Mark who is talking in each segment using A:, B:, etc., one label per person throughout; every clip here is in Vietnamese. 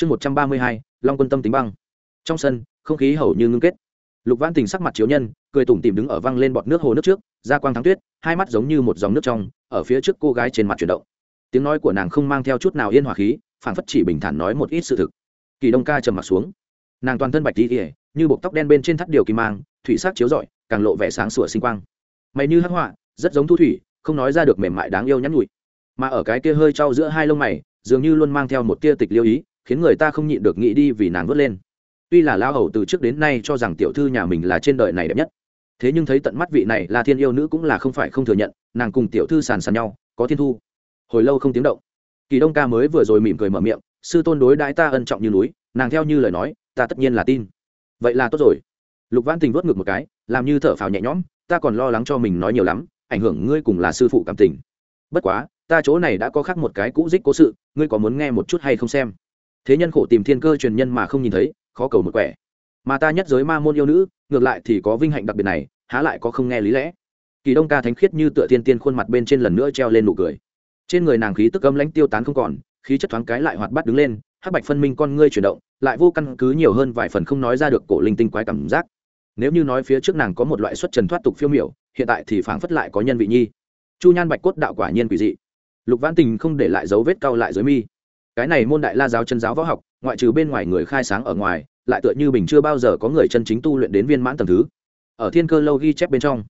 A: chương một trăm ba mươi hai, long quân tâm tính băng. Trong sân, không khí hầu như ngưng kết. Lục văn tình sắc mặt chiếu nhân, cười tủm tìm đứng ở văng lên bọt nước hồ nước trước, da quang thắng tuyết, hai mắt giống như một dòng nước trong, ở phía trước cô gái trên mặt chuyển động. Tiếng nói của nàng không mang theo chút nào yên hòa khí phản phất chỉ bình thản nói một ít sự thực. Kỳ đông ca trầm mặt xuống. Nàng toàn thân bạch đi ỉa như buộc tóc đen bên trên thắt điều kim mang, thủy sắc chiếu rọi, càng lộ vẻ sáng sủa sinh quang. Mày như hắc họa, rất giống thu thủy, không nói ra được mềm mại đáng yêu nhắn nhụi mà ở cái kia hơi trao giữa hai lông mày, dường như luôn mang theo một tia tịch liêu ý khiến người ta không nhịn được nghĩ đi vì nàng vớt lên. Tuy là lao hầu từ trước đến nay cho rằng tiểu thư nhà mình là trên đời này đẹp nhất, thế nhưng thấy tận mắt vị này là thiên yêu nữ cũng là không phải không thừa nhận, nàng cùng tiểu thư sàn sàn nhau, có thiên thu. Hồi lâu không tiếng động. Kỳ đông ca mới vừa rồi mỉm cười mở miệng, sư tôn đối đãi ta ân trọng như núi, nàng theo như lời nói, ta tất nhiên là tin. Vậy là tốt rồi. Lục văn tình vớt ngược một cái, làm như thở phào nhẹ nhõm, ta còn lo lắng cho mình nói nhiều lắm, ảnh hưởng ngươi cùng là sư phụ cảm tình. Bất quá, ta chỗ này đã có khác một cái cũ dích cố sự, ngươi có muốn nghe một chút hay không xem? Thế nhân khổ tìm thiên cơ truyền nhân mà không nhìn thấy, khó cầu một quẻ. Mà ta nhất giới ma môn yêu nữ, ngược lại thì có vinh hạnh đặc biệt này, há lại có không nghe lý lẽ. Kỳ đông ca thánh khiết như tựa thiên tiên khuôn mặt bên trên lần nữa treo lên nụ cười. Trên người nàng khí tức âm lãnh tiêu tán không còn, khí chất thoáng cái lại hoạt bát đứng lên, hắc bạch phân minh con ngươi chuyển động, lại vô căn cứ nhiều hơn vài phần không nói ra được cổ linh tinh quái cảm giác. Nếu như nói phía trước nàng có một loại xuất trần thoát tục phiêu miểu, hiện tại thì phảng phất lại có nhân vị nhi. Chu nhan bạch cốt đạo quả nhiên quỷ dị. Lục văn tình không để lại dấu vết cau lại dưới mi cái này môn đại la giáo chân giáo võ học, ngoại trừ bên ngoài người khai sáng ở ngoài, lại tựa như bình chưa bao giờ có người chân chính tu luyện đến viên mãn tầng thứ. Ở thiên cơ lâu ghi chép bên trong,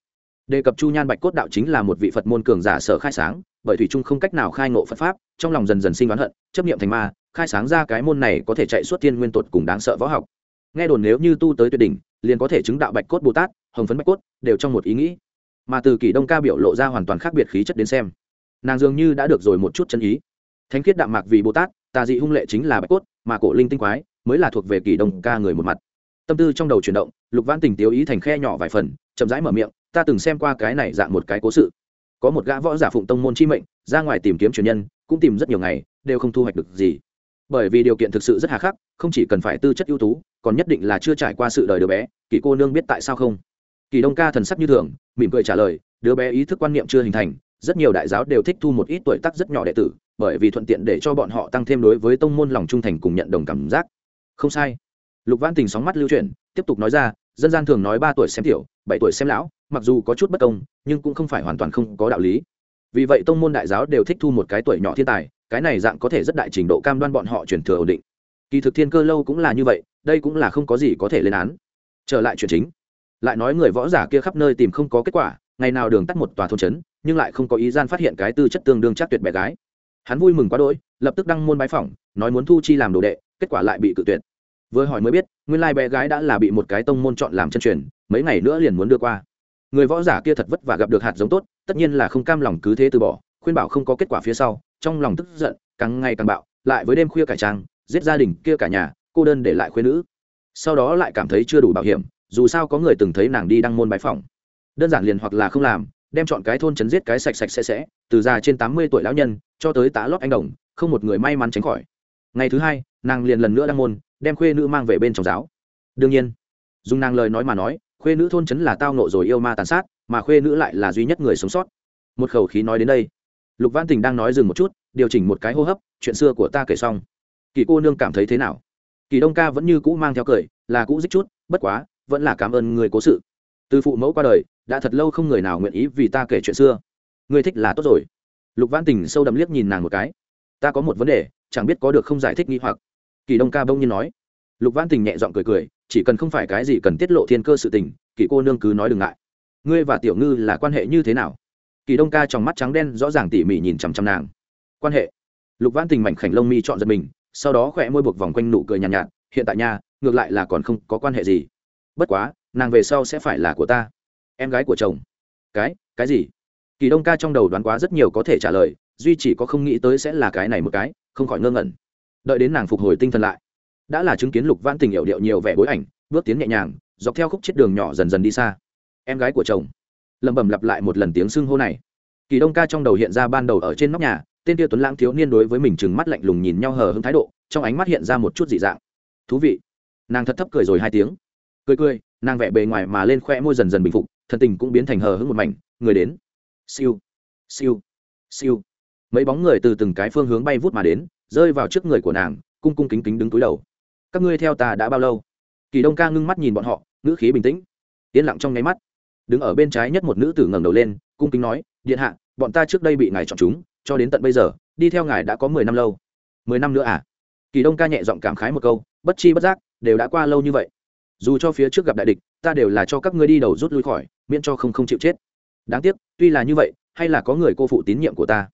A: đề cập chu nhan bạch cốt đạo chính là một vị phật môn cường giả sở khai sáng, bởi thủy trung không cách nào khai ngộ phật pháp, trong lòng dần dần sinh oán hận, chấp niệm thành ma, khai sáng ra cái môn này có thể chạy suốt thiên nguyên tột cùng đáng sợ võ học. Nghe đồn nếu như tu tới tuyệt đỉnh, liền có thể chứng đạo bạch cốt bồ tát, hồng phấn bạch cốt, đều trong một ý nghĩ. Mà từ kỷ đông ca biểu lộ ra hoàn toàn khác biệt khí chất đến xem. Nàng dường như đã được rồi một chút chân ý thánh khiết đạm mạc vì bồ tát, tà dị hung lệ chính là bạch cốt, mà cổ linh tinh quái mới là thuộc về kỳ đông ca người một mặt. Tâm tư trong đầu chuyển động, lục văn tình tiêu ý thành khe nhỏ vài phần, chậm rãi mở miệng, ta từng xem qua cái này dạng một cái cố sự. Có một gã võ giả phụng tông môn chi mệnh, ra ngoài tìm kiếm truyền nhân, cũng tìm rất nhiều ngày, đều không thu hoạch được gì. Bởi vì điều kiện thực sự rất hà khắc, không chỉ cần phải tư chất ưu tú, còn nhất định là chưa trải qua sự đời đứa bé, kỳ cô nương biết tại sao không? Kỳ đông ca thần sắc như thường, mỉm cười trả lời, đứa bé ý thức quan niệm chưa hình thành, rất nhiều đại giáo đều thích thu một ít tuổi tác rất nhỏ đệ tử bởi vì thuận tiện để cho bọn họ tăng thêm đối với tông môn lòng trung thành cùng nhận đồng cảm giác. Không sai. Lục văn tình sóng mắt lưu chuyển, tiếp tục nói ra, dân gian thường nói ba tuổi xem tiểu, bảy tuổi xem lão, mặc dù có chút bất công, nhưng cũng không phải hoàn toàn không có đạo lý. Vì vậy tông môn đại giáo đều thích thu một cái tuổi nhỏ thiên tài, cái này dạng có thể rất đại trình độ cam đoan bọn họ chuyển thừa ổn định. Kỳ thực thiên cơ lâu cũng là như vậy, đây cũng là không có gì có thể lên án. Trở lại chuyện chính. Lại nói người võ giả kia khắp nơi tìm không có kết quả, ngày nào đường tắt một tòa thôn trấn, nhưng lại không có ý gian phát hiện cái tư chất tương đương chắc tuyệt bé gái hắn vui mừng quá đỗi lập tức đăng môn bái phỏng nói muốn thu chi làm đồ đệ kết quả lại bị cự tuyệt. Vừa hỏi mới biết nguyên lai bé gái đã là bị một cái tông môn chọn làm chân truyền mấy ngày nữa liền muốn đưa qua. Người võ giả kia thật vất vả gặp được hạt giống tốt tất nhiên là không cam lòng cứ thế từ bỏ khuyên bảo không có kết quả phía sau trong lòng tức giận càng ngày càng bạo lại với đêm khuya cải trang giết gia đình kia cả nhà cô đơn để lại khuyên nữ. Sau đó lại cảm thấy chưa đủ bảo hiểm dù sao có người từng thấy nàng đi đăng môn bái phỏng, đơn giản liền hoặc là không làm đem chọn cái thôn chấn giết cái sạch sạch sẽ sẽ, từ già trên tám mươi tuổi lão nhân, cho tới tá lót anh đồng, không một người may mắn tránh khỏi. Ngày thứ hai, nàng liền lần nữa đăng môn, đem khuê nữ mang về bên trong giáo. Đương nhiên, dùng nàng lời nói mà nói, khuê nữ thôn chấn là tao nộ rồi yêu ma tàn sát, mà khuê nữ lại là duy nhất người sống sót. Một khẩu khí nói đến đây, lục văn tình đang nói dừng một chút, điều chỉnh một cái hô hấp, chuyện xưa của ta kể xong. Kỳ cô nương cảm thấy thế nào? Kỳ đông ca vẫn như cũ mang theo cười, là cũ dích chút, bất quá, vẫn là cảm ơn người cố sự từ phụ mẫu qua đời đã thật lâu không người nào nguyện ý vì ta kể chuyện xưa. Ngươi thích là tốt rồi. Lục văn tình sâu đậm liếc nhìn nàng một cái. Ta có một vấn đề chẳng biết có được không giải thích nghi hoặc. Kỳ đông ca bông nhiên nói. Lục văn tình nhẹ g i ọ n g cười cười chỉ cần không phải cái gì cần tiết lộ thiên cơ sự tình kỳ cô nương cứ nói đừng ngại. Ngươi và tiểu ngư là quan hệ như thế nào? Kỳ đông ca trong mắt trắng đen rõ ràng tỉ mỉ nhìn chằm chằm nàng. Quan hệ. Lục văn tình mảnh khảnh lông mi chọn giật mình sau đó khỏe môi buộc vòng quanh nụ cười nhàn nhạt, nhạt. Hiện tại nhà ngược lại là còn không có quan hệ gì. Bất quá nàng về sau sẽ phải là của ta. Em gái của chồng. Cái cái gì? Kỳ đông ca trong đầu đoán quá rất nhiều có thể trả lời, duy chỉ có không nghĩ tới sẽ là cái này một cái, không khỏi ngơ ngẩn. Đợi đến nàng phục hồi tinh thần lại. Đã là chứng kiến lục vãn tình hiệu điệu nhiều vẻ bối ảnh, bước tiến nhẹ nhàng, dọc theo khúc chết đường nhỏ dần dần đi xa. Em gái của chồng. Lẩm bẩm lặp lại một lần tiếng xưng hô này. Kỳ đông ca trong đầu hiện ra ban đầu ở trên nóc nhà, tên tia tuấn lãng thiếu niên đối với mình chừng mắt lạnh lùng nhìn nhau hờ hững thái độ, trong ánh mắt hiện ra một chút dị dạng. Thú vị. Nàng thật thấp cười rồi hai tiếng. Cười cười nàng vẽ bề ngoài mà lên khoe môi dần dần bình phục, thần tình cũng biến thành hờ hững một mảnh, người đến. Siêu siêu siêu. Mấy bóng người từ từng cái phương hướng bay vút mà đến, rơi vào trước người của nàng, cung cung kính kính đứng túi đầu. Các ngươi theo ta đã bao lâu? Kỳ đông ca ngưng mắt nhìn bọn họ, ngữ khí bình tĩnh. Yên lặng trong nháy mắt. Đứng ở bên trái nhất một nữ tử ngẩng đầu lên, cung kính nói, điện hạ, bọn ta trước đây bị ngài chọn chúng, cho đến tận bây giờ, đi theo ngài đã có mười năm lâu. Mười năm nữa à? Kỳ đông ca nhẹ giọng cảm khái một câu, bất chi bất giác, đều đã qua lâu như vậy dù cho phía trước gặp đại địch, ta đều là cho các ngươi đi đầu rút lui khỏi, miễn cho không không chịu chết. Đáng tiếc, tuy là như vậy, hay là có người cô phụ tín nhiệm của ta.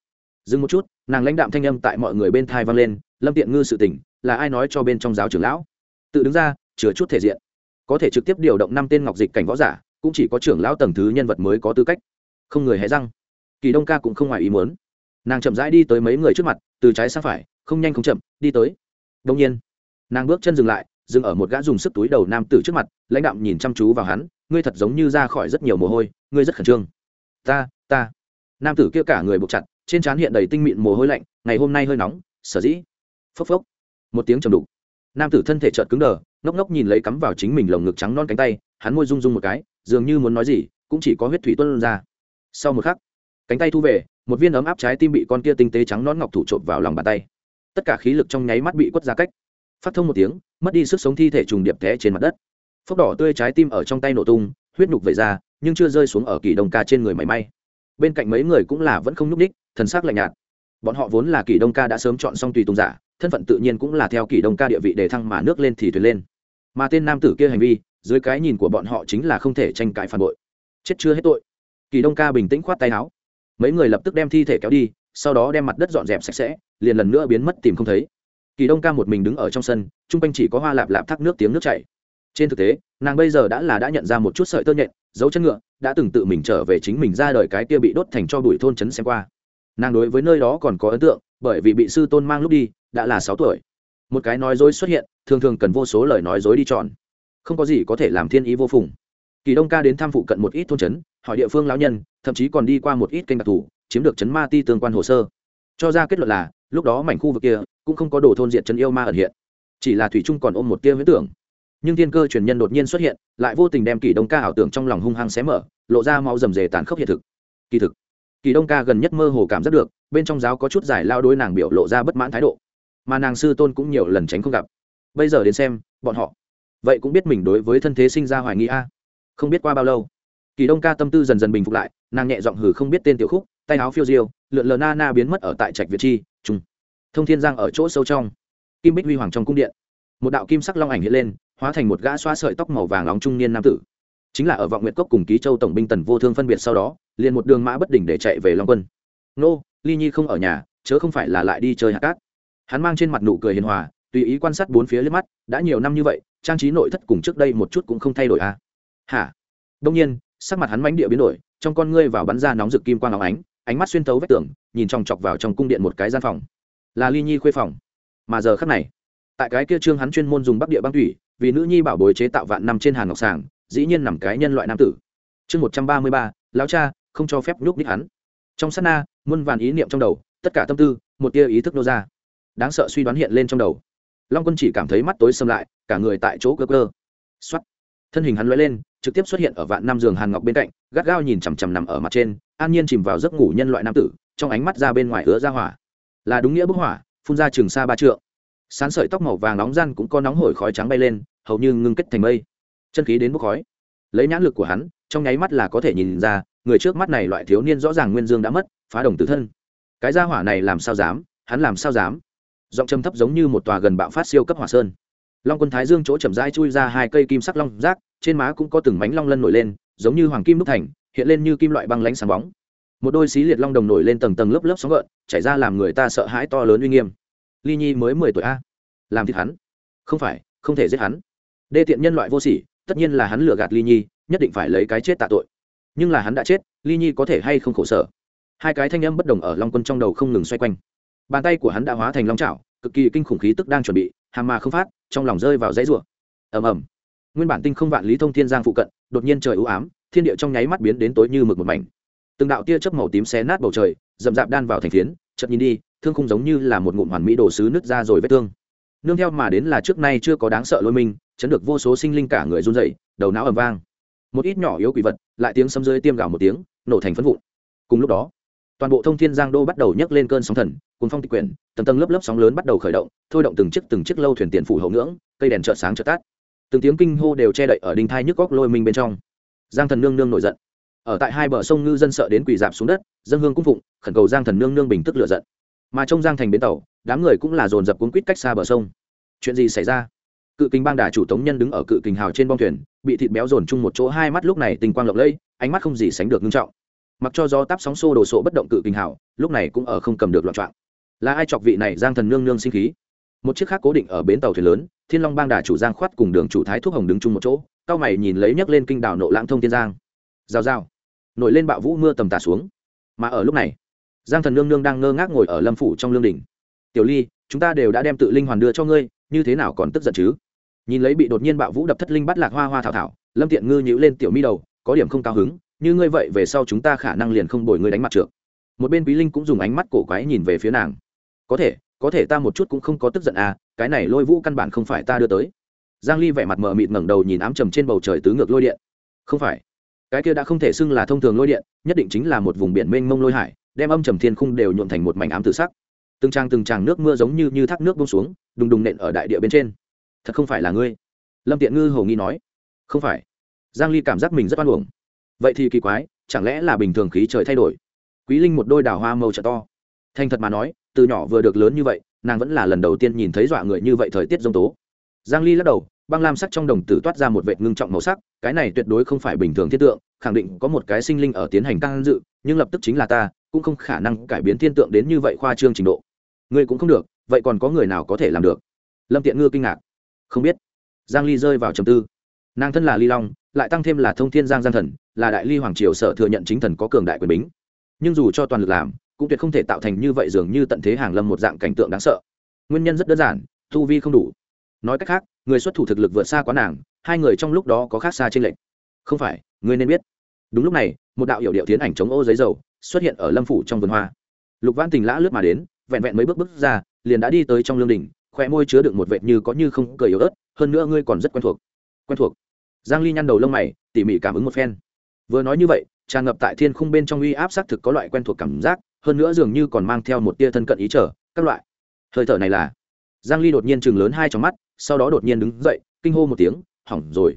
A: Dừng một chút, nàng lãnh đạm thanh âm tại mọi người bên thai vang lên, lâm tiện ngư sự tình, là ai nói cho bên trong giáo trưởng lão? Tự đứng ra chứa chút thể diện. Có thể trực tiếp điều động năm tên ngọc dịch cảnh võ giả, cũng chỉ có trưởng lão tầng thứ nhân vật mới có tư cách. Không người hé răng. Kỳ đông ca cũng không ngoài ý muốn. Nàng chậm rãi đi tới mấy người trước mặt, từ trái sang phải, không nhanh không chậm, đi tới. Đông nhiên, nàng bước chân dừng lại dừng ở một gã dùng sức túi đầu nam tử trước mặt, lãnh đạm nhìn chăm chú vào hắn, ngươi thật giống như ra khỏi rất nhiều mồ hôi, ngươi rất khẩn trương. Ta ta. Nam tử kia cả người buộc chặt, trên trán hiện đầy tinh mịn mồ hôi lạnh, ngày hôm nay hơi nóng, sở dĩ. Phốc phốc. Một tiếng trầm đục. Nam tử thân thể chợt cứng đờ, ngốc ngốc nhìn lấy cắm vào chính mình lồng ngực trắng non cánh tay, hắn môi rung rung một cái, dường như muốn nói gì, cũng chỉ có huyết thủy tuân ra. Sau một khắc, cánh tay thu về, một viên ấm áp trái tim bị con kia tinh tế trắng non ngọc thủ trộm vào lòng bàn tay. Tất cả khí lực trong nháy mắt bị quất ra cách phát thông một tiếng, mất đi sức sống thi thể trùng điệp té trên mặt đất. Phốc đỏ tươi trái tim ở trong tay nổ tung, huyết nhục vẩy ra, nhưng chưa rơi xuống ở kỳ đông ca trên người mảy may. Bên cạnh mấy người cũng là vẫn không nhúc ních thần sắc lạnh nhạt. Bọn họ vốn là kỳ đông ca đã sớm chọn xong tùy tùng giả, thân phận tự nhiên cũng là theo kỳ đông ca địa vị để thăng mà nước lên thì thuyền lên. Mà tên nam tử kia hành vi, dưới cái nhìn của bọn họ chính là không thể tranh cãi phản bội. Chết chưa hết tội. Kỳ đông ca bình tĩnh khoát tay áo. Mấy người lập tức đem thi thể kéo đi, sau đó đem mặt đất dọn dẹp sạch sẽ, liền lần nữa biến mất tìm không thấy kỳ đông ca một mình đứng ở trong sân, chung quanh chỉ có hoa lạp lạp thác nước tiếng nước chảy. Trên thực tế, nàng bây giờ đã là đã nhận ra một chút sợi tơ nhện, dấu chân ngựa, đã từng tự mình trở về chính mình ra đời cái kia bị đốt thành cho bụi thôn trấn xem qua. Nàng đối với nơi đó còn có ấn tượng, bởi vì bị sư tôn mang lúc đi, đã là sáu tuổi. Một cái nói dối xuất hiện, thường thường cần vô số lời nói dối đi tròn không có gì có thể làm thiên ý vô phùng. Kỳ đông ca đến thăm phụ cận một ít thôn trấn, hỏi địa phương lão nhân, thậm chí còn đi qua một ít kênh đặc thù, chiếm được chấn ma ti tương quan hồ sơ. Cho ra kết luận là, lúc đó mảnh khu vực kia cũng không có đồ thôn diện chân yêu ma ẩn hiện. Chỉ là thủy trung còn ôm một tia huyết tưởng. Nhưng thiên cơ truyền nhân đột nhiên xuất hiện, lại vô tình đem kỳ đông ca ảo tưởng trong lòng hung hăng xé mở, lộ ra máu rầm rề tàn khốc hiện thực. Kỳ thực, kỳ đông ca gần nhất mơ hồ cảm giác được, bên trong giáo có chút giải lao đối nàng biểu lộ ra bất mãn thái độ. Mà nàng sư tôn cũng nhiều lần tránh không gặp. Bây giờ đến xem, bọn họ, vậy cũng biết mình đối với thân thế sinh ra hoài nghi a. Không biết qua bao lâu, kỳ đông ca tâm tư dần dần bình phục lại, nàng nhẹ giọng hừ không biết tên tiểu khúc, tay áo phiêu diêu, lượn lờ na na biến mất ở tại trạch việt chi trung thông thiên giang ở chỗ sâu trong. Kim bích huy hoàng trong cung điện, một đạo kim sắc long ảnh hiện lên, hóa thành một gã xoa sợi tóc màu vàng nóng trung niên nam tử. Chính là ở vọng nguyệt cốc cùng ký châu tổng binh tần vô thương phân biệt sau đó, liền một đường mã bất đỉnh để chạy về long quân. Nô, ly nhi không ở nhà, chớ không phải là lại đi chơi hạ cát. Hắn mang trên mặt nụ cười hiền hòa, tùy ý quan sát bốn phía liếc mắt, đã nhiều năm như vậy, trang trí nội thất cùng trước đây một chút cũng không thay đổi à? Hả? Đông nhiên, sắc mặt hắn mánh địa biến đổi, trong con ngươi vào bắn ra nóng rực kim quang óng ánh ánh mắt xuyên tấu vách tường, nhìn chòng chọc vào trong cung điện một cái gian phòng là ly nhi khuê phòng. Mà giờ khắc này, tại cái kia trương hắn chuyên môn dùng bắc địa băng thủy, vì nữ nhi bảo bối chế tạo vạn năm trên hàn ngọc sàng, dĩ nhiên nằm cái nhân loại nam tử. Chương một trăm ba mươi ba, lão cha, không cho phép nhúc đích hắn. Trong sát na, muôn vàn ý niệm trong đầu, tất cả tâm tư, một tia ý thức nô ra. Đáng sợ suy đoán hiện lên trong đầu. Long quân chỉ cảm thấy mắt tối xâm lại, cả người tại chỗ cơ cơ. X thân hình hắn lóe lên, trực tiếp xuất hiện ở vạn nam giường hàn ngọc bên cạnh, gắt gao nhìn chằm chằm nằm ở mặt trên, an nhiên chìm vào giấc ngủ nhân loại nam tử, trong ánh mắt ra bên ngoài ứa ra hỏa là đúng nghĩa bức hỏa phun ra trường xa ba trượng. Sán sợi tóc màu vàng nóng răn cũng có nóng hổi khói trắng bay lên, hầu như ngưng kết thành mây. Chân khí đến bốc khói. Lấy nhãn lực của hắn, trong nháy mắt là có thể nhìn ra, người trước mắt này loại thiếu niên rõ ràng nguyên dương đã mất, phá đồng tử thân. Cái gia hỏa này làm sao dám, hắn làm sao dám? Giọng trầm thấp giống như một tòa gần bạo phát siêu cấp hỏa sơn. Long quân thái dương chỗ chậm rãi chui ra hai cây kim sắc long rác, trên má cũng có từng mánh long lân nổi lên, giống như hoàng kim đúc thành, hiện lên như kim loại băng lánh sáng bóng một đôi xí liệt long đồng nổi lên tầng tầng lớp lớp sóng gợn, chảy ra làm người ta sợ hãi to lớn uy nghiêm. Ly nhi mới mười tuổi a. Làm thịt hắn. Không phải, không thể giết hắn. Đê tiện nhân loại vô sỉ, tất nhiên là hắn lừa gạt ly nhi, nhất định phải lấy cái chết tạ tội. Nhưng là hắn đã chết, ly nhi có thể hay không khổ sở? Hai cái thanh âm bất đồng ở long quân trong đầu không ngừng xoay quanh. Bàn tay của hắn đã hóa thành long trào cực kỳ kinh khủng khí tức đang chuẩn bị hàng mà không phát, trong lòng rơi vào dãy rủa. Ầm ầm. Nguyên bản tinh không vạn lý thông thiên giang phụ cận, đột nhiên trời ưu ám, thiên địa trong nháy mắt biến đến tối như mực một mảnh từng đạo tia chớp màu tím xé nát bầu trời, rậm rạp đan vào thành phiến, chợt nhìn đi, thương không giống như là một ngụm hoàn mỹ đồ sứ nứt ra rồi vết thương. Nương theo mà đến là trước nay chưa có đáng sợ lôi mình, chấn được vô số sinh linh cả người run rẩy, đầu não ầm vang. Một ít nhỏ yếu quỷ vật, lại tiếng sấm rơi tiêm gào một tiếng, nổ thành phấn vụn. Cùng lúc đó, toàn bộ thông thiên giang đô bắt đầu nhấc lên cơn sóng thần cùng phong tịch quyển, tầng tầng lớp lớp sóng lớn bắt đầu khởi động, thôi động từng chiếc từng chiếc lâu thuyền tiền phủ hậu ngưỡng, cây đèn chợt sáng chợt tắt. Từng tiếng kinh hô đều che đậy ở đinh thai nhức góc lôi mình bên trong. Giang thần nương nương nổi giận ở tại hai bờ sông ngư dân sợ đến quỳ dạp xuống đất, dân hương cung phụng, khẩn cầu giang thần nương nương bình tức lựa giận. Mà trong giang thành bến tàu, đám người cũng là dồn dập cuốn quýt cách xa bờ sông. Chuyện gì xảy ra? Cự kinh bang đà chủ tống nhân đứng ở cự kinh hào trên bong thuyền, bị thịt béo dồn chung một chỗ, hai mắt lúc này tình quang lộng lẫy, ánh mắt không gì sánh được nghiêm trọng. Mặc cho gió táp sóng xô đồ sộ bất động cự kinh hào, lúc này cũng ở không cầm được loạn trạng. là ai chọc vị này giang thần nương nương sinh khí? Một chiếc khác cố định ở bến tàu thuyền lớn, thiên long bang đà chủ giang khoát cùng đường chủ thái thuốc hồng đứng chung một chỗ, cao mày nhìn lấy nhấc lên kinh đảo nộ lãng thông thiên giang. Giao giao nổi lên bạo vũ mưa tầm tả xuống. Mà ở lúc này, giang thần nương nương đang ngơ ngác ngồi ở lâm phủ trong lương đình tiểu ly, chúng ta đều đã đem tự linh hoàn đưa cho ngươi, như thế nào còn tức giận chứ? Nhìn lấy bị đột nhiên bạo vũ đập thất linh bắt lạc hoa hoa thảo thảo, lâm tiện ngư nhữ lên tiểu mi đầu, có điểm không cao hứng, như ngươi vậy về sau chúng ta khả năng liền không bồi ngươi đánh mặt trượt một bên quý linh cũng dùng ánh mắt cổ quái nhìn về phía nàng. Có thể có thể ta một chút cũng không có tức giận à cái này lôi vũ căn bản không phải ta đưa tới. Giang ly vẻ mặt mờ mịt ngẩng đầu nhìn ám trầm trên bầu trời tứ ngược lôi điện. Không phải cái kia đã không thể xưng là thông thường lôi điện, nhất định chính là một vùng biển mênh mông lôi hải, đem âm trầm thiên khung đều nhuộn thành một mảnh ám tự sắc. Từng trang từng tràng nước mưa giống như như thác nước bông xuống, đùng đùng nện ở đại địa bên trên. Thật không phải là ngươi? Lâm tiện ngư hầu nghi nói. Không phải. Giang ly cảm giác mình rất oan uổng. Vậy thì kỳ quái, chẳng lẽ là bình thường khí trời thay đổi? Quý linh một đôi đào hoa màu trợ to. Thành thật mà nói, từ nhỏ vừa được lớn như vậy, nàng vẫn là lần đầu tiên nhìn thấy dọa người như vậy thời tiết giông tố. Giang ly lắc đầu băng lam sắc trong đồng tử toát ra một vệt ngưng trọng màu sắc, cái này tuyệt đối không phải bình thường thiên tượng, khẳng định có một cái sinh linh ở tiến hành tăng dự, nhưng lập tức chính là ta, cũng không khả năng cải biến thiên tượng đến như vậy khoa trương trình độ. Ngươi cũng không được, vậy còn có người nào có thể làm được? Lâm tiện ngư kinh ngạc. Không biết. Giang ly rơi vào trầm tư. Nàng thân là ly long, lại tăng thêm là thông thiên giang giang thần, là đại ly hoàng triều sở thừa nhận chính thần có cường đại quyền bính. Nhưng dù cho toàn lực làm, cũng tuyệt không thể tạo thành như vậy dường như tận thế hàng lâm một dạng cảnh tượng đáng sợ. Nguyên nhân rất đơn giản thu vi không đủ. Nói cách khác người xuất thủ thực lực vượt xa quá nàng, hai người trong lúc đó có khác xa trên lệnh không phải, ngươi nên biết. Đúng lúc này, một đạo hiệu điệu tiến ảnh chống ô giấy dầu xuất hiện ở lâm phủ trong vườn hoa. Lục văn tình lã lướt mà đến, vẹn vẹn mấy bước bước ra, liền đã đi tới trong lương đình khoe môi chứa đựng một vệt như có như không cười yếu ớt, hơn nữa ngươi còn rất quen thuộc. Quen thuộc. Giang ly nhăn đầu lông mày, tỉ mỉ cảm ứng một phen. Vừa nói như vậy, tràn ngập tại thiên khung bên trong uy áp xác thực có loại quen thuộc cảm giác, hơn nữa dường như còn mang theo một tia thân cận ý trở các loại. Hơi thở này là. Giang ly đột nhiên chừng lớn hai trong mắt sau đó đột nhiên đứng dậy, kinh hô một tiếng, hỏng rồi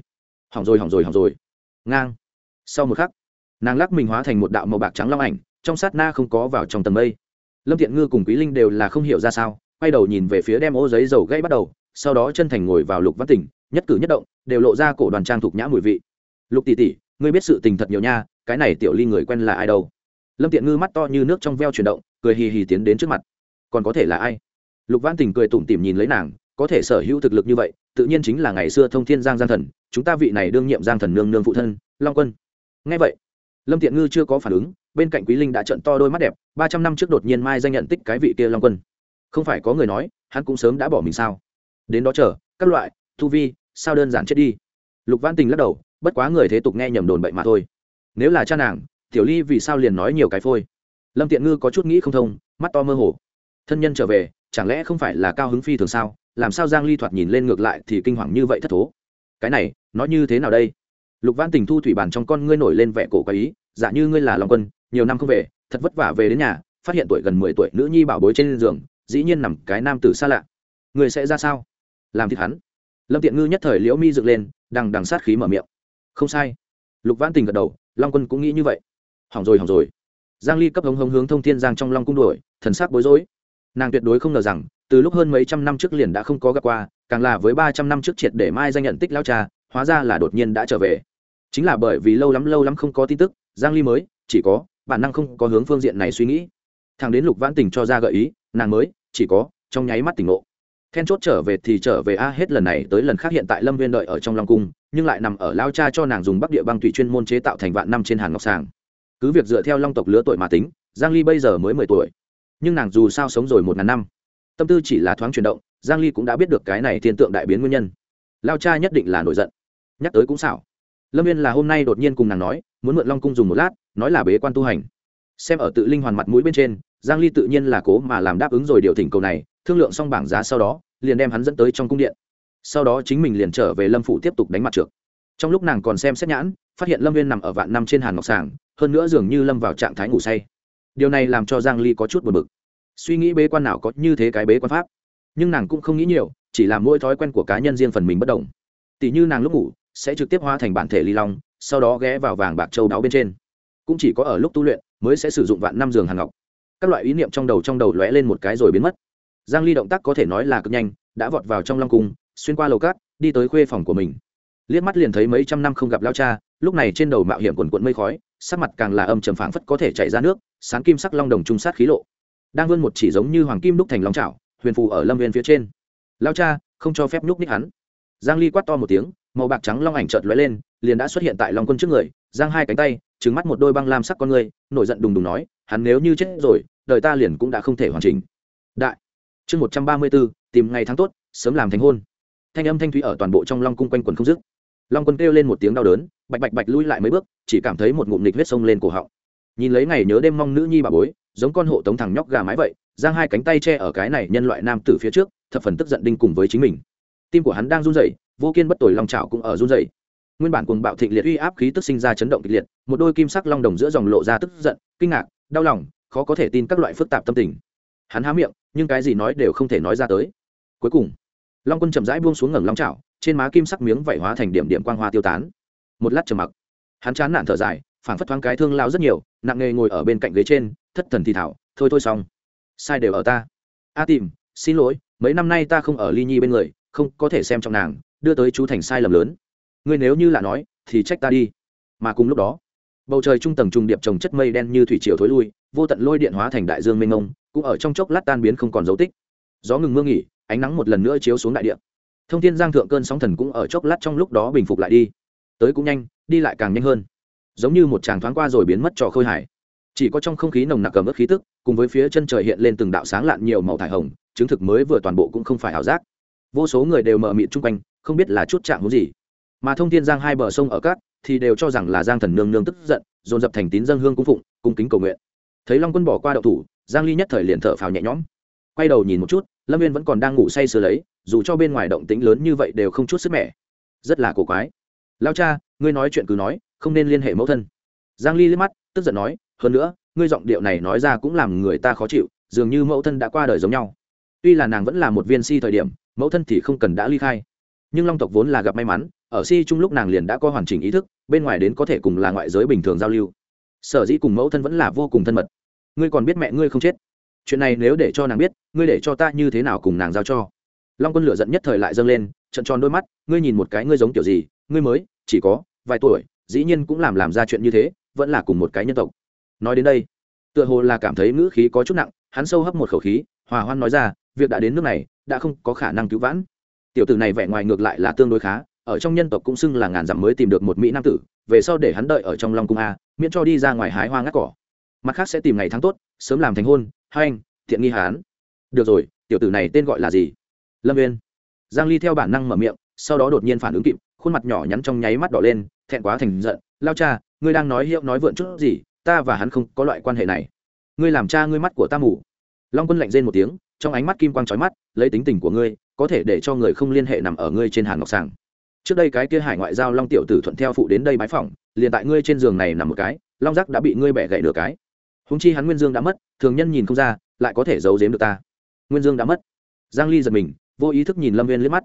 A: hỏng rồi hỏng rồi hỏng rồi. Ngang. Sau một khắc, nàng lắc mình hóa thành một đạo màu bạc trắng long ảnh, trong sát na không có vào trong tầng mây. Lâm thiện ngư cùng quý linh đều là không hiểu ra sao, quay đầu nhìn về phía đem ô giấy dầu gây bắt đầu, sau đó chân thành ngồi vào lục văn tỉnh, nhất cử nhất động, đều lộ ra cổ đoàn trang thục nhã mùi vị. Lục tỷ tỷ, ngươi biết sự tình thật nhiều nha, cái này tiểu ly người quen là ai đâu? Lâm tiện ngư mắt to như nước trong veo chuyển động, cười hì hì tiến đến trước mặt. Còn có thể là ai? Lục văn tỉnh cười tủm tỉm nhìn lấy nàng có thể sở hữu thực lực như vậy, tự nhiên chính là ngày xưa thông thiên giang giang thần, chúng ta vị này đương nhiệm giang thần nương nương phụ thân, long quân. Ngay vậy, lâm tiện ngư chưa có phản ứng, bên cạnh quý linh đã trận to đôi mắt đẹp, ba trăm năm trước đột nhiên mai danh nhận tích cái vị kia long quân. Không phải có người nói, hắn cũng sớm đã bỏ mình sao? Đến đó chờ, các loại thu vi, sao đơn giản chết đi. Lục văn tình lắc đầu, bất quá người thế tục nghe nhầm đồn bậy mà thôi. Nếu là cha nàng, tiểu ly vì sao liền nói nhiều cái phôi? Lâm tiện ngư có chút nghĩ không thông, mắt to mơ hồ. Thân nhân trở về, chẳng lẽ không phải là cao hứng phi thường sao? Làm sao giang ly thoạt nhìn lên ngược lại thì kinh hoàng như vậy thất thố? Cái này, nó như thế nào đây? Lục văn tình thu thủy bàn trong con ngươi nổi lên vẻ cổ quái ý dạ như ngươi là long quân, nhiều năm không về, thật vất vả về đến nhà, phát hiện tuổi gần 10 tuổi nữ nhi bảo bối trên giường, dĩ nhiên nằm cái nam tử xa lạ. Người sẽ ra sao? Làm thịt hắn. Lâm tiện ngư nhất thời liễu mi dựng lên, đằng đằng sát khí mở miệng. Không sai. Lục văn tình gật đầu, long quân cũng nghĩ như vậy. Hỏng rồi hỏng rồi. Giang ly cấp hống hống hướng thông thiên giang trong long cung đuổi, thần sắc bối rối. Nàng tuyệt đối không ngờ rằng từ lúc hơn mấy trăm năm trước liền đã không có gặp qua, càng là với ba trăm năm trước triệt để mai danh nhận tích lao cha, hóa ra là đột nhiên đã trở về. Chính là bởi vì lâu lắm lâu lắm không có tin tức, giang ly mới, chỉ có, bản năng không có hướng phương diện này suy nghĩ. Thằng đến lục vãn tình cho ra gợi ý, nàng mới, chỉ có, trong nháy mắt tỉnh ngộ. Then chốt trở về thì trở về, a, hết lần này tới lần khác hiện tại lâm viên đợi ở trong long cung, nhưng lại nằm ở lao cha cho nàng dùng bắc địa băng thủy chuyên môn chế tạo thành vạn năm trên hàng ngọc sàng. Cứ việc dựa theo long tộc lứa tuổi mà tính, giang ly bây giờ mới 10 tuổi. Nhưng nàng dù sao sống rồi một ngàn năm tâm tư chỉ là thoáng chuyển động, giang ly cũng đã biết được cái này thiên tượng đại biến nguyên nhân. Lao cha nhất định là nổi giận. Nhắc tới cũng xảo. Lâm viên là hôm nay đột nhiên cùng nàng nói, muốn mượn long cung dùng một lát, nói là bế quan tu hành. Xem ở tự linh hoàn mặt mũi bên trên, giang ly tự nhiên là cố mà làm đáp ứng rồi điều thỉnh cầu này, thương lượng xong bảng giá sau đó, liền đem hắn dẫn tới trong cung điện. Sau đó chính mình liền trở về lâm phủ tiếp tục đánh mặt trượt trong lúc nàng còn xem xét nhãn, phát hiện lâm viên nằm ở vạn năm trên hàn ngọc sàng, hơn nữa dường như lâm vào trạng thái ngủ say. Điều này làm cho giang ly có chút buồn bực suy nghĩ bế quan nào có như thế cái bế quan pháp. Nhưng nàng cũng không nghĩ nhiều, chỉ là mỗi thói quen của cá nhân riêng phần mình bất đồng. Tỷ như nàng lúc ngủ, sẽ trực tiếp hóa thành bản thể ly long, sau đó ghé vào vàng bạc châu đáo bên trên. Cũng chỉ có ở lúc tu luyện, mới sẽ sử dụng vạn năm giường hàng ngọc. Các loại ý niệm trong đầu trong đầu lóe lên một cái rồi biến mất. Giang ly động tác có thể nói là cực nhanh, đã vọt vào trong long cung, xuyên qua lầu cát, đi tới khuê phòng của mình. Liếc mắt liền thấy mấy trăm năm không gặp lao cha, lúc này trên đầu mạo hiểm quần quận mây khói, sắc mặt càng là âm trầm phảng phất có thể chảy ra nước, sáng kim sắc long đồng trung sát khí lộ đang vươn một chỉ giống như hoàng kim đúc thành lòng trảo huyền phù ở lâm viên phía trên. Lao cha không cho phép nhúc ních hắn. Giang ly quát to một tiếng màu bạc trắng long ảnh chợt lóe lên liền đã xuất hiện tại long quân trước người giang hai cánh tay trứng mắt một đôi băng lam sắc con người nổi giận đùng đùng nói hắn nếu như chết rồi đời ta liền cũng đã không thể hoàn chỉnh. Đại chương một trăm ba mươi 134, tìm ngày tháng tốt sớm làm thành hôn. Thanh âm thanh thúy ở toàn bộ trong long cung quanh quần không dứt. Long quân kêu lên một tiếng đau đớn bạch bạch bạch lui lại mấy bước chỉ cảm thấy một ngụm nịch huyết sông lên cổ họng nhìn lấy ngày nhớ đêm mong nữ nhi bà bối, giống con hộ tống thằng nhóc gà mái vậy, giang hai cánh tay che ở cái này nhân loại nam tử phía trước, thập phần tức giận đinh cùng với chính mình. Tim của hắn đang run rẩy, vô kiên bất tồi long chảo cũng ở run rẩy. Nguyên bản cuồng bạo thịnh liệt uy áp khí tức sinh ra chấn động kịch liệt, một đôi kim sắc long đồng giữa dòng lộ ra tức giận, kinh ngạc, đau lòng, khó có thể tin các loại phức tạp tâm tình. Hắn há miệng, nhưng cái gì nói đều không thể nói ra tới. Cuối cùng, long quân chậm rãi buông xuống ngẩng long chảo, trên má kim sắc miếng vảy hóa thành điểm điểm quang hoa tiêu tán. Một lát trầm mặc, hắn chán nản thở dài phảng phất thoáng cái thương lao rất nhiều, nặng nề ngồi ở bên cạnh ghế trên, thất thần thì thảo, thôi thôi xong. Sai đều ở ta. A tìm, xin lỗi, mấy năm nay ta không ở ly nhi bên người, không có thể xem trong nàng, đưa tới chú thành sai lầm lớn. Ngươi nếu như là nói, thì trách ta đi. Mà cùng lúc đó, bầu trời trung tầng trùng điệp trồng chất mây đen như thủy triều thối lui, vô tận lôi điện hóa thành đại dương mênh mông, cũng ở trong chốc lát tan biến không còn dấu tích. Gió ngừng mưa nghỉ, ánh nắng một lần nữa chiếu xuống đại địa. Thông thiên giang thượng cơn sóng thần cũng ở chốc lát trong lúc đó bình phục lại đi. Tới cũng nhanh, đi lại càng nhanh hơn giống như một chàng thoáng qua rồi biến mất trò khôi hải chỉ có trong không khí nồng nặc cầm ớt khí tức, cùng với phía chân trời hiện lên từng đạo sáng lạn nhiều màu thải hồng, chứng thực mới vừa toàn bộ cũng không phải ảo giác. Vô số người đều mở mịt chung quanh, không biết là chút chạm hữu gì. Mà thông thiên giang hai bờ sông ở cát thì đều cho rằng là giang thần nương nương tức giận, dồn dập thành tín dân hương cung phụng, cung kính cầu nguyện. Thấy long quân bỏ qua đậu thủ, giang ly nhất thời liền thở phào nhẹ nhõm. Quay đầu nhìn một chút, lâm viên vẫn còn đang ngủ say sưa lấy, dù cho bên ngoài động tĩnh lớn như vậy đều không chút sức mẻ. Rất là cổ quái. Lao cha, ngươi nói chuyện cứ nói không nên liên hệ mẫu thân. Giang ly liếc mắt, tức giận nói, hơn nữa, ngươi giọng điệu này nói ra cũng làm người ta khó chịu, dường như mẫu thân đã qua đời giống nhau. Tuy là nàng vẫn là một viên si thời điểm, mẫu thân thì không cần đã ly khai. Nhưng long tộc vốn là gặp may mắn, ở si chung lúc nàng liền đã có hoàn chỉnh ý thức, bên ngoài đến có thể cùng là ngoại giới bình thường giao lưu. Sở dĩ cùng mẫu thân vẫn là vô cùng thân mật. Ngươi còn biết mẹ ngươi không chết? Chuyện này nếu để cho nàng biết, ngươi để cho ta như thế nào cùng nàng giao cho? Long quân lửa giận nhất thời lại dâng lên, trận tròn đôi mắt, ngươi nhìn một cái ngươi giống kiểu gì, ngươi mới chỉ có vài tuổi dĩ nhiên cũng làm làm ra chuyện như thế, vẫn là cùng một cái nhân tộc. Nói đến đây, tựa hồ là cảm thấy ngữ khí có chút nặng, hắn sâu hấp một khẩu khí, hòa hoan nói ra, việc đã đến nước này, đã không có khả năng cứu vãn. Tiểu tử này vẻ ngoài ngược lại là tương đối khá, ở trong nhân tộc cũng xưng là ngàn dặm mới tìm được một mỹ nam tử, về sau để hắn đợi ở trong long cung a, miễn cho đi ra ngoài hái hoa ngắt cỏ. Mặt khác sẽ tìm ngày tháng tốt, sớm làm thành hôn, hai anh, thiện nghi hán. Được rồi, tiểu tử này tên gọi là gì? Lâm viên giang ly theo bản năng mở miệng, sau đó đột nhiên phản ứng kịp, khuôn mặt nhỏ nhắn trong nháy mắt đỏ lên thẹn quá thành giận, lao cha, ngươi đang nói hiệu nói vượn chút gì, ta và hắn không có loại quan hệ này. Ngươi làm cha ngươi mắt của ta mù. Long quân lạnh rên một tiếng, trong ánh mắt kim quang trói mắt, lấy tính tình của ngươi, có thể để cho người không liên hệ nằm ở ngươi trên hàn ngọc sàng. Trước đây cái kia hải ngoại giao long tiểu tử thuận theo phụ đến đây bái phỏng, liền tại ngươi trên giường này nằm một cái, long giác đã bị ngươi bẻ gãy nửa cái. Húng chi hắn nguyên dương đã mất, thường nhân nhìn không ra, lại có thể giấu giếm được ta. Nguyên dương đã mất. Giang ly giật mình, vô ý thức nhìn lâm viên liếc mắt.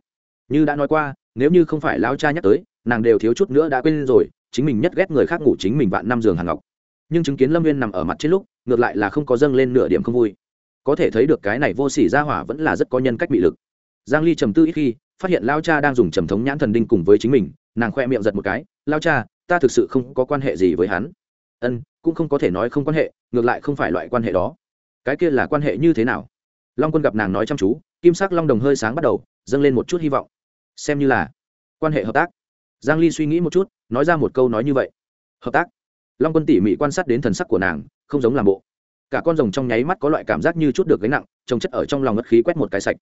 A: Như đã nói qua nếu như không phải lão cha nhắc tới, nàng đều thiếu chút nữa đã quên rồi, chính mình nhất ghét người khác ngủ chính mình vạn năm giường hàng ngọc. Nhưng chứng kiến lâm viên nằm ở mặt trên lúc, ngược lại là không có dâng lên nửa điểm không vui. Có thể thấy được cái này vô sỉ ra hỏa vẫn là rất có nhân cách bị lực. Giang ly trầm tư ít khi, phát hiện lao cha đang dùng trầm thống nhãn thần đinh cùng với chính mình, nàng khoe miệng giật một cái lao cha, ta thực sự không có quan hệ gì với hắn. Ân, cũng không có thể nói không quan hệ, ngược lại không phải loại quan hệ đó. Cái kia là quan hệ như thế nào? Long quân gặp nàng nói chăm chú, kim sắc long đồng hơi sáng bắt đầu, dâng lên một chút hy vọng xem như là quan hệ hợp tác. Giang ly suy nghĩ một chút, nói ra một câu nói như vậy. Hợp tác? Long quân tỉ mỉ quan sát đến thần sắc của nàng, không giống làm bộ. Cả con rồng trong nháy mắt có loại cảm giác như chút được gánh nặng, trồng chất ở trong lòng ngất khí quét một cái sạch.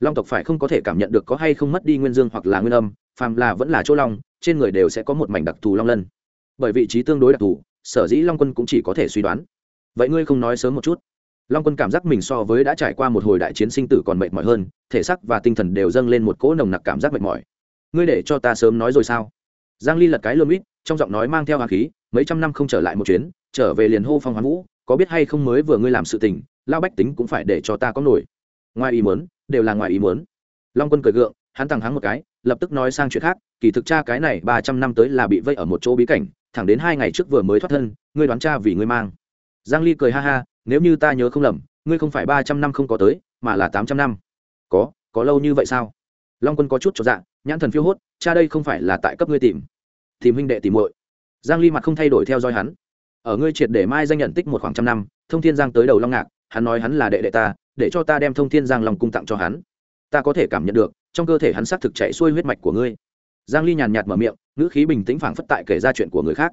A: Long tộc phải không có thể cảm nhận được có hay không mất đi nguyên dương hoặc là nguyên âm, phàm là vẫn là chỗ long, trên người đều sẽ có một mảnh đặc thù long lân. Bởi vị trí tương đối đặc thù, sở dĩ long quân cũng chỉ có thể suy đoán. Vậy ngươi không nói sớm một chút long quân cảm giác mình so với đã trải qua một hồi đại chiến sinh tử còn mệt mỏi hơn, thể xác và tinh thần đều dâng lên một cỗ nồng nặc cảm giác mệt mỏi. Ngươi để cho ta sớm nói rồi sao? Giang ly lật cái lơm ít trong giọng nói mang theo hà khí, mấy trăm năm không trở lại một chuyến, trở về liền hô phong hoán vũ, có biết hay không mới vừa ngươi làm sự tình lao bách tính cũng phải để cho ta có nổi. Ngoài ý muốn, đều là ngoài ý muốn. Long quân cười gượng, hắn thẳng hắn một cái, lập tức nói sang chuyện khác, kỳ thực cha cái này ba trăm năm tới là bị vây ở một chỗ bí cảnh, thẳng đến hai ngày trước vừa mới thoát thân, ngươi đoán cha vì ngươi mang. Giang ly cười ha ha nếu như ta nhớ không lầm, ngươi không phải ba trăm năm không có tới, mà là tám trăm năm. Có có lâu như vậy sao? Long quân có chút cho dạ nhãn thần phiêu hốt, cha đây không phải là tại cấp ngươi tìm. Tìm huynh đệ tìm muội. Giang ly mặt không thay đổi theo dõi hắn. Ở ngươi triệt để mai danh nhận tích một khoảng trăm năm, thông thiên giang tới đầu long ngạc, hắn nói hắn là đệ đệ ta, để cho ta đem thông thiên giang lòng cung tặng cho hắn. Ta có thể cảm nhận được, trong cơ thể hắn xác thực chạy xuôi huyết mạch của ngươi. Giang ly nhàn nhạt mở miệng, ngữ khí bình tĩnh phảng phất tại kể ra chuyện của người khác.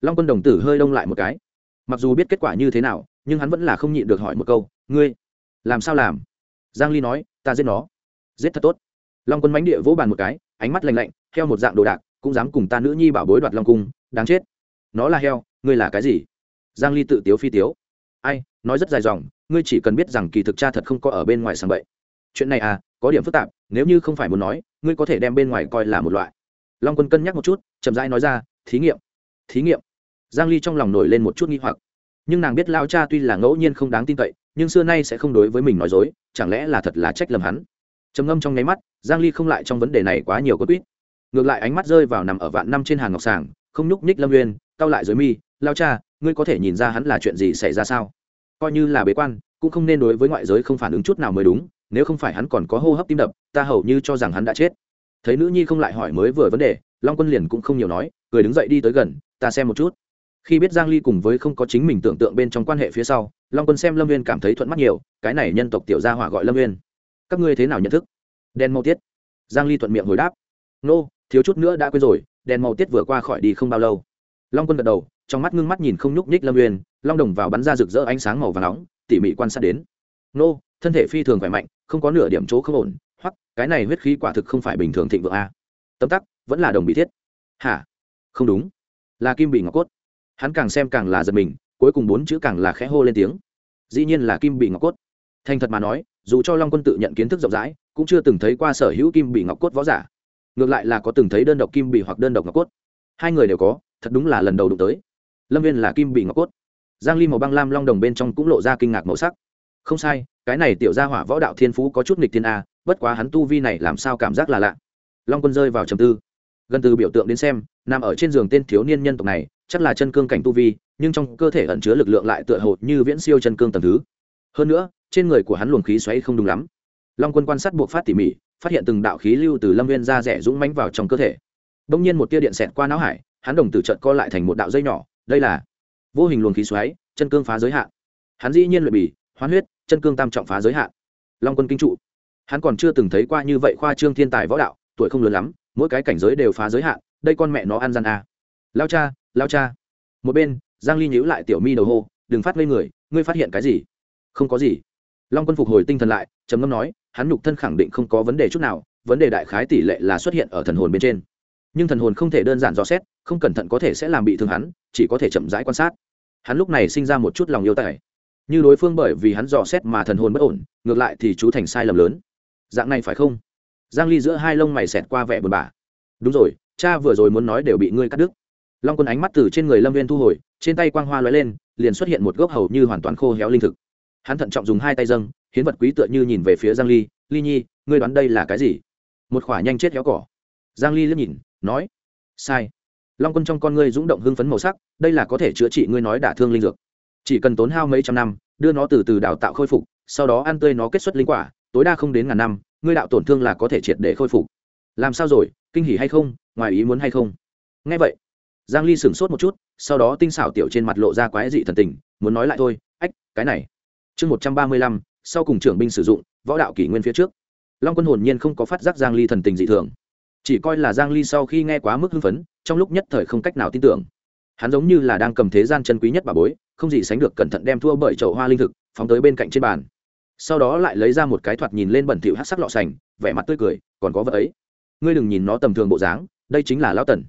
A: Long quân đồng tử hơi đông lại một cái mặc dù biết kết quả như thế nào, nhưng hắn vẫn là không nhịn được hỏi một câu, ngươi, làm sao làm? Giang ly nói, ta giết nó. Giết thật tốt. Long quân mánh địa vỗ bàn một cái, ánh mắt lạnh lạnh, theo một dạng đồ đạc, cũng dám cùng ta nữ nhi bảo bối đoạt long cung, đáng chết. Nó là heo, ngươi là cái gì? Giang ly tự tiếu phi tiếu. Ai, nói rất dài dòng, ngươi chỉ cần biết rằng kỳ thực cha thật không có ở bên ngoài sàng bậy. Chuyện này à có điểm phức tạp, nếu như không phải muốn nói, ngươi có thể đem bên ngoài coi là một loại. Long quân cân nhắc một chút, chậm rãi nói ra, thí nghiệm thí nghiệm giang ly trong lòng nổi lên một chút nghi hoặc. Nhưng nàng biết lao cha tuy là ngẫu nhiên không đáng tin cậy, nhưng xưa nay sẽ không đối với mình nói dối, chẳng lẽ là thật là trách lầm hắn? Trầm ngâm trong nháy mắt, giang ly không lại trong vấn đề này quá nhiều có quýt. Ngược lại ánh mắt rơi vào nằm ở vạn năm trên hàng ngọc sàng, không nhúc nhích lâm nguyên cau lại dưới mi lao cha, ngươi có thể nhìn ra hắn là chuyện gì xảy ra sao? Coi như là bế quan, cũng không nên đối với ngoại giới không phản ứng chút nào mới đúng, nếu không phải hắn còn có hô hấp tim đập, ta hầu như cho rằng hắn đã chết. Thấy nữ nhi không lại hỏi mới vừa vấn đề, long quân liền cũng không nhiều nói, cười đứng dậy đi tới gần, ta xem một chút khi biết giang ly cùng với không có chính mình tưởng tượng bên trong quan hệ phía sau, long quân xem lâm viên cảm thấy thuận mắt nhiều, cái này nhân tộc tiểu gia hỏa gọi lâm viên các ngươi thế nào nhận thức? Đen Mau tiết. Giang ly thuận miệng hồi đáp. Nô, thiếu chút nữa đã quên rồi đèn màu tiết vừa qua khỏi đi không bao lâu. Long quân gật đầu, trong mắt ngưng mắt nhìn không nhúc nhích lâm uyên, long đồng vào bắn ra rực rỡ ánh sáng màu và nóng, tỉ mỉ quan sát đến. Nô, thân thể phi thường khỏe mạnh, không có nửa điểm chỗ không ổn, hoặc, cái này huyết khí quả thực không phải bình thường thịnh vượng a. Tấm tắc, vẫn là đồng bị thiết. Hả? Không đúng. Là kim bị ngọc cốt hắn càng xem càng là giật mình, cuối cùng bốn chữ càng là khẽ hô lên tiếng. Dĩ nhiên là kim bị ngọc cốt. Thành thật mà nói, dù cho long quân tự nhận kiến thức rộng rãi, cũng chưa từng thấy qua sở hữu kim bị ngọc cốt võ giả. Ngược lại là có từng thấy đơn độc kim bị hoặc đơn độc ngọc cốt. Hai người đều có, thật đúng là lần đầu đụng tới. Lâm viên là kim bị ngọc cốt. Giang ly màu băng lam long đồng bên trong cũng lộ ra kinh ngạc màu sắc. Không sai, cái này tiểu gia hỏa võ đạo thiên phú có chút nghịch thiên a, bất quá hắn tu vi này làm sao cảm giác là lạ. Long quân rơi vào trầm tư. Gần từ biểu tượng đến xem, nằm ở trên giường tên thiếu niên nhân tộc này chắc là chân cương cảnh tu vi, nhưng trong cơ thể ẩn chứa lực lượng lại tựa hồ như viễn siêu chân cương tầng thứ. Hơn nữa, trên người của hắn luồng khí xoáy không đúng lắm. Long quân quan sát buộc phát tỉ mỉ, phát hiện từng đạo khí lưu từ lâm viên ra rẻ dũng mánh vào trong cơ thể. Đông nhiên một tia điện xẹt qua não hải, hắn đồng tử trận co lại thành một đạo dây nhỏ, đây là vô hình luồng khí xoáy, chân cương phá giới hạn. Hắn dĩ nhiên luyện bì, hoán huyết, chân cương tam trọng phá giới hạn. Long quân kinh trụ. Hắn còn chưa từng thấy qua như vậy khoa trương thiên tài võ đạo, tuổi không lớn lắm, mỗi cái cảnh giới đều phá giới hạn, đây con mẹ nó ăn gian à. lao cha lao cha. Một bên, giang ly nhíu lại tiểu mi đầu hô, đừng phát ngây người, ngươi phát hiện cái gì? Không có gì. Long quân phục hồi tinh thần lại, trầm ngâm nói, hắn nhục thân khẳng định không có vấn đề chút nào, vấn đề đại khái tỷ lệ là xuất hiện ở thần hồn bên trên. Nhưng thần hồn không thể đơn giản dò xét, không cẩn thận có thể sẽ làm bị thương hắn, chỉ có thể chậm rãi quan sát. Hắn lúc này sinh ra một chút lòng yêu tài. Như đối phương bởi vì hắn dò xét mà thần hồn bất ổn, ngược lại thì chú thành sai lầm lớn. Dạng này phải không? Giang ly giữa hai lông mày xẹt qua vẻ buồn bã. Đúng rồi, cha vừa rồi muốn nói đều bị ngươi cắt đứt long quân ánh mắt từ trên người lâm viên thu hồi, trên tay quang hoa lóe lên, liền xuất hiện một gốc hầu như hoàn toàn khô héo linh thực. Hắn thận trọng dùng hai tay dâng, hiến vật quý tựa như nhìn về phía giang ly ly nhi, ngươi đoán đây là cái gì? Một khỏa nhanh chết héo cỏ. Giang ly liếc nhìn, nói, sai. Long quân trong con ngươi rung động hưng phấn màu sắc, đây là có thể chữa trị ngươi nói đả thương linh dược. Chỉ cần tốn hao mấy trăm năm, đưa nó từ từ đào tạo khôi phục, sau đó ăn tươi nó kết xuất linh quả, tối đa không đến ngàn năm, ngươi đạo tổn thương là có thể triệt để khôi phục. Làm sao rồi? Kinh hỉ hay không? Ngoài ý muốn hay không? Nghe vậy giang ly sửng sốt một chút sau đó tinh xảo tiểu trên mặt lộ ra quái dị thần tình muốn nói lại thôi ách cái này. Chương 135, sau cùng trưởng binh sử dụng võ đạo kỷ nguyên phía trước. Long quân hồn nhiên không có phát giác giang ly thần tình dị thường. Chỉ coi là giang ly sau khi nghe quá mức hưng phấn trong lúc nhất thời không cách nào tin tưởng. Hắn giống như là đang cầm thế gian chân quý nhất bà bối không gì sánh được cẩn thận đem thua bởi chậu hoa linh thực phóng tới bên cạnh trên bàn. Sau đó lại lấy ra một cái thoạt nhìn lên bẩn thỉu hắc sắc lọ sành vẻ mặt tươi cười còn có vật ấy. Ngươi đừng nhìn nó tầm thường bộ dáng đây chính là lão tần.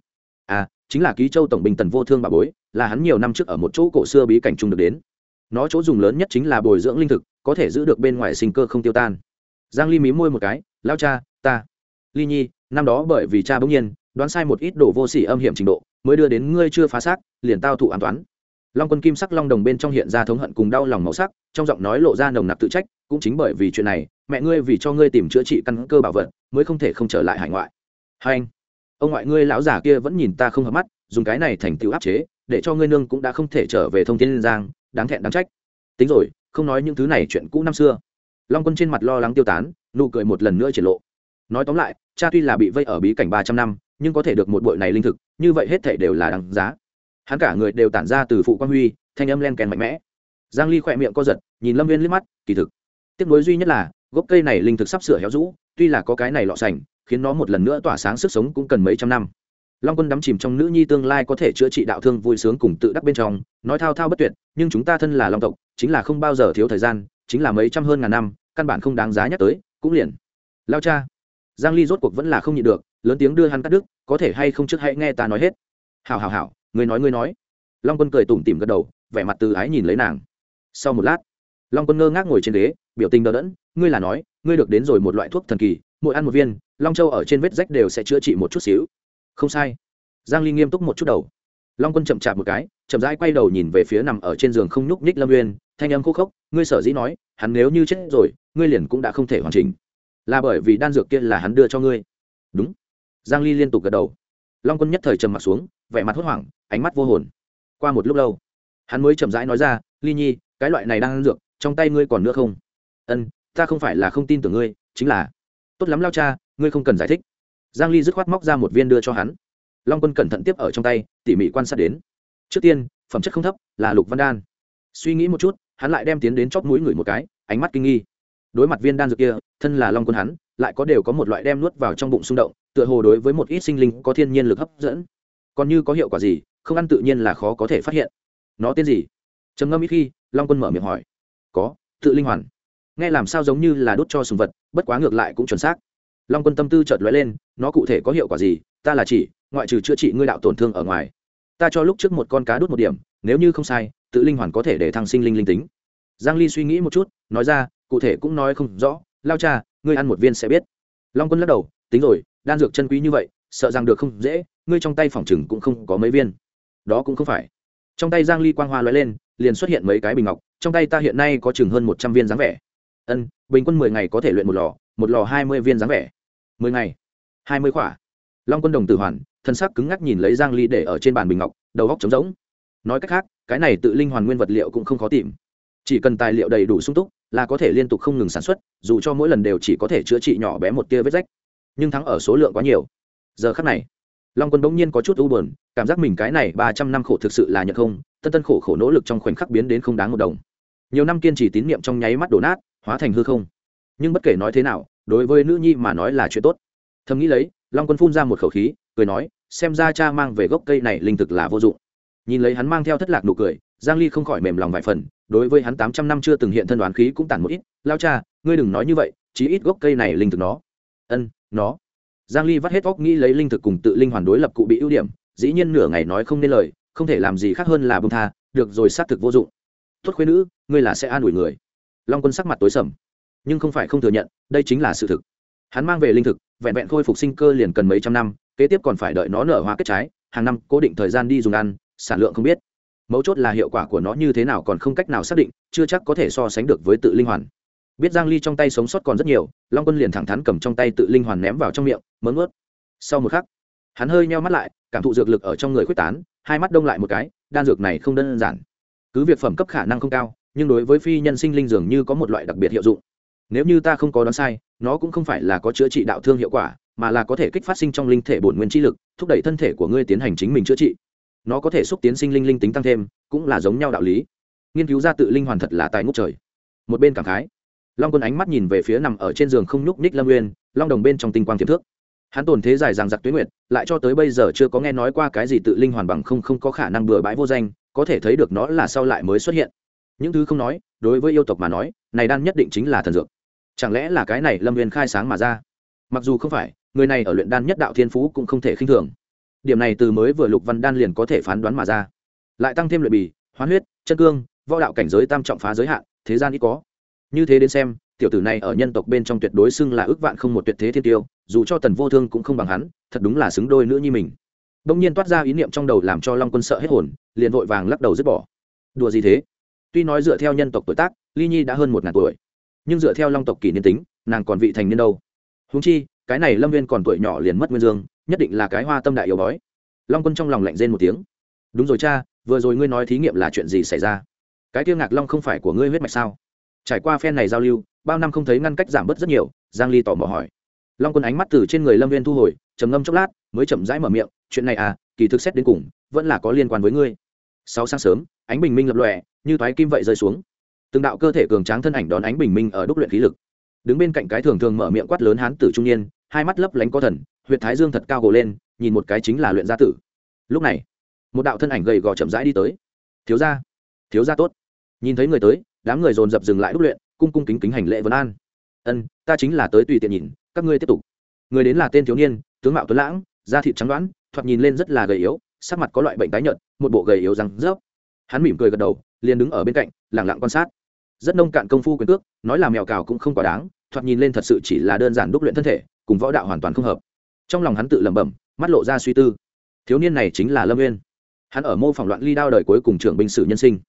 A: À chính là ký châu tổng binh tần vô thương bà bối, là hắn nhiều năm trước ở một chỗ cổ xưa bí cảnh chung được đến. Nó chỗ dùng lớn nhất chính là bồi dưỡng linh thực, có thể giữ được bên ngoài sinh cơ không tiêu tan. Giang ly mí môi một cái lao cha, ta. Ly nhi, năm đó bởi vì cha bỗng nhiên, đoán sai một ít đồ vô sỉ âm hiểm trình độ, mới đưa đến ngươi chưa phá xác, liền tao thụ an toán. Long quân kim sắc long đồng bên trong hiện ra thống hận cùng đau lòng màu sắc, trong giọng nói lộ ra nồng nặc tự trách, cũng chính bởi vì chuyện này, mẹ ngươi vì cho ngươi tìm chữa trị căn cơ bảo vật, mới không thể không trở lại hải ngoại. Hai anh ông ngoại ngươi lão già kia vẫn nhìn ta không hợp mắt, dùng cái này thành tựu áp chế, để cho ngươi nương cũng đã không thể trở về thông tin liên giang, đáng thẹn đáng trách. Tính rồi, không nói những thứ này chuyện cũ năm xưa. Long quân trên mặt lo lắng tiêu tán, nụ cười một lần nữa triển lộ. Nói tóm lại, cha tuy là bị vây ở bí cảnh ba trăm năm, nhưng có thể được một bội này linh thực, như vậy hết thể đều là đáng giá. Hắn cả người đều tản ra từ phụ quan huy, thanh âm len kèn mạnh mẽ. Giang ly khỏe miệng co giật, nhìn lâm viên liếc mắt, kỳ thực. Tiếc nuối duy nhất là, gốc cây này linh thực sắp sửa héo rũ, tuy là có cái này lọ sành khiến nó một lần nữa tỏa sáng sức sống cũng cần mấy trăm năm. Long quân đắm chìm trong nữ nhi tương lai có thể chữa trị đạo thương vui sướng cùng tự đắc bên trong, nói thao thao bất tuyệt, nhưng chúng ta thân là long tộc, chính là không bao giờ thiếu thời gian, chính là mấy trăm hơn ngàn năm, căn bản không đáng giá nhắc tới, cũng liền. Lao cha. Giang ly rốt cuộc vẫn là không nhịn được, lớn tiếng đưa hắn cắt đứt, có thể hay không trước hãy nghe ta nói hết. Hảo hảo hảo, người nói người nói. Long quân cười tủm tỉm gật đầu, vẻ mặt từ ái nhìn lấy nàng. Sau một lát, long quân ngơ ngác ngồi trên ghế, biểu tình đờ đẫn, ngươi là nói, ngươi được đến rồi một loại thuốc thần kỳ, mỗi ăn một viên long châu ở trên vết rách đều sẽ chữa trị một chút xíu. Không sai. Giang ly nghiêm túc một chút đầu. Long quân chậm chạp một cái, chậm rãi quay đầu nhìn về phía nằm ở trên giường không nhúc nhích lâm uyên, thanh âm khô khốc, ngươi sở dĩ nói, hắn nếu như chết rồi, ngươi liền cũng đã không thể hoàn chỉnh. Là bởi vì đan dược kia là hắn đưa cho ngươi. Đúng. Giang ly liên tục gật đầu. Long quân nhất thời trầm mặt xuống, vẻ mặt hốt hoảng, ánh mắt vô hồn. Qua một lúc lâu, hắn mới chậm rãi nói ra, ly nhi, cái loại này đang dược, trong tay ngươi còn nữa không? Ân, ta không phải là không tin tưởng ngươi, chính là. Tốt lắm lao cha ngươi không cần giải thích. Giang ly dứt khoát móc ra một viên đưa cho hắn. Long quân cẩn thận tiếp ở trong tay, tỉ mỉ quan sát đến. Trước tiên, phẩm chất không thấp, là lục văn đan. Suy nghĩ một chút, hắn lại đem tiến đến chóp mũi người một cái, ánh mắt kinh nghi. Đối mặt viên đan dược kia, thân là long quân hắn, lại có đều có một loại đem nuốt vào trong bụng xung động, tựa hồ đối với một ít sinh linh có thiên nhiên lực hấp dẫn. Còn như có hiệu quả gì, không ăn tự nhiên là khó có thể phát hiện. Nó tên gì? Trầm ngâm ít khi, long quân mở miệng hỏi. Có, tự linh hoàn. Nghe làm sao giống như là đốt cho sùng vật, bất quá ngược lại cũng chuẩn xác long quân tâm tư chợt lóe lên, nó cụ thể có hiệu quả gì, ta là chỉ, ngoại trừ chữa trị ngươi đạo tổn thương ở ngoài. Ta cho lúc trước một con cá đốt một điểm, nếu như không sai, tự linh hoàn có thể để thăng sinh linh linh tính. Giang ly suy nghĩ một chút, nói ra, cụ thể cũng nói không rõ, lao cha, ngươi ăn một viên sẽ biết. Long quân lắc đầu, tính rồi, đan dược chân quý như vậy, sợ rằng được không dễ, ngươi trong tay phòng chừng cũng không có mấy viên. Đó cũng không phải. Trong tay giang ly quang hoa lóe lên, liền xuất hiện mấy cái bình ngọc, trong tay ta hiện nay có chừng hơn 100 viên dáng vẻ. Ân, bình quân 10 ngày có thể luyện một lò một lò 20 viên dáng vẻ. 10 ngày 20 khỏa. Long quân đồng tử hoàn, thân sắc cứng ngắc nhìn lấy giang ly để ở trên bàn bình ngọc, đầu góc trống rỗng. Nói cách khác, cái này tự linh hoàn nguyên vật liệu cũng không khó tìm. Chỉ cần tài liệu đầy đủ sung túc, là có thể liên tục không ngừng sản xuất, dù cho mỗi lần đều chỉ có thể chữa trị nhỏ bé một tia vết rách. Nhưng thắng ở số lượng quá nhiều. Giờ khắc này, long quân bỗng nhiên có chút u buồn, cảm giác mình cái này ba trăm năm khổ thực sự là nhận không, tân tân khổ khổ nỗ lực trong khoảnh khắc biến đến không đáng một đồng. Nhiều năm kiên trì tín nhiệm trong nháy mắt đổ nát, hóa thành hư không. Nhưng bất kể nói thế nào đối với nữ nhi mà nói là chuyện tốt. Thầm nghĩ lấy, long quân phun ra một khẩu khí, cười nói, xem ra cha mang về gốc cây này linh thực là vô dụng. Nhìn lấy hắn mang theo thất lạc nụ cười, giang ly không khỏi mềm lòng vài phần, đối với hắn 800 năm chưa từng hiện thân đoán khí cũng tàn một ít, lao cha, ngươi đừng nói như vậy, chí ít gốc cây này linh thực nó. Ân, nó. Giang ly vắt hết óc nghĩ lấy linh thực cùng tự linh hoàn đối lập cụ bị ưu điểm, dĩ nhiên nửa ngày nói không nên lời, không thể làm gì khác hơn là bông tha, được rồi, xác thực vô dụng. Tốt khuê nữ, ngươi là sẽ an ủi người. Long quân sắc mặt tối sầm nhưng không phải không thừa nhận, đây chính là sự thực. Hắn mang về linh thực, vẹn vẹn khôi phục sinh cơ liền cần mấy trăm năm, kế tiếp còn phải đợi nó nở hoa kết trái, hàng năm cố định thời gian đi dùng ăn, sản lượng không biết. Mấu chốt là hiệu quả của nó như thế nào còn không cách nào xác định, chưa chắc có thể so sánh được với tự linh hoàn. Biết giang ly trong tay sống sót còn rất nhiều, long quân liền thẳng thắn cầm trong tay tự linh hoàn ném vào trong miệng mớn ướt sau một khắc, hắn hơi nheo mắt lại, cảm thụ dược lực ở trong người khuếch tán, hai mắt đông lại một cái, đan dược này không đơn giản. Cứ việc phẩm cấp khả năng không cao, nhưng đối với phi nhân sinh linh dường như có một loại đặc biệt hiệu dụng nếu như ta không có đoán sai, nó cũng không phải là có chữa trị đạo thương hiệu quả, mà là có thể kích phát sinh trong linh thể bổn nguyên chi lực, thúc đẩy thân thể của ngươi tiến hành chính mình chữa trị. Nó có thể xúc tiến sinh linh linh tính tăng thêm, cũng là giống nhau đạo lý. Nghiên cứu ra tự linh hoàn thật là tài ngốc trời. Một bên cảm khái, long quân ánh mắt nhìn về phía nằm ở trên giường không nhúc ních lâm nguyên long đồng bên trong tinh quang tiềm thước. Hắn tồn thế dài rằng giặc tuyến nguyệt, lại cho tới bây giờ chưa có nghe nói qua cái gì tự linh hoàn bằng không không có khả năng bừa bãi vô danh, có thể thấy được nó là sau lại mới xuất hiện. Những thứ không nói, đối với yêu tộc mà nói, này đan nhất định chính là thần dược chẳng lẽ là cái này lâm nguyên khai sáng mà ra? Mặc dù không phải, người này ở luyện đan nhất đạo thiên phú cũng không thể khinh thường. Điểm này từ mới vừa lục văn đan liền có thể phán đoán mà ra. Lại tăng thêm luyện bì, hoán huyết, chân cương, võ đạo cảnh giới tam trọng phá giới hạn, thế gian ít có. Như thế đến xem, tiểu tử này ở nhân tộc bên trong tuyệt đối xưng là ước vạn không một tuyệt thế thiên tiêu, dù cho tần vô thương cũng không bằng hắn, thật đúng là xứng đôi nữ nhi mình. Đông nhiên toát ra ý niệm trong đầu làm cho long quân sợ hết hồn, liền vội vàng lắc đầu dứt bỏ. Đùa gì thế? Tuy nói dựa theo nhân tộc tuổi tác, ly nhi đã hơn một ngàn tuổi nhưng dựa theo long tộc kỷ niên tính, nàng còn vị thành niên đâu. Húng chi, cái này lâm viên còn tuổi nhỏ liền mất nguyên dương, nhất định là cái hoa tâm đại yếu bói. Long quân trong lòng lạnh rên một tiếng. Đúng rồi cha, vừa rồi ngươi nói thí nghiệm là chuyện gì xảy ra? Cái tiêu ngạc long không phải của ngươi huyết mạch sao? Trải qua phen này giao lưu, bao năm không thấy ngăn cách giảm bớt rất nhiều, giang ly tỏ mò hỏi. Long quân ánh mắt từ trên người lâm viên thu hồi, trầm ngâm chốc lát, mới chậm rãi mở miệng, chuyện này à kỳ thực xét đến cùng vẫn là có liên quan với ngươi. Sáu sáng sớm, ánh bình minh lập lòe, như thoái kim vậy rơi xuống từng đạo cơ thể cường tráng thân ảnh đón ánh bình minh ở đúc luyện khí lực. Đứng bên cạnh cái thường thường mở miệng quát lớn hán tử trung niên, hai mắt lấp lánh có thần huyện thái dương thật cao gồ lên, nhìn một cái chính là luyện gia tử. Lúc này, một đạo thân ảnh gầy gò chậm rãi đi tới. Thiếu gia thiếu gia tốt. Nhìn thấy người tới, đám người dồn dập dừng lại đúc luyện, cung cung kính kính hành lễ vấn an. Ân, ta chính là tới tùy tiện nhìn, các ngươi tiếp tục. Người đến là tên thiếu niên, tướng mạo tuấn lãng, da thịt trắng đoán, thoạt nhìn lên rất là gầy yếu, sắc mặt có loại bệnh tái nhợt, một bộ gầy yếu răng rớp. Hắn mỉm cười gật đầu, liền đứng ở bên cạnh lẳng lặng quan sát rất nông cạn công phu quyền cước, nói là mèo cào cũng không quá đáng, thoạt nhìn lên thật sự chỉ là đơn giản đúc luyện thân thể, cùng võ đạo hoàn toàn không hợp. Trong lòng hắn tự lẩm bẩm, mắt lộ ra suy tư. Thiếu niên này chính là lâm nguyên hắn ở mô phỏng loạn ly đao đời cuối cùng trưởng binh sử nhân sinh.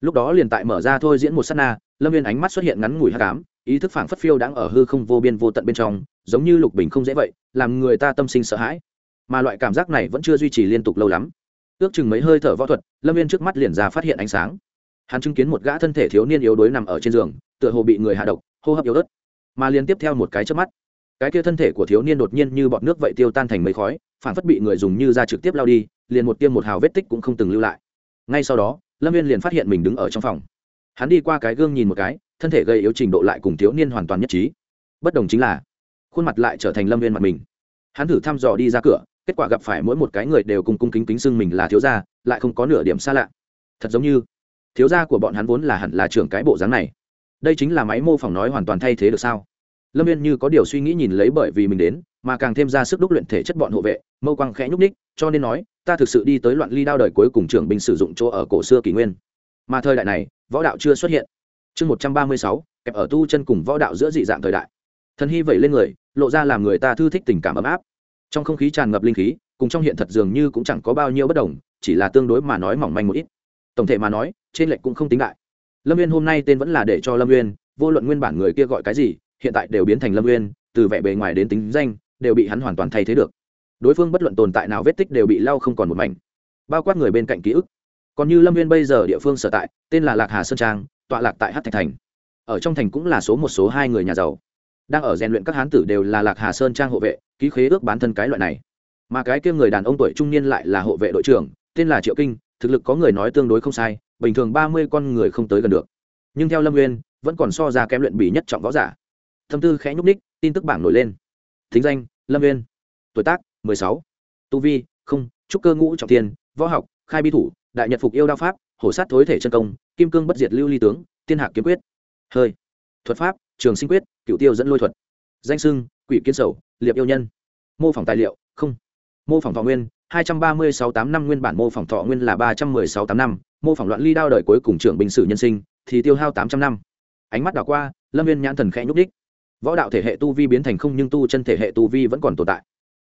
A: Lúc đó liền tại mở ra thôi diễn một s á t na, lâm viên ánh mắt xuất hiện ngắn ngủi hát cám ý thức phảng phất phiêu đang ở hư không vô biên vô tận bên trong, giống như lục bình không dễ vậy, làm người ta tâm sinh sợ hãi. Mà loại cảm giác này vẫn chưa duy trì liên tục lâu lắm. Ước chừng mấy hơi thở võ thuật, lâm viên trước mắt liền ra phát hiện ánh sáng hắn chứng kiến một gã thân thể thiếu niên yếu đuối nằm ở trên giường, tựa hồ bị người hạ độc, hô hấp yếu ớt. Mà liên tiếp theo một cái chớp mắt, cái kia thân thể của thiếu niên đột nhiên như bọt nước vậy tiêu tan thành mấy khói, phản phất bị người dùng như ra trực tiếp lao đi, liền một tiêm một hào vết tích cũng không từng lưu lại. Ngay sau đó, lâm viên liền phát hiện mình đứng ở trong phòng. Hắn đi qua cái gương nhìn một cái, thân thể gây yếu trình độ lại cùng thiếu niên hoàn toàn nhất trí. Bất đồng chính là, khuôn mặt lại trở thành lâm viên mặt mình. Hắn thử thăm dò đi ra cửa, kết quả gặp phải mỗi một cái người đều cùng cung kính kính xưng mình là thiếu gia, lại không có nửa điểm xa lạ. Thật giống như thiếu gia của bọn hắn vốn là hẳn là trưởng cái bộ dáng này. Đây chính là máy mô phỏng nói hoàn toàn thay thế được sao? Lâm viên như có điều suy nghĩ nhìn lấy bởi vì mình đến, mà càng thêm ra sức đúc luyện thể chất bọn hộ vệ, mâu quang khẽ nhúc ních cho nên nói, ta thực sự đi tới loạn ly đao đời cuối cùng trưởng binh sử dụng chỗ ở cổ xưa kỷ nguyên. Mà thời đại này, võ đạo chưa xuất hiện. Chương một trăm ba mươi sáu, kẹp ở tu chân cùng võ đạo giữa dị dạng thời đại. Thần hy vẩy lên người, lộ ra làm người ta thư thích tình cảm ấm áp. Trong không khí tràn ngập linh khí, cùng trong hiện thật dường như cũng chẳng có bao nhiêu bất đồng, chỉ là tương đối mà nói mỏng manh một ít tổng thể mà nói, trên lệnh cũng không tính đại. Lâm viên hôm nay tên vẫn là để cho lâm viên vô luận nguyên bản người kia gọi cái gì, hiện tại đều biến thành lâm viên từ vẻ bề ngoài đến tính danh, đều bị hắn hoàn toàn thay thế được. Đối phương bất luận tồn tại nào vết tích đều bị lau không còn một mảnh, bao quát người bên cạnh ký ức. Còn như lâm viên bây giờ địa phương sở tại, tên là lạc hà sơn trang, tọa lạc tại hát thạch thành. Ở trong thành cũng là số một số hai người nhà giàu. Đang ở rèn luyện các hán tử đều là lạc hà sơn trang hộ vệ, ký khế ước bán thân cái loại này. Mà cái kia người đàn ông tuổi trung niên lại là hộ vệ đội trưởng, tên là triệu kinh thực lực có người nói tương đối không sai, bình thường ba mươi con người không tới gần được. Nhưng theo lâm nguyên, vẫn còn so ra kém luyện bỉ nhất trọng võ giả. Thâm tư khẽ nhúc ních tin tức bảng nổi lên. Thính danh, lâm nguyên. Tuổi tác, mười sáu. Tu vi, không, trúc cơ ngũ trọng tiền võ học, khai bi thủ, đại nhật phục yêu đao pháp, hổ sát thối thể chân công, kim cương bất diệt lưu ly tướng, tiên hạc kiếm quyết. Hơi. Thuật pháp, trường sinh quyết cựu tiêu dẫn lôi thuật. Danh sưng, quỷ kiến sầu, liệp yêu nhân. Mô phỏng tài liệu, không. Mô phỏng thọ nguyên hai trăm ba mươi sáu tám năm nguyên bản mô phỏng thọ nguyên là ba trăm mười sáu tám năm, mô phỏng loạn ly đao đời cuối cùng trưởng binh sử nhân sinh thì tiêu hao tám trăm năm. Ánh mắt đảo qua, lâm viên nhãn thần khẽ nhúc đích võ đạo thể hệ tu vi biến thành không nhưng tu chân thể hệ tu vi vẫn còn tồn tại.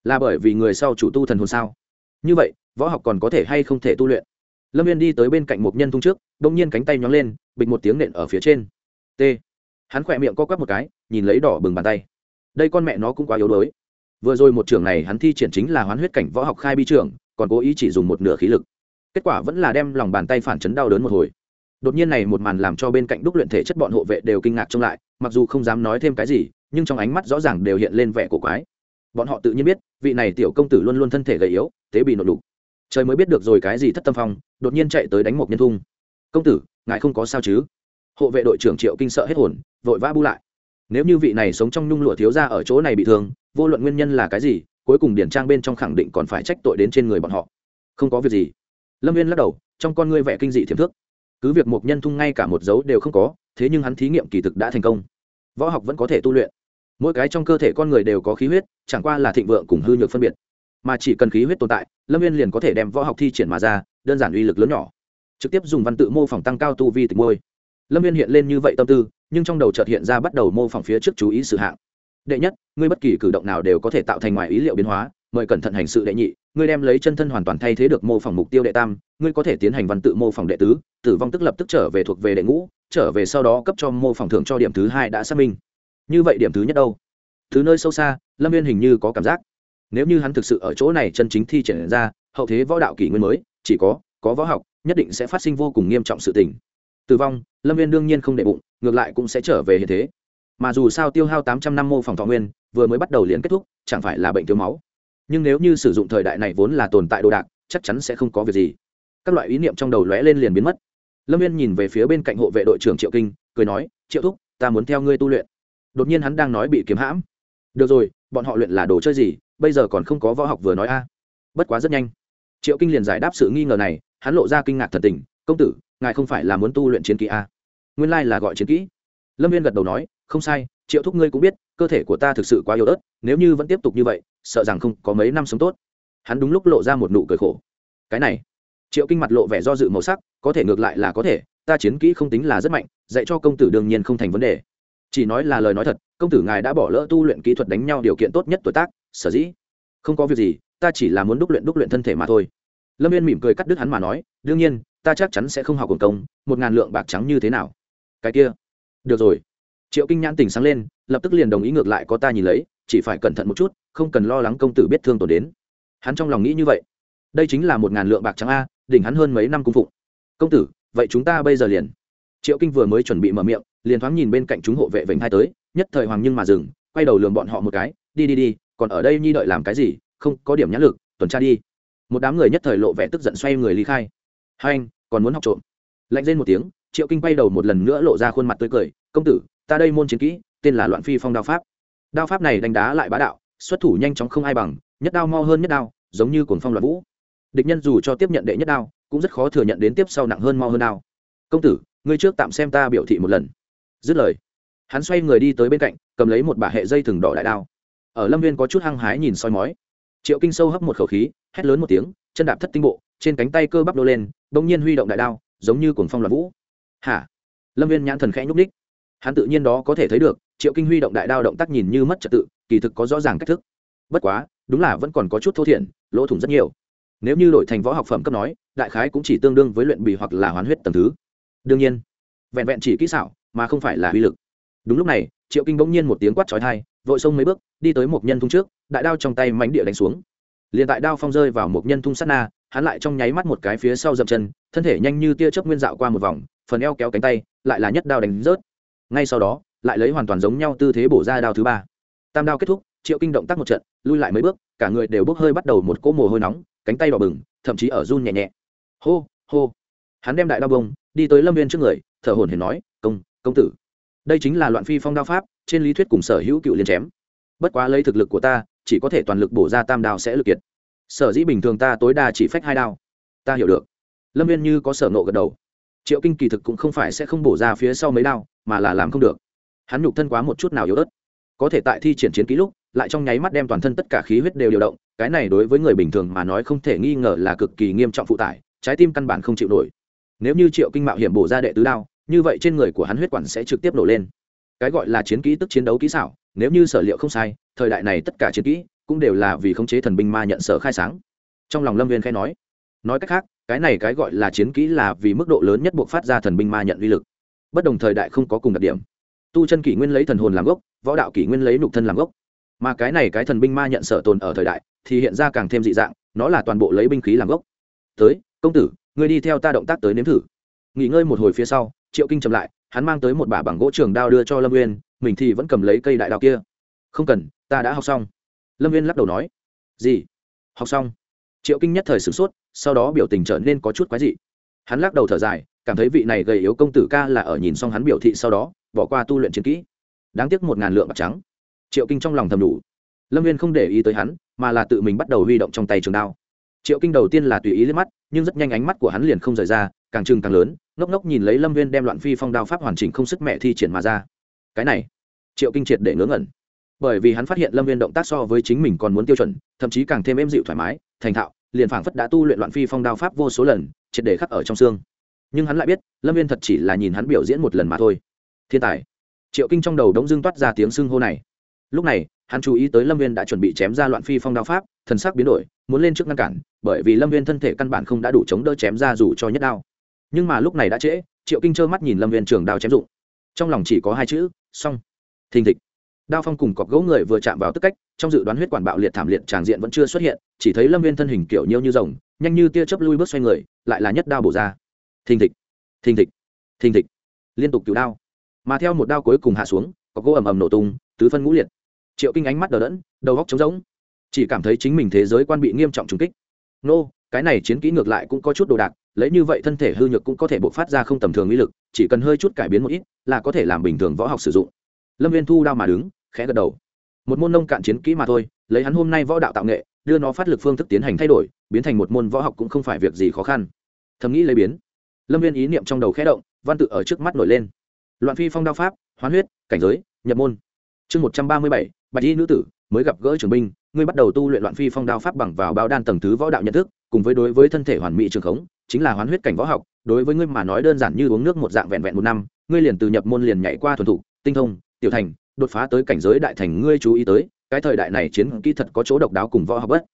A: Là bởi vì người sau chủ tu thần hồn sao? Như vậy, võ học còn có thể hay không thể tu luyện? Lâm viên đi tới bên cạnh một nhân tung trước đ nhiên cánh tay nhóng lên, bịch một tiếng nện ở phía trên. T. Hắn khỏe miệng co quắp một cái, nhìn lấy đỏ bừng bàn tay. Đây con mẹ nó cũng quá yếu đuối vừa rồi một trưởng này hắn thi triển chính là hoán huyết cảnh võ học khai bi trưởng, còn cố ý chỉ dùng một nửa khí lực. Kết quả vẫn là đem lòng bàn tay phản chấn đau đớn một hồi. Đột nhiên này một màn làm cho bên cạnh đúc luyện thể chất bọn hộ vệ đều kinh ngạc trông lại, mặc dù không dám nói thêm cái gì, nhưng trong ánh mắt rõ ràng đều hiện lên vẻ cổ quái. Bọn họ tự nhiên biết, vị này tiểu công tử luôn luôn thân thể gầy yếu, tế bị nộp đục. Trời mới biết được rồi cái gì thất tâm phong, đột nhiên chạy tới đánh một nhân thung. Công tử, ngài không có sao chứ? Hộ vệ đội trưởng triệu kinh sợ hết hồn, vội vã bu lại. Nếu như vị này sống trong nhung lụa thiếu ra ở chỗ này bị thương vô luận nguyên nhân là cái gì, cuối cùng điển trang bên trong khẳng định còn phải trách tội đến trên người bọn họ. Không có việc gì. Lâm viên lắc đầu, trong con ngươi vẻ kinh dị thiềm thức cứ việc một nhân thung ngay cả một dấu đều không có, thế nhưng hắn thí nghiệm kỳ thực đã thành công. Võ học vẫn có thể tu luyện. Mỗi cái trong cơ thể con người đều có khí huyết, chẳng qua là thịnh vượng cùng hư nhược phân biệt. Mà chỉ cần khí huyết tồn tại, lâm viên liền có thể đem võ học thi triển mà ra, đơn giản uy lực lớn nhỏ. Trực tiếp dùng văn tự mô phỏng tăng cao tu vi tịch môi. Lâm viên hiện lên như vậy tâm tư, nhưng trong đầu chợt hiện ra bắt đầu mô phỏng phía trước chú ý sự hạng đệ nhất, ngươi bất kỳ cử động nào đều có thể tạo thành ngoài ý liệu biến hóa, mời cẩn thận hành sự đệ nhị, ngươi đem lấy chân thân hoàn toàn thay thế được mô phỏng mục tiêu đệ tam, ngươi có thể tiến hành văn tự mô phỏng đệ tứ, tử vong tức lập tức trở về thuộc về đệ ngũ, trở về sau đó cấp cho mô phỏng thưởng cho điểm thứ hai đã xác minh. Như vậy điểm thứ nhất đâu? Thứ nơi sâu xa, lâm viên hình như có cảm giác. Nếu như hắn thực sự ở chỗ này chân chính thi triển ra, hậu thế võ đạo kỷ nguyên mới, chỉ có có võ học, nhất định sẽ phát sinh vô cùng nghiêm trọng sự tình. Tử vong, lâm viên đương nhiên không đệ bụng, ngược lại cũng sẽ trở về hiện thế mà dù sao tiêu hao tám trăm năm mô phòng thọ nguyên, vừa mới bắt đầu liền kết thúc, chẳng phải là bệnh thiếu máu. Nhưng nếu như sử dụng thời đại này vốn là tồn tại đồ đạc, chắc chắn sẽ không có việc gì. Các loại ý niệm trong đầu lóe lên liền biến mất. Lâm viên nhìn về phía bên cạnh hộ vệ đội trưởng triệu kinh, cười nói, triệu thúc, ta muốn theo ngươi tu luyện. Đột nhiên hắn đang nói bị kiếm hãm. Được rồi, bọn họ luyện là đồ chơi gì, bây giờ còn không có võ học vừa nói a. Bất quá rất nhanh. Triệu kinh liền giải đáp sự nghi ngờ này, hắn lộ ra kinh ngạc thần tình, công tử, ngài không phải là muốn tu luyện chiến kỹ a? Nguyên lai là gọi chiến kỹ. Lâm viên gật đầu nói không sai, triệu thúc ngươi cũng biết, cơ thể của ta thực sự quá yếu ớt, nếu như vẫn tiếp tục như vậy, sợ rằng không có mấy năm sống tốt. Hắn đúng lúc lộ ra một nụ cười khổ. Cái này, triệu kinh mặt lộ vẻ do dự màu sắc, có thể ngược lại là có thể, ta chiến kỹ không tính là rất mạnh, dạy cho công tử đương nhiên không thành vấn đề. Chỉ nói là lời nói thật, công tử ngài đã bỏ lỡ tu luyện kỹ thuật đánh nhau điều kiện tốt nhất tuổi tác, sở dĩ. Không có việc gì, ta chỉ là muốn đúc luyện đúc luyện thân thể mà thôi. Lâm viên mỉm cười cắt đứt hắn mà nói, đương nhiên, ta chắc chắn sẽ không học quần công, một ngàn lượng bạc trắng như thế nào? Cái kia. Được rồi triệu kinh nhãn tỉnh sáng lên, lập tức liền đồng ý ngược lại có ta nhìn lấy, chỉ phải cẩn thận một chút, không cần lo lắng công tử biết thương tổn đến. Hắn trong lòng nghĩ như vậy. Đây chính là một ngàn lượng bạc trắng a, đỉnh hắn hơn mấy năm cung phụng. Công tử, vậy chúng ta bây giờ liền. Triệu kinh vừa mới chuẩn bị mở miệng, liền thoáng nhìn bên cạnh chúng hộ vệ vểnh hai tới, nhất thời hoàng nhưng mà dừng, quay đầu lường bọn họ một cái, đi đi đi, còn ở đây nhi đợi làm cái gì, không có điểm nhãn lực, tuần tra đi. Một đám người nhất thời lộ vẻ tức giận xoay người ly khai. Hai anh, còn muốn học trộm. Lạnh lên một tiếng, triệu kinh quay đầu một lần nữa lộ ra khuôn mặt tươi cười, công tử ta đây môn chiến kỹ, tên là loạn phi phong đao pháp. Đao pháp này đánh đá lại bá đạo, xuất thủ nhanh chóng không ai bằng, nhất đao mo hơn nhất đao, giống như cuồng phong loạn vũ. Địch nhân dù cho tiếp nhận đệ nhất đao, cũng rất khó thừa nhận đến tiếp sau nặng hơn mo hơn đao. Công tử, ngươi trước tạm xem ta biểu thị một lần. Dứt lời, hắn xoay người đi tới bên cạnh, cầm lấy một bả hệ dây thừng đỏ đại đao. Ở lâm viên có chút hăng hái nhìn soi mói. Triệu kinh sâu hấp một khẩu khí, hét lớn một tiếng, chân đạp thất tinh bộ, trên cánh tay cơ bắp đô lên đ ỗ n g nhiên huy động đại đao, giống như cuồng phong loạn vũ. Hả? Lâm viên nhãn thần khẽ nhúc ních hắn tự nhiên đó có thể thấy được, triệu kinh huy động đại đao động tác nhìn như mất trật tự, kỳ thực có rõ ràng cách thức. Bất quá, đúng là vẫn còn có chút thô thiển, lỗ thủng rất nhiều. Nếu như đổi thành võ học phẩm cấp nói, đại khái cũng chỉ tương đương với luyện bì hoặc là hoán huyết tầng thứ. Đương nhiên, vẹn vẹn chỉ kỹ xảo, mà không phải là uy lực. Đúng lúc này, triệu kinh bỗng nhiên một tiếng quát trói thai vội xông mấy bước, đi tới một nhân thung trước, đại đao trong tay mánh địa đánh xuống. Liền tại đao phong rơi vào một nhân thung sát na, hắn lại trong nháy mắt một cái phía sau dậm chân, thân thể nhanh như tia chớp nguyên dạo qua một vòng, phần eo kéo cánh tay, lại là nhất đao đánh rớt ngay sau đó, lại lấy hoàn toàn giống nhau tư thế bổ ra đao thứ ba. Tam đao kết thúc, triệu kinh động tác một trận, lui lại mấy bước, cả người đều bốc hơi bắt đầu một cỗ mồ hôi nóng, cánh tay đỏ bừng, thậm chí ở run nhẹ nhẹ. Hô hô. Hắn đem đại đao bông, đi tới lâm viên trước người, thở hổn hển nói, công công tử. Đây chính là loạn phi phong đao pháp, trên lý thuyết cùng sở hữu cựu liên chém. Bất quá lấy thực lực của ta, chỉ có thể toàn lực bổ ra tam đao sẽ lực kiệt. Sở dĩ bình thường ta tối đa chỉ phách hai đao. Ta hiểu được. Lâm viên như có sở nộ gật đầu triệu kinh kỳ thực cũng không phải sẽ không bổ ra phía sau mấy đao, mà là làm không được. Hắn nhục thân quá một chút nào yếu ớt. Có thể tại thi triển chiến ký lúc, lại trong nháy mắt đem toàn thân tất cả khí huyết đều điều động, cái này đối với người bình thường mà nói không thể nghi ngờ là cực kỳ nghiêm trọng phụ tải, trái tim căn bản không chịu nổi. Nếu như triệu kinh mạo hiểm bổ ra đệ tứ đao, như vậy trên người của hắn huyết quản sẽ trực tiếp nổ lên. Cái gọi là chiến kỹ tức chiến đấu kỹ xảo, nếu như sở liệu không sai, thời đại này tất cả chiến kỹ cũng đều là vì khống chế thần binh ma nhận sở khai sáng. Trong lòng lâm viên khai nói. Nói cách khác cái này cái gọi là chiến kỹ là vì mức độ lớn nhất buộc phát ra thần binh ma nhận uy lực. Bất đồng thời đại không có cùng đặc điểm. Tu chân kỷ nguyên lấy thần hồn làm gốc, võ đạo kỷ nguyên lấy nục thân làm gốc. Mà cái này cái thần binh ma nhận sở tồn ở thời đại, thì hiện ra càng thêm dị dạng, nó là toàn bộ lấy binh khí làm gốc. Tới, công tử người đi theo ta động tác tới nếm thử. Nghỉ ngơi một hồi phía sau, triệu kinh chậm lại, hắn mang tới một bả bằng gỗ trường đao đưa cho lâm nguyên mình thì vẫn cầm lấy cây đại đao kia. Không cần, ta đã học xong. Lâm viên lắc đầu nói. Gì? Học xong? Triệu kinh nhất thời sửng sốt, sau đó biểu tình trở nên có chút quái dị. Hắn lắc đầu thở dài, cảm thấy vị này gầy yếu công tử ca là ở nhìn xong hắn biểu thị sau đó, bỏ qua tu luyện chiến kỹ. Đáng tiếc một ngàn lượng bạc trắng. Triệu kinh trong lòng thầm đủ. Lâm viên không để ý tới hắn, mà là tự mình bắt đầu huy động trong tay trường đao. Triệu kinh đầu tiên là tùy ý lên mắt, nhưng rất nhanh ánh mắt của hắn liền không rời ra, càng trừng càng lớn, ngốc ngốc nhìn lấy lâm viên đem loạn phi phong đao pháp hoàn chỉnh không sức mẹ thi triển mà ra. Cái này, triệu kinh triệt để ngớ ngẩn. Bởi vì hắn phát hiện lâm viên động tác so với chính mình còn muốn tiêu chuẩn, thậm chí càng thêm êm dịu thoải mái thành thạo, liền phảng phất đã tu luyện loạn phi phong đao pháp vô số lần, triệt để khắc ở trong xương. Nhưng hắn lại biết, lâm viên thật chỉ là nhìn hắn biểu diễn một lần mà thôi. Thiên tài. Triệu kinh trong đầu đống dưng toát ra tiếng xưng hô này. Lúc này, hắn chú ý tới lâm viên đã chuẩn bị chém ra loạn phi phong đao pháp, thần sắc biến đổi, muốn lên trước ngăn cản, bởi vì lâm viên thân thể căn bản không đã đủ chống đỡ chém ra dù cho nhất đao. Nhưng mà lúc này đã trễ, triệu kinh trơ mắt nhìn lâm viên trường đao chém dụng. Trong lòng chỉ có hai chữ, xong. Thình thịch. Đao phong cùng cọc gỗ người vừa chạm vào tức cách trong dự đoán huyết quản bạo liệt thảm liệt tràng diện vẫn chưa xuất hiện, chỉ thấy lâm viên thân hình kiểu nhiêu như rồng, nhanh như tia chớp lui bước xoay người, lại là nhất đao bổ ra. Thình thịch thình thịch thình thịch. Liên tục cứu đao. Mà theo một đao cuối cùng hạ xuống, có gỗ ầm ầm nổ tung, tứ phân ngũ liệt. Triệu kinh ánh mắt đờ đẫn, đầu góc trống rỗng. Chỉ cảm thấy chính mình thế giới quan bị nghiêm trọng trùng kích. Nô, cái này chiến kỹ ngược lại cũng có chút đồ đạc, lấy như vậy thân thể hư nhược cũng có thể bộc phát ra không tầm thường uy lực, chỉ cần hơi chút cải biến một ít, là có thể làm bình thường võ học sử dụng. Lâm viên thu đao mà đứng, khẽ gật đầu một môn nông cạn chiến kỹ mà thôi, lấy hắn hôm nay võ đạo tạo nghệ, đưa nó phát lực phương thức tiến hành thay đổi, biến thành một môn võ học cũng không phải việc gì khó khăn. Thầm nghĩ lấy biến. Lâm viên ý niệm trong đầu khẽ động, văn tự ở trước mắt nổi lên. Loạn phi phong đao pháp, hoán huyết, cảnh giới, nhập môn. Chương một trăm ba mươi bảy, bạch y nữ tử, mới gặp gỡ trường binh, ngươi bắt đầu tu luyện loạn phi phong đao pháp bằng vào bao đan tầng thứ võ đạo nhận thức, cùng với đối với thân thể hoàn mỹ trường khống, chính là hoán huyết cảnh võ học, đối với ngươi mà nói đơn giản như uống nước một dạng vẹn vẹn một năm, ngươi liền từ nhập môn liền nhảy qua thuần thủ, tinh thông, tiểu thành đột phá tới cảnh giới đại thành ngươi chú ý tới, cái thời đại này chiến kỹ thật có chỗ độc đáo cùng võ học bất.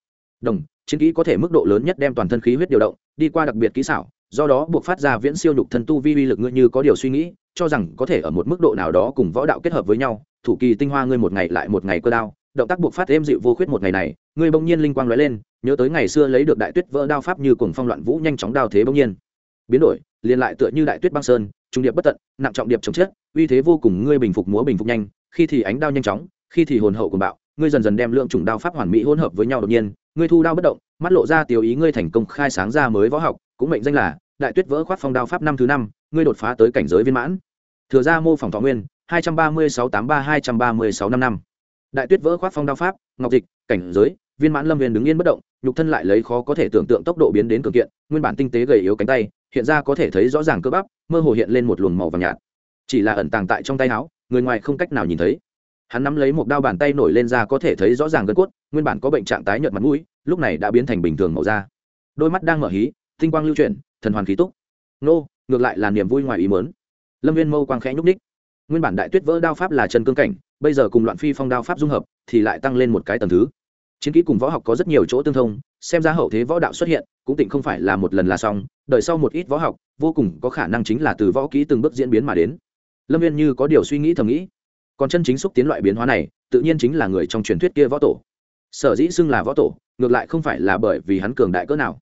A: Đồng, chiến kỹ có thể mức độ lớn nhất đem toàn thân khí huyết điều động, đi qua đặc biệt kỹ xảo, do đó buộc phát ra viễn siêu nhục thân tu vi uy lực ngươi như có điều suy nghĩ, cho rằng có thể ở một mức độ nào đó cùng võ đạo kết hợp với nhau, thủ kỳ tinh hoa ngươi một ngày lại một ngày cơ đao, động tác buộc phát êm dịu vô khuyết một ngày này, ngươi bỗng nhiên linh quang lóe lên, nhớ tới ngày xưa lấy được đại tuyết vỡ đao pháp như cùng phong loạn vũ nhanh chóng đao thế bỗng nhiên. Biến đổi, liền lại tựa như đại tuyết băng sơn, trung điệp bất tận, nặng trọng điệp chống chết, uy thế vô cùng, ngươi bình phục múa bình phục nhanh khi thì ánh đao nhanh chóng, khi thì hồn hậu cùng bạo, ngươi dần dần đem lượng chủng đao pháp hoàn mỹ hỗn hợp với nhau đột nhiên, ngươi thu đao bất động, mắt lộ ra tiểu ý ngươi thành công khai sáng ra mới võ học, cũng mệnh danh là đại tuyết vỡ khoát phong đao pháp năm thứ năm, ngươi đột phá tới cảnh giới viên mãn. Thừa ra mô phỏng thọ nguyên, hai trăm ba mươi sáu tám ba hai trăm ba mươi sáu năm năm. Đại tuyết vỡ khoát phong đao pháp, ngọc dịch, cảnh giới, viên mãn lâm viên đứng yên bất động, nhục thân lại lấy khó có thể tưởng tượng tốc độ biến đến cường kiện, nguyên bản tinh tế gầy yếu cánh tay, hiện ra có thể thấy rõ ràng cơ bắp, mơ hồ hiện lên một luồng màu vàng nhạt. Chỉ là ẩn tàng tại trong tay áo người ngoài không cách nào nhìn thấy. Hắn nắm lấy một đao bàn tay nổi lên ra có thể thấy rõ ràng gân cốt, nguyên bản có bệnh trạng tái nhợt mặt mũi, lúc này đã biến thành bình thường màu da. Đôi mắt đang mở hí, tinh quang lưu chuyển, thần hoàn khí túc. Nô, ngược lại là niềm vui ngoài ý mớn lâm viên mâu quang khẽ nhúc ních nguyên bản đại tuyết vỡ đao pháp là chân cương cảnh, bây giờ cùng loạn phi phong đao pháp dung hợp, thì lại tăng lên một cái tầng thứ. Chiến kỹ cùng võ học có rất nhiều chỗ tương thông, xem ra hậu thế võ đạo xuất hiện, cũng tịnh không phải là một lần là xong, đợi sau một ít võ học, vô cùng có khả năng chính là từ võ kỹ từng bước diễn biến mà đến lâm viên như có điều suy nghĩ thầm nghĩ. Còn chân chính xúc tiến loại biến hóa này, tự nhiên chính là người trong truyền thuyết kia võ tổ. Sở dĩ xưng là võ tổ, ngược lại không phải là bởi vì hắn cường đại cỡ nào,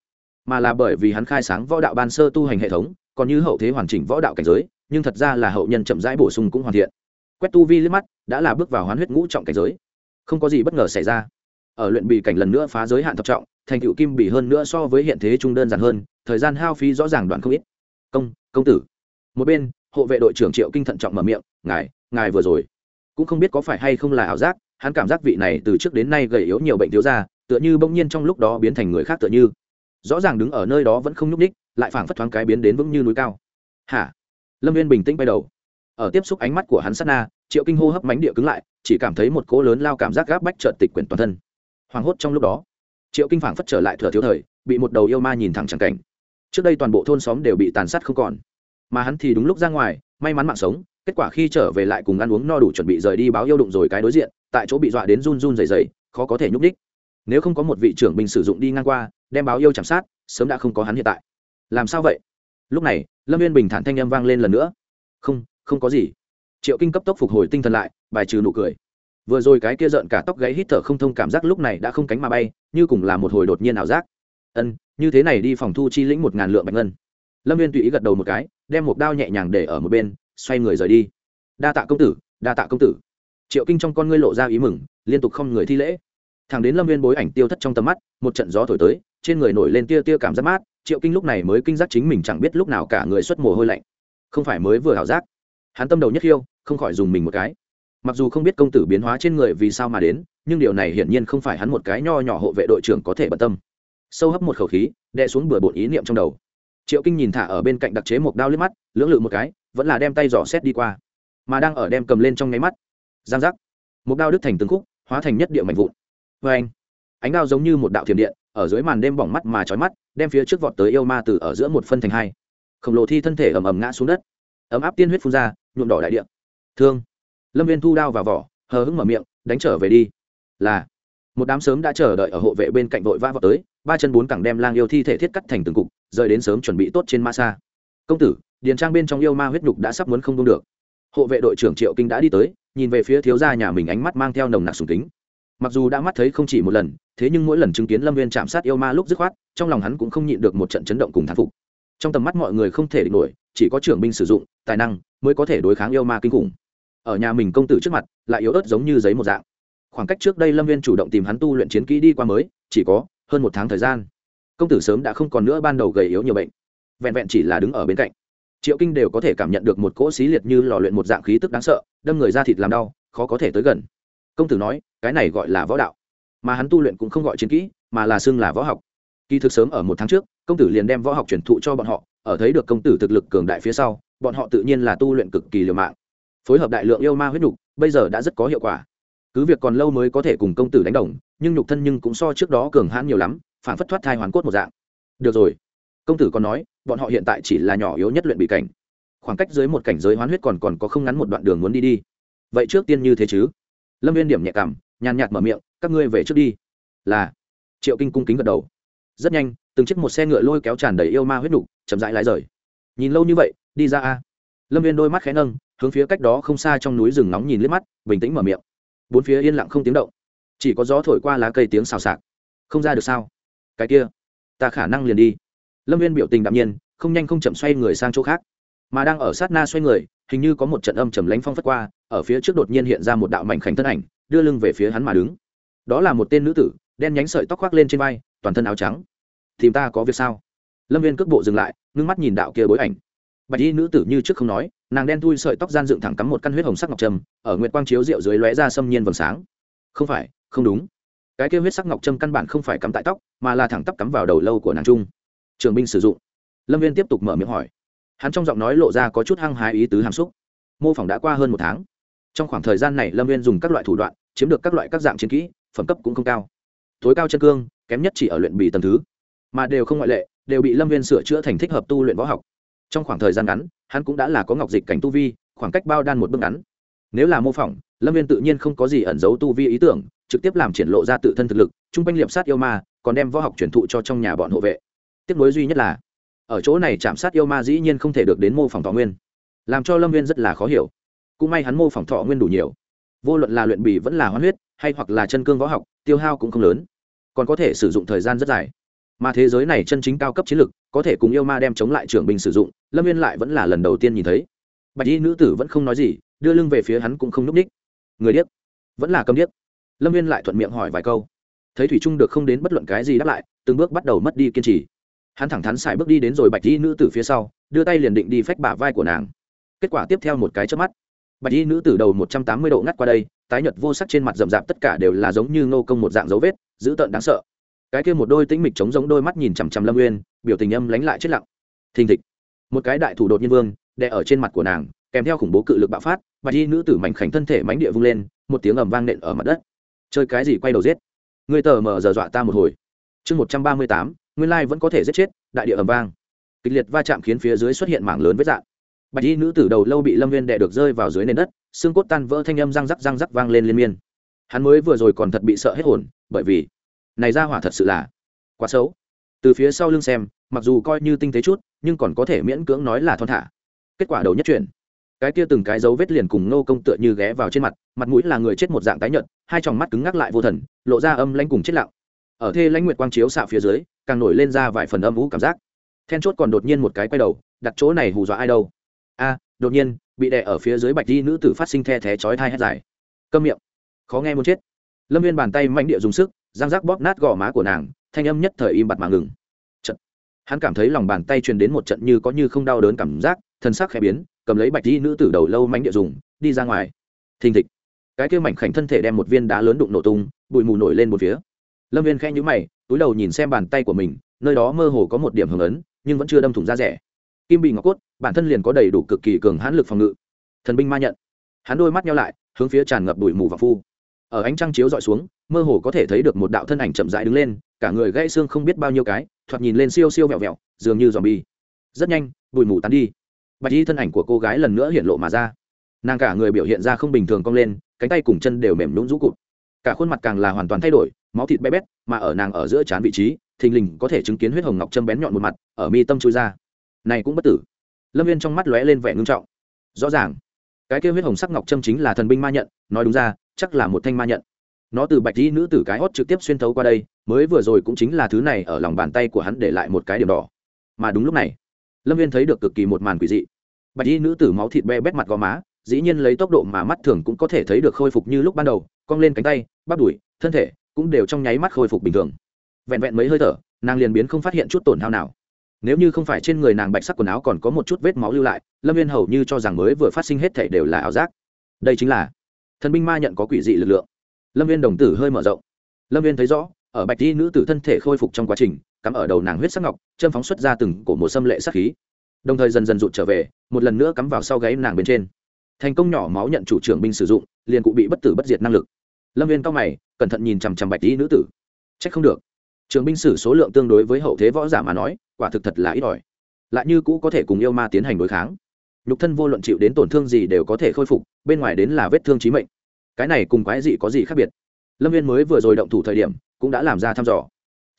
A: mà là bởi vì hắn khai sáng võ đạo ban sơ tu hành hệ thống, còn như hậu thế hoàn chỉnh võ đạo cảnh giới, nhưng thật ra là hậu nhân chậm rãi bổ sung cũng hoàn thiện. Quét tu vi liếc mắt, đã là bước vào hoán huyết ngũ trọng cảnh giới. Không có gì bất ngờ xảy ra. Ở luyện bì cảnh lần nữa phá giới hạn thập trọng, thành tựu kim bì hơn nữa so với hiện thế trung đơn giản hơn, thời gian hao phí rõ ràng đoạn không ít. Công công tử. Một bên hộ vệ đội trưởng triệu kinh thận trọng mở miệng, ngài ngài vừa rồi cũng không biết có phải hay không là ảo giác, hắn cảm giác vị này từ trước đến nay gầy yếu nhiều bệnh thiếu ra tựa như bỗng nhiên trong lúc đó biến thành người khác tựa như. Rõ ràng đứng ở nơi đó vẫn không nhúc ních lại phảng phất thoáng cái biến đến vững như núi cao. Hả? Lâm viên bình tĩnh bay đầu. Ở tiếp xúc ánh mắt của hắn sát na, triệu kinh hô hấp mánh địa cứng lại, chỉ cảm thấy một cỗ lớn lao cảm giác gáp bách trợt tịch quyển toàn thân. Hoảng hốt trong lúc đó, triệu kinh phảng phất trở lại thừa thiếu thời, bị một đầu yêu ma nhìn thẳng chẳng cảnh. Trước đây toàn bộ thôn xóm đều bị tàn sát không còn mà hắn thì đúng lúc ra ngoài, may mắn mạng sống, kết quả khi trở về lại cùng ăn uống no đủ chuẩn bị rời đi báo yêu đụng rồi cái đối diện, tại chỗ bị dọa đến run run dày dày khó có thể nhúc đích nếu không có một vị trưởng binh sử dụng đi ngang qua, đem báo yêu chạm sát, sớm đã không có hắn hiện tại. Làm sao vậy? Lúc này, lâm viên bình thản thanh â m vang lên lần nữa. Không không có gì. Triệu kinh cấp tốc phục hồi tinh thần lại, bài trừ nụ cười. Vừa rồi cái kia rợn cả tóc gáy hít thở không thông cảm giác lúc này đã không cánh mà bay, như cùng là một hồi đột nhiên ảo giác. Ân, như thế này đi phòng thu chi lĩnh một ngàn lượng bạch ngân. Lâm viên tùy ý gật đầu một cái đem một đao nhẹ nhàng để ở một bên, xoay người rời đi. Đa tạ công tử, đa tạ công tử. Triệu kinh trong con ngươi lộ ra ý mừng, liên tục không người thi lễ. Thằng đến lâm viên bối ảnh tiêu thất trong tầm mắt, một trận gió thổi tới, trên người nổi lên tia tia cảm giác mát, triệu kinh lúc này mới kinh giác chính mình chẳng biết lúc nào cả người xuất mồ hôi lạnh. Không phải mới vừa hảo giác. Hắn tâm đầu nhất khiêu, không khỏi dùng mình một cái. Mặc dù không biết công tử biến hóa trên người vì sao mà đến, nhưng điều này hiển nhiên không phải hắn một cái nho nhỏ hộ vệ đội trưởng có thể bận tâm. Sâu hấp một khẩu khí đe xuống bừa bộn ý niệm trong đầu triệu kinh nhìn thả ở bên cạnh đặc chế một đao liếc mắt, lưỡng lự một cái, vẫn là đem tay dò xét đi qua. Mà đang ở đem cầm lên trong nháy mắt. Giang giác. Một đao đứt thành từng khúc, hóa thành nhất địa mạnh vụn. Vê anh, ánh đao giống như một đạo thiểm điện, ở dưới màn đêm bỏng mắt mà trói mắt, đem phía trước vọt tới yêu ma từ ở giữa một phân thành hai. Khổng lồ thi thân thể ầm ầm ngã xuống đất. Ấm áp tiên huyết phun ra, nhuộm đỏ đại điện thương. Lâm viên thu đao vào vỏ, hờ hững mở miệng, đánh trở về đi. Là. Một đám sớm đã chờ đợi ở hộ vệ bên cạnh vội vã vào tới, ba chân bốn cẳng đem lang yêu thi thể thiết cắt thành từng cục rời đến sớm chuẩn bị tốt trên ma xa công tử, điền trang bên trong yêu ma huyết nhục đã sắp muốn không đông được. Hộ vệ đội trưởng triệu kinh đã đi tới, nhìn về phía thiếu gia nhà mình ánh mắt mang theo nồng nặc sùng kính. Mặc dù đã mắt thấy không chỉ một lần, thế nhưng mỗi lần chứng kiến lâm viên chạm sát yêu ma lúc dứt khoát, trong lòng hắn cũng không nhịn được một trận chấn động cùng thán phục. Trong tầm mắt mọi người không thể địch nổi, chỉ có trưởng binh sử dụng, tài năng mới có thể đối kháng yêu ma kinh khủng. Ở nhà mình công tử trước mặt, lại yếu ớt giống như giấy một dạng. Khoảng cách trước đây lâm viên chủ động tìm hắn tu luyện chiến kỹ đi qua mới, chỉ có hơn một tháng thời gian công tử sớm đã không còn nữa ban đầu gầy yếu nhiều bệnh. Vẹn vẹn chỉ là đứng ở bên cạnh. Triệu kinh đều có thể cảm nhận được một cỗ xí liệt như lò luyện một dạng khí tức đáng sợ, đâm người ra thịt làm đau, khó có thể tới gần. Công tử nói, cái này gọi là võ đạo. Mà hắn tu luyện cũng không gọi chiến kỹ, mà là xưng là võ học. Kỳ thực sớm ở một tháng trước, công tử liền đem võ học truyền thụ cho bọn họ, ở thấy được công tử thực lực cường đại phía sau, bọn họ tự nhiên là tu luyện cực kỳ liều mạng. Phối hợp đại lượng yêu ma huyết nhục, bây giờ đã rất có hiệu quả. Cứ việc còn lâu mới có thể cùng công tử đánh đồng, nhưng nhục thân nhưng cũng so trước đó cường hãn nhiều lắm phản phất thoát thai hoàn cốt một dạng. Được rồi. Công tử còn nói bọn họ hiện tại chỉ là nhỏ yếu nhất luyện bị cảnh. Khoảng cách dưới một cảnh giới hoán huyết còn còn có không ngắn một đoạn đường muốn đi đi. Vậy trước tiên như thế chứ? Lâm viên điểm nhẹ cảm nhàn nhạt mở miệng các ngươi về trước đi. Là. Triệu kinh cung kính gật đầu. Rất nhanh từng chiếc một xe ngựa lôi kéo tràn đầy yêu ma huyết đủ, chậm rãi lái rời. Nhìn lâu như vậy đi ra a. Lâm viên đôi mắt khẽ nâng hướng phía cách đó không xa trong núi rừng nóng nhìn liếc mắt bình tĩnh mở miệng. Bốn phía yên lặng không tiếng động. Chỉ có gió thổi qua lá cây tiếng xào xạc. Không ra được sao? Cái kia ta khả năng liền đi. Lâm viên biểu tình đạm nhiên không nhanh không chậm xoay người sang chỗ khác. Mà đang ở sát na xoay người hình như có một trận âm trầm lánh phong phất qua ở phía trước đột nhiên hiện ra một đạo mảnh khảnh thân ảnh đưa lưng về phía hắn mà đứng. Đó là một tên nữ tử đen nhánh sợi tóc khoác lên trên vai toàn thân áo trắng. Tìm ta có việc sao? Lâm viên cước bộ dừng lại ngưng mắt nhìn đạo kia bối ảnh. Bạch y nữ tử như trước không nói nàng đen thui sợi tóc gian dựng thẳng cắm một căn huyết hồng sắc ngọc trầm, ở nguyệt quang chiếu rượu dưới lóe ra xâm nhiên vầng sáng. Không phải không đúng cái kia huyết sắc ngọc trâm căn bản không phải cắm tại tóc, mà là thẳng tắp cắm vào đầu lâu của nàng trung. Trường binh sử dụng. Lâm viên tiếp tục mở miệng hỏi. Hắn trong giọng nói lộ ra có chút hăng hái ý tứ hàm xúc. Mô phỏng đã qua hơn một tháng. Trong khoảng thời gian này, lâm viên dùng các loại thủ đoạn, chiếm được các loại các dạng chiến kỹ, phẩm cấp cũng không cao. Tối cao chân cương, kém nhất chỉ ở luyện bì tầm thứ, mà đều không ngoại lệ, đều bị lâm viên sửa chữa thành thích hợp tu luyện võ học. Trong khoảng thời gian ngắn, hắn cũng đã là có ngọc dịch cảnh tu vi, khoảng cách bao đan một bước ngắn. Nếu là mô phỏng, lâm viên tự nhiên không có gì ẩn giấu tu vi ý tưởng trực tiếp làm triển lộ ra tự thân thực lực, chung quanh liệp sát yêu ma, còn đem võ học truyền thụ cho trong nhà bọn hộ vệ. Tiếc nối duy nhất là, ở chỗ này chạm sát yêu ma dĩ nhiên không thể được đến mô phỏng thọ nguyên. Làm cho lâm nguyên rất là khó hiểu. Cũng may hắn mô phỏng thọ nguyên đủ nhiều. Vô luận là luyện bì vẫn là hoán huyết, hay hoặc là chân cương võ học, tiêu hao cũng không lớn. Còn có thể sử dụng thời gian rất dài. Mà thế giới này chân chính cao cấp chiến lực, có thể cùng yêu ma đem chống lại trưởng binh sử dụng, lâm viên lại vẫn là lần đầu tiên nhìn thấy. Bạch y nữ tử vẫn không nói gì, đưa lưng về phía hắn cũng không n ú c ních người điếc. Vẫn là cầm điếc lâm viên lại thuận miệng hỏi vài câu. Thấy thủy trung được không đến bất luận cái gì đáp lại, từng bước bắt đầu mất đi kiên trì. Hắn thẳng thắn xài bước đi đến rồi bạch y nữ tử phía sau, đưa tay liền định đi phách bả vai của nàng. Kết quả tiếp theo một cái trước mắt. Bạch y nữ tử đầu một trăm tám mươi độ ngắt qua đây, tái nhật vô sắc trên mặt rậm rạp tất cả đều là giống như ngô công một dạng dấu vết, dữ tợn đáng sợ. Cái kia một đôi tĩnh mịch chống giống đôi mắt nhìn chằm chằm lâm nguyên biểu tình âm lánh lại chết lặng. Thình thịch. Một cái đại thủ đột nhiên vương, đè ở trên mặt của nàng, kèm theo khủng bố cự lực bạo phát, bạch y nữ tử mảnh khảnh thân thể mánh địa vung lên, một tiếng ầm vang nện ở mặt đất chơi cái gì quay đầu giết? Người tờ mờ giờ dọa ta một hồi. Chương một trăm ba mươi tám, nguyên lai vẫn có thể giết chết, đại địa ầm vang. Kịch liệt va chạm khiến phía dưới xuất hiện mảng lớn với dạng bạch y nữ tử đầu lâu bị lâm viên đè được rơi vào dưới nền đất, xương cốt tan vỡ thanh âm răng rắc răng rắc vang lên liên miên. Hắn mới vừa rồi còn thật bị sợ hết hồn, bởi vì này ra hỏa thật sự là quá xấu. Từ phía sau lưng xem, mặc dù coi như tinh tế chút, nhưng còn có thể miễn cưỡng nói là thon thả. Kết quả đầu nhất chuyển cái kia từng cái dấu vết liền cùng nô công tựa như ghé vào trên mặt mặt mũi là người chết một dạng tái nhợt, hai tròng mắt cứng ngắc lại vô thần, lộ ra âm lãnh cùng chết lặng. Ở thê lãnh nguyệt quang chiếu xạ phía dưới, càng nổi lên ra vài phần âm vũ cảm giác. Then chốt còn đột nhiên một cái quay đầu, đặt chỗ này hù dọa ai đâu? A, đột nhiên, bị đè ở phía dưới bạch di nữ tử phát sinh the thé chói thai hét dài. Câm miệng. Khó nghe muốn chết. Lâm viên bàn tay mạnh địa dùng sức giang rác bóp nát gò má của nàng, thanh âm nhất thời im bặt mà ngừng. Trận hắn cảm thấy lòng bàn tay truyền đến một trận như có như không đau đớn cảm giác, thân xác khẽ biến cầm lấy bạch di nữ tử đầu lâu mánh địa dùng, đi ra ngoài. Thình thịch. Cái kia mảnh khảnh thân thể đem một viên đá lớn đụng nổ tung, bụi mù nổi lên một phía. Lâm viên khẽ nhũ mày, túi đầu nhìn xem bàn tay của mình, nơi đó mơ hồ có một điểm hưởng ấn, nhưng vẫn chưa đâm thủng ra rẻ. Kim bị ngọc cốt, bản thân liền có đầy đủ cực kỳ cường hãn lực phòng ngự. Thần binh ma nhận. Hắn đôi mắt nhau lại, hướng phía tràn ngập bụi mù và phu. Ở ánh trăng chiếu dọi xuống, mơ hồ có thể thấy được một đạo thân ảnh chậm rãi đứng lên, cả người gãy xương không biết bao nhiêu cái, thoạt nhìn lên siêu siêu vẹo vẹo, dường như dòm bi rất nhanh, bụi mù tán đi bạch y thân ảnh của cô gái lần nữa hiện lộ mà ra. Nàng cả người biểu hiện ra không bình thường cong lên, cánh tay cùng chân đều mềm nhũng rũ cụt. Cả khuôn mặt càng là hoàn toàn thay đổi, máu thịt bé bét, mà ở nàng ở giữa trán vị trí, thình lình có thể chứng kiến huyết hồng ngọc châm bén nhọn một mặt, ở mi tâm chui ra. Này cũng bất tử. Lâm viên trong mắt lóe lên vẻ ngưng trọng. Rõ ràng, cái kêu huyết hồng sắc ngọc châm chính là thần binh ma nhận, nói đúng ra, chắc là một thanh ma nhận. Nó từ bạch Y nữ tử cái hót trực tiếp xuyên thấu qua đây, mới vừa rồi cũng chính là thứ này ở lòng bàn tay của hắn để lại một cái điểm đỏ. Mà đúng lúc này lâm viên thấy được cực kỳ một màn quỷ dị. Bạch y nữ tử máu thịt be bét mặt gò má, dĩ nhiên lấy tốc độ mà mắt thường cũng có thể thấy được khôi phục như lúc ban đầu, cong lên cánh tay, bắp đùi, thân thể cũng đều trong nháy mắt khôi phục bình thường. Vẹn vẹn mấy hơi thở, nàng liền biến không phát hiện chút tổn hao nào. Nếu như không phải trên người nàng bạch sắc quần áo còn có một chút vết máu lưu lại, lâm viên hầu như cho rằng mới vừa phát sinh hết thể đều là ảo giác. Đây chính là thần binh ma nhận có quỷ dị lực lượng. Lâm viên đồng tử hơi mở rộng. Lâm viên thấy rõ ở bạch di nữ tử thân thể khôi phục trong quá trình, cắm ở đầu nàng huyết sắc ngọc, châm phóng xuất ra từng cổ một xâm lệ sắc khí. Đồng thời dần dần rụt trở về, một lần nữa cắm vào sau gáy nàng bên trên. Thành công nhỏ máu nhận chủ trưởng binh sử dụng, liền cụ bị bất tử bất diệt năng lực. Lâm viên cao mày, cẩn thận nhìn chằm chằm bạch di nữ tử. C h ắ c không được. Trường binh sử số lượng tương đối với hậu thế võ giả mà nói, quả thực thật là ít ỏi. Lại như cũ có thể cùng yêu ma tiến hành đối kháng. Nhục thân vô luận chịu đến tổn thương gì đều có thể khôi phục, bên ngoài đến là vết thương trí mệnh. Cái này cùng quái dị có gì khác biệt? Lâm viên mới vừa rồi động thủ thời điểm cũng đã làm ra thăm dò.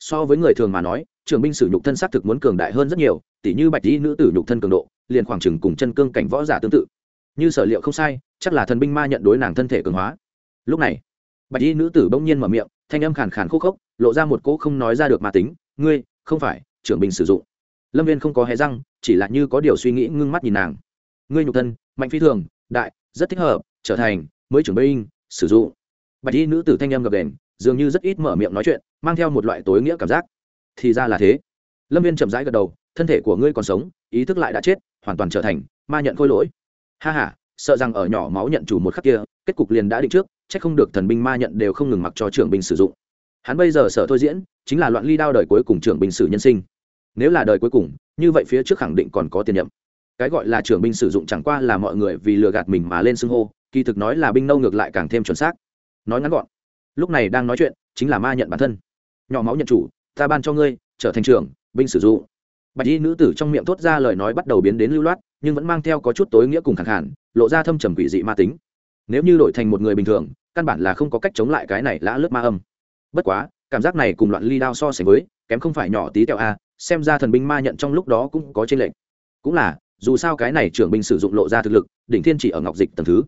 A: So với người thường mà nói, trường binh sử nhục thân xác thực muốn cường đại hơn rất nhiều, tỉ như bạch dĩ nữ tử nhục thân cường độ, liền khoảng chừng cùng chân cương cảnh võ giả tương tự. Như sở liệu không sai, chắc là thần binh ma nhận đối nàng thân thể cường hóa. Lúc này, bạch y nữ tử bỗng nhiên mở miệng, thanh âm khàn khàn khúc khốc, lộ ra một cỗ không nói ra được mà tính, ngươi, không phải, trưởng binh sử dụng. Lâm viên không có hé răng, chỉ là như có điều suy nghĩ ngưng mắt nhìn nàng. Ngươi nhục thân, mạnh phi thường, đại, rất thích hợp, trở thành mới trưởng binh, sử dụng. Bạch y nữ tử thanh âm gập đền dường như rất ít mở miệng nói chuyện, mang theo một loại tối nghĩa cảm giác. Thì ra là thế. Lâm viên chậm rãi gật đầu, thân thể của ngươi còn sống, ý thức lại đã chết, hoàn toàn trở thành ma nhận khôi lỗi. Ha h a sợ rằng ở nhỏ máu nhận chủ một khắc kia, kết cục liền đã định trước c h ắ c không được thần binh ma nhận đều không ngừng mặc cho trưởng binh sử dụng. Hắn bây giờ sợ thôi diễn, chính là loạn ly đao đời cuối cùng trưởng binh sử nhân sinh. Nếu là đời cuối cùng, như vậy phía trước khẳng định còn có tiền nhậm cái gọi là trưởng binh sử dụng chẳng qua là mọi người vì lừa gạt mình mà lên xưng hô, kỳ thực nói là binh nâu ngược lại càng thêm chuẩn xác. Nói ngắn gọn lúc này đang nói chuyện, chính là ma nhận bản thân. Nhỏ máu nhận chủ, ta ban cho ngươi, trở thành trưởng, binh sử dụng. Bạch y nữ tử trong miệng thốt ra lời nói bắt đầu biến đến lưu loát, nhưng vẫn mang theo có chút tối nghĩa cùng khẳng hẳn lộ ra thâm trầm quỷ dị ma tính. Nếu như đổi thành một người bình thường, căn bản là không có cách chống lại cái này lã lướt ma âm. Bất quá, cảm giác này cùng loạn ly đao so sánh với, kém không phải nhỏ tí tẹo a, xem ra thần binh ma nhận trong lúc đó cũng có trên lệnh cũng là, dù sao cái này trưởng binh sử dụng lộ ra thực lực, đỉnh thiên chỉ ở ngọc dịch tầng thứ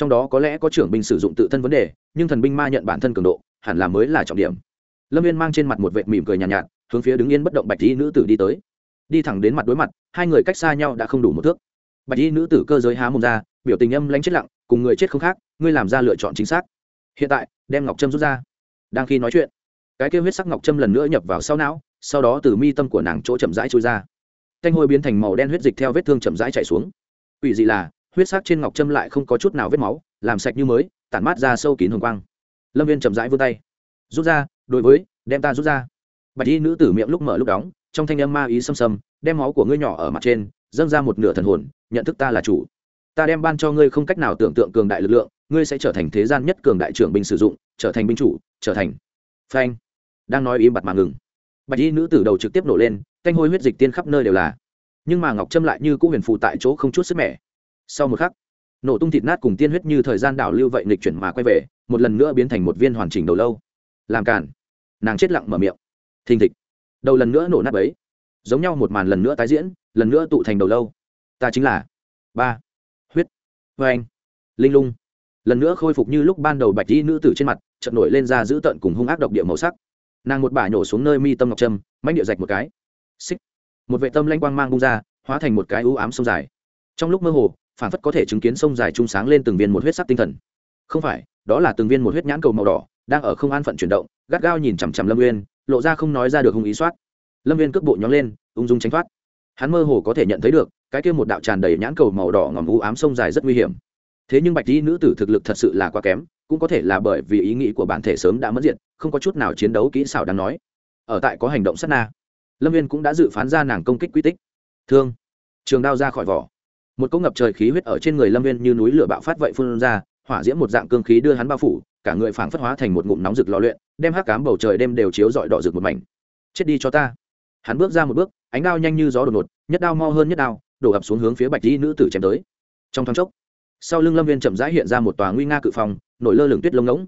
A: trong đó có lẽ có trưởng binh sử dụng tự thân vấn đề nhưng thần binh ma nhận bản thân cường độ hẳn là mới là trọng điểm. Lâm viên mang trên mặt một vệ mỉm cười nhàn nhạt, nhạt hướng phía đứng yên bất động bạch y nữ tử đi tới. Đi thẳng đến mặt đối mặt hai người cách xa nhau đã không đủ một thước. Bạch y nữ tử cơ giới há mồm ra biểu tình âm lãnh chết lặng cùng người chết không khác ngươi làm ra lựa chọn chính xác. Hiện tại đem ngọc trâm rút ra. Đang khi nói chuyện cái kêu huyết sắc ngọc trâm lần nữa nhập vào sau não sau đó từ mi tâm của nàng chỗ chậm rãi trôi ra. Thanh hôi biến thành màu đen huyết dịch theo vết thương chậm rãi chạy xuống. Ủy dị là huyết sắc trên ngọc trâm lại không có chút nào vết máu, làm sạch như mới, tản mát ra sâu kín hồng quang. Lâm viên chậm rãi vươn tay. Rút ra, đối với, đem ta rút ra. Bạch y nữ tử miệng lúc mở lúc đóng, trong thanh âm ma ý xâm xâm, đem máu của ngươi nhỏ ở mặt trên, dâng ra một nửa thần hồn, nhận thức ta là chủ. Ta đem ban cho ngươi không cách nào tưởng tượng cường đại lực lượng, ngươi sẽ trở thành thế gian nhất cường đại trưởng binh sử dụng, trở thành binh chủ, trở thành. Phanh. Đang nói im bặt mà ngừng. Bạch y nữ tử đầu trực tiếp nổ lên canh hôi huyết dịch tiên khắp nơi đều là. Nhưng mà ngọc trâm lại như cũ huyền phụ tại chỗ không chút sức mẻ sau một khắc, nổ tung thịt nát cùng tiên huyết như thời gian đảo lưu vậy nghịch chuyển mà quay về, một lần nữa biến thành một viên hoàn chỉnh đầu lâu. Làm cản nàng chết lặng mở miệng. Thình thịch. Đầu lần nữa nổ nát ấy giống nhau một màn lần nữa tái diễn, lần nữa tụ thành đầu lâu. Ta chính là ba. Huyết. Vê anh. Linh lung. Lần nữa khôi phục như lúc ban đầu bạch y nữ tử trên mặt, chợt nổi lên ra giữ tận cùng hung ác độc địa màu sắc. Nàng một bả nhổ xuống nơi mi tâm ngọc trâm mánh địa rạch một cái. Xích. Một vệ tâm lanh quang mang bung ra, hóa thành một cái ưu ám sông dài. Trong lúc mơ hồ phản phất có thể chứng kiến sông dài trung sáng lên từng viên một huyết sắc tinh thần. Không phải, đó là từng viên một huyết nhãn cầu màu đỏ, đang ở không an phận chuyển động, gắt gao nhìn chằm chằm lâm nguyên lộ ra không nói ra được hung ý soát. Lâm viên cước bộ nhóng lên, ung dung tránh thoát. Hắn mơ hồ có thể nhận thấy được, cái kia một đạo tràn đầy nhãn cầu màu đỏ ngòm u ám sông dài rất nguy hiểm. Thế nhưng bạch y nữ tử thực lực thật sự là quá kém, cũng có thể là bởi vì ý nghĩ của bản thể sớm đã mất diện không có chút nào chiến đấu kỹ xảo đáng nói. Ở tại có hành động sát na, lâm viên cũng đã dự phán ra nàng công kích quy tích. Thương, trường đao ra khỏi vỏ một cỗ ngập trời khí huyết ở trên người lâm viên như núi lửa bạo phát vậy phun ra, hỏa diễm một dạng cương khí đưa hắn bao phủ, cả người phảng phất hóa thành một ngụm nóng rực lò luyện, đem hắc cám bầu trời đêm đều chiếu dọi đỏ rực một mảnh. Chết đi cho ta. Hắn bước ra một bước, ánh đao nhanh như gió đột ngột, nhất đao mo hơn nhất đao, đổ ập xuống hướng phía bạch di nữ tử chém tới. Trong thoáng chốc, sau lưng lâm viên chậm rãi hiện ra một tòa nguy nga cự phòng, nổi lơ lửng tuyết lông ngỗng.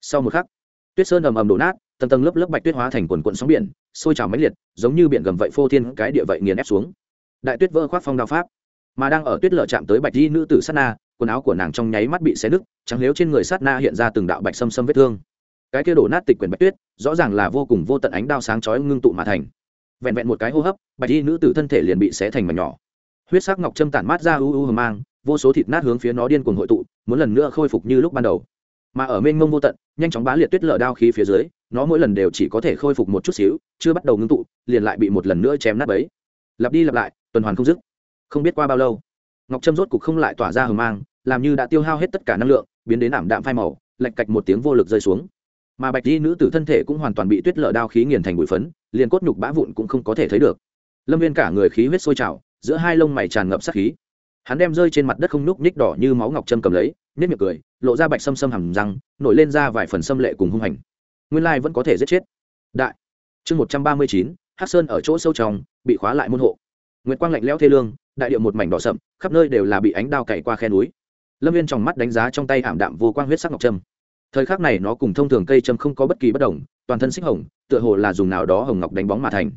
A: Sau một khắc, tuyết sơn ầm ầm đổ nát, tầng tầng lớp lớp bạch tuyết hóa thành quần quận sóng biển, sôi trào mãnh liệt, giống như biển gầm vậy phô thiên cái địa vậy nghiền ép xuống. Đại tuyết vỡ khoác phong đao pháp mà đang ở tuyết lở chạm tới bạch di nữ tử sát na, quần áo của nàng trong nháy mắt bị xé nứt, trắng nếu trên người sát na hiện ra từng đạo bạch xâm xâm vết thương. Cái kia đổ nát tịch quyển bạch tuyết, rõ ràng là vô cùng vô tận ánh đao sáng chói ngưng tụ mà thành. Vẹn vẹn một cái hô hấp, bạch di nữ tử thân thể liền bị xé thành mảnh nhỏ. Huyết sắc ngọc trâm tản mát ra u u hờ mang, vô số thịt nát hướng phía nó điên cuồng hội tụ, muốn lần nữa khôi phục như lúc ban đầu. Mà ở mênh mông vô tận, nhanh chóng bá liệt tuyết lở đao khí phía dưới, nó mỗi lần đều chỉ có thể khôi phục một chút xíu, chưa bắt đầu ngưng tụ, liền lại bị một lần nữa chém nát bấy. Lặp đi lặp lại, tuần hoàn không dứt không biết qua bao lâu. Ngọc trâm rốt cục không lại tỏa ra hờ mang, làm như đã tiêu hao hết tất cả năng lượng, biến đến ảm đạm phai màu lạch cạch một tiếng vô lực rơi xuống. Mà bạch di nữ tử thân thể cũng hoàn toàn bị tuyết lở đao khí nghiền thành bụi phấn, liền cốt nhục bã vụn cũng không có thể thấy được. Lâm viên cả người khí huyết sôi trào, giữa hai lông mày tràn ngập sát khí. Hắn đem rơi trên mặt đất không nhúc nhích đỏ như máu ngọc trâm cầm lấy nếp miệng cười, lộ ra bạch sâm sâm hầm răng, nổi lên ra vài phần xâm lệ cùng hung hành. Nguyên lai vẫn có thể giết chết. Đại. Chương một trăm ba mươi chín hát sơn ở chỗ sâu trong, bị khóa lại môn hộ. Nguyệt quang lạnh lẽo thê lương đại điệu một mảnh đỏ sậm, khắp nơi đều là bị ánh đao cày qua khe núi. Lâm viên trong mắt đánh giá trong tay ảm đạm vô quang huyết sắc ngọc trâm. Thời khắc này nó cùng thông thường cây trâm không có bất kỳ bất đồng, toàn thân xích hồng, tựa hồ là dùng nào đó hồng ngọc đánh bóng mà thành.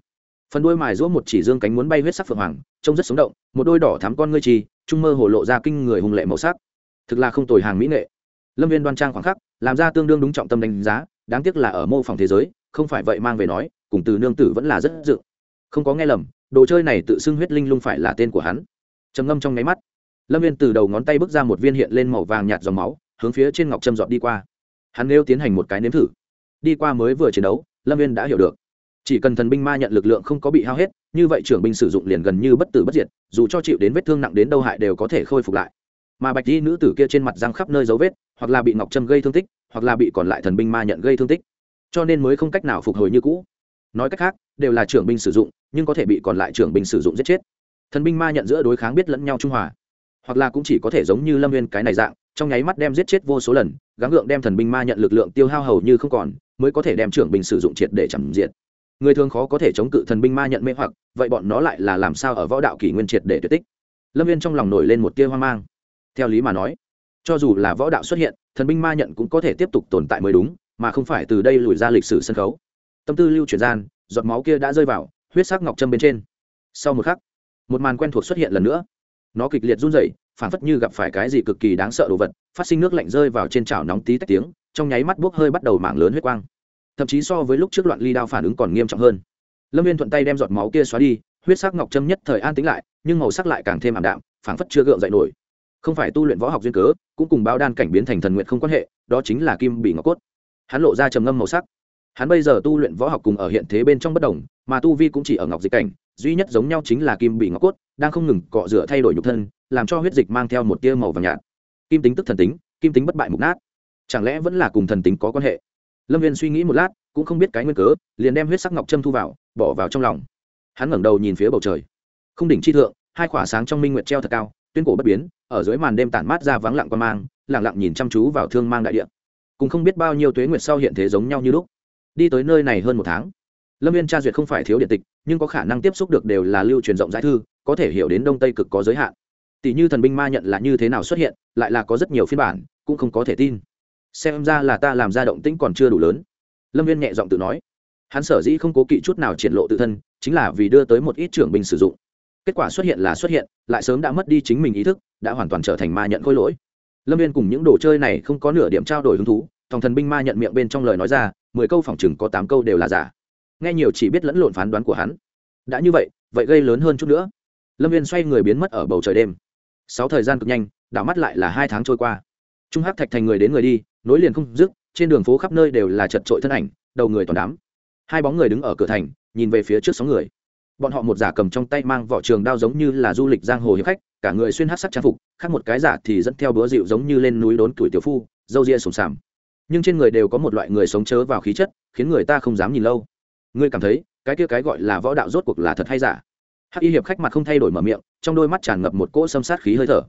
A: Phần đuôi mài giũa một chỉ dương cánh muốn bay huyết sắc phượng hoàng, trông rất sống động, một đôi đỏ thắm con ngươi chi trung mơ hồ lộ ra kinh người hùng lệ màu sắc. Thực là không tồi hàng mỹ nghệ. Lâm viên đoan trang khoảng khắc, làm ra tương đương đúng trọng tâm đánh giá, đáng tiếc là ở mô phỏng thế giới, không phải vậy mang về nói, cùng từ nương tử vẫn là rất dự. Không có nghe lầm đồ chơi này tự xưng huyết linh lung phải là tên của hắn. Trầm ngâm trong nháy mắt, lâm viên từ đầu ngón tay bước ra một viên hiện lên màu vàng nhạt dòng máu, hướng phía trên ngọc trâm dọn đi qua. Hắn nêu tiến hành một cái nếm thử. Đi qua mới vừa chiến đấu, lâm viên đã hiểu được. Chỉ cần thần binh ma nhận lực lượng không có bị hao hết, như vậy trưởng binh sử dụng liền gần như bất tử bất diệt, dù cho chịu đến vết thương nặng đến đâu hại đều có thể khôi phục lại. Mà bạch di nữ tử kia trên mặt răng khắp nơi dấu vết, hoặc là bị ngọc trâm gây thương tích, hoặc là bị còn lại thần binh ma nhận gây thương tích. Cho nên mới không cách nào phục hồi như cũ. Nói cách khác, đều là trưởng binh sử dụng nhưng có thể bị còn lại trưởng binh sử dụng giết chết. Thần binh ma nhận giữa đối kháng biết lẫn nhau trung hòa. Hoặc là cũng chỉ có thể giống như lâm viên cái này dạng, trong nháy mắt đem giết chết vô số lần, gắng gượng đem thần binh ma nhận lực lượng tiêu hao hầu như không còn, mới có thể đem trưởng binh sử dụng triệt để chẳng diện người thường khó có thể chống cự thần binh ma nhận mê hoặc, vậy bọn nó lại là làm sao ở võ đạo kỷ nguyên triệt để tuyệt tích? Lâm viên trong lòng nổi lên một tia hoang mang. Theo lý mà nói, cho dù là võ đạo xuất hiện, thần binh ma nhận cũng có thể tiếp tục tồn tại mới đúng, mà không phải từ đây lùi ra lịch sử sân khấu. Tâm tư lưu chuyển gian, giọt máu kia đã rơi vào huyết sắc ngọc trâm bên trên. Sau một khắc, một màn quen thuộc xuất hiện lần nữa. Nó kịch liệt run rẩy phản phất như gặp phải cái gì cực kỳ đáng sợ đồ vật, phát sinh nước lạnh rơi vào trên chảo nóng tí tách tiếng, trong nháy mắt bốc hơi bắt đầu mảng lớn huyết quang. Thậm chí so với lúc trước loạn ly đao phản ứng còn nghiêm trọng hơn. Lâm viên thuận tay đem giọt máu kia xóa đi, huyết sắc ngọc trâm nhất thời an tính lại, nhưng màu sắc lại càng thêm ảm đạm, phảng phất chưa gượng dậy nổi. Không phải tu luyện võ học duyên cớ, cũng cùng bao đan cảnh biến thành thần nguyện không quan hệ, đó chính là kim bị ngọc cốt. Hắn lộ ra trầm ngâm màu sắc hắn bây giờ tu luyện võ học cùng ở hiện thế bên trong bất đồng, mà tu vi cũng chỉ ở ngọc dịch cảnh, duy nhất giống nhau chính là kim bị ngọc cốt, đang không ngừng cọ rửa thay đổi nhục thân, làm cho huyết dịch mang theo một tia màu vàng nhạt. Kim tính tức thần tính, kim tính bất bại mục nát. Chẳng lẽ vẫn là cùng thần tính có quan hệ? Lâm viên suy nghĩ một lát, cũng không biết cái nguyên cớ, liền đem huyết sắc ngọc trâm thu vào, bỏ vào trong lòng. Hắn ngẩng đầu nhìn phía bầu trời. Không đỉnh chi thượng, hai khỏa sáng trong minh nguyệt treo thật cao, tuyên cổ bất biến, ở dưới màn đêm tản mát ra vắng lặng quan mang, lặng lặng nhìn chăm chú vào thương mang đại địa. Cùng không biết bao nhiêu tuế nguyệt sau hiện thế giống nhau như lúc đi tới nơi này hơn một tháng. Lâm viên tra duyệt không phải thiếu điện tịch, nhưng có khả năng tiếp xúc được đều là lưu truyền rộng rãi thư, có thể hiểu đến đông tây cực có giới hạn. Tỷ như thần binh ma nhận là như thế nào xuất hiện, lại là có rất nhiều phiên bản, cũng không có thể tin. Xem ra là ta làm ra động tĩnh còn chưa đủ lớn. Lâm viên nhẹ giọng tự nói. Hắn sở dĩ không cố kỵ chút nào triển lộ tự thân, chính là vì đưa tới một ít trưởng binh sử dụng. Kết quả xuất hiện là xuất hiện, lại sớm đã mất đi chính mình ý thức, đã hoàn toàn trở thành ma nhận khôi lỗi. Lâm viên cùng những đồ chơi này không có nửa điểm trao đổi hứng thú thòng thần binh ma nhận miệng bên trong lời nói ra, mười câu phỏng chừng có tám câu đều là giả. Nghe nhiều chỉ biết lẫn lộn phán đoán của hắn. Đã như vậy vậy gây lớn hơn chút nữa. Lâm viên xoay người biến mất ở bầu trời đêm. Sáu thời gian cực nhanh, đảo mắt lại là hai tháng trôi qua. Trung hắc thạch thành người đến người đi, nối liền không dứt, trên đường phố khắp nơi đều là chật trội thân ảnh, đầu người toàn đám hai bóng người đứng ở cửa thành, nhìn về phía trước sáu người. Bọn họ một giả cầm trong tay mang vỏ trường đao giống như là du lịch giang hồ hiệp khách, cả người xuyên hát sắc trang phục, khác một cái giả thì dẫn theo búa dịu giống như lên núi đốn tuổi tiểu phu dâu ria sùng sàm nhưng trên người đều có một loại người sống chớ vào khí chất, khiến người ta không dám nhìn lâu. Ngươi cảm thấy, cái kia cái gọi là võ đạo rốt cuộc là thật hay giả? Hắc y hiệp khách mặt không thay đổi mở miệng, trong đôi mắt tràn ngập một cỗ xâm sát khí hơi thở.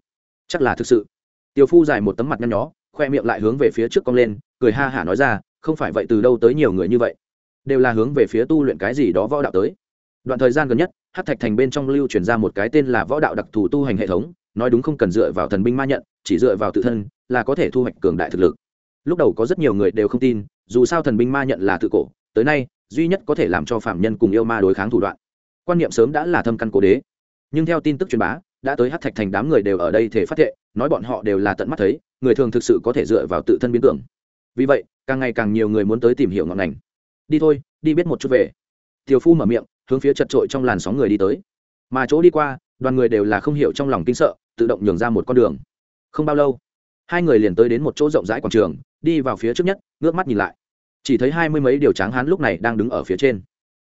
A: Chắc là thực sự. Tiểu phu dài một tấm mặt nhăn nhó, khoe miệng lại hướng về phía trước cong lên, cười ha hả nói ra, không phải vậy, từ đâu tới nhiều người như vậy? Đều là hướng về phía tu luyện cái gì đó võ đạo tới. Đoạn thời gian gần nhất hát thạch thành bên trong lưu truyền ra một cái tên là võ đạo đặc thù tu hành hệ thống, nói đúng không cần dựa vào thần binh ma nhận, chỉ dựa vào tự thân là có thể thu hoạch cường đại thực lực lúc đầu có rất nhiều người đều không tin, dù sao thần binh ma nhận là tự cổ, tới nay, duy nhất có thể làm cho phạm nhân cùng yêu ma đối kháng thủ đoạn. Quan niệm sớm đã là thâm căn cố đế. Nhưng theo tin tức truyền bá, đã tới hát thạch thành đám người đều ở đây thể phát thệ, nói bọn họ đều là tận mắt thấy, người thường thực sự có thể dựa vào tự thân biến tưởng. Vì vậy, càng ngày càng nhiều người muốn tới tìm hiểu ngọn ngành. Đi thôi, đi biết một chút về. Tiều phu mở miệng, hướng phía chật trội trong làn sóng người đi tới. Mà chỗ đi qua, đoàn người đều là không hiểu trong lòng kinh sợ, tự động nhường ra một con đường. Không bao lâu, hai người liền tới đến một chỗ rộng rãi quảng trường đi vào phía trước nhất, ngước mắt nhìn lại. Chỉ thấy hai mươi mấy điều tráng hán lúc này đang đứng ở phía trên.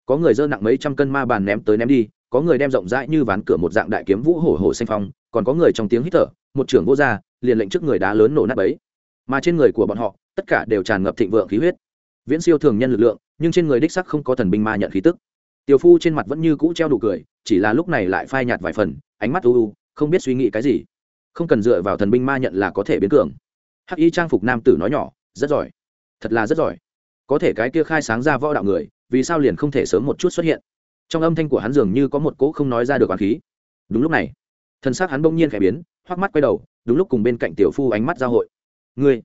A: Có người dơ nặng mấy trăm cân ma bàn ném tới ném đi, có người đem rộng rãi như ván cửa một dạng đại kiếm vũ hổ hổ xanh phong, còn có người trong tiếng hít thở, một trưởng vô gia, liền lệnh trước người đá lớn nổ nát bấy. Mà trên người của bọn họ, tất cả đều tràn ngập thịnh vượng khí huyết. Viễn siêu thường nhân lực lượng, nhưng trên người đích sắc không có thần binh ma nhận khí tức. Tiểu phu trên mặt vẫn như cũ treo đủ cười, chỉ là lúc này lại phai nhạt vài phần, ánh mắt u u, không biết suy nghĩ cái gì. Không cần dựa vào thần binh ma nhận là có thể biến cường hắc y trang phục nam tử nói nhỏ, rất giỏi. Thật là rất giỏi. Có thể cái kia khai sáng ra võ đạo người, vì sao liền không thể sớm một chút xuất hiện? Trong âm thanh của hắn dường như có một cỗ không nói ra được oán khí. Đúng lúc này thân xác hắn bỗng nhiên khẽ biến, hoắc mắt quay đầu, đúng lúc cùng bên cạnh tiểu phu ánh mắt giao hội. Ngươi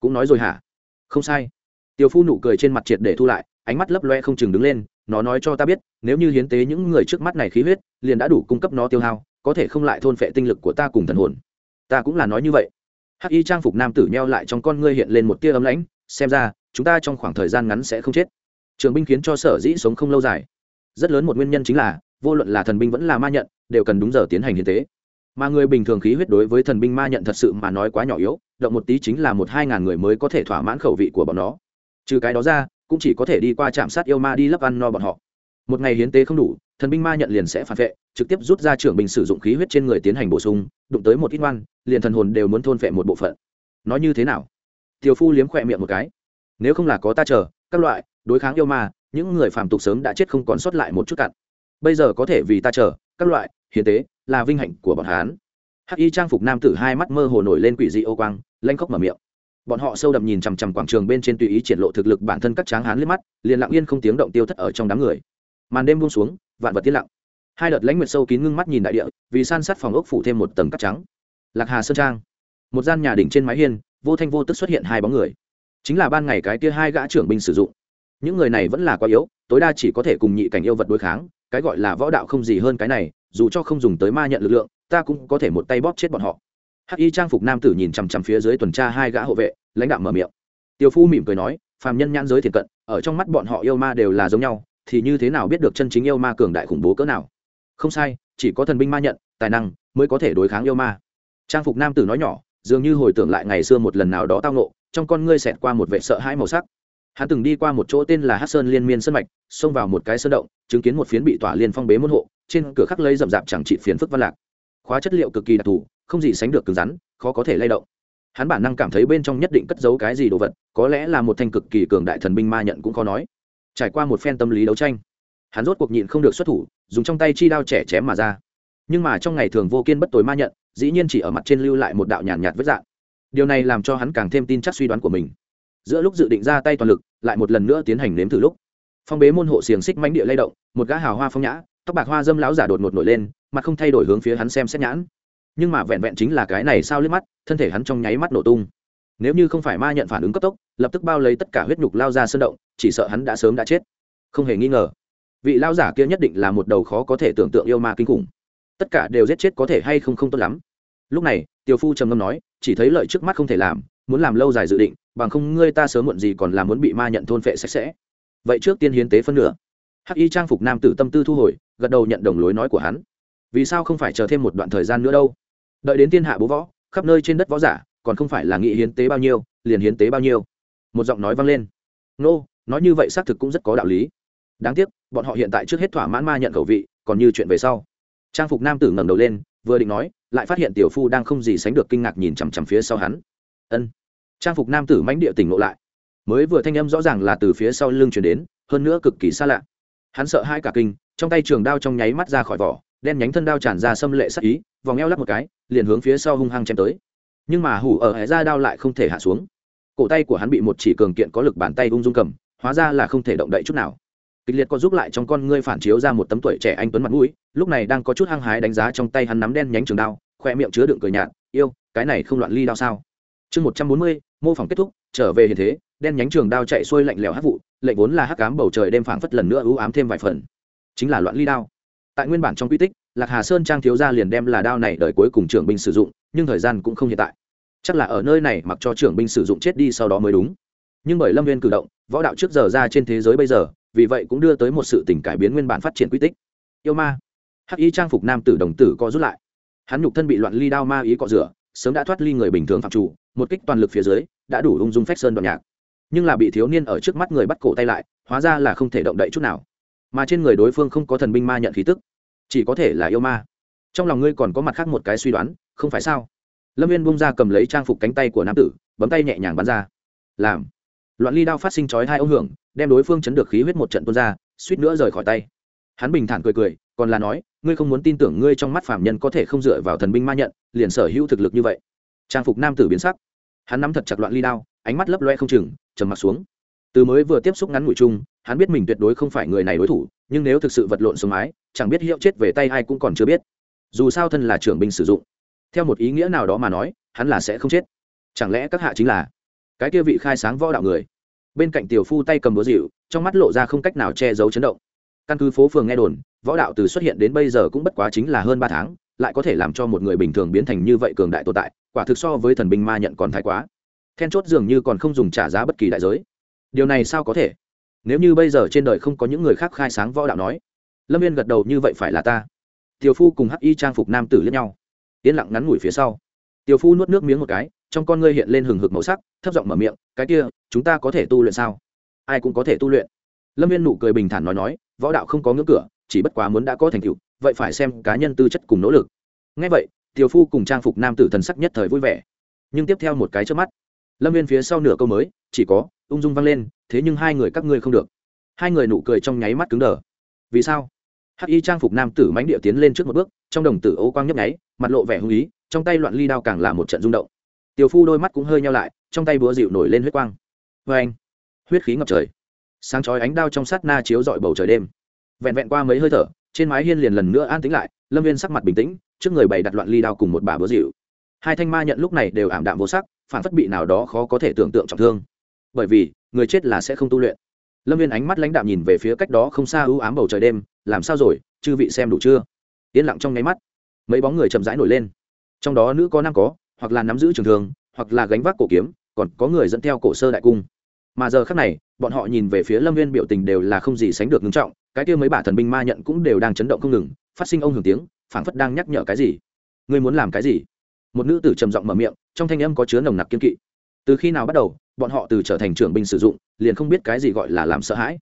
A: cũng nói rồi hả? Không sai. Tiểu phu nụ cười trên mặt triệt để thu lại, ánh mắt lấp loe không chừng đứng lên, nó nói cho ta biết, nếu như hiến tế những người trước mắt này khí huyết, liền đã đủ cung cấp nó tiêu hao, có thể không lại thôn phệ tinh lực của ta cùng thần hồn. Ta cũng là nói như vậy hắc y trang phục nam tử neo lại trong con ngươi hiện lên một tia ấm lãnh, xem ra, chúng ta trong khoảng thời gian ngắn sẽ không chết. Trường binh khiến cho sở dĩ sống không lâu dài. Rất lớn một nguyên nhân chính là, vô luận là thần binh vẫn là ma nhận, đều cần đúng giờ tiến hành hiến tế. Mà người bình thường khí huyết đối với thần binh ma nhận thật sự mà nói quá nhỏ yếu, động một tí chính là một hai ngàn người mới có thể thỏa mãn khẩu vị của bọn nó. Trừ cái đó ra, cũng chỉ có thể đi qua trạm sát yêu ma đi lấp ăn no bọn họ. Một ngày hiến tế không đủ thần binh ma nhận liền sẽ phản vệ, trực tiếp rút ra trưởng binh sử dụng khí huyết trên người tiến hành bổ sung, đụng tới một ít ngoan liền thần hồn đều muốn thôn phệ một bộ phận. Nói như thế nào? Tiều phu liếm khỏe miệng một cái. Nếu không là có ta chờ, các loại, đối kháng yêu ma, những người phàm tục sớm đã chết không còn sót lại một chút cặn. Bây giờ có thể vì ta chờ, các loại, hiến tế, là vinh hạnh của bọn hán hắc y trang phục nam tử hai mắt mơ hồ nổi lên quỷ dị ô quang, lanh khóc mở miệng. Bọn họ sâu đậm nhìn chằm chằm quảng trường bên trên tùy ý triển lộ thực lực bản thân các tráng hán liếc mắt, liền lặng yên không tiếng động tiêu thất ở trong đám người. Màn đêm buông xuống vạn vật tiến lặng. Hai đợt lãnh nguyệt sâu kín ngưng mắt nhìn đại địa, vì san sát phòng ốc phủ thêm một tầng cắt trắng. Lạc hà sơn trang. Một gian nhà đỉnh trên mái hiên, vô thanh vô tức xuất hiện hai bóng người. Chính là ban ngày cái kia hai gã trưởng binh sử dụng. Những người này vẫn là quá yếu, tối đa chỉ có thể cùng nhị cảnh yêu vật đối kháng, cái gọi là võ đạo không gì hơn cái này, dù cho không dùng tới ma nhận lực lượng, ta cũng có thể một tay bóp chết bọn họ. Hắc y trang phục nam tử nhìn chằm chằm phía dưới tuần tra hai gã hộ vệ, lãnh đạo mở miệng. Tiêu phu mỉm cười nói, phàm nhân nhãn giới thiệt cận, ở trong mắt bọn họ yêu ma đều là giống nhau thì như thế nào biết được chân chính yêu ma cường đại khủng bố cỡ nào? Không sai, chỉ có thần binh ma nhận, tài năng mới có thể đối kháng yêu ma. Trang phục nam tử nói nhỏ, dường như hồi tưởng lại ngày xưa một lần nào đó tao nộ trong con ngươi xẹt qua một vệ sợ hãi màu sắc. Hắn từng đi qua một chỗ tên là hát sơn liên miên sân mạch, xông vào một cái sơn động, chứng kiến một phiến bị tỏa liên phong bế môn hộ, trên cửa khắc lấy rậm rạp chẳng trị phiến phức văn lạc. Khóa chất liệu cực kỳ đặc thù, không gì sánh được cứng rắn, khó có thể lay động. Hắn bản năng cảm thấy bên trong nhất định cất giấu cái gì đồ vật, có lẽ là một thanh cực kỳ cường đại thần binh ma nhận cũng khó nói trải qua một phen tâm lý đấu tranh. Hắn rốt cuộc nhịn không được xuất thủ dùng trong tay chi đao trẻ chém mà ra. Nhưng mà trong ngày thường vô kiên bất tối ma nhận dĩ nhiên chỉ ở mặt trên lưu lại một đạo nhàn nhạt, nhạt vết dạng. Điều này làm cho hắn càng thêm tin chắc suy đoán của mình. Giữa lúc dự định ra tay toàn lực lại một lần nữa tiến hành nếm thử lúc. Phong bế môn hộ xiềng xích mánh địa lay động một gã hào hoa phong nhã tóc bạc hoa dâm láo giả đột ngột nổi lên mặt không thay đổi hướng phía hắn xem xét nhãn. Nhưng mà vẹn vẹn chính là cái này sao liếc mắt thân thể hắn trong nháy mắt nổ tung nếu như không phải ma nhận phản ứng cấp tốc, lập tức bao lấy tất cả huyết nhục lao ra sơn động, chỉ sợ hắn đã sớm đã chết. Không hề nghi ngờ, vị lao giả kia nhất định là một đầu khó có thể tưởng tượng yêu ma kinh khủng. Tất cả đều giết chết có thể hay không không tốt lắm. Lúc này, tiểu phu trầm ngâm nói, chỉ thấy lợi trước mắt không thể làm, muốn làm lâu dài dự định, bằng không ngươi ta sớm muộn gì còn là muốn bị ma nhận thôn phệ sạch sẽ. Vậy trước tiên hiến tế phân nửa. Hắc y trang phục nam tử tâm tư thu hồi, gật đầu nhận đồng lối nói của hắn. Vì sao không phải chờ thêm một đoạn thời gian nữa đâu? Đợi đến thiên hạ bố võ, khắp nơi trên đất võ giả còn không phải là nghị hiến tế bao nhiêu, liền hiến tế bao nhiêu. Một giọng nói vang lên. Nô, nói như vậy xác thực cũng rất có đạo lý. Đáng tiếc, bọn họ hiện tại trước hết thỏa mãn ma nhận khẩu vị, còn như chuyện về sau. Trang phục nam tử ngẩng đầu lên, vừa định nói, lại phát hiện tiểu phu đang không gì sánh được kinh ngạc nhìn chằm chằm phía sau hắn. Ân. Trang phục nam tử mãnh địa tỉnh ngộ lại. Mới vừa thanh âm rõ ràng là từ phía sau lưng chuyển đến, hơn nữa cực kỳ xa lạ. Hắn sợ hai cả kinh, trong tay trường đao trong nháy mắt ra khỏi vỏ, đen nhánh thân đao tràn ra xâm lệ sắc ý, vòng eo lắc một cái, liền hướng phía sau hung hăng chém tới nhưng mà hủ ở hẻ ra đao lại không thể hạ xuống. Cổ tay của hắn bị một chỉ cường kiện có lực bàn tay ung dung cầm, hóa ra là không thể động đậy chút nào. Kịch liệt có giúp lại trong con ngươi phản chiếu ra một tấm tuổi trẻ anh tuấn mặt mũi, lúc này đang có chút hăng hái đánh giá trong tay hắn nắm đen nhánh trường đao, khoe miệng chứa đựng cười nhạt, yêu, cái này không loạn ly đao sao? Chương một trăm bốn mươi, mô phỏng kết thúc, trở về hiện thế, đen nhánh trường đao chạy xuôi lạnh lẽo hắc vụ, lệnh vốn là hắc ám bầu trời đêm phảng phất lần nữa ưu ám thêm vài phần. Chính là loạn ly đao. Tại nguyên bản trong quy tích, lạc hà sơn trang thiếu gia liền đem là đao này đợi cuối cùng trưởng binh sử dụng, nhưng thời gian cũng không hiện tại chắc là ở nơi này mặc cho trưởng binh sử dụng chết đi sau đó mới đúng. Nhưng bởi lâm viên cử động, võ đạo trước giờ ra trên thế giới bây giờ, vì vậy cũng đưa tới một sự tình cải biến nguyên bản phát triển quy tích. Yêu ma. Hắc y trang phục nam tử đồng tử co rút lại. Hắn nhục thân bị loạn ly đao ma ý cọ rửa, sớm đã thoát ly người bình thường phạm chủ, một kích toàn lực phía dưới, đã đủ ung dung phách sơn đoạn nhạc. Nhưng là bị thiếu niên ở trước mắt người bắt cổ tay lại, hóa ra là không thể động đậy chút nào. Mà trên người đối phương không có thần binh ma nhận khí tức, chỉ có thể là yêu ma. Trong lòng ngươi còn có mặt khác một cái suy đoán, không phải sao? Lâm viên bung ra cầm lấy trang phục cánh tay của nam tử, bấm tay nhẹ nhàng bắn ra. Làm. Loạn ly đao phát sinh chói hai ông hưởng, đem đối phương chấn được khí huyết một trận tuôn ra, suýt nữa rời khỏi tay. Hắn bình thản cười cười, còn là nói, ngươi không muốn tin tưởng ngươi trong mắt phạm nhân có thể không dựa vào thần binh ma nhận, liền sở hữu thực lực như vậy. Trang phục nam tử biến sắc. Hắn nắm thật chặt loạn ly đao, ánh mắt lấp loe không chừng, trầm mặt xuống. Từ mới vừa tiếp xúc ngắn ngủi chung, hắn biết mình tuyệt đối không phải người này đối thủ, nhưng nếu thực sự vật lộn sống mái chẳng biết hiệu chết về tay ai cũng còn chưa biết. Dù sao thân là trưởng binh sử dụng theo một ý nghĩa nào đó mà nói, hắn là sẽ không chết. Chẳng lẽ các hạ chính là cái kia vị khai sáng võ đạo người? Bên cạnh tiểu phu tay cầm búa dịu trong mắt lộ ra không cách nào che giấu chấn động. Căn cứ phố phường nghe đồn, võ đạo từ xuất hiện đến bây giờ cũng bất quá chính là hơn ba tháng, lại có thể làm cho một người bình thường biến thành như vậy cường đại tồn tại, quả thực so với thần binh ma nhận còn thái quá. Then chốt dường như còn không dùng trả giá bất kỳ đại giới. Điều này sao có thể? Nếu như bây giờ trên đời không có những người khác khai sáng võ đạo nói, lâm viên gật đầu, như vậy phải là ta. Tiểu phu cùng hắc y trang phục nam tử lẫn nhau yên lặng ngắn ngủi phía sau. Tiểu phu nuốt nước miếng một cái, trong con ngươi hiện lên hừng hực màu sắc, thấp giọng mở miệng, cái kia, chúng ta có thể tu luyện sao? Ai cũng có thể tu luyện. Lâm viên nụ cười bình thản nói nói, võ đạo không có ngưỡng cửa, chỉ bất quá muốn đã có thành tựu, vậy phải xem cá nhân tư chất cùng nỗ lực. Ngay vậy, tiểu phu cùng trang phục nam tử thần sắc nhất thời vui vẻ. Nhưng tiếp theo một cái trước mắt, lâm viên phía sau nửa câu mới, chỉ có, ung dung vang lên, thế nhưng hai người các ngươi không được. Hai người nụ cười trong nháy mắt cứng đờ. Vì sao? Hắc y trang phục nam tử mánh địa tiến lên trước một bước, trong đồng tử ấu quang nhấp nháy, mặt lộ vẻ hung ý, trong tay loạn ly đao càng là một trận rung động. Tiểu phu đôi mắt cũng hơi nhau lại, trong tay búa dịu nổi lên huyết quang. Vê anh, huyết khí ngập trời. Sáng chói ánh đao trong sát na chiếu dọi bầu trời đêm. Vẹn vẹn qua mấy hơi thở, trên mái hiên liền lần nữa an tĩnh lại, lâm viên sắc mặt bình tĩnh, trước người bày đặt loạn ly đao cùng một bà búa dịu. Hai thanh ma nhận lúc này đều ảm đạm vô sắc, phản phất bị nào đó khó có thể tưởng tượng trọng thương. Bởi vì, người chết là sẽ không tu luyện. Lâm viên ánh mắt lãnh đạm nhìn về phía cách đó không xa ưu ám bầu trời đêm làm sao rồi, chư vị xem đủ chưa? Yên lặng trong nháy mắt, mấy bóng người chậm rãi nổi lên. Trong đó nữ có nam có, hoặc là nắm giữ trường thường, hoặc là gánh vác cổ kiếm, còn có người dẫn theo cổ sơ đại cung. Mà giờ khác này, bọn họ nhìn về phía lâm viên biểu tình đều là không gì sánh được ngưng trọng, cái kia mấy bả thần binh ma nhận cũng đều đang chấn động không ngừng, phát sinh ông hưởng tiếng, phảng phất đang nhắc nhở cái gì. Ngươi muốn làm cái gì? Một nữ tử trầm giọng mở miệng, trong thanh âm có chứa nồng nặc kiên kỵ. Từ khi nào bắt đầu, bọn họ từ trở thành trưởng binh sử dụng, liền không biết cái gì gọi là làm sợ hãi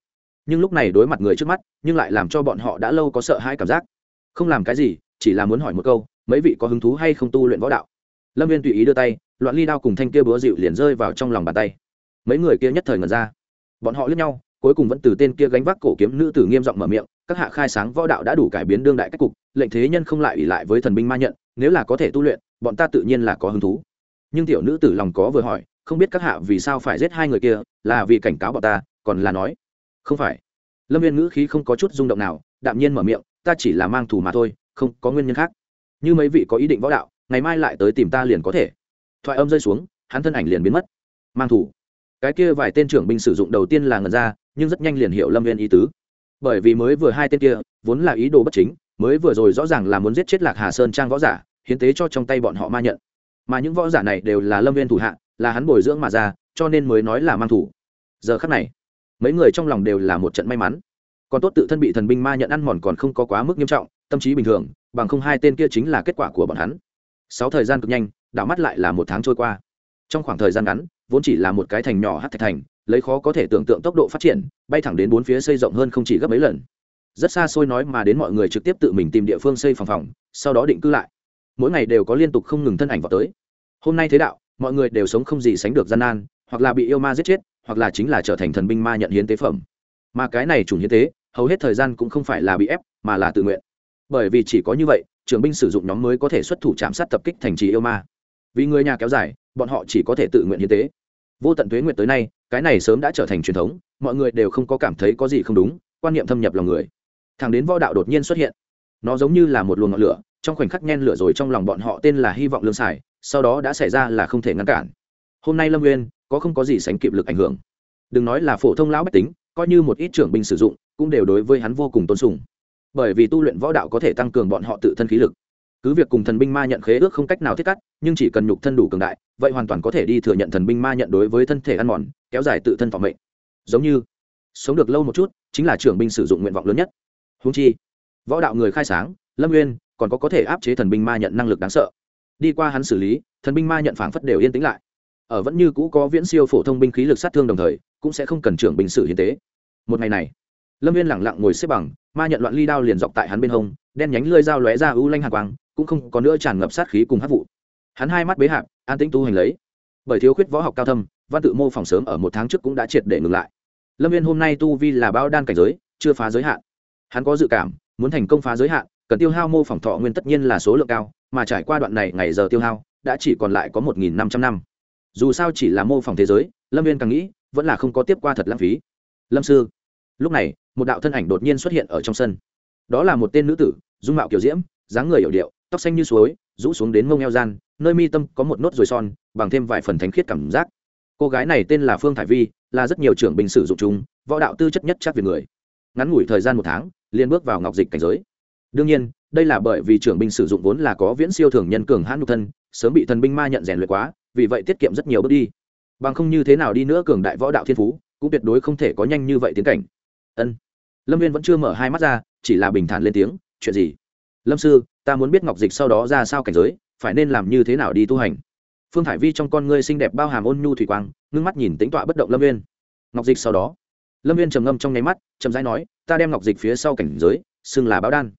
A: nhưng lúc này đối mặt người trước mắt, nhưng lại làm cho bọn họ đã lâu có sợ hãi cảm giác. Không làm cái gì, chỉ là muốn hỏi một câu, mấy vị có hứng thú hay không tu luyện võ đạo? Lâm viên tùy ý đưa tay, loạn ly đao cùng thanh kia búa dịu liền rơi vào trong lòng bàn tay. Mấy người kia nhất thời ngần ra. Bọn họ lướt nhau, cuối cùng vẫn từ tên kia gánh vác cổ kiếm nữ tử nghiêm giọng mở miệng, các hạ khai sáng võ đạo đã đủ cải biến đương đại cách cục, lệnh thế nhân không lại ỉ lại với thần binh ma nhận, nếu là có thể tu luyện, bọn ta tự nhiên là có hứng thú. Nhưng tiểu nữ tử lòng có vừa hỏi, không biết các hạ vì sao phải giết hai người kia, là vì cảnh cáo bọn ta, còn là nói không phải. Lâm viên ngữ khí không có chút rung động nào, đạm nhiên mở miệng, ta chỉ là mang thù mà thôi, không có nguyên nhân khác. Như mấy vị có ý định võ đạo, ngày mai lại tới tìm ta liền có thể. Thoại âm rơi xuống, hắn thân ảnh liền biến mất. Mang thủ cái kia vài tên trưởng binh sử dụng đầu tiên là ngần ra, nhưng rất nhanh liền hiểu lâm viên ý tứ. Bởi vì mới vừa hai tên kia, vốn là ý đồ bất chính, mới vừa rồi rõ ràng là muốn giết chết lạc hà sơn trang võ giả, hiến tế cho trong tay bọn họ ma nhận. Mà những võ giả này đều là lâm viên thủ hạ, là hắn bồi dưỡng mà ra, cho nên mới nói là mang thủ giờ khắc này mấy người trong lòng đều là một trận may mắn. Còn tốt tự thân bị thần binh ma nhận ăn mòn còn không có quá mức nghiêm trọng, tâm trí bình thường, bằng không hai tên kia chính là kết quả của bọn hắn. Sáu thời gian cực nhanh, đảo mắt lại là một tháng trôi qua. Trong khoảng thời gian ngắn, vốn chỉ là một cái thành nhỏ hát thạch thành, lấy khó có thể tưởng tượng tốc độ phát triển, bay thẳng đến bốn phía xây rộng hơn không chỉ gấp mấy lần. Rất xa xôi nói mà đến mọi người trực tiếp tự mình tìm địa phương xây phòng phòng, sau đó định cư lại. Mỗi ngày đều có liên tục không ngừng thân ảnh vào tới. Hôm nay thế đạo, mọi người đều sống không gì sánh được gian nan, hoặc là bị yêu ma giết chết hoặc là chính là trở thành thần binh ma nhận hiến tế phẩm. Mà cái này chủ hiến tế, hầu hết thời gian cũng không phải là bị ép, mà là tự nguyện. Bởi vì chỉ có như vậy, trường binh sử dụng nhóm mới có thể xuất thủ chạm sát tập kích thành trì yêu ma. Vì người nhà kéo dài, bọn họ chỉ có thể tự nguyện hiến tế. Vô tận tuế nguyện tới nay, cái này sớm đã trở thành truyền thống, mọi người đều không có cảm thấy có gì không đúng, quan niệm thâm nhập lòng người. Thằng đến võ đạo đột nhiên xuất hiện, nó giống như là một luồng ngọn lửa, trong khoảnh khắc nhen lửa rồi trong lòng bọn họ tên là hy vọng lương xài sau đó đã xảy ra là không thể ngăn cản. Hôm nay lâm nguyên có không có gì sánh kịp lực ảnh hưởng. Đừng nói là phổ thông lão bách tính, coi như một ít trưởng binh sử dụng, cũng đều đối với hắn vô cùng tôn sùng. Bởi vì tu luyện võ đạo có thể tăng cường bọn họ tự thân khí lực. Cứ việc cùng thần binh ma nhận khế ước không cách nào thiết cắt, nhưng chỉ cần nhục thân đủ cường đại, vậy hoàn toàn có thể đi thừa nhận thần binh ma nhận đối với thân thể ăn mòn, kéo dài tự thân phòng mệnh. Giống như, sống được lâu một chút, chính là trưởng binh sử dụng nguyện vọng lớn nhất. Húng chi, võ đạo người khai sáng, lâm nguyên còn có có thể áp chế thần binh ma nhận năng lực đáng sợ. Đi qua hắn xử lý, thần binh ma nhận phảng phất đều yên tĩnh lại ở vẫn như cũ có viễn siêu phổ thông binh khí lực sát thương đồng thời, cũng sẽ không cần trưởng binh sử hiến tế. Một ngày này, lâm viên lẳng lặng ngồi xếp bằng, ma nhận loạn ly đao liền dọc tại hắn bên hông, đen nhánh lơi dao lóe ra ưu lanh hạ quang, cũng không có nữa tràn ngập sát khí cùng hát vụ. Hắn hai mắt bế hạc, an tĩnh tu hành lấy. Bởi thiếu khuyết võ học cao thâm, văn tự mô phỏng sớm ở một tháng trước cũng đã triệt để ngừng lại. Lâm viên hôm nay tu vi là bao đan cảnh giới, chưa phá giới hạn. Hắn có dự cảm, muốn thành công phá giới hạn, cần tiêu hao mô phỏng thọ nguyên tất nhiên là số lượng cao, mà trải qua đoạn này ngày giờ tiêu hao, đã chỉ còn lại có một nghìn năm trăm năm dù sao chỉ là mô phỏng thế giới, lâm viên càng nghĩ, vẫn là không có tiếp qua thật lãng phí. Lâm sư, lúc này, một đạo thân ảnh đột nhiên xuất hiện ở trong sân. Đó là một tên nữ tử, dung mạo kiểu diễm, dáng người hiểu điệu, tóc xanh như suối, rũ xuống đến mông eo gian, nơi mi tâm có một nốt ruồi son, bằng thêm vài phần thánh khiết cảm giác. Cô gái này tên là phương thải vi, là rất nhiều trưởng bình sử dụng chúng, võ đạo tư chất nhất chắc về người. Ngắn ngủi thời gian một tháng, liền bước vào ngọc dịch cảnh giới. Đương nhiên, đây là bởi vì trưởng binh sử dụng vốn là có viễn siêu thường nhân cường hãn nhục thân, sớm bị thần binh ma nhận rèn luyện quá vì vậy tiết kiệm rất nhiều bước đi. Bằng không như thế nào đi nữa cường đại võ đạo thiên phú, cũng tuyệt đối không thể có nhanh như vậy tiến cảnh. Ân. Lâm viên vẫn chưa mở hai mắt ra, chỉ là bình thản lên tiếng, chuyện gì? Lâm sư, ta muốn biết ngọc dịch sau đó ra sao cảnh giới, phải nên làm như thế nào đi tu hành? Phương thải vi trong con ngươi xinh đẹp bao hàm ôn nhu thủy quang, ngưng mắt nhìn tính tọa bất động lâm viên. Ngọc dịch sau đó? Lâm viên trầm ngâm trong nháy mắt, chậm rãi nói, ta đem ngọc dịch phía sau cảnh giới, xưng là báo đan.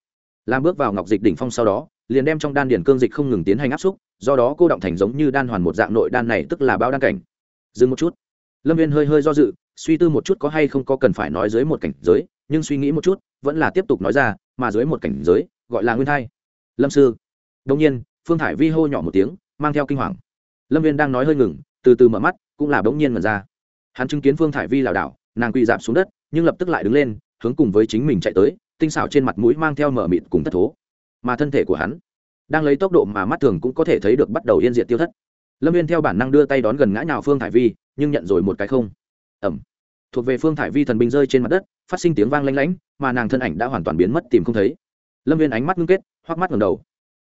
A: Làm bước vào ngọc dịch đỉnh phong sau đó, liền đem trong đan điển cương dịch không ngừng tiến hành áp xúc do đó cô động thành giống như đan hoàn một dạng nội đan này tức là bao đan cảnh. Dừng một chút. Lâm viên hơi hơi do dự, suy tư một chút có hay không có cần phải nói dưới một cảnh giới, nhưng suy nghĩ một chút, vẫn là tiếp tục nói ra, mà dưới một cảnh giới, gọi là nguyên thai. Lâm sư. Đông nhiên, phương thải vi hô nhỏ một tiếng, mang theo kinh hoàng. Lâm viên đang nói hơi ngừng, từ từ mở mắt, cũng là bỗng nhiên mật ra. Hắn chứng kiến phương thải vi lảo đảo, nàng quỳ dạp xuống đất, nhưng lập tức lại đứng lên, hướng cùng với chính mình chạy tới, tinh xảo trên mặt mũi mang theo mở mịt cùng thất thố. Mà thân thể của hắn đang lấy tốc độ mà mắt thường cũng có thể thấy được bắt đầu yên diệt tiêu thất. Lâm viên theo bản năng đưa tay đón gần ngã nhào phương thải vi, nhưng nhận rồi một cái không. Ẩm. Thuộc về phương thải vi thần binh rơi trên mặt đất, phát sinh tiếng vang lanh lánh mà nàng thân ảnh đã hoàn toàn biến mất tìm không thấy. Lâm viên ánh mắt ngưng kết, hoắc mắt ngầm đầu.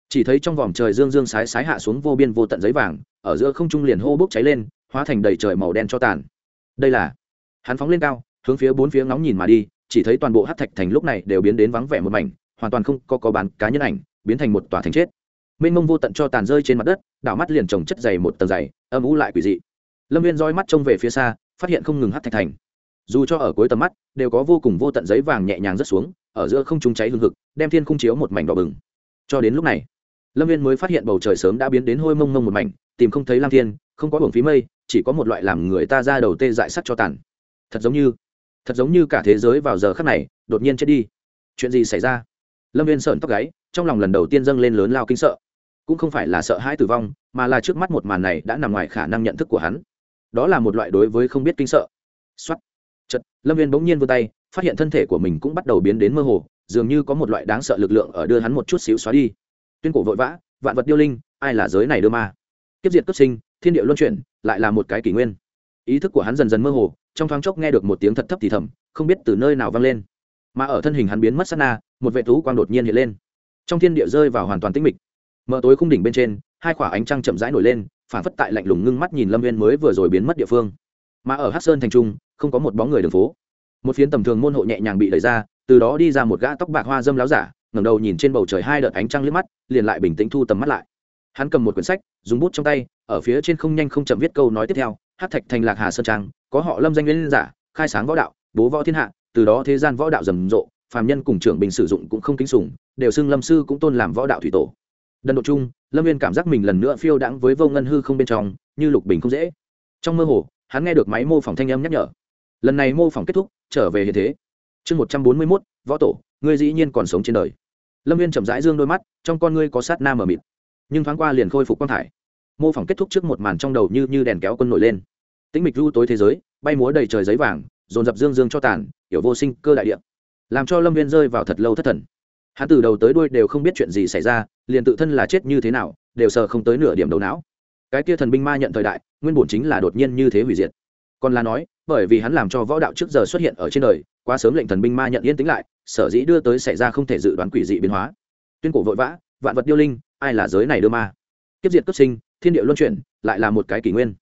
A: Chỉ thấy trong vòm trời dương dương sái sái hạ xuống vô biên vô tận giấy vàng, ở giữa không trung liền hô bốc cháy lên, hóa thành đầy trời màu đen cho tàn. Đây là hắn phóng lên cao, hướng phía bốn phía ngóng nhìn mà đi, chỉ thấy toàn bộ hát thạch thành lúc này đều biến đến vắng vẻ một mảnh, hoàn toàn không có có bán cá nhân ảnh, biến thành một tòa thành chết mênh mông vô tận cho tàn rơi trên mặt đất, đảo mắt liền trồng chất dày một tầng dày, âm u lại quỷ dị. Lâm viên roi mắt trông về phía xa, phát hiện không ngừng hát thạch thành. Dù cho ở cuối tầm mắt, đều có vô cùng vô tận giấy vàng nhẹ nhàng rớt xuống, ở giữa không trung cháy hương hực, đem thiên khung chiếu một mảnh đỏ bừng. Cho đến lúc này, lâm viên mới phát hiện bầu trời sớm đã biến đến hôi mông mông một mảnh, tìm không thấy lam thiên, không có hưởng phí mây, chỉ có một loại làm người ta ra đầu tê dại sắt cho tàn. Thật giống như, thật giống như cả thế giới vào giờ khắc này, đột nhiên chết đi. Chuyện gì xảy ra? Lâm viên sởn tóc gáy, trong lòng lần đầu tiên dâng lên lớn lao kinh sợ cũng không phải là sợ hãi tử vong, mà là trước mắt một màn này đã nằm ngoài khả năng nhận thức của hắn. Đó là một loại đối với không biết kinh sợ. X o á t chật lâm viên bỗng nhiên vươn tay, phát hiện thân thể của mình cũng bắt đầu biến đến mơ hồ, dường như có một loại đáng sợ lực lượng ở đưa hắn một chút xíu xóa đi. Tuyên cổ vội vã, vạn vật điêu linh, ai là giới này đưa ma? Tiếp diệt cấp sinh, thiên địa luân chuyển, lại là một cái kỷ nguyên. Ý thức của hắn dần dần mơ hồ, trong thoáng chốc nghe được một tiếng thật thấp thì thầm, không biết từ nơi nào vang lên. Mà ở thân hình hắn biến mất sát na, một vệ thú quang đột nhiên hiện lên. Trong thiên địa rơi vào hoàn toàn tĩnh mịch mở tối khung đỉnh bên trên, hai khỏa ánh trăng chậm rãi nổi lên, phản phất tại lạnh lùng ngưng mắt nhìn lâm viên mới vừa rồi biến mất địa phương. Mà ở hát sơn thành trung, không có một bóng người đường phố. Một phiến tầm thường môn hộ nhẹ nhàng bị đẩy ra, từ đó đi ra một gã tóc bạc hoa dâm láo giả, ngẩng đầu nhìn trên bầu trời hai đợt ánh trăng liếc mắt, liền lại bình tĩnh thu tầm mắt lại. Hắn cầm một quyển sách, dùng bút trong tay, ở phía trên không nhanh không chậm viết câu nói tiếp theo hát thạch thành lạc hà sơn trang, có họ lâm danh nguyên giả, khai sáng võ đạo, bố võ thiên hạ, từ đó thế gian võ đạo rầm rộ, phàm nhân cùng trưởng bình sử dụng cũng không kính sủng, đều xưng lâm sư cũng tôn làm võ đạo thủy tổ đần độ chung lâm viên cảm giác mình lần nữa phiêu đãng với vô ngân hư không bên trong, như lục bình không dễ. Trong mơ hồ, hắn nghe được máy mô phỏng thanh âm nhắc nhở. Lần này mô phỏng kết thúc, trở về hiện thế. Chương một trăm bốn mươi mốt, võ tổ, ngươi dĩ nhiên còn sống trên đời. Lâm viên chậm rãi dương đôi mắt, trong con ngươi có sát nam ở mịt. Nhưng thoáng qua liền khôi phục quang thải. Mô phỏng kết thúc trước một màn trong đầu như như đèn kéo quân nổi lên. Tĩnh mịch ru tối thế giới, bay múa đầy trời giấy vàng, dồn dập dương dương cho tàn, hiểu vô sinh cơ đại địa. Làm cho lâm viên rơi vào thật lâu thất thần hắn từ đầu tới đuôi đều không biết chuyện gì xảy ra, liền tự thân là chết như thế nào, đều sờ không tới nửa điểm đầu não. Cái kia thần binh ma nhận thời đại, nguyên bổn chính là đột nhiên như thế hủy diệt. Còn là nói, bởi vì hắn làm cho võ đạo trước giờ xuất hiện ở trên đời, quá sớm lệnh thần binh ma nhận yên tĩnh lại, sở dĩ đưa tới xảy ra không thể dự đoán quỷ dị biến hóa. Tuyên cổ vội vã, vạn vật điêu linh, ai là giới này đưa ma? Kiếp diệt cấp sinh, thiên địa luân chuyển, lại là một cái kỷ nguyên.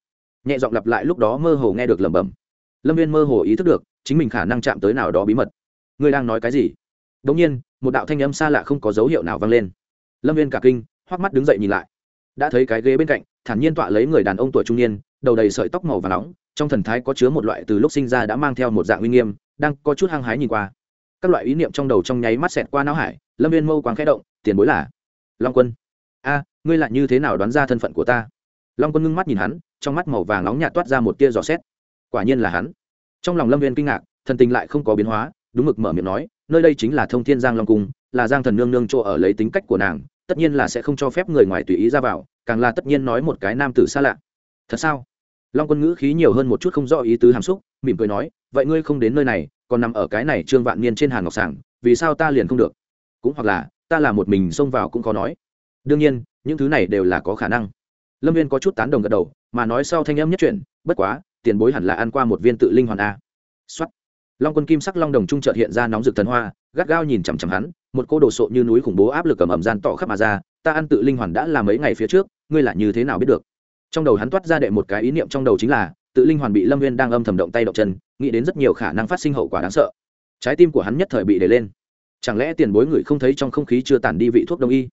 A: Nhẹ giọng lặp lại lúc đó mơ hồ nghe được lẩm bẩm. Lâm viên mơ hồ ý thức được, chính mình khả năng chạm tới nào đó bí mật. Ngươi đang nói cái gì? Đ ỗ n g nhiên một đạo thanh âm xa lạ không có dấu hiệu nào vang lên. Lâm viên cả kinh hoắc mắt đứng dậy nhìn lại. Đã thấy cái ghế bên cạnh, thản nhiên tọa lấy người đàn ông tuổi trung niên, đầu đầy sợi tóc màu và nóng, trong thần thái có chứa một loại từ lúc sinh ra đã mang theo một dạng uy nghiêm, đang có chút hăng hái nhìn qua. Các loại ý niệm trong đầu trong nháy mắt xẹt qua não hải, lâm viên mâu quáng khẽ động, tiền bối là long quân. A, ngươi lại như thế nào đoán ra thân phận của ta? Long quân ngưng mắt nhìn hắn, trong mắt màu vàng nóng nhạt toát ra một tia giò xét. Quả nhiên là hắn. Trong lòng lâm viên kinh ngạc, thần tình lại không có biến hóa, đúng mực mở miệng nói nơi đây chính là thông thiên giang long cung, là giang thần nương nương chỗ ở lấy tính cách của nàng, tất nhiên là sẽ không cho phép người ngoài tùy ý ra vào, càng là tất nhiên nói một cái nam tử xa lạ. Thật sao? Long quân ngữ khí nhiều hơn một chút không rõ ý tứ hàm xúc, mỉm cười nói, vậy ngươi không đến nơi này, còn nằm ở cái này trương vạn niên trên hàn ngọc sảng, vì sao ta liền không được? Cũng hoặc là, ta là một mình xông vào cũng khó nói. Đương nhiên, những thứ này đều là có khả năng. Lâm viên có chút tán đồng gật đầu, mà nói sau thanh âm nhất chuyện bất quá, tiền bối hẳn là ăn qua một viên tự linh hoàn a. Xuất long quân kim sắc long đồng trung trợt hiện ra nóng rực thần hoa, gắt gao nhìn chằm chằm hắn, một cô đồ sộ như núi khủng bố áp lực cầm ẩm gian tỏ khắp mà ra, ta ăn tự linh hoàn đã là mấy ngày phía trước, ngươi là như thế nào biết được? Trong đầu hắn toát ra đệ một cái ý niệm trong đầu chính là, tự linh hoàn bị lâm viên đang âm thầm động tay động chân, nghĩ đến rất nhiều khả năng phát sinh hậu quả đáng sợ. Trái tim của hắn nhất thời bị đẩy lên. Chẳng lẽ tiền bối người không thấy trong không khí chưa tản đi vị thuốc đông y?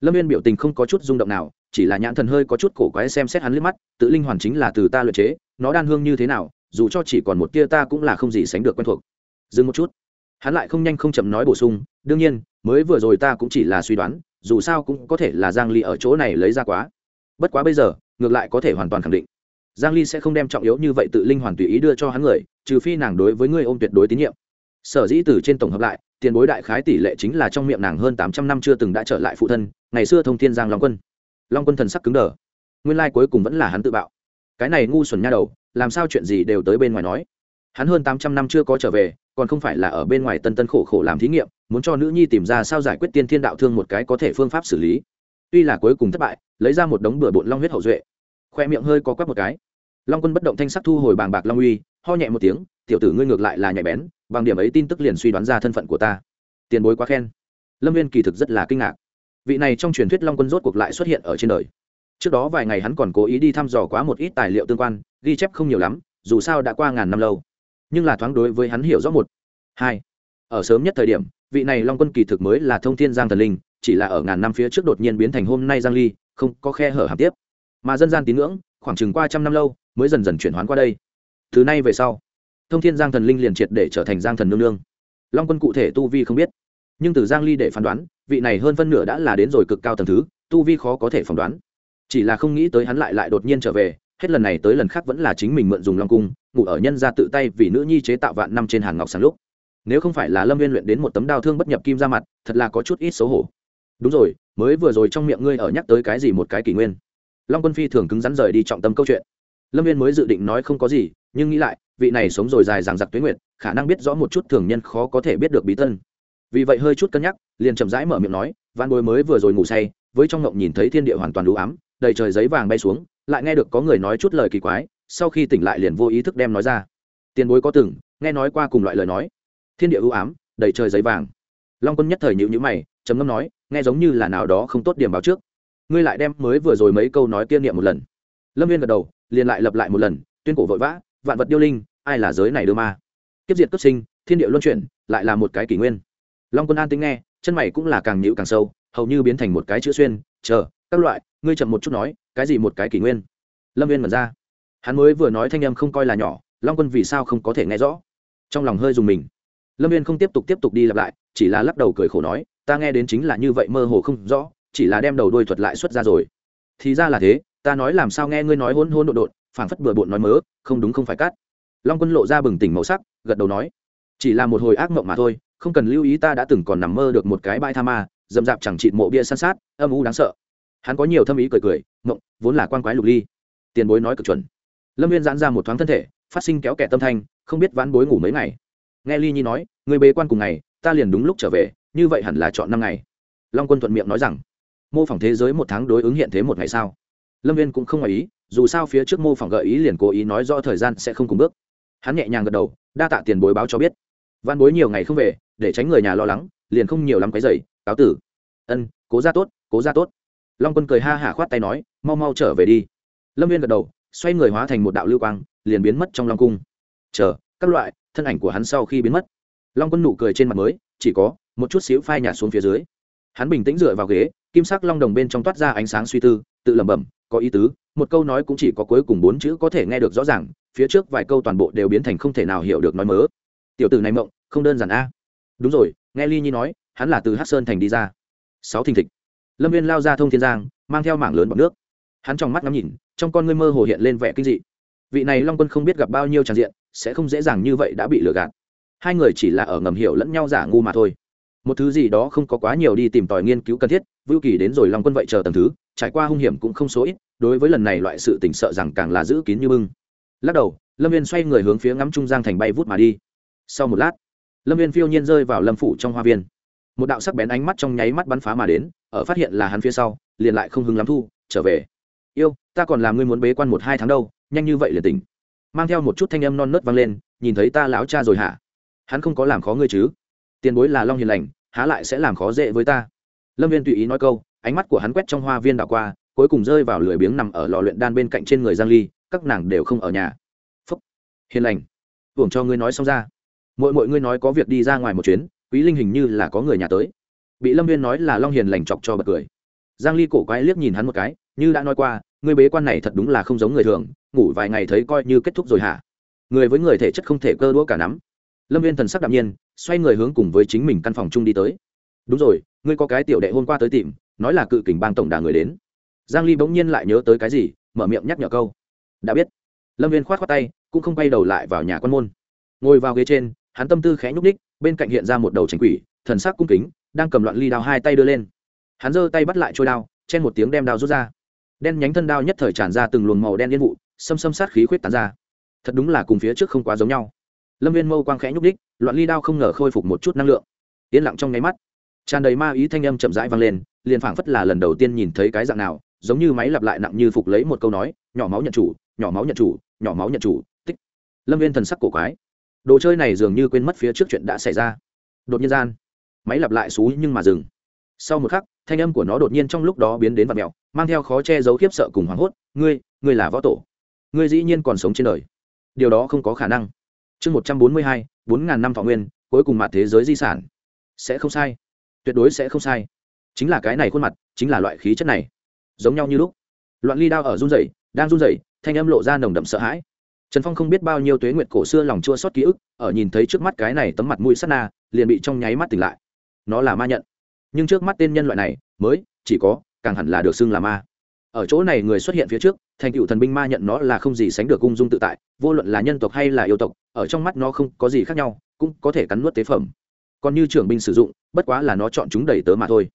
A: Lâm viên biểu tình không có chút rung động nào, chỉ là nhãn thần hơi có chút cổ quái xem xét hắn liếc mắt, tự linh hoàn chính là từ ta luyện chế, nó đan hương như thế nào dù cho chỉ còn một tia ta cũng là không gì sánh được quen thuộc. Dừng một chút. Hắn lại không nhanh không chậm nói bổ sung, đương nhiên, mới vừa rồi ta cũng chỉ là suy đoán, dù sao cũng có thể là giang ly ở chỗ này lấy ra quá. Bất quá bây giờ, ngược lại có thể hoàn toàn khẳng định. Giang ly sẽ không đem trọng yếu như vậy tự linh hoàn tùy ý đưa cho hắn người, trừ phi nàng đối với người ôm tuyệt đối tín nhiệm. Sở dĩ từ trên tổng hợp lại, tiền bối đại khái tỷ lệ chính là trong miệng nàng hơn 800 năm chưa từng đã trở lại phụ thân, ngày xưa thông thiên giang long quân. Long quân thần sắc cứng đờ. Nguyên lai cuối cùng vẫn là hắn tự bạo cái này ngu xuẩn nha đầu, làm sao chuyện gì đều tới bên ngoài nói. Hắn hơn 800 năm chưa có trở về, còn không phải là ở bên ngoài tân tân khổ khổ làm thí nghiệm, muốn cho nữ nhi tìm ra sao giải quyết tiên thiên đạo thương một cái có thể phương pháp xử lý. Tuy là cuối cùng thất bại, lấy ra một đống bừa bộn long huyết hậu duệ. Khoe miệng hơi có quắp một cái. Long quân bất động thanh sắc thu hồi bàng bạc long uy, ho nhẹ một tiếng, tiểu tử ngươi ngược lại là nhạy bén, bằng điểm ấy tin tức liền suy đoán ra thân phận của ta. Tiền bối quá khen. Lâm viên kỳ thực rất là kinh ngạc. Vị này trong truyền thuyết long quân rốt cuộc lại xuất hiện ở trên đời trước đó vài ngày hắn còn cố ý đi thăm dò quá một ít tài liệu tương quan, ghi chép không nhiều lắm, dù sao đã qua ngàn năm lâu. Nhưng là thoáng đối với hắn hiểu rõ một, hai, ở sớm nhất thời điểm, vị này long quân kỳ thực mới là thông thiên giang thần linh, chỉ là ở ngàn năm phía trước đột nhiên biến thành hôm nay giang ly, không có khe hở hàm tiếp. Mà dân gian tín ngưỡng, khoảng chừng qua trăm năm lâu, mới dần dần chuyển hoán qua đây. Thứ nay về sau, thông thiên giang thần linh liền triệt để trở thành giang thần nương nương. Long quân cụ thể tu vi không biết, nhưng từ giang ly để phán đoán, vị này hơn phân nửa đã là đến rồi cực cao tầng thứ, tu vi khó có thể phỏng đoán chỉ là không nghĩ tới hắn lại lại đột nhiên trở về, hết lần này tới lần khác vẫn là chính mình mượn dùng long cung, ngủ ở nhân ra tự tay vì nữ nhi chế tạo vạn năm trên hàng ngọc sáng lúc. Nếu không phải là lâm viên luyện đến một tấm đao thương bất nhập kim ra mặt, thật là có chút ít xấu hổ. Đúng rồi, mới vừa rồi trong miệng ngươi ở nhắc tới cái gì một cái kỷ nguyên. Long quân phi thường cứng rắn rời đi trọng tâm câu chuyện. Lâm viên mới dự định nói không có gì, nhưng nghĩ lại, vị này sống rồi dài dằng dặc tuyến nguyệt, khả năng biết rõ một chút thường nhân khó có thể biết được bí tân vì vậy hơi chút cân nhắc, liền chậm rãi mở miệng nói văn bối mới vừa rồi ngủ say, với trong ngộng nhìn thấy thiên địa hoàn toàn đủ ám đầy trời giấy vàng bay xuống, lại nghe được có người nói chút lời kỳ quái, sau khi tỉnh lại liền vô ý thức đem nói ra. Tiền bối có từng, nghe nói qua cùng loại lời nói. Thiên địa ưu ám, đầy trời giấy vàng. Long quân nhất thời nhịu nhữ mày, trầm ngâm nói, nghe giống như là nào đó không tốt điểm báo trước. Ngươi lại đem mới vừa rồi mấy câu nói tiên niệm một lần. Lâm viên gật đầu, liền lại lặp lại một lần, tuyên cổ vội vã, vạn vật điêu linh, ai là giới này đưa ma? Kiếp diệt cấp sinh, thiên địa luân chuyển, lại là một cái kỷ nguyên. Long quân an tính nghe, chân mày cũng là càng nhịu càng sâu, hầu như biến thành một cái chữ xuyên, chờ, các loại ngươi chậm một chút nói cái gì một cái kỷ nguyên? Lâm viên mật ra. Hắn mới vừa nói thanh âm không coi là nhỏ long quân vì sao không có thể nghe rõ? Trong lòng hơi dùng mình. Lâm viên không tiếp tục tiếp tục đi lặp lại chỉ là lắc đầu cười khổ nói ta nghe đến chính là như vậy mơ hồ không rõ chỉ là đem đầu đuôi thuật lại xuất ra rồi. Thì ra là thế ta nói làm sao nghe ngươi nói hôn hôn độ độn, phảng phất bừa bộn nói mớ không đúng không phải cắt. Long quân lộ ra bừng tỉnh màu sắc gật đầu nói chỉ là một hồi ác mộng mà thôi không cần lưu ý ta đã từng còn nằm mơ được một cái bãi tha ma dầm dạp chẳng chịt mộ bia san sát âm u đáng sợ hắn có nhiều thâm ý cười cười mộng vốn là quan quái lục ly. Tiền bối nói cực chuẩn. Lâm viên giãn ra một thoáng thân thể, phát sinh kéo kẻ tâm thanh, không biết ván bối ngủ mấy ngày. Nghe ly nhi nói người bế quan cùng ngày, ta liền đúng lúc trở về, như vậy hẳn là chọn năm ngày. Long quân thuận miệng nói rằng, mô phỏng thế giới một tháng đối ứng hiện thế một ngày sao? Lâm viên cũng không ngoài ý, dù sao phía trước mô phỏng gợi ý liền cố ý nói rõ thời gian sẽ không cùng bước. Hắn nhẹ nhàng gật đầu, đa tạ tiền bối báo cho biết. Văn bối nhiều ngày không về, để tránh người nhà lo lắng, liền không nhiều lắm cái giày cáo tử. Ân, cố ra tốt, cố ra tốt long quân cười ha hả khoát tay nói, mau mau trở về đi. Lâm viên gật đầu, xoay người hóa thành một đạo lưu quang, liền biến mất trong long cung. Chờ, các loại, thân ảnh của hắn sau khi biến mất. Long quân nụ cười trên mặt mới, chỉ có một chút xíu phai nhạt xuống phía dưới. Hắn bình tĩnh dựa vào ghế, kim sắc long đồng bên trong toát ra ánh sáng suy tư, tự lẩm bẩm, có ý tứ, một câu nói cũng chỉ có cuối cùng bốn chữ có thể nghe được rõ ràng, phía trước vài câu toàn bộ đều biến thành không thể nào hiểu được nói mớ. Tiểu tử này mộng, không đơn giản a. Đúng rồi, nghe ly nhi nói, hắn là từ hát sơn thành đi ra. Sáu thình thịch lâm viên lao ra thông thiên giang, mang theo mảng lớn bọc nước. Hắn trong mắt ngắm nhìn, trong con ngươi mơ hồ hiện lên vẻ kinh dị. Vị này long quân không biết gặp bao nhiêu tràn diện, sẽ không dễ dàng như vậy đã bị lừa gạt. Hai người chỉ là ở ngầm hiểu lẫn nhau giả ngu mà thôi. Một thứ gì đó không có quá nhiều đi tìm tòi nghiên cứu cần thiết, vưu kỳ đến rồi long quân vậy chờ tầm thứ, trải qua hung hiểm cũng không số ít, đối với lần này loại sự tỉnh sợ rằng càng là giữ kín như bưng. Lắc đầu, lâm viên xoay người hướng phía ngắm trung giang thành bay vút mà đi. Sau một lát, lâm viên phiêu nhiên rơi vào lâm phủ trong hoa viên một đạo sắc bén ánh mắt trong nháy mắt bắn phá mà đến, ở phát hiện là hắn phía sau, liền lại không hứng lắm thu, trở về. Yêu, ta còn làm ngươi muốn bế quan một hai tháng đâu, nhanh như vậy liền tỉnh. Mang theo một chút thanh âm non nớt vang lên, nhìn thấy ta lão cha rồi hả? Hắn không có làm khó ngươi chứ? Tiền bối là long hiền lành, há lại sẽ làm khó dễ với ta? Lâm viên tùy ý nói câu, ánh mắt của hắn quét trong hoa viên đảo qua, cuối cùng rơi vào lười biếng nằm ở lò luyện đan bên cạnh trên người giang ly, các nàng đều không ở nhà. Phúc, hiền lành tưởng cho ngươi nói xong ra. Mỗi mỗi ngươi nói có việc đi ra ngoài một chuyến quý linh hình như là có người nhà tới. Bị lâm viên nói là long hiền lành chọc cho bật cười. Giang ly cổ quái liếc nhìn hắn một cái, như đã nói qua ngươi bế quan này thật đúng là không giống người thường, ngủ vài ngày thấy coi như kết thúc rồi hả? Người với người thể chất không thể cơ đũa cả nắm. Lâm viên thần sắc đạm nhiên, xoay người hướng cùng với chính mình căn phòng chung đi tới. Đúng rồi, ngươi có cái tiểu đệ hôm qua tới tìm, nói là cự kình bang tổng đà người đến. Giang ly bỗng nhiên lại nhớ tới cái gì, mở miệng nhắc nhở câu. Đã biết. Lâm viên khoát khoát tay, cũng không quay đầu lại vào nhà quan môn. Ngồi vào ghế trên, hắn tâm tư khẽ nhúc ních bên cạnh hiện ra một đầu tránh quỷ, thần sắc cung kính, đang cầm loạn ly đao hai tay đưa lên. Hắn giơ tay bắt lại trôi đao, chen một tiếng đem đao rút ra. Đen nhánh thân đao nhất thời tràn ra từng luồng màu đen yên vụ, xâm xâm sát khí khuyết tán ra. Thật đúng là cùng phía trước không quá giống nhau. Lâm viên mâu quang khẽ nhúc đích loạn ly đao không ngờ khôi phục một chút năng lượng. Yên lặng trong nháy mắt, tràn đầy ma ý thanh âm chậm rãi vang lên, liền phảng phất là lần đầu tiên nhìn thấy cái dạng nào, giống như máy lặp lại nặng như phục lấy một câu nói, nhỏ máu nhận chủ, nhỏ máu nhận chủ, nhỏ máu nhận chủ, tích. Lâm viên thần sắc cổ quái đồ chơi này dường như quên mất phía trước chuyện đã xảy ra. Đột nhiên gian, máy lặp lại xú nhưng mà dừng. Sau một khắc, thanh âm của nó đột nhiên trong lúc đó biến đến vật mẹo mang theo khó che giấu khiếp sợ cùng hoảng hốt. Ngươi ngươi là võ tổ. Ngươi dĩ nhiên còn sống trên đời. Điều đó không có khả năng. Chương một trăm bốn mươi hai, bốn ngàn năm thọ nguyên, cuối cùng mặt thế giới di sản. Sẽ không sai. Tuyệt đối sẽ không sai. Chính là cái này khuôn mặt, chính là loại khí chất này. Giống nhau như lúc, loạn ly đao ở run rẩy, đang run rẩy, thanh âm lộ ra nồng đậm sợ hãi trần phong không biết bao nhiêu tuế nguyệt cổ xưa lòng chua xót ký ức, ở nhìn thấy trước mắt cái này tấm mặt mũi sắt na, liền bị trong nháy mắt tỉnh lại. Nó là ma nhận. Nhưng trước mắt tên nhân loại này, mới, chỉ có, càng hẳn là được xưng là ma. Ở chỗ này người xuất hiện phía trước, thành cựu thần binh ma nhận nó là không gì sánh được ung dung tự tại, vô luận là nhân tộc hay là yêu tộc, ở trong mắt nó không có gì khác nhau, cũng có thể cắn nuốt tế phẩm. Còn như trưởng binh sử dụng, bất quá là nó chọn chúng đầy tớ mà thôi.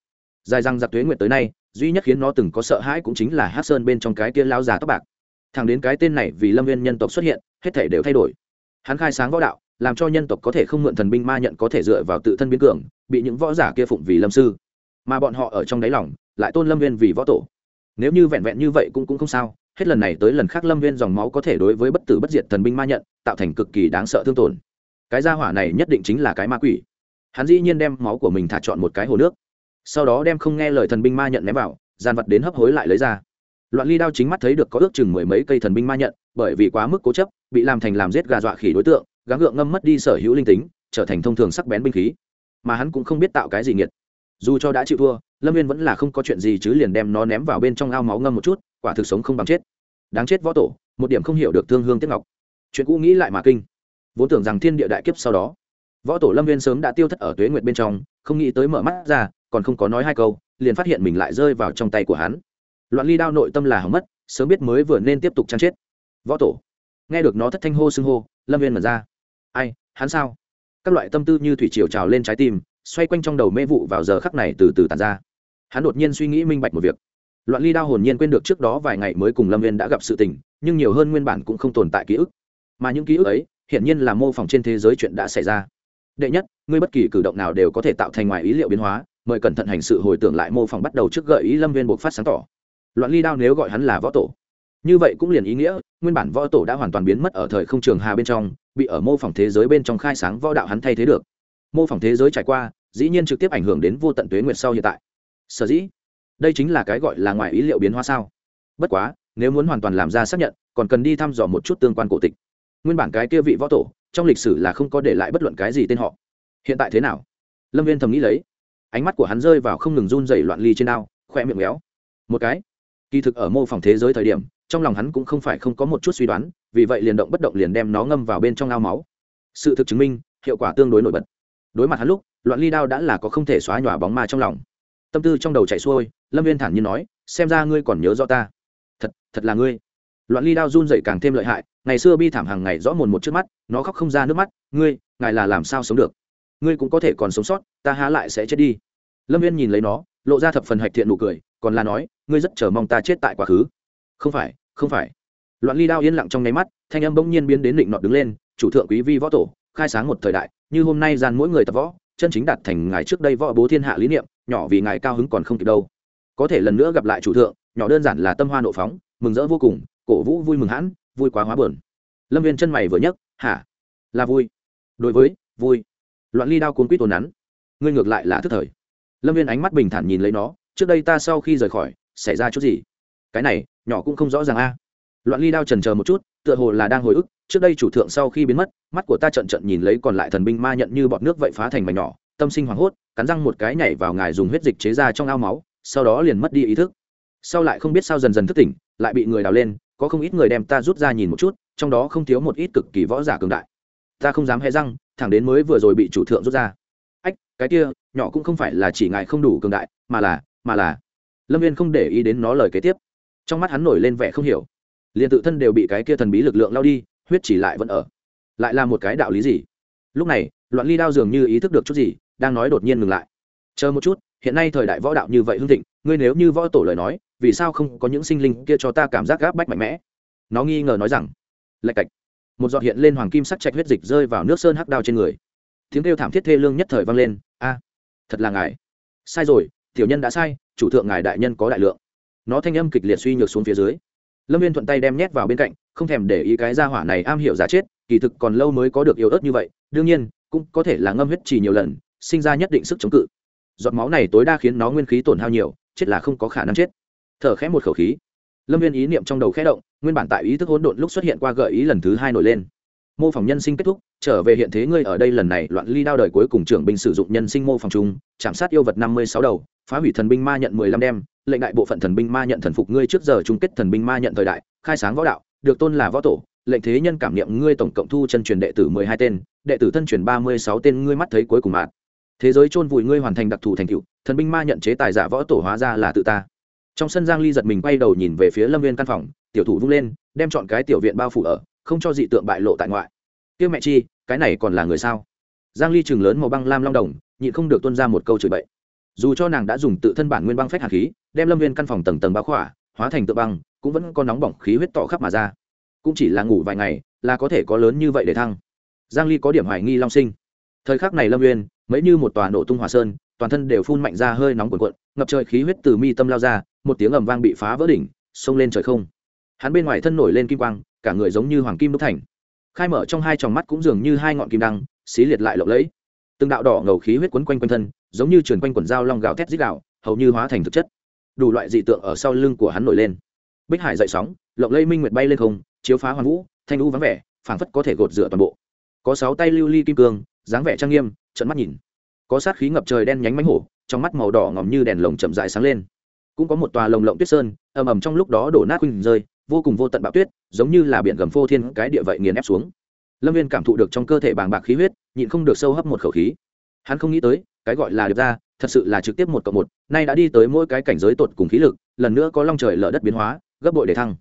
A: Dài răng giặc tuế nguyệt tới nay, duy nhất khiến nó từng có sợ hãi cũng chính là hát sơn bên trong cái kia lao già tóc bạc thằng đến cái tên này vì lâm viên nhân tộc xuất hiện, hết thể đều thay đổi. Hắn khai sáng võ đạo, làm cho nhân tộc có thể không mượn thần binh ma nhận có thể dựa vào tự thân biến cường, bị những võ giả kia phụng vì lâm sư. Mà bọn họ ở trong đáy lòng, lại tôn lâm viên vì võ tổ. Nếu như vẹn vẹn như vậy cũng cũng không sao, hết lần này tới lần khác lâm viên dòng máu có thể đối với bất tử bất diệt thần binh ma nhận, tạo thành cực kỳ đáng sợ thương tổn. Cái gia hỏa này nhất định chính là cái ma quỷ. Hắn dĩ nhiên đem máu của mình thả chọn một cái hồ nước. Sau đó đem không nghe lời thần binh ma nhận ném vào, gian vật đến hấp hối lại lấy ra loạn ly đao chính mắt thấy được có ước chừng mười mấy cây thần binh ma nhận, bởi vì quá mức cố chấp, bị làm thành làm giết gà dọa khỉ đối tượng, gắng gượng ngâm mất đi sở hữu linh tính, trở thành thông thường sắc bén binh khí. Mà hắn cũng không biết tạo cái gì nghiệt. Dù cho đã chịu thua, lâm viên vẫn là không có chuyện gì chứ liền đem nó ném vào bên trong ao máu ngâm một chút, quả thực sống không bằng chết. Đáng chết võ tổ, một điểm không hiểu được thương hương tiết ngọc. Chuyện cũ nghĩ lại mà kinh. Vốn tưởng rằng thiên địa đại kiếp sau đó, võ tổ lâm viên sớm đã tiêu thất ở tuế nguyệt bên trong, không nghĩ tới mở mắt ra, còn không có nói hai câu, liền phát hiện mình lại rơi vào trong tay của hắn loạn ly đao nội tâm là hỏng mất, sớm biết mới vừa nên tiếp tục chăn chết. Võ tổ. Nghe được nó thất thanh hô xưng hô, lâm viên mật ra. Ai, hắn sao? Các loại tâm tư như thủy triều trào lên trái tim, xoay quanh trong đầu mê vụ vào giờ khắc này từ từ tàn ra. Hắn đột nhiên suy nghĩ minh bạch một việc. Loạn ly đao hồn nhiên quên được trước đó vài ngày mới cùng lâm viên đã gặp sự tình, nhưng nhiều hơn nguyên bản cũng không tồn tại ký ức. Mà những ký ức ấy, hiển nhiên là mô phỏng trên thế giới chuyện đã xảy ra. Đệ nhất, ngươi bất kỳ cử động nào đều có thể tạo thành ngoài ý liệu biến hóa, mời cẩn thận hành sự hồi tưởng lại mô phỏng bắt đầu trước gợi ý lâm viên buộc phát sáng tỏ loạn ly đao nếu gọi hắn là võ tổ. Như vậy cũng liền ý nghĩa, nguyên bản võ tổ đã hoàn toàn biến mất ở thời không trường hà bên trong, bị ở mô phỏng thế giới bên trong khai sáng võ đạo hắn thay thế được. Mô phỏng thế giới trải qua, dĩ nhiên trực tiếp ảnh hưởng đến vô tận tuế nguyệt sau hiện tại. Sở dĩ, đây chính là cái gọi là ngoài ý liệu biến hóa sao? Bất quá, nếu muốn hoàn toàn làm ra xác nhận, còn cần đi thăm dò một chút tương quan cổ tịch. Nguyên bản cái kia vị võ tổ, trong lịch sử là không có để lại bất luận cái gì tên họ. Hiện tại thế nào? Lâm viên thầm nghĩ lấy. Ánh mắt của hắn rơi vào không ngừng run dày loạn ly trên ao khoe miệng méo. Một cái kỳ thực ở mô phỏng thế giới thời điểm, trong lòng hắn cũng không phải không có một chút suy đoán, vì vậy liền động bất động liền đem nó ngâm vào bên trong ao máu. Sự thực chứng minh, hiệu quả tương đối nổi bật. Đối mặt hắn lúc, loạn ly đao đã là có không thể xóa nhòa bóng ma trong lòng. Tâm tư trong đầu chạy xuôi, lâm viên thản nhiên nói, xem ra ngươi còn nhớ rõ ta. Thật thật là ngươi. Loạn ly đao run dậy càng thêm lợi hại, ngày xưa bi thảm hàng ngày rõ mồn một trước mắt, nó khóc không ra nước mắt, ngươi, ngài là làm sao sống được? Ngươi cũng có thể còn sống sót, ta há lại sẽ chết đi. Lâm viên nhìn lấy nó, lộ ra thập phần hạch thiện nụ cười, còn là nói ngươi rất chờ mong ta chết tại quá khứ. Không phải không phải. Loạn ly đao yên lặng trong nháy mắt, thanh âm bỗng nhiên biến đến định nọt đứng lên, chủ thượng quý vi võ tổ, khai sáng một thời đại, như hôm nay gian mỗi người tập võ, chân chính đạt thành ngài trước đây võ bố thiên hạ lý niệm, nhỏ vì ngài cao hứng còn không kịp đâu. Có thể lần nữa gặp lại chủ thượng, nhỏ đơn giản là tâm hoa nộ phóng, mừng rỡ vô cùng, cổ vũ vui mừng hãn, vui quá hóa bờn lâm viên chân mày vừa nhấc, hả? Là vui. Đối với, vui. Loạn ly đao cuốn quýt tồn nắn, ngươi ngược lại là thức thời. Lâm viên ánh mắt bình thản nhìn lấy nó, trước đây ta sau khi rời khỏi xảy ra chút gì? Cái này, nhỏ cũng không rõ ràng a. Loạn ly đao trần chờ một chút, tựa hồ là đang hồi ức, trước đây chủ thượng sau khi biến mất, mắt của ta trận trận nhìn lấy còn lại thần binh ma nhận như bọt nước vậy phá thành mảnh nhỏ, tâm sinh hoảng hốt, cắn răng một cái nhảy vào ngài dùng huyết dịch chế ra trong ao máu, sau đó liền mất đi ý thức. Sau lại không biết sao dần dần thức tỉnh, lại bị người đào lên, có không ít người đem ta rút ra nhìn một chút, trong đó không thiếu một ít cực kỳ võ giả cường đại. Ta không dám hé răng, thẳng đến mới vừa rồi bị chủ thượng rút ra. Ách, cái kia, nhỏ cũng không phải là chỉ ngài không đủ cường đại, mà là mà là lâm viên không để ý đến nó lời kế tiếp. Trong mắt hắn nổi lên vẻ không hiểu. Liền tự thân đều bị cái kia thần bí lực lượng lao đi, huyết chỉ lại vẫn ở. Lại là một cái đạo lý gì? Lúc này, loạn ly đao dường như ý thức được chút gì, đang nói đột nhiên ngừng lại. Chờ một chút, hiện nay thời đại võ đạo như vậy hưng thịnh, ngươi nếu như võ tổ lời nói, vì sao không có những sinh linh kia cho ta cảm giác gáp bách mạnh mẽ? Nó nghi ngờ nói rằng, lạch cạch. Một giọt hiện lên hoàng kim sắc trạch huyết dịch rơi vào nước sơn hắc đao trên người. Tiếng kêu thảm thiết thê lương nhất thời vang lên, a, thật là ngài. Sai rồi tiểu nhân đã sai, chủ thượng ngài đại nhân có đại lượng. Nó thanh âm kịch liệt suy nhược xuống phía dưới. Lâm viên thuận tay đem nhét vào bên cạnh, không thèm để ý cái gia hỏa này am hiểu giá chết, kỳ thực còn lâu mới có được yếu ớt như vậy, đương nhiên, cũng có thể là ngâm huyết chỉ nhiều lần, sinh ra nhất định sức chống cự. Giọt máu này tối đa khiến nó nguyên khí tổn hao nhiều, chết là không có khả năng chết. Thở khẽ một khẩu khí. Lâm viên ý niệm trong đầu khẽ động, nguyên bản tại ý thức hỗn độn lúc xuất hiện qua gợi ý lần thứ hai nổi lên. Mô phỏng nhân sinh kết thúc trở về hiện thế ngươi ở đây lần này loạn ly đao đời cuối cùng trưởng binh sử dụng nhân sinh mô phòng trung chạm sát yêu vật năm mươi sáu đầu, phá hủy thần binh ma nhận mười lăm đem, lệnh đại bộ phận thần binh ma nhận thần phục ngươi trước giờ chung kết thần binh ma nhận thời đại, khai sáng võ đạo, được tôn là võ tổ, lệnh thế nhân cảm niệm ngươi tổng cộng thu chân truyền đệ tử mười hai tên, đệ tử thân truyền ba mươi sáu tên ngươi mắt thấy cuối cùng mạt thế giới chôn vùi ngươi hoàn thành đặc thù thành cựu thần binh ma nhận chế tài giả võ tổ hóa ra là tự ta. Trong sân giang ly giật mình quay đầu nhìn về phía lâm viên căn phòng, tiểu thủ vung lên, đem chọn cái tiểu viện bao phủ ở, không cho dị tượng bại lộ tại ngoại. Tiêu mẹ chi cái này còn là người sao? Giang ly chừng lớn màu băng lam long đồng, nhịn không được tuân ra một câu chửi bậy. Dù cho nàng đã dùng tự thân bản nguyên băng phách hạt khí, đem lâm viên căn phòng tầng tầng bao khỏa, hóa thành tự băng, cũng vẫn có nóng bỏng khí huyết tỏ khắp mà ra. Cũng chỉ là ngủ vài ngày, là có thể có lớn như vậy để thăng. Giang ly có điểm hoài nghi long sinh. Thời khắc này lâm viên, mấy như một tòa nổ tung hòa sơn, toàn thân đều phun mạnh ra hơi nóng cuộn cuộn, ngập trời khí huyết từ mi tâm lao ra, một tiếng ầm vang bị phá vỡ đỉnh, xông lên trời không. Hắn bên ngoài thân nổi lên kim quang, cả người giống như hoàng kim đúc thành khai mở trong hai tròng mắt cũng dường như hai ngọn kim đăng, xí liệt lại lộng lẫy. Từng đạo đỏ ngầu khí huyết quấn quanh quanh thân, giống như trườn quanh quần dao long gào thét dích đạo, hầu như hóa thành thực chất. Đủ loại dị tượng ở sau lưng của hắn nổi lên. Bích hải dậy sóng, lộng lây minh nguyệt bay lên không, chiếu phá hoàn vũ, thanh lũ vắng vẻ, phảng phất có thể gột rửa toàn bộ. Có sáu tay lưu ly kim cương, dáng vẻ trang nghiêm trận mắt nhìn. Có sát khí ngập trời đen nhánh mánh hổ, trong mắt màu đỏ ngòm như đèn lồng chậm dại sáng lên. Cũng có một tòa lồng lộng tuyết sơn, ầm ầm trong lúc đó đổ nát quỳnh rơi vô cùng vô tận bạo tuyết, giống như là biển gầm phô thiên cái địa vậy nghiền ép xuống. Lâm viên cảm thụ được trong cơ thể bàng bạc khí huyết, nhịn không được sâu hấp một khẩu khí. Hắn không nghĩ tới, cái gọi là được ra, thật sự là trực tiếp một cộng một, nay đã đi tới mỗi cái cảnh giới tột cùng khí lực, lần nữa có long trời lở đất biến hóa, gấp bội để thăng.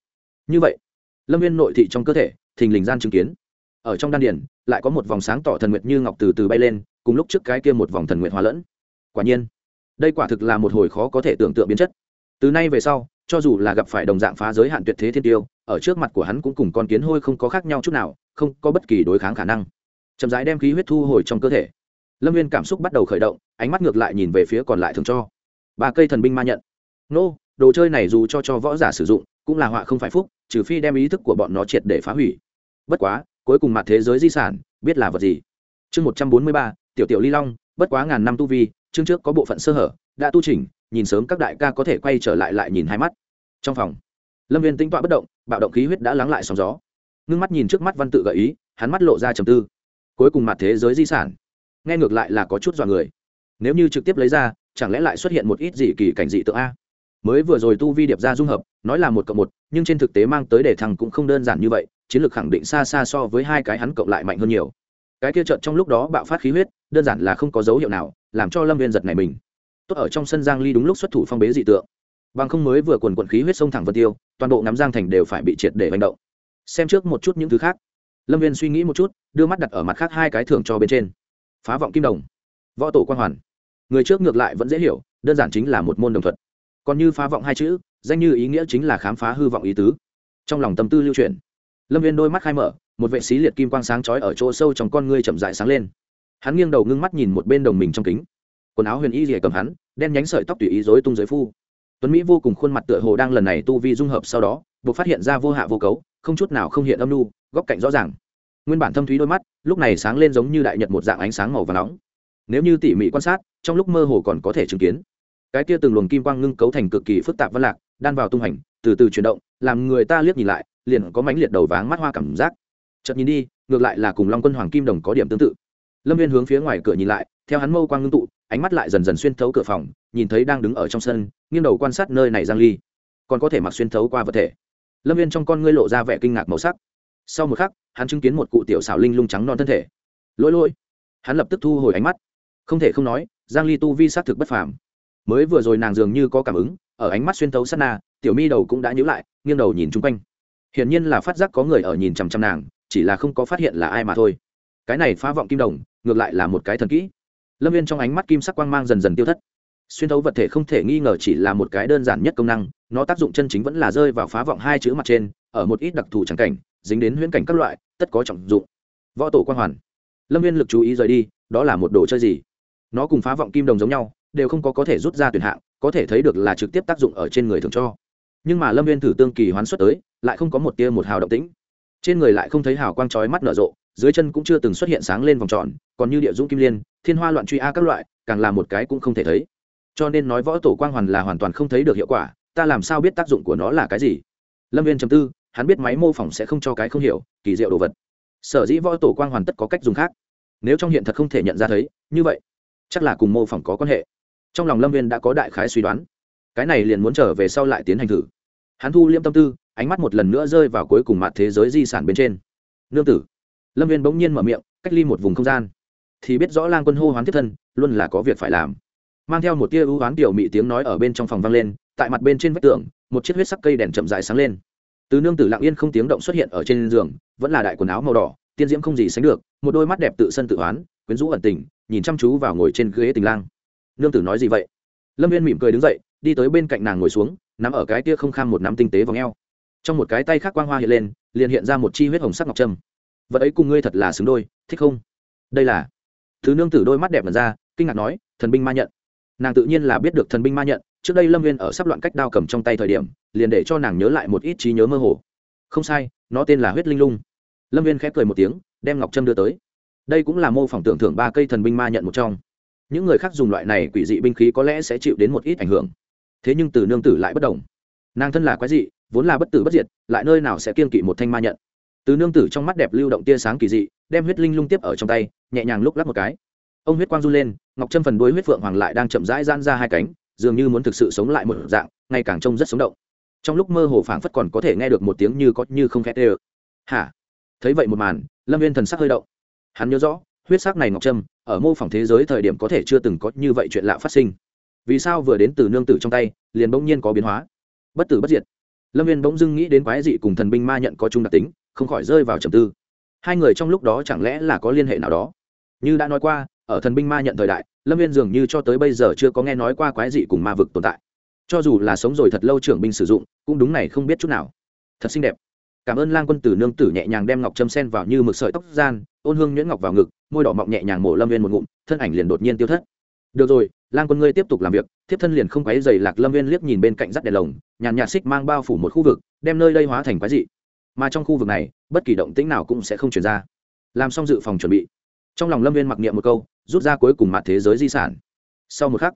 A: Như vậy, lâm viên nội thị trong cơ thể, thình lình gian chứng kiến. Ở trong đan điển lại có một vòng sáng tỏ thần nguyệt như ngọc từ từ bay lên, cùng lúc trước cái kia một vòng thần nguyệt hóa lẫn. Quả nhiên, đây quả thực là một hồi khó có thể tưởng tượng biến chất. Từ nay về sau cho dù là gặp phải đồng dạng phá giới hạn tuyệt thế thiên tiêu, ở trước mặt của hắn cũng cùng con kiến hôi không có khác nhau chút nào, không có bất kỳ đối kháng khả năng. Chậm rãi đem khí huyết thu hồi trong cơ thể. Lâm viên cảm xúc bắt đầu khởi động, ánh mắt ngược lại nhìn về phía còn lại thường cho. Ba cây thần binh ma nhận. Nô, đồ chơi này dù cho cho võ giả sử dụng, cũng là họa không phải phúc, trừ phi đem ý thức của bọn nó triệt để phá hủy. Bất quá, cuối cùng mặt thế giới di sản, biết là vật gì? Chương một trăm bốn mươi ba, tiểu tiểu ly long, bất quá ngàn năm tu vi, chương trước có bộ phận sơ hở, đã tu trình nhìn sớm các đại ca có thể quay trở lại lại nhìn hai mắt. Trong phòng, lâm viên tĩnh tọa bất động, bạo động khí huyết đã lắng lại sóng gió. Ngưng mắt nhìn trước mắt văn tự gợi ý, hắn mắt lộ ra trầm tư. Cuối cùng mặt thế giới di sản. Nghe ngược lại là có chút dọa người. Nếu như trực tiếp lấy ra, chẳng lẽ lại xuất hiện một ít gì kỳ cảnh dị tượng a? Mới vừa rồi tu vi điệp ra dung hợp, nói là một cộng một, nhưng trên thực tế mang tới để thằng cũng không đơn giản như vậy, chiến lược khẳng định xa xa so với hai cái hắn cộng lại mạnh hơn nhiều. Cái kia trợn trong lúc đó bạo phát khí huyết, đơn giản là không có dấu hiệu nào, làm cho lâm viên giật này mình tốt ở trong sân giang ly đúng lúc xuất thủ phong bế dị tượng. Bằng không mới vừa quần quần khí huyết sông thẳng vân tiêu, toàn bộ ngắm giang thành đều phải bị triệt để hành động. Xem trước một chút những thứ khác. Lâm viên suy nghĩ một chút, đưa mắt đặt ở mặt khác hai cái thưởng cho bên trên. Phá vọng kim đồng. Võ tổ quan hoàn. Người trước ngược lại vẫn dễ hiểu, đơn giản chính là một môn đồng thuật. Còn như phá vọng hai chữ, danh như ý nghĩa chính là khám phá hư vọng ý tứ. Trong lòng tâm tư lưu truyền lâm viên đôi mắt khai mở, một vệ sĩ liệt kim quang sáng chói ở chỗ sâu trong con ngươi chậm dại sáng lên. Hắn nghiêng đầu ngưng mắt nhìn một bên đồng mình trong kính quần áo huyền y rìa cầm hắn, đen nhánh sợi tóc tùy ý dối tung dưới phu. Tuấn mỹ vô cùng khuôn mặt tựa hồ đang lần này tu vi dung hợp sau đó, buộc phát hiện ra vô hạ vô cấu, không chút nào không hiện âm nu, góc cạnh rõ ràng. Nguyên bản thâm thúy đôi mắt, lúc này sáng lên giống như đại nhật một dạng ánh sáng màu và nóng. Nếu như tỉ mỉ quan sát, trong lúc mơ hồ còn có thể chứng kiến. Cái kia từng luồng kim quang ngưng cấu thành cực kỳ phức tạp văn lạc, đan vào tung hành, từ từ chuyển động, làm người ta liếc nhìn lại, liền có mánh liệt đầu váng mắt hoa cảm giác. Chợt nhìn đi, ngược lại là cùng long quân hoàng kim đồng có điểm tương tự. Lâm viên hướng phía ngoài cửa nhìn lại theo hắn mâu quang ngưng tụ, ánh mắt lại dần dần xuyên thấu cửa phòng, nhìn thấy đang đứng ở trong sân, nghiêng đầu quan sát nơi này giang ly. Còn có thể mặc xuyên thấu qua vật thể. Lâm viên trong con ngươi lộ ra vẻ kinh ngạc màu sắc. Sau một khắc, hắn chứng kiến một cụ tiểu xảo linh lung trắng non thân thể. Lỗi lỗi hắn lập tức thu hồi ánh mắt. Không thể không nói, giang ly tu vi sát thực bất phàm. Mới vừa rồi nàng dường như có cảm ứng, ở ánh mắt xuyên thấu sát na, tiểu mi đầu cũng đã nhíu lại, nghiêng đầu nhìn chung quanh. Hiển nhiên là phát giác có người ở nhìn chằm chằm nàng, chỉ là không có phát hiện là ai mà thôi. Cái này phá vọng kim đồng, ngược lại là một cái thần kỹ lâm viên trong ánh mắt kim sắc quang mang dần dần tiêu thất xuyên thấu vật thể không thể nghi ngờ chỉ là một cái đơn giản nhất công năng nó tác dụng chân chính vẫn là rơi vào phá vọng hai chữ mặt trên ở một ít đặc thù trắng cảnh dính đến huyễn cảnh các loại tất có trọng dụng võ tổ quang hoàn lâm viên lực chú ý rời đi đó là một đồ chơi gì nó cùng phá vọng kim đồng giống nhau đều không có có thể rút ra tuyển hạng có thể thấy được là trực tiếp tác dụng ở trên người thường cho nhưng mà lâm viên thử tương kỳ hoán xuất tới lại không có một tia một hào động tĩnh trên người lại không thấy hào quang chói mắt nở rộ dưới chân cũng chưa từng xuất hiện sáng lên vòng tròn, còn như địa dũng kim liên, thiên hoa loạn truy a các loại, càng là một cái cũng không thể thấy. Cho nên nói võ tổ quang hoàn là hoàn toàn không thấy được hiệu quả, ta làm sao biết tác dụng của nó là cái gì? Lâm viên chấm tư, hắn biết máy mô phỏng sẽ không cho cái không hiểu, kỳ diệu đồ vật. Sở dĩ võ tổ quang hoàn tất có cách dùng khác. Nếu trong hiện thật không thể nhận ra thấy, như vậy, chắc là cùng mô phỏng có quan hệ. Trong lòng lâm viên đã có đại khái suy đoán. Cái này liền muốn trở về sau lại tiến hành thử. Hắn thu liêm tâm tư, ánh mắt một lần nữa rơi vào cuối cùng mặt thế giới di sản bên trên. Nương tử lâm viên bỗng nhiên mở miệng, cách ly một vùng không gian. Thì biết rõ lang quân hô hoán tiếp thân, luôn là có việc phải làm. Mang theo một tia ưu hoán tiểu mị tiếng nói ở bên trong phòng vang lên, tại mặt bên trên vách tường, một chiếc huyết sắc cây đèn chậm dài sáng lên. Từ nương tử lặng yên không tiếng động xuất hiện ở trên giường, vẫn là đại quần áo màu đỏ, tiên diễm không gì sánh được, một đôi mắt đẹp tự sân tự oán, quyến rũ ẩn tình, nhìn chăm chú vào ngồi trên ghế tình lang. Nương tử nói gì vậy? Lâm viên mỉm cười đứng dậy, đi tới bên cạnh nàng ngồi xuống nằm ở cái tia không kham một nắm tinh tế vào ngheo trong một cái tay khác quang hoa hiện lên, liền hiện ra một chi huyết hồng sắc ngọc trâm vật ấy cùng ngươi thật là xứng đôi, thích không? Đây là. Thứ nương tử đôi mắt đẹp mật ra, kinh ngạc nói, thần binh ma nhận. Nàng tự nhiên là biết được thần binh ma nhận, trước đây lâm viên ở sắp loạn cách đao cầm trong tay thời điểm, liền để cho nàng nhớ lại một ít trí nhớ mơ hồ. Không sai, nó tên là huyết linh lung. Lâm viên khép cười một tiếng, đem ngọc trâm đưa tới. Đây cũng là mô phỏng tưởng thưởng ba cây thần binh ma nhận một trong. Những người khác dùng loại này quỷ dị binh khí có lẽ sẽ chịu đến một ít ảnh hưởng. Thế nhưng từ nương tử lại bất đồng. Nàng thân là quái dị, vốn là bất tử bất diệt, lại nơi nào sẽ kiên kỵ một thanh ma nhận? Từ nương tử trong mắt đẹp lưu động tia sáng kỳ dị, đem huyết linh lung tiếp ở trong tay, nhẹ nhàng lúc lắc một cái. Ông huyết quang run lên, ngọc chân phần đuôi huyết phượng hoàng lại đang chậm rãi gian ra hai cánh, dường như muốn thực sự sống lại một dạng, ngày càng trông rất sống động. Trong lúc mơ hồ phảng phất còn có thể nghe được một tiếng như có như không khét ê hả? Thấy vậy một màn, lâm viên thần sắc hơi động. Hắn nhớ rõ, huyết sắc này ngọc trâm ở mô phỏng thế giới thời điểm có thể chưa từng có như vậy chuyện lạ phát sinh. Vì sao vừa đến từ nương tử trong tay, liền bỗng nhiên có biến hóa? Bất tử bất diệt lâm viên bỗng dưng nghĩ đến quái dị cùng thần binh ma nhận có chung đặc tính, không khỏi rơi vào trầm tư. Hai người trong lúc đó chẳng lẽ là có liên hệ nào đó? Như đã nói qua, ở thần binh ma nhận thời đại, lâm viên dường như cho tới bây giờ chưa có nghe nói qua quái dị cùng ma vực tồn tại. Cho dù là sống rồi thật lâu trưởng binh sử dụng, cũng đúng này không biết chút nào. Thật xinh đẹp. Cảm ơn lang quân tử nương tử nhẹ nhàng đem ngọc trâm sen vào như mực sợi tóc gian, ôn hương nhuyễn ngọc vào ngực, môi đỏ mọng nhẹ nhàng mổ lâm viên một ngụm, thân ảnh liền đột nhiên tiêu thất. Được rồi lang quân ngươi tiếp tục làm việc, thiếp thân liền không quấy dày lạc lâm viên liếc nhìn bên cạnh rắt đèn lồng, nhàn nhạt xích mang bao phủ một khu vực, đem nơi đây hóa thành quái dị. Mà trong khu vực này, bất kỳ động tĩnh nào cũng sẽ không chuyển ra. Làm xong dự phòng chuẩn bị, trong lòng lâm viên mặc niệm một câu, rút ra cuối cùng mặt thế giới di sản. Sau một khắc,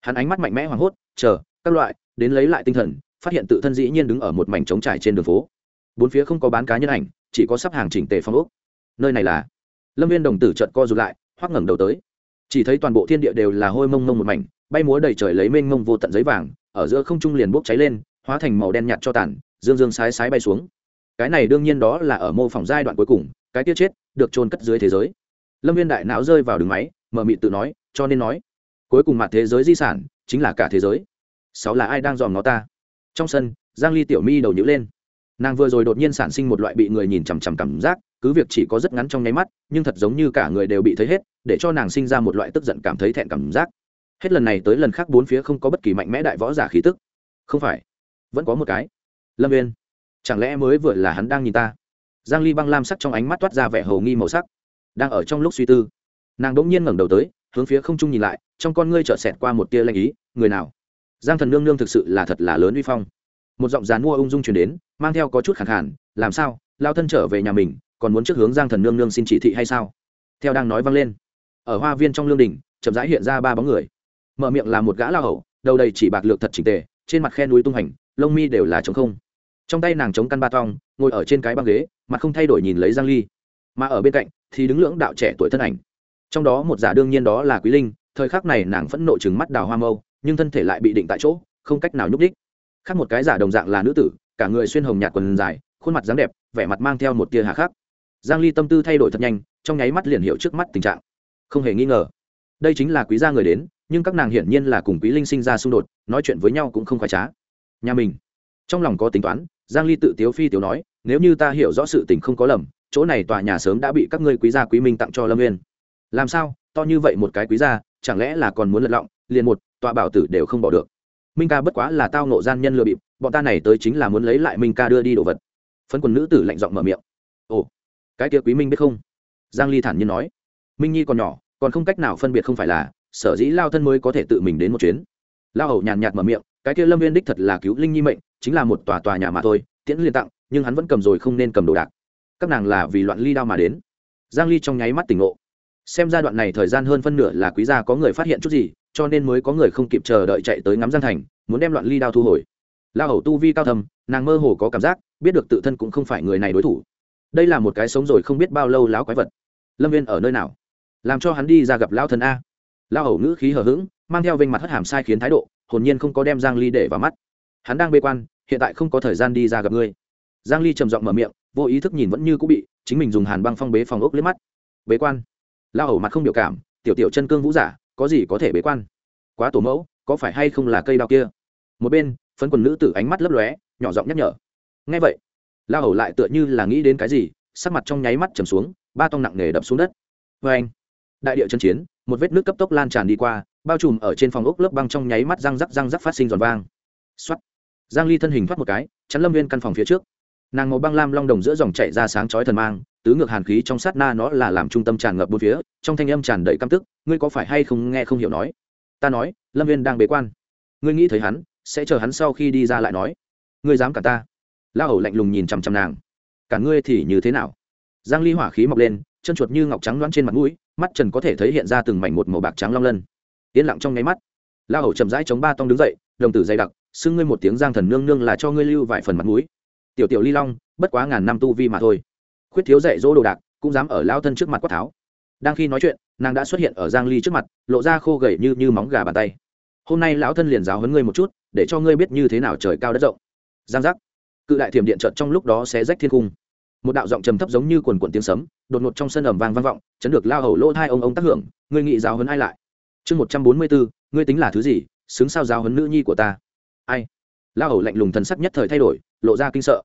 A: hắn ánh mắt mạnh mẽ hoảng hốt, chờ, các loại, đến lấy lại tinh thần, phát hiện tự thân dĩ nhiên đứng ở một mảnh trống trải trên đường phố. Bốn phía không có bán cá nhân ảnh, chỉ có sắp hàng chỉnh tề phong ốc. Nơi này là, lâm viên đồng tử trợt co rụt lại, hoắc ngẩng đầu tới chỉ thấy toàn bộ thiên địa đều là hôi mông mông một mảnh, bay múa đầy trời lấy mênh mông vô tận giấy vàng, ở giữa không trung liền bốc cháy lên, hóa thành màu đen nhạt cho tàn, dương dương sái sái bay xuống. Cái này đương nhiên đó là ở mô phỏng giai đoạn cuối cùng, cái tiết chết được trôn cất dưới thế giới. Lâm viên đại não rơi vào đường máy, mở mị tự nói, cho nên nói, cuối cùng mặt thế giới di sản chính là cả thế giới. Sáu là ai đang dòm nó ta? Trong sân, giang ly tiểu mi đầu nhữ lên. Nàng vừa rồi đột nhiên sản sinh một loại bị người nhìn chằm chằm cảm giác, cứ việc chỉ có rất ngắn trong nháy mắt, nhưng thật giống như cả người đều bị thấy hết để cho nàng sinh ra một loại tức giận cảm thấy thẹn cảm giác. Hết lần này tới lần khác bốn phía không có bất kỳ mạnh mẽ đại võ giả khí tức. Không phải, vẫn có một cái. Lâm viên chẳng lẽ mới vừa là hắn đang nhìn ta? Giang ly băng lam sắc trong ánh mắt toát ra vẻ hầu nghi màu sắc, đang ở trong lúc suy tư. Nàng đỗng nhiên ngẩng đầu tới, hướng phía không trung nhìn lại, trong con ngươi chợt xẹt qua một tia lanh ý, người nào? Giang thần nương nương thực sự là thật là lớn uy phong. Một giọng dàn mua ung dung truyền đến, mang theo có chút khẳng khản làm sao? Lao thân trở về nhà mình, còn muốn trước hướng giang thần nương nương xin chỉ thị hay sao? Theo đang nói vang lên ở hoa viên trong lương đình, chậm rãi hiện ra ba bóng người. Mở miệng là một gã lao hậu đầu đầy chỉ bạc lược thật chỉnh tề, trên mặt khe núi tung hành, lông mi đều là trống không. Trong tay nàng chống căn ba tong ngồi ở trên cái băng ghế, mặt không thay đổi nhìn lấy giang ly. Mà ở bên cạnh thì đứng lưỡng đạo trẻ tuổi thân ảnh. Trong đó một giả đương nhiên đó là quý linh, thời khắc này nàng phẫn nộ chừng mắt đào hoa mâu, nhưng thân thể lại bị định tại chỗ, không cách nào nhúc đích khác một cái giả đồng dạng là nữ tử, cả người xuyên hồng nhạt quần dài, khuôn mặt dáng đẹp, vẻ mặt mang theo một tia hà khắc. Giang ly tâm tư thay đổi thật nhanh, trong nháy mắt liền hiểu trước mắt tình trạng không hề nghi ngờ. Đây chính là quý gia người đến, nhưng các nàng hiển nhiên là cùng quý linh sinh ra xung đột, nói chuyện với nhau cũng không khoái trá. Nhà mình. Trong lòng có tính toán, giang ly tự tiếu phi tiểu nói, nếu như ta hiểu rõ sự tình không có lầm, chỗ này tòa nhà sớm đã bị các ngươi quý gia quý minh tặng cho lâm nguyên làm sao? To như vậy một cái quý gia, chẳng lẽ là còn muốn lật lọng, liền một tòa bảo tử đều không bỏ được? Minh ca bất quá là tao nộ gian nhân lừa bịp, bọn ta này tới chính là muốn lấy lại minh ca đưa đi đồ vật. Phân quần nữ tử lạnh giọng mở miệng. Ồ, cái kia quý minh biết không? Giang ly thản nhiên nói minh nhi còn nhỏ còn không cách nào phân biệt không phải là sở dĩ lao thân mới có thể tự mình đến một chuyến lao hầu nhàn nhạt mở miệng cái kia lâm viên đích thật là cứu linh nhi mệnh chính là một tòa tòa nhà mà thôi tiễn liên tặng nhưng hắn vẫn cầm rồi không nên cầm đồ đạc các nàng là vì loạn ly đao mà đến giang ly trong nháy mắt tỉnh ngộ xem giai đoạn này thời gian hơn phân nửa là quý gia có người phát hiện chút gì cho nên mới có người không kịp chờ đợi chạy tới ngắm giang thành muốn đem loạn ly đao thu hồi la hầu tu vi cao thầm nàng mơ hồ có cảm giác biết được tự thân cũng không phải người này đối thủ đây là một cái sống rồi không biết bao lâu láo quái vật lâm viên ở nơi nào làm cho hắn đi ra gặp lao thần a. Lao hầu ngữ khí hờ hững, mang theo vênh mặt hất hàm sai khiến thái độ, hồn nhiên không có đem giang ly để vào mắt. Hắn đang bê quan, hiện tại không có thời gian đi ra gặp ngươi. Giang ly trầm giọng mở miệng, vô ý thức nhìn vẫn như cũ bị chính mình dùng hàn băng phong bế phòng ốc liếc mắt. Bế quan. Lao hầu mặt không biểu cảm, tiểu tiểu chân cương vũ giả, có gì có thể bế quan? Quá tổ mẫu, có phải hay không là cây đao kia? Một bên, phấn quần nữ tử ánh mắt lấp lóe, nhỏ giọng nhắc nhở. Ngay vậy lao hầu lại tựa như là nghĩ đến cái gì, sắc mặt trong nháy mắt trầm xuống, ba tông nặng nề đập xuống đất. Vê anh đại địa chân chiến, một vết nước cấp tốc lan tràn đi qua, bao trùm ở trên phòng ốc lớp băng trong nháy mắt răng rắc răng rắc phát sinh giòn vang. Xuất giang ly thân hình thoát một cái, chắn lâm viên căn phòng phía trước. Nàng màu băng lam long đồng giữa dòng chạy ra sáng chói thần mang, tứ ngược hàn khí trong sát na nó là làm trung tâm tràn ngập bốn phía, trong thanh âm tràn đầy căm tức, ngươi có phải hay không nghe không hiểu nói? Ta nói, lâm viên đang bế quan. Ngươi nghĩ thấy hắn, sẽ chờ hắn sau khi đi ra lại nói. Ngươi dám cả ta? La hầu lạnh lùng nhìn chằm chằm nàng. Cả ngươi thì như thế nào? Giang ly hỏa khí mọc lên, chân chuột như ngọc trắng loãng trên mặt mũi mắt trần có thể thấy hiện ra từng mảnh một màu bạc trắng long lân. Yên lặng trong nháy mắt la hầu chậm rãi chống ba tông đứng dậy, đồng tử dày đặc, xưng ngươi một tiếng giang thần nương nương là cho ngươi lưu vài phần mặt mũi. Tiểu tiểu ly long, bất quá ngàn năm tu vi mà thôi. Khuyết thiếu dạy dỗ đồ đạc, cũng dám ở lao thân trước mặt quát tháo. Đang khi nói chuyện, nàng đã xuất hiện ở giang ly trước mặt, lộ ra khô gầy như như móng gà bàn tay. Hôm nay lão thân liền giáo huấn ngươi một chút, để cho ngươi biết như thế nào trời cao đất rộng. Giang giác. Cự đại thiểm điện trợt trong lúc đó sẽ rách thiên cung một đạo giọng trầm thấp giống như quần quần tiếng sấm, đột ngột trong sân ẩm vang vang vọng, chấn được lao hầu lỗ hai ông ông tác hưởng, ngươi nghị giáo huấn ai lại? Chương một trăm bốn mươi bốn, ngươi tính là thứ gì? Xứng sao giáo huấn nữ nhi của ta? Ai? Lao hầu lạnh lùng thần sắc nhất thời thay đổi, lộ ra kinh sợ.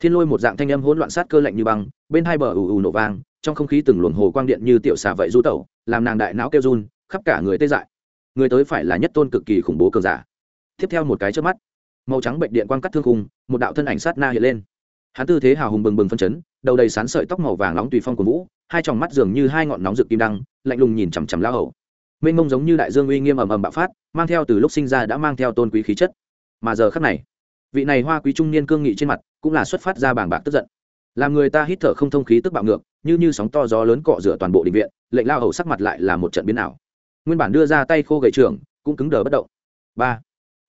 A: Thiên lôi một dạng thanh âm hỗn loạn sát cơ lạnh như băng, bên hai bờ ù ù nổ vang, trong không khí từng luồng hồ quang điện như tiểu xà vậy du tẩu, làm nàng đại não kêu run, khắp cả người tê dại. Người tới phải là nhất tôn cực kỳ khủng bố cường giả. Tiếp theo một cái trước mắt, màu trắng bệnh điện quang cắt thương khung, một đạo thân ảnh sát na hiện lên hắn tư thế hào hùng bừng bừng phân chấn, đầu đầy sán sợi tóc màu vàng nóng tùy phong của vũ, hai tròng mắt dường như hai ngọn nóng rực kim đăng, lạnh lùng nhìn chằm chằm lao hầu. Mênh mông giống như đại dương uy nghiêm ầm ầm bạo phát, mang theo từ lúc sinh ra đã mang theo tôn quý khí chất. Mà giờ khắc này, vị này hoa quý trung niên cương nghị trên mặt cũng là xuất phát ra bảng bạc tức giận. Làm người ta hít thở không thông khí tức bạo ngược, như như sóng to gió lớn cọ rửa toàn bộ định viện, lệnh lao hầu sắc mặt lại là một trận biến ảo. Nguyên bản đưa ra tay khô gậy trường cũng cứng đờ bất động. Ba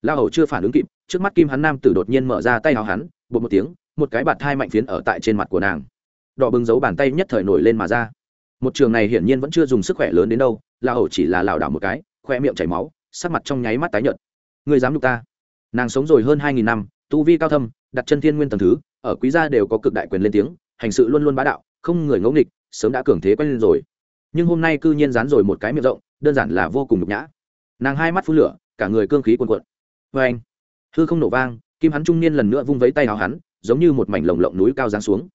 A: lao hầu chưa phản ứng kịp, trước mắt kim hắn nam tử đột nhiên mở ra tay hào hắn, bột một tiếng một cái bạt thai mạnh phiến ở tại trên mặt của nàng. Đỏ bừng giấu bàn tay nhất thời nổi lên mà ra. Một trường này hiển nhiên vẫn chưa dùng sức khỏe lớn đến đâu là hầu chỉ là lảo đảo một cái, khoe miệng chảy máu, sắc mặt trong nháy mắt tái nhợt. Người dám nhục ta? Nàng sống rồi hơn hai nghìn năm, tu vi cao thâm, đặt chân thiên nguyên tầng thứ, ở quý gia đều có cực đại quyền lên tiếng, hành sự luôn luôn bá đạo, không người ngẫu nghịch, sớm đã cường thế quen lên rồi. Nhưng hôm nay cư nhiên dán rồi một cái miệng rộng, đơn giản là vô cùng nhục nhã. Nàng hai mắt phun lửa, cả người cương khí cuồn cuộn. Vê anh hư không nổ vang, kim hắn trung niên lần nữa vung vấy tay hào hắn giống như một mảnh lồng lộng núi cao giáng xuống.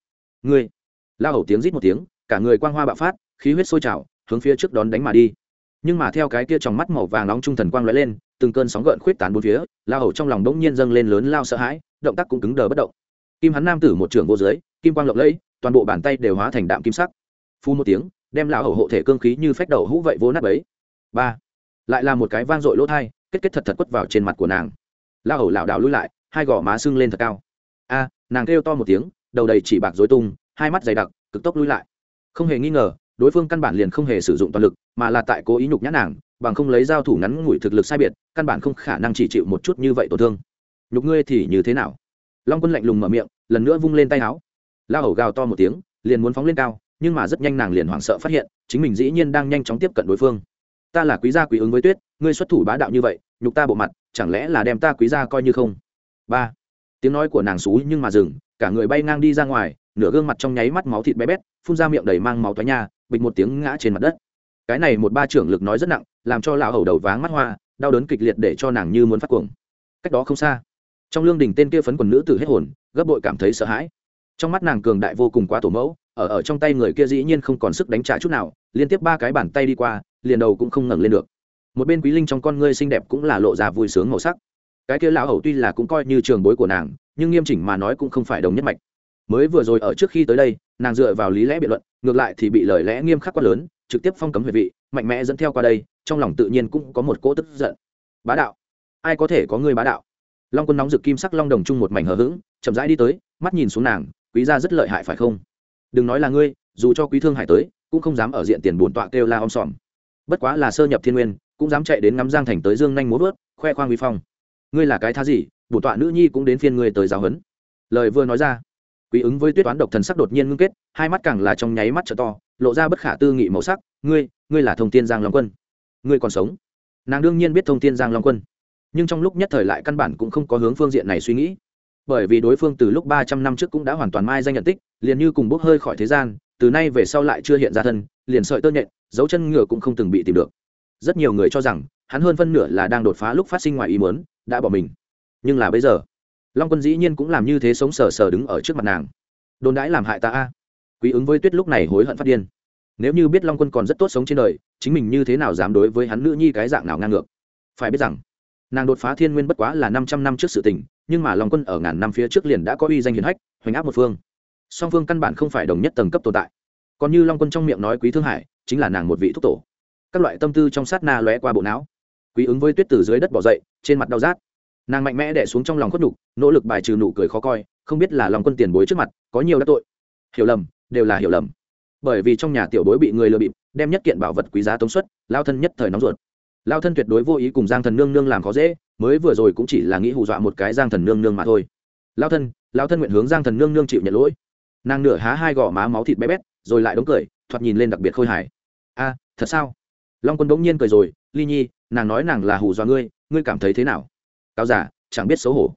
A: Ngươi! Lao hầu tiếng rít một tiếng, cả người quang hoa bạo phát, khí huyết sôi trào, hướng phía trước đón đánh mà đi. Nhưng mà theo cái kia trong mắt màu vàng nóng trung thần quang lóe lên, từng cơn sóng gợn khuyết tán bốn phía, lao hầu trong lòng đống nhiên dâng lên lớn lao sợ hãi, động tác cũng cứng đờ bất động. Kim hắn nam tử một trường vô dưới, kim quang lộng lẫy, toàn bộ bàn tay đều hóa thành đạm kim sắc. Phu một tiếng, đem lão hầu hộ thể cương khí như phách đầu hũ vậy vỗ nát ấy ba! Lại là một cái vang dội lỗ thai, kết kết thật thật quất vào trên mặt của nàng. Lão hầu lảo đảo lui lại, hai gò má sưng lên thật cao. A nàng kêu to một tiếng, đầu đầy chỉ bạc dối tung, hai mắt dày đặc, cực tốc lui lại. Không hề nghi ngờ, đối phương căn bản liền không hề sử dụng toàn lực, mà là tại cố ý nhục nhã nàng, bằng không lấy giao thủ ngắn ngủi thực lực sai biệt, căn bản không khả năng chỉ chịu một chút như vậy tổn thương. Nhục ngươi thì như thế nào? Long quân lạnh lùng mở miệng, lần nữa vung lên tay áo. Lao hầu gào to một tiếng, liền muốn phóng lên cao, nhưng mà rất nhanh nàng liền hoảng sợ phát hiện, chính mình dĩ nhiên đang nhanh chóng tiếp cận đối phương. Ta là quý gia quý ứng với tuyết, ngươi xuất thủ bá đạo như vậy, nhục ta bộ mặt, chẳng lẽ là đem ta quý gia coi như không? Ba tiếng nói của nàng xú nhưng mà dừng, cả người bay ngang đi ra ngoài, nửa gương mặt trong nháy mắt máu thịt bé bét, phun ra miệng đầy mang máu toái nha, bịch một tiếng ngã trên mặt đất. Cái này một ba trưởng lực nói rất nặng, làm cho lão hầu đầu váng mắt hoa, đau đớn kịch liệt để cho nàng như muốn phát cuồng. Cách đó không xa, trong lương đình tên kia phấn quần nữ tử hết hồn, gấp bội cảm thấy sợ hãi. Trong mắt nàng cường đại vô cùng quá tổ mẫu, ở ở trong tay người kia dĩ nhiên không còn sức đánh trả chút nào, liên tiếp ba cái bàn tay đi qua, liền đầu cũng không ngẩng lên được. Một bên quý linh trong con ngươi xinh đẹp cũng là lộ ra vui sướng màu sắc cái kia lão hầu tuy là cũng coi như trường bối của nàng, nhưng nghiêm chỉnh mà nói cũng không phải đồng nhất mạch. Mới vừa rồi ở trước khi tới đây, nàng dựa vào lý lẽ biện luận, ngược lại thì bị lời lẽ nghiêm khắc quá lớn, trực tiếp phong cấm huệ vị, mạnh mẽ dẫn theo qua đây, trong lòng tự nhiên cũng có một cỗ tức giận. Bá đạo, ai có thể có người bá đạo? Long quân nóng rực kim sắc long đồng chung một mảnh hờ hững, chậm rãi đi tới, mắt nhìn xuống nàng, quý gia rất lợi hại phải không? Đừng nói là ngươi, dù cho quý thương hải tới, cũng không dám ở diện tiền bổn tọa kêu la om sòm. Bất quá là sơ nhập thiên nguyên, cũng dám chạy đến ngắm giang thành tới dương nhanh múa vớt, khoe khoang vi phong ngươi là cái tha gì bổn tọa nữ nhi cũng đến phiên ngươi tới giáo huấn. Lời vừa nói ra, quý ứng với tuyết toán độc thần sắc đột nhiên ngưng kết, hai mắt càng là trong nháy mắt trở to, lộ ra bất khả tư nghị màu sắc, ngươi ngươi là thông tiên giang long quân. Ngươi còn sống? Nàng đương nhiên biết thông tiên giang long quân, nhưng trong lúc nhất thời lại căn bản cũng không có hướng phương diện này suy nghĩ. Bởi vì đối phương từ lúc ba trăm năm trước cũng đã hoàn toàn mai danh nhận tích, liền như cùng bốc hơi khỏi thế gian, từ nay về sau lại chưa hiện ra thân, liền sợi tơ nhện, dấu chân ngựa cũng không từng bị tìm được. Rất nhiều người cho rằng, hắn hơn phân nửa là đang đột phá lúc phát sinh ngoài ý muốn đã bỏ mình. Nhưng là bây giờ, long quân dĩ nhiên cũng làm như thế sống sờ sờ đứng ở trước mặt nàng. Đồn đãi làm hại ta a. Quý ứng với tuyết lúc này hối hận phát điên. Nếu như biết long quân còn rất tốt sống trên đời, chính mình như thế nào dám đối với hắn nữ nhi cái dạng nào ngang ngược? Phải biết rằng, nàng đột phá thiên nguyên bất quá là năm trăm năm trước sự tình, nhưng mà long quân ở ngàn năm phía trước liền đã có uy danh hiền hách, hoành áp một phương. Song phương căn bản không phải đồng nhất tầng cấp tồn tại. Còn như long quân trong miệng nói quý thương hải, chính là nàng một vị thúc tổ. Các loại tâm tư trong sát na lóe qua bộ não quý ứng với tuyết từ dưới đất bỏ dậy, trên mặt đau rát. Nàng mạnh mẽ đẻ xuống trong lòng khuất nhục, nỗ lực bài trừ nụ cười khó coi, không biết là lòng quân tiền bối trước mặt, có nhiều đắc tội. Hiểu lầm, đều là hiểu lầm. Bởi vì trong nhà tiểu bối bị người lừa bịp, đem nhất kiện bảo vật quý giá tống suất lao thân nhất thời nóng ruột. Lao thân tuyệt đối vô ý cùng giang thần nương nương làm khó dễ, mới vừa rồi cũng chỉ là nghĩ hù dọa một cái giang thần nương nương mà thôi. Lao thân lao thân nguyện hướng giang thần nương nương chịu nhận lỗi. Nàng nửa há hai gò má máu thịt bé bét, rồi lại đống cười, thoạt nhìn lên đặc biệt khôi hài. A, thật sao? Long quân bỗng nhiên cười rồi, ly nhi nàng nói nàng là hù dọa ngươi ngươi cảm thấy thế nào? Cáo giả, chẳng biết xấu hổ.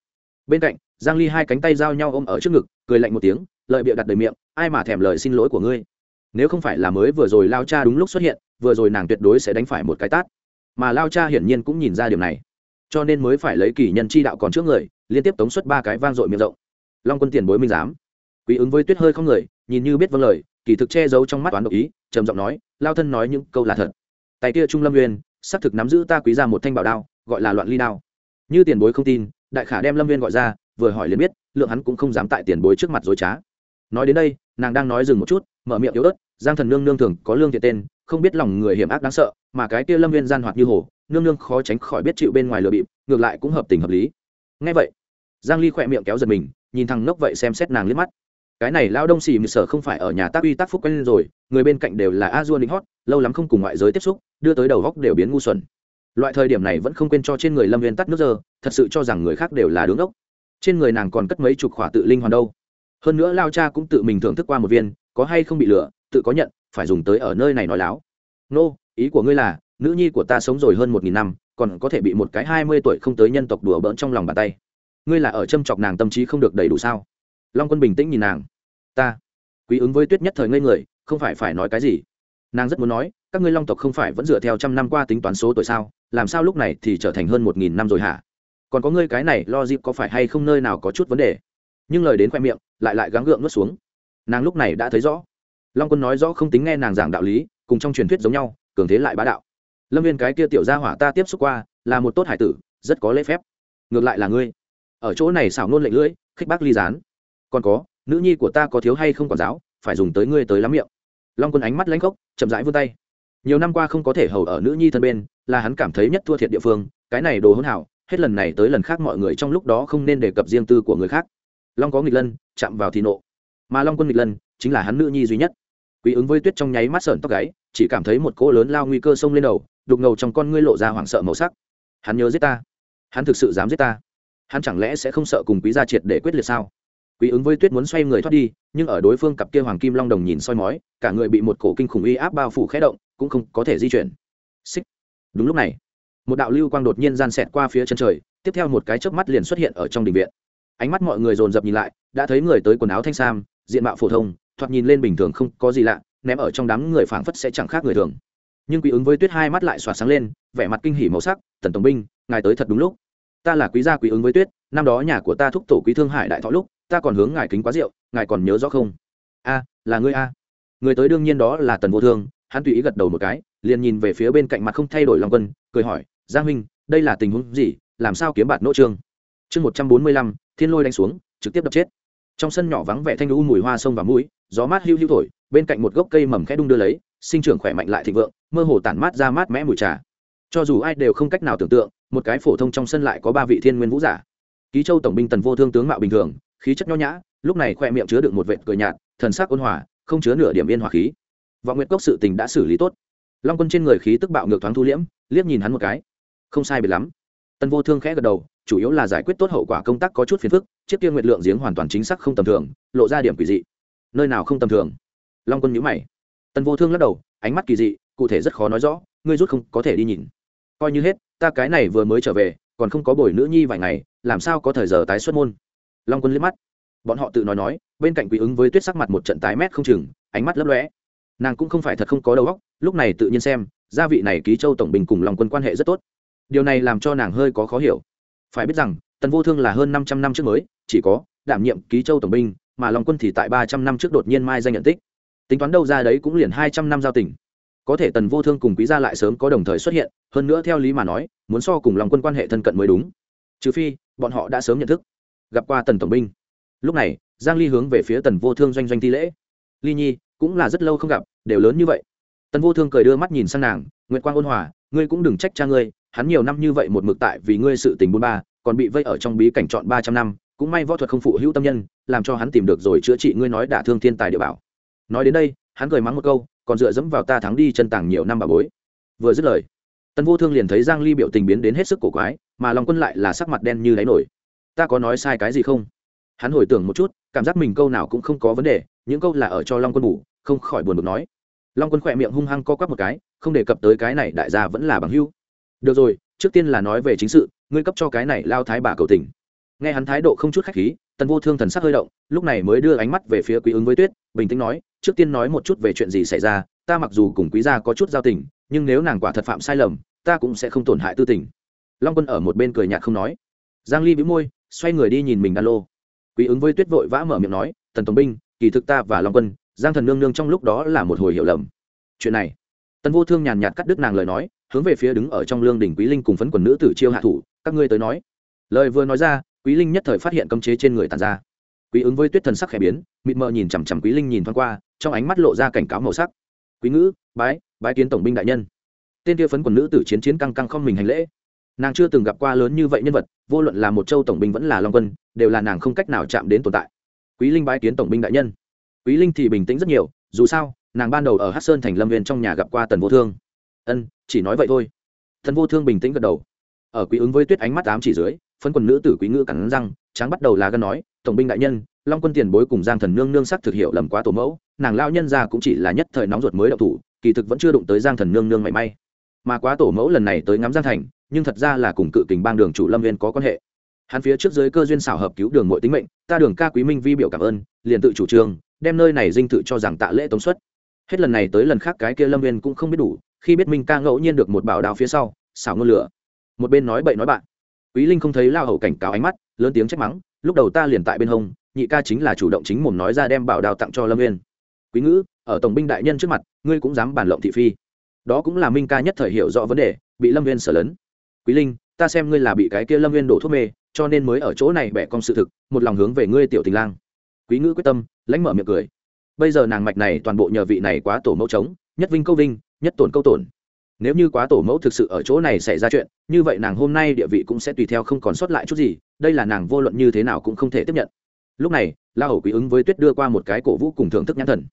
A: Bên cạnh, giang ly hai cánh tay giao nhau ôm ở trước ngực, cười lạnh một tiếng, lợi bịa đặt đầy miệng, ai mà thèm lời xin lỗi của ngươi? Nếu không phải là mới vừa rồi lao cha đúng lúc xuất hiện, vừa rồi nàng tuyệt đối sẽ đánh phải một cái tát. Mà lao cha hiển nhiên cũng nhìn ra điều này. Cho nên mới phải lấy kỳ nhân chi đạo còn trước người, liên tiếp tống xuất ba cái vang dội miệng rộng. Long quân tiền bối minh giám. Quý ứng với tuyết hơi không người, nhìn như biết vâng lời, kỳ thực che giấu trong mắt toán độc ý, trầm giọng nói, lao thân nói những câu là thật. Tay kia trung lâm nguyên xác thực nắm giữ ta quý ra một thanh bảo đao, gọi là loạn ly đao. Như tiền bối không tin, đại khả đem lâm viên gọi ra, vừa hỏi liền biết, lượng hắn cũng không dám tại tiền bối trước mặt dối trá. Nói đến đây, nàng đang nói dừng một chút, mở miệng yếu ớt, giang thần nương nương thường có lương thiện tên, không biết lòng người hiểm ác đáng sợ, mà cái kia lâm viên gian hoạt như hồ, nương nương khó tránh khỏi biết chịu bên ngoài lừa bịp, ngược lại cũng hợp tình hợp lý. Ngay vậy, giang ly khỏe miệng kéo giật mình, nhìn thằng nốc vậy xem xét nàng liếc mắt cái này lao đông xì mịt sở không phải ở nhà tác uy tác phúc quen rồi, người bên cạnh đều là a dua lính hót, lâu lắm không cùng ngoại giới tiếp xúc, đưa tới đầu góc đều biến ngu xuẩn. Loại thời điểm này vẫn không quên cho trên người lâm viên tắt nước giờ thật sự cho rằng người khác đều là đứng đốc. Trên người nàng còn cất mấy chục khỏa tự linh hoàn đâu. Hơn nữa lao cha cũng tự mình thưởng thức qua một viên, có hay không bị lừa, tự có nhận, phải dùng tới ở nơi này nói láo. Nô, ý của ngươi là, nữ nhi của ta sống rồi hơn một nghìn năm, còn có thể bị một cái hai mươi tuổi không tới nhân tộc đùa bỡn trong lòng bàn tay. Ngươi là ở châm chọc nàng tâm trí không được đầy đủ sao? Long quân bình tĩnh nhìn nàng. Ta, quý ứng với tuyết nhất thời ngây người, không phải phải nói cái gì? Nàng rất muốn nói, các ngươi long tộc không phải vẫn dựa theo trăm năm qua tính toán số tuổi sao? Làm sao lúc này thì trở thành hơn một nghìn năm rồi hả? Còn có ngươi cái này lo dịp có phải hay không nơi nào có chút vấn đề? Nhưng lời đến khoe miệng, lại lại gắng gượng nuốt xuống. Nàng lúc này đã thấy rõ. Long quân nói rõ không tính nghe nàng giảng đạo lý, cùng trong truyền thuyết giống nhau, cường thế lại bá đạo. Lâm viên cái kia tiểu gia hỏa ta tiếp xúc qua, là một tốt hải tử, rất có lễ phép. Ngược lại là ngươi. Ở chỗ này xảo nôn lệnh lưỡi, khích bác ly gián còn có, nữ nhi của ta có thiếu hay không quản giáo, phải dùng tới ngươi tới lắm miệng. Long quân ánh mắt lãnh khốc, chậm rãi vươn tay. Nhiều năm qua không có thể hầu ở nữ nhi thân bên, là hắn cảm thấy nhất thua thiệt địa phương, cái này đồ hỗn hảo hết lần này tới lần khác mọi người trong lúc đó không nên đề cập riêng tư của người khác. Long có nghịch lân, chạm vào thì nộ. Mà long quân nghịch lân, chính là hắn nữ nhi duy nhất. Quý ứng với tuyết trong nháy mắt sởn tóc gáy, chỉ cảm thấy một cỗ lớn lao nguy cơ xông lên đầu, đục ngầu trong con ngươi lộ ra hoảng sợ màu sắc. Hắn nhớ giết ta. Hắn thực sự dám giết ta. Hắn chẳng lẽ sẽ không sợ cùng quý gia triệt để quyết liệt sao? Quý ứng với tuyết muốn xoay người thoát đi, nhưng ở đối phương cặp kia hoàng kim long đồng nhìn soi mói, cả người bị một cổ kinh khủng uy áp bao phủ khẽ động, cũng không có thể di chuyển. Xích. Đúng lúc này, một đạo lưu quang đột nhiên gian xẹt qua phía chân trời, tiếp theo một cái chớp mắt liền xuất hiện ở trong đình viện. Ánh mắt mọi người dồn dập nhìn lại, đã thấy người tới quần áo thanh sam, diện mạo phổ thông, thoạt nhìn lên bình thường không có gì lạ, ném ở trong đám người phảng phất sẽ chẳng khác người thường. Nhưng quý ứng với tuyết hai mắt lại xoạt sáng lên, vẻ mặt kinh hỉ màu sắc, tần tổng binh, ngài tới thật đúng lúc. Ta là quý gia quý ứng với tuyết, năm đó nhà của ta thúc tổ quý thương hải đại thọ lúc ta còn hướng ngài kính quá rượu, ngài còn nhớ rõ không? A, là ngươi a. Người tới đương nhiên đó là tần vô thương, hắn tùy ý gật đầu một cái, liền nhìn về phía bên cạnh mặt không thay đổi lòng quân, cười hỏi, giang huynh, đây là tình huống gì? Làm sao kiếm bạt nỗ trương? Chương một trăm bốn mươi lăm, thiên lôi đánh xuống, trực tiếp đập chết. Trong sân nhỏ vắng vẻ thanh lũ mùi hoa sông và mũi, gió mát hưu hưu thổi, bên cạnh một gốc cây mầm khẽ đung đưa lấy, sinh trưởng khỏe mạnh lại thịnh vượng, mơ hồ tản mát ra mát mẽ mùi trà. Cho dù ai đều không cách nào tưởng tượng, một cái phổ thông trong sân lại có ba vị thiên nguyên vũ giả. Ký châu tổng binh tần vô thương tướng mạo bình thường khí chất nho nhã, lúc này khoe miệng chứa được một vệt cười nhạt, thần sắc ôn hòa, không chứa nửa điểm yên hòa khí. Vọng nguyệt cốc sự tình đã xử lý tốt. Long quân trên người khí tức bạo ngược thoáng thu liễm, liếc nhìn hắn một cái. Không sai biệt lắm. Tần vô thương khẽ gật đầu, chủ yếu là giải quyết tốt hậu quả công tác có chút phiền phức, chiếc kia nguyệt lượng giếng hoàn toàn chính xác không tầm thường, lộ ra điểm quỷ dị. Nơi nào không tầm thường? Long quân nhữ mày. Tần vô thương lắc đầu, ánh mắt kỳ dị, cụ thể rất khó nói rõ, ngươi rút không có thể đi nhìn. Coi như hết, ta cái này vừa mới trở về, còn không có bồi nữ nhi vài ngày, làm sao có thời giờ tái xuất môn? Long quân liếc mắt. Bọn họ tự nói nói, bên cạnh quý ứng với tuyết sắc mặt một trận tái mét không chừng, ánh mắt lấp lóe. Nàng cũng không phải thật không có đầu óc, lúc này tự nhiên xem, gia vị này ký châu tổng bình cùng long quân quan hệ rất tốt. Điều này làm cho nàng hơi có khó hiểu. Phải biết rằng, tần vô thương là hơn năm trăm năm trước mới, chỉ có đảm nhiệm ký châu tổng binh mà long quân thì tại ba trăm năm trước đột nhiên mai danh nhận tích. Tính toán đâu ra đấy cũng liền hai trăm năm giao tình. Có thể tần vô thương cùng quý gia lại sớm có đồng thời xuất hiện, hơn nữa theo lý mà nói, muốn so cùng lòng quân quan hệ thân cận mới đúng. Trừ phi, bọn họ đã sớm nhận thức gặp qua tần tổng binh. Lúc này, giang ly hướng về phía tần vô thương doanh doanh thi lễ. Ly nhi, cũng là rất lâu không gặp, đều lớn như vậy. Tần vô thương cười đưa mắt nhìn sang nàng, nguyệt quang ôn hòa, ngươi cũng đừng trách cha ngươi, hắn nhiều năm như vậy một mực tại vì ngươi sự tình buôn ba, còn bị vây ở trong bí cảnh trọn ba trăm năm, cũng may võ thuật không phụ hữu tâm nhân, làm cho hắn tìm được rồi chữa trị ngươi nói đả thương thiên tài địa bảo. Nói đến đây, hắn cười mắng một câu, còn dựa dẫm vào ta thắng đi chân tàng nhiều năm bà bối. Vừa dứt lời, tần vô thương liền thấy giang ly biểu tình biến đến hết sức cổ quái, mà lòng quân lại là sắc mặt đen như đáy nổi ta có nói sai cái gì không? Hắn hồi tưởng một chút, cảm giác mình câu nào cũng không có vấn đề, những câu là ở cho long quân ngủ không khỏi buồn bực nói. Long quân khỏe miệng hung hăng co quắp một cái, không đề cập tới cái này đại gia vẫn là bằng hưu được rồi, trước tiên là nói về chính sự, ngươi cấp cho cái này lao thái bà cầu tình. Nghe hắn thái độ không chút khách khí, tần vô thương thần sắc hơi động, lúc này mới đưa ánh mắt về phía quý ứng với tuyết, bình tĩnh nói, trước tiên nói một chút về chuyện gì xảy ra, ta mặc dù cùng quý gia có chút giao tình, nhưng nếu nàng quả thật phạm sai lầm, ta cũng sẽ không tổn hại tư tình. Long quân ở một bên cười nhạt không nói. Giang ly bĩu môi xoay người đi nhìn mình đan lô. Quý ứng với tuyết vội vã mở miệng nói, tần tổng binh, kỳ thực ta và long quân, giang thần nương nương trong lúc đó là một hồi hiểu lầm. Chuyện này, tần vô thương nhàn nhạt cắt đứt nàng lời nói, hướng về phía đứng ở trong lương đỉnh quý linh cùng phấn quần nữ tử chiêu hạ thủ, các ngươi tới nói. Lời vừa nói ra, quý linh nhất thời phát hiện cấm chế trên người tàn ra. Quý ứng với tuyết thần sắc khẽ biến, mịt mờ nhìn chằm chằm quý linh nhìn thoáng qua, trong ánh mắt lộ ra cảnh cáo màu sắc. Quý ngữ, bái bái kiến tổng binh đại nhân. Tên kia phấn quần nữ tử chiến chiến căng căng không mình hành lễ nàng chưa từng gặp qua lớn như vậy nhân vật, vô luận là một châu tổng binh vẫn là long quân, đều là nàng không cách nào chạm đến tồn tại. Quý linh bái kiến tổng binh đại nhân. Quý linh thì bình tĩnh rất nhiều, dù sao, nàng ban đầu ở hát sơn thành lâm viên trong nhà gặp qua tần vô thương. Ân, chỉ nói vậy thôi. Thần vô thương bình tĩnh gật đầu. Ở quý ứng với tuyết ánh mắt ám chỉ dưới, phân quần nữ tử quý ngữ cắn răng tráng bắt đầu là gân nói, tổng binh đại nhân, long quân tiền bối cùng giang thần nương nương sắc thực hiệu lầm quá tổ mẫu, nàng lao nhân ra cũng chỉ là nhất thời nóng ruột mới đậu thủ, kỳ thực vẫn chưa đụng tới giang thần nương nương mảy may. Mà quá tổ mẫu lần này tới ngắm giang thành nhưng thật ra là cùng cự kình bang đường chủ lâm viên có quan hệ. Hắn phía trước dưới cơ duyên xảo hợp cứu đường mọi tính mệnh, ta đường ca quý minh vi biểu cảm ơn, liền tự chủ trương, đem nơi này dinh tự cho rằng tạ lễ tống xuất. Hết lần này tới lần khác cái kia lâm viên cũng không biết đủ, khi biết minh ca ngẫu nhiên được một bảo đào phía sau, xảo ngôn lửa. Một bên nói bậy nói bạn. Quý linh không thấy lao hậu cảnh cáo ánh mắt, lớn tiếng trách mắng, lúc đầu ta liền tại bên hông, nhị ca chính là chủ động chính mồm nói ra đem bảo đào tặng cho lâm viên quý ngữ, ở tổng binh đại nhân trước mặt, ngươi cũng dám bàn lộng thị phi. Đó cũng là minh ca nhất thời hiểu rõ vấn đề, bị lâm viên sở lớn quý linh, ta xem ngươi là bị cái kia lâm viên đổ thuốc mê, cho nên mới ở chỗ này bẻ con sự thực, một lòng hướng về ngươi tiểu tình lang. Quý ngữ quyết tâm, lãnh mở miệng cười. Bây giờ nàng mạch này toàn bộ nhờ vị này quá tổ mẫu trống nhất vinh câu vinh, nhất tổn câu tổn. Nếu như quá tổ mẫu thực sự ở chỗ này xảy ra chuyện, như vậy nàng hôm nay địa vị cũng sẽ tùy theo không còn sót lại chút gì, đây là nàng vô luận như thế nào cũng không thể tiếp nhận. Lúc này, la hầu quý ứng với tuyết đưa qua một cái cổ vũ cùng thưởng thức nhãn thần.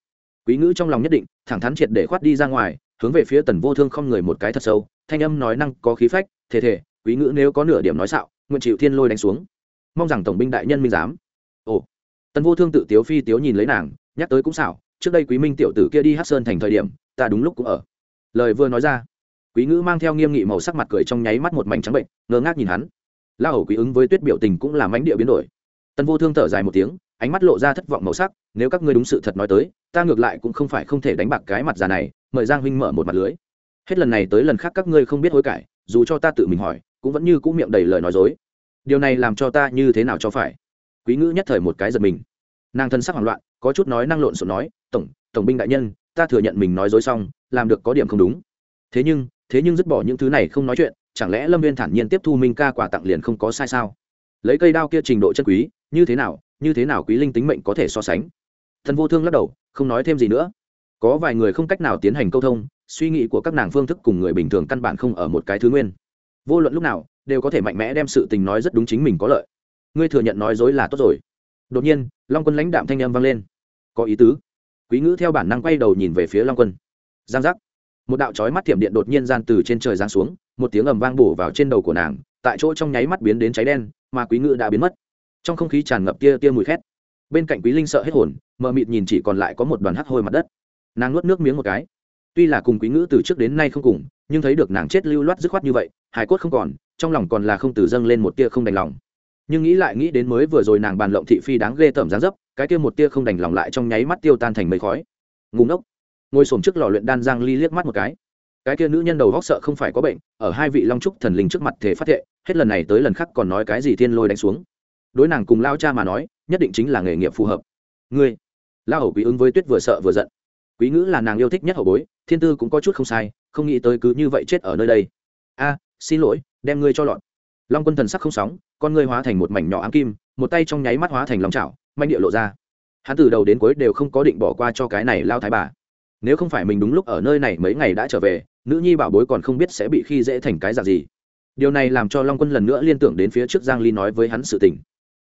A: Quý ngữ trong lòng nhất định, thẳng thắn triệt để khoát đi ra ngoài, hướng về phía tần vô thương không người một cái thật sâu, thanh âm nói năng có khí phách thể thể quý ngữ nếu có nửa điểm nói xạo, nguyện chịu thiên lôi đánh xuống. Mong rằng tổng binh đại nhân minh giám. Ồ. Tần vô thương tự tiếu phi tiếu nhìn lấy nàng, nhắc tới cũng xảo, trước đây quý minh tiểu tử kia đi hát sơn thành thời điểm, ta đúng lúc cũng ở. Lời vừa nói ra, quý ngữ mang theo nghiêm nghị màu sắc mặt cười trong nháy mắt một mảnh trắng bệnh, ngơ ngác nhìn hắn. La hầu quý ứng với tuyết biểu tình cũng làm ánh địa biến đổi. Tần vô thương thở dài một tiếng, ánh mắt lộ ra thất vọng màu sắc, nếu các ngươi đúng sự thật nói tới, ta ngược lại cũng không phải không thể đánh bạc cái mặt già này, mời giang huynh mở một mặt lưới. Hết lần này tới lần khác các ngươi không biết hối cải dù cho ta tự mình hỏi, cũng vẫn như cũ miệng đầy lời nói dối. Điều này làm cho ta như thế nào cho phải? Quý ngữ nhất thời một cái giật mình. Nàng thân sắc hoảng loạn, có chút nói năng lộn xộn nói, tổng tổng binh đại nhân, ta thừa nhận mình nói dối xong, làm được có điểm không đúng. Thế nhưng thế nhưng dứt bỏ những thứ này không nói chuyện, chẳng lẽ lâm viên thản nhiên tiếp thu minh ca quả tặng liền không có sai sao? Lấy cây đao kia trình độ chân quý, như thế nào, như thế nào quý linh tính mệnh có thể so sánh? Thần vô thương lắc đầu, không nói thêm gì nữa. Có vài người không cách nào tiến hành câu thông suy nghĩ của các nàng phương thức cùng người bình thường căn bản không ở một cái thứ nguyên. Vô luận lúc nào, đều có thể mạnh mẽ đem sự tình nói rất đúng chính mình có lợi. Ngươi thừa nhận nói dối là tốt rồi. Đột nhiên, long quân lãnh đạm thanh âm vang lên. Có ý tứ. Quý ngữ theo bản năng quay đầu nhìn về phía long quân. Giang giác. Một đạo chói mắt thiểm điện đột nhiên gian từ trên trời giáng xuống, một tiếng ầm vang bổ vào trên đầu của nàng, tại chỗ trong nháy mắt biến đến cháy đen, mà quý ngữ đã biến mất. Trong không khí tràn ngập tia tia mùi khét. Bên cạnh quý linh sợ hết hồn, mờ mịt nhìn chỉ còn lại có một đoàn hắc hôi mặt đất. Nàng nuốt nước miếng một cái tuy là cùng quý ngữ từ trước đến nay không cùng, nhưng thấy được nàng chết lưu loát dứt khoát như vậy hải cốt không còn, trong lòng còn là không từ dâng lên một tia không đành lòng. Nhưng nghĩ lại nghĩ đến mới vừa rồi nàng bàn lộng thị phi đáng ghê tởm dáng dấp, cái tia một tia không đành lòng lại trong nháy mắt tiêu tan thành mây khói. Ngủ ngốc. Ngồi xổm trước lò luyện đan giang ly liếc mắt một cái. Cái kia nữ nhân đầu góc sợ không phải có bệnh, ở hai vị long trúc thần linh trước mặt thể phát thệ, hết lần này tới lần khác còn nói cái gì thiên lôi đánh xuống. Đối nàng cùng lao cha mà nói, nhất định chính là nghề nghiệp phù hợp. Ngươi, lao hầu quý ứng với tuyết vừa sợ vừa giận. Quý ngữ là nàng yêu thích nhất hậu bối thiên tư cũng có chút không sai, không nghĩ tới cứ như vậy chết ở nơi đây. A, xin lỗi, đem ngươi cho lọt. Long quân thần sắc không sóng, con ngươi hóa thành một mảnh nhỏ ám kim, một tay trong nháy mắt hóa thành lòng chảo, manh địa lộ ra. Hắn từ đầu đến cuối đều không có định bỏ qua cho cái này lao thái bà. Nếu không phải mình đúng lúc ở nơi này mấy ngày đã trở về, nữ nhi bảo bối còn không biết sẽ bị khi dễ thành cái dạng gì. Điều này làm cho long quân lần nữa liên tưởng đến phía trước giang ly nói với hắn sự tình.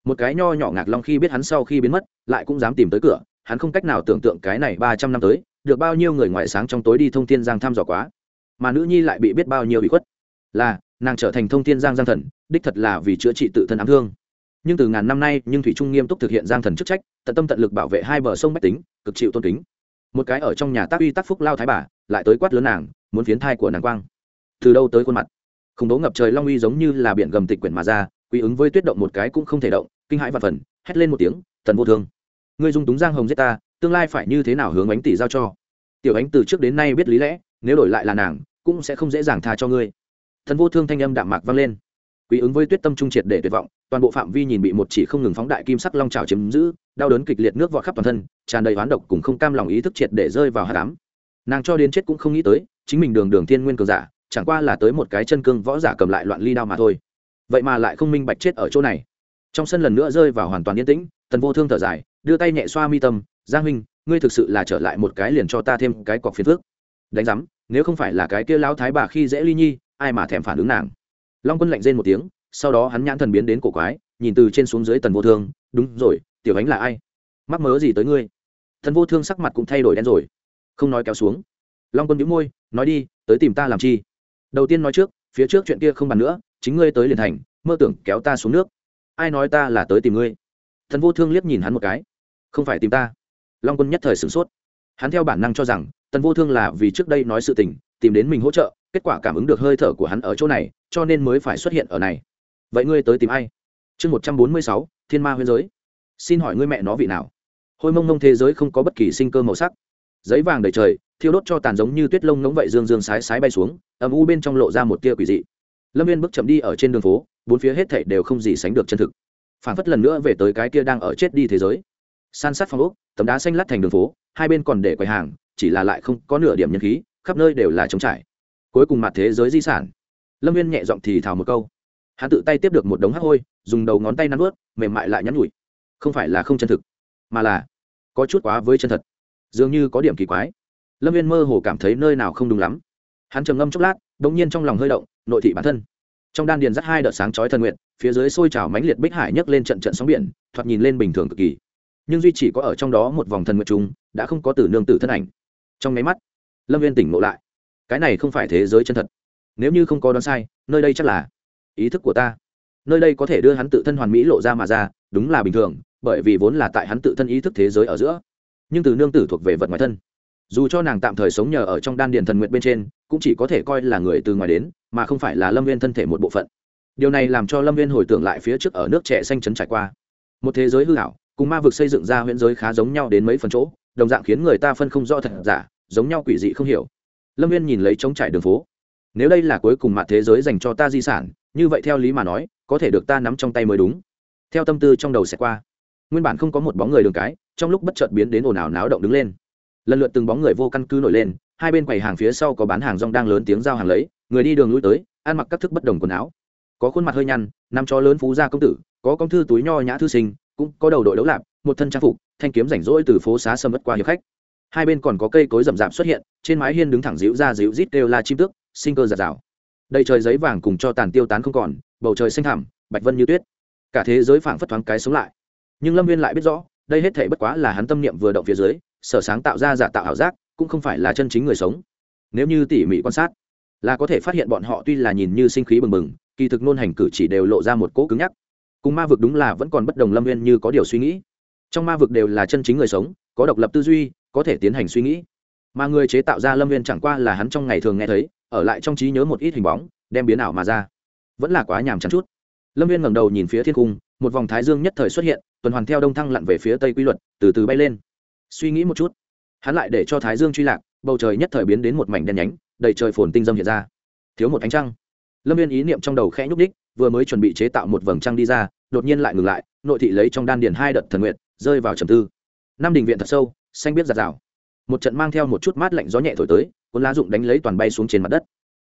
A: Một cái nho nhỏ ngạc long khi biết hắn sau khi biến mất, lại cũng dám tìm tới cửa, hắn không cách nào tưởng tượng cái này ba trăm năm tới được bao nhiêu người ngoại sáng trong tối đi thông thiên giang thăm dò quá. Mà nữ nhi lại bị biết bao nhiêu bị khuất. Là, nàng trở thành thông thiên giang giang thần, đích thật là vì chữa trị tự thân ám thương. Nhưng từ ngàn năm nay, nhưng thủy trung nghiêm túc thực hiện giang thần chức trách, tận tâm tận lực bảo vệ hai bờ sông bách tính, cực chịu tôn kính. Một cái ở trong nhà tác uy tác phúc lao thái bà, lại tới quát lớn nàng, muốn phiến thai của nàng quang. Từ đâu tới khuôn mặt? Khủng bố ngập trời long uy giống như là biển gầm tịch quyển mà ra, quy ứng với tuyết động một cái cũng không thể động, kinh hãi và phần, hét lên một tiếng, tần vô thương, ngươi dung túng giang hồng giết ta tương lai phải như thế nào hướng ánh tỷ giao cho? Tiểu ánh từ trước đến nay biết lý lẽ, nếu đổi lại là nàng, cũng sẽ không dễ dàng tha cho ngươi. Thần vô thương thanh âm đạm mạc vang lên. Quý ứng với tuyết tâm trung triệt để tuyệt vọng, toàn bộ phạm vi nhìn bị một chỉ không ngừng phóng đại kim sắc long trào chiếm giữ, đau đớn kịch liệt nước vọt khắp toàn thân, tràn đầy oán độc cùng không cam lòng ý thức triệt để rơi vào hạ đám nàng cho đến chết cũng không nghĩ tới, chính mình đường đường thiên nguyên cường giả, chẳng qua là tới một cái chân cương võ giả cầm lại loạn ly đao mà thôi. Vậy mà lại không minh bạch chết ở chỗ này. Trong sân lần nữa rơi vào hoàn toàn yên tĩnh tần vô thương thở dài, đưa tay nhẹ xoa mi tâm giang huynh, ngươi thực sự là trở lại một cái liền cho ta thêm cái cọc phiền phước đánh giám, nếu không phải là cái kia lão thái bà khi dễ ly nhi, ai mà thèm phản ứng nàng? Long quân lạnh rên một tiếng, sau đó hắn nhãn thần biến đến cổ quái, nhìn từ trên xuống dưới tần vô thương, đúng rồi, tiểu ánh là ai? Mắc mớ gì tới ngươi? Thần vô thương sắc mặt cũng thay đổi đen rồi, không nói kéo xuống. Long quân nhíu môi, nói đi, tới tìm ta làm chi? Đầu tiên nói trước, phía trước chuyện kia không bàn nữa, chính ngươi tới liền thành, mơ tưởng kéo ta xuống nước. Ai nói ta là tới tìm ngươi? Thần vô thương liếc nhìn hắn một cái, không phải tìm ta long quân nhất thời sửng sốt. Hắn theo bản năng cho rằng, tần vô thương là vì trước đây nói sự tình, tìm đến mình hỗ trợ, kết quả cảm ứng được hơi thở của hắn ở chỗ này, cho nên mới phải xuất hiện ở này. Vậy ngươi tới tìm ai? Chương một trăm bốn mươi sáu, thiên ma huyên giới. Xin hỏi ngươi mẹ nó vị nào? Hôi mông mông thế giới không có bất kỳ sinh cơ màu sắc. Giấy vàng đầy trời, thiêu đốt cho tàn giống như tuyết lông ngống vậy dương dương sái sái bay xuống ầm u bên trong lộ ra một tia quỷ dị. Lâm viên bước chậm đi ở trên đường phố, bốn phía hết thảy đều không gì sánh được chân thực. Phản phất lần nữa về tới cái kia đang ở chết đi thế giới san sát phong ốc, tấm đá xanh lát thành đường phố, hai bên còn để quầy hàng, chỉ là lại không có nửa điểm nhân khí, khắp nơi đều là trống trải. Cuối cùng mặt thế giới di sản. Lâm viên nhẹ giọng thì thào một câu. Hắn tự tay tiếp được một đống hắc hôi, dùng đầu ngón tay nắn ướt mềm mại lại nhắn nhủi. Không phải là không chân thực, mà là có chút quá với chân thật. Dường như có điểm kỳ quái. Lâm viên mơ hồ cảm thấy nơi nào không đúng lắm. Hắn trầm ngâm chốc lát đ ỗ n g nhiên trong lòng hơi động, nội thị bản thân. Trong đan điền dắt hai đợt sáng chói thần nguyện, phía dưới sôi trào mánh liệt bích hải nhấc lên trận trận sóng biển, thoạt nhìn lên bình thường cực kỳ nhưng duy chỉ có ở trong đó một vòng thần nguyện chung, đã không có tử nương tử thân ảnh. Trong nháy mắt, lâm viên tỉnh ngộ lại. Cái này không phải thế giới chân thật. Nếu như không có đoán sai, nơi đây chắc là ý thức của ta. Nơi đây có thể đưa hắn tự thân hoàn mỹ lộ ra mà ra, đúng là bình thường, bởi vì vốn là tại hắn tự thân ý thức thế giới ở giữa. Nhưng từ nương tử thuộc về vật ngoài thân, dù cho nàng tạm thời sống nhờ ở trong đan điện thần nguyện bên trên, cũng chỉ có thể coi là người từ ngoài đến, mà không phải là lâm viên thân thể một bộ phận. Điều này làm cho lâm viên hồi tưởng lại phía trước ở nước trẻ xanh trấn trải qua. Một thế giới hư hảo cùng ma vực xây dựng ra huyễn giới khá giống nhau đến mấy phần chỗ, đồng dạng khiến người ta phân không rõ thật giả, giống nhau quỷ dị không hiểu. Lâm viên nhìn lấy trống trải đường phố. Nếu đây là cuối cùng mặt thế giới dành cho ta di sản, như vậy theo lý mà nói, có thể được ta nắm trong tay mới đúng. Theo tâm tư trong đầu sẽ qua. Nguyên bản không có một bóng người đường cái, trong lúc bất chợt biến đến ồn ào náo động đứng lên. Lần lượt từng bóng người vô căn cứ nổi lên, hai bên quầy hàng phía sau có bán hàng rong đang lớn tiếng giao hàng lấy, người đi đường lui tới, ăn mặc các thức bất đồng quần áo. Có khuôn mặt hơi nhăn nằm cho lớn phú gia công tử, có công thư túi nho nhã thư sinh cũng có đầu đội đấu lạp, một thân trang phục, thanh kiếm rảnh rỗi từ phố xá sâm mất qua hiệp khách. Hai bên còn có cây cối rậm rạp xuất hiện, trên mái hiên đứng thẳng dịu ra dịu rít đều la chim tước, sinh cơ giạt rào. Đầy trời giấy vàng cùng cho tàn tiêu tán không còn, bầu trời xanh thẳm, bạch vân như tuyết. Cả thế giới phảng phất thoáng cái sống lại. Nhưng lâm viên lại biết rõ, đây hết thể bất quá là hắn tâm niệm vừa động phía dưới, sở sáng tạo ra giả tạo ảo giác, cũng không phải là chân chính người sống. Nếu như tỉ mỉ quan sát, là có thể phát hiện bọn họ tuy là nhìn như sinh khí bừng bừng, kỳ thực nôn hành cử chỉ đều lộ ra một cỗ cứng nhắc cùng ma vực đúng là vẫn còn bất đồng lâm viên như có điều suy nghĩ. Trong ma vực đều là chân chính người sống, có độc lập tư duy, có thể tiến hành suy nghĩ. Mà người chế tạo ra lâm viên chẳng qua là hắn trong ngày thường nghe thấy, ở lại trong trí nhớ một ít hình bóng, đem biến ảo mà ra. Vẫn là quá nhàm chán chút. Lâm viên ngẩng đầu nhìn phía thiên cung, một vòng thái dương nhất thời xuất hiện, tuần hoàn theo đông thăng lặn về phía tây quy luật, từ từ bay lên. Suy nghĩ một chút, hắn lại để cho thái dương truy lạc, bầu trời nhất thời biến đến một mảnh đen nhánh, đầy trời phồn tinh dâm hiện ra. Thiếu một ánh trăng. Lâm viên ý niệm trong đầu khẽ nhúc đích vừa mới chuẩn bị chế tạo một vầng trăng đi ra, đột nhiên lại ngừng lại, nội thị lấy trong đan điền hai đợt thần nguyện rơi vào trầm tư. Năm đình viện thật sâu, xanh biết giặt rào. Một trận mang theo một chút mát lạnh gió nhẹ thổi tới, cuốn lá dụng đánh lấy toàn bay xuống trên mặt đất.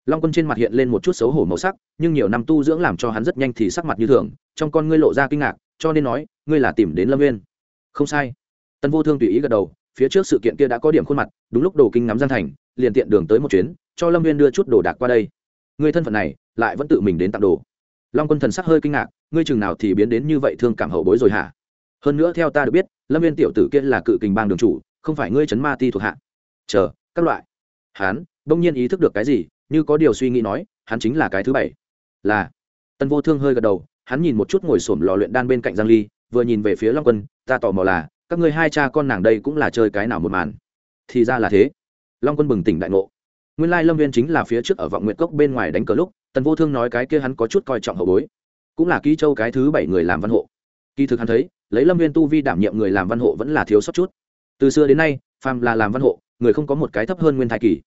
A: Long quân trên mặt hiện lên một chút xấu hổ màu sắc, nhưng nhiều năm tu dưỡng làm cho hắn rất nhanh thì sắc mặt như thường, trong con ngươi lộ ra kinh ngạc, cho nên nói, ngươi là tìm đến lâm viên không sai. Tân vô thương tùy ý gật đầu, phía trước sự kiện kia đã có điểm khuôn mặt, đúng lúc đồ kinh ngắm giang thành, liền tiện đường tới một chuyến, cho lâm viên đưa chút đồ đạc qua đây. Ngươi thân phận này, lại vẫn tự mình đến tặng đồ long quân thần sắc hơi kinh ngạc, ngươi chừng nào thì biến đến như vậy thương cảm hậu bối rồi hả? Hơn nữa theo ta được biết, lâm viên tiểu tử kia là cự kình bang đường chủ, không phải ngươi chấn ma ti thuộc hạ. Chờ, các loại. Hán bỗng nhiên ý thức được cái gì, như có điều suy nghĩ nói, hắn chính là cái thứ bảy. Là. Tân vô thương hơi gật đầu, hắn nhìn một chút ngồi xổm lò luyện đan bên cạnh giang ly, vừa nhìn về phía long quân, ta tò mò là, các ngươi hai cha con nàng đây cũng là chơi cái nào một màn? Thì ra là thế. Long quân bừng tỉnh đại ngộ. Nguyên lai lâm viên chính là phía trước ở vọng nguyện cốc bên ngoài đánh cờ lúc tần vô thương nói cái kia hắn có chút coi trọng hậu bối. Cũng là ký châu cái thứ bảy người làm văn hộ. Kỳ thực hắn thấy, lấy lâm viên tu vi đảm nhiệm người làm văn hộ vẫn là thiếu sót chút. Từ xưa đến nay, phàm là làm văn hộ, người không có một cái thấp hơn nguyên thai kỳ.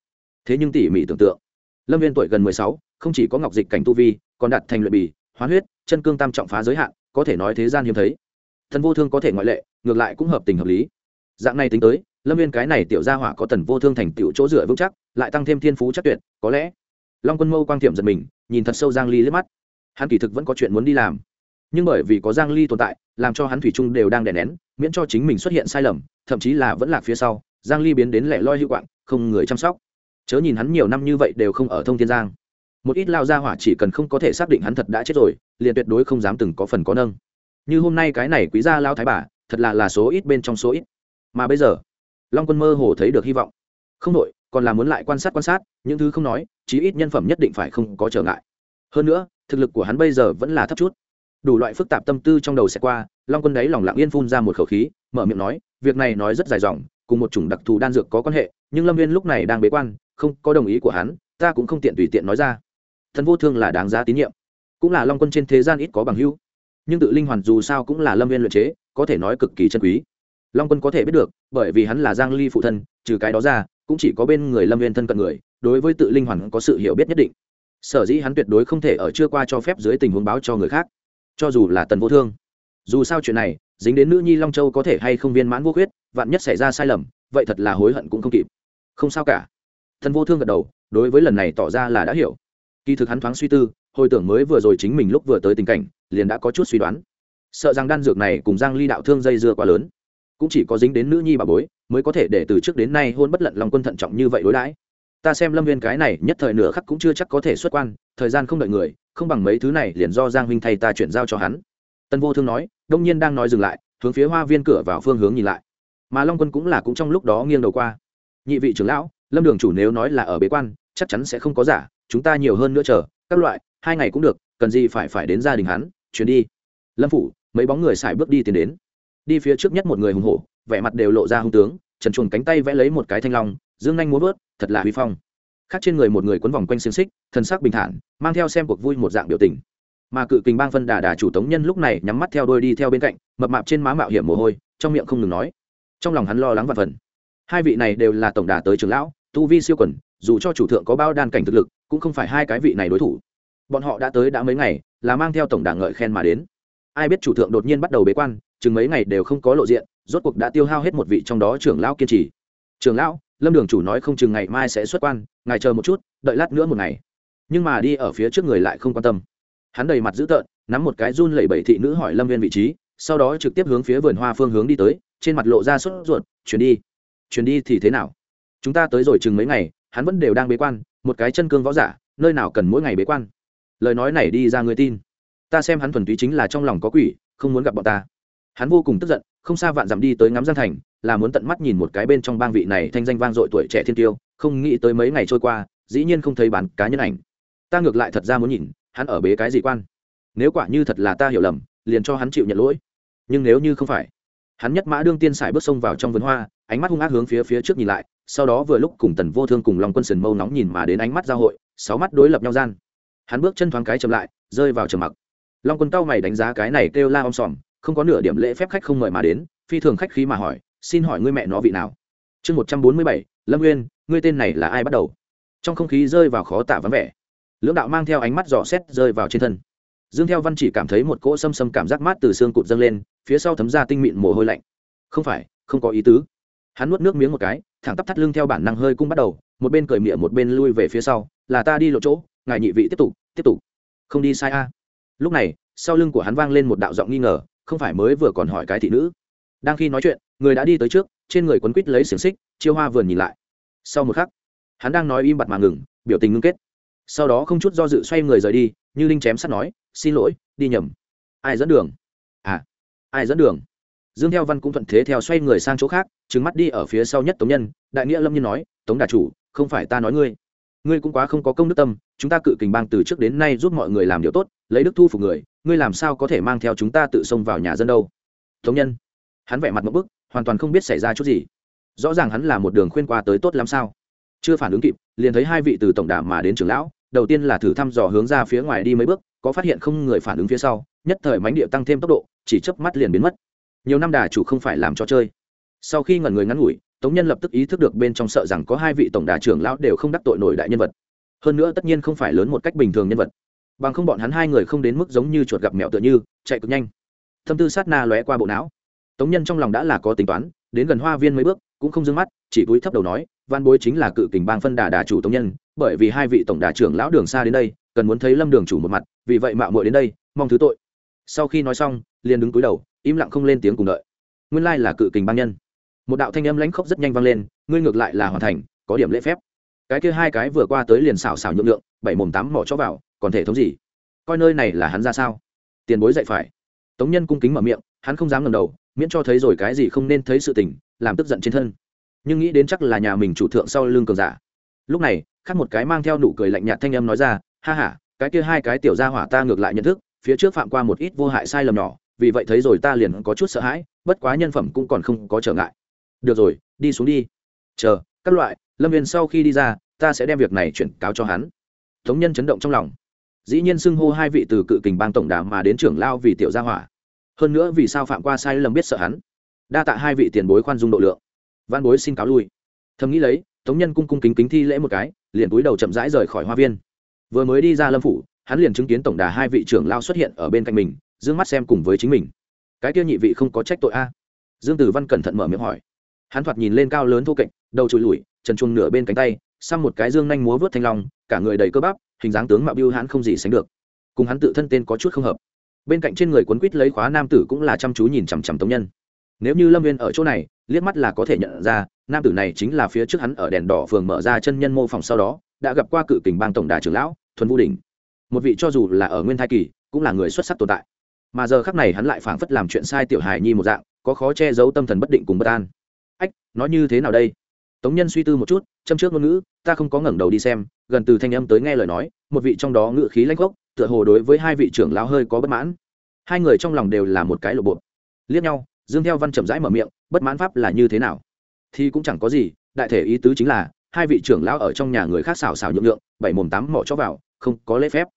A: Thế nhưng tỉ mỉ tưởng tượng, lâm viên tuổi gần mười sáu, không chỉ có ngọc dịch cảnh tu vi, còn đặt thành luyện bì hoán huyết, chân cương tam trọng phá giới hạn, có thể nói thế gian hiếm thấy. Thần vô thương có thể ngoại lệ, ngược lại cũng hợp tình hợp lý. Dạng này tính tới, lâm viên cái này tiểu gia hỏa có tần vô thương thành tiểu chỗ dựa vững chắc, lại tăng thêm thiên phú chắc tuyệt, có lẽ long quân mâu quang thiệm giật mình, nhìn thật sâu giang ly liếc mắt. Hắn kỳ thực vẫn có chuyện muốn đi làm. Nhưng bởi vì có giang ly tồn tại, làm cho hắn thủy chung đều đang đè nén, miễn cho chính mình xuất hiện sai lầm, thậm chí là vẫn lạc phía sau, giang ly biến đến lẻ loi hữu quạng, không người chăm sóc. Chớ nhìn hắn nhiều năm như vậy đều không ở thông thiên giang. Một ít lao gia hỏa chỉ cần không có thể xác định hắn thật đã chết rồi, liền tuyệt đối không dám từng có phần có nâng. Như hôm nay cái này quý gia lao thái bà, thật là là số ít bên trong số ít. Mà bây giờ, long quân mơ hồ thấy được hy vọng. Không nội còn là muốn lại quan sát quan sát, những thứ không nói chí ít nhân phẩm nhất định phải không có trở ngại. Hơn nữa, thực lực của hắn bây giờ vẫn là thấp chút. Đủ loại phức tạp tâm tư trong đầu sẽ qua, long quân đấy lòng lặng yên phun ra một khẩu khí, mở miệng nói, việc này nói rất dài dòng, cùng một chủng đặc thù đan dược có quan hệ, nhưng lâm viên lúc này đang bế quan, không có đồng ý của hắn, ta cũng không tiện tùy tiện nói ra. Thần vô thương là đáng giá tín nhiệm. Cũng là long quân trên thế gian ít có bằng hữu. Nhưng tự linh hoàn dù sao cũng là lâm viên luyện chế, có thể nói cực kỳ chân quý. Long quân có thể biết được, bởi vì hắn là giang ly phụ thân, trừ cái đó ra, cũng chỉ có bên người lâm viên thân cận người đối với tự linh hoàn có sự hiểu biết nhất định. Sở dĩ hắn tuyệt đối không thể ở chưa qua cho phép dưới tình huống báo cho người khác. Cho dù là tần vô thương. Dù sao chuyện này, dính đến nữ nhi long châu có thể hay không viên mãn vô khuyết, vạn nhất xảy ra sai lầm, vậy thật là hối hận cũng không kịp. Không sao cả. Thần vô thương gật đầu, đối với lần này tỏ ra là đã hiểu. Kỳ thực hắn thoáng suy tư, hồi tưởng mới vừa rồi chính mình lúc vừa tới tình cảnh, liền đã có chút suy đoán. Sợ rằng đan dược này cùng giang ly đạo thương dây dưa quá lớn. Cũng chỉ có dính đến nữ nhi bà bối, mới có thể để từ trước đến nay hôn bất lận lòng quân thận trọng như vậy đối đãi ta xem lâm viên cái này nhất thời nửa khắc cũng chưa chắc có thể xuất quan, thời gian không đợi người, không bằng mấy thứ này liền do giang huynh thay ta chuyển giao cho hắn. Tân vô thương nói, đông nhiên đang nói dừng lại, hướng phía hoa viên cửa vào phương hướng nhìn lại. Mà long quân cũng là cũng trong lúc đó nghiêng đầu qua. Nhị vị trưởng lão, lâm đường chủ nếu nói là ở bế quan, chắc chắn sẽ không có giả, chúng ta nhiều hơn nữa chờ, các loại, hai ngày cũng được, cần gì phải phải đến gia đình hắn chuyến đi. Lâm phủ, mấy bóng người xài bước đi tiến đến. Đi phía trước nhất một người hùng hổ, vẻ mặt đều lộ ra hung tướng, trần chuồng cánh tay vẽ lấy một cái thanh long dương nhanh muốn vớt, thật là huy phong. Khác trên người một người quấn vòng quanh xiềng xích thân sắc bình thản, mang theo xem cuộc vui một dạng biểu tình. Mà cự kình bang phân đà đà chủ tống nhân lúc này nhắm mắt theo đôi đi theo bên cạnh, mập mạp trên má mạo hiểm mồ hôi, trong miệng không ngừng nói. Trong lòng hắn lo lắng và phần. Hai vị này đều là tổng đà tới trường lão, tu vi siêu quần, dù cho chủ thượng có bao đan cảnh thực lực, cũng không phải hai cái vị này đối thủ. Bọn họ đã tới đã mấy ngày, là mang theo tổng đà ngợi khen mà đến. Ai biết chủ thượng đột nhiên bắt đầu bế quan, chừng mấy ngày đều không có lộ diện, rốt cuộc đã tiêu hao hết một vị trong đó trưởng lão kiên trì. Trưởng lão lâm đường chủ nói không chừng ngày mai sẽ xuất quan, ngài chờ một chút, đợi lát nữa một ngày. Nhưng mà đi ở phía trước người lại không quan tâm. Hắn đầy mặt dữ tợn, nắm một cái run lẩy bẩy thị nữ hỏi lâm viên vị trí, sau đó trực tiếp hướng phía vườn hoa phương hướng đi tới, trên mặt lộ ra sốt ruột, chuyển đi. Chuyển đi thì thế nào? Chúng ta tới rồi chừng mấy ngày, hắn vẫn đều đang bế quan, một cái chân cương võ giả, nơi nào cần mỗi ngày bế quan? Lời nói này đi ra người tin. Ta xem hắn thuần túy chính là trong lòng có quỷ, không muốn gặp bọn ta. Hắn vô cùng tức giận, không xa vạn dặm đi tới ngắm giang thành là muốn tận mắt nhìn một cái bên trong bang vị này thanh danh vang dội tuổi trẻ thiên tiêu, không nghĩ tới mấy ngày trôi qua, dĩ nhiên không thấy bán cá nhân ảnh. Ta ngược lại thật ra muốn nhìn, hắn ở bế cái gì quan. Nếu quả như thật là ta hiểu lầm, liền cho hắn chịu nhận lỗi. Nhưng nếu như không phải, hắn nhất mã đương tiên xài bước sông vào trong vườn hoa, ánh mắt hung ác hướng phía phía trước nhìn lại, sau đó vừa lúc cùng tần vô thương cùng lòng quân sần mâu nóng nhìn mà đến ánh mắt giao hội, sáu mắt đối lập nhau gian. Hắn bước chân thoáng cái chậm lại, rơi vào trầm mặc. Long quân cao mày đánh giá cái này kêu la om sòm, không có nửa điểm lễ phép khách không mời mà đến, phi thường khách khí mà hỏi xin hỏi ngươi mẹ nó vị nào? Chương một trăm bốn mươi bảy, lâm nguyên ngươi tên này là ai bắt đầu? Trong không khí rơi vào khó tả vắng vẻ. Lưỡng đạo mang theo ánh mắt dò xét rơi vào trên thân. Dương theo văn chỉ cảm thấy một cỗ xâm xâm cảm giác mát từ xương cụt dâng lên, phía sau thấm ra tinh mịn mồ hôi lạnh. Không phải, không có ý tứ. Hắn nuốt nước miếng một cái, thẳng tắp thắt lưng theo bản năng hơi cung bắt đầu, một bên cởi miệng một bên lui về phía sau, là ta đi lộ chỗ, ngài nhị vị tiếp tục tiếp tục. Không đi sai a. Lúc này, sau lưng của hắn vang lên một đạo giọng nghi ngờ, không phải mới vừa còn hỏi cái thị nữ đang khi nói chuyện, người đã đi tới trước, trên người quấn quít lấy xiềng xích, chiêu hoa vườn nhìn lại. Sau một khắc, hắn đang nói im bặt mà ngừng, biểu tình ngưng kết. Sau đó không chút do dự xoay người rời đi, như linh chém sắt nói, xin lỗi, đi nhầm. Ai dẫn đường? À ai dẫn đường? Dương theo văn cũng thuận thế theo xoay người sang chỗ khác trứng mắt đi ở phía sau nhất tống nhân, đại nghĩa lâm nhiên nói, tống đà chủ, không phải ta nói ngươi. Ngươi cũng quá không có công đức tâm, chúng ta cự kình bang từ trước đến nay giúp mọi người làm điều tốt, lấy đức thu phục người, ngươi làm sao có thể mang theo chúng ta tự xông vào nhà dân đâu? Tống nhân hắn vẻ mặt một bức, hoàn toàn không biết xảy ra chút gì. Rõ ràng hắn là một đường khuyên qua tới tốt lắm sao? Chưa phản ứng kịp, liền thấy hai vị từ tổng đà mà đến trường lão, đầu tiên là thử thăm dò hướng ra phía ngoài đi mấy bước, có phát hiện không người phản ứng phía sau, nhất thời mánh địa tăng thêm tốc độ, chỉ chớp mắt liền biến mất. Nhiều năm đà chủ không phải làm cho chơi. Sau khi ngẩn người ngắn ngủi, tống nhân lập tức ý thức được bên trong sợ rằng có hai vị tổng đà trưởng lão đều không đắc tội nổi đại nhân vật. Hơn nữa tất nhiên không phải lớn một cách bình thường nhân vật. Bằng không bọn hắn hai người không đến mức giống như chuột gặp mẹo tựa như, chạy cực nhanh. Thâm tư sát na lóe qua bộ não tống nhân trong lòng đã là có tính toán, đến gần hoa viên mấy bước, cũng không d ư ơ n g mắt, chỉ cúi thấp đầu nói, văn bối chính là cự kình bang phân đà đà chủ tống nhân, bởi vì hai vị tổng đà trưởng lão đường xa đến đây, cần muốn thấy lâm đường chủ một mặt, vì vậy mạo muội đến đây, mong thứ tội. Sau khi nói xong, liền đứng cúi đầu, im lặng không lên tiếng cùng đợi. Nguyên lai là cự kình bang nhân. Một đạo thanh âm lãnh khốc rất nhanh vang lên, ngươi ngược lại là hoàn thành, có điểm lễ phép. Cái kia hai cái vừa qua tới liền xào xào nhượng lượng, bảy mồm tám mỏ cho vào, còn thể thống gì? Coi nơi này là hắn ra sao? Tiền bối dạy phải. Tống nhân cung kính mở miệng, hắn không dám ngầm đầu miễn cho thấy rồi cái gì không nên thấy sự tình, làm tức giận trên thân. Nhưng nghĩ đến chắc là nhà mình chủ thượng sau lưng cường giả. Lúc này, khác một cái mang theo nụ cười lạnh nhạt thanh âm nói ra, ha h a cái kia hai cái tiểu gia hỏa ta ngược lại nhận thức, phía trước phạm qua một ít vô hại sai lầm nhỏ, vì vậy thấy rồi ta liền có chút sợ hãi, bất quá nhân phẩm cũng còn không có trở ngại. Được rồi, đi xuống đi. Chờ, các loại, lâm viên sau khi đi ra, ta sẽ đem việc này chuyển cáo cho hắn. Thống nhân chấn động trong lòng. Dĩ nhiên xưng hô hai vị từ cự kình bang tổng đà mà đến trưởng lao vì tiểu gia hỏa hơn nữa vì sao phạm qua sai lầm biết sợ hắn? Đa tạ hai vị tiền bối khoan dung độ lượng. Văn bối xin cáo lui. Thầm nghĩ lấy, tống nhân cung cung kính kính thi lễ một cái, liền túi đầu chậm rãi rời khỏi hoa viên. Vừa mới đi ra lâm phủ, hắn liền chứng kiến tổng đà hai vị trưởng lao xuất hiện ở bên cạnh mình d ư ơ n g mắt xem cùng với chính mình. Cái kia nhị vị không có trách tội a? Dương tử văn cẩn thận mở miệng hỏi. Hắn thoạt nhìn lên cao lớn thô kệch, đầu trụi lùi, trần chuồng nửa bên cánh tay, xăm một cái dương nhanh múa vớt thanh long, cả người đầy cơ bắp, hình dáng tướng mạo biêu hắn không gì sánh được. Cùng hắn tự thân tên có chút không hợp bên cạnh trên người quấn quýt lấy khóa nam tử cũng là chăm chú nhìn chằm chằm tống nhân. Nếu như lâm viên ở chỗ này, liếc mắt là có thể nhận ra, nam tử này chính là phía trước hắn ở đèn đỏ phường mở ra chân nhân mô phỏng sau đó, đã gặp qua cự kình bang tổng đà trưởng lão, thuần vũ đình một vị cho dù là ở nguyên thai kỳ, cũng là người xuất sắc tồn tại. Mà giờ khắc này hắn lại phảng phất làm chuyện sai tiểu hài nhi một dạng, có khó che giấu tâm thần bất định cùng bất an. Ách, nói như thế nào đây? Tống nhân suy tư một chút, châm trước ngôn ngữ, ta không có ngẩng đầu đi xem, gần từ thanh âm tới nghe lời nói, một vị trong đó ngự khí lãnh gốc tựa hồ đối với hai vị trưởng lão hơi có bất mãn. Hai người trong lòng đều là một cái lộ bộ. Liếc nhau, dương theo văn chậm rãi mở miệng, bất mãn pháp là như thế nào? Thì cũng chẳng có gì, đại thể ý tứ chính là, hai vị trưởng lão ở trong nhà người khác xào xào nhượng lượng bảy mồm tám mỏ cho vào, không có lễ phép.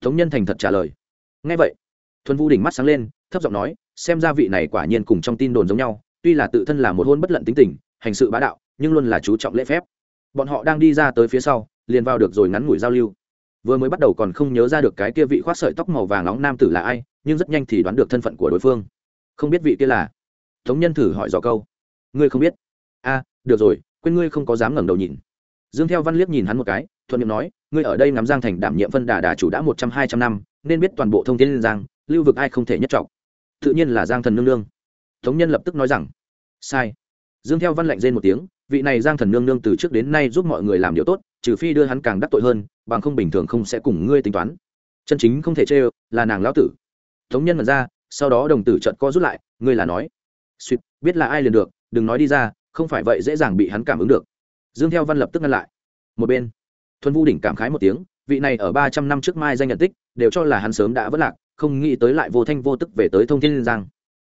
A: Thống nhân thành thật trả lời. Ngay vậy, thuần vu đỉnh mắt sáng lên, thấp giọng nói, xem ra vị này quả nhiên cùng trong tin đồn giống nhau, tuy là tự thân là một hôn bất lận tính tình, hành sự bá đạo, nhưng luôn là chú trọng lễ phép. Bọn họ đang đi ra tới phía sau, liền vào được rồi ngắn ngủi giao lưu vừa mới bắt đầu còn không nhớ ra được cái kia vị khoác sợi tóc màu vàng nóng nam tử là ai, nhưng rất nhanh thì đoán được thân phận của đối phương. Không biết vị kia là? Tống nhân thử hỏi dò câu. Ngươi không biết? A, được rồi, quên ngươi không có dám ngẩng đầu nhìn. Dương theo văn liếc nhìn hắn một cái, thuận miệng nói, ngươi ở đây nắm giang thành đảm nhiệm phân đà đà chủ đã một trăm, hai trăm năm, nên biết toàn bộ thông tin liên giang, lưu vực ai không thể nhất trọng. Tự nhiên là giang thần nương nương. Tống nhân lập tức nói rằng, sai. Dương theo văn lạnh rên một tiếng, vị này giang thần nương nương từ trước đến nay giúp mọi người làm điều tốt trừ phi đưa hắn càng đắc tội hơn, bằng không bình thường không sẽ cùng ngươi tính toán. Chân chính không thể chê là nàng lão tử. Thống nhân mật ra, sau đó đồng tử trận co rút lại, ngươi là nói. Suýt, biết là ai liền được, đừng nói đi ra, không phải vậy dễ dàng bị hắn cảm ứng được. Dương theo văn lập tức ngăn lại. Một bên, thuần vu đỉnh cảm khái một tiếng, vị này ở ba trăm năm trước mai danh nhận tích, đều cho là hắn sớm đã vất lạc, không nghĩ tới lại vô thanh vô tức về tới thông thiên liên giang.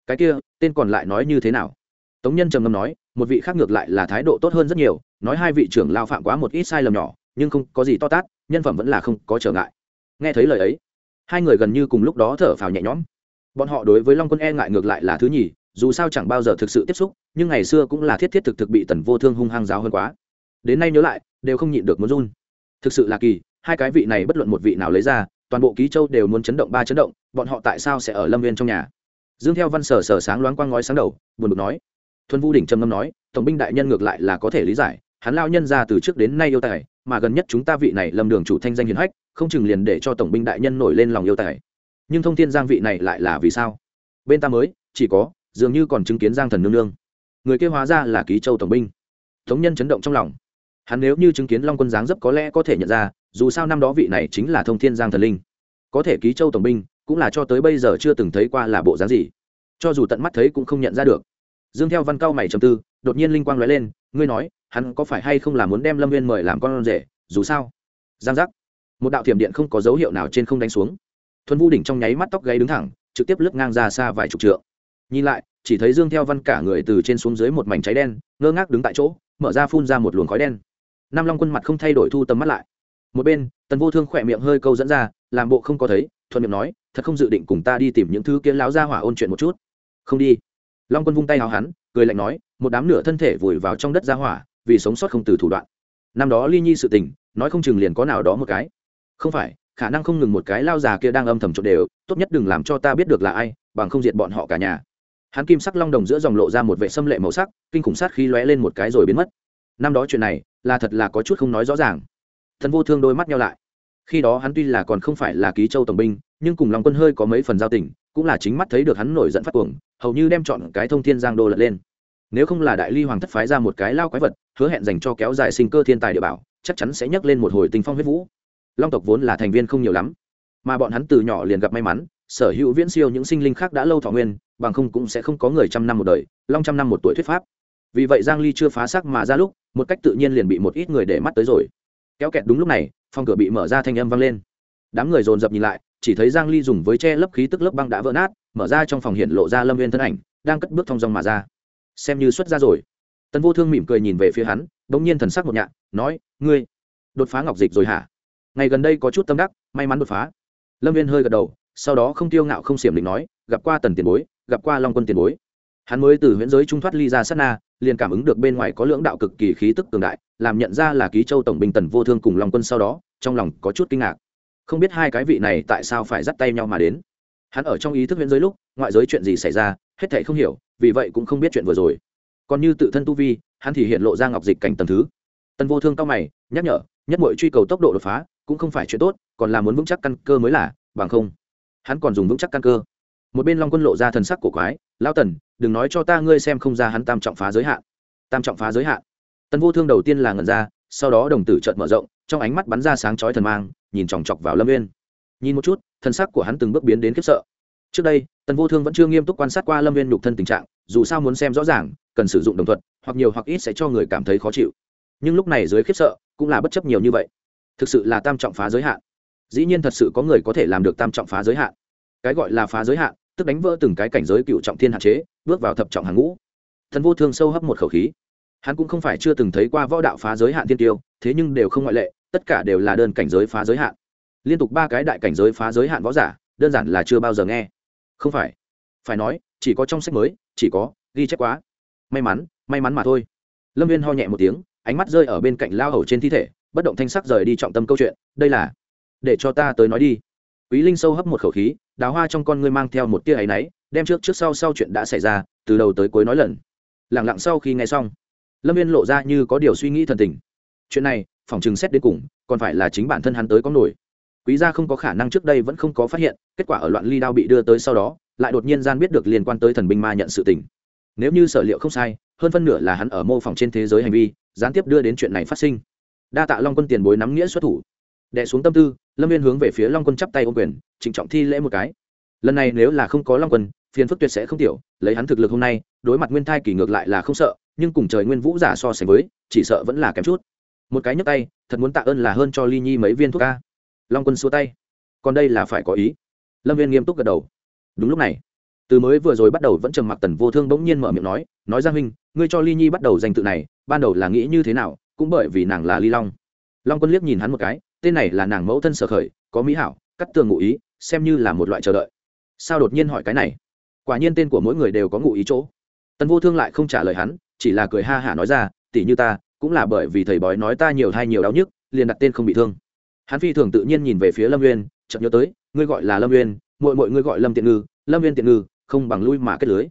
A: Cái kia, tên còn lại nói như thế nào? Tống nhân trầm ngâm nói, một vị khác ngược lại là thái độ tốt hơn rất nhiều, nói hai vị trưởng lao phạm quá một ít sai lầm nhỏ, nhưng không có gì to tát, nhân phẩm vẫn là không có trở ngại. Nghe thấy lời ấy, hai người gần như cùng lúc đó thở phào nhẹ nhõm. Bọn họ đối với long quân e ngại ngược lại là thứ nhì, dù sao chẳng bao giờ thực sự tiếp xúc, nhưng ngày xưa cũng là thiết thiết thực thực bị tần vô thương hung hăng giáo hơn quá. Đến nay nhớ lại, đều không nhịn được muốn run. Thực sự là kỳ, hai cái vị này bất luận một vị nào lấy ra, toàn bộ ký châu đều muốn chấn động ba chấn động, bọn họ tại sao sẽ ở lâm viên trong nhà? Dương theo văn sở sở sáng loáng quang ngói sáng đầu, buồn bực nói thuần vu đỉnh trầm ngâm nói, tổng binh đại nhân ngược lại là có thể lý giải, hắn lao nhân ra từ trước đến nay yêu tài, mà gần nhất chúng ta vị này lâm đường chủ thanh danh hiền hách, không chừng liền để cho tổng binh đại nhân nổi lên lòng yêu tài. Nhưng thông tin giang vị này lại là vì sao? Bên ta mới, chỉ có, dường như còn chứng kiến giang thần nương nương. Người kêu hóa ra là ký châu tổng binh. Thống nhân chấn động trong lòng. Hắn nếu như chứng kiến long quân giáng dấp có lẽ có thể nhận ra, dù sao năm đó vị này chính là thông thiên giang thần linh. Có thể ký châu tổng binh, cũng là cho tới bây giờ chưa từng thấy qua là bộ dáng gì. Cho dù tận mắt thấy cũng không nhận ra được dương theo văn cao mày trầm tư, đột nhiên linh quang nói lên, ngươi nói, hắn có phải hay không là muốn đem lâm viên mời làm con rể, dù sao? Giang giác. Một đạo thiểm điện không có dấu hiệu nào trên không đánh xuống. Thuần vu đỉnh trong nháy mắt tóc gáy đứng thẳng, trực tiếp lướt ngang ra xa vài chục trượng. Nhìn lại, chỉ thấy dương theo văn cả người từ trên xuống dưới một mảnh cháy đen, ngơ ngác đứng tại chỗ, mở ra phun ra một luồng khói đen. Nam long quân mặt không thay đổi thu tầm mắt lại. Một bên, tần vô thương khỏe miệng hơi câu dẫn ra, làm bộ không có thấy, thuận miệng nói, thật không dự định cùng ta đi tìm những thứ kiến láo ra hỏa ôn chuyện một chút. Không đi long quân vung tay hào hắn, cười lạnh nói, một đám nửa thân thể vùi vào trong đất ra hỏa, vì sống sót không từ thủ đoạn. Năm đó ly nhi sự tình, nói không chừng liền có nào đó một cái. Không phải, khả năng không ngừng một cái lao già kia đang âm thầm trộn đều, tốt nhất đừng làm cho ta biết được là ai, bằng không diệt bọn họ cả nhà. Hắn kim sắc long đồng giữa dòng lộ ra một vệ xâm lệ màu sắc, kinh khủng sát khí lóe lên một cái rồi biến mất. Năm đó chuyện này, là thật là có chút không nói rõ ràng. Thần vô thương đôi mắt nhau lại. Khi đó hắn tuy là còn không phải là ký châu tổng binh, nhưng cùng long quân hơi có mấy phần giao tình cũng là chính mắt thấy được hắn nổi giận phát cuồng, hầu như đem chọn cái thông thiên giang đô lật lên. Nếu không là đại ly hoàng thất phái ra một cái lao quái vật, hứa hẹn dành cho kéo dài sinh cơ thiên tài địa bảo, chắc chắn sẽ nhấc lên một hồi tình phong huyết vũ. Long tộc vốn là thành viên không nhiều lắm, mà bọn hắn từ nhỏ liền gặp may mắn, sở hữu viễn siêu những sinh linh khác đã lâu thọ nguyên, bằng không cũng sẽ không có người trăm năm một đời, long trăm năm một tuổi thuyết pháp. Vì vậy giang ly chưa phá xác mà ra lúc, một cách tự nhiên liền bị một ít người để mắt tới rồi. Kéo kẹt đúng lúc này, phòng cửa bị mở ra thanh âm vang lên đám người dồn dập nhìn lại, chỉ thấy giang ly dùng với che lấp khí tức lớp băng đã vỡ nát, mở ra trong phòng hiện lộ ra lâm viên thân ảnh, đang cất bước thong dong mà ra. Xem như xuất ra rồi. Tần vô thương mỉm cười nhìn về phía hắn, bỗng nhiên thần sắc một nhạ nói, ngươi, đột phá ngọc dịch rồi hả? Ngày gần đây có chút tâm đắc, may mắn đột phá. Lâm viên hơi gật đầu, sau đó không tiêu ngạo không xiểm định nói, gặp qua tần tiền bối, gặp qua long quân tiền bối. Hắn mới từ huyễn giới trung thoát ly ra sát na, liền cảm ứng được bên ngoài có lưỡng đạo cực kỳ khí tức cường đại, làm nhận ra là ký châu tổng binh tần vô thương cùng long quân sau đó, trong lòng có chút kinh ngạc không biết hai cái vị này tại sao phải dắt tay nhau mà đến. Hắn ở trong ý thức huyễn giới lúc, ngoại giới chuyện gì xảy ra, hết thảy không hiểu, vì vậy cũng không biết chuyện vừa rồi. Còn như tự thân tu vi, hắn thì hiện lộ ra ngọc dịch cảnh tầng thứ. Tần vô thương cao mày, nhắc nhở, nhất mọi truy cầu tốc độ đột phá, cũng không phải chuyện tốt, còn là muốn vững chắc căn cơ mới là, bằng không. Hắn còn dùng vững chắc căn cơ. Một bên long quân lộ ra thần sắc cổ quái lao tần, đừng nói cho ta ngươi xem không ra hắn tam trọng phá giới hạn. Tam trọng phá giới hạn. Tần vô thương đầu tiên là ngẩn ra, sau đó đồng tử trợn mở rộng, trong ánh mắt bắn ra sáng chói thần mang nhìn chòng chọc vào lâm viên nhìn một chút, thân sắc của hắn từng bước biến đến khiếp sợ. Trước đây, tần vô thương vẫn chưa nghiêm túc quan sát qua lâm viên nhục thân tình trạng, dù sao muốn xem rõ ràng, cần sử dụng đồng thuận hoặc nhiều hoặc ít sẽ cho người cảm thấy khó chịu. Nhưng lúc này dưới khiếp sợ, cũng là bất chấp nhiều như vậy. Thực sự là tam trọng phá giới hạn. Dĩ nhiên thật sự có người có thể làm được tam trọng phá giới hạn. Cái gọi là phá giới hạn, tức đánh vỡ từng cái cảnh giới cựu trọng thiên hạn chế, bước vào thập trọng hàng ngũ. Thần vô thương sâu hấp một khẩu khí. Hắn cũng không phải chưa từng thấy qua võ đạo phá giới hạn thiên tiêu, thế nhưng đều không ngoại lệ tất cả đều là đơn cảnh giới phá giới hạn. Liên tục ba cái đại cảnh giới phá giới hạn võ giả, đơn giản là chưa bao giờ nghe. Không phải. Phải nói, chỉ có trong sách mới, chỉ có, ghi chép quá. May mắn may mắn mà thôi. Lâm viên ho nhẹ một tiếng, ánh mắt rơi ở bên cạnh lao hầu trên thi thể, bất động thanh sắc rời đi trọng tâm câu chuyện. Đây là, để cho ta tới nói đi. Quý linh sâu hấp một khẩu khí, đào hoa trong con ngươi mang theo một tia áy náy, đem trước trước sau sau chuyện đã xảy ra, từ đầu tới cuối nói lần. Lẳng lặng sau khi nghe xong, lâm viên lộ ra như có điều suy nghĩ thần tình chuyện này, phòng chừng xét đến cùng, còn phải là chính bản thân hắn tới có nổi. Quý gia không có khả năng trước đây vẫn không có phát hiện, kết quả ở loạn ly đao bị đưa tới sau đó, lại đột nhiên gian biết được liên quan tới thần binh ma nhận sự tình. Nếu như sở liệu không sai, hơn phân nửa là hắn ở mô phỏng trên thế giới hành vi, gián tiếp đưa đến chuyện này phát sinh. Đa tạ long quân tiền bối nắm nghĩa xuất thủ. Đệ xuống tâm tư, lâm viên hướng về phía long quân chắp tay ô quyền, trịnh trọng thi lễ một cái. Lần này nếu là không có long quân, phiền phức tuyệt sẽ không tiểu, lấy hắn thực lực hôm nay, đối mặt nguyên thai kỳ ngược lại là không sợ, nhưng cùng trời nguyên vũ giả so sánh với, chỉ sợ vẫn là kém chút một cái nhấc tay, thật muốn tạ ơn là hơn cho ly nhi mấy viên thuốc ca long quân xua tay. Còn đây là phải có ý. Lâm viên nghiêm túc gật đầu. Đúng lúc này, từ mới vừa rồi bắt đầu vẫn trầm mặc tần vô thương bỗng nhiên mở miệng nói nói ra huynh, ngươi cho ly nhi bắt đầu danh tự này, ban đầu là nghĩ như thế nào, cũng bởi vì nàng là ly long. Long quân liếc nhìn hắn một cái, tên này là nàng mẫu thân sở khởi, có mỹ hảo, cắt tường ngụ ý, xem như là một loại chờ đợi. Sao đột nhiên hỏi cái này? Quả nhiên tên của mỗi người đều có ngụ ý chỗ. Tần vô thương lại không trả lời hắn, chỉ là cười ha hả nói ra, tỷ như ta cũng là bởi vì thầy bói nói ta nhiều hay nhiều đau nhức, liền đặt tên không bị thương. Hắn phi thường tự nhiên nhìn về phía lâm nguyên chợt nhớ tới, ngươi gọi là lâm nguyên mọi mọi ngươi gọi lâm tiện ngư, lâm Nguyên tiện ngư, không bằng lui mà kết lưới.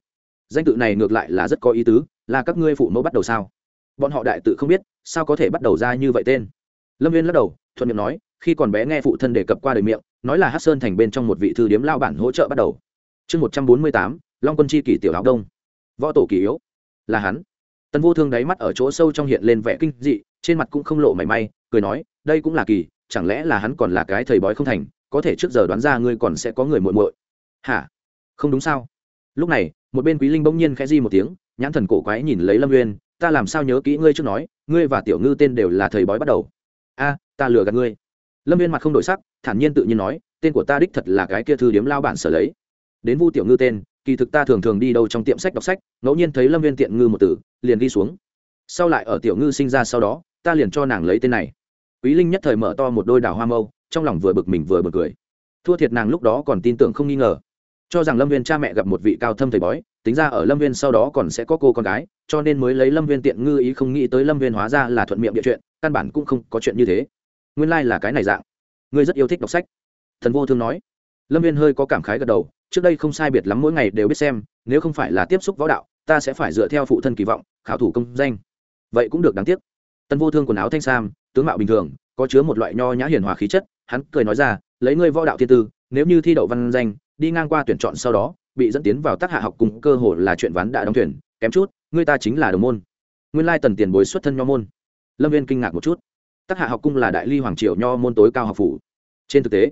A: Danh tự này ngược lại là rất có ý tứ, là các ngươi phụ mẫu bắt đầu sao? Bọn họ đại tự không biết, sao có thể bắt đầu ra như vậy tên? Lâm viên lắc đầu, thuận miệng nói, khi còn bé nghe phụ thân đề cập qua đời miệng, nói là hát sơn thành bên trong một vị thư điếm lao bản hỗ trợ bắt đầu. Chương một trăm bốn mươi tám, long quân chi kỷ tiểu áo đông. Võ tổ kỳ yếu. Là hắn tần vô thương đáy mắt ở chỗ sâu trong hiện lên vẻ kinh dị, trên mặt cũng không lộ mảy may, cười nói, đây cũng là kỳ, chẳng lẽ là hắn còn là cái thầy bói không thành, có thể trước giờ đoán ra ngươi còn sẽ có người muội muội? Hả? Không đúng sao? Lúc này, một bên quý linh bỗng nhiên khẽ di một tiếng, nhãn thần cổ quái nhìn lấy lâm nguyên ta làm sao nhớ kỹ ngươi trước nói, ngươi và tiểu ngư tên đều là thầy bói bắt đầu. A, ta lừa gạt ngươi. Lâm viên mặt không đổi sắc, thản nhiên tự nhiên nói, tên của ta đích thật là cái kia thư điếm lao bản sở lấy. Đến vu tiểu ngư tên kỳ thực ta thường thường đi đâu trong tiệm sách đọc sách, ngẫu nhiên thấy lâm viên tiện ngư một tử liền đi xuống. Sau lại ở tiểu ngư sinh ra sau đó, ta liền cho nàng lấy tên này. Quý linh nhất thời mở to một đôi đào hoa mâu, trong lòng vừa bực mình vừa bực cười. Thua thiệt nàng lúc đó còn tin tưởng không nghi ngờ. Cho rằng lâm viên cha mẹ gặp một vị cao thâm thầy bói, tính ra ở lâm viên sau đó còn sẽ có cô con gái, cho nên mới lấy lâm viên tiện ngư ý không nghĩ tới lâm viên hóa ra là thuận miệng địa chuyện, căn bản cũng không có chuyện như thế. Nguyên lai、like、là cái này dạng. Ngươi rất yêu thích đọc sách. Thần vô thương nói. Lâm viên hơi có cảm khái gật đầu trước đây không sai biệt lắm mỗi ngày đều biết xem, nếu không phải là tiếp xúc võ đạo, ta sẽ phải dựa theo phụ thân kỳ vọng, khảo thủ công danh. Vậy cũng được đáng tiếc. Tân vô thương quần áo thanh sam, tướng mạo bình thường, có chứa một loại nho nhã hiền hòa khí chất, hắn cười nói ra, lấy ngươi võ đạo thiên tư, nếu như thi đậu văn danh, đi ngang qua tuyển chọn sau đó, bị dẫn tiến vào tác hạ học cùng cơ hồ là chuyện ván đã đóng tuyển kém chút, ngươi ta chính là đồng môn. Nguyên lai tần tiền bối xuất thân nho môn. Lâm viên kinh ngạc một chút. Tác hạ học cung là đại ly hoàng triều nho môn tối cao học phủ. Trên thực tế,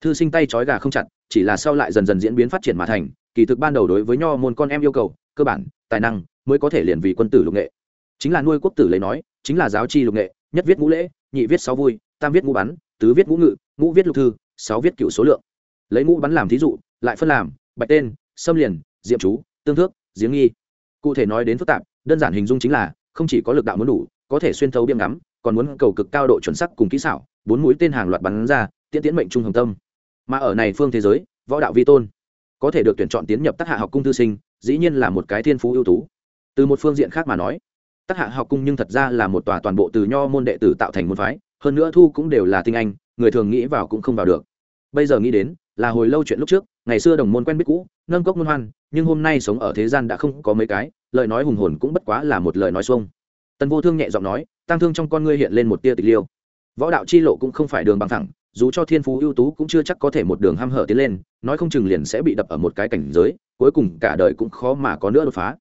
A: thư sinh tay trói gà không chặt chỉ là sau lại dần dần diễn biến phát triển mà thành, kỳ thực ban đầu đối với nho môn con em yêu cầu, cơ bản, tài năng mới có thể liền vì quân tử lục nghệ. Chính là nuôi quốc tử lấy nói, chính là giáo chi lục nghệ, nhất viết ngũ lễ, nhị viết sáu vui, tam viết ngũ bắn, tứ viết ngũ ngự, ngũ viết lục thư, sáu viết cựu số lượng. Lấy ngũ bắn làm thí dụ, lại phân làm, bạch tên, xâm liền, diệm chú, tương thước, giếng nghi. Cụ thể nói đến phức tạp, đơn giản hình dung chính là, không chỉ có lực đạo muốn đủ, có thể xuyên thấu biêm ngắm, còn muốn cầu cực cao độ chuẩn sắc cùng kỹ xảo, bốn mũi tên hàng loạt bắn ra, tiễn tiễn mệnh trung hồng tâm mà ở này phương thế giới, võ đạo vi tôn có thể được tuyển chọn tiến nhập tác hạ học cung thư sinh, dĩ nhiên là một cái thiên phú ưu tú. Từ một phương diện khác mà nói tác hạ học cung nhưng thật ra là một tòa toàn bộ từ nho môn đệ tử tạo thành môn phái, hơn nữa thu cũng đều là tinh anh, người thường nghĩ vào cũng không vào được. Bây giờ nghĩ đến, là hồi lâu chuyện lúc trước, ngày xưa đồng môn quen biết cũ, nâng cốc môn hoan, nhưng hôm nay sống ở thế gian đã không có mấy cái, lời nói hùng hồn cũng bất quá là một lời nói xuông. Tần vô thương nhẹ giọng nói tăng thương trong con ngươi hiện lên một tia tịch liêu. Võ đạo chi lộ cũng không phải đường bằng thẳng dù cho thiên phú ưu tú cũng chưa chắc có thể một đường ham hở tiến lên, nói không chừng liền sẽ bị đập ở một cái cảnh giới, cuối cùng cả đời cũng khó mà có nữa đột phá.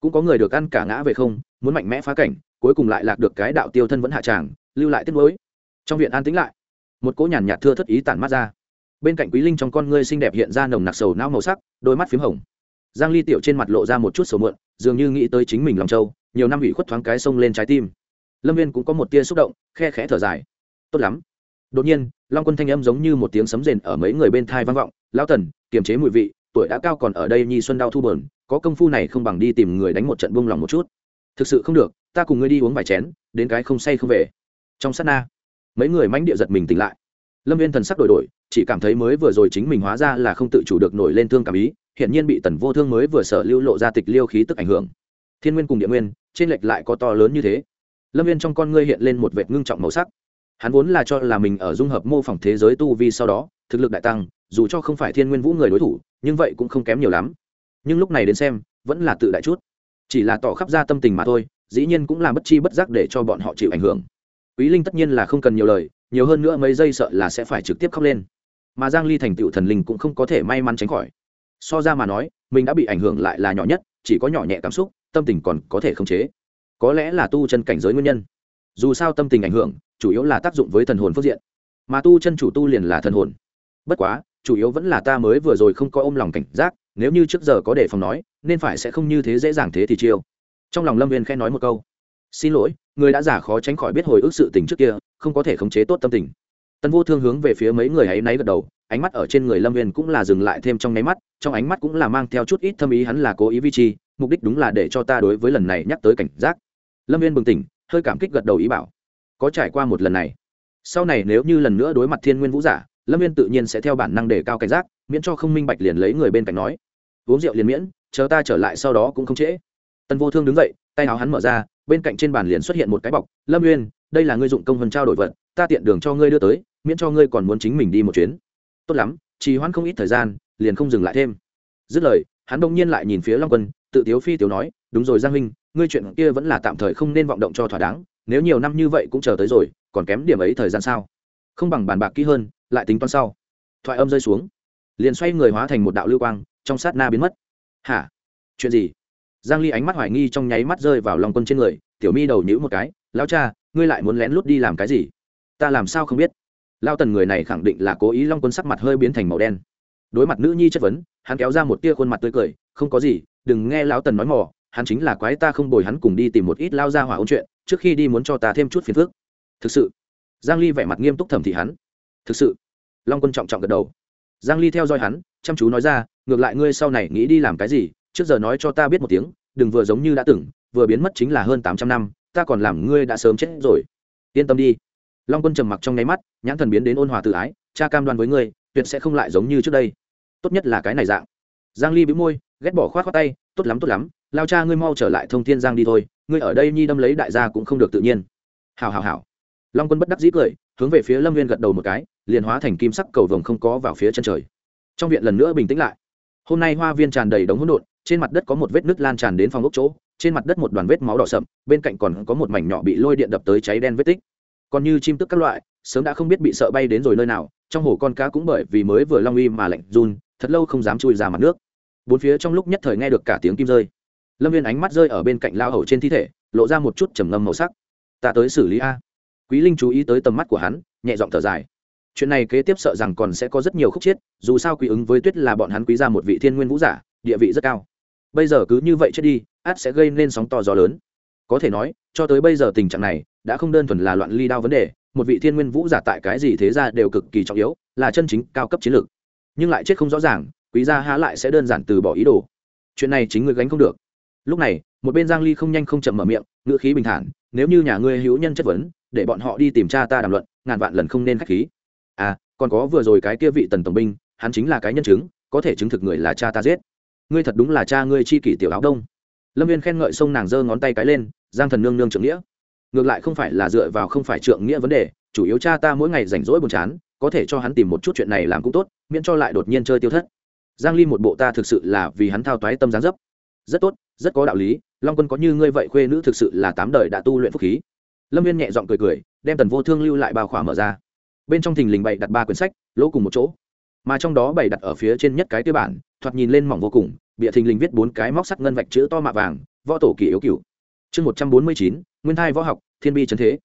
A: Cũng có người được ăn cả ngã về không, muốn mạnh mẽ phá cảnh, cuối cùng lại lạc được cái đạo tiêu thân vẫn hạ tràng, lưu lại tiết mới trong viện an tĩnh lại, một cỗ nhàn nhạt thưa thất ý tản mắt ra. Bên cạnh quý linh trong con ngươi xinh đẹp hiện ra nồng nặc sầu não màu sắc, đôi mắt p h í m hồng. Giang ly tiểu trên mặt lộ ra một chút sầu muộn, dường như nghĩ tới chính mình lòng châu nhiều năm bị khuất thoáng cái sông lên trái tim. Lâm viên cũng có một tia xúc động, khe khẽ thở dài. Tốt lắm. Đột nhiên long quân thanh âm giống như một tiếng sấm rền ở mấy người bên thai vang vọng. Lao tần, kiềm chế mùi vị, tuổi đã cao còn ở đây nhi xuân đau thu bờn có công phu này không bằng đi tìm người đánh một trận buông lòng một chút. Thực sự không được, ta cùng ngươi đi uống vài chén, đến cái không say không về. Trong sát na, mấy người mánh địa giật mình tỉnh lại. Lâm viên thần sắc đổi đổi, chỉ cảm thấy mới vừa rồi chính mình hóa ra là không tự chủ được nổi lên thương cảm ý hiện nhiên bị tần vô thương mới vừa sợ lưu lộ ra tịch liêu khí tức ảnh hưởng. Thiên nguyên cùng địa nguyên, trên lệch lại có to lớn như thế. Lâm viên trong con ngươi hiện lên một vệt ngưng trọng màu sắc hắn vốn là cho là mình ở dung hợp mô phỏng thế giới tu vi sau đó, thực lực đại tăng, dù cho không phải thiên nguyên vũ người đối thủ, nhưng vậy cũng không kém nhiều lắm. Nhưng lúc này đến xem, vẫn là tự đại chút. Chỉ là tỏ khắp ra tâm tình mà thôi, dĩ nhiên cũng là bất chi bất giác để cho bọn họ chịu ảnh hưởng. Quý linh tất nhiên là không cần nhiều lời, nhiều hơn nữa mấy giây sợ là sẽ phải trực tiếp khóc lên. Mà giang ly thành tựu thần linh cũng không có thể may mắn tránh khỏi. So ra mà nói, mình đã bị ảnh hưởng lại là nhỏ nhất, chỉ có nhỏ nhẹ cảm xúc, tâm tình còn có thể khống chế. Có lẽ là tu chân cảnh giới nguyên nhân. Dù sao tâm tình ảnh hưởng chủ yếu là tác dụng với thần hồn phương diện. Mà tu chân chủ tu liền là thần hồn. Bất quá, chủ yếu vẫn là ta mới vừa rồi không có ôm lòng cảnh giác, nếu như trước giờ có đề phòng nói, nên phải sẽ không như thế dễ dàng thế thì chiêu. Trong lòng lâm viên khen nói một câu. Xin lỗi, người đã giả khó tránh khỏi biết hồi ức sự tình trước kia, không có thể khống chế tốt tâm tình. Tân vô thương hướng về phía mấy người ấy náy gật đầu, ánh mắt ở trên người lâm viên cũng là dừng lại thêm trong nháy mắt, trong ánh mắt cũng là mang theo chút ít thâm ý hắn là cố ý vi chi, mục đích đúng là để cho ta đối với lần này nhắc tới cảnh giác. Lâm viên bừng tỉnh, hơi cảm kích gật đầu ý bảo có trải qua một lần này. Sau này nếu như lần nữa đối mặt thiên nguyên vũ giả, lâm viên tự nhiên sẽ theo bản năng đề cao cảnh giác, miễn cho không minh bạch liền lấy người bên cạnh nói. Uống rượu liền miễn, chờ ta trở lại sau đó cũng không trễ. Tân vô thương đứng dậy, tay áo hắn mở ra, bên cạnh trên bàn liền xuất hiện một cái bọc, lâm nguyên đây là ngươi dụng công hơn trao đổi vật, ta tiện đường cho ngươi đưa tới, miễn cho ngươi còn muốn chính mình đi một chuyến. Tốt lắm, trì hoãn không ít thời gian, liền không dừng lại thêm. Dứt lời, hắn đông nhiên lại nhìn phía long quân, tự tiếu phi tiếu nói, đúng rồi giang huynh, ngươi chuyện kia vẫn là tạm thời không nên vọng động cho thỏa đáng nếu nhiều năm như vậy cũng chờ tới rồi, còn kém điểm ấy thời gian sao? Không bằng bàn bạc kỹ hơn, lại tính toán sau. Thoại âm rơi xuống. Liền xoay người hóa thành một đạo lưu quang, trong sát na biến mất. Hả? Chuyện gì? Giang ly ánh mắt hoài nghi trong nháy mắt rơi vào lòng quân trên người, tiểu mi đầu nhíu một cái, lão cha, ngươi lại muốn lén lút đi làm cái gì? Ta làm sao không biết? Lao tần người này khẳng định là cố ý long quân sắc mặt hơi biến thành màu đen. Đối mặt nữ nhi chất vấn, hắn kéo ra một tia khuôn mặt tươi cười, không có gì, đừng nghe lão tần nói mò hắn chính là quái ta không bồi hắn cùng đi tìm một ít lao ra hỏa ôn chuyện, trước khi đi muốn cho ta thêm chút phiền phức. Thực sự. Giang ly vẻ mặt nghiêm túc thẩm thị hắn. Thực sự. Long quân trọng trọng gật đầu. Giang ly theo dõi hắn, chăm chú nói ra, ngược lại ngươi sau này nghĩ đi làm cái gì, trước giờ nói cho ta biết một tiếng, đừng vừa giống như đã từng, vừa biến mất chính là hơn 800 năm, ta còn làm ngươi đã sớm chết rồi. Yên tâm đi. Long quân trầm mặc trong nháy mắt, nhãn thần biến đến ôn hòa tự ái, cha cam đoan với ngươi, tuyệt sẽ không lại giống như trước đây. Tốt nhất là cái này dạng. Giang ly bĩu môi, ghét bỏ khoát khoát tay tốt lắm tốt lắm, lao cha ngươi mau trở lại thông thiên giang đi thôi, ngươi ở đây nhi đâm lấy đại gia cũng không được tự nhiên. Hào hào hào long quân bất đắc dĩ cười, hướng về phía lâm viên gật đầu một cái, liền hóa thành kim sắc cầu vồng không có vào phía chân trời. Trong viện lần nữa bình tĩnh lại. Hôm nay hoa viên tràn đầy đống hỗn độn, trên mặt đất có một vết nứt lan tràn đến phòng ốc chỗ, trên mặt đất một đoàn vết máu đỏ sậm, bên cạnh còn có một mảnh nhỏ bị lôi điện đập tới cháy đen vết tích. Còn như chim tức các loại, sớm đã không biết bị sợ bay đến rồi nơi nào, trong hồ con cá cũng bởi vì mới vừa long uy mà lạnh run, thật lâu không dám chui ra mặt nước bốn phía trong lúc nhất thời nghe được cả tiếng kim rơi. Lâm viên ánh mắt rơi ở bên cạnh lao hầu trên thi thể, lộ ra một chút trầm ngâm màu sắc. Ta tới xử lý a. Quý linh chú ý tới tầm mắt của hắn, nhẹ giọng thở dài. Chuyện này kế tiếp sợ rằng còn sẽ có rất nhiều khúc chiết dù sao quý ứng với tuyết là bọn hắn quý ra một vị thiên nguyên vũ giả, địa vị rất cao. Bây giờ cứ như vậy chết đi át sẽ gây nên sóng to gió lớn. Có thể nói, cho tới bây giờ tình trạng này, đã không đơn thuần là loạn ly đao vấn đề, một vị thiên nguyên vũ giả tại cái gì thế ra đều cực kỳ trọng yếu, là chân chính cao cấp chiến lược. Nhưng lại chết không rõ ràng quý gia há lại sẽ đơn giản từ bỏ ý đồ. Chuyện này chính người gánh không được. Lúc này, một bên giang ly không nhanh không chậm mở miệng, ngữ khí bình thản, nếu như nhà ngươi hữu nhân chất vấn, để bọn họ đi tìm cha ta đàm luận, ngàn vạn lần không nên khách khí. À còn có vừa rồi cái kia vị tần tổng binh, hắn chính là cái nhân chứng, có thể chứng thực người là cha ta giết. Ngươi thật đúng là cha ngươi chi kỷ tiểu áo đông. Lâm viên khen ngợi sông nàng giơ ngón tay cái lên, giang thần nương nương trưởng nghĩa. Ngược lại không phải là dựa vào không phải trượng nghĩa vấn đề, chủ yếu cha ta mỗi ngày rảnh rỗi buồn chán, có thể cho hắn tìm một chút chuyện này làm cũng tốt, miễn cho lại đột nhiên chơi tiêu thất giang ly một bộ ta thực sự là vì hắn thao toái tâm giáng dấp. Rất tốt, rất có đạo lý, long quân có như ngươi vậy khuê nữ thực sự là tám đời đã tu luyện phúc khí. Lâm viên nhẹ giọng cười cười, đem tần vô thương lưu lại bao khỏa mở ra. Bên trong thình lình bày đặt ba quyển sách, lỗ cùng một chỗ. Mà trong đó bày đặt ở phía trên nhất cái tiêu bản, thoạt nhìn lên mỏng vô cùng bịa thình lình viết bốn cái móc sắt ngân vạch chữ to mạ vàng, võ tổ kỳ yếu cửu chương một trăm bốn mươi chín, nguyên thai võ học, thiên bi chân thế.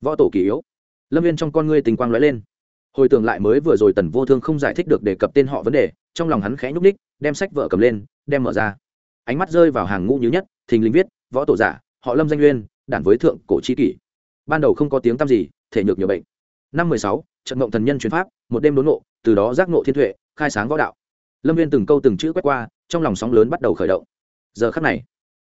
A: Võ tổ kỳ yếu. Lâm viên trong con ngươi tình quang lóe lên. Hồi tưởng lại mới vừa rồi tần vô thương không giải thích được đề cập tên họ vấn đề trong lòng hắn khẽ nhúc ních đem sách vợ cầm lên, đem mở ra. Ánh mắt rơi vào hàng ngũ nhứ nhất, thình lình viết, võ tổ giả, họ lâm danh uyên, đản với thượng cổ chi kỷ. Ban đầu không có tiếng tăm gì, thể nhược nhiều bệnh. Năm mười sáu, trận mộng thần nhân truyền pháp, một đêm đốn nộ từ đó giác nộ thiên tuệ, khai sáng võ đạo. Lâm viên từng câu từng chữ quét qua, trong lòng sóng lớn bắt đầu khởi động. Giờ khắc này,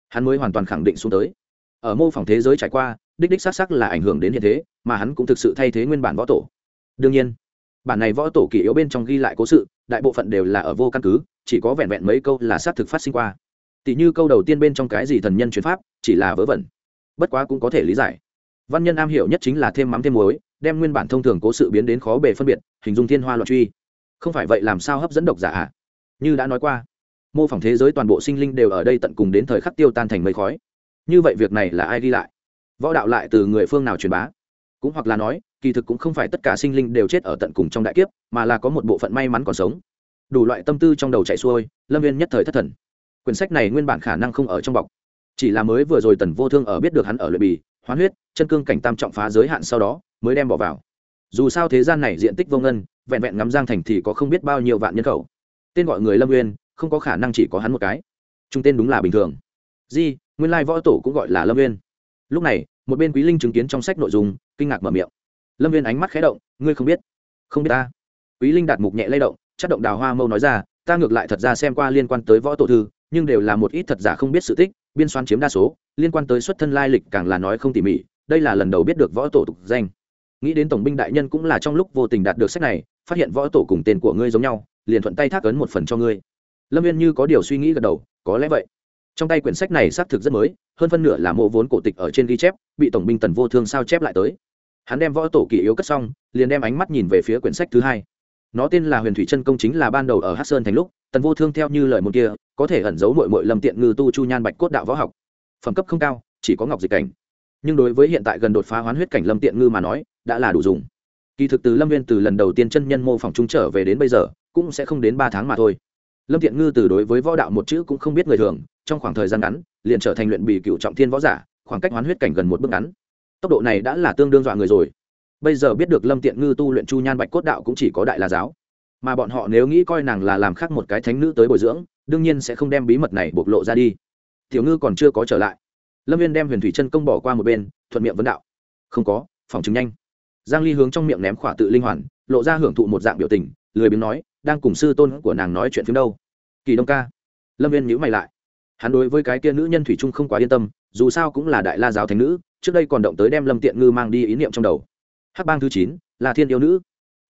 A: hắn mới hoàn toàn khẳng định xuống tới. Ở mô phỏng thế giới trải qua, đích đích xác sắc là ảnh hưởng đến hiện thế, mà hắn cũng thực sự thay thế nguyên bản võ tổ. Đương nhiên, bản này võ tổ kỷ yếu bên trong ghi lại cố sự đại bộ phận đều là ở vô căn cứ, chỉ có vẹn vẹn mấy câu là xác thực phát sinh qua. Tỷ như câu đầu tiên bên trong cái gì thần nhân chuyển pháp, chỉ là vớ vẩn. Bất quá cũng có thể lý giải. Văn nhân am hiểu nhất chính là thêm mắm thêm muối, đem nguyên bản thông thường cố sự biến đến khó bề phân biệt, hình dung thiên hoa loạn truy. Không phải vậy làm sao hấp dẫn độc giả ạ? Như đã nói qua, mô phỏng thế giới toàn bộ sinh linh đều ở đây tận cùng đến thời khắc tiêu tan thành mây khói. Như vậy việc này là ai đi lại? Võ đạo lại từ người phương nào truyền bá? Cũng hoặc là nói, kỳ thực cũng không phải tất cả sinh linh đều chết ở tận cùng trong đại kiếp, mà là có một bộ phận may mắn còn sống. Đủ loại tâm tư trong đầu chạy xuôi, lâm viên nhất thời thất thần. Quyển sách này nguyên bản khả năng không ở trong bọc. Chỉ là mới vừa rồi tần vô thương ở biết được hắn ở luyện bì, hoán huyết, chân cương cảnh tam trọng phá giới hạn sau đó, mới đem bỏ vào. Dù sao thế gian này diện tích vô ngân, vẹn vẹn ngắm giang thành thì có không biết bao nhiêu vạn nhân khẩu. Tên gọi người lâm uyên không có khả năng chỉ có hắn một cái. Trung tên đúng là bình thường. Di, nguyên lai võ tổ cũng gọi là lâm uyên lúc này một bên quý linh chứng kiến trong sách nội dung, kinh ngạc mở miệng. Lâm viên ánh mắt khé động, ngươi không biết? Không biết ta. Quý linh đạt mục nhẹ lay động, chất động đào hoa mâu nói ra, ta ngược lại thật ra xem qua liên quan tới võ tổ thư, nhưng đều là một ít thật giả không biết sự tích, biên soan chiếm đa số, liên quan tới xuất thân lai lịch càng là nói không tỉ mỉ, đây là lần đầu biết được võ tổ tục danh. Nghĩ đến tổng binh đại nhân cũng là trong lúc vô tình đạt được sách này, phát hiện võ tổ cùng tên của ngươi giống nhau, liền thuận tay thác ấn một phần cho ngươi. Lâm viên như có điều suy nghĩ gật đầu, có lẽ vậy trong tay quyển sách này xác thực rất mới, hơn phân nửa là mộ vốn cổ tịch ở trên ghi chép, bị tổng binh tần vô thương sao chép lại tới. Hắn đem võ tổ kỳ yếu cất xong, liền đem ánh mắt nhìn về phía quyển sách thứ hai. Nó tên là huyền thủy chân công chính là ban đầu ở hát sơn thành lúc, tần vô thương theo như lời một kia, có thể ẩn giấu mội mội lâm tiện ngư tu chu nhan bạch cốt đạo võ học. Phẩm cấp không cao, chỉ có ngọc dịch cảnh. Nhưng đối với hiện tại gần đột phá hoán huyết cảnh lâm tiện ngư mà nói, đã là đủ dùng. Kỳ thực từ lâm viên từ lần đầu tiên chân nhân mô phỏng trung trở về đến bây giờ, cũng sẽ không đến ba tháng mà thôi. Lâm tiện ngư từ đối với võ đạo một chữ cũng không biết người thường trong khoảng thời gian ngắn, liền trở thành luyện bị cựu trọng thiên võ giả, khoảng cách hoán huyết cảnh gần một bước ngắn. Tốc độ này đã là tương đương dọa người rồi. Bây giờ biết được lâm tiện ngư tu luyện chu nhan bạch cốt đạo cũng chỉ có đại la giáo. Mà bọn họ nếu nghĩ coi nàng là làm khác một cái thánh nữ tới bồi dưỡng, đương nhiên sẽ không đem bí mật này bộc lộ ra đi. Tiểu ngư còn chưa có trở lại. Lâm viên đem huyền thủy chân công bỏ qua một bên, thuận miệng vấn đạo. Không có, phòng chứng nhanh. Giang ly hướng trong miệng ném khỏa tự linh hoàn, lộ ra hưởng thụ một dạng biểu tình, lười biếng nói, đang cùng sư tôn của nàng nói chuyện phim đâu? Kỳ đông ca. Lâm viên nhíu mày lại hắn đối với cái kia nữ nhân thủy trung không quá yên tâm, dù sao cũng là đại la giáo thánh nữ, trước đây còn động tới đem lâm tiện ngư mang đi ý niệm trong đầu. Hắc bang thứ chín, là thiên yêu nữ.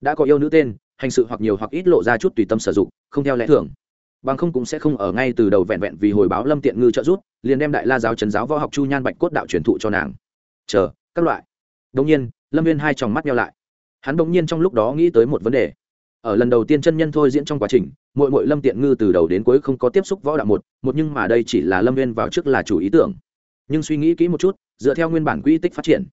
A: Đã có yêu nữ tên, hành sự hoặc nhiều hoặc ít lộ ra chút tùy tâm sử dụng, không theo lẽ thường. Bằng không cũng sẽ không ở ngay từ đầu vẹn vẹn vì hồi báo lâm tiện ngư trợ rút liền đem đại la giáo trấn giáo võ học chu nhan bạch cốt đạo truyền thụ cho nàng. Chờ, các loại. Đông nhiên, lâm viên hai tròng mắt nhau lại. Hắn bỗng nhiên trong lúc đó nghĩ tới một vấn đề ở lần đầu tiên chân nhân thôi diễn trong quá trình mỗi mỗi lâm tiện ngư từ đầu đến cuối không có tiếp xúc võ đạo một một nhưng mà đây chỉ là lâm viên vào trước là chủ ý tưởng. Nhưng suy nghĩ kỹ một chút, dựa theo nguyên bản quỹ tích phát triển,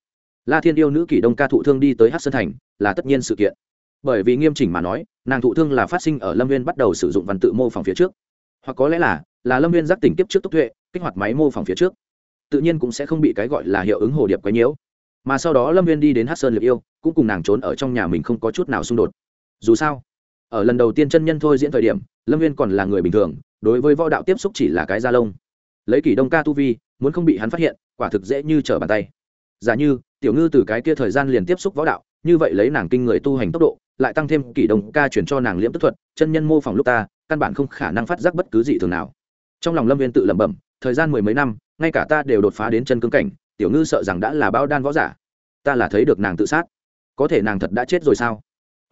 A: la thiên yêu nữ kỷ đông ca thụ thương đi tới hát sơn thành là tất nhiên sự kiện. Bởi vì nghiêm chỉnh mà nói, nàng thụ thương là phát sinh ở lâm viên bắt đầu sử dụng văn tự mô phỏng phía trước. Hoặc có lẽ là là lâm viên giác tỉnh kiếp trước tốc tuệ, kích hoạt máy mô phỏng phía trước. Tự nhiên cũng sẽ không bị cái gọi là hiệu ứng hồ điệp quấy nhiễu. Mà sau đó lâm viên đi đến hát sơn liệt yêu, cũng cùng nàng trốn ở trong nhà mình không có chút nào xung đột dù sao, ở lần đầu tiên chân nhân thôi diễn thời điểm, lâm viên còn là người bình thường, đối với võ đạo tiếp xúc chỉ là cái da lông. Lấy kỷ đông ca tu vi, muốn không bị hắn phát hiện, quả thực dễ như trở bàn tay. Giả như, tiểu ngư từ cái kia thời gian liền tiếp xúc võ đạo, như vậy lấy nàng kinh người tu hành tốc độ, lại tăng thêm kỷ đông ca chuyển cho nàng liễm tức thuật, chân nhân mô phỏng lúc ta, căn bản không khả năng phát giác bất cứ gì thường nào. Trong lòng lâm viên tự lẩm bẩm, thời gian mười mấy năm, ngay cả ta đều đột phá đến chân cương cảnh, tiểu ngư sợ rằng đã là bao đan võ giả. Ta là thấy được nàng tự sát. Có thể nàng thật đã chết rồi sao?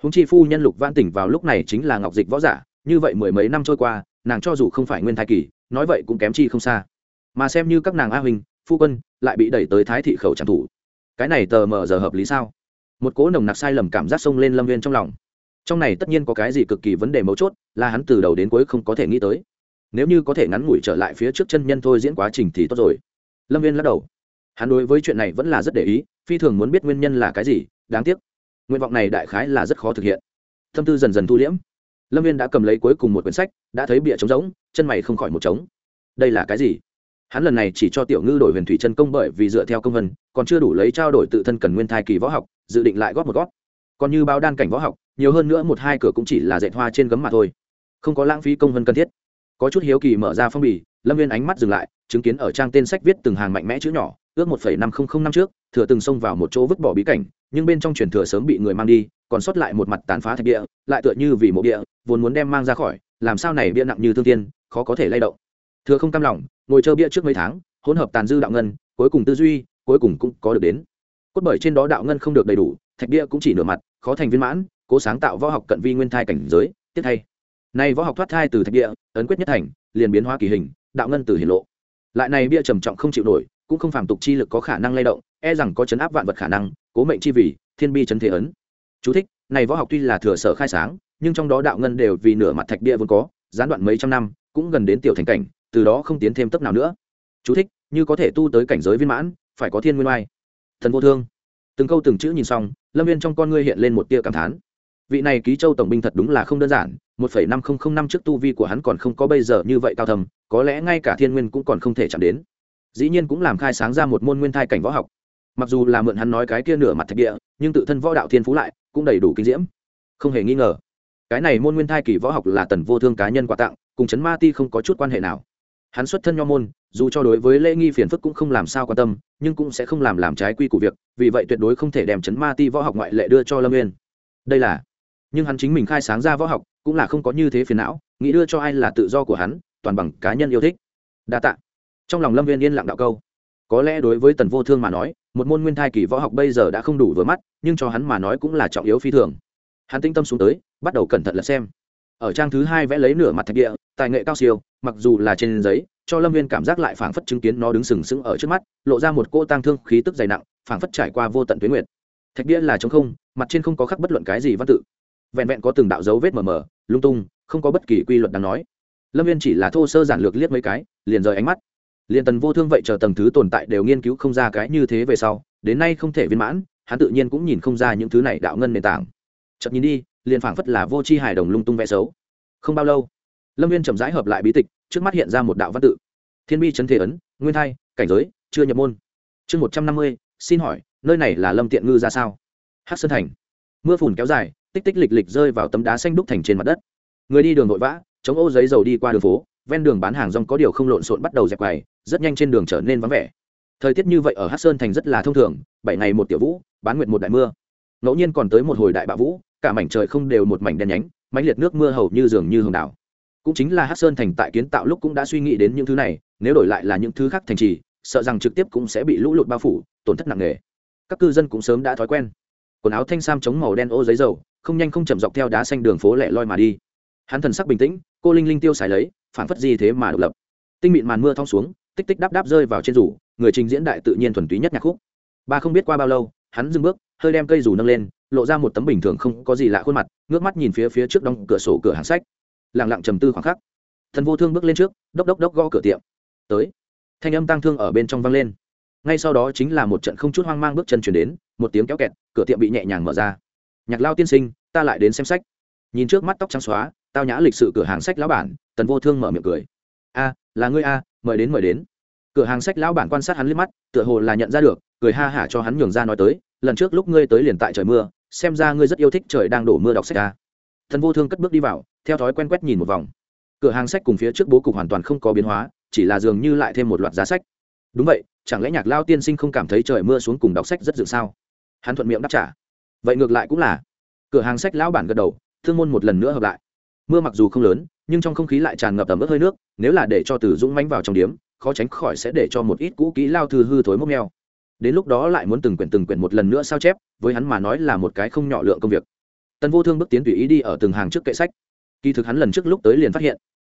A: Húng chi phu nhân lục văn tỉnh vào lúc này chính là ngọc dịch võ giả như vậy mười mấy năm trôi qua nàng cho dù không phải nguyên thai kỳ nói vậy cũng kém chi không xa. Mà xem như các nàng a huynh, phu quân lại bị đẩy tới thái thị khẩu tràng thủ. Cái này tờ mờ giờ hợp lý sao? Một cỗ nồng nặc sai lầm cảm giác xông lên lâm viên trong lòng. Trong này tất nhiên có cái gì cực kỳ vấn đề mấu chốt là hắn từ đầu đến cuối không có thể nghĩ tới. Nếu như có thể ngắn ngủi trở lại phía trước chân nhân thôi diễn quá trình thì tốt rồi. Lâm viên lắc đầu. Hắn đối với chuyện này vẫn là rất để ý phi thường muốn biết nguyên nhân là cái gì đáng tiếc nguyện vọng này đại khái là rất khó thực hiện. Tâm tư dần dần thu liễm. Lâm viên đã cầm lấy cuối cùng một quyển sách, đã thấy bịa trống rỗng, chân mày không khỏi một trống. Đây là cái gì? Hắn lần này chỉ cho tiểu ngư đổi huyền thủy chân công bởi vì dựa theo công vân còn chưa đủ lấy trao đổi tự thân cần nguyên thai kỳ võ học, dự định lại góp một góp. Còn như báo đan cảnh võ học, nhiều hơn nữa một hai cửa cũng chỉ là dạy hoa trên gấm mà thôi. Không có lãng phí công vân cần thiết. Có chút hiếu kỳ mở ra phong bì, lâm viên ánh mắt dừng lại, chứng kiến ở trang tên sách viết từng hàng mạnh mẽ chữ nhỏ ước một năm không năm trước, thừa từng xông vào một chỗ vứt bỏ bí cảnh, nhưng bên trong truyền thừa sớm bị người mang đi, còn sót lại một mặt tàn phá thạch địa, lại tựa như vì mộ địa, vốn muốn đem mang ra khỏi, làm sao này bia nặng như thương tiên khó có thể lay động. Thừa không cam lòng, ngồi chơi bia trước mấy tháng, hỗn hợp tàn dư đạo ngân, cuối cùng tư duy, cuối cùng cũng có được đến. Cốt bởi trên đó đạo ngân không được đầy đủ, thạch bia cũng chỉ nửa mặt, khó thành viên mãn, cố sáng tạo võ học cận vi nguyên thai cảnh giới tiếp thay nay võ học thoát thai từ thạch địa, ấn quyết nhất thành, liền biến hóa kỳ hình, đạo ngân từ hiển lộ. Lại này bia trầm trọng không chịu nổi cũng không phàm tục chi lực có khả năng lay động e rằng có chấn áp vạn vật khả năng, cố mệnh chi vì, thiên bi chấn thế ấn. Chú thích, này võ học tuy là thừa sở khai sáng, nhưng trong đó đạo ngân đều vì nửa mặt thạch địa vốn có, gián đoạn mấy trăm năm, cũng gần đến tiểu thành cảnh, từ đó không tiến thêm tấp nào nữa. Chú thích, như có thể tu tới cảnh giới viên mãn, phải có thiên nguyên oai. Thần vô thương. Từng câu từng chữ nhìn xong, lâm viên trong con ngươi hiện lên một tia cảm thán. Vị này ký châu tổng binh thật đúng là không đơn giản, một phẩy năm không không năm trước tu vi của hắn còn không có bây giờ như vậy cao thầm có lẽ ngay cả thiên nguyên cũng còn không thể chạm đến dĩ nhiên cũng làm khai sáng ra một môn nguyên thai cảnh võ học. Mặc dù là mượn hắn nói cái kia nửa mặt thạch địa, nhưng tự thân võ đạo thiên phú lại cũng đầy đủ kinh diễm. Không hề nghi ngờ, cái này môn nguyên thai kỳ võ học là tần vô thương cá nhân quà tặng, cùng chấn ma ti không có chút quan hệ nào. Hắn xuất thân nho môn, dù cho đối với lễ nghi phiền phức cũng không làm sao quan tâm, nhưng cũng sẽ không làm làm trái quy của việc, vì vậy tuyệt đối không thể đem chấn ma ti võ học ngoại lệ đưa cho lâm nguyên đây là, nhưng hắn chính mình khai sáng ra võ học, cũng là không có như thế phiền não, nghĩ đưa cho ai là tự do của hắn, toàn bằng cá nhân yêu thích. Đa tạ trong lòng lâm viên yên lặng đạo câu. Có lẽ đối với tần vô thương mà nói, một môn nguyên thai kỳ võ học bây giờ đã không đủ vừa mắt, nhưng cho hắn mà nói cũng là trọng yếu phi thường. Hắn tinh tâm xuống tới, bắt đầu cẩn thận lật xem. Ở trang thứ hai vẽ lấy nửa mặt thạch địa, tài nghệ cao siêu, mặc dù là trên giấy, cho lâm viên cảm giác lại phảng phất chứng kiến nó đứng sừng sững ở trước mắt, lộ ra một cô tang thương khí tức dày nặng, phảng phất trải qua vô tận tuyến nguyệt. Thạch địa là trống không, mặt trên không có khắc bất luận cái gì văn tự. Vẹn vẹn có từng đạo dấu vết mờ mờ, lung tung, không có bất kỳ quy luật đáng nói. Lâm viên chỉ là thô sơ giản lược liếc mấy cái, liền rời ánh mắt liền tần vô thương vậy chờ tầng thứ tồn tại đều nghiên cứu không ra cái như thế về sau, đến nay không thể viên mãn, hắn tự nhiên cũng nhìn không ra những thứ này đạo ngân nền tảng. Chậm nhìn đi, liền phảng phất là vô c h i hài đồng lung tung vẽ xấu. Không bao lâu, lâm viên chậm rãi hợp lại bí tịch, trước mắt hiện ra một đạo văn tự. Thiên bi trấn thế ấn, nguyên thai, cảnh giới, chưa nhập môn. Chương một trăm năm mươi, xin hỏi, nơi này là lâm tiện ngư ra sao? Hát sơn thành. Mưa phùn kéo dài, tích tích lịch lịch rơi vào tấm đá xanh đúc thành trên mặt đất. Người đi đường vội vã, chống ô giấy dầu đi qua đường phố ven đường bán hàng rong có điều không lộn xộn bắt đầu dẹp quầy, rất nhanh trên đường trở nên vắng vẻ. Thời tiết như vậy ở hát sơn thành rất là thông thường, bảy ngày một tiểu vũ, bán nguyệt một đại mưa. Ngẫu nhiên còn tới một hồi đại bạo vũ, cả mảnh trời không đều một mảnh đen nhánh, mãnh liệt nước mưa hầu như dường như hồng đảo. Cũng chính là hát sơn thành tại kiến tạo lúc cũng đã suy nghĩ đến những thứ này, nếu đổi lại là những thứ khác thành trì, sợ rằng trực tiếp cũng sẽ bị lũ lụt bao phủ, tổn thất nặng nề. Các cư dân cũng sớm đã thói quen. Quần áo thanh sam chống màu đen ô giấy dầu, không nhanh không chậm dọc theo đá xanh đường phố lẻ loi mà đi. Hắn thần sắc bình tĩnh, cô linh linh tiêu xài lấy phản phất gì thế mà độc lập. Tinh mịn màn mưa thong xuống, tích tích đáp đáp rơi vào trên rủ, người trình diễn đại tự nhiên thuần túy nhất nhạc khúc. Ba không biết qua bao lâu, hắn dừng bước, hơi đem cây rủ nâng lên, lộ ra một tấm bình thường không có gì lạ khuôn mặt, ngước mắt nhìn phía phía trước đóng cửa sổ cửa hàng sách. Lẳng lặng trầm tư khoảng khắc, thần vô thương bước lên trước, đốc đốc đốc gõ cửa tiệm. Tới, thanh âm tang thương ở bên trong vang lên. Ngay sau đó chính là một trận không chút hoang mang bước chân chuyển đến, một tiếng kéo kẹt, cửa tiệm bị nhẹ nhàng mở ra. Nhạc lao tiên sinh, ta lại đến xem sách. Nhìn trước mắt tóc trắng xóa, tao nhã lịch sự cửa hàng sách lão bản tần vô thương mở miệng cười. A, là ngươi a, mời đến mời đến. Cửa hàng sách lão bản quan sát hắn liếc mắt, tựa hồ là nhận ra được, cười ha hả cho hắn nhường ra nói tới, lần trước lúc ngươi tới liền tại trời mưa, xem ra ngươi rất yêu thích trời đang đổ mưa đọc sách a. Thần vô thương cất bước đi vào, theo thói quen quét nhìn một vòng. Cửa hàng sách cùng phía trước bố cục hoàn toàn không có biến hóa, chỉ là dường như lại thêm một loạt giá sách. Đúng vậy, chẳng lẽ nhạc lao tiên sinh không cảm thấy trời mưa xuống cùng đọc sách rất dựng sao? Hắn thuận miệng đáp trả. Vậy ngược lại cũng là. Cửa hàng sách lão bản gật đầu, thương môn một lần nữa hợp lại. Mưa mặc dù không lớn nhưng trong không khí lại tràn ngập tầm ướt hơi nước, nếu là để cho từ dũng mánh vào trong điếm, khó tránh khỏi sẽ để cho một ít cũ kỹ lao thư hư thối mốc neo đến lúc đó lại muốn từng quyển từng quyển một lần nữa sao chép, với hắn mà nói là một cái không nhỏ lượng công việc. Tần vô thương bước tiến tùy ý đi ở từng hàng trước kệ sách. Kỳ thực hắn lần trước lúc tới liền phát hiện,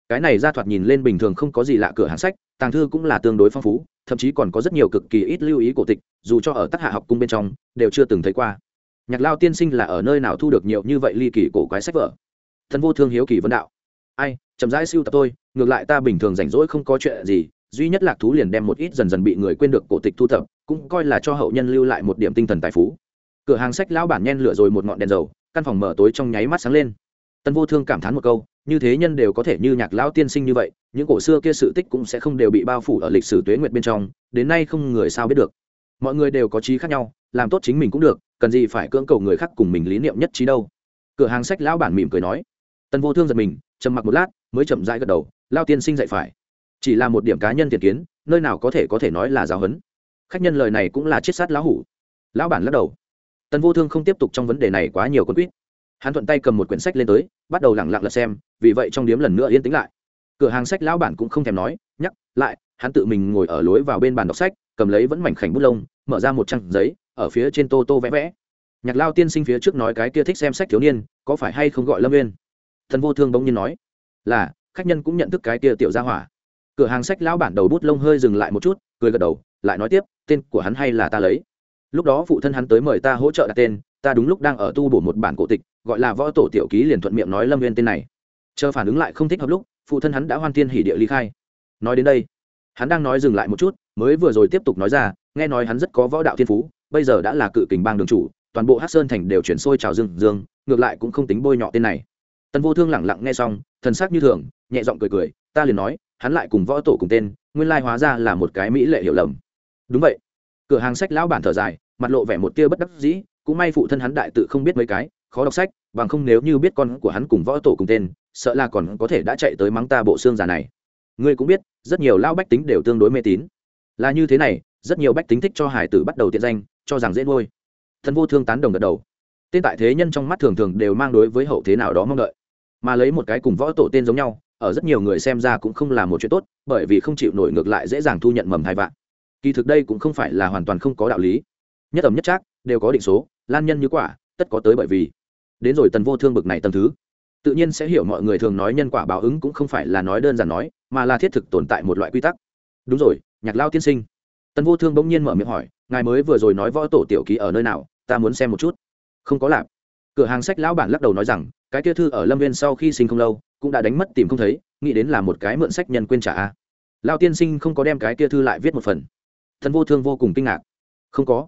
A: cái này ra thoạt nhìn lên bình thường không có gì lạ cửa hàng sách, tàng thư cũng là tương đối phong phú, thậm chí còn có rất nhiều cực kỳ ít lưu ý cổ tịch, dù cho ở tác hạ học cung bên trong, đều chưa từng thấy qua. Nhạc lao tiên sinh là ở nơi nào thu được nhiều như vậy ly kỳ cổ quái sách vở? Thần vô thương hiếu kỳ vân đạo ai, chậm rãi siêu tập tôi, ngược lại ta bình thường rảnh rỗi không có chuyện gì, duy nhất lạc thú liền đem một ít dần dần bị người quên được cổ tịch thu thập, cũng coi là cho hậu nhân lưu lại một điểm tinh thần tài phú. Cửa hàng sách lão bản nhen lửa rồi một ngọn đèn dầu, căn phòng mở tối trong nháy mắt sáng lên. Tân vô thương cảm thán một câu, như thế nhân đều có thể như nhạc lão tiên sinh như vậy, những cổ xưa kia sự tích cũng sẽ không đều bị bao phủ ở lịch sử tuế nguyệt bên trong, đến nay không người sao biết được. Mọi người đều có trí khác nhau, làm tốt chính mình cũng được, cần gì phải cưỡng cầu người khác cùng mình lý niệm nhất trí đâu. Cửa hàng sách lão bản mỉm cười nói. Tân vô thương giật mình trầm mặc một lát, mới chậm rãi gật đầu, lao tiên sinh dạy phải. Chỉ là một điểm cá nhân thiệt kiến, nơi nào có thể có thể nói là giáo huấn. Khách nhân lời này cũng là chiết sát lão hủ. Lão bản lắc đầu. Tần vô thương không tiếp tục trong vấn đề này quá nhiều con quýt. Hắn thuận tay cầm một quyển sách lên tới, bắt đầu lẳng lặng lật xem, vì vậy trong điếm lần nữa yên tĩnh lại. Cửa hàng sách lão bản cũng không thèm nói, nhắc lại, hắn tự mình ngồi ở lối vào bên bàn đọc sách, cầm lấy vẫn mảnh khảnh bút lông, mở ra một trang giấy, ở phía trên tô tô vẽ vẽ. Nhạc lao tiên sinh phía trước nói cái kia thích xem sách thiếu niên, có phải hay không gọi lâm viên thần vô thương bỗng nhiên nói, là, khách nhân cũng nhận thức cái kia tiểu gia hỏa. Cửa hàng sách lão bản đầu bút lông hơi dừng lại một chút, cười gật đầu, lại nói tiếp, tên của hắn hay là ta lấy? Lúc đó phụ thân hắn tới mời ta hỗ trợ đặt tên, ta đúng lúc đang ở tu bổ một bản cổ tịch, gọi là võ tổ tiểu ký liền thuận miệng nói lâm viên tên này. Chờ phản ứng lại không thích hợp lúc, phụ thân hắn đã hoan tiên hỉ địa ly khai. Nói đến đây, hắn đang nói dừng lại một chút, mới vừa rồi tiếp tục nói ra, nghe nói hắn rất có võ đạo thiên phú, bây giờ đã là cự kình bang đường chủ, toàn bộ hát sơn thành đều chuyển sôi trào dương dương, ngược lại cũng không tính bôi nhọ tên này tần vô thương lẳng lặng nghe xong, thần sắc như thường, nhẹ giọng cười cười, ta liền nói, hắn lại cùng võ tổ cùng tên, nguyên lai hóa ra là một cái mỹ lệ hiểu lầm. Đúng vậy. Cửa hàng sách lão bản thở dài, mặt lộ vẻ một tia bất đắc dĩ, cũng may phụ thân hắn đại tự không biết mấy cái, khó đọc sách, bằng không nếu như biết con của hắn cùng võ tổ cùng tên, sợ là còn có thể đã chạy tới mắng ta bộ xương già này. Ngươi cũng biết, rất nhiều lao bách tính đều tương đối mê tín. Là như thế này, rất nhiều bách tính thích cho hải tử bắt đầu tiện danh, cho rằng dễ nuôi. Thần vô thương tán đồng gật đầu. Tên tại thế nhân trong mắt thường thường đều mang đối với hậu thế nào đó mong đợi mà lấy một cái cùng võ tổ tên giống nhau, ở rất nhiều người xem ra cũng không là một chuyện tốt, bởi vì không chịu nổi ngược lại dễ dàng thu nhận mầm thai vạn. Kỳ thực đây cũng không phải là hoàn toàn không có đạo lý. Nhất ẩm nhất trác, đều có định số, lan nhân như quả, tất có tới bởi vì. Đến rồi tần vô thương bực này tầm thứ, tự nhiên sẽ hiểu mọi người thường nói nhân quả báo ứng cũng không phải là nói đơn giản nói, mà là thiết thực tồn tại một loại quy tắc. Đúng rồi, nhạc lao tiên sinh. Tần vô thương bỗng nhiên mở miệng hỏi, ngài mới vừa rồi nói võ tổ tiểu ký ở nơi nào? Ta muốn xem một chút. Không có lạp cửa hàng sách lão bản lắc đầu nói rằng cái kia thư ở lâm viên sau khi sinh không lâu, cũng đã đánh mất tìm không thấy, nghĩ đến là một cái mượn sách nhân quên trả a. Lao tiên sinh không có đem cái kia thư lại viết một phần. Thần vô thương vô cùng kinh ngạc. Không có.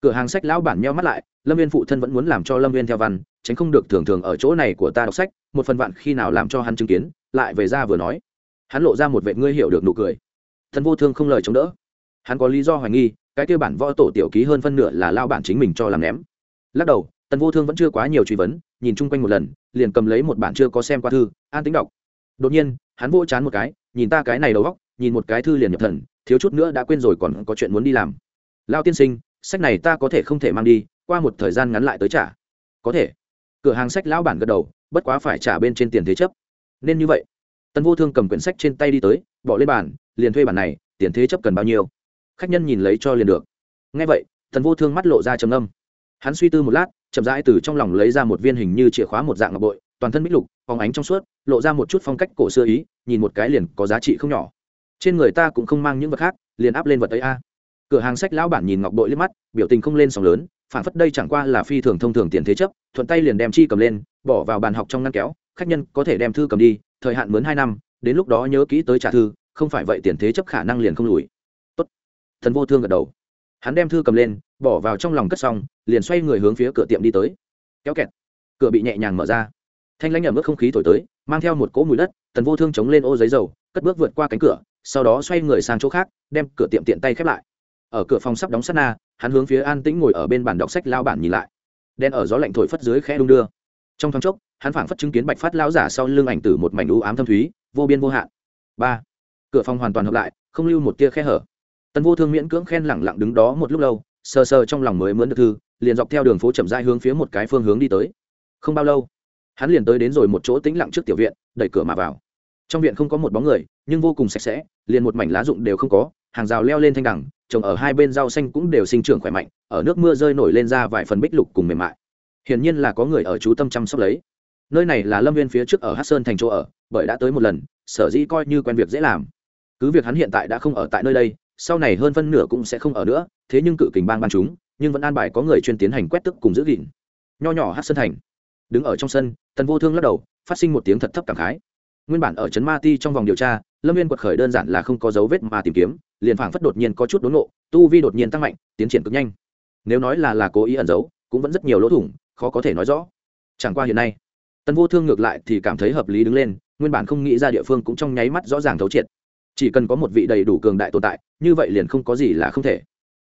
A: Cửa hàng sách lão bản meo mắt lại, lâm viên phụ thân vẫn muốn làm cho lâm viên theo văn, tránh không được thường thường ở chỗ này của ta đọc sách, một phần vạn khi nào làm cho hắn chứng kiến, lại về ra vừa nói. Hắn lộ ra một vệ ngươi hiểu được nụ cười. Thần vô thương không lời chống đỡ. Hắn có lý do hoài nghi, cái kia bản võ tổ tiểu ký hơn phân nửa là lao bản chính mình cho làm ném. Lắc đầu tần vô thương vẫn chưa quá nhiều truy vấn nhìn chung quanh một lần, liền cầm lấy một bản chưa có xem qua thư, an tính đọc. Đột nhiên, hắn vỗ chán một cái, nhìn ta cái này đầu góc nhìn một cái thư liền nhập thần, thiếu chút nữa đã quên rồi còn có chuyện muốn đi làm. Lao tiên sinh, sách này ta có thể không thể mang đi, qua một thời gian ngắn lại tới trả. Có thể. Cửa hàng sách lão bản gật đầu, bất quá phải trả bên trên tiền thế chấp. Nên như vậy. Tân vô thương cầm quyển sách trên tay đi tới, bỏ lên bàn, liền thuê bản này, tiền thế chấp cần bao nhiêu? Khách nhân nhìn lấy cho liền được. Ngay vậy tần vô thương mắt lộ ra trầm âm hắn suy tư một lát chậm rãi từ trong lòng lấy ra một viên hình như chìa khóa một dạng ngọc bội, toàn thân bích lục, phóng ánh trong suốt, lộ ra một chút phong cách cổ xưa ý, nhìn một cái liền có giá trị không nhỏ. Trên người ta cũng không mang những vật khác, liền áp lên vật ấy a. Cửa hàng sách lão bản nhìn ngọc bội liếc mắt, biểu tình không lên sóng lớn, phản phất đây chẳng qua là phi thường thông thường tiền thế chấp, thuận tay liền đem chi cầm lên, bỏ vào bàn học trong ngăn kéo, khách nhân có thể đem thư cầm đi, thời hạn mướn hai năm, đến lúc đó nhớ kỹ tới trả thư, không phải vậy tiền thế chấp khả năng liền không lùi. Tốt. Thần vô thương gật đầu hắn đem thư cầm lên, bỏ vào trong lòng cất xong, liền xoay người hướng phía cửa tiệm đi tới. Kéo kẹt. Cửa bị nhẹ nhàng mở ra. Thanh lãnh ẩm ướt không khí thổi tới, mang theo một cỗ mùi đất tần vô thương chống lên ô giấy dầu, cất bước vượt qua cánh cửa, sau đó xoay người sang chỗ khác, đem cửa tiệm tiện tay khép lại. Ở cửa phòng sắp đóng sắt na, hắn hướng phía an tĩnh ngồi ở bên bàn đọc sách lao bản nhìn lại. Đen ở gió lạnh thổi phất dưới khẽ đung đưa. Trong thoáng chốc, hắn phảng phất chứng kiến bạch phát lao giả sau lưng ảnh từ một mảnh u ám thâm thúy, vô biên vô hạn. Ba. Cửa phòng hoàn toàn hợp lại, không lưu một tia khe hở tần vô thương miễn cưỡng khen lẳng lặng đứng đó một lúc lâu, sờ sờ trong lòng mới mướn được thư, liền dọc theo đường phố chậm rãi hướng phía một cái phương hướng đi tới. Không bao lâu, hắn liền tới đến rồi một chỗ tĩnh lặng trước tiểu viện, đẩy cửa mà vào. Trong viện không có một bóng người, nhưng vô cùng sạch sẽ, liền một mảnh lá rụng đều không có, hàng rào leo lên thanh đẳng trồng ở hai bên rau xanh cũng đều sinh trưởng khỏe mạnh, ở nước mưa rơi nổi lên ra vài phần bích lục cùng mềm mại. Hiển nhiên là có người ở chú tâm chăm sóc lấy. Nơi này là lâm viên phía trước ở hát sơn thành chỗ ở, bởi đã tới một lần, sở dĩ coi như quen việc dễ làm. Cứ việc hắn hiện tại đã không ở tại nơi đây sau này hơn phân nửa cũng sẽ không ở nữa, thế nhưng cự kình bang ban chúng, nhưng vẫn an bài có người chuyên tiến hành quét tức cùng giữ gìn. Nho nhỏ hát sân thành. Đứng ở trong sân, tần vô thương lắc đầu, phát sinh một tiếng thật thấp cảm khái. Nguyên bản ở trấn ma ti trong vòng điều tra, lâm viên quật khởi đơn giản là không có dấu vết mà tìm kiếm, liền phảng phất đột nhiên có chút đốn nộ tu vi đột nhiên tăng mạnh, tiến triển cực nhanh. Nếu nói là là cố ý ẩn giấu, cũng vẫn rất nhiều lỗ thủng, khó có thể nói rõ. Chẳng qua hiện nay, tần vô thương ngược lại thì cảm thấy hợp lý đứng lên, nguyên bản không nghĩ ra địa phương cũng trong nháy mắt rõ ràng thấu triệt chỉ cần có một vị đầy đủ cường đại tồn tại, như vậy liền không có gì là không thể.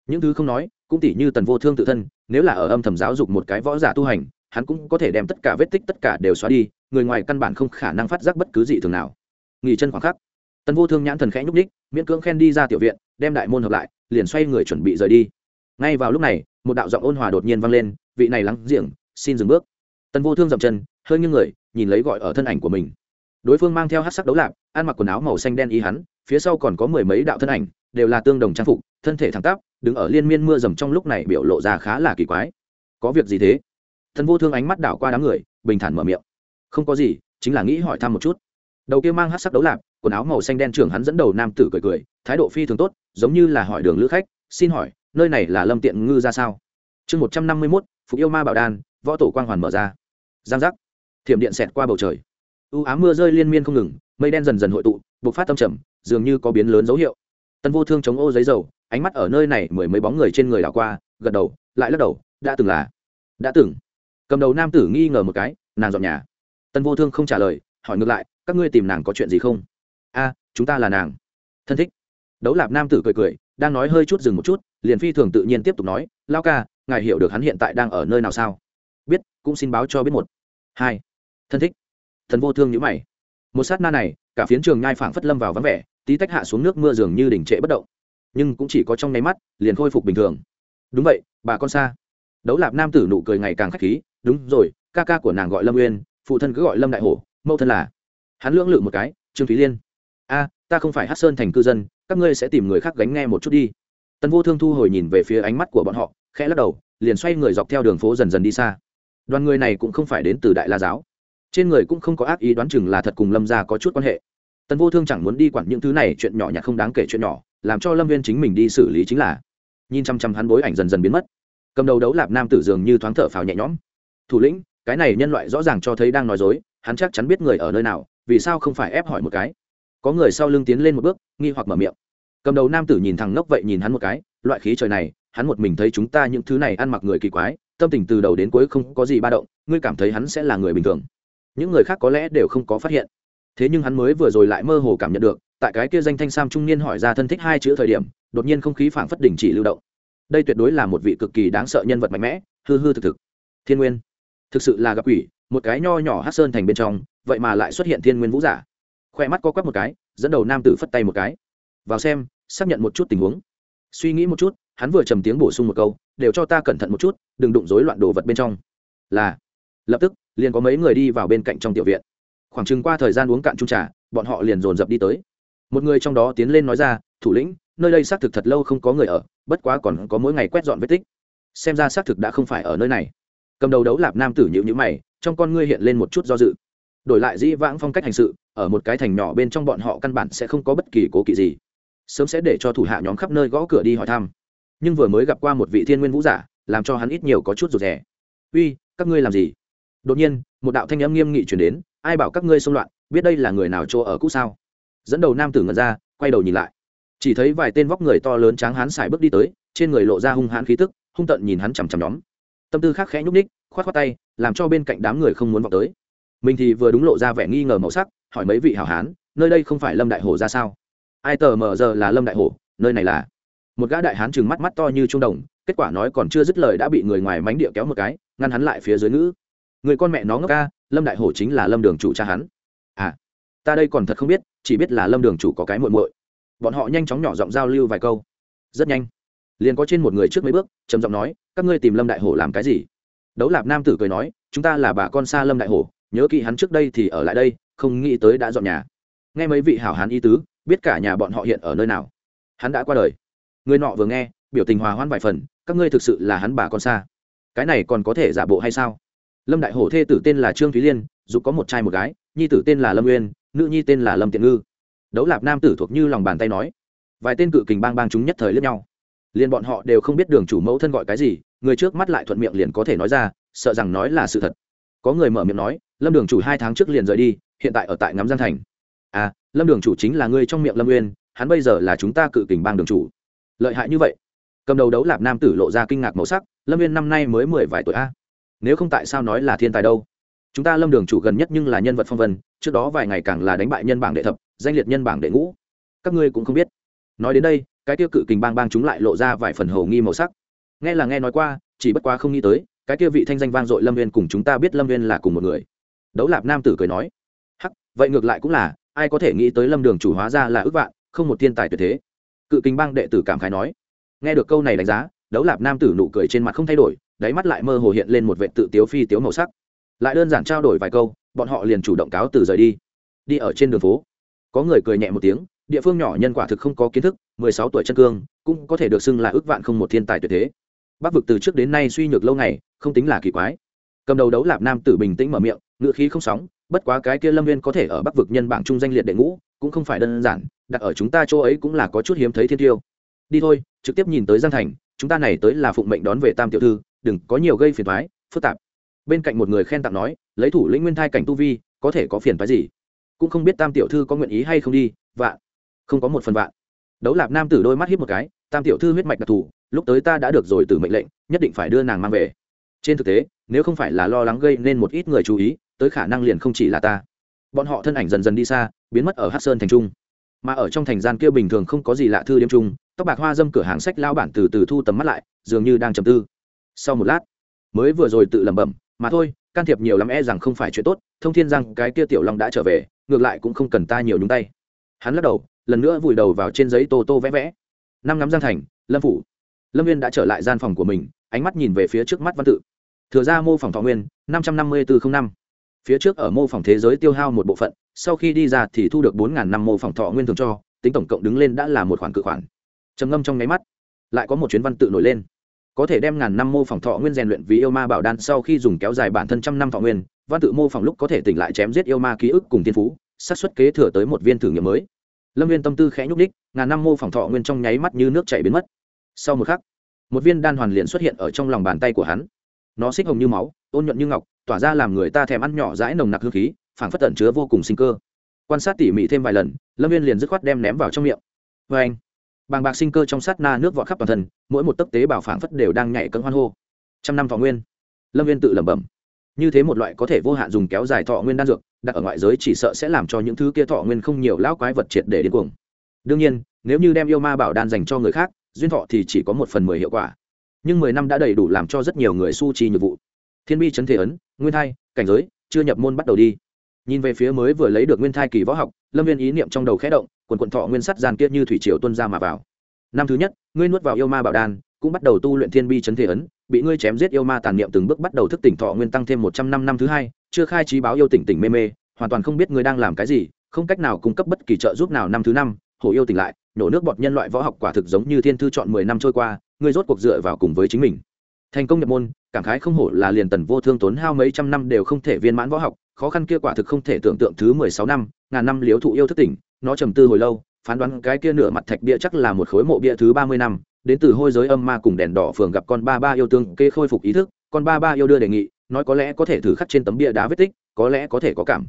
A: Những thứ không nói, cũng tỉ như tần vô thương tự thân, nếu là ở âm thầm giáo dục một cái võ giả tu hành, hắn cũng có thể đem tất cả vết tích tất cả đều xóa đi, người ngoài căn bản không khả năng phát giác bất cứ gì thường nào. Nghỉ chân khoảng khắc, tần vô thương nhãn thần khẽ nhúc ních miễn cưỡng khen đi ra tiểu viện, đem đại môn hợp lại, liền xoay người chuẩn bị rời đi. Ngay vào lúc này, một đạo giọng ôn hòa đột nhiên vang lên, vị này lắng giềng, xin dừng bước. Tần vô thương dậm chân, hơi nghiêng người, nhìn lấy gọi ở thân ảnh của mình. Đối phương mang theo hát sắc đấu lạc ăn mặc quần áo màu xanh đen y hắn phía sau còn có mười mấy đạo thân ảnh, đều là tương đồng trang phục, thân thể thẳng tắp, đứng ở liên miên mưa dầm trong lúc này biểu lộ ra khá là kỳ quái. Có việc gì thế? Thần vô thương ánh mắt đảo qua đám người, bình thản mở miệng. Không có gì, chính là nghĩ hỏi thăm một chút. Đầu kia mang hát sắc đấu lạp, quần áo màu xanh đen trưởng hắn dẫn đầu nam tử cười cười, thái độ phi thường tốt, giống như là hỏi đường lữ khách, xin hỏi, nơi này là lâm tiện ngư ra sao? Chương một trăm năm mươi mốt, phục yêu ma bảo đan, võ tổ quang hoàn mở ra. Giang giác. Thiểm điện xẹt qua bầu trời. U ám mưa rơi liên miên không ngừng, mây đen dần dần hội tụ, bộc phát tâm trầm dường như có biến lớn dấu hiệu. Tân vô thương chống ô giấy dầu, ánh mắt ở nơi này mười mấy bóng người trên người đảo qua, gật đầu, lại lắc đầu, đã từng là. Đã từng. Cầm đầu nam tử nghi ngờ một cái, nàng dọn nhà. Tân vô thương không trả lời, hỏi ngược lại, các ngươi tìm nàng có chuyện gì không? A, chúng ta là nàng. Thân thích. Đấu lạp nam tử cười cười, đang nói hơi chút dừng một chút, liền phi thường tự nhiên tiếp tục nói, lao ca, ngài hiểu được hắn hiện tại đang ở nơi nào sao? Biết, cũng xin báo cho biết một. Hai. Thân thích. Thần vô thương nhữ mày một sát na này, cả phiến trường nhai phảng phất lâm vào vắng vẻ, tí tách hạ xuống nước mưa dường như đỉnh trệ bất động. Nhưng cũng chỉ có trong nháy mắt, liền khôi phục bình thường. Đúng vậy, bà con xa. Đấu lạp nam tử nụ cười ngày càng khách khí, đúng rồi, ca ca của nàng gọi lâm uyên, phụ thân cứ gọi lâm đại hổ, mẫu thân là. Hắn lưỡng lự một cái, trương thúy liên. A, ta không phải hát sơn thành cư dân, các ngươi sẽ tìm người khác gánh nghe một chút đi. Tần vô thương thu hồi nhìn về phía ánh mắt của bọn họ, khẽ lắc đầu, liền xoay người dọc theo đường phố dần dần đi xa. Đoàn người này cũng không phải đến từ đại la giáo trên người cũng không có ác ý đoán chừng là thật cùng lâm gia có chút quan hệ. Tần vô thương chẳng muốn đi quản những thứ này, chuyện nhỏ nhặt không đáng kể chuyện nhỏ, làm cho lâm viên chính mình đi xử lý chính là. Nhìn chăm chăm hắn bối ảnh dần dần biến mất. Cầm đầu đấu lạp nam tử dường như thoáng thở phào nhẹ nhõm. Thủ lĩnh, cái này nhân loại rõ ràng cho thấy đang nói dối, hắn chắc chắn biết người ở nơi nào, vì sao không phải ép hỏi một cái? Có người sau lưng tiến lên một bước, nghi hoặc mở miệng. Cầm đầu nam tử nhìn thằng ngốc vậy nhìn hắn một cái, loại khí trời này, hắn một mình thấy chúng ta những thứ này ăn mặc người kỳ quái, tâm tình từ đầu đến cuối không có gì ba động, ngươi cảm thấy hắn sẽ là người bình thường những người khác có lẽ đều không có phát hiện. Thế nhưng hắn mới vừa rồi lại mơ hồ cảm nhận được, tại cái kia danh thanh sam trung niên hỏi ra thân thích hai chữ thời điểm, đột nhiên không khí phảng phất đỉnh chỉ lưu động. Đây tuyệt đối là một vị cực kỳ đáng sợ nhân vật mạnh mẽ, hư hư thực thực. Thiên nguyên. Thực sự là gặp quỷ, một cái nho nhỏ hát sơn thành bên trong, vậy mà lại xuất hiện thiên nguyên vũ giả. Khoe mắt co quắp một cái, dẫn đầu nam tử phất tay một cái. Vào xem, xác nhận một chút tình huống. Suy nghĩ một chút, hắn vừa trầm tiếng bổ sung một câu, đều cho ta cẩn thận một chút, đừng đụng rối loạn đồ vật bên trong. Là, lập tức liền có mấy người đi vào bên cạnh trong tiểu viện. Khoảng chừng qua thời gian uống cạn chung trà, bọn họ liền dồn dập đi tới. Một người trong đó tiến lên nói ra, thủ lĩnh, nơi đây xác thực thật lâu không có người ở, bất quá còn có mỗi ngày quét dọn vết tích. Xem ra xác thực đã không phải ở nơi này. Cầm đầu đấu lạp nam tử nhịu nhữ mày, trong con ngươi hiện lên một chút do dự. Đổi lại dĩ vãng phong cách hành sự, ở một cái thành nhỏ bên trong bọn họ căn bản sẽ không có bất kỳ cố kỵ gì. Sớm sẽ để cho thủ hạ nhóm khắp nơi gõ cửa đi hỏi thăm. Nhưng vừa mới gặp qua một vị thiên nguyên vũ giả, làm cho hắn ít nhiều có chút rụt rè. Uy, các ngươi làm gì? Đột nhiên, một đạo thanh âm nghiêm nghị chuyển đến, ai bảo các ngươi xông loạn, biết đây là người nào chỗ ở cũ sao? Dẫn đầu nam tử ngẩn ra, quay đầu nhìn lại. Chỉ thấy vài tên vóc người to lớn tráng hán xài bước đi tới, trên người lộ ra hung hãn khí tức, hung tận nhìn hắn chằm chằm nhóm. Tâm tư khác khẽ nhúc ních khoát khoát tay, làm cho bên cạnh đám người không muốn vào tới. Mình thì vừa đúng lộ ra vẻ nghi ngờ màu sắc, hỏi mấy vị hảo hán, nơi đây không phải lâm đại hồ ra sao? Ai tờ mờ giờ là lâm đại hồ nơi này là? Một gã đại hán chừng mắt mắt to như trung đồng, kết quả nói còn chưa dứt lời đã bị người ngoài mánh địa kéo một cái, ngăn hắn lại phía dưới ngữ người con mẹ nó ngốc ca, lâm đại hổ chính là lâm đường chủ cha hắn. À ta đây còn thật không biết, chỉ biết là lâm đường chủ có cái muội muội. Bọn họ nhanh chóng nhỏ giọng giao lưu vài câu. Rất nhanh, liền có trên một người trước mấy bước, trầm giọng nói, các ngươi tìm lâm đại hổ làm cái gì? Đấu lạp nam tử cười nói, chúng ta là bà con xa lâm đại hổ, nhớ kỹ hắn trước đây thì ở lại đây, không nghĩ tới đã dọn nhà. Nghe mấy vị hảo hán y tứ, biết cả nhà bọn họ hiện ở nơi nào. Hắn đã qua đời. Người nọ vừa nghe, biểu tình hòa hoan vài phần, các ngươi thực sự là hắn bà con xa. Cái này còn có thể giả bộ hay sao? Lâm đại hổ thê tử tên là trương thúy liên, dù có một trai một gái, nhi tử tên là lâm uyên, nữ nhi tên là lâm tiện ngư. Đấu lạp nam tử thuộc như lòng bàn tay nói. Vài tên cự kình bang bang chúng nhất thời lẫn nhau. Liền bọn họ đều không biết đường chủ mẫu thân gọi cái gì, người trước mắt lại thuận miệng liền có thể nói ra, sợ rằng nói là sự thật. Có người mở miệng nói, lâm đường chủ hai tháng trước liền rời đi, hiện tại ở tại ngắm giang thành. À lâm đường chủ chính là người trong miệng lâm uyên, hắn bây giờ là chúng ta cự kình bang đường chủ. Lợi hại như vậy. Cầm đầu đấu lạp nam tử lộ ra kinh ngạc màu sắc, lâm uyên năm nay mới mười vài tuổi a nếu không tại sao nói là thiên tài đâu? Chúng ta lâm đường chủ gần nhất nhưng là nhân vật phong vân, trước đó vài ngày càng là đánh bại nhân bảng đệ thập, danh liệt nhân bảng đệ ngũ. Các ngươi cũng không biết. Nói đến đây, cái tiêu cự kình bang bang chúng lại lộ ra vài phần hầu nghi màu sắc. Nghe là nghe nói qua, chỉ bất quá không nghĩ tới, cái kia vị thanh danh vang dội lâm viên cùng chúng ta biết lâm viên là cùng một người. Đấu lạp nam tử cười nói, hắc, vậy ngược lại cũng là, ai có thể nghĩ tới lâm đường chủ hóa ra là ước vạn, không một thiên tài tuyệt thế. Cự kình bang đệ tử cảm khái nói. Nghe được câu này đánh giá, đấu lạp nam tử nụ cười trên mặt không thay đổi đáy mắt lại mơ hồ hiện lên một vệ tự tiếu phi tiếu màu sắc. Lại đơn giản trao đổi vài câu, bọn họ liền chủ động cáo từ rời đi. Đi ở trên đường phố. Có người cười nhẹ một tiếng, địa phương nhỏ nhân quả thực không có kiến thức, mười sáu tuổi chân cương, cũng có thể được xưng là ước vạn không một thiên tài tuyệt thế. Bắc vực từ trước đến nay suy nhược lâu ngày, không tính là kỳ quái. Cầm đầu đấu lạp nam tử bình tĩnh mở miệng, ngựa khí không sóng, bất quá cái kia lâm viên có thể ở bắc vực nhân bảng trung danh liệt đệ ngũ, cũng không phải đơn giản, đặt ở chúng ta chỗ ấy cũng là có chút hiếm thấy thiên tiêu. Đi thôi, trực tiếp nhìn tới giang thành, chúng ta này tới là phụng mệnh đón về tam tiểu thư đừng có nhiều gây phiền thoái, phức tạp. Bên cạnh một người khen tặng nói, lấy thủ lĩnh nguyên thai cảnh tu vi, có thể có phiền toái gì? Cũng không biết tam tiểu thư có nguyện ý hay không đi, vạn, không có một phần vạn. Đấu lạp nam tử đôi mắt hiếp một cái, tam tiểu thư huyết mạch đặc thù, lúc tới ta đã được rồi từ mệnh lệnh, nhất định phải đưa nàng mang về. Trên thực tế, nếu không phải là lo lắng gây nên một ít người chú ý, tới khả năng liền không chỉ là ta. Bọn họ thân ảnh dần dần đi xa, biến mất ở hát sơn thành trung. Mà ở trong thành gian kia bình thường không có gì lạ thư đêm trung, tóc bạc hoa dâm cửa hàng sách lao bản từ từ thu tầm mắt lại, dường như đang trầm tư sau một lát, mới vừa rồi tự lẩm bẩm, mà thôi, can thiệp nhiều lắm e rằng không phải chuyện tốt, thông thiên rằng cái kia tiểu long đã trở về, ngược lại cũng không cần ta nhiều nhúng tay. Hắn lắc đầu, lần nữa vùi đầu vào trên giấy tô tô vẽ vẽ. Năm ngắm giang thành, lâm phủ. Lâm viên đã trở lại gian phòng của mình, ánh mắt nhìn về phía trước mắt văn tự. Thừa ra mô phỏng thọ nguyên, năm trăm năm mươi bốn năm. Phía trước ở mô phỏng thế giới tiêu hao một bộ phận, sau khi đi ra thì thu được bốn ngàn năm mô phỏng thọ nguyên thường cho, tính tổng cộng đứng lên đã là một khoản cự khoản. Trầm ngâm trong nháy mắt, lại có một chuyến văn tự nổi lên có thể đem ngàn năm mô phỏng thọ nguyên rèn luyện vì yêu ma bảo đan sau khi dùng kéo dài bản thân trăm năm thọ nguyên, văn tự mô phỏng lúc có thể tỉnh lại chém giết yêu ma ký ức cùng thiên phú, xác suất kế thừa tới một viên thử nghiệm mới. Lâm viên tâm tư khẽ nhúc ních ngàn năm mô phỏng thọ nguyên trong nháy mắt như nước chảy biến mất. Sau một khắc, một viên đan hoàn liền xuất hiện ở trong lòng bàn tay của hắn. Nó xích hồng như máu, ôn nhuận như ngọc, tỏa ra làm người ta thèm ăn nhỏ dãi nồng nặc hương khí, phảng phất tận chứa vô cùng sinh cơ. Quan sát tỉ mỉ thêm vài lần, lâm viên liền dứt khoát đem ném vào trong miệng. Vê anh bàng bạc sinh cơ trong sát na nước vọt khắp toàn thân, mỗi một tấc tế bào phảng phất đều đang nhảy cân hoan hô. Trăm năm thọ nguyên. Lâm viên tự lẩm bẩm. Như thế một loại có thể vô hạn dùng kéo dài thọ nguyên đan dược, đặt ở ngoại giới chỉ sợ sẽ làm cho những thứ kia thọ nguyên không nhiều lão quái vật triệt để điên cuồng. Đương nhiên, nếu như đem yêu ma bảo đan dành cho người khác, duyên thọ thì chỉ có một phần mười hiệu quả. Nhưng mười năm đã đầy đủ làm cho rất nhiều người su trì nhiệm vụ. Thiên bi chấn thể ấn, nguyên thai, cảnh giới, chưa nhập môn bắt đầu đi. Nhìn về phía mới vừa lấy được nguyên thai kỳ võ học, lâm viên ý niệm trong đầu khẽ động quần quần thọ nguyên sắt gian kia như thủy triều tuân ra mà vào. Năm thứ nhất, ngươi nuốt vào yêu ma bảo đan, cũng bắt đầu tu luyện thiên bi chấn thể ấn, bị ngươi chém giết yêu ma tàn niệm từng bước bắt đầu thức tỉnh thọ nguyên tăng thêm một trăm năm năm thứ hai, chưa khai trí báo yêu tỉnh tỉnh mê mê, hoàn toàn không biết ngươi đang làm cái gì, không cách nào cung cấp bất kỳ trợ giúp nào năm thứ năm, hổ yêu tỉnh lại, nổ nước bọt nhân loại võ học quả thực giống như thiên thư chọn mười năm trôi qua, ngươi rốt cuộc dựa vào cùng với chính mình. Thành công nhập môn, cảm khái không hổ là liền tần vô thương tốn hao mấy trăm năm đều không thể viên mãn võ học, khó khăn kia quả thực không thể tưởng tượng thứ mười sáu năm, ngàn năm liếu thụ yêu thức tỉnh nó trầm tư hồi lâu, phán đoán cái kia nửa mặt thạch bia chắc là một khối mộ bia thứ ba mươi năm, đến từ hôi giới âm ma cùng đèn đỏ phường gặp con ba ba yêu tương kê khôi phục ý thức, con ba ba yêu đưa đề nghị, nói có lẽ có thể thử khắc trên tấm bia đá vết tích, có lẽ có thể có cảm.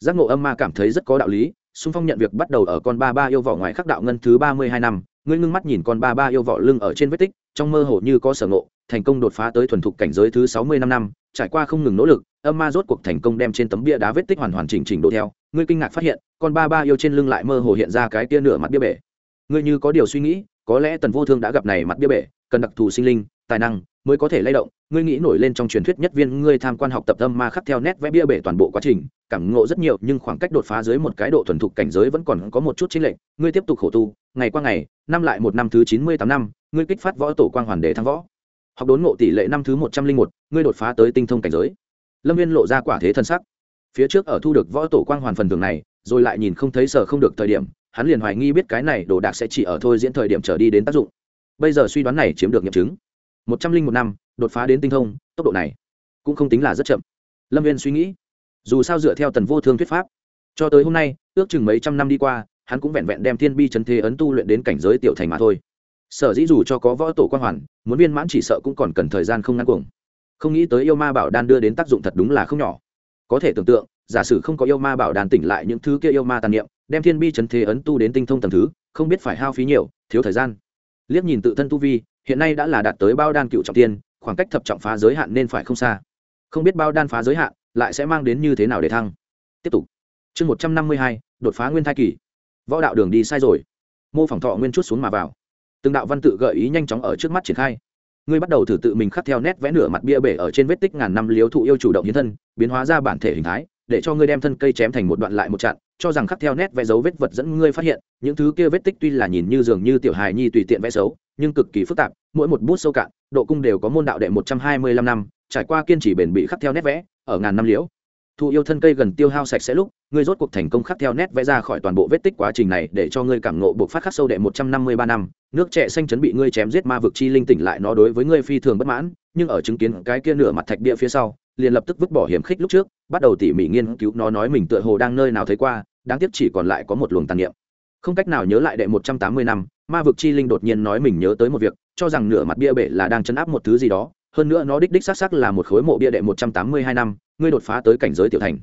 A: Giác ngộ âm ma cảm thấy rất có đạo lý xung phong nhận việc bắt đầu ở con ba ba yêu vỏ ngoài khắc đạo ngân thứ ba mươi hai năm, ngươi ngưng mắt nhìn con ba ba yêu vỏ lưng ở trên vết tích, trong mơ hồ như có sở ngộ, thành công đột phá tới thuần thục cảnh giới thứ sáu mươi năm năm, trải qua không ngừng nỗ lực, âm ma rốt cuộc thành công đem trên tấm bia đá vết tích hoàn hoàn chỉnh chỉnh độ theo ngươi kinh ngạc phát hiện, con ba ba yêu trên lưng lại mơ hồ hiện ra cái tia nửa mặt bia bể. Ngươi như có điều suy nghĩ, có lẽ tần vô thương đã gặp này mặt bia bể, cần đặc thù sinh linh, tài năng mới có thể lay động. Ngươi nghĩ nổi lên trong truyền thuyết nhất viên ngươi tham quan học tập âm ma khắc theo nét vẽ bia bể toàn bộ quá trình, cảm ngộ rất nhiều, nhưng khoảng cách đột phá dưới một cái độ thuần thục cảnh giới vẫn còn có một chút chênh lệch. Ngươi tiếp tục khổ tu, ngày qua ngày, năm lại một năm thứ chín mươi tám năm, ngươi kích phát võ tổ quang hoàn đế thăng võ. Học đốn ngộ tỷ lệ năm thứ một trăm linh một, ngươi đột phá tới tinh thông cảnh giới. Lâm viên lộ ra quả thế thân sắc phía trước ở thu được võ tổ quang hoàn phần thưởng này, rồi lại nhìn không thấy sở không được thời điểm, hắn liền hoài nghi biết cái này đồ đạc sẽ chỉ ở thôi diễn thời điểm trở đi đến tác dụng. Bây giờ suy đoán này chiếm được nghiệm chứng. Một trăm linh một năm, đột phá đến tinh thông, tốc độ này cũng không tính là rất chậm. Lâm viên suy nghĩ, dù sao dựa theo tần vô thương thuyết pháp, cho tới hôm nay, ước chừng mấy trăm năm đi qua, hắn cũng vẹn vẹn đem thiên bi chân thế ấn tu luyện đến cảnh giới tiểu thành mà thôi. Sở dĩ dù cho có võ tổ quan hoàn, muốn viên mãn chỉ sợ cũng còn cần thời gian không ngắn cuồng. Không nghĩ tới yêu ma bảo đan đưa đến tác dụng thật đúng là không nhỏ có thể tưởng tượng, giả sử không có yêu ma bảo đàn tỉnh lại những thứ kia yêu ma tàn niệm, đem thiên bi chấn thế ấn tu đến tinh thông tầm thứ, không biết phải hao phí nhiều, thiếu thời gian. Liếc nhìn tự thân tu vi, hiện nay đã là đạt tới bao đan cựu trọng tiên, khoảng cách thập trọng phá giới hạn nên phải không xa. Không biết bao đan phá giới hạn, lại sẽ mang đến như thế nào để thăng. Tiếp tục. Chương một trăm năm mươi hai, đột phá nguyên thai kỳ. Võ đạo đường đi sai rồi. Mô phỏng thọ nguyên chút xuống mà vào. Từng đạo văn tự gợi ý nhanh chóng ở trước mắt triển khai ngươi bắt đầu thử tự mình khắc theo nét vẽ nửa mặt bia bể ở trên vết tích ngàn năm liếu thụ yêu chủ động hiến thân, biến hóa ra bản thể hình thái, để cho ngươi đem thân cây chém thành một đoạn lại một chặn, cho rằng khắc theo nét vẽ dấu vết vật dẫn ngươi phát hiện, những thứ kia vết tích tuy là nhìn như dường như tiểu hài nhi tùy tiện vẽ xấu, nhưng cực kỳ phức tạp, mỗi một bút sâu cạn, độ cung đều có môn đạo đệ một trăm hai mươi lăm năm, trải qua kiên trì bền bị khắc theo nét vẽ, ở ngàn năm liễu thụ yêu thân cây gần tiêu hao sạch sẽ lúc, ngươi rốt cuộc thành công khắc theo nét vẽ ra khỏi toàn bộ vết tích quá trình này để cho ngươi cảm ngộ buộc phát khắc sâu đệ một trăm năm mươi ba năm. Nước trẻ xanh chấn bị ngươi chém giết ma vực chi linh tỉnh lại nó đối với ngươi phi thường bất mãn, nhưng ở chứng kiến cái kia nửa mặt thạch địa phía sau, liền lập tức vứt bỏ hiểm khích lúc trước, bắt đầu tỉ mỉ nghiên cứu nó nói mình tựa hồ đang nơi nào thấy qua, đáng tiếc chỉ còn lại có một luồng tàn niệm. Không cách nào nhớ lại đệ một trăm tám mươi năm, ma vực chi linh đột nhiên nói mình nhớ tới một việc, cho rằng nửa mặt bia bể là đang chấn áp một thứ gì đó hơn nữa nó đích đích xác xác là một khối mộ bia đệ một trăm tám mươi hai năm, ngươi đột phá tới cảnh giới tiểu thành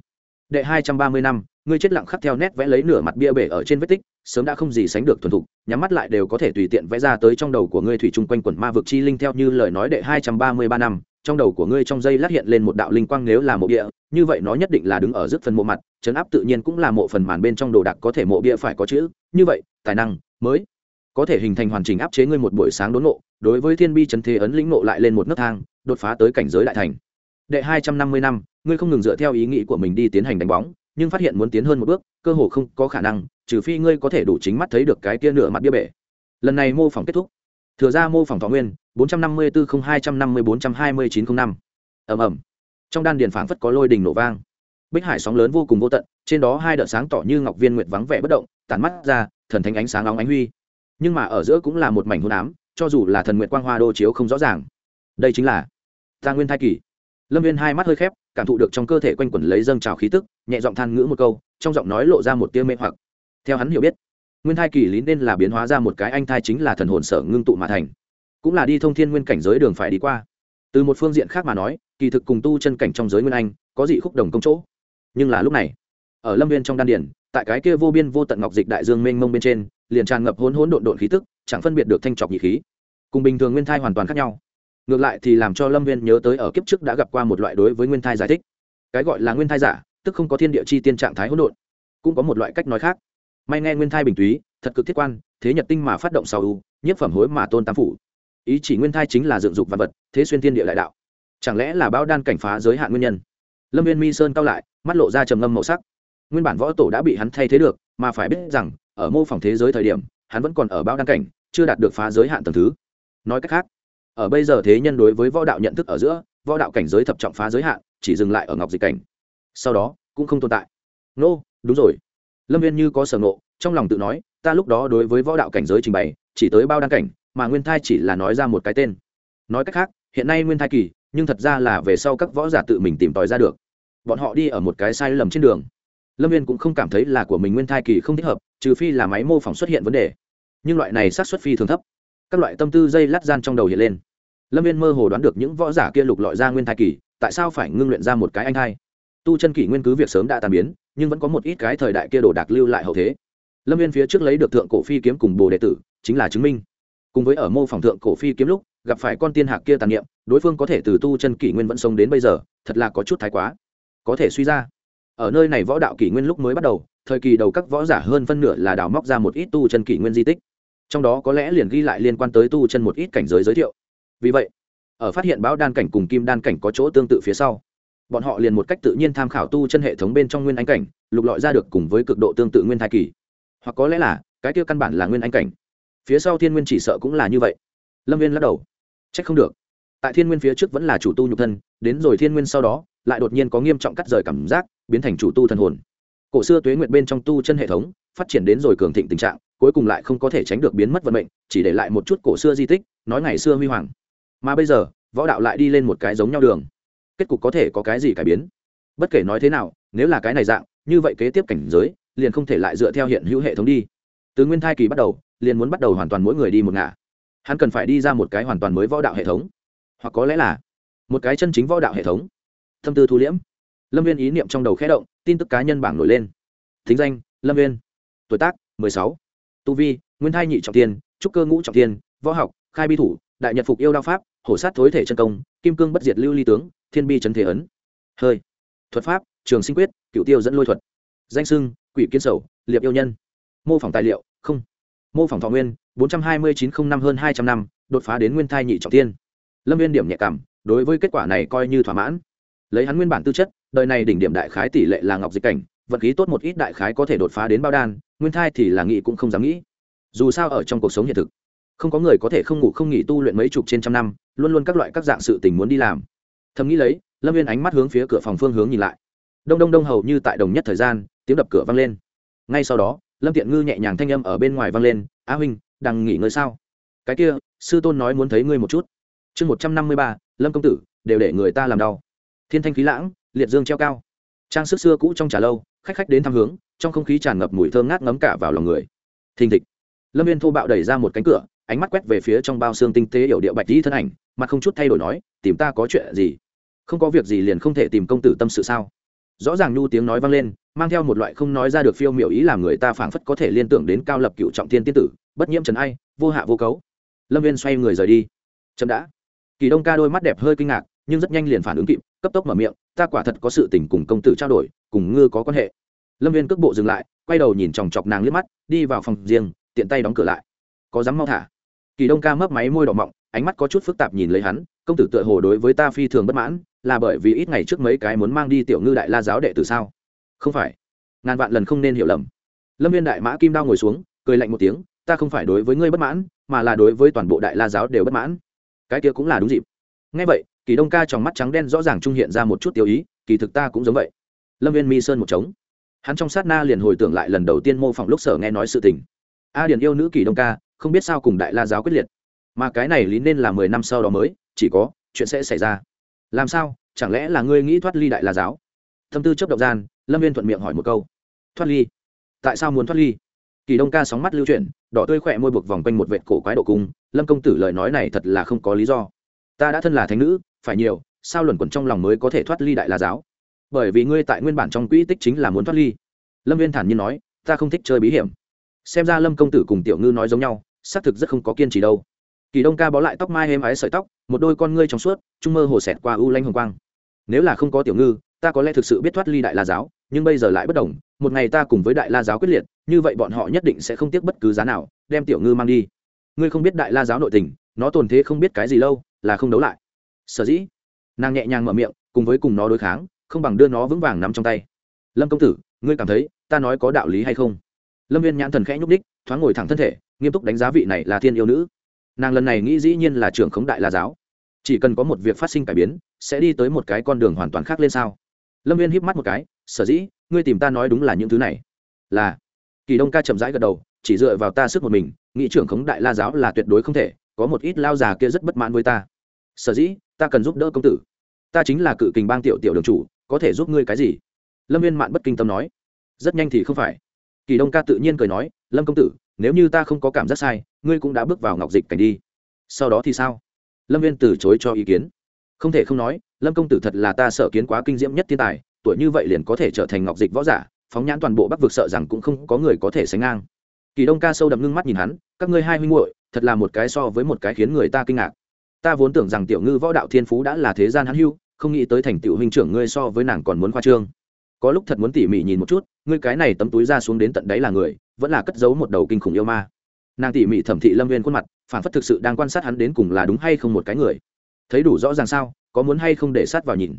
A: đệ hai trăm ba mươi năm, ngươi chết lặng khắc theo nét vẽ lấy nửa mặt bia bể ở trên vết tích, sớm đã không gì sánh được thuần thục, nhắm mắt lại đều có thể tùy tiện vẽ ra tới trong đầu của ngươi thủy chung quanh quần ma vực chi linh theo như lời nói đệ hai trăm ba mươi ba năm, trong đầu của ngươi trong dây lát hiện lên một đạo linh quang nếu là mộ bia, như vậy nó nhất định là đứng ở trước phần mộ mặt, chấn áp tự nhiên cũng là mộ phần màn bên trong đồ đạc có thể mộ bia phải có chữ, như vậy, tài năng mới có thể hình thành hoàn chỉnh áp chế ngươi một buổi sáng đốn ngộ đối với thiên bi chấn thế ấn lĩnh nộ lại lên một nấc thang, đột phá tới cảnh giới đại thành. Đệ hai trăm năm mươi năm, ngươi không ngừng dựa theo ý nghĩ của mình đi tiến hành đánh bóng, nhưng phát hiện muốn tiến hơn một bước, cơ hồ không có khả năng, trừ phi ngươi có thể đủ chính mắt thấy được cái kia nửa mặt bia bể. Lần này mô phỏng kết thúc. Thừa ra mô phỏng thọ nguyên, bốn trăm năm mươi bốn hai trăm năm mươi bốn trăm hai mươi chín năm. Ẩm ẩm trong đan điền phảng phất có lôi đình nổ vang. Bích hải sóng lớn vô cùng vô tận, trên đó hai đợt sáng tỏ như ngọc viên nguyệt vắng vẻ bất động, tản mắt ra, thần thánh ánh sáng óng ánh huy. Nhưng mà ở giữa cũng là một mảnh hôn ám cho dù là thần nguyện quang hoa đô chiếu không rõ ràng. Đây chính là ta nguyên thai kỳ. Lâm viên hai mắt hơi khép, cảm thụ được trong cơ thể quanh quẩn lấy dâng trào khí tức, nhẹ giọng than ngữ một câu, trong giọng nói lộ ra một tia mê hoặc. Theo hắn hiểu biết, nguyên thai kỳ lý nên là biến hóa ra một cái anh thai chính là thần hồn sở ngưng tụ mà thành. Cũng là đi thông thiên nguyên cảnh giới đường phải đi qua. Từ một phương diện khác mà nói, kỳ thực cùng tu chân cảnh trong giới nguyên anh, có dị khúc đồng công chỗ. Nhưng là lúc này, ở lâm viên trong đan điển tại cái kia vô biên vô tận ngọc dịch đại dương mênh mông bên trên liền tràn ngập hỗn hỗn độn độn khí tức, chẳng phân biệt được thanh trọc nhị khí. Cùng bình thường nguyên thai hoàn toàn khác nhau. Ngược lại thì làm cho lâm viên nhớ tới ở kiếp trước đã gặp qua một loại đối với nguyên thai giải thích. Cái gọi là nguyên thai giả, tức không có thiên địa chi tiên trạng thái hỗn độn. Cũng có một loại cách nói khác. May nghe nguyên thai bình túy, thật cực thiết quan, thế nhật tinh mà phát động sau u nhiếp phẩm hối mà tôn tam phủ. Ý chỉ nguyên thai chính là dựng dục vật vật, thế xuyên thiên địa đại đạo. Chẳng lẽ là bao đan cảnh phá giới hạn nguyên nhân? Lâm viên mi sơn cao lại, mắt lộ ra trầm ngâm màu sắc. Nguyên bản võ tổ đã bị hắn thay thế được, mà phải biết rằng ở mô phỏng thế giới thời điểm hắn vẫn còn ở bao đan cảnh chưa đạt được phá giới hạn tầng thứ. Nói cách khác ở bây giờ thế nhân đối với võ đạo nhận thức ở giữa võ đạo cảnh giới thập trọng phá giới hạn chỉ dừng lại ở ngọc dịch cảnh. Sau đó cũng không tồn tại. Nô、no, đúng rồi. Lâm viên như có sở ngộ, trong lòng tự nói ta lúc đó đối với võ đạo cảnh giới trình bày chỉ tới bao đăng cảnh mà nguyên thai chỉ là nói ra một cái tên. Nói cách khác hiện nay nguyên thai kỳ nhưng thật ra là về sau các võ giả tự mình tìm tòi ra được. Bọn họ đi ở một cái sai lầm trên đường lâm viên cũng không cảm thấy là của mình nguyên thai kỳ không thích hợp, trừ phi là máy mô phỏng xuất hiện vấn đề. Nhưng loại này sát xuất phi thường thấp. Các loại tâm tư dây lát gian trong đầu hiện lên. Lâm viên mơ hồ đoán được những võ giả kia lục lọi ra nguyên thai kỳ, tại sao phải ngưng luyện ra một cái anh thai? Tu chân kỷ nguyên cứ việc sớm đã tàn biến, nhưng vẫn có một ít cái thời đại kia đồ đạc lưu lại hậu thế. Lâm viên phía trước lấy được thượng cổ phi kiếm cùng bồ đệ tử, chính là chứng minh. Cùng với ở mô phỏng thượng cổ phi kiếm lúc, gặp phải con tiên hạc kia tàn niệm, đối phương có thể từ tu chân kỷ nguyên vẫn sống đến bây giờ, thật là có chút thái quá. Có thể suy ra ở nơi này võ đạo kỷ nguyên lúc mới bắt đầu, thời kỳ đầu các võ giả hơn phân nửa là đào móc ra một ít tu chân kỷ nguyên di tích. Trong đó có lẽ liền ghi lại liên quan tới tu chân một ít cảnh giới giới thiệu. Vì vậy, ở phát hiện báo đan cảnh cùng kim đan cảnh có chỗ tương tự phía sau, bọn họ liền một cách tự nhiên tham khảo tu chân hệ thống bên trong nguyên anh cảnh, lục lọi ra được cùng với cực độ tương tự nguyên thai kỳ. Hoặc có lẽ là, cái tiêu căn bản là nguyên anh cảnh. Phía sau thiên nguyên chỉ sợ cũng là như vậy. Lâm viên lắc đầu. C h ắ c không được. Tại thiên nguyên phía trước vẫn là chủ tu nhục thân, đến rồi thiên nguyên sau đó lại đột nhiên có nghiêm trọng cắt rời cảm giác, biến thành chủ tu thần hồn. Cổ xưa tuế nguyệt bên trong tu chân hệ thống, phát triển đến rồi cường thịnh tình trạng, cuối cùng lại không có thể tránh được biến mất vận mệnh, chỉ để lại một chút cổ xưa di tích, nói ngày xưa huy hoàng. Mà bây giờ, võ đạo lại đi lên một cái giống nhau đường. Kết cục có thể có cái gì cải biến? Bất kể nói thế nào, nếu là cái này dạng, như vậy kế tiếp cảnh giới, liền không thể lại dựa theo hiện hữu hệ thống đi. Từ nguyên thai kỳ bắt đầu, liền muốn bắt đầu hoàn toàn mỗi người đi một ngả. Hắn cần phải đi ra một cái hoàn toàn mới võ đạo hệ thống. Hoặc có lẽ là một cái chân chính võ đạo hệ thống thâm tư thu liễm. Lâm viên ý niệm trong đầu khẽ động, tin tức cá nhân bảng nổi lên. Thính danh, lâm viên. Tuổi tác, mười sáu. Tu vi, nguyên thai nhị trọng tiên, trúc cơ ngũ trọng tiên, võ học, khai bi thủ, đại nhật phục yêu đao pháp, hổ sát thối thể chân công, kim cương bất diệt lưu ly tướng, thiên bi trấn thế ấn. Hơi. Thuật pháp, trường sinh quyết cựu tiêu dẫn lôi thuật. Danh sưng quỷ kiến sầu, liệp yêu nhân. Mô phỏng tài liệu, không. Mô phỏng thọ nguyên, bốn trăm hai mươi chín không năm hơn hai trăm năm, đột phá đến nguyên thai nhị trọng tiên. Lâm viên điểm nhạy cảm, đối với kết quả này coi như thỏa mãn lấy hắn nguyên bản tư chất, đời này đỉnh điểm đại khái tỷ lệ là ngọc dịch cảnh vật khí tốt một ít đại khái có thể đột phá đến bao đan, nguyên thai thì là nghĩ cũng không dám nghĩ. Dù sao ở trong cuộc sống hiện thực, không có người có thể không ngủ không nghỉ tu luyện mấy chục trên trăm năm, luôn luôn các loại các dạng sự tình muốn đi làm. Thầm nghĩ lấy, lâm viên ánh mắt hướng phía cửa phòng phương hướng nhìn lại. Đông đông đông hầu như tại đồng nhất thời gian, tiếng đập cửa vang lên. Ngay sau đó, lâm tiện ngư nhẹ nhàng thanh âm ở bên ngoài vang lên, a huynh, đang nghỉ ngơi sao? Cái kia, sư tôn nói muốn thấy ngươi một chút. Chương một trăm năm mươi ba, lâm công tử, đều để người ta làm đau thiên thanh khí lãng, liệt dương treo cao. Trang sức xưa cũ trong trà lâu, khách khách đến thăm hướng, trong không khí tràn ngập mùi thơm ngát ngấm cả vào lòng người. Thình thịch. Lâm viên thô bạo đẩy ra một cánh cửa, ánh mắt quét về phía trong bao xương tinh tế hiểu điệu bạch dĩ thân ảnh mà không chút thay đổi nói, tìm ta có chuyện gì? Không có việc gì liền không thể tìm công tử tâm sự sao? Rõ ràng nhu tiếng nói vang lên, mang theo một loại không nói ra được phiêu miểu ý làm người ta phảng phất có thể liên tưởng đến cao lập cựu trọng thiên tiên tử, bất nhiễm trần ai, vô hạ vô cấu. Lâm viên xoay người rời đi. Chậm đã. Kỳ đông ca đôi mắt đẹp hơi kinh ngạc nhưng rất nhanh liền phản ứng kịp, cấp tốc mở miệng, ta quả thật có sự tình cùng công tử trao đổi, cùng ngư có quan hệ. Lâm viên cước bộ dừng lại, quay đầu nhìn chòng chọc nàng liếc mắt, đi vào phòng riêng, tiện tay đóng cửa lại. Có dám mau thả? Kỳ đông ca mấp máy môi đỏ mọng, ánh mắt có chút phức tạp nhìn lấy hắn, công tử tựa hồ đối với ta phi thường bất mãn, là bởi vì ít ngày trước mấy cái muốn mang đi tiểu ngư đại la giáo đệ từ sao? Không phải. Ngàn vạn lần không nên hiểu lầm. Lâm viên đại mã kim đao ngồi xuống, cười lạnh một tiếng, ta không phải đối với ngươi bất mãn, mà là đối với toàn bộ đại la giáo đều bất mãn. Cái kia cũng là đúng dịp. Ngay vậy kỳ đông ca trong mắt trắng đen rõ ràng trung hiện ra một chút tiêu ý, kỳ thực ta cũng giống vậy. Lâm viên mi sơn một trống. Hắn trong sát na liền hồi tưởng lại lần đầu tiên mô phỏng lúc sở nghe nói sự tình. A điền yêu nữ kỳ đông ca, không biết sao cùng đại la giáo quyết liệt. Mà cái này lý nên là mười năm sau đó mới, chỉ có, chuyện sẽ xảy ra. Làm sao, chẳng lẽ là ngươi nghĩ thoát ly đại la giáo? Thâm tư chấp động gian, lâm viên thuận miệng hỏi một câu. Thoát ly? Tại sao muốn thoát ly? Kỳ đông ca sóng mắt lưu chuyển, đỏ tươi khỏe môi buộc vòng quanh một vệt cổ quái độ cung. Lâm công tử lời nói này thật là không có lý do. Ta đã thân là thánh nữ phải nhiều, sao luẩn quẩn trong lòng mới có thể thoát ly đại la giáo? Bởi vì ngươi tại nguyên bản trong quỹ tích chính là muốn thoát ly. Lâm viên thản nhiên nói, ta không thích chơi bí hiểm. Xem ra lâm công tử cùng tiểu ngư nói giống nhau, xác thực rất không có kiên trì đâu. Kỳ đông ca bó lại tóc mai êm ái sợi tóc, một đôi con ngươi trong suốt, trung mơ hồ xẹt qua u lanh hồng quang. Nếu là không có tiểu ngư, ta có lẽ thực sự biết thoát ly đại la giáo, nhưng bây giờ lại bất đồng, một ngày ta cùng với đại la giáo quyết liệt, như vậy bọn họ nhất định sẽ không tiếc bất cứ giá nào, đem tiểu ngư mang đi. Ngươi không biết đại la giáo nội tình, nó tồn thế không biết cái gì lâu, là không đấu lại sở dĩ. Nàng nhẹ nhàng mở miệng, cùng với cùng nó đối kháng, không bằng đưa nó vững vàng nắm trong tay. Lâm công tử, ngươi cảm thấy ta nói có đạo lý hay không? Lâm viên nhãn thần khẽ nhúc ních thoáng ngồi thẳng thân thể, nghiêm túc đánh giá vị này là thiên yêu nữ. Nàng lần này nghĩ dĩ nhiên là trưởng khống đại la giáo. Chỉ cần có một việc phát sinh cải biến, sẽ đi tới một cái con đường hoàn toàn khác lên sao? Lâm viên híp mắt một cái, sở dĩ, ngươi tìm ta nói đúng là những thứ này. Là, kỳ đông ca chậm rãi gật đầu, chỉ dựa vào ta sức một mình, nghĩ trưởng khống đại la giáo là tuyệt đối không thể, có một ít lao già kia rất bất mãn với ta. Sở dĩ ta cần giúp đỡ công tử. Ta chính là cự kình bang tiểu tiểu đường chủ, có thể giúp ngươi cái gì? Lâm viên mạn bất kinh tâm nói. Rất nhanh thì không phải. Kỳ đông ca tự nhiên cười nói, lâm công tử, nếu như ta không có cảm giác sai, ngươi cũng đã bước vào ngọc dịch cảnh đi. Sau đó thì sao? Lâm viên từ chối cho ý kiến. Không thể không nói, lâm công tử thật là ta sợ kiến quá kinh diễm nhất thiên tài, tuổi như vậy liền có thể trở thành ngọc dịch võ giả, phóng nhãn toàn bộ bắc vực sợ rằng cũng không có người có thể sánh ngang. Kỳ đông ca sâu đậm ngưng mắt nhìn hắn, các ngươi hai huynh muội, thật là một cái so với một cái khiến người ta kinh ngạc ta vốn tưởng rằng tiểu ngư võ đạo thiên phú đã là thế gian hắn hưu, không nghĩ tới thành tiểu huynh trưởng ngươi so với nàng còn muốn khoa trương. Có lúc thật muốn tỉ mỉ nhìn một chút, ngươi cái này tấm túi ra xuống đến tận đáy là người, vẫn là cất giấu một đầu kinh khủng yêu ma. Nàng tỉ mỉ thẩm thị lâm viên khuôn mặt, phản phất thực sự đang quan sát hắn đến cùng là đúng hay không một cái người. Thấy đủ rõ ràng sao, có muốn hay không để sát vào nhìn.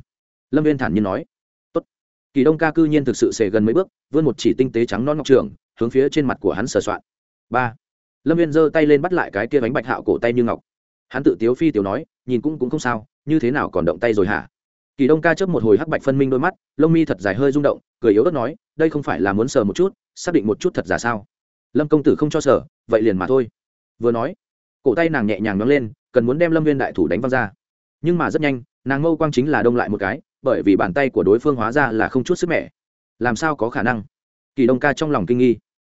A: Lâm viên thản nhiên nói. Tốt. Kỳ đông ca cư nhiên thực sự xề gần mấy bước, vươn một chỉ tinh tế trắng non ngọc trường, hướng phía trên mặt của hắn sờ soạn. Ba. Lâm viên giơ tay lên bắt lại cái kia bánh bạch hạo cổ tay như ngọc hắn tự tiếu phi tiểu nói, nhìn cũng cũng không sao, như thế nào còn động tay rồi hả? Kỳ đông ca chớp một hồi hắc bạch phân minh đôi mắt, lông mi thật dài hơi rung động, cười yếu ớt nói, đây không phải là muốn sờ một chút, xác định một chút thật giả sao? Lâm công tử không cho sờ, vậy liền mà thôi. Vừa nói, cổ tay nàng nhẹ nhàng nhóng lên, cần muốn đem lâm viên đại thủ đánh văng ra. Nhưng mà rất nhanh, nàng mâu quang chính là đông lại một cái, bởi vì bàn tay của đối phương hóa ra là không chút sức mẻ. Làm sao có khả năng? Kỳ đông ca trong lòng kinh nghi.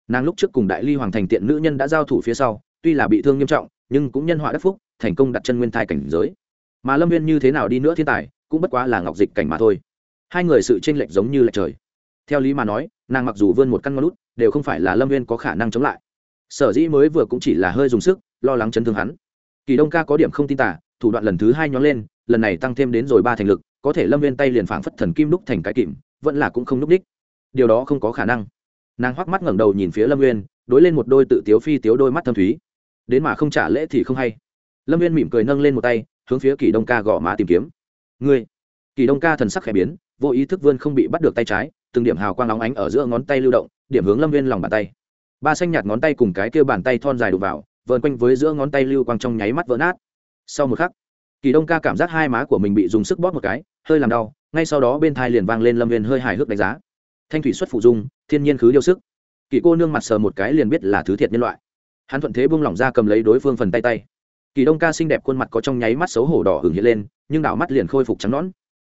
A: Nàng lúc trước cùng đại ly hoàng thành tiện nữ nhân đã giao thủ phía sau, tuy là bị thương nghiêm trọng, nhưng cũng nhân họa đắc phúc thành công đặt chân nguyên thai cảnh giới. Mà lâm viên như thế nào đi nữa thiên tài, cũng bất quá là ngọc dịch cảnh mà thôi. Hai người sự tranh lệch giống như lệch trời. Theo lý mà nói, nàng mặc dù vươn một căn ngón lút đều không phải là lâm viên có khả năng chống lại. Sở dĩ mới vừa cũng chỉ là hơi dùng sức, lo lắng chấn thương hắn. Kỳ đông ca có điểm không tin tả thủ đoạn lần thứ hai nhón lên, lần này tăng thêm đến rồi ba thành lực, có thể lâm viên tay liền phảng phất thần kim đúc thành cái kìm, vẫn là cũng không núp đích. Điều đó không có khả năng. Nàng hoắc mắt ngẩng đầu nhìn phía lâm nguyên đối lên một đôi tự tiếu phi tiếu đôi mắt thâm thúy. Đến mà không trả lễ thì không hay lâm viên mỉm cười nâng lên một tay, hướng phía kỳ đông ca gõ má tìm kiếm. Ngươi. Kỳ đông ca thần sắc khẽ biến, vô ý thức vươn không bị bắt được tay trái, từng điểm hào quang óng ánh ở giữa ngón tay lưu động, điểm hướng lâm viên lòng bàn tay. Ba xanh nhạt ngón tay cùng cái kia bàn tay thon dài đục vào vợn quanh với giữa ngón tay lưu quang trong nháy mắt vỡ nát. Sau một khắc, kỳ đông ca cảm giác hai má của mình bị dùng sức bóp một cái, hơi làm đau, ngay sau đó bên thai liền vang lên lâm viên hơi hài hước đánh giá. Thanh thủy xuất phụ dung, thiên nhiên khứ yêu sức. Kỳ cô nương mặt sờ một cái liền biết là thứ thiệt nhân loại. Hắn thuận thế buông lỏng ra cầm lấy đối phương phần tay tay kỳ đông ca xinh đẹp khuôn mặt có trong nháy mắt xấu hổ đỏ hửng hiện lên, nhưng đảo mắt liền khôi phục trắng nón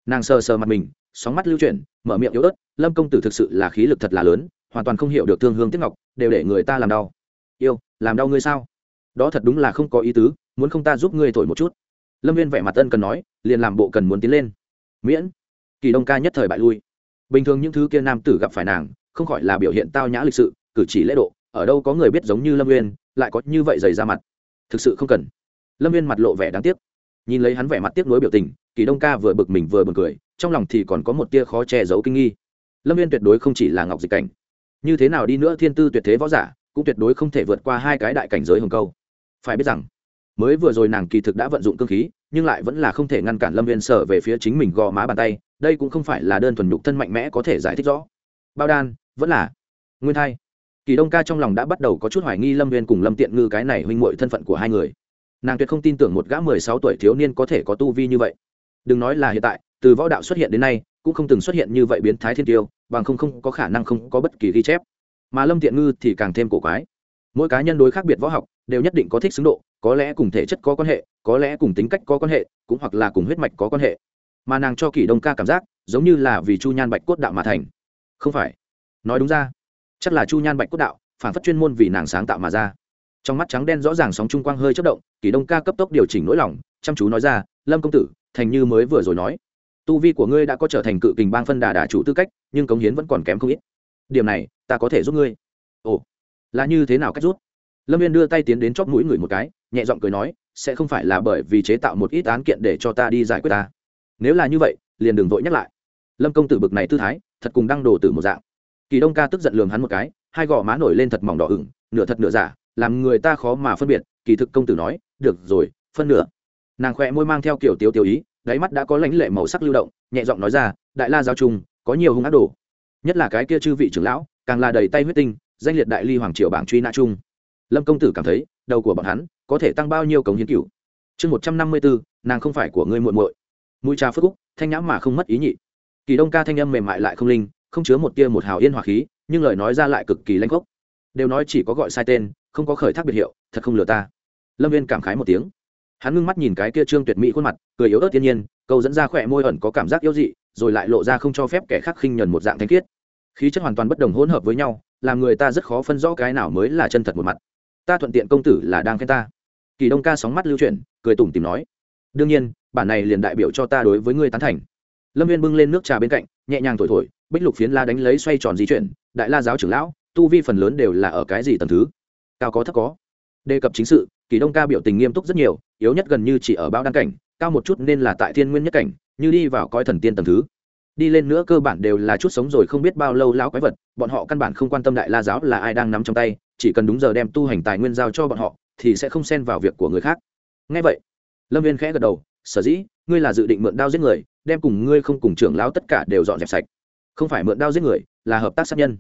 A: nàng sờ sờ mặt mình, sóng mắt lưu chuyển, mở miệng yếu ớt, lâm công tử thực sự là khí lực thật là lớn, hoàn toàn không hiểu được thương hương tiếc ngọc, đều để người ta làm đau. Yêu, làm đau ngươi sao? Đó thật đúng là không có ý tứ, muốn không ta giúp ngươi thổi một chút. Lâm viên vẻ mặt ân cần nói, liền làm bộ cần muốn tiến lên. Miễn. Kỳ đông ca nhất thời bại lui. Bình thường những thứ kia nam tử gặp phải nàng, không khỏi là biểu hiện tao nhã lịch sự, cử chỉ lễ độ, ở đâu có người biết giống như lâm viên lại có như vậy dày ra mặt. Thực sự không cần lâm viên mặt lộ vẻ đáng tiếc nhìn lấy hắn vẻ mặt tiếc nuối biểu tình kỳ đông ca vừa bực mình vừa bực cười trong lòng thì còn có một tia khó che giấu kinh nghi lâm viên tuyệt đối không chỉ là ngọc dịch cảnh như thế nào đi nữa thiên tư tuyệt thế võ giả cũng tuyệt đối không thể vượt qua hai cái đại cảnh giới hồng câu phải biết rằng mới vừa rồi nàng kỳ thực đã vận dụng cơ khí nhưng lại vẫn là không thể ngăn cản lâm viên sở về phía chính mình gò má bàn tay đây cũng không phải là đơn thuần nhục thân mạnh mẽ có thể giải thích rõ bao đan vẫn là nguyên thai kỳ đông ca trong lòng đã bắt đầu có chút hoài nghi lâm viên cùng lâm tiện ngư cái này huynh m thân phận của hai người nàng tuyệt không tin tưởng một gã mười sáu tuổi thiếu niên có thể có tu vi như vậy. Đừng nói là hiện tại, từ võ đạo xuất hiện đến nay, cũng không từng xuất hiện như vậy biến thái thiên tiêu, bằng không không có khả năng không có bất kỳ ghi chép. Mà lâm tiện ngư thì càng thêm cổ quái. Mỗi cá nhân đối khác biệt võ học, đều nhất định có thích xứng độ, có lẽ cùng thể chất có quan hệ, có lẽ cùng tính cách có quan hệ, cũng hoặc là cùng huyết mạch có quan hệ. Mà nàng cho kỷ đông ca cảm giác, giống như là vì chu nhan bạch cốt đạo mà thành. Không phải. Nói đúng ra, chắc là chu nhan bạch cốt đạo, phản phất chuyên môn vì nàng sáng tạo mà ra trong mắt trắng đen rõ ràng sóng trung quang hơi chất động, kỳ đông ca cấp tốc điều chỉnh nỗi lòng, chăm chú nói ra, lâm công tử, thành như mới vừa rồi nói, tu vi của ngươi đã có trở thành cự kình bang phân đà đà chủ tư cách, nhưng cống hiến vẫn còn kém không ít. Điểm này, ta có thể giúp ngươi. Ồ, là như thế nào cách rút lâm viên đưa tay tiến đến chóp mũi người một cái, nhẹ giọng cười nói, sẽ không phải là bởi vì chế tạo một ít án kiện để cho ta đi giải quyết ta. Nếu là như vậy, liền đừng vội nhắc lại. Lâm công tử bực này tư thái, thật cùng đăng đồ từ một dạng. Kỳ đông ca tức giận lường hắn một cái, hai gò má nổi lên thật mỏng đỏ ửng, nửa thật nửa giả làm người ta khó mà phân biệt, kỳ thực công tử nói, được rồi, phân nửa. Nàng khỏe môi mang theo kiểu tiêu tiêu ý, đáy mắt đã có lãnh lệ màu sắc lưu động, nhẹ giọng nói ra, đại la giao trung có nhiều hung ác đồ. Nhất là cái kia chư vị trưởng lão, càng là đầy tay huyết tinh, danh liệt đại ly hoàng triều bảng truy nã trung. lâm công tử cảm thấy, đầu của bọn hắn có thể tăng bao nhiêu cống hiến cửu. Chương một trăm năm mươi bốn nàng không phải của ngươi muội muội. Mũi trà phước úc thanh nhãm mà không mất ý nhị. Kỳ đông ca thanh âm mềm mại lại không linh, không chứa một tia một hào yên hòa khí, nhưng lời nói ra lại cực kỳ lanh gốc. Đều nói chỉ có gọi sai tên không có khởi thác biệt hiệu, thật không lừa ta. Lâm viên cảm khái một tiếng. Hắn ngưng mắt nhìn cái kia trương tuyệt mỹ khuôn mặt, cười yếu ớt thiên nhiên, câu dẫn ra khỏe môi ẩn có cảm giác yếu dị, rồi lại lộ ra không cho phép kẻ khác khinh nhuần một dạng thanh khiết. Khí chất hoàn toàn bất đồng hỗn hợp với nhau, làm người ta rất khó phân rõ cái nào mới là chân thật một mặt. Ta thuận tiện công tử là đang khen ta. Kỳ đông ca sóng mắt lưu chuyển, cười tủm tìm nói. Đương nhiên, bản này liền đại biểu cho ta đối với ngươi tán thành. Lâm viên bưng lên nước trà bên cạnh, nhẹ nhàng thổi thổi, bích lục phiến la đánh lấy xoay tròn di chuyển, đại la giáo trưởng lão, tu vi phần lớn đều là ở cái gì tầm thứ? Cao có thấp có. Đề cập chính sự, kỳ đông ca biểu tình nghiêm túc rất nhiều, yếu nhất gần như chỉ ở bao đăng cảnh, cao một chút nên là tại thiên nguyên nhất cảnh, như đi vào coi thần tiên tầm thứ. Đi lên nữa cơ bản đều là chút sống rồi không biết bao lâu lão quái vật, bọn họ căn bản không quan tâm đại la giáo là ai đang nắm trong tay, chỉ cần đúng giờ đem tu hành tài nguyên giao cho bọn họ, thì sẽ không xen vào việc của người khác. Ngay vậy, lâm viên khẽ gật đầu, sở dĩ, ngươi là dự định mượn đao giết người, đem cùng ngươi không cùng trưởng lão tất cả đều dọn dẹp sạch. Không phải mượn đao giết người, là hợp tác sát nhân.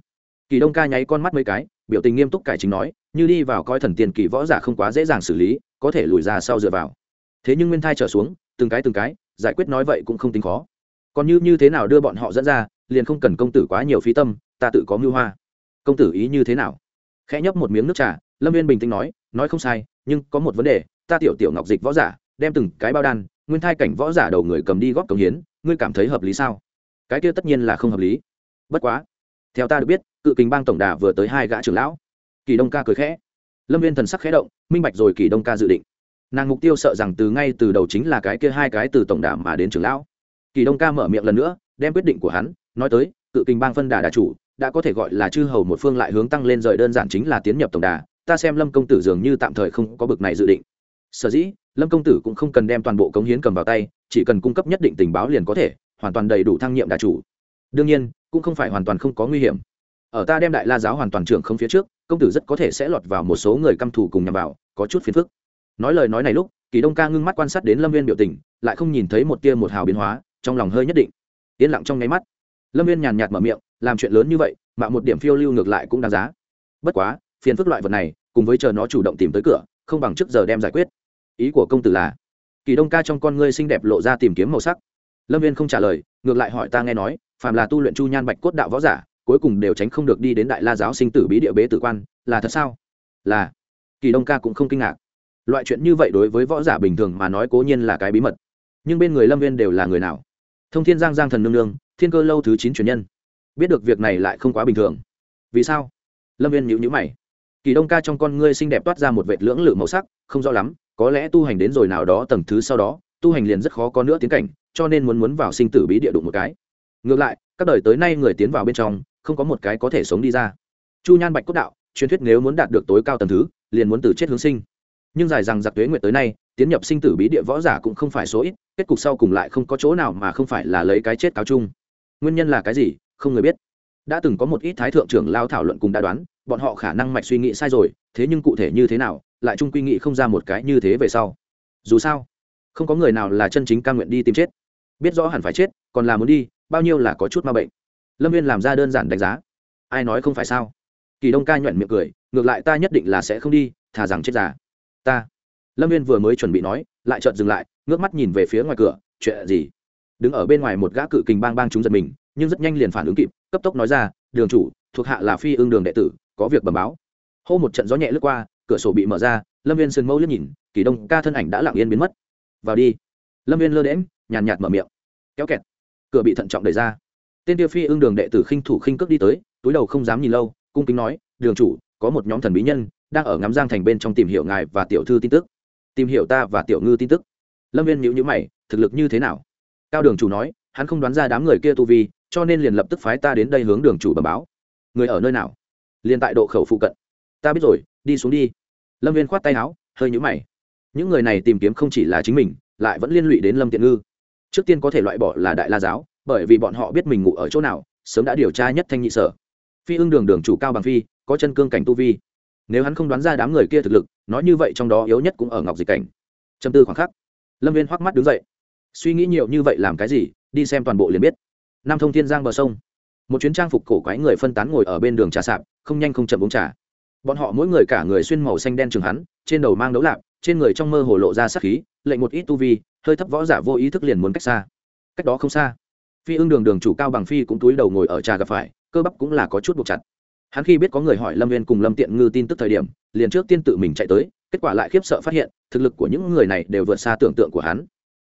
A: Kỳ đông ca nháy con mắt mấy cái, biểu tình nghiêm túc cải chính nói như đi vào coi thần tiền kỳ võ giả không quá dễ dàng xử lý, có thể lùi ra sau dựa vào. Thế nhưng nguyên thai trở xuống, từng cái từng cái, giải quyết nói vậy cũng không tính khó. Còn như như thế nào đưa bọn họ dẫn ra, liền không cần công tử quá nhiều phí tâm, ta tự có mưu hoa. Công tử ý như thế nào? Khẽ nhấp một miếng nước trà, lâm viên bình tĩnh nói nói không sai, nhưng có một vấn đề, ta tiểu tiểu ngọc dịch võ giả, đem từng cái bao đan, nguyên thai cảnh võ giả đầu người cầm đi góp cống hiến, ngươi cảm thấy hợp lý sao? Cái kia tất nhiên là không hợp lý. Bất quá, theo ta được biết, cự kình bang tổng đà vừa tới hai gã trưởng lão kỳ đông ca cười khẽ. Lâm viên thần sắc khẽ động, minh bạch rồi kỳ đông ca dự định. Nàng mục tiêu sợ rằng từ ngay từ đầu chính là cái kia hai cái từ tổng đà mà đến trưởng lão. Kỳ đông ca mở miệng lần nữa, đem quyết định của hắn, nói tới, cự Kinh bang phân đà đà chủ, đã có thể gọi là chư hầu một phương lại hướng tăng lên rời đơn giản chính là tiến nhập tổng đà, ta xem lâm công tử dường như tạm thời không có bực này dự định. Sở dĩ, lâm công tử cũng không cần đem toàn bộ cống hiến cầm vào tay, chỉ cần cung cấp nhất định tình báo liền có thể, hoàn toàn đầy đủ thăng nhiệm đà chủ. Đương nhiên, cũng không phải hoàn toàn không có nguy hiểm. Ở ta đem đại la giáo hoàn toàn trưởng không phía trước công tử rất có thể sẽ lọt vào một số người căm thù cùng nhằm vào, có chút phiền phức. Nói lời nói này lúc, kỳ đông ca ngưng mắt quan sát đến lâm viên biểu tình, lại không nhìn thấy một tia một hào biến hóa, trong lòng hơi nhất định. Yên lặng trong nháy mắt, lâm viên nhàn nhạt mở miệng, làm chuyện lớn như vậy, mà một điểm phiêu lưu ngược lại cũng đáng giá. Bất quá, phiền phức loại vật này, cùng với chờ nó chủ động tìm tới cửa, không bằng trước giờ đem giải quyết. Ý của công tử là, kỳ đông ca trong con ngươi xinh đẹp lộ ra tìm kiếm màu sắc. Lâm viên không trả lời, ngược lại hỏi ta nghe nói, phàm là tu luyện chu nhan bạch cốt đạo võ giả cuối cùng đều tránh không được đi đến đại la giáo sinh tử bí địa bế tử quan, là thật sao? Là. Kỳ đông ca cũng không kinh ngạc. Loại chuyện như vậy đối với võ giả bình thường mà nói cố nhiên là cái bí mật. Nhưng bên người lâm viên đều là người nào? Thông thiên giang giang thần nương nương, thiên cơ lâu thứ chín truyền nhân. Biết được việc này lại không quá bình thường. Vì sao? Lâm viên nhữ nhữ mày. Kỳ đông ca trong con ngươi xinh đẹp toát ra một vệt lưỡng lự màu sắc, không rõ lắm, có lẽ tu hành đến rồi nào đó tầng thứ sau đó, tu hành liền rất khó có nữa tiến cảnh, cho nên muốn muốn vào sinh tử bí địa đụng một cái ngược lại, các đời tới nay người tiến vào bên trong, không có một cái có thể sống đi ra. Chu nhan bạch cốt đạo, truyền thuyết nếu muốn đạt được tối cao tầng thứ, liền muốn từ chết hướng sinh. Nhưng dài rằng giặc tuế nguyệt tới nay, tiến nhập sinh tử bí địa võ giả cũng không phải số ít, kết cục sau cùng lại không có chỗ nào mà không phải là lấy cái chết cáo chung. Nguyên nhân là cái gì, không người biết. Đã từng có một ít thái thượng trưởng lao thảo luận cùng đã đoán, bọn họ khả năng mạch suy nghĩ sai rồi, thế nhưng cụ thể như thế nào, lại chung quy nghĩ không ra một cái như thế về sau. Dù sao, không có người nào là chân chính ca nguyện đi tìm chết. Biết rõ hẳn phải chết, còn là muốn đi bao nhiêu là có chút ma bệnh. Lâm viên làm ra đơn giản đánh giá. Ai nói không phải sao? Kỳ đông ca nhuận miệng cười, ngược lại ta nhất định là sẽ không đi, thà rằng chết già. Ta. Lâm viên vừa mới chuẩn bị nói, lại chợt dừng lại, ngước mắt nhìn về phía ngoài cửa, chuyện gì? Đứng ở bên ngoài một gã cự kình bang bang chúng giật mình, nhưng rất nhanh liền phản ứng kịp, cấp tốc nói ra, đường chủ, thuộc hạ là phi ương đường đệ tử, có việc bẩm báo. Hô một trận gió nhẹ lướt qua, cửa sổ bị mở ra, lâm viên sườn mâu liếc nhìn, kỳ đông ca thân ảnh đã lặng yên biến mất. Vào đi. Lâm viên lơ đễm nhàn nhạt mở miệng. Kéo kẹt cửa bị thận trọng đẩy ra. Tên tiêu phi ương đường đệ tử khinh thủ khinh cước đi tới, túi đầu không dám nhìn lâu, cung kính nói, đường chủ, có một nhóm thần bí nhân đang ở ngắm giang thành bên trong tìm hiểu ngài và tiểu thư tin tức. Tìm hiểu ta và tiểu ngư tin tức. Lâm viên nhữ nhữ mày, thực lực như thế nào? Cao đường chủ nói, hắn không đoán ra đám người kia tu vi, cho nên liền lập tức phái ta đến đây hướng đường chủ bẩm báo. Người ở nơi nào? Liền tại độ khẩu phụ cận. Ta biết rồi, đi xuống đi. Lâm viên khoát tay áo, hơi nhữ mày. Những người này tìm kiếm không chỉ là chính mình, lại vẫn liên lụy đến lâm tiện ngư trước tiên có thể loại bỏ là đại la giáo, bởi vì bọn họ biết mình ngủ ở chỗ nào, sớm đã điều tra nhất thanh nhị sở. Phi ưng đường đường chủ cao bằng phi, có chân cương cảnh tu vi. Nếu hắn không đoán ra đám người kia thực lực, nói như vậy trong đó yếu nhất cũng ở ngọc dịch cảnh. Châm tư khoảng khắc, lâm viên hoắc mắt đứng dậy. Suy nghĩ nhiều như vậy làm cái gì, đi xem toàn bộ liền biết. Nam thông thiên giang bờ sông. Một chuyến trang phục cổ quái người phân tán ngồi ở bên đường trà sạp, không nhanh không chậm uống trà. Bọn họ mỗi người cả người xuyên màu xanh đen trường hắn, trên đầu mang đấu lạp trên người trong mơ hồ lộ ra sát khí, lệnh một ít tu vi, hơi thấp võ giả vô ý thức liền muốn cách xa. Cách đó không xa, phi ưng đường đường chủ cao bằng phi cũng túi đầu ngồi ở trà gặp phải, cơ bắp cũng là có chút buộc chặt. Hắn khi biết có người hỏi lâm viên cùng lâm tiện ngư tin tức thời điểm, liền trước tiên tự mình chạy tới, kết quả lại khiếp sợ phát hiện, thực lực của những người này đều vượt xa tưởng tượng của hắn.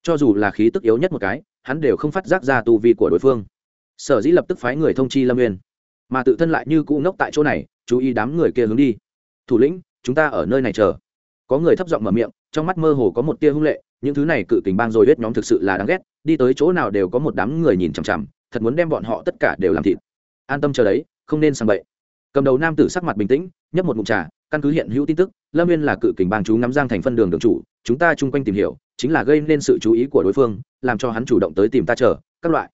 A: Cho dù là khí tức yếu nhất một cái, hắn đều không phát giác ra tu vi của đối phương. Sở dĩ lập tức phái người thông chi lâm viên, mà tự thân lại như cũ ngốc tại chỗ này, chú ý đám người kia hướng đi. Thủ lĩnh, chúng ta ở nơi này chờ có người thấp giọng mở miệng, trong mắt mơ hồ có một tia hung lệ, những thứ này cự tình bang rồi hết nhóm thực sự là đáng ghét, đi tới chỗ nào đều có một đám người nhìn chằm chằm, thật muốn đem bọn họ tất cả đều làm thịt. An tâm chờ đấy, không nên sang bậy. Cầm đầu nam tử sắc mặt bình tĩnh, nhấp một ngụm trà, căn cứ hiện hữu tin tức, lâm viên là cự kình bang chú ngắm giang thành phân đường đường chủ, chúng ta chung quanh tìm hiểu, chính là gây nên sự chú ý của đối phương, làm cho hắn chủ động tới tìm ta chờ, các loại.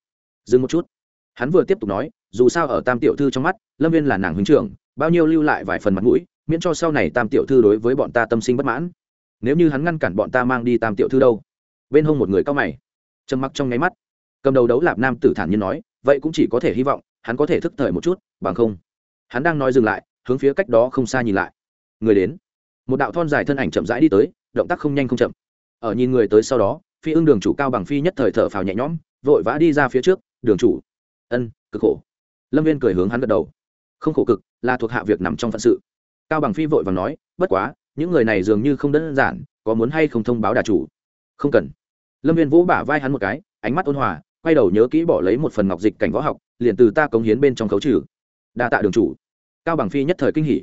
A: Dừng một chút. Hắn vừa tiếp tục nói, dù sao ở tam tiểu thư trong mắt, lâm viên là nàng huynh trưởng, bao nhiêu lưu lại vài phần mặt mũi miễn cho sau này tam tiểu thư đối với bọn ta tâm sinh bất mãn. Nếu như hắn ngăn cản bọn ta mang đi tam tiểu thư đâu? Bên hông một người cao mày. Trầm mặc trong nháy mắt. Cầm đầu đấu lạp nam tử thản nhiên nói, vậy cũng chỉ có thể hy vọng, hắn có thể thức thời một chút, bằng không. Hắn đang nói dừng lại, hướng phía cách đó không xa nhìn lại. Người đến. Một đạo thon dài thân ảnh chậm rãi đi tới, động tác không nhanh không chậm. Ở nhìn người tới sau đó, phi ưng đường chủ cao bằng phi nhất thời thở phào nhẹ nhõm, vội vã đi ra phía trước, đường chủ. Ân, cực khổ. Lâm viên cười hướng hắn gật đầu. Không khổ cực, là thuộc hạ việc nằm trong phận sự cao bằng phi vội vàng nói, bất quá, những người này dường như không đơn giản, có muốn hay không thông báo đà chủ? Không cần. Lâm viên vỗ bả vai hắn một cái, ánh mắt ôn hòa, quay đầu nhớ kỹ bỏ lấy một phần ngọc dịch cảnh võ học, liền từ ta cống hiến bên trong khấu trừ. Đa tạ đường chủ. Cao bằng phi nhất thời kinh hỉ.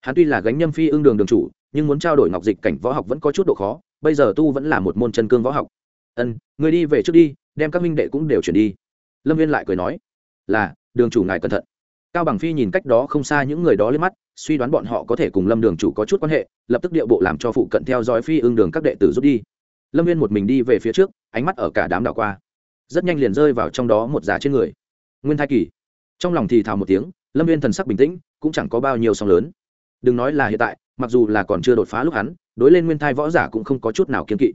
A: Hắn tuy là gánh nhâm phi ương đường đường chủ, nhưng muốn trao đổi ngọc dịch cảnh võ học vẫn có chút độ khó, bây giờ tu vẫn là một môn chân cương võ học. Ân, người đi về trước đi, đem các minh đệ cũng đều chuyển đi. Lâm viên lại cười nói, là, đường chủ ngài cẩn thận cao bằng phi nhìn cách đó không xa những người đó lên mắt, suy đoán bọn họ có thể cùng lâm đường chủ có chút quan hệ, lập tức điệu bộ làm cho phụ cận theo dõi phi ương đường các đệ tử rút đi. Lâm viên một mình đi về phía trước, ánh mắt ở cả đám đảo qua. Rất nhanh liền rơi vào trong đó một giá trên người. Nguyên thai kỳ. Trong lòng thì thào một tiếng, lâm viên thần sắc bình tĩnh, cũng chẳng có bao nhiêu sóng lớn. Đừng nói là hiện tại, mặc dù là còn chưa đột phá lúc hắn, đối lên nguyên thai võ giả cũng không có chút nào kiên kỵ.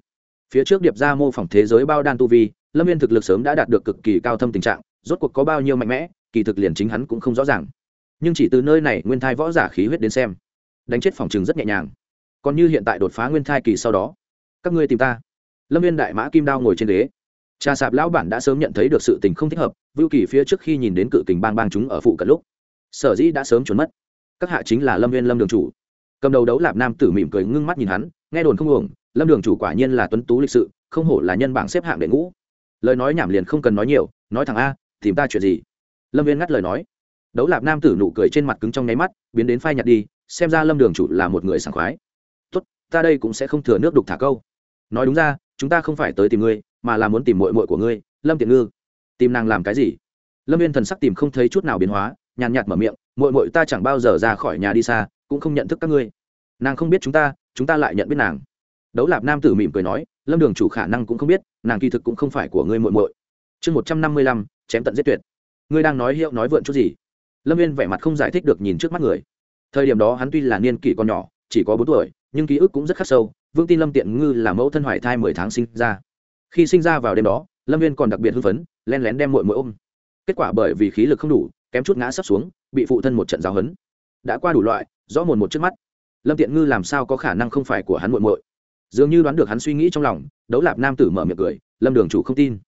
A: Phía trước điệp ra mô phỏng thế giới bao đan tu vi, lâm viên thực lực sớm đã đạt được cực kỳ cao thâm tình trạng, rốt cuộc có bao nhiêu mạnh mẽ kỳ thực liền chính hắn cũng không rõ ràng. Nhưng chỉ từ nơi này nguyên thai võ giả khí huyết đến xem, đánh chết phòng chừng rất nhẹ nhàng. Còn như hiện tại đột phá nguyên thai kỳ sau đó, các ngươi tìm ta. Lâm viên đại mã kim đao ngồi trên ghế. Trà sạp lão bản đã sớm nhận thấy được sự tình không thích hợp, vưu kỳ phía trước khi nhìn đến cự kình bang bang chúng ở phụ cận lúc, sở dĩ đã sớm trốn mất. Các hạ chính là lâm viên lâm đường chủ. Cầm đầu đấu lạp nam tử mỉm cười ngưng mắt nhìn hắn, nghe đồn không uổng, lâm đường chủ quả nhiên là tuấn tú lịch sự, không hổ là nhân bảng xếp hạng đệ ngũ. Lời nói nhảm liền không cần nói nhiều, nói thẳng a, tìm ta chuyện gì? Lâm viên ngắt lời nói đấu lạp nam tử nụ cười trên mặt cứng trong nháy mắt biến đến phai nhặt đi xem ra lâm đường chủ là một người sảng khoái tốt ta đây cũng sẽ không thừa nước đục thả câu nói đúng ra chúng ta không phải tới tìm ngươi mà là muốn tìm mội mội của ngươi lâm tiện ngư tìm nàng làm cái gì lâm viên thần sắc tìm không thấy chút nào biến hóa nhàn nhạt mở miệng mội mội ta chẳng bao giờ ra khỏi nhà đi xa cũng không nhận thức các ngươi nàng không biết chúng ta chúng ta lại nhận biết nàng đấu lạp nam tử mỉm cười nói lâm đường chủ khả năng cũng không biết nàng kỳ thực cũng không phải của ngươi muội muội chương một trăm năm mươi lăm chém tận giết tuyệt ngươi đang nói hiệu nói vượn chút gì? Lâm viên vẻ mặt không giải thích được nhìn trước mắt người. Thời điểm đó hắn tuy là niên kỷ còn nhỏ, chỉ có bốn tuổi, nhưng ký ức cũng rất khắc sâu, vương tin lâm tiện ngư là mẫu thân hoài thai mười tháng sinh ra. Khi sinh ra vào đêm đó, lâm viên còn đặc biệt hưng phấn len lén đem mội mội ôm. Kết quả bởi vì khí lực không đủ, kém chút ngã sắp xuống, bị phụ thân một trận giáo hấn đã qua đủ loại, rõ mồn một trước mắt. Lâm tiện ngư làm sao có khả năng không phải của hắn muội muội? Dường như đoán được hắn suy nghĩ trong lòng, đấu lạp nam tử mở miệng cười, lâm đường chủ không tin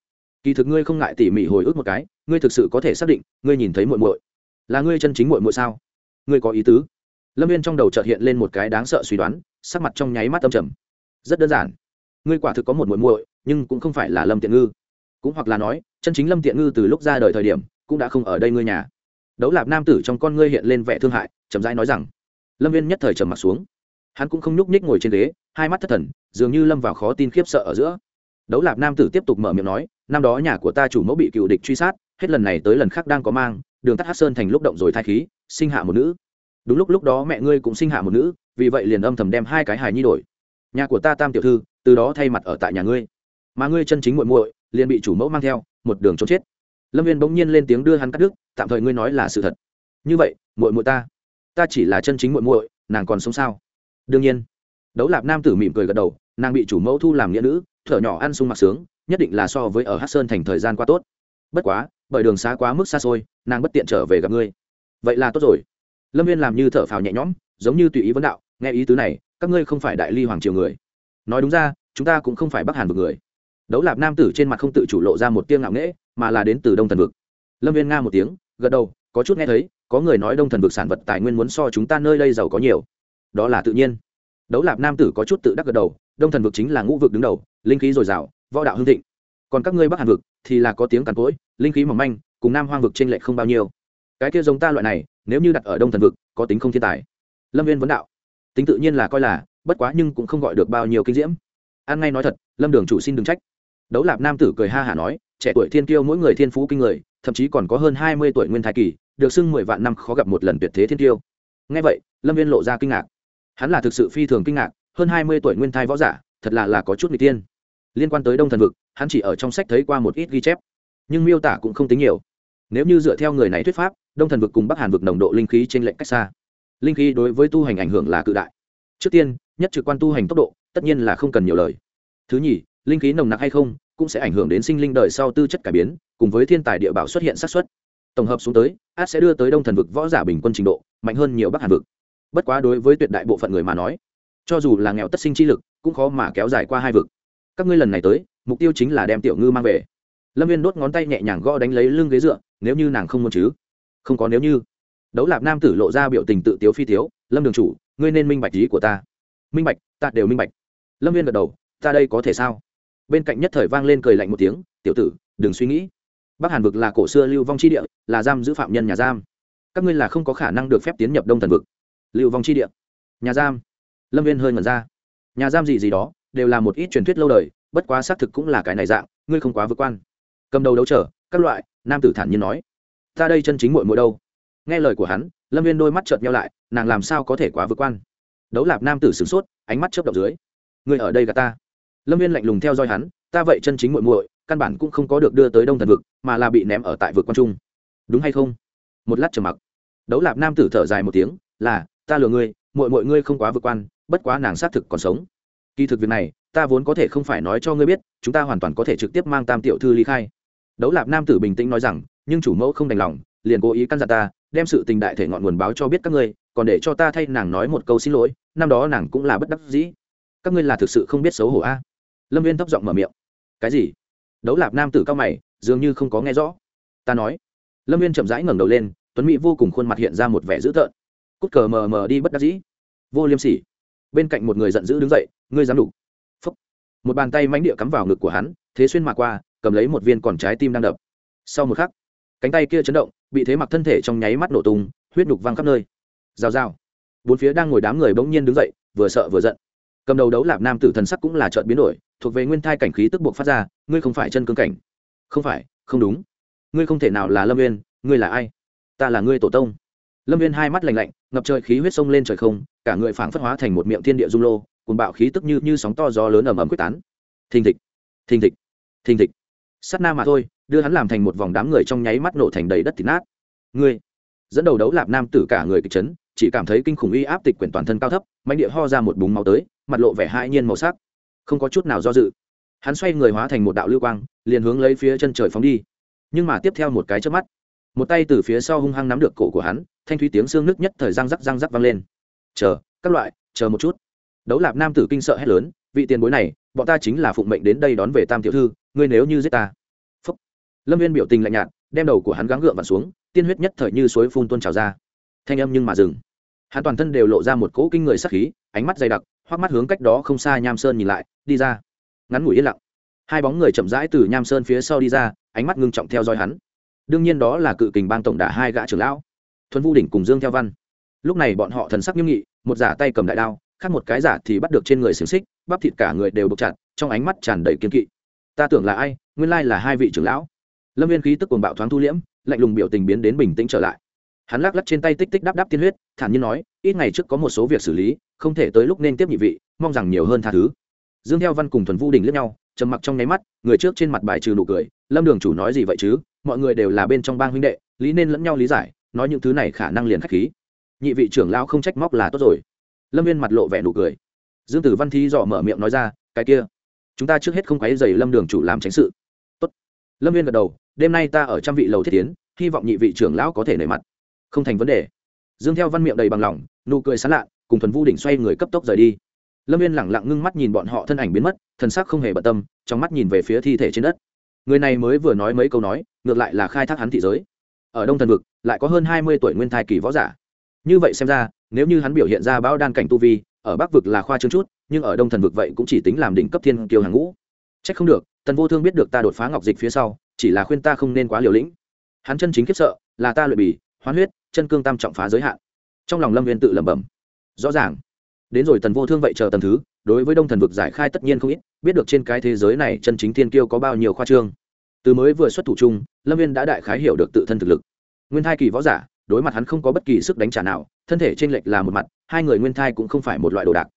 A: kỳ thực ngươi không ngại tỉ mỉ hồi ức một cái, ngươi thực sự có thể xác định, ngươi nhìn thấy muội muội. Là ngươi chân chính muội muội sao? Ngươi có ý tứ. Lâm viên trong đầu chợt hiện lên một cái đáng sợ suy đoán, sắc mặt trong nháy mắt âm trầm. Rất đơn giản. Ngươi quả thực có một muội muội, nhưng cũng không phải là lâm tiện ngư. Cũng hoặc là nói, chân chính lâm tiện ngư từ lúc ra đời thời điểm, cũng đã không ở đây ngươi nhà. Đấu lạp nam tử trong con ngươi hiện lên vẻ thương hại, chậm rãi nói rằng, lâm viên nhất thời trầm mặt xuống. Hắn cũng không nhúc nhích ngồi trên ghế, hai mắt thất thần, dường như lâm vào khó tin khiếp sợ ở giữa đấu lạp nam tử tiếp tục mở miệng nói, năm đó nhà của ta chủ mẫu bị cựu địch truy sát, hết lần này tới lần khác đang có mang, đường tắt hát sơn thành lúc động rồi thai khí, sinh hạ một nữ. Đúng lúc lúc đó mẹ ngươi cũng sinh hạ một nữ, vì vậy liền âm thầm đem hai cái hài nhi đổi. Nhà của ta tam tiểu thư, từ đó thay mặt ở tại nhà ngươi. Mà ngươi chân chính muội muội, liền bị chủ mẫu mang theo, một đường trốn chết. Lâm viên bỗng nhiên lên tiếng đưa hắn cắt đứt, tạm thời ngươi nói là sự thật. Như vậy, muội muội ta ta chỉ là chân chính muội muội, nàng còn sống sao? Đương nhiên. Đấu lạp nam tử mỉm cười gật đầu, nàng bị chủ mẫu thu làm nghĩa nữ thở nhỏ ăn sung mặc sướng, nhất định là so với ở hát sơn thành thời gian qua tốt. Bất quá, bởi đường xa quá mức xa xôi, nàng bất tiện trở về gặp ngươi. Vậy là tốt rồi. Lâm viên làm như thở phào nhẹ nhõm, giống như tùy ý vấn đạo, nghe ý tứ này, các ngươi không phải đại ly hoàng triều người. Nói đúng ra, chúng ta cũng không phải bắc hàn vực người. Đấu lạp nam tử trên mặt không tự chủ lộ ra một tiếng ngạo nghễ, mà là đến từ đông thần vực. Lâm viên nga một tiếng, gật đầu, có chút nghe thấy, có người nói đông thần vực sản vật tài nguyên muốn so chúng ta nơi đây giàu có nhiều. Đó là tự nhiên. Đấu lạp nam tử có chút tự đắc gật đầu, đông thần vực chính là ngũ vực đứng đầu linh khí dồi dào, võ đạo hương thịnh. Còn các ngươi bắc hàn vực thì là có tiếng càn cỗi, linh khí mỏng manh, cùng nam hoang vực t r ê n lệch không bao nhiêu. Cái kia giống ta loại này, nếu như đặt ở đông thần vực, có tính không thiên tài. Lâm viên vấn đạo. Tính tự nhiên là coi là, bất quá nhưng cũng không gọi được bao nhiêu kinh diễm. An ngay nói thật, lâm đường chủ xin đừng trách. Đấu lạp nam tử cười ha hả nói, trẻ tuổi thiên kiêu mỗi người thiên phú kinh người, thậm chí còn có hơn hai mươi tuổi nguyên thái kỳ, được xưng mười vạn năm khó gặp một lần tuyệt thế thiên kiêu. Ngay vậy, lâm viên lộ ra kinh ngạc. Hắn là thực sự phi thường kinh ngạc, hơn hai mươi tuổi nguyên thai võ giả, thật là là có chút n tiên liên quan tới đông thần vực, hắn chỉ ở trong sách thấy qua một ít ghi chép. Nhưng miêu tả cũng không tính nhiều. Nếu như dựa theo người này thuyết pháp, đông thần vực cùng bắc hàn vực nồng độ linh khí trên lệnh cách xa. Linh khí đối với tu hành ảnh hưởng là cự đại. Trước tiên, nhất trực quan tu hành tốc độ, tất nhiên là không cần nhiều lời. Thứ nhì, linh khí nồng nặc hay không, cũng sẽ ảnh hưởng đến sinh linh đời sau tư chất cải biến, cùng với thiên tài địa bảo xuất hiện sát xuất tổng hợp xuống tới, át sẽ đưa tới đông thần vực võ giả bình quân trình độ, mạnh hơn nhiều bắc hàn vực. Bất quá đối với tuyệt đại bộ phận người mà nói, cho dù là nghèo tất sinh chi lực, cũng khó mà kéo dài qua hai vực các ngươi lần này tới, mục tiêu chính là đem tiểu ngư mang về. Lâm viên đốt ngón tay nhẹ nhàng gõ đánh lấy lưng ghế dựa, nếu như nàng không muốn chứ? Không có nếu như. Đấu lạp nam tử lộ ra biểu tình tự tiếu phi tiếu, lâm đường chủ, ngươi nên minh bạch ý của ta. Minh bạch, ta đều minh bạch. Lâm viên gật đầu, ta đây có thể sao? Bên cạnh nhất thời vang lên cười lạnh một tiếng, tiểu tử, đừng suy nghĩ. Bắc hàn vực là cổ xưa lưu vong chi địa, là giam giữ phạm nhân nhà giam. Các ngươi là không có khả năng được phép tiến nhập đông thần vực. Lưu vong chi địa? Nhà giam. Lâm viên hơi ngẩn ra. Nhà giam gì gì đó? Đều là một ít truyền thuyết lâu đời, bất quá xác thực cũng là cái này dạng, ngươi không quá vượt quan. Cầm đầu đấu trở, các loại, nam tử thản nhiên nói. Ta đây chân chính muội muội đâu? Nghe lời của hắn, lâm viên đôi mắt chợt nhau lại, nàng làm sao có thể quá vượt quan? Đấu lạp nam tử sửng sốt, ánh mắt chớp động dưới. Ngươi ở đây gà ta. Lâm viên lạnh lùng theo dõi hắn, ta vậy chân chính muội muội, căn bản cũng không có được đưa tới đông thần vực, mà là bị ném ở tại vực quan trung. Đúng hay không? Một lát trầm mặc. Đấu lạp nam tử thở dài một tiếng, là, ta lừa ngươi, muội muội ngươi không quá vượt quan, bất quá nàng xác thực còn sống kỳ thực việc này, ta vốn có thể không phải nói cho ngươi biết, chúng ta hoàn toàn có thể trực tiếp mang tam tiểu thư ly khai. Đấu lạp nam tử bình tĩnh nói rằng, nhưng chủ mẫu không đành lòng, liền cố ý căn dặn ta, đem sự tình đại thể ngọn nguồn báo cho biết các ngươi, còn để cho ta thay nàng nói một câu xin lỗi, năm đó nàng cũng là bất đắc dĩ. Các ngươi là thực sự không biết xấu hổ a? Lâm viên thấp giọng mở miệng. Cái gì? Đấu lạp nam tử cao mày, dường như không có nghe rõ. Ta nói. Lâm viên chậm rãi ngẩng đầu lên, tuấn mỹ vô cùng khuôn mặt hiện ra một vẻ dữ tợn. Cút cờ mờ mờ đi bất đắc dĩ. Vô liêm sỉ bên cạnh một người giận dữ đứng dậy, ngươi dám đủ phấp một bàn tay mánh địa cắm vào ngực của hắn, thế xuyên mà qua, cầm lấy một viên còn trái tim đang đập. Sau một khắc, cánh tay kia chấn động, bị thế mặc thân thể trong nháy mắt nổ tung, huyết nhục văng khắp nơi. Rào rào. Bốn phía đang ngồi đám người bỗng nhiên đứng dậy, vừa sợ vừa giận. Cầm đầu đấu lạp nam tử thần sắc cũng là trợn biến đổi, thuộc về nguyên thai cảnh khí tức buộc phát ra, ngươi không phải chân cương cảnh. Không phải, không đúng. Ngươi không thể nào là lâm uyên, ngươi là ai? Ta là ngươi tổ tông lâm viên hai mắt lành lạnh, ngập trời khí huyết sông lên trời không, cả người phảng phất hóa thành một miệng thiên địa dung lô cùng bạo khí tức như như sóng to gió lớn ầm ầm quyết tán. Thình thịch thình thịch thình thịch. Sắt na mà thôi, đưa hắn làm thành một vòng đám người trong nháy mắt nổ thành đầy đất thịt nát. Ngươi, dẫn đầu đấu lạp nam tử cả người kịch chấn, chỉ cảm thấy kinh khủng uy áp tịch quyển toàn thân cao thấp mạnh địa ho ra một búng máu tới, mặt lộ vẻ hãi nhiên màu sắc. Không có chút nào do dự. Hắn xoay người hóa thành một đạo lưu quang, liền hướng lấy phía chân trời phóng đi. Nhưng mà tiếp theo một cái trước mắt, một tay từ phía sau hung hăng nắm được cổ của hắn thanh thúy tiếng xương nước nhất thời răng rắc răng rắc vang lên. Chờ, các loại, chờ một chút. Đấu lạp nam tử kinh sợ hét lớn, vị tiền bối này, bọn ta chính là phụng mệnh đến đây đón về tam tiểu thư, ngươi nếu như giết ta. Phúc. lâm viên biểu tình lạnh nhạt, đem đầu của hắn gắng gượng vặn xuống, tiên huyết nhất thời như suối phun tuôn trào ra. Thanh âm nhưng mà dừng. Hắn toàn thân đều lộ ra một cỗ kinh người sắc khí, ánh mắt dày đặc hoắc mắt hướng cách đó không xa nham sơn nhìn lại, đi ra. Ngắn ngủi yên lặng. Hai bóng người chậm rãi từ nham sơn phía sau đi ra, ánh mắt ngưng trọng theo dõi hắn. Đương nhiên đó là cự kình bang tổng đả hai gã trưởng lão thuần vu đỉnh cùng dương theo văn. Lúc này bọn họ thần sắc nghiêm nghị, một giả tay cầm đại đao, khác một cái giả thì bắt được trên người xiềng xích, bắp thịt cả người đều bục chặt, trong ánh mắt tràn đầy kiên kỵ. Ta tưởng là ai? Nguyên lai là hai vị trưởng lão. Lâm viên khí tức cuồng bạo thoáng thu liễm, lạnh lùng biểu tình biến đến bình tĩnh trở lại. Hắn lắc lắc trên tay tích tích đắp đắp tiên huyết, thản nhiên nói, ít ngày trước có một số việc xử lý, không thể tới lúc nên tiếp nhị vị, mong rằng nhiều hơn tha thứ. Dương theo văn cùng thuần vu đình lướt nhau, trầm mặc trong nháy mắt, người trước trên mặt bài trừ nụ cười, lâm đường chủ nói gì vậy chứ? Mọi người đều là bên trong bang huynh đệ, lý nên lẫn nhau lý giải nói những thứ này khả năng liền khách khí. Nhị vị trưởng lão không trách móc là tốt rồi. Lâm viên mặt lộ vẻ nụ cười. Dương tử văn thi dò mở miệng nói ra, cái kia, chúng ta trước hết không quáy dày lâm đường chủ làm tránh sự. Tốt. lâm viên gật đầu, đêm nay ta ở trăm vị lầu thiết tiến, hy vọng nhị vị trưởng lão có thể nể mặt. Không thành vấn đề. Dương theo văn miệng đầy bằng lòng, nụ cười sán lạ, cùng thuần vu đỉnh xoay người cấp tốc rời đi. Lâm viên lẳng lặng ngưng mắt nhìn bọn họ thân ảnh biến mất, thần sắc không hề bận tâm, trong mắt nhìn về phía thi thể trên đất. Người này mới vừa nói mấy câu nói, ngược lại là khai thác hắn thị giới ở đông thần vực, lại có hơn hai mươi tuổi nguyên thai kỳ võ giả. Như vậy xem ra, nếu như hắn biểu hiện ra bão đan cảnh tu vi, ở bắc vực là khoa trương chút, nhưng ở đông thần vực vậy cũng chỉ tính làm đỉnh cấp thiên kiều hàng ngũ. C h ắ c không được, tần vô thương biết được ta đột phá ngọc dịch phía sau, chỉ là khuyên ta không nên quá liều lĩnh. Hắn chân chính khiếp sợ, là ta luyện bì, hoán huyết, chân cương tam trọng phá giới hạn. Trong lòng lâm viên tự lẩm bẩm. Rõ ràng. Đến rồi tần vô thương vậy chờ tầm thứ, đối với đông thần vực giải khai tất nhiên không ít, biết được trên cái thế giới này chân chính thiên kiêu có bao nhiêu khoa trương. Từ mới vừa xuất thủ chung, lâm viên đã đại khái hiểu được tự thân thực lực nguyên thai kỳ võ giả, đối mặt hắn không có bất kỳ sức đánh trả nào, thân thể t r ê n lệch là một mặt, hai người nguyên thai cũng không phải một loại đồ đạc.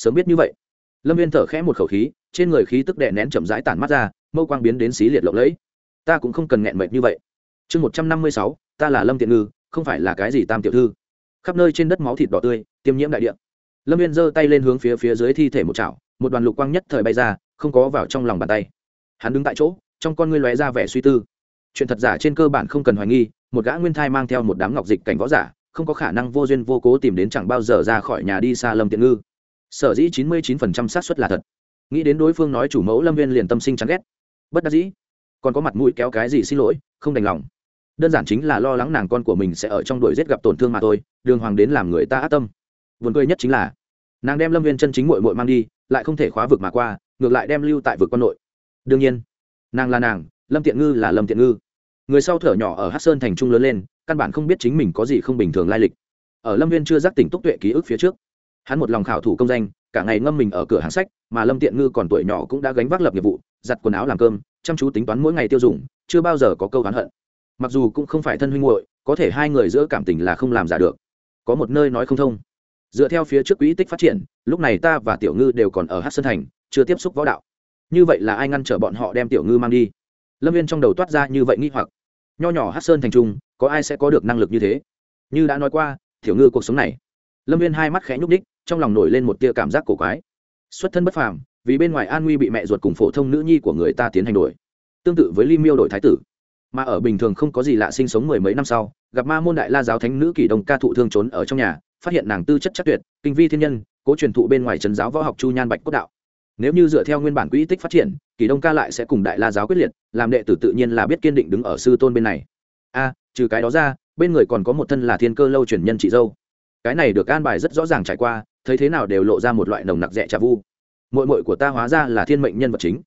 A: Sớm biết như vậy, lâm viên thở khẽ một khẩu khí, trên người khí tức đệ nén chậm rãi tản mắt ra, mâu quang biến đến xí liệt lộng lẫy. Ta cũng không cần nghẹn mệt như vậy. Chương một trăm năm mươi sáu, ta là lâm tiện ngư, không phải là cái gì tam tiểu thư. Khắp nơi trên đất máu thịt đỏ tươi, tiêm nhiễm đại địa. Lâm viên giơ tay lên hướng phía phía dưới thi thể một chảo, một đoàn lục quang nhất thời bay ra, không có vào trong lòng bàn tay. Hắn đứng tại chỗ, trong con ngươi lóe ra vẻ suy tư. Chuyện thật giả trên cơ bản không cần hoài nghi một gã nguyên thai mang theo một đám ngọc dịch cảnh võ giả, không có khả năng vô duyên vô cố tìm đến chẳng bao giờ ra khỏi nhà đi xa lâm tiện ngư. Sở dĩ chín mươi chín phần trăm xác suất là thật. Nghĩ đến đối phương nói chủ mẫu lâm viên liền tâm sinh chán ghét. Bất đắc dĩ. Còn có mặt mũi kéo cái gì xin lỗi, không đành lòng. Đơn giản chính là lo lắng nàng con của mình sẽ ở trong đuổi giết gặp tổn thương mà thôi, đường hoàng đến làm người ta ác tâm. Vườn cười nhất chính là, nàng đem lâm viên chân chính mội mội mang đi, lại không thể khóa vực mà qua, ngược lại đem lưu tại vực quân nội. Đương nhiên, nàng là nàng, lâm tiện ngư là lâm tiện ngư người sau thở nhỏ ở hát sơn thành trung lớn lên, căn bản không biết chính mình có gì không bình thường lai lịch. Ở lâm viên chưa giác tỉnh túc tuệ ký ức phía trước, hắn một lòng khảo thủ công danh, cả ngày ngâm mình ở cửa hàng sách, mà lâm tiện ngư còn tuổi nhỏ cũng đã gánh vác lập nghiệp vụ, giặt quần áo làm cơm, chăm chú tính toán mỗi ngày tiêu dùng, chưa bao giờ có câu hắn hận. Mặc dù cũng không phải thân huynh muội, có thể hai người giữa cảm tình là không làm giả được. Có một nơi nói không thông. Dựa theo phía trước quỹ tích phát triển, lúc này ta và tiểu ngư đều còn ở hát sơn thành, chưa tiếp xúc võ đạo. Như vậy là ai ngăn trở bọn họ đem tiểu ngư mang đi? Lâm viên trong đầu toát ra như vậy nghi hoặc nho nhỏ hát sơn thành trung, có ai sẽ có được năng lực như thế? Như đã nói qua tiểu ngư cuộc sống này. Lâm viên hai mắt khẽ nhúc ních trong lòng nổi lên một tia cảm giác cổ quái. Xuất thân bất phàm, vì bên ngoài an nguy bị mẹ ruột cùng phổ thông nữ nhi của người ta tiến hành đổi. Tương tự với ly miêu đổi thái tử. Mà ở bình thường không có gì lạ sinh sống mười mấy năm sau, gặp ma môn đại la giáo thánh nữ kỷ đồng ca thụ thương trốn ở trong nhà, phát hiện nàng tư chất chắc tuyệt, kinh vi thiên nhân, cố truyền thụ bên ngoài trần giáo võ học chu nhan bạch cốt đạo. Nếu như dựa theo nguyên bản quỹ tích phát triển kỳ đông ca lại sẽ cùng đại la giáo quyết liệt, làm đệ tử tự nhiên là biết kiên định đứng ở sư tôn bên này. A, trừ cái đó ra, bên người còn có một thân là thiên cơ lâu truyền nhân chị dâu. Cái này được an bài rất rõ ràng trải qua, thấy thế nào đều lộ ra một loại nồng nặc rẻ trà vu. Mội mội của ta hóa ra là thiên mệnh nhân vật chính.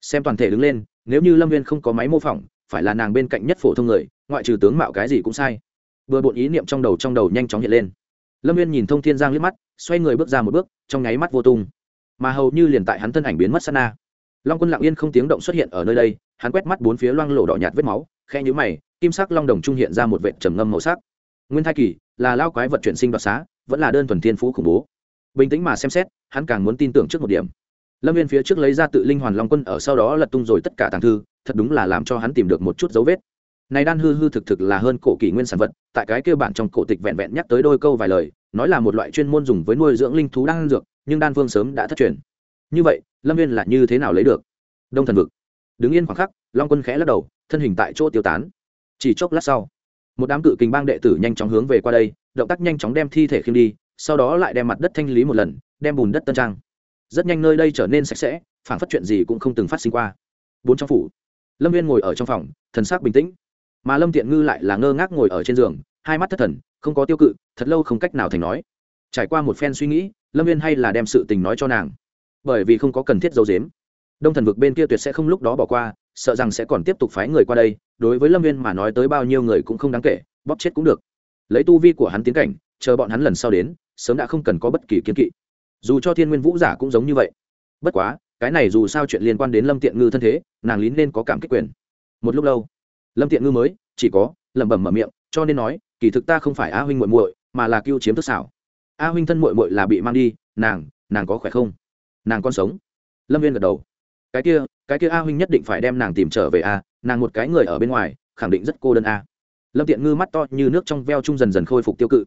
A: Xem toàn thể đứng lên, nếu như lâm viên không có máy mô phỏng, phải là nàng bên cạnh nhất phổ thông người, ngoại trừ tướng mạo cái gì cũng sai. Vừa bộn ý niệm trong đầu trong đầu nhanh chóng hiện lên. Lâm viên nhìn thông thiên giang liếc mắt, xoay người bước ra một bước, trong nháy mắt vô tung. Mà hầu như liền tại hắn thân ảnh biến mất sana long quân lặng yên không tiếng động xuất hiện ở nơi đây, hắn quét mắt bốn phía loang lổ đỏ nhạt vết máu khe nhũ mày, kim sắc long đồng trung hiện ra một vệ trầm ngâm màu sắc. Nguyên thai kỳ là lao quái vật chuyển sinh đoạt xá, vẫn là đơn thuần thiên phú khủng bố. Bình tĩnh mà xem xét, hắn càng muốn tin tưởng trước một điểm. Lâm viên phía trước lấy ra tự linh hoàn long quân ở sau đó lật tung rồi tất cả tàng thư, thật đúng là làm cho hắn tìm được một chút dấu vết. Này đan hư hư thực thực là hơn cổ kỷ nguyên sản vật, tại cái kêu bản trong cổ tịch vẹn vẹn nhắc tới đôi câu vài lời, nói là một loại chuyên môn dùng với nuôi dưỡng linh thú đan dược, nhưng đan phương sớm đã thất truyền. Như vậy lâm viên là như thế nào lấy được đông thần vực đứng yên khoảng khắc long quân khẽ lắc đầu thân hình tại chỗ tiêu tán chỉ chốc lát sau một đám cự kình bang đệ tử nhanh chóng hướng về qua đây động tác nhanh chóng đem thi thể khiêm đi sau đó lại đem mặt đất thanh lý một lần đem bùn đất tân trang rất nhanh nơi đây trở nên sạch sẽ phản phát chuyện gì cũng không từng phát sinh qua bốn trong phủ lâm viên ngồi ở trong phòng thần sắc bình tĩnh mà lâm tiện ngư lại là ngơ ngác ngồi ở trên giường hai mắt thất thần không có tiêu cự thật lâu không cách nào thành nói trải qua một phen suy nghĩ lâm viên hay là đem sự tình nói cho nàng bởi vì không có cần thiết dấu dếm đông thần vực bên kia tuyệt sẽ không lúc đó bỏ qua, sợ rằng sẽ còn tiếp tục phái người qua đây, đối với lâm viên mà nói tới bao nhiêu người cũng không đáng kể, bóp chết cũng được. Lấy tu vi của hắn tiến cảnh, chờ bọn hắn lần sau đến, sớm đã không cần có bất kỳ kiến kỵ. Dù cho thiên nguyên vũ giả cũng giống như vậy. Bất quá, cái này dù sao chuyện liên quan đến lâm tiện ngư thân thế, nàng lín nên có cảm kích quyền. Một lúc lâu, lâm tiện ngư mới, chỉ có, lẩm bẩm mở miệng, cho nên nói, kỳ thực ta không phải a huynh muội muội, mà là cưu chiếm thức xảo. A huynh thân muội muội là bị mang đi, nàng nàng có khỏe không? Nàng còn sống. Lâm viên gật đầu. Cái kia cái kia a huynh nhất định phải đem nàng tìm trở về a, nàng một cái người ở bên ngoài, khẳng định rất cô đơn a. Lâm tiện ngư mắt to như nước trong veo chung dần dần khôi phục tiêu cự.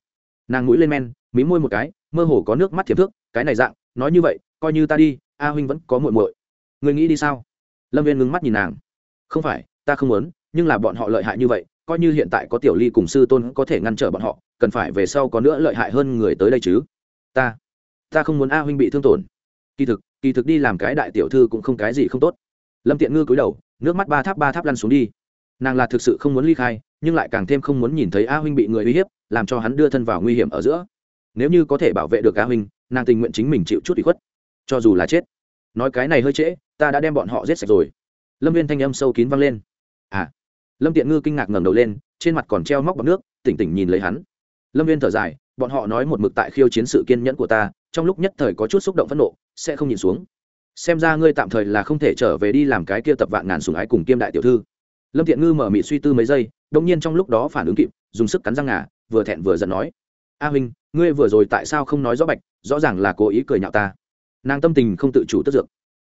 A: Nàng mũi lên men, mí môi một cái, mơ hồ có nước mắt thiệp thước, cái này dạng, nói như vậy, coi như ta đi, a huynh vẫn có muội muội. Người nghĩ đi sao? Lâm viên ngưng mắt nhìn nàng. Không phải, ta không muốn, nhưng là bọn họ lợi hại như vậy, coi như hiện tại có tiểu ly cùng sư tôn có thể ngăn trở bọn họ, cần phải về sau có nữa lợi hại hơn người tới đây chứ. Ta ta không muốn a huynh bị thương tổn kỳ thực kỳ thực đi làm cái đại tiểu thư cũng không cái gì không tốt. Lâm tiện ngư cúi đầu, nước mắt ba tháp ba tháp lăn xuống đi. Nàng là thực sự không muốn ly khai, nhưng lại càng thêm không muốn nhìn thấy a huynh bị người uy hiếp, làm cho hắn đưa thân vào nguy hiểm ở giữa. Nếu như có thể bảo vệ được a huynh, nàng tình nguyện chính mình chịu chút ủy khuất. Cho dù là chết. Nói cái này hơi trễ, ta đã đem bọn họ giết sạch rồi. Lâm viên thanh âm sâu kín vang lên. À. Lâm tiện ngư kinh ngạc ngẩng đầu lên, trên mặt còn treo móc bọc nước, tỉnh tỉnh nhìn lấy hắn. Lâm viên thở dài, bọn họ nói một mực tại khiêu chiến sự kiên nhẫn của ta trong lúc nhất thời có chút xúc động phẫn nộ, sẽ không nhìn xuống. Xem ra ngươi tạm thời là không thể trở về đi làm cái kia tập vạn ngàn sùng ái cùng kiêm đại tiểu thư. Lâm thiện ngư mở mị suy tư mấy giây đông nhiên trong lúc đó phản ứng kịp, dùng sức cắn răng ngà, vừa thẹn vừa giận nói, a huynh, ngươi vừa rồi tại sao không nói rõ bạch, rõ ràng là cố ý cười nhạo ta. Nàng tâm tình không tự chủ tức dược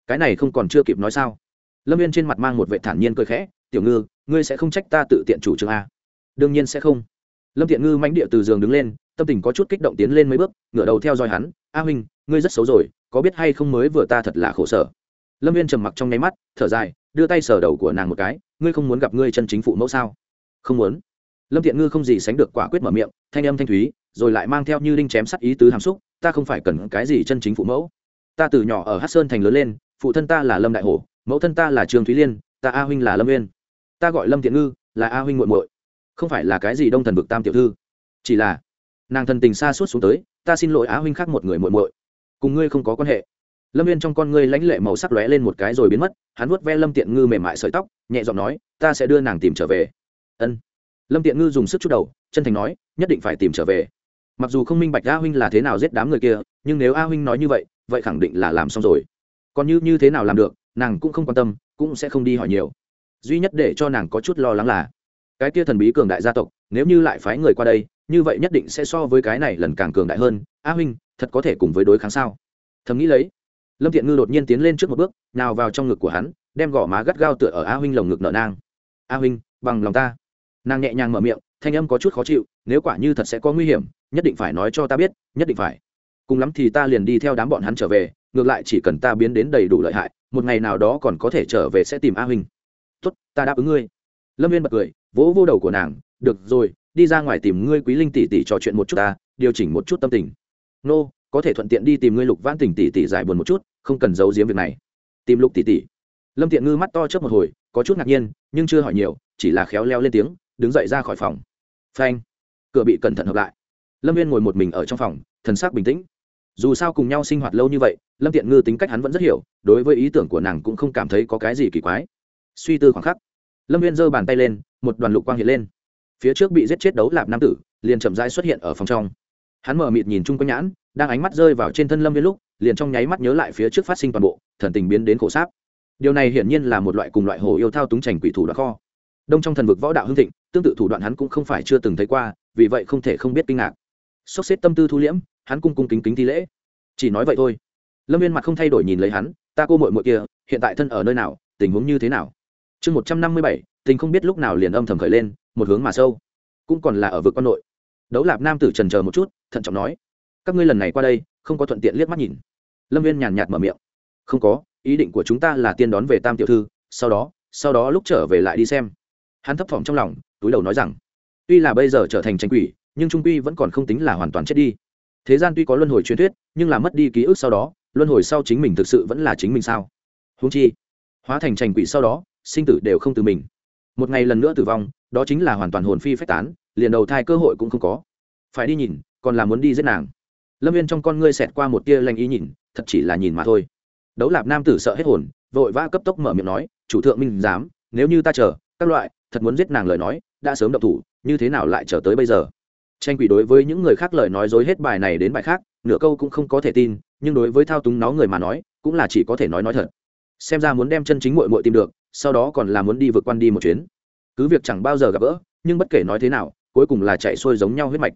A: cái này không còn chưa kịp nói sao? Lâm viên trên mặt mang một vệ thản nhiên cười khẽ, tiểu ngư, ngươi sẽ không trách ta tự tiện chủ trương a? Đương nhiên sẽ không lâm thiện ngư mãnh địa từ giường đứng lên, tâm tình có chút kích động tiến lên mấy bước, ngửa đầu theo dõi hắn. A huynh, ngươi rất xấu rồi, có biết hay không mới vừa ta thật là khổ sở. Lâm viên trầm mặc trong nháy mắt, thở dài, đưa tay sờ đầu của nàng một cái. Ngươi không muốn gặp ngươi chân chính phụ mẫu sao? Không muốn. Lâm thiện ngư không gì sánh được quả quyết mở miệng, thanh âm thanh thúy, rồi lại mang theo như đinh chém sắt ý tứ hàm xúc, ta không phải cần cái gì chân chính phụ mẫu. Ta từ nhỏ ở hát sơn thành lớn lên, phụ thân ta là lâm đại hổ, mẫu thân ta là trương thúy liên, ta a huynh là lâm viên ta gọi lâm thiện ngư, là a huynh muội muội không phải là cái gì đông thần vực tam tiểu thư, chỉ là nàng thần tình xa suốt xuống tới, ta xin lỗi á huynh khác một người muội muội. Cùng ngươi không có quan hệ. Lâm viên trong con ngươi lãnh lệ màu sắc lóe lên một cái rồi biến mất, hắn vuốt ve lâm tiện ngư mềm mại sợi tóc, nhẹ giọng nói, ta sẽ đưa nàng tìm trở về. Ân. Lâm tiện ngư dùng sức chút đầu, chân thành nói, nhất định phải tìm trở về. Mặc dù không minh bạch a huynh là thế nào giết đám người kia, nhưng nếu a huynh nói như vậy vậy khẳng định là làm xong rồi. Còn như như thế nào làm được, nàng cũng không quan tâm, cũng sẽ không đi hỏi nhiều. Duy nhất để cho nàng có chút lo lắng là cái kia thần bí cường đại gia tộc, nếu như lại phái người qua đây, như vậy nhất định sẽ so với cái này lần càng cường đại hơn. A huynh, thật có thể cùng với đối kháng sao? Thầm nghĩ lấy, lâm thiện ngư đột nhiên tiến lên trước một bước, nào vào trong ngực của hắn, đem gõ má gắt gao tựa ở a huynh lồng ngực nợ nang. A huynh, bằng lòng ta. Nàng nhẹ nhàng mở miệng, thanh âm có chút khó chịu, nếu quả như thật sẽ có nguy hiểm, nhất định phải nói cho ta biết, nhất định phải. Cùng lắm thì ta liền đi theo đám bọn hắn trở về, ngược lại chỉ cần ta biến đến đầy đủ lợi hại, một ngày nào đó còn có thể trở về sẽ tìm a huynh. Tốt, ta đáp ứng ngươi lâm viên bật cười, vỗ vô đầu của nàng, được rồi, đi ra ngoài tìm ngươi quý linh tỷ tỷ trò chuyện một chút ta, điều chỉnh một chút tâm tình. Nô, có thể thuận tiện đi tìm ngươi lục vãn Tỉnh tỷ tỷ giải buồn một chút, không cần giấu giếm việc này. Tìm lục tỷ tỷ? Lâm tiện ngư mắt to chớp một hồi, có chút ngạc nhiên, nhưng chưa hỏi nhiều, chỉ là khéo leo lên tiếng, đứng dậy ra khỏi phòng. Phanh, cửa bị cẩn thận hợp lại. Lâm viên ngồi một mình ở trong phòng, thần sắc bình tĩnh. Dù sao cùng nhau sinh hoạt lâu như vậy, lâm tiện ngư tính cách hắn vẫn rất hiểu, đối với ý tưởng của nàng cũng không cảm thấy có cái gì kỳ quái. Suy tư khoảng khắc lâm viên giơ bàn tay lên, một đoàn lục quang hiện lên. Phía trước bị giết chết đấu lạp nam tử, liền chậm rãi xuất hiện ở phòng trong. Hắn mở mịt nhìn chung quanh nhãn, đang ánh mắt rơi vào trên thân lâm viên lúc, liền trong nháy mắt nhớ lại phía trước phát sinh toàn bộ, thần tình biến đến khổ sáp. Điều này hiển nhiên là một loại cùng loại hồ yêu thao túng trành quỷ thủ đoạn kho. Đông trong thần vực võ đạo hưng thịnh, tương tự thủ đoạn hắn cũng không phải chưa từng thấy qua, vì vậy không thể không biết kinh ngạc. Sốc xếp tâm tư thu liễm, hắn cung cung kính kính thi lễ. Chỉ nói vậy thôi. Lâm viên mặt không thay đổi nhìn lấy hắn, ta cô mội mội kia, hiện tại thân ở nơi nào, tình huống như thế nào? Chương một trăm năm mươi bảy, tình không biết lúc nào liền âm thầm khởi lên, một hướng mà sâu. Cũng còn là ở vực quan nội. Đấu lạp nam tử trần chờ một chút, thận trọng nói, các ngươi lần này qua đây, không có thuận tiện liếc mắt nhìn. Lâm viên nhàn nhạt mở miệng, không có, ý định của chúng ta là tiên đón về tam tiểu thư, sau đó sau đó lúc trở về lại đi xem. Hắn thấp thỏm trong lòng, túi đầu nói rằng, tuy là bây giờ trở thành tranh quỷ, nhưng trung quy vẫn còn không tính là hoàn toàn chết đi. Thế gian tuy có luân hồi truyền thuyết, nhưng là mất đi ký ức sau đó, luân hồi sau chính mình thực sự vẫn là chính mình sao? Húng chi, hóa thành tranh quỷ sau đó sinh tử đều không từ mình. Một ngày lần nữa tử vong, đó chính là hoàn toàn hồn phi phách tán, liền đầu thai cơ hội cũng không có. Phải đi nhìn, còn là muốn đi giết nàng. Lâm viên trong con ngươi xẹt qua một tia lanh ý nhìn, thật chỉ là nhìn mà thôi. Đấu lạp nam tử sợ hết hồn, vội vã cấp tốc mở miệng nói, chủ thượng minh dám nếu như ta chờ, các loại, thật muốn giết nàng lời nói, đã sớm động thủ, như thế nào lại chờ tới bây giờ? Tranh quỷ đối với những người khác lời nói dối hết bài này đến bài khác, nửa câu cũng không có thể tin, nhưng đối với thao túng nó người mà nói, cũng là chỉ có thể nói nói thật. Xem ra muốn đem chân chính mội mội tìm được sau đó còn là muốn đi vượt quan đi một chuyến. Cứ việc chẳng bao giờ gặp gỡ, nhưng bất kể nói thế nào, cuối cùng là chạy xuôi giống nhau huyết mạch.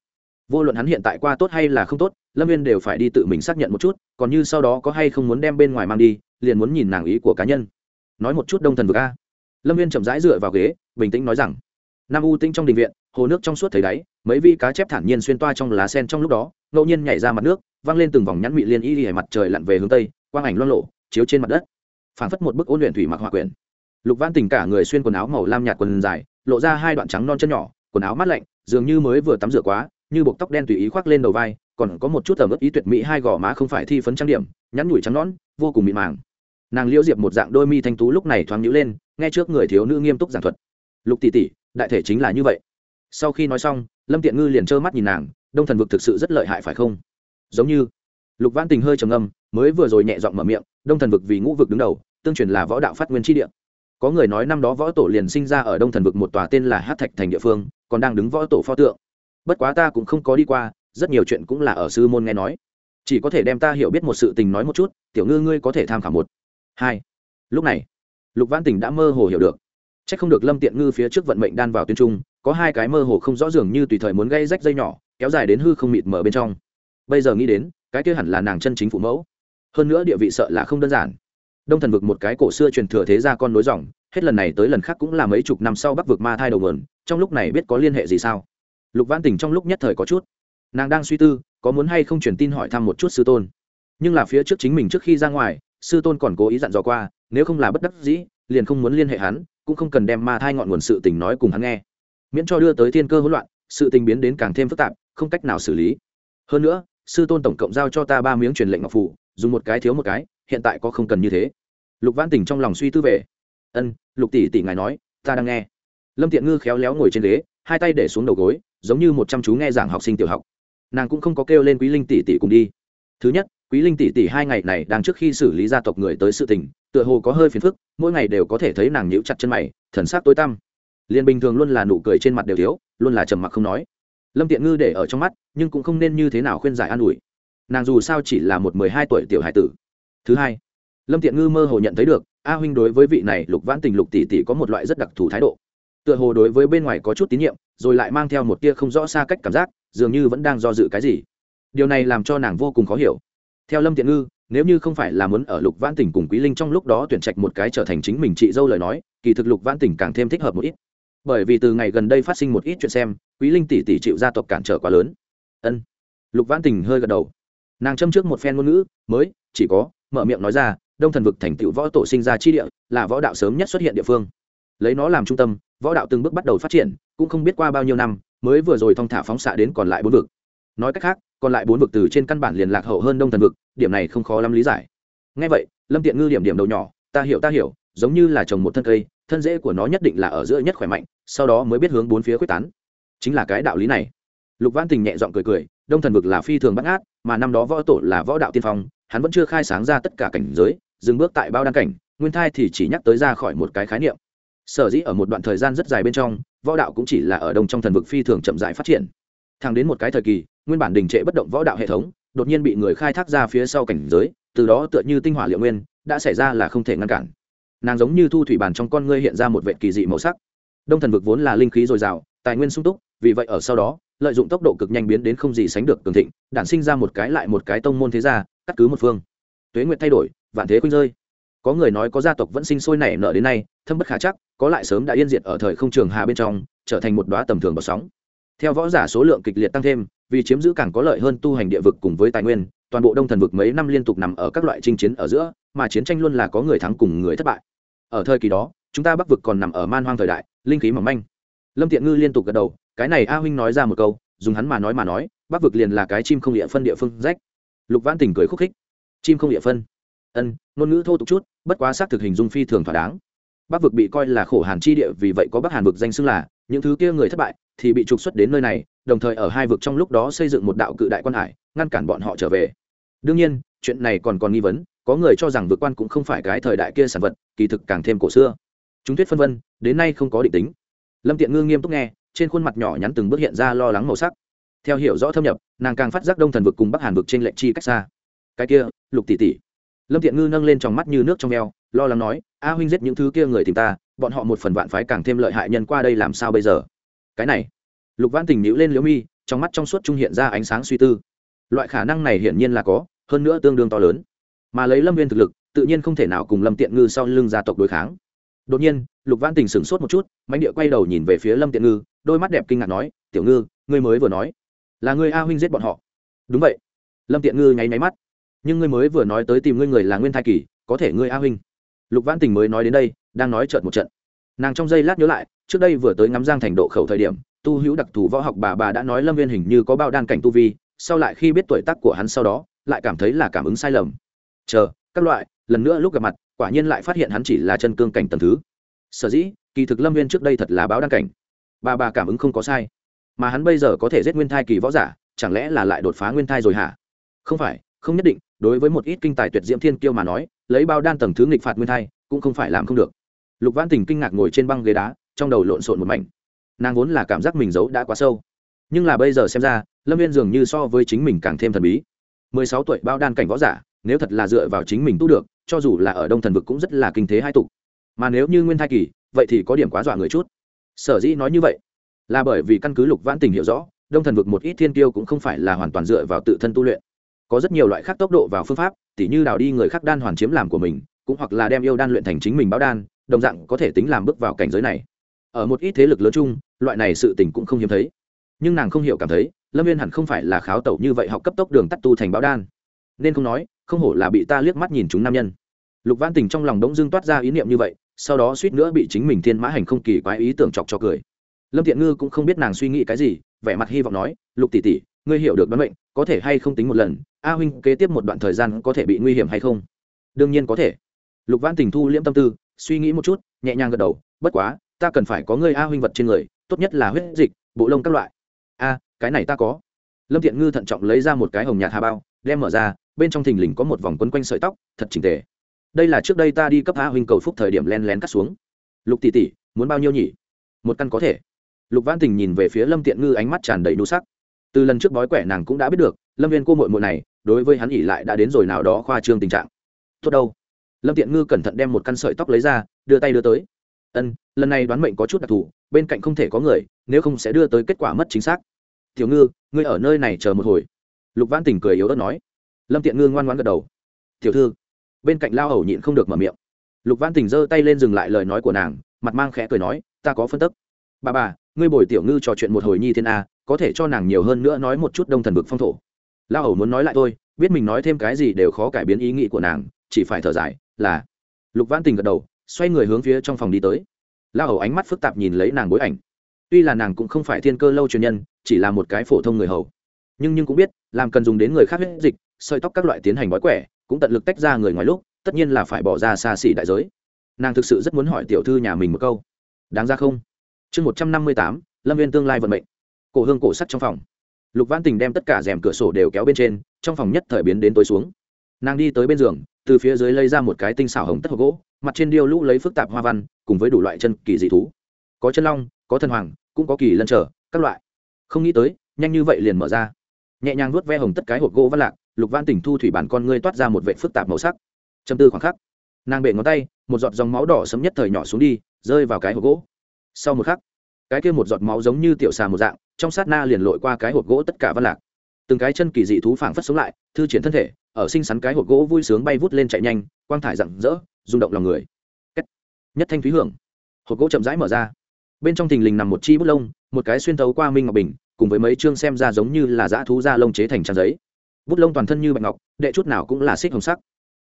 A: Vô luận hắn hiện tại qua tốt hay là không tốt, lâm viên đều phải đi tự mình xác nhận một chút, còn như sau đó có hay không muốn đem bên ngoài mang đi, liền muốn nhìn nàng ý của cá nhân. Nói một chút đông thần vực a. Lâm viên chậm rãi dựa vào ghế, bình tĩnh nói rằng, nam u tinh trong đình viện, hồ nước trong suốt thấy đáy, mấy vi cá chép thản nhiên xuyên toa trong lá sen trong lúc đó, ngẫu nhiên nhảy ra mặt nước văng lên từng vòng nhắn mị liên y hề mặt trời lặn về hướng tây, quang ảnh loan lộ chiếu trên mặt đất. Phảng phất một bức ôn luyện thủy mặc hòa quyển lục văn tình cả người xuyên quần áo màu lam nhạt quần dài, lộ ra hai đoạn trắng non chân nhỏ, quần áo mát lạnh, dường như mới vừa tắm rửa quá, như buộc tóc đen tùy ý khoác lên đầu vai, còn có một chút tầm ướp ý tuyệt mỹ hai gò má không phải thi phấn trang điểm, nhắn nhủi trắng nón vô cùng mịn màng. Nàng liễu diệp một dạng đôi mi thanh tú lúc này thoáng nhữ lên, nghe trước người thiếu nữ nghiêm túc giảng thuật. Lục tỷ tỷ, đại thể chính là như vậy. Sau khi nói xong, lâm tiện ngư liền trơ mắt nhìn nàng, đông thần vực thực sự rất lợi hại phải không? Giống như, lục văn tình hơi trầm âm mới vừa rồi nhẹ giọng mở miệng, đông thần vực vì ngũ vực đứng đầu, tương truyền là võ đạo phát nguyên tri địa có người nói năm đó võ tổ liền sinh ra ở đông thần vực một tòa tên là hát thạch thành địa phương, còn đang đứng võ tổ pho tượng. Bất quá ta cũng không có đi qua, rất nhiều chuyện cũng là ở sư môn nghe nói. Chỉ có thể đem ta hiểu biết một sự tình nói một chút, tiểu ngư ngươi có thể tham khảo một, hai. Lúc này, lục văn tình đã mơ hồ hiểu được. C h ắ c không được lâm tiện ngư phía trước vận mệnh đan vào tuyên trung, có hai cái mơ hồ không rõ dường như tùy thời muốn gây rách dây nhỏ, kéo dài đến hư không mịt mở bên trong. Bây giờ nghĩ đến, cái kia hẳn là nàng chân chính phụ mẫu. Hơn nữa địa vị sợ là không đơn giản đông thần vực một cái cổ xưa truyền thừa thế ra con nối dòng, hết lần này tới lần khác cũng là mấy chục năm sau bắc vực ma thai đầu mườn trong lúc này biết có liên hệ gì sao? Lục văn tình trong lúc nhất thời có chút. Nàng đang suy tư, có muốn hay không truyền tin hỏi thăm một chút sư tôn. Nhưng là phía trước chính mình trước khi ra ngoài, sư tôn còn cố ý dặn dò qua, nếu không là bất đắc dĩ, liền không muốn liên hệ hắn, cũng không cần đem ma thai ngọn nguồn sự tình nói cùng hắn nghe. Miễn cho đưa tới thiên cơ hỗn loạn, sự tình biến đến càng thêm phức tạp, không cách nào xử lý. Hơn nữa, sư tôn tổng cộng giao cho ta ba miếng truyền lệnh ngọc phủ dùng một cái thiếu một cái, hiện tại có không cần như thế lục văn tình trong lòng suy tư về. Ân, lục tỷ tỷ ngài nói, ta đang nghe. Lâm tiện ngư khéo léo ngồi trên ghế, hai tay để xuống đầu gối, giống như một trăm chú nghe giảng học sinh tiểu học. Nàng cũng không có kêu lên quý linh tỷ tỷ cùng đi. Thứ nhất, quý linh tỷ tỷ hai ngày này đang trước khi xử lý gia tộc người tới sự tình, tựa hồ có hơi phiền phức, mỗi ngày đều có thể thấy nàng nhíu chặt chân mày, thần sắc tối tăm. Liền bình thường luôn là nụ cười trên mặt đều thiếu, luôn là trầm mặc không nói. Lâm tiện ngư để ở trong mắt, nhưng cũng không nên như thế nào khuyên giải an ủi. Nàng dù sao chỉ là một mười hai tuổi tiểu hải tử. Thứ hai lâm tiện ngư mơ hồ nhận thấy được, a huynh đối với vị này lục vãn tình lục tỷ tỷ có một loại rất đặc thù thái độ. Tựa hồ đối với bên ngoài có chút tín nhiệm, rồi lại mang theo một tia không rõ xa cách cảm giác, dường như vẫn đang do dự cái gì. Điều này làm cho nàng vô cùng khó hiểu. Theo lâm tiện ngư, nếu như không phải là muốn ở lục vãn tỉnh cùng quý linh trong lúc đó tuyển trạch một cái trở thành chính mình chị dâu lời nói, kỳ thực lục vãn tỉnh càng thêm thích hợp một ít. Bởi vì từ ngày gần đây phát sinh một ít chuyện xem, quý linh tỷ tỷ chịu gia tộc cản trở quá lớn. Ân. Lục vãn tỉnh hơi gật đầu. Nàng châm trước một phen ngôn ngữ, mới, chỉ có mở miệng nói ra đông thần vực thành tựu võ tổ sinh ra chi địa, là võ đạo sớm nhất xuất hiện địa phương. Lấy nó làm trung tâm, võ đạo từng bước bắt đầu phát triển, cũng không biết qua bao nhiêu năm, mới vừa rồi thong thả phóng xạ đến còn lại bốn vực. Nói cách khác, còn lại bốn vực từ trên căn bản liền lạc hậu hơn đông thần vực, điểm này không khó lắm lý giải. Ngay vậy, lâm tiện ngư điểm điểm đầu nhỏ, ta hiểu ta hiểu, giống như là trồng một thân cây, thân rễ của nó nhất định là ở giữa nhất khỏe mạnh, sau đó mới biết hướng bốn phía quyết tán. Chính là cái đạo lý này. Lục văn tình nhẹ giọng cười cười, đông thần vực là phi thường bắt ngát, mà năm đó võ tổ là võ đạo tiên phong, hắn vẫn chưa khai sáng ra tất cả cảnh giới dừng bước tại bao đăng cảnh, nguyên thai thì chỉ nhắc tới ra khỏi một cái khái niệm. Sở dĩ ở một đoạn thời gian rất dài bên trong, võ đạo cũng chỉ là ở đông trong thần vực phi thường chậm dại phát triển. Thẳng đến một cái thời kỳ, nguyên bản đình trệ bất động võ đạo hệ thống, đột nhiên bị người khai thác ra phía sau cảnh giới, từ đó tựa như tinh hỏa liệu nguyên, đã xảy ra là không thể ngăn cản. Nàng giống như thu thủy bàn trong con ngươi hiện ra một vệ kỳ dị màu sắc. Đông thần vực vốn là linh khí dồi dào, tài nguyên sung túc, vì vậy ở sau đó, lợi dụng tốc độ cực nhanh biến đến không gì sánh được cường thịnh, đản sinh ra một cái lại một cái tông môn thế gia, cắt cứ một phương. Tuế nguyệt thay đổi vạn thế khuynh rơi. Có người nói có gia tộc vẫn sinh sôi nảy nở đến nay, thâm bất khả chắc, có lại sớm đã yên diệt ở thời không trường hà bên trong, trở thành một đoá tầm thường bọt sóng. Theo võ giả số lượng kịch liệt tăng thêm, vì chiếm giữ càng có lợi hơn tu hành địa vực cùng với tài nguyên, toàn bộ đông thần vực mấy năm liên tục nằm ở các loại chinh chiến ở giữa, mà chiến tranh luôn là có người thắng cùng người thất bại. Ở thời kỳ đó, chúng ta bắc vực còn nằm ở man hoang thời đại, linh khí mỏng manh. Lâm tiện ngư liên tục gật đầu, cái này a huynh nói ra một câu, dùng hắn mà nói mà nói, bắc vực liền là cái chim không địa phân địa phương rách. Lục vãn tình cười khúc khích. Chim không địa phân ân, ngôn ngữ thô tục chút, bất quá xác thực hình dung phi thường thỏa đáng. Bắc vực bị coi là khổ hàn chi địa, vì vậy có bắc hàn vực danh xưng là, những thứ kia người thất bại thì bị trục xuất đến nơi này, đồng thời ở hai vực trong lúc đó xây dựng một đạo cự đại quan hải, ngăn cản bọn họ trở về. Đương nhiên, chuyện này còn còn nghi vấn, có người cho rằng vực quan cũng không phải cái thời đại kia sản vật, kỳ thực càng thêm cổ xưa. Chúng thuyết phân vân, đến nay không có định tính. Lâm tiện ngư nghiêm túc nghe, trên khuôn mặt nhỏ nhắn từng bước hiện ra lo lắng màu sắc. Theo hiểu rõ thâm nhập, nàng càng phát giác đông thần vực cùng bắc hàn vực trên lệnh chi cách xa. Cái kia, lục tỷ tỷ lâm thiện ngư nâng lên trong mắt như nước trong eo, lo lắng nói, a huynh giết những thứ kia người tìm ta, bọn họ một phần vạn phái càng thêm lợi hại nhân qua đây làm sao bây giờ? Cái này, lục văn tình nhữ lên liễu mi, trong mắt trong suốt trung hiện ra ánh sáng suy tư. Loại khả năng này hiển nhiên là có, hơn nữa tương đương to lớn. Mà lấy lâm viên thực lực, tự nhiên không thể nào cùng lâm tiện ngư sau lưng gia tộc đối kháng. Đột nhiên, lục văn tình sửng sốt một chút mánh địa quay đầu nhìn về phía lâm tiện ngư, đôi mắt đẹp kinh ngạc nói, tiểu ngư, ngươi mới vừa nói, là ngươi a huynh giết bọn họ. Đúng vậy. Lâm tiện ngư nháy máy mắt nhưng ngươi mới vừa nói tới tìm ngươi người là nguyên thai kỳ, có thể ngươi a huynh. Lục vãn tình mới nói đến đây, đang nói trợt một trận. Nàng trong giây lát nhớ lại, trước đây vừa tới ngắm giang thành độ khẩu thời điểm, tu hữu đặc thù võ học bà bà đã nói lâm viên hình như có bao đan cảnh tu vi, sau lại khi biết tuổi tác của hắn sau đó, lại cảm thấy là cảm ứng sai lầm. Chờ, các loại, lần nữa lúc gặp mặt, quả nhiên lại phát hiện hắn chỉ là chân cương cảnh tầm thứ. Sở dĩ, kỳ thực lâm viên trước đây thật là báo đan cảnh. Bà bà cảm ứng không có sai. Mà hắn bây giờ có thể giết nguyên thai kỳ võ giả, chẳng lẽ là lại đột phá nguyên thai rồi hả? Không phải, không nhất định đối với một ít kinh tài tuyệt diễm thiên kiêu mà nói, lấy bao đan tầng thứ nghịch phạt nguyên thai, cũng không phải làm không được. Lục văn tình kinh ngạc ngồi trên băng ghế đá, trong đầu lộn xộn một mảnh. Nàng vốn là cảm giác mình giấu đã quá sâu. Nhưng là bây giờ xem ra, lâm viên dường như so với chính mình càng thêm thần bí. Mười sáu tuổi bao đan cảnh võ giả, nếu thật là dựa vào chính mình tu được, cho dù là ở đông thần vực cũng rất là kinh thế hai tục mà nếu như nguyên thai kỳ, vậy thì có điểm quá dọa người chút. Sở dĩ nói như vậy, là bởi vì căn cứ lục vãn tình hiểu rõ, đông thần vực một ít thiên tiêu cũng không phải là hoàn toàn dựa vào tự thân tu luyện có rất nhiều loại khác tốc độ vào phương pháp, tỉ như đào đi người khác đan hoàn chiếm làm của mình, cũng hoặc là đem yêu đan luyện thành chính mình báo đan, đồng dạng có thể tính làm bước vào cảnh giới này. Ở một ít thế lực lớn chung, loại này sự tình cũng không hiếm thấy. Nhưng nàng không hiểu cảm thấy, lâm viên hẳn không phải là kháo tẩu như vậy học cấp tốc đường tắt tu thành báo đan. Nên không nói, không hổ là bị ta liếc mắt nhìn chúng nam nhân. Lục văn tình trong lòng đống dưng toát ra ý niệm như vậy, sau đó suýt nữa bị chính mình thiên mã hành không kỳ quái ý tưởng chọc cho cười. Lâm thiện ngư cũng không biết nàng suy nghĩ cái gì, vẻ mặt hy vọng nói, lục tỷ tỷ ngươi hiểu được đoán mệnh, có thể hay không tính một lần, a huynh kế tiếp một đoạn thời gian có thể bị nguy hiểm hay không? Đương nhiên có thể. Lục văn tình thu liễm tâm tư, suy nghĩ một chút, nhẹ nhàng gật đầu, bất quá, ta cần phải có ngươi a huynh vật trên người, tốt nhất là huyết dịch, bộ lông các loại. A, cái này ta có. Lâm thiện ngư thận trọng lấy ra một cái hồng nhạt hà bao, đem mở ra, bên trong thình lình có một vòng quấn quanh sợi tóc, thật chỉnh tề. Đây là trước đây ta đi cấp a huynh cầu phúc thời điểm len lén cắt xuống. Lục tỷ tỷ, muốn bao nhiêu nhỉ? Một căn có thể. Lục văn tình nhìn về phía lâm tiện ngư ánh mắt tràn đầy đu sắc từ lần trước bói quẻ nàng cũng đã biết được, lâm viên cô mội mội này, đối với hắn ỉ lại đã đến rồi nào đó khoa trương tình trạng. Tốt đâu. Lâm tiện ngư cẩn thận đem một căn sợi tóc lấy ra, đưa tay đưa tới. Ân, lần này đoán mệnh có chút đặc thù, bên cạnh không thể có người, nếu không sẽ đưa tới kết quả mất chính xác. Tiểu ngư, ngươi ở nơi này chờ một hồi. Lục văn tình cười yếu ớt nói. Lâm tiện ngư ngoan ngoan gật đầu. Tiểu thư. Bên cạnh lao hầu nhịn không được mở miệng. Lục văn tình giơ tay lên dừng lại lời nói của nàng, mặt mang khẽ cười nói, ta có phân tức. Bà bà, ngươi bồi tiểu ngư trò chuyện một hồi nhi thiên a có thể cho nàng nhiều hơn nữa nói một chút đông thần vực phong thổ. Lao hầu muốn nói lại thôi, biết mình nói thêm cái gì đều khó cải biến ý nghĩ của nàng, chỉ phải thở dài, là. Lục văn tình gật đầu, xoay người hướng phía trong phòng đi tới. Lao hầu ánh mắt phức tạp nhìn lấy nàng bối ảnh. Tuy là nàng cũng không phải thiên cơ lâu truyền nhân, chỉ là một cái phổ thông người hầu. Nhưng nhưng cũng biết, làm cần dùng đến người khác huyết dịch, sợi tóc các loại tiến hành bói quẻ, cũng tận lực tách ra người ngoài lúc, tất nhiên là phải bỏ ra xa xỉ đại giới. Nàng thực sự rất muốn hỏi tiểu thư nhà mình một câu. Đáng ra không? Chương một trăm năm mươi tám, lâm viên tương lai vận mệnh cổ hương cổ sắt trong phòng. Lục văn tình đem tất cả rèm cửa sổ đều kéo bên trên, trong phòng nhất thời biến đến tối xuống. Nàng đi tới bên giường, từ phía dưới lấy ra một cái tinh xảo hồng tất hộp gỗ, mặt trên điêu lũ lấy phức tạp hoa văn, cùng với đủ loại chân kỳ dị thú. Có chân long, có thần hoàng, cũng có kỳ lân trở, các loại. Không nghĩ tới, nhanh như vậy liền mở ra. Nhẹ nhàng vuốt ve hồng tất cái hộp gỗ văn lạc, lục văn tỉnh thu thủy bản con ngươi toát ra một vệ phức tạp màu sắc. Châm tư khoảng khắc, nàng bệ ngón tay, một giọt dòng máu đỏ sấm nhất thời nhỏ xuống đi, rơi vào cái hộp gỗ. Sau một khắc cái kia một giọt máu giống như tiểu xà một dạng, trong sát na liền lội qua cái hộp gỗ tất cả văn lạc. Từng cái chân kỳ dị thú phảng phất sống lại, thư triển thân thể, ở sinh sắn cái hộp gỗ vui sướng bay vút lên chạy nhanh, quang thải rặng rỡ, rung động lòng người. Kết. nhất thanh thúy hưởng. Hộp gỗ chậm rãi mở ra. Bên trong thình lình nằm một chi bút lông, một cái xuyên thấu qua minh ngọc bình, cùng với mấy chương xem ra giống như là dã thú da lông chế thành trang giấy. Bút lông toàn thân như bạch ngọc, đệ chút nào cũng là xích hồng sắc.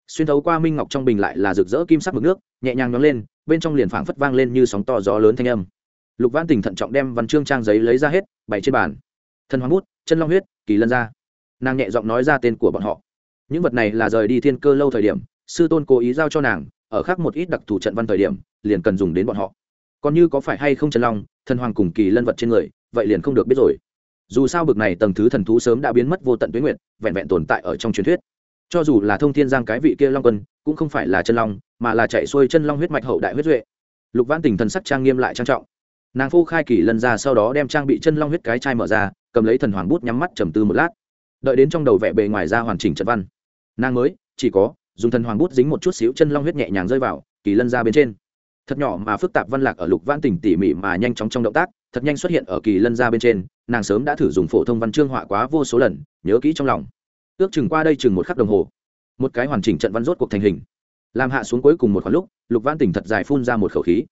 A: Xuyên thấu qua minh ngọc trong bình lại là rực rỡ kim sắc mực nước, nhẹ nhàng nhóng lên, bên trong liền phảng phất vang lên như sóng to gió lớn thanh âm lục văn tình thận trọng đem văn chương trang giấy lấy ra hết, bày trên bàn. Thần hoàng bút, chân long huyết, kỳ lân ra nàng nhẹ giọng nói ra tên của bọn họ. Những vật này là rời đi thiên cơ lâu thời điểm, sư tôn cố ý giao cho nàng, ở khác một ít đặc thù trận văn thời điểm, liền cần dùng đến bọn họ. Còn như có phải hay không chân long, thần hoàng cùng kỳ lân vật trên người, vậy liền không được biết rồi. Dù sao bực này tầng thứ thần thú sớm đã biến mất vô tận tuyến nguyện vẹn vẹn tồn tại ở trong truyền thuyết. Cho dù là thông thiên giang cái vị kia long quân, cũng không phải là chân long, mà là chạy xuôi chân long huyết mạch hậu đại huyết duệ. Lục văn tình thần sắc trang nghiêm lại trang trọng nàng phô khai kỳ lân ra sau đó đem trang bị chân long huyết cái chai mở ra, cầm lấy thần hoàng bút nhắm mắt trầm tư một lát. Đợi đến trong đầu vẽ bề ngoài ra hoàn chỉnh trận văn. Nàng mới, chỉ có, dùng thần hoàng bút dính một chút xíu chân long huyết nhẹ nhàng rơi vào, kỳ lân ra bên trên. Thật nhỏ mà phức tạp văn lạc ở lục văn tỉnh tỉ mỉ mà nhanh chóng trong động tác, thật nhanh xuất hiện ở kỳ lân ra bên trên, nàng sớm đã thử dùng phổ thông văn chương họa quá vô số lần, nhớ kỹ trong lòng. Ước chừng qua đây chừng một khắc đồng hồ, một cái hoàn chỉnh trận văn rốt cuộc thành hình. Làm hạ xuống cuối cùng một khoảng lúc, lục văn tỉnh thật dài phun ra một khẩu khí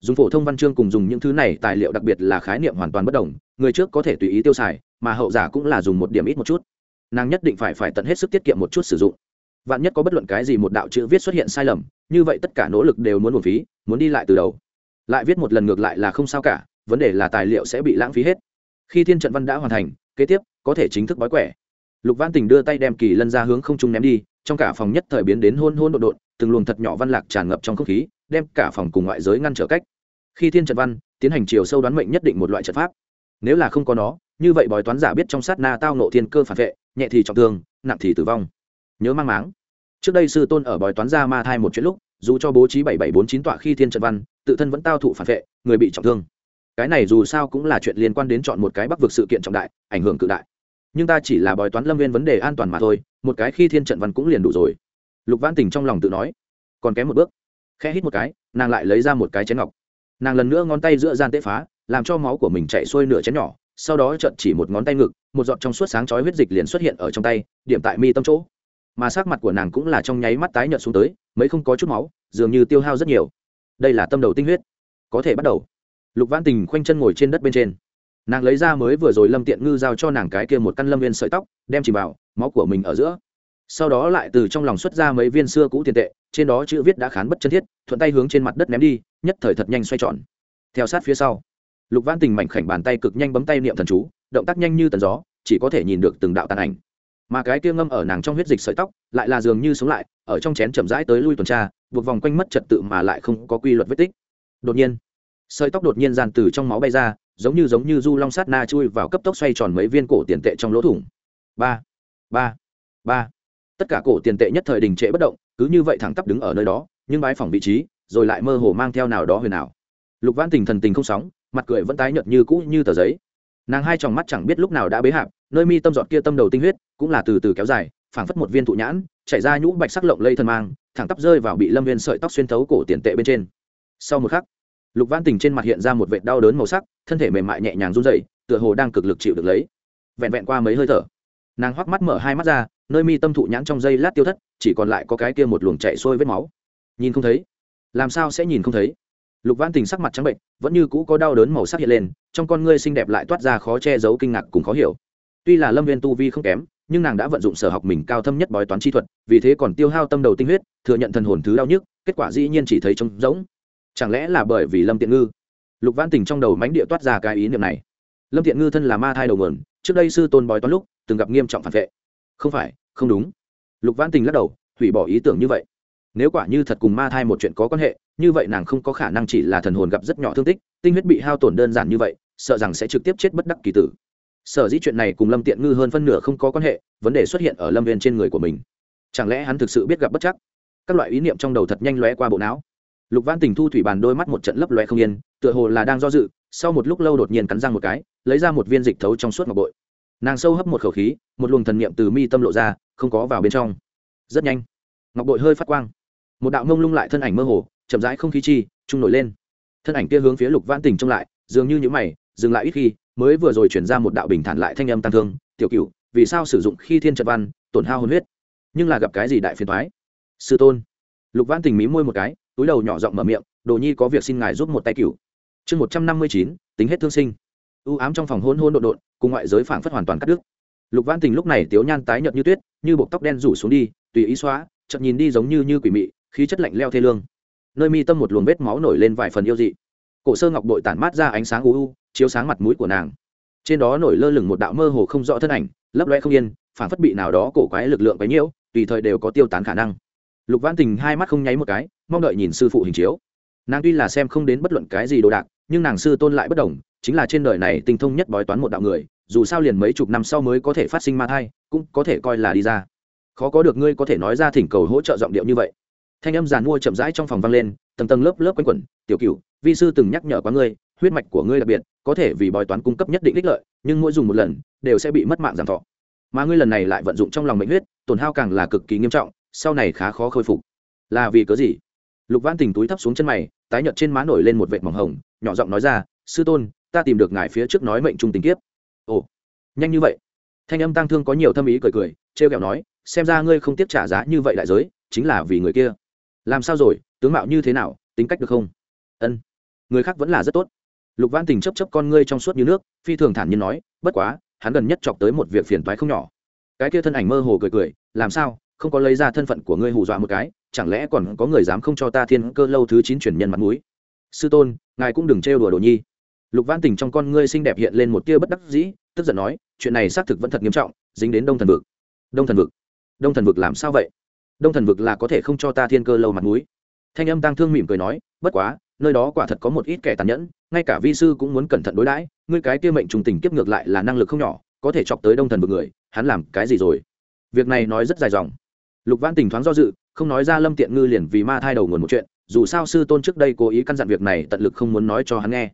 A: dùng phổ thông văn chương cùng dùng những thứ này, tài liệu đặc biệt là khái niệm hoàn toàn bất đồng, người trước có thể tùy ý tiêu xài, mà hậu giả cũng là dùng một điểm ít một chút. Nàng nhất định phải phải tận hết sức tiết kiệm một chút sử dụng. Vạn nhất có bất luận cái gì một đạo chữ viết xuất hiện sai lầm, như vậy tất cả nỗ lực đều muốn một phí, muốn đi lại từ đầu. Lại viết một lần ngược lại là không sao cả, vấn đề là tài liệu sẽ bị lãng phí hết. Khi thiên trận văn đã hoàn thành, kế tiếp, có thể chính thức bói quẻ. Lục văn tình đưa tay đem kỳ lân ra hướng không trung ném đi trong cả phòng nhất thời biến đến hôn hôn đột đột từng luồng thật nhỏ văn lạc tràn ngập trong không khí, đem cả phòng cùng ngoại giới ngăn trở cách. Khi thiên trận văn tiến hành chiều sâu đoán mệnh nhất định một loại trận pháp. Nếu là không có nó, như vậy bói toán giả biết trong sát na tao nộ thiên cơ phản vệ, nhẹ thì trọng thương, nặng thì tử vong. Nhớ mang máng. Trước đây sư tôn ở bói toán ra ma thai một chuyện lúc, dù cho bố trí bảy bảy bốn chín tọa khi thiên trận văn, tự thân vẫn tao thụ phản vệ, người bị trọng thương. Cái này dù sao cũng là chuyện liên quan đến chọn một cái bắc vực sự kiện trọng đại, ảnh hưởng cự đại nhưng ta chỉ là bói toán lâm viên vấn đề an toàn mà thôi, một cái khi thiên trận văn cũng liền đủ rồi. Lục văn tình trong lòng tự nói. Còn kém một bước. Khẽ hít một cái, nàng lại lấy ra một cái chén ngọc. Nàng lần nữa ngón tay giữa gian tễ phá, làm cho máu của mình chạy xuôi nửa chén nhỏ, sau đó trận chỉ một ngón tay ngực, một giọt trong suốt sáng chói huyết dịch liền xuất hiện ở trong tay, điểm tại mi tâm chỗ. Mà sắc mặt của nàng cũng là trong nháy mắt tái nhợt xuống tới, mấy không có chút máu, dường như tiêu hao rất nhiều. Đây là tâm đầu tinh huyết. Có thể bắt đầu. Lục văn tình khoanh chân ngồi trên đất bên trên nàng lấy ra mới vừa rồi lâm tiện ngư giao cho nàng cái kia một căn lâm viên sợi tóc, đem chỉ vào, máu của mình ở giữa. Sau đó lại từ trong lòng xuất ra mấy viên xưa cũ tiền tệ, trên đó chữ viết đã khán bất chân thiết, thuận tay hướng trên mặt đất ném đi, nhất thời thật nhanh xoay tròn. Theo sát phía sau, lục văn tình mảnh khảnh bàn tay cực nhanh bấm tay niệm thần chú, động tác nhanh như tần gió, chỉ có thể nhìn được từng đạo tàn ảnh. Mà cái kia ngâm ở nàng trong huyết dịch sợi tóc, lại là dường như sống lại, ở trong chén chậm rãi tới lui tuần tra, buộc vòng quanh mất trật tự mà lại không có quy luật vết tích. Đột nhiên sợi tóc đột nhiên dàn từ trong máu bay ra, giống như giống như du long sát na chui vào cấp tốc xoay tròn mấy viên cổ tiền tệ trong lỗ thủng. Ba ba ba. Tất cả cổ tiền tệ nhất thời đình trệ bất động, cứ như vậy thẳng tắp đứng ở nơi đó, nhưng bái phòng vị trí, rồi lại mơ hồ mang theo nào đó huyền ảo. Lục văn tình thần tình không sóng, mặt cười vẫn tái nhợt như cũ như tờ giấy. Nàng hai tròng mắt chẳng biết lúc nào đã bế hạp, nơi mi tâm giọt kia tâm đầu tinh huyết, cũng là từ từ kéo dài, phảng phất một viên thụ nhãn, chảy ra nhũ bạch sắc lộng lây thân mang, thẳng tắp rơi vào bị lâm viên sợi tóc xuyên thấu cổ tiền tệ bên trên. Sau một khắc lục văn tình trên mặt hiện ra một vệt đau đớn màu sắc, thân thể mềm mại nhẹ nhàng run dậy tựa hồ đang cực lực chịu được lấy. Vẹn vẹn qua mấy hơi thở, nàng hoắc mắt mở hai mắt ra, nơi mi tâm thụ nhãn trong dây lát tiêu thất, chỉ còn lại có cái kia một luồng chạy sôi vết máu. Nhìn không thấy. Làm sao sẽ nhìn không thấy? Lục văn tình sắc mặt trắng bệnh, vẫn như cũ có đau đớn màu sắc hiện lên, trong con ngươi xinh đẹp lại toát ra khó che giấu kinh ngạc cùng khó hiểu. Tuy là lâm viên tu vi không kém, nhưng nàng đã vận dụng sở học mình cao thâm nhất bói toán chi thuật, vì thế còn tiêu hao tâm đầu tinh huyết, thừa nhận thần hồn thứ đau nhức, kết quả dĩ nhiên chỉ thấy trống rỗng chẳng lẽ là bởi vì lâm tiện ngư? Lục văn tình trong đầu mánh địa toát ra cái ý niệm này. Lâm tiện ngư thân là ma thai đầu nguồn, trước đây sư tôn bói toán lúc, từng gặp nghiêm trọng phản vệ. Không phải, không đúng. Lục văn tình lắc đầu, hủy bỏ ý tưởng như vậy. Nếu quả như thật cùng ma thai một chuyện có quan hệ, như vậy nàng không có khả năng chỉ là thần hồn gặp rất nhỏ thương tích, tinh huyết bị hao tổn đơn giản như vậy, sợ rằng sẽ trực tiếp chết bất đắc kỳ tử. Sở dĩ chuyện này cùng lâm tiện ngư hơn phân nửa không có quan hệ, vấn đề xuất hiện ở lâm viên trên người của mình. Chẳng lẽ hắn thực sự biết gặp bất chắc? Các loại ý niệm trong đầu thật nhanh lóe qua bộ não lục văn tình thu thủy bàn đôi mắt một trận lấp lóe không yên, tựa hồ là đang do dự, sau một lúc lâu đột nhiên cắn răng một cái, lấy ra một viên dịch thấu trong suốt ngọc bội. Nàng sâu hấp một khẩu khí, một luồng thần niệm từ mi tâm lộ ra, không có vào bên trong. Rất nhanh, ngọc bội hơi phát quang. Một đạo mông lung lại thân ảnh mơ hồ, chậm rãi không khí chi, trung nổi lên. Thân ảnh kia hướng phía lục văn tình trông lại, dường như những mày, dừng lại ít khi, mới vừa rồi chuyển ra một đạo bình thản lại thanh âm tăng thương, tiểu cựu vì sao sử dụng khi thiên trật văn, tổn hao hồn huyết? Nhưng là gặp cái gì đại phiền thoái sư tôn. Lục văn tình mí môi một cái túi đầu nhỏ giọng mở miệng, đồ nhi có việc xin ngài giúp một tay cửu. Chương một trăm năm mươi chín, tính hết thương sinh. U ám trong phòng hôn hôn độn độn, cùng ngoại giới phảng phất hoàn toàn cắt đứt. Lục văn tình lúc này tiếu nhan tái nhợt như tuyết, như buộc tóc đen rủ xuống đi, tùy ý xóa chậm nhìn đi giống như như quỷ mị, khí chất lạnh leo thê lương. Nơi mi tâm một luồng vết máu nổi lên vài phần yêu dị. Cổ sơ ngọc bội tản mát ra ánh sáng u u, chiếu sáng mặt mũi của nàng. Trên đó nổi lơ lửng một đạo mơ hồ không rõ thân ảnh, lấp loe không yên phản phất bị nào đó cổ quái lực lượng quấy nhiễu, tùy thời đều có tiêu tán khả năng. Lục văn tình hai mắt không nháy một cái mong đợi nhìn sư phụ hình chiếu. Nàng tuy là xem không đến bất luận cái gì đồ đạc, nhưng nàng sư tôn lại bất đồng, chính là trên đời này tinh thông nhất bói toán một đạo người, dù sao liền mấy chục năm sau mới có thể phát sinh ma thai, cũng có thể coi là đi ra. Khó có được ngươi có thể nói ra thỉnh cầu hỗ trợ giọng điệu như vậy. Thanh âm giàn mua chậm rãi trong phòng vang lên, tầng tầng lớp lớp quanh quẩn, tiểu cựu vi sư từng nhắc nhở quá ngươi, huyết mạch của ngươi đặc biệt, có thể vì bói toán cung cấp nhất định ích lợi, nhưng mỗi dùng một lần, đều sẽ bị mất mạng giảm thọ. Mà ngươi lần này lại vận dụng trong lòng mệnh huyết, tổn hao càng là cực kỳ nghiêm trọng, sau này khá khó khôi phục. Là vì cớ gì? Lục văn tình túi thấp xuống chân mày, tái nhợt trên má nổi lên một vệt mỏng hồng, nhỏ giọng nói ra, sư tôn, ta tìm được ngài phía trước nói mệnh trung tình kiếp. Ồ, nhanh như vậy? Thanh âm tăng thương có nhiều thâm ý cười cười, trêu kẹo nói, xem ra ngươi không tiếp trả giá như vậy đại giới, chính là vì người kia. Làm sao rồi, tướng mạo như thế nào, tính cách được không? Ân, người khác vẫn là rất tốt. Lục văn tình chấp chấp con ngươi trong suốt như nước, phi thường thản nhiên nói, bất quá, hắn gần nhất chọc tới một việc phiền toái không nhỏ. Cái kia thân ảnh mơ hồ cười cười, làm sao, không có lấy ra thân phận của ngươi hù dọa một cái chẳng lẽ còn có người dám không cho ta thiên cơ lâu thứ chín chuyển nhân mặt mũi? Sư tôn, ngài cũng đừng trêu đùa đồ nhi. Lục văn tình trong con ngươi xinh đẹp hiện lên một tia bất đắc dĩ, tức giận nói, chuyện này xác thực vẫn thật nghiêm trọng, dính đến đông thần vực. Đông thần vực? Đông thần vực làm sao vậy? Đông thần vực là có thể không cho ta thiên cơ lâu mặt mũi? Thanh âm tăng thương mỉm cười nói, bất quá, nơi đó quả thật có một ít kẻ tàn nhẫn, ngay cả vi sư cũng muốn cẩn thận đối đãi, ngươi cái kia mệnh trùng tình kiếp ngược lại là năng lực không nhỏ, có thể chọc tới đông thần vực người, hắn làm cái gì rồi? Việc này nói rất dài dòng. Lục văn tình thoáng do dự không nói ra lâm tiện ngư liền vì ma thai đầu nguồn một chuyện, dù sao sư tôn trước đây cố ý căn dặn việc này tận lực không muốn nói cho hắn nghe.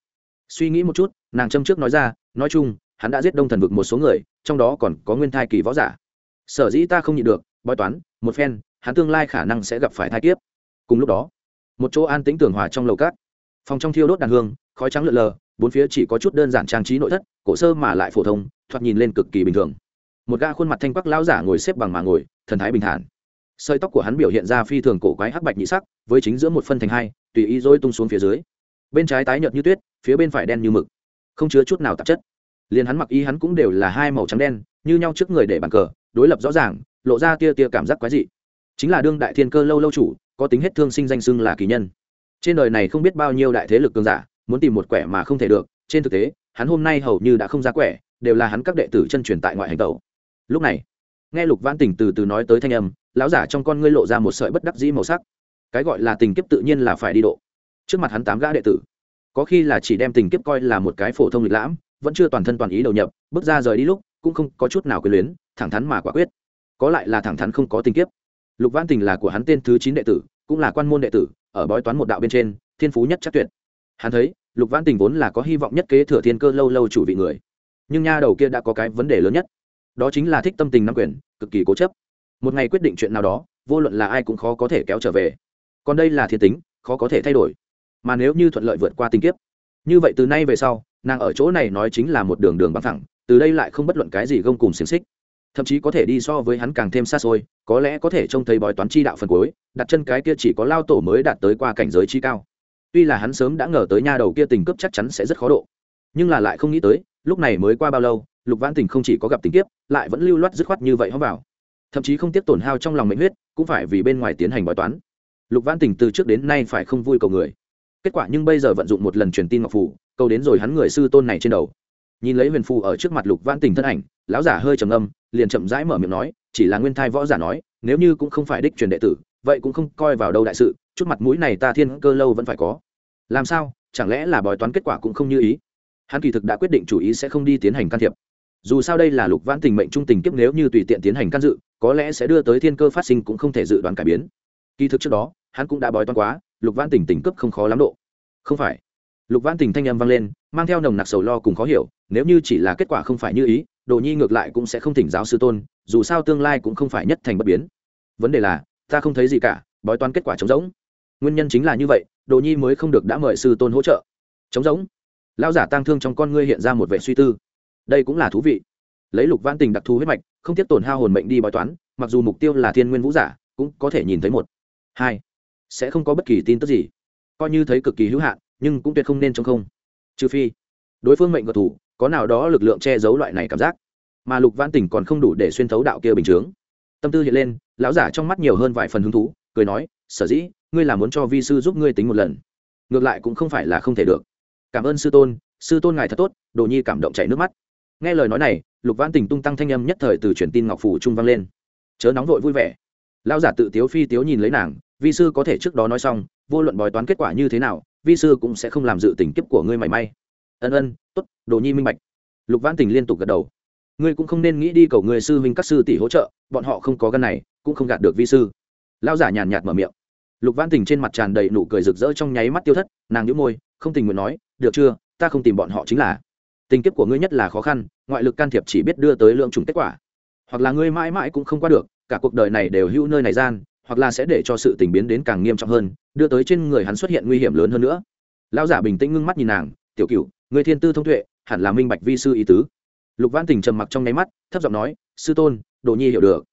A: Suy nghĩ một chút, nàng châm trước nói ra, nói chung, hắn đã giết đông thần vực một số người, trong đó còn có nguyên thai kỳ võ giả. Sở dĩ ta không nhịn được, bói toán, một phen, hắn tương lai khả năng sẽ gặp phải thai kiếp. Cùng lúc đó, một chỗ an tĩnh tường hòa trong lầu cát. Phòng trong thiêu đốt đàn hương, khói trắng lượn lờ, bốn phía chỉ có chút đơn giản trang trí nội thất, cổ sơ mà lại phổ thông, thoạt nhìn lên cực kỳ bình thường. Một ga khuôn mặt thanh quắc lão giả ngồi xếp bằng mà ngồi, thần thái bình thản sợi tóc của hắn biểu hiện ra phi thường cổ quái hắc bạch nhị sắc, với chính giữa một phân thành hai, tùy ý dối tung xuống phía dưới. Bên trái tái nhợt như tuyết, phía bên phải đen như mực. Không chứa chút nào tạp chất. Liền hắn mặc y hắn cũng đều là hai màu trắng đen, như nhau trước người để bàn cờ, đối lập rõ ràng, lộ ra tia tia cảm giác quái dị. Chính là đương đại thiên cơ lâu lâu chủ, có tính hết thương sinh danh xưng là kỳ nhân. Trên đời này không biết bao nhiêu đại thế lực cường giả, muốn tìm một quẻ mà không thể được, trên thực tế, hắn hôm nay hầu như đã không ra quẻ, đều là hắn các đệ tử chân truyền tại ngoại hành tẩu. Lúc này, nghe lục vãn tỉnh từ từ nói tới thanh âm lão giả trong con ngươi lộ ra một sợi bất đắc dĩ màu sắc. Cái gọi là tình kiếp tự nhiên là phải đi độ. Trước mặt hắn tám gã đệ tử, có khi là chỉ đem tình kiếp coi là một cái phổ thông lịch lãm, vẫn chưa toàn thân toàn ý đầu nhập, bước ra rời đi lúc, cũng không có chút nào quyền luyến, thẳng thắn mà quả quyết. Có lại là thẳng thắn không có tình kiếp. Lục văn tình là của hắn tên thứ chín đệ tử, cũng là quan môn đệ tử, ở bói toán một đạo bên trên, thiên phú nhất chắc tuyệt. Hắn thấy, lục văn tình vốn là có hy vọng nhất kế thừa thiên cơ lâu lâu chủ vị người. Nhưng nha đầu kia đã có cái vấn đề lớn nhất, đó chính là thích tâm tình nắm quyền, cực kỳ cố chấp một ngày quyết định chuyện nào đó, vô luận là ai cũng khó có thể kéo trở về. Còn đây là thiên tính, khó có thể thay đổi. Mà nếu như thuận lợi vượt qua tình kiếp, như vậy từ nay về sau, nàng ở chỗ này nói chính là một đường đường băng thẳng, từ đây lại không bất luận cái gì gông cùng xiềng xích. Thậm chí có thể đi so với hắn càng thêm xa xôi, có lẽ có thể trông thấy bói toán chi đạo phần cuối, đặt chân cái kia chỉ có lao tổ mới đạt tới qua cảnh giới chi cao. Tuy là hắn sớm đã ngờ tới nha đầu kia tình cướp chắc chắn sẽ rất khó độ, nhưng là lại không nghĩ tới, lúc này mới qua bao lâu, lục vãn tình không chỉ có gặp tình kiếp, lại vẫn lưu loát dứt khoát như vậy hóng vào thậm chí không tiếp tổn hao trong lòng mệnh huyết, cũng phải vì bên ngoài tiến hành bói toán. Lục vãn tình từ trước đến nay phải không vui cầu người. Kết quả nhưng bây giờ vận dụng một lần truyền tin ngọc phủ câu đến rồi hắn người sư tôn này trên đầu. Nhìn lấy huyền phù ở trước mặt lục vãn tình thân ảnh, lão giả hơi trầm âm liền chậm rãi mở miệng nói, chỉ là nguyên thai võ giả nói, nếu như cũng không phải đích truyền đệ tử, vậy cũng không coi vào đâu đại sự, chút mặt mũi này ta thiên cơ lâu vẫn phải có. Làm sao, chẳng lẽ là bói toán kết quả cũng không như ý? Hắn kỳ thực đã quyết định chủ ý sẽ không đi tiến hành can thiệp. Dù sao đây là lục vãn tình mệnh trung tình kiếp nếu như tùy tiện tiến hành can dự có lẽ sẽ đưa tới thiên cơ phát sinh cũng không thể dự đoán cải biến. Kỳ thực trước đó, hắn cũng đã bói toán quá, lục văn tỉnh tỉnh cấp không khó lắm độ. Không phải. Lục văn tỉnh thanh âm vang lên, mang theo nồng nặc sầu lo cùng khó hiểu, nếu như chỉ là kết quả không phải như ý, đồ nhi ngược lại cũng sẽ không thỉnh giáo sư tôn, dù sao tương lai cũng không phải nhất thành bất biến. Vấn đề là, ta không thấy gì cả, bói toán kết quả trống rỗng. Nguyên nhân chính là như vậy, đồ nhi mới không được đã mời sư tôn hỗ trợ. Trống rỗng. Lão giả tang thương trong con ngươi hiện ra một vẻ suy tư. Đây cũng là thú vị lấy lục vãn tình đặc thù huyết mạch, không tiếp tổn hao hồn mệnh đi bói toán, mặc dù mục tiêu là thiên nguyên vũ giả, cũng có thể nhìn thấy một, hai, sẽ không có bất kỳ tin tức gì. Coi như thấy cực kỳ hữu hạn, nhưng cũng tuyệt không nên trong không. Trừ phi, đối phương mệnh gật thủ, có nào đó lực lượng che giấu loại này cảm giác. Mà lục vãn tình còn không đủ để xuyên thấu đạo kia bình chướng. Tâm tư hiện lên, lão giả trong mắt nhiều hơn vài phần hứng thú, cười nói, sở dĩ, ngươi là muốn cho vi sư giúp ngươi tính một lần. Ngược lại cũng không phải là không thể được. Cảm ơn sư tôn sư tôn ngài thật tốt. Đồ nhi cảm động chảy nước mắt nghe lời nói này, lục văn tình tung tăng thanh âm nhất thời từ truyền tin ngọc phủ trung vang lên. Chớ nóng vội vui vẻ. Lão giả tự tiếu phi tiếu nhìn lấy nàng, vi sư có thể trước đó nói xong, vô luận bói toán kết quả như thế nào, vi sư cũng sẽ không làm dự tình kiếp của ngươi mảy may. Ân ân t ố t đồ nhi minh bạch. Lục văn tình liên tục gật đầu. Ngươi cũng không nên nghĩ đi cầu người sư huynh các sư tỷ hỗ trợ, bọn họ không có gân này, cũng không gạt được vi sư. Lão giả nhàn nhạt mở miệng. Lục văn tình trên mặt tràn đầy nụ cười rực rỡ trong nháy mắt tiêu thất, nàng nhũ môi, không tình nguyện nói, được chưa, ta không tìm bọn họ chính là tình kiếp của ngươi nhất là khó khăn, ngoại lực can thiệp chỉ biết đưa tới lượng trùng kết quả. Hoặc là ngươi mãi mãi cũng không qua được, cả cuộc đời này đều hữu nơi này gian, hoặc là sẽ để cho sự tình biến đến càng nghiêm trọng hơn, đưa tới trên người hắn xuất hiện nguy hiểm lớn hơn nữa. Lão giả bình tĩnh ngưng mắt nhìn nàng, tiểu cửu người thiên tư thông tuệ, hẳn là minh bạch vi sư ý tứ. Lục văn tình trầm mặc trong nháy mắt, thấp giọng nói, sư tôn, đồ nhi hiểu được.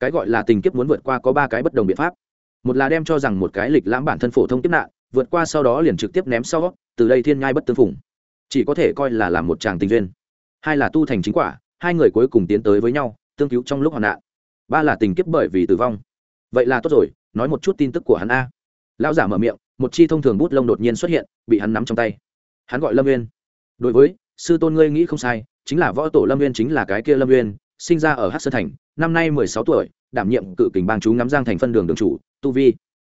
A: Cái gọi là tình kiếp muốn vượt qua có ba cái bất đồng biện pháp. Một là đem cho rằng một cái lịch lãm bản thân phổ thông kiếp nạn, vượt qua sau đó liền trực tiếp ném sau, từ đây thiên nhai bất tương phùng chỉ có thể coi là làm một chàng tình duyên. Hai là tu thành chính quả, hai người cuối cùng tiến tới với nhau, tương cứu trong lúc hoạn nạn. Ba là tình kiếp bởi vì tử vong. Vậy là tốt rồi, nói một chút tin tức của hắn a. Lão giả mở miệng, một chi thông thường bút lông đột nhiên xuất hiện, bị hắn nắm trong tay. Hắn gọi lâm uyên. Đối với, sư tôn ngươi nghĩ không sai, chính là võ tổ lâm uyên chính là cái kia lâm uyên, sinh ra ở hát sơn thành, năm nay mười sáu tuổi, đảm nhiệm cự kình bang chú ngắm giang thành phân đường đường chủ, tu vi.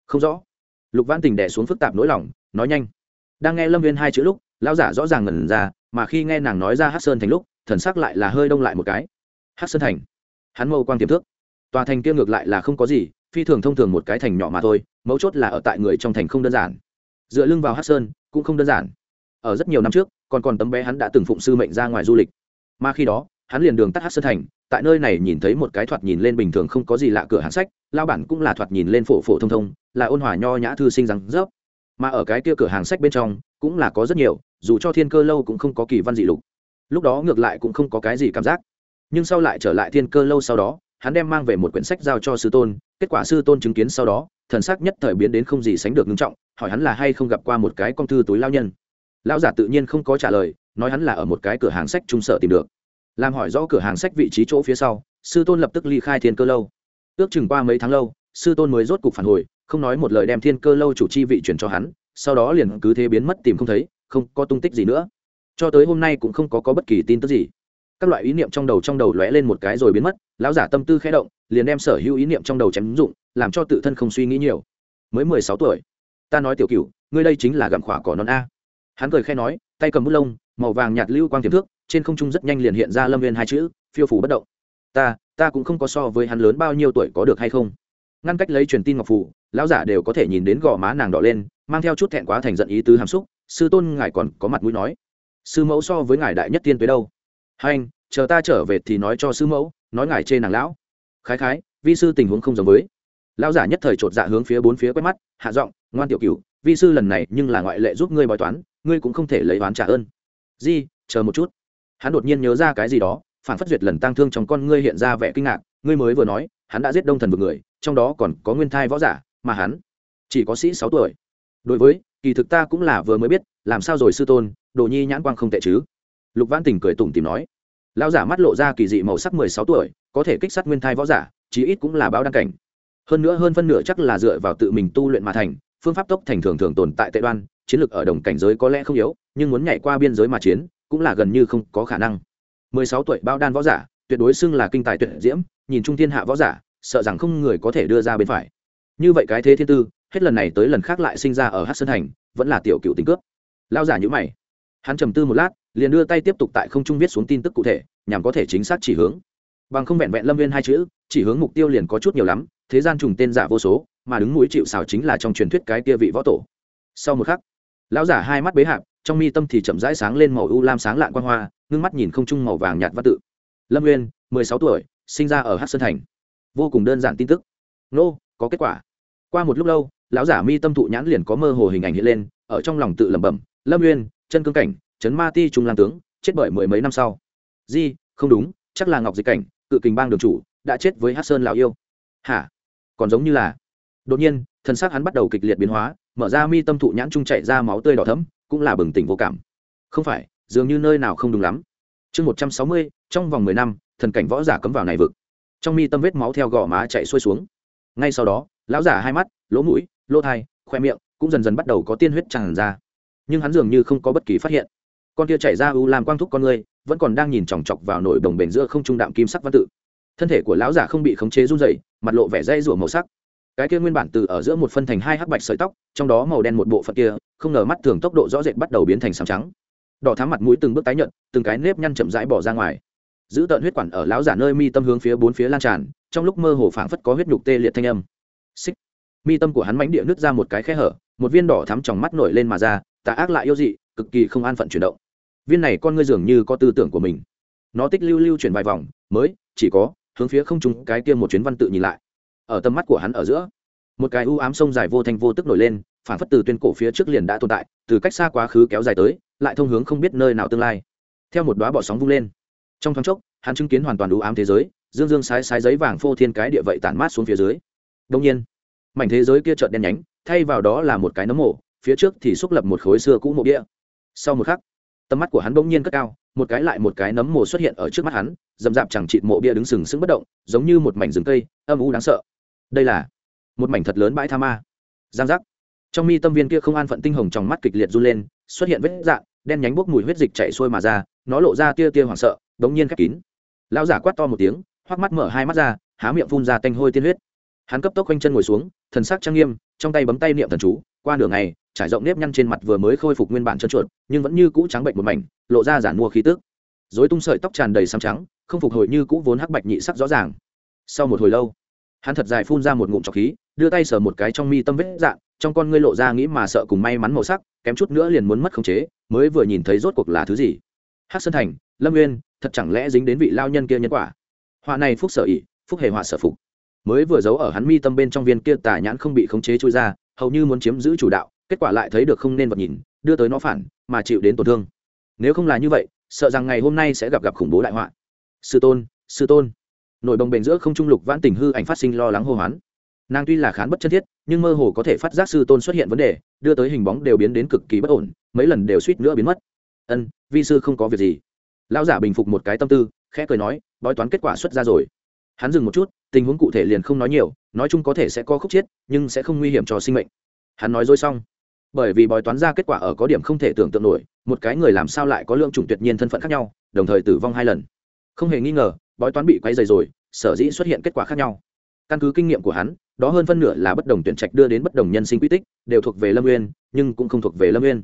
A: Không rõ. Lục văn tình đẻ xuống phức tạp nỗi lòng, nói nhanh. Đang nghe lâm viên hai chữ lúc lão giả rõ ràng ngẩn ra, mà khi nghe nàng nói ra hát sơn thành lúc, thần sắc lại là hơi đông lại một cái. Hát sơn thành? Hắn mâu quang tiềm thước tòa thành kia ngược lại là không có gì, phi thường thông thường một cái thành nhỏ mà thôi, mấu chốt là ở tại người trong thành không đơn giản. Dựa lưng vào hát sơn, cũng không đơn giản. Ở rất nhiều năm trước, còn còn tấm bé hắn đã từng phụng sư mệnh ra ngoài du lịch. Mà khi đó, hắn liền đường tắt hát sơn thành, tại nơi này nhìn thấy một cái thoạt nhìn lên bình thường không có gì lạ cửa hàng sách lao bản cũng là thoạt nhìn lên phổ phổ thông thông, là ôn hòa nho nhã thư sinh rằng rớp mà ở cái kia cửa hàng sách bên trong, cũng là có rất nhiều dù cho thiên cơ lâu cũng không có kỳ văn dị lục. Lúc đó ngược lại cũng không có cái gì cảm giác. Nhưng sau lại trở lại thiên cơ lâu sau đó, hắn đem mang về một quyển sách giao cho sư tôn, kết quả sư tôn chứng kiến sau đó, thần sắc nhất thời biến đến không gì sánh được ngưng trọng, hỏi hắn là hay không gặp qua một cái con thư túi lao nhân. Lão giả tự nhiên không có trả lời, nói hắn là ở một cái cửa hàng sách trung sở tìm được. Làm hỏi rõ cửa hàng sách vị trí chỗ phía sau, sư tôn lập tức ly khai thiên cơ lâu. Ước chừng qua mấy tháng lâu, sư tôn mới rốt cục phản hồi, không nói một lời đem thiên cơ lâu chủ chi vị chuyển cho hắn, sau đó liền cứ thế biến mất tìm không thấy không có tung tích gì nữa. Cho tới hôm nay cũng không có, có bất kỳ tin tức gì. Các loại ý niệm trong đầu trong đầu lóe lên một cái rồi biến mất lão giả tâm tư khẽ động liền đem sở hữu ý niệm trong đầu chém dụng làm cho tự thân không suy nghĩ nhiều. Mới mười sáu tuổi. Ta nói tiểu cựu ngươi đây chính là gặm khỏa cỏ non a. Hắn cười khẽ nói tay cầm bút lông màu vàng nhạt lưu quang tiềm thước trên không trung rất nhanh liền hiện ra lâm viên hai chữ phiêu phủ bất động. Ta ta cũng không có so với hắn lớn bao nhiêu tuổi có được hay không. Ngăn cách lấy truyền tin ngọc phủ lão giả đều có thể nhìn đến gò má nàng đỏ lên mang theo chút thẹn quá thành giận ý tứ hàm xúc sư tôn ngài còn có mặt mũi nói, sư mẫu so với ngài đại nhất tiên tới đâu? Hai anh chờ ta trở về thì nói cho sư mẫu, nói ngài chê nàng lão. Khái khái, vi sư tình huống không giống với. Lão giả nhất thời chột dạ hướng phía bốn phía quét mắt, hạ giọng, ngoan tiểu cửu, vi sư lần này nhưng là ngoại lệ giúp ngươi bói toán, ngươi cũng không thể lấy oán trả ơn. Di, chờ một chút. Hắn đột nhiên nhớ ra cái gì đó, phản phất duyệt lần tang thương trong con ngươi hiện ra vẻ kinh ngạc, ngươi mới vừa nói, hắn đã giết đông thần vực người, trong đó còn có nguyên thai võ giả, mà hắn chỉ có sĩ sáu tuổi. Đối với kỳ thực ta cũng là vừa mới biết, làm sao rồi sư tôn, đồ nhi nhãn quang không tệ chứ? Lục văn tình cười tủm tìm nói. Lão giả mắt lộ ra kỳ dị màu sắc mười sáu tuổi, có thể kích sát nguyên thai võ giả, chí ít cũng là báo đăng cảnh. Hơn nữa hơn phân nửa chắc là dựa vào tự mình tu luyện mà thành, phương pháp tốc thành thường thường tồn tại tệ đoan, chiến lược ở đồng cảnh giới có lẽ không yếu, nhưng muốn nhảy qua biên giới mà chiến, cũng là gần như không có khả năng. mười sáu tuổi bao đan võ giả, tuyệt đối xưng là kinh tài tuyệt diễm, nhìn trung thiên hạ võ giả, sợ rằng không người có thể đưa ra bên phải. Như vậy cái thế thiên tư hết lần này tới lần khác lại sinh ra ở hát sơn thành, vẫn là tiểu cựu tính cướp lao giả nhữ mày. Hắn trầm tư một lát, liền đưa tay tiếp tục tại không trung viết xuống tin tức cụ thể, nhằm có thể chính xác chỉ hướng. Bằng không vẹn vẹn lâm viên hai chữ, chỉ hướng mục tiêu liền có chút nhiều lắm, thế gian trùng tên giả vô số, mà đứng mũi chịu xào chính là trong truyền thuyết cái kia vị võ tổ. Sau một khắc, lão giả hai mắt bế hạp, trong mi tâm thì chậm rãi sáng lên màu u lam sáng lạn quan hoa, ngưng mắt nhìn không trung màu vàng nhạt văn tự. Lâm nguyên mười sáu tuổi, sinh ra ở hát sơn thành. Vô cùng đơn giản tin tức. Nô, có kết quả. Qua một lúc lâu lão giả mi tâm thụ nhãn liền có mơ hồ hình ảnh hiện lên, ở trong lòng tự lẩm bẩm, lâm nguyên chân cương cảnh trấn ma ti trung lang tướng, chết bởi mười mấy năm sau. Di, không đúng, chắc là ngọc dịch cảnh, cự kình bang đường chủ, đã chết với hát sơn lào yêu. Hả? Còn giống như là? Đột nhiên, thân xác hắn bắt đầu kịch liệt biến hóa, mở ra mi tâm thụ nhãn trung chạy ra máu tươi đỏ thấm cũng là bừng tỉnh vô cảm. Không phải, dường như nơi nào không đúng lắm. Chương một trăm sáu mươi, trong vòng mười năm, thần cảnh võ giả cấm vào này vực. Trong mi tâm vết máu theo gò má chạy xuôi xuống. Ngay sau đó, lão giả hai mắt, lỗ mũi lỗ thai, khoe miệng cũng dần dần bắt đầu có tiên huyết tràn ra. Nhưng hắn dường như không có bất kỳ phát hiện. Con kia chảy ra u làm quang thúc con người vẫn còn đang nhìn chòng chọc vào nổi đồng bền giữa không trung đạm kim sắc văn tự. Thân thể của lão giả không bị khống chế run dày mặt lộ vẻ dây rủa màu sắc. Cái kia nguyên bản từ ở giữa một phân thành hai hắc bạch sợi tóc, trong đó màu đen một bộ phận kia, không ngờ mắt thường tốc độ rõ rệt bắt đầu biến thành sáng trắng. Đỏ thắm mặt mũi từng bước tái nhợt, từng cái nếp nhăn chậm rãi bỏ ra ngoài. Giữ tợn huyết quản ở lão giả nơi mi tâm hướng phía bốn phía lan tràn, trong lúc mơ hồ phảng phất có huyết nhục tê liệt thanh âm. Xích mi tâm của hắn mánh địa nứt ra một cái khe hở, một viên đỏ thắm trong mắt nổi lên mà ra, tà ác lại yêu dị, cực kỳ không an phận chuyển động. Viên này con ngươi dường như có tư tưởng của mình. Nó tích lưu lưu chuyển vài vòng, mới, chỉ có, hướng phía không trúng cái kia một chuyến văn tự nhìn lại. Ở tầm mắt của hắn ở giữa, một cái u ám sông dài vô thanh vô tức nổi lên, phản phất từ tuyên cổ phía trước liền đã tồn tại, từ cách xa quá khứ kéo dài tới, lại thông hướng không biết nơi nào tương lai. Theo một đoá bọ sóng vung lên. Trong thoáng chốc, hắn chứng kiến hoàn toàn u ám thế giới, dương dương sái sái giấy vàng phô thiên cái địa vậy tản mát xuống phía dưới. Đông nhiên mảnh thế giới kia trợn đen nhánh, thay vào đó là một cái nấm mộ, phía trước thì xúc lập một khối xưa cũ mộ địa sau một khắc, tầm mắt của hắn bỗng nhiên cất cao, một cái lại một cái nấm mồ xuất hiện ở trước mắt hắn dầm dạp chẳng chịt mộ bia đứng sừng sững bất động, giống như một mảnh rừng cây, âm u đáng sợ. Đây là một mảnh thật lớn bãi tha ma. Giang giác. Trong mi tâm viên kia không an phận tinh hồng trong mắt kịch liệt run lên, xuất hiện vết dạng, đen nhánh bốc mùi huyết dịch chảy xuôi mà ra, nó lộ ra tia tia hoảng sợ, đống nhiên khép kín. Lão giả quát to một tiếng hoắc mắt mở hai mắt ra, há miệng phun ra tanh hôi tiên huyết. Hắn cấp tốc quanh chân ngồi xuống thần sắc trang nghiêm, trong tay bấm tay niệm thần chú, qua nửa ngày, trải rộng nếp nhăn trên mặt vừa mới khôi phục nguyên bản chân chuột nhưng vẫn như cũ trắng bệnh một mảnh, lộ ra giản mua khí tức. Dối tung sợi tóc tràn đầy xăm trắng, không phục hồi như cũ vốn hắc bạch nhị sắc rõ ràng. Sau một hồi lâu, hắn thật dài phun ra một ngụm trọc khí, đưa tay sờ một cái trong mi tâm vết dạn, trong con ngươi lộ ra nghĩ mà sợ cùng may mắn màu sắc, kém chút nữa liền muốn mất khống chế, mới vừa nhìn thấy rốt cuộc là thứ gì. Hắc sơn thành, lâm nguyên thật chẳng lẽ dính đến vị lao nhân kia nhân quả? Họa này phúc sở ỉ phúc hề họa sở phục mới vừa giấu ở hắn mi tâm bên trong viên kia tà nhãn không bị khống chế trôi ra, hầu như muốn chiếm giữ chủ đạo, kết quả lại thấy được không nên vật nhìn, đưa tới nó phản, mà chịu đến tổn thương. Nếu không là như vậy, sợ rằng ngày hôm nay sẽ gặp gặp khủng bố đại họa. Sư tôn sư tôn. Nổi bồng bềnh giữa không trung lục vãn tình hư ảnh phát sinh lo lắng hô hoán. Nàng tuy là khán bất chân thiết, nhưng mơ hồ có thể phát giác sư tôn xuất hiện vấn đề, đưa tới hình bóng đều biến đến cực kỳ bất ổn, mấy lần đều suýt nữa biến mất. Ân, vi sư không có việc gì. Lão giả bình phục một cái tâm tư, khẽ cười nói, bói toán kết quả xuất ra rồi. Hắn dừng một chút tình huống cụ thể liền không nói nhiều, nói chung có thể sẽ có khúc chiết nhưng sẽ không nguy hiểm cho sinh mệnh. Hắn nói dối xong. Bởi vì bói toán ra kết quả ở có điểm không thể tưởng tượng nổi, một cái người làm sao lại có lượng chủng tuyệt nhiên thân phận khác nhau, đồng thời tử vong hai lần. Không hề nghi ngờ, bói toán bị quay dày rồi, sở dĩ xuất hiện kết quả khác nhau. Căn cứ kinh nghiệm của hắn, đó hơn phân nửa là bất đồng tuyển trạch đưa đến bất đồng nhân sinh quy tích, đều thuộc về lâm nguyên nhưng cũng không thuộc về lâm nguyên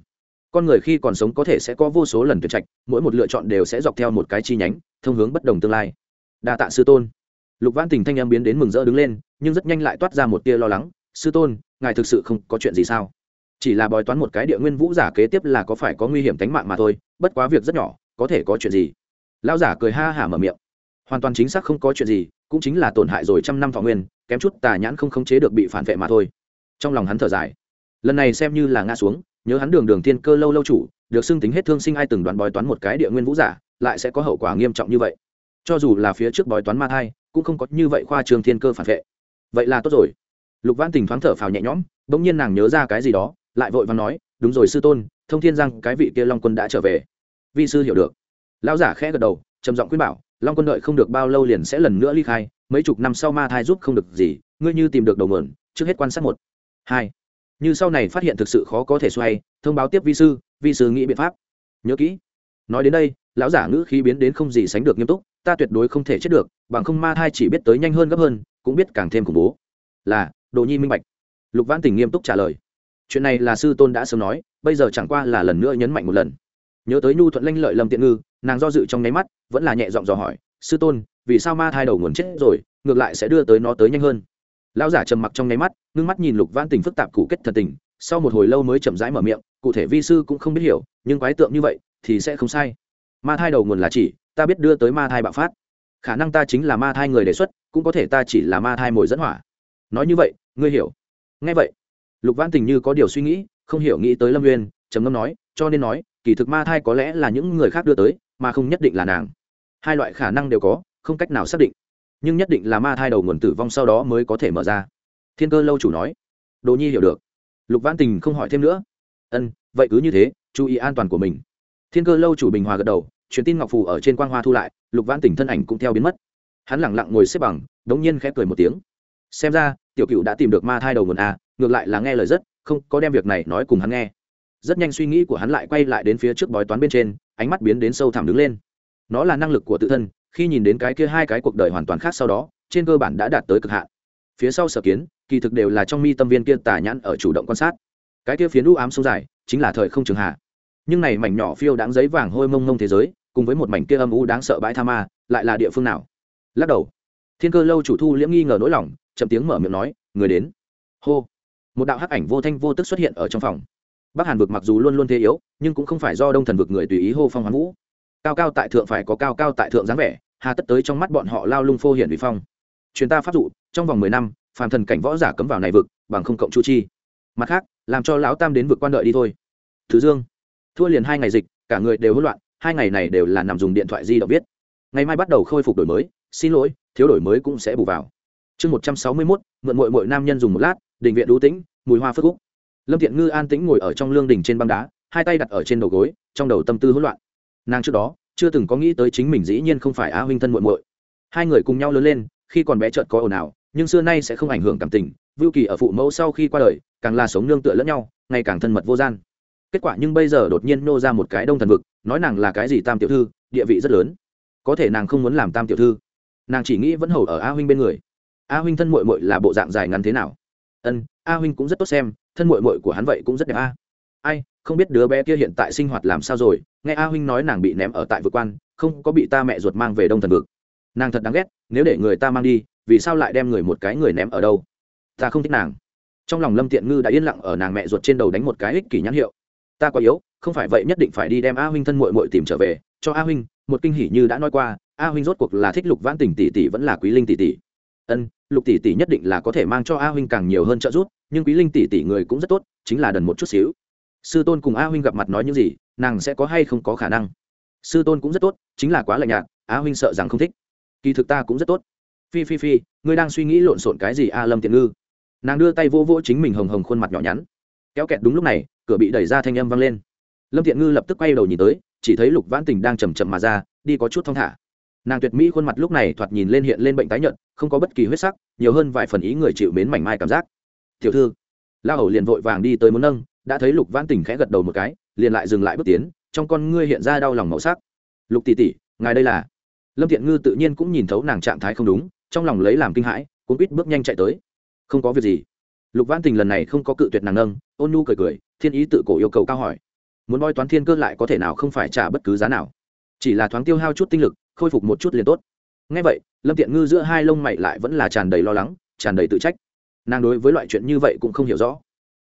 A: con người khi còn sống có thể sẽ có vô số lần tuyển trạch, mỗi một lựa chọn đều sẽ dọc theo một cái chi nhánh, thông hướng bất đồng tương lai. Đa tạ sư tôn lục văn tình thanh em biến đến mừng rỡ đứng lên, nhưng rất nhanh lại toát ra một tia lo lắng. Sư tôn, ngài thực sự không có chuyện gì sao? Chỉ là bói toán một cái địa nguyên vũ giả kế tiếp là có phải có nguy hiểm tính mạng mà thôi, bất quá việc rất nhỏ, có thể có chuyện gì? Lão giả cười ha hả mở miệng. Hoàn toàn chính xác không có chuyện gì, cũng chính là tổn hại rồi trăm năm thọ nguyên, kém chút tà nhãn không khống chế được bị phản vệ mà thôi. Trong lòng hắn thở dài. Lần này xem như là ngã xuống, nhớ hắn đường đường thiên cơ lâu lâu chủ, được xưng tính hết thương sinh ai từng đoán bói toán một cái địa nguyên vũ giả, lại sẽ có hậu quả nghiêm trọng như vậy cho dù là phía trước bói toán ma thai, cũng không có như vậy khoa trường thiên cơ phản vệ. Vậy là tốt rồi. Lục văn tình thoáng thở phào nhẹ nhõm, bỗng nhiên nàng nhớ ra cái gì đó, lại vội và nói, đúng rồi sư tôn, thông thiên rằng cái vị kia long quân đã trở về. Vi sư hiểu được. Lão giả khẽ gật đầu, trầm giọng khuyên bảo, long quân đợi không được bao lâu liền sẽ lần nữa ly khai, mấy chục năm sau ma thai giúp không được gì, ngươi như tìm được đầu mượn trước hết quan sát một. Hai. Như sau này phát hiện thực sự khó có thể xoay, thông báo tiếp vi sư vi sư nghĩ biện pháp. Nhớ kỹ. Nói đến đây, lão giả ngữ khí biến đến không gì sánh được nghiêm túc ta tuyệt đối không thể chết được, bằng không ma thai chỉ biết tới nhanh hơn gấp hơn, cũng biết càng thêm khủng bố. Là, đồ nhi minh bạch. Lục văn tình nghiêm túc trả lời. Chuyện này là sư tôn đã sớm nói, bây giờ chẳng qua là lần nữa nhấn mạnh một lần. Nhớ tới nhu thuận lanh lợi lâm tiện ngư, nàng do dự trong nháy mắt, vẫn là nhẹ giọng dò hỏi, sư tôn, vì sao ma thai đầu nguồn chết rồi, ngược lại sẽ đưa tới nó tới nhanh hơn? Lão giả trầm mặc trong nháy mắt, ngưng mắt nhìn lục văn tình phức tạp cụ kết thật tình, sau một hồi lâu mới chậm rãi mở miệng, cụ thể vi sư cũng không biết hiểu, nhưng quái tượng như vậy thì sẽ không sai. Ma thai đầu nguồn là chỉ ta biết đưa tới ma thai bạo phát. Khả năng ta chính là ma thai người đề xuất, cũng có thể ta chỉ là ma thai mồi dẫn hỏa. Nói như vậy, ngươi hiểu. Nghe vậy, lục văn tình như có điều suy nghĩ, không hiểu nghĩ tới lâm nguyên trầm ngâm nói, cho nên nói, kỳ thực ma thai có lẽ là những người khác đưa tới, mà không nhất định là nàng. Hai loại khả năng đều có, không cách nào xác định. Nhưng nhất định là ma thai đầu nguồn tử vong sau đó mới có thể mở ra. Thiên cơ lâu chủ nói. Đồ nhi hiểu được. Lục văn tình không hỏi thêm nữa. Ân, vậy cứ như thế, chú ý an toàn của mình. Thiên cơ lâu chủ bình hòa gật đầu truyền tin ngọc phù ở trên quang hoa thu lại, lục văn Tỉnh thân ảnh cũng theo biến mất. Hắn lẳng lặng ngồi xếp bằng, đống nhiên khẽ cười một tiếng. Xem ra, tiểu cựu đã tìm được ma thai đầu nguồn a, ngược lại là nghe lời rất, không có đem việc này nói cùng hắn nghe. Rất nhanh suy nghĩ của hắn lại quay lại đến phía trước bói toán bên trên, ánh mắt biến đến sâu thẳm đứng lên. Nó là năng lực của tự thân, khi nhìn đến cái kia hai cái cuộc đời hoàn toàn khác sau đó, trên cơ bản đã đạt tới cực hạn. Phía sau sở kiến, kỳ thực đều là trong mi tâm viên kia tà nhãn ở chủ động quan sát. Cái kia phiến u ám sâu dài, chính là thời không trường hạ. Nhưng này mảnh nhỏ phiêu đáng giấy vàng hôi mông mông thế giới cùng với một mảnh kia âm u đáng sợ bãi tha ma, lại là địa phương nào? Lắc đầu. Thiên cơ lâu chủ thu liễm nghi ngờ nỗi lòng, chậm tiếng mở miệng nói, người đến. Hô. Một đạo hắc ảnh vô thanh vô tức xuất hiện ở trong phòng. Bắc hàn vực mặc dù luôn luôn thế yếu, nhưng cũng không phải do đông thần vực người tùy ý hô phong hoán vũ. Cao cao tại thượng phải có cao cao tại thượng dáng vẻ, hà tất tới trong mắt bọn họ lao lung phô hiển vị phong. Chuyến ta pháp dụ, trong vòng mười năm, phàm thần cảnh võ giả cấm vào này vực, bằng không cộng chu chi. Mặt khác, làm cho lão tam đến vực quan đợi đi thôi. Thứ dương. Thua liền hai ngày dịch, cả người đều hỗn loạn hai ngày này đều là nằm dùng điện thoại di động viết. Ngày mai bắt đầu khôi phục đổi mới, xin lỗi, thiếu đổi mới cũng sẽ bù vào. Chương một trăm sáu mươi mốt, mượn mội mội nam nhân dùng một lát, đình viện đũ tĩnh, mùi hoa phước úc lâm thiện ngư an tĩnh ngồi ở trong lương đình trên băng đá, hai tay đặt ở trên đầu gối, trong đầu tâm tư hỗn loạn. Nàng trước đó, chưa từng có nghĩ tới chính mình dĩ nhiên không phải á huynh thân muộn muội. Hai người cùng nhau lớn lên, khi còn bé trợt có ồn ào, nhưng xưa nay sẽ không ảnh hưởng cảm tình, vưu kỳ ở phụ mẫu sau khi qua đời, càng là sống nương tựa lẫn nhau, ngày càng thân mật vô gian kết quả nhưng bây giờ đột nhiên nô ra một cái đông thần vực, nói nàng là cái gì tam tiểu thư, địa vị rất lớn. Có thể nàng không muốn làm tam tiểu thư. Nàng chỉ nghĩ vẫn hầu ở a huynh bên người. A huynh thân muội muội là bộ dạng dài ngắn thế nào? Ân, a huynh cũng rất tốt xem, thân muội muội của hắn vậy cũng rất đẹp a. Ai, không biết đứa bé kia hiện tại sinh hoạt làm sao rồi? Nghe a huynh nói nàng bị ném ở tại vực quan, không có bị ta mẹ ruột mang về đông thần vực. Nàng thật đáng ghét, nếu để người ta mang đi, vì sao lại đem người một cái người ném ở đâu? Ta không thích nàng. Trong lòng lâm tiện ngư đã yên lặng ở nàng mẹ ruột trên đầu đánh một cái ích kỷ nhãn hiệu ta quá yếu, không phải vậy nhất định phải đi đem a huynh thân muội muội tìm trở về. Cho a huynh, một kinh hỉ như đã nói qua, a huynh rốt cuộc là thích lục vãn tình tỷ tỷ vẫn là quý linh tỷ tỷ. Ân, lục tỷ tỷ nhất định là có thể mang cho a huynh càng nhiều hơn trợ giúp, nhưng quý linh tỷ tỷ người cũng rất tốt, chính là đần một chút xíu. Sư tôn cùng a huynh gặp mặt nói những gì, nàng sẽ có hay không có khả năng. Sư tôn cũng rất tốt, chính là quá lạnh nhạt, a huynh sợ rằng không thích. Kỳ thực ta cũng rất tốt. Phi phi phi, ngươi đang suy nghĩ lộn xộn cái gì a lâm tiện ngư? Nàng đưa tay vô vỗ chính mình hồng hồng khuôn mặt nhỏ nhắn. Kéo kẹt đúng lúc này cửa bị đẩy ra thanh âm vang lên. Lâm tiện ngư lập tức quay đầu nhìn tới, chỉ thấy lục vãn tình đang chầm chậm mà ra, đi có chút thong thả. Nàng tuyệt mỹ khuôn mặt lúc này thoạt nhìn lên hiện lên bệnh tái nhợt, không có bất kỳ huyết sắc, nhiều hơn vài phần ý người chịu mến mảnh mai cảm giác. Tiểu thư. La hầu liền vội vàng đi tới muốn nâng, đã thấy lục vãn tình khẽ gật đầu một cái, liền lại dừng lại bước tiến, trong con ngươi hiện ra đau lòng màu sắc. Lục tỷ tỷ, ngài đây là? Lâm thiện ngư tự nhiên cũng nhìn thấu nàng trạng thái không đúng, trong lòng lấy làm kinh hãi cũng quýt bước nhanh chạy tới. Không có việc gì. Lục vãn tình lần này không có cự tuyệt nàng nâng, ôn nu cười cười thiên ý tự cổ yêu cầu cao hỏi. Muốn bói toán thiên cơ lại có thể nào không phải trả bất cứ giá nào. Chỉ là thoáng tiêu hao chút tinh lực, khôi phục một chút liền tốt. Ngay vậy, lâm tiện ngư giữa hai lông mày lại vẫn là tràn đầy lo lắng, tràn đầy tự trách. Nàng đối với loại chuyện như vậy cũng không hiểu rõ.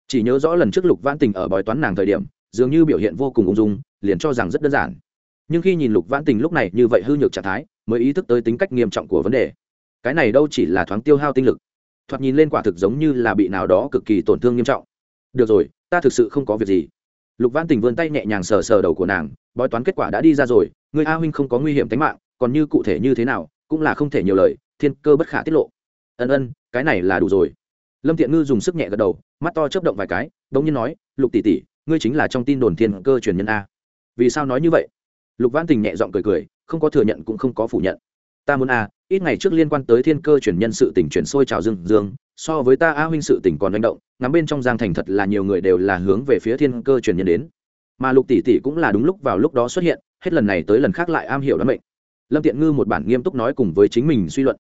A: Chỉ nhớ rõ lần trước lục vãn tình ở bói toán nàng thời điểm, dường như biểu hiện vô cùng ung dung, liền cho rằng rất đơn giản. Nhưng khi nhìn lục vãn tình lúc này như vậy hư nhược trạng thái, mới ý thức tới tính cách nghiêm trọng của vấn đề. Cái này đâu chỉ là thoáng tiêu hao tinh lực. Thoạt nhìn lên quả thực giống như là bị nào đó cực kỳ tổn thương nghiêm trọng. Được rồi ta thực sự không có việc gì. Lục văn tình vươn tay nhẹ nhàng sờ sờ đầu của nàng, bói toán kết quả đã đi ra rồi, người a huynh không có nguy hiểm tính mạng, còn như cụ thể như thế nào, cũng là không thể nhiều lời, thiên cơ bất khả tiết lộ. Ân ân, cái này là đủ rồi. Lâm tiện ngư dùng sức nhẹ gật đầu, mắt to chớp động vài cái đ nhiên nói, lục tỷ tỷ, ngươi chính là trong tin đồn thiên cơ truyền nhân a. Vì sao nói như vậy? Lục văn tình nhẹ giọng cười cười, không có thừa nhận cũng không có phủ nhận. Ta muốn a, ít ngày trước liên quan tới thiên cơ truyền nhân sự tỉnh chuyển sôi trào dương dương so với ta a huynh sự tỉnh còn manh động, ngắm bên trong giang thành thật là nhiều người đều là hướng về phía thiên cơ truyền nhân đến. Mà lục tỷ tỷ cũng là đúng lúc vào lúc đó xuất hiện, hết lần này tới lần khác lại am hiểu đoán mệnh. Lâm tiện ngư một bản nghiêm túc nói cùng với chính mình suy luận.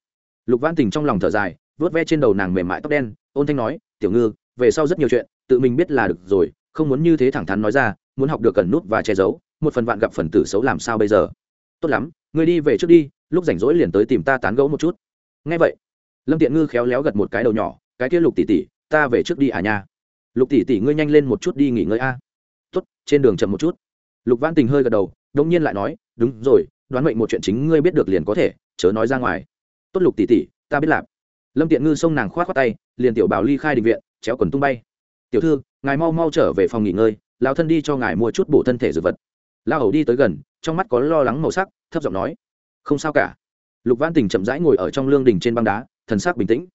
A: Lục văn tình trong lòng thở dài vớt ve trên đầu nàng mềm mại tóc đen, ôn thanh nói, tiểu ngư, về sau rất nhiều chuyện, tự mình biết là được rồi, không muốn như thế thẳng thắn nói ra, muốn học được cần nút và che giấu, một phần vạn gặp phần tử xấu làm sao bây giờ? Tốt lắm người đi về trước đi, lúc rảnh rỗi liền tới tìm ta tán gẫu một chút. Ngay vậy lâm tiện ngư khéo léo gật một cái đầu nhỏ, cái kia lục tỷ tỷ, ta về trước đi à nha. Lục tỷ tỷ ngươi nhanh lên một chút đi nghỉ ngơi a. À. tốt, trên đường chậm một chút. Lục văn tình hơi gật đầu đông nhiên lại nói, đúng rồi, đoán mệnh một chuyện chính ngươi biết được liền có thể, chớ nói ra ngoài. Tốt lục tỷ tỷ, ta biết làm. Lâm tiện ngư xông nàng khoát khoát tay, liền tiểu bảo ly khai định viện, chéo quần tung bay. Tiểu thư, ngài mau mau trở về phòng nghỉ ngơi lao thân đi cho ngài mua chút bổ thân thể dược vật. Lao hầu đi tới gần, trong mắt có lo lắng màu sắc, thấp giọng nói, không sao cả. Lục văn tình chậm rãi ngồi ở trong lương đình trên băng đá thần sắc bình tĩnh.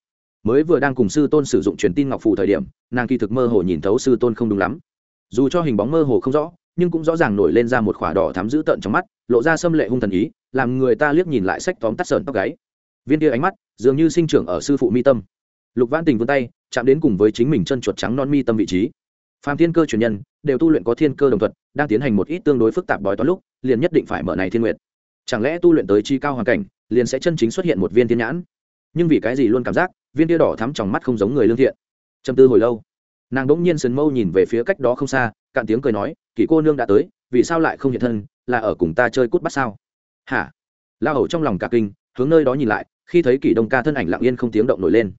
A: Mới vừa đang cùng sư tôn sử dụng truyền tin ngọc phù thời điểm, nàng kỳ thực mơ hồ nhìn thấu sư tôn không đúng lắm. Dù cho hình bóng mơ hồ không rõ, nhưng cũng rõ ràng nổi lên ra một khỏa đỏ thắm dữ tợn trong mắt, lộ ra xâm lệ hung thần ý, làm người ta liếc nhìn lại sách tóm tắt sờn tóc gáy. Viên kia ánh mắt, dường như sinh trưởng ở sư phụ mi tâm. Lục vãn tình vươn tay, chạm đến cùng với chính mình chân chuột trắng non mi tâm vị trí. Phàm thiên cơ truyền nhân, đều tu luyện có thiên cơ đồng thuật, đang tiến hành một ít tương đối phức tạp bói toán lúc, liền nhất định phải mở này thiên nguyệt. Chẳng lẽ tu luyện tới chi cao hoàn cảnh, liền sẽ chân chính xuất hiện một viên thiên nhãn? Nhưng vì cái gì luôn cảm giác viên tia đỏ thắm trong mắt không giống người lương thiện châm tư hồi lâu nàng đỗng nhiên sườn mâu nhìn về phía cách đó không xa cạn tiếng cười nói kỳ cô nương đã tới vì sao lại không hiện thân là ở cùng ta chơi cút bắt sao hả la hầu trong lòng cả kinh hướng nơi đó nhìn lại khi thấy kỳ đông ca thân ảnh lặng yên không tiếng động nổi lên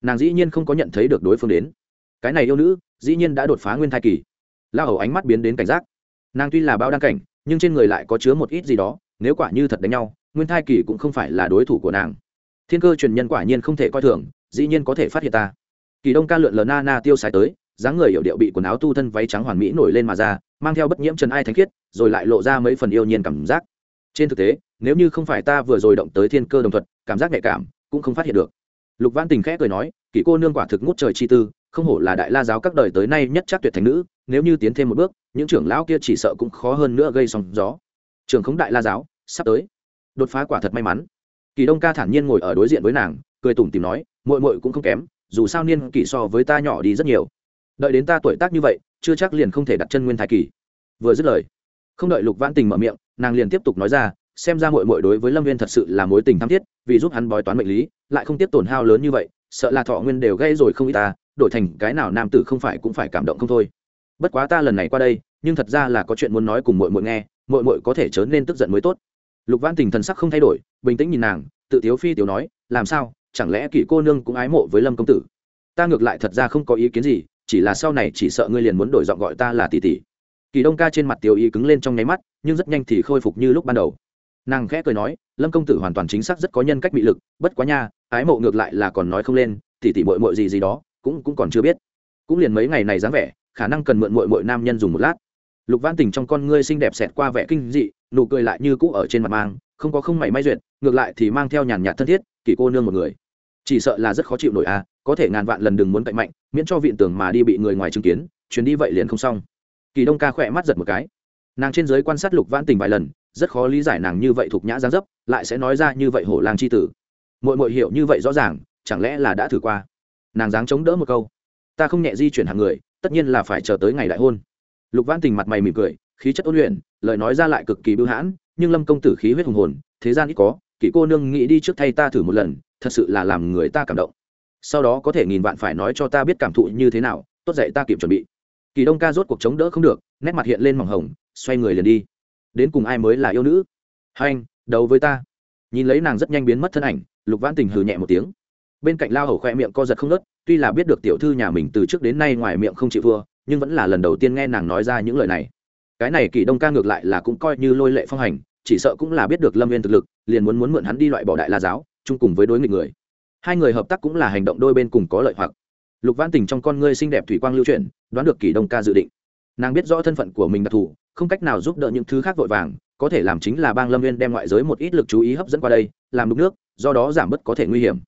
A: nàng dĩ nhiên không có nhận thấy được đối phương đến cái này yêu nữ dĩ nhiên đã đột phá nguyên thai kỳ la hầu ánh mắt biến đến cảnh giác nàng tuy là bao đăng cảnh nhưng trên người lại có chứa một ít gì đó nếu quả như thật đánh nhau nguyên thai kỳ cũng không phải là đối thủ của nàng thiên cơ truyền nhân quả nhiên không thể coi thường, dĩ nhiên có thể phát hiện ta. Kỳ đông ca lượn lờ na na tiêu xài tới, dáng người hiểu điệu bị quần áo tu thân váy trắng hoàn mỹ nổi lên mà ra, mang theo bất nhiễm trần ai thánh khiết, rồi lại lộ ra mấy phần yêu nhiên cảm giác. Trên thực tế, nếu như không phải ta vừa rồi động tới thiên cơ đồng thuật, cảm giác nhạy cảm cũng không phát hiện được. Lục văn tình khẽ cười nói, kỳ cô nương quả thực ngút trời chi tư, không hổ là đại la giáo các đời tới nay nhất chắc tuyệt thành nữ, nếu như tiến thêm một bước, những trưởng lão kia chỉ sợ cũng khó hơn nữa gây sóng gió. Trường khống đại la giáo sắp tới. Đột phá quả thật may mắn kỳ đông ca thản nhiên ngồi ở đối diện với nàng, cười tủm tìm nói mội mội cũng không kém, dù sao niên kỷ so với ta nhỏ đi rất nhiều. Đợi đến ta tuổi tác như vậy, chưa chắc liền không thể đặt chân nguyên thái kỳ. Vừa dứt lời, không đợi lục vãn tình mở miệng, nàng liền tiếp tục nói ra, xem ra mội mội đối với lâm viên thật sự là mối tình tham thiết, vì giúp hắn bói toán mệnh lý, lại không tiếp tổn hao lớn như vậy, sợ là thọ nguyên đều gây rồi không ít ta, đổi thành cái nào nam tử không phải cũng phải cảm động không thôi. Bất quá ta lần này qua đây, nhưng thật ra là có chuyện muốn nói cùng mội mội nghe mội mội có thể chớ nên tức giận mới tốt lục văn tình thần sắc không thay đổi, bình tĩnh nhìn nàng, tự tiếu phi tiểu nói, làm sao, chẳng lẽ kỷ cô nương cũng ái mộ với lâm công tử? Ta ngược lại thật ra không có ý kiến gì, chỉ là sau này chỉ sợ ngươi liền muốn đổi giọng gọi ta là tỷ tỷ. Kỳ đông ca trên mặt tiểu ý cứng lên trong nháy mắt, nhưng rất nhanh thì khôi phục như lúc ban đầu. Nàng khẽ cười nói, lâm công tử hoàn toàn chính xác rất có nhân cách bị lực, bất quá nha, ái mộ ngược lại là còn nói không lên, tỷ tỷ mội mội gì gì đó, cũng cũng còn chưa biết. Cũng liền mấy ngày này dáng vẻ, khả năng cần mượn mội mội nam nhân dùng một lát lục văn tình trong con ngươi xinh đẹp xẹt qua vẻ kinh dị, nụ cười lại như cũ ở trên mặt mang, không có không mảy may duyệt, ngược lại thì mang theo nhàn nhạt thân thiết, kỳ cô nương một người. Chỉ sợ là rất khó chịu nổi à? có thể ngàn vạn lần đừng muốn cạnh mạnh, miễn cho viện tưởng mà đi bị người ngoài chứng kiến, chuyến đi vậy liền không xong. Kỳ đông ca khỏe mắt giật một cái. Nàng trên giới quan sát lục văn tình vài lần, rất khó lý giải nàng như vậy thuộc nhã giáng dấp, lại sẽ nói ra như vậy hổ lang c h i tử. Mội mội hiểu như vậy rõ ràng, chẳng lẽ là đã thử qua? Nàng dáng chống đỡ một câu. Ta không nhẹ di chuyển hàng người, tất nhiên là phải chờ tới ngày đại hôn lục văn tình mặt mày mỉm cười, khí chất ôn luyện, lời nói ra lại cực kỳ bưu hãn, nhưng lâm công tử khí huyết hùng hồn, thế gian ít có kỹ cô nương nghĩ đi trước thay ta thử một lần, thật sự là làm người ta cảm động. Sau đó có thể nghìn vạn phải nói cho ta biết cảm thụ như thế nào, tốt dậy ta kịp chuẩn bị. Kỳ đông ca rốt cuộc chống đỡ không được, nét mặt hiện lên mỏng hồng, xoay người liền đi. Đến cùng ai mới là yêu nữ? Hai anh đấu với ta. Nhìn lấy nàng rất nhanh biến mất thân ảnh, lục vãn tình hừ nhẹ một tiếng. Bên cạnh lao hầu khoe miệng co giật không nớt tuy là biết được tiểu thư nhà mình từ trước đến nay ngoài miệng không chịu vừa nhưng vẫn là lần đầu tiên nghe nàng nói ra những lời này. Cái này kỳ đông ca ngược lại là cũng coi như lôi lệ phong hành, chỉ sợ cũng là biết được lâm viên thực lực, liền muốn muốn mượn hắn đi loại bỏ đại la giáo, chung cùng với đối nghịch người. Hai người hợp tác cũng là hành động đôi bên cùng có lợi hoặc. Lục văn tình trong con ngươi xinh đẹp thủy quang lưu chuyển, đoán được kỳ đông ca dự định. Nàng biết rõ thân phận của mình đặc thù, không cách nào giúp đỡ những thứ khác vội vàng, có thể làm chính là bang lâm viên đem ngoại giới một ít lực chú ý hấp dẫn qua đây, làm đục nước, do đó giảm bớt có thể nguy hiểm.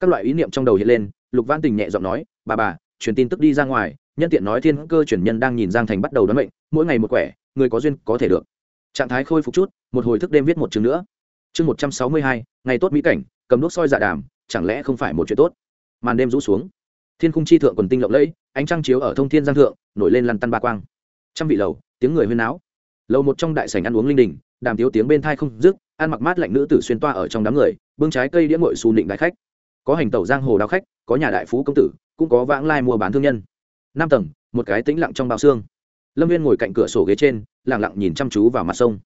A: Các loại ý niệm trong đầu hiện lên, lục văn tình nhẹ giọng nói, bà bà, truyền tin tức đi ra ngoài nhân tiện nói thiên cơ chuyển nhân đang nhìn giang thành bắt đầu đoán bệnh mỗi ngày một quẻ, người có duyên có thể được. Trạng thái khôi phục chút, một hồi thức đêm viết một chương nữa. Chương một trăm sáu mươi hai, ngày tốt mỹ cảnh, cầm đốt soi dạ đàm, chẳng lẽ không phải một chuyện tốt? Màn đêm rũ xuống. Thiên khung chi thượng quần tinh lộng lẫy, ánh trăng chiếu ở thông thiên giang thượng, nổi lên lăn tăn ba quang. Trăm vị lầu, tiếng người huyên náo. Lầu một trong đại sảnh ăn uống linh đình, đàm tiếu tiếng bên thai không dứt, ăn mặc mát lạnh nữ tử xuyên toa ở trong đám người, bưng trái cây đĩa ngội xù nịnh đại khách. Có hành tẩu giang hồ đao khách, có nhà đại phú công tử, cũng có vãng lai mua bán thương nhân năm tầng, một cái tĩnh lặng trong bao xương. Lâm viên ngồi cạnh cửa sổ ghế trên lẳng lặng nhìn chăm chú vào mặt sông.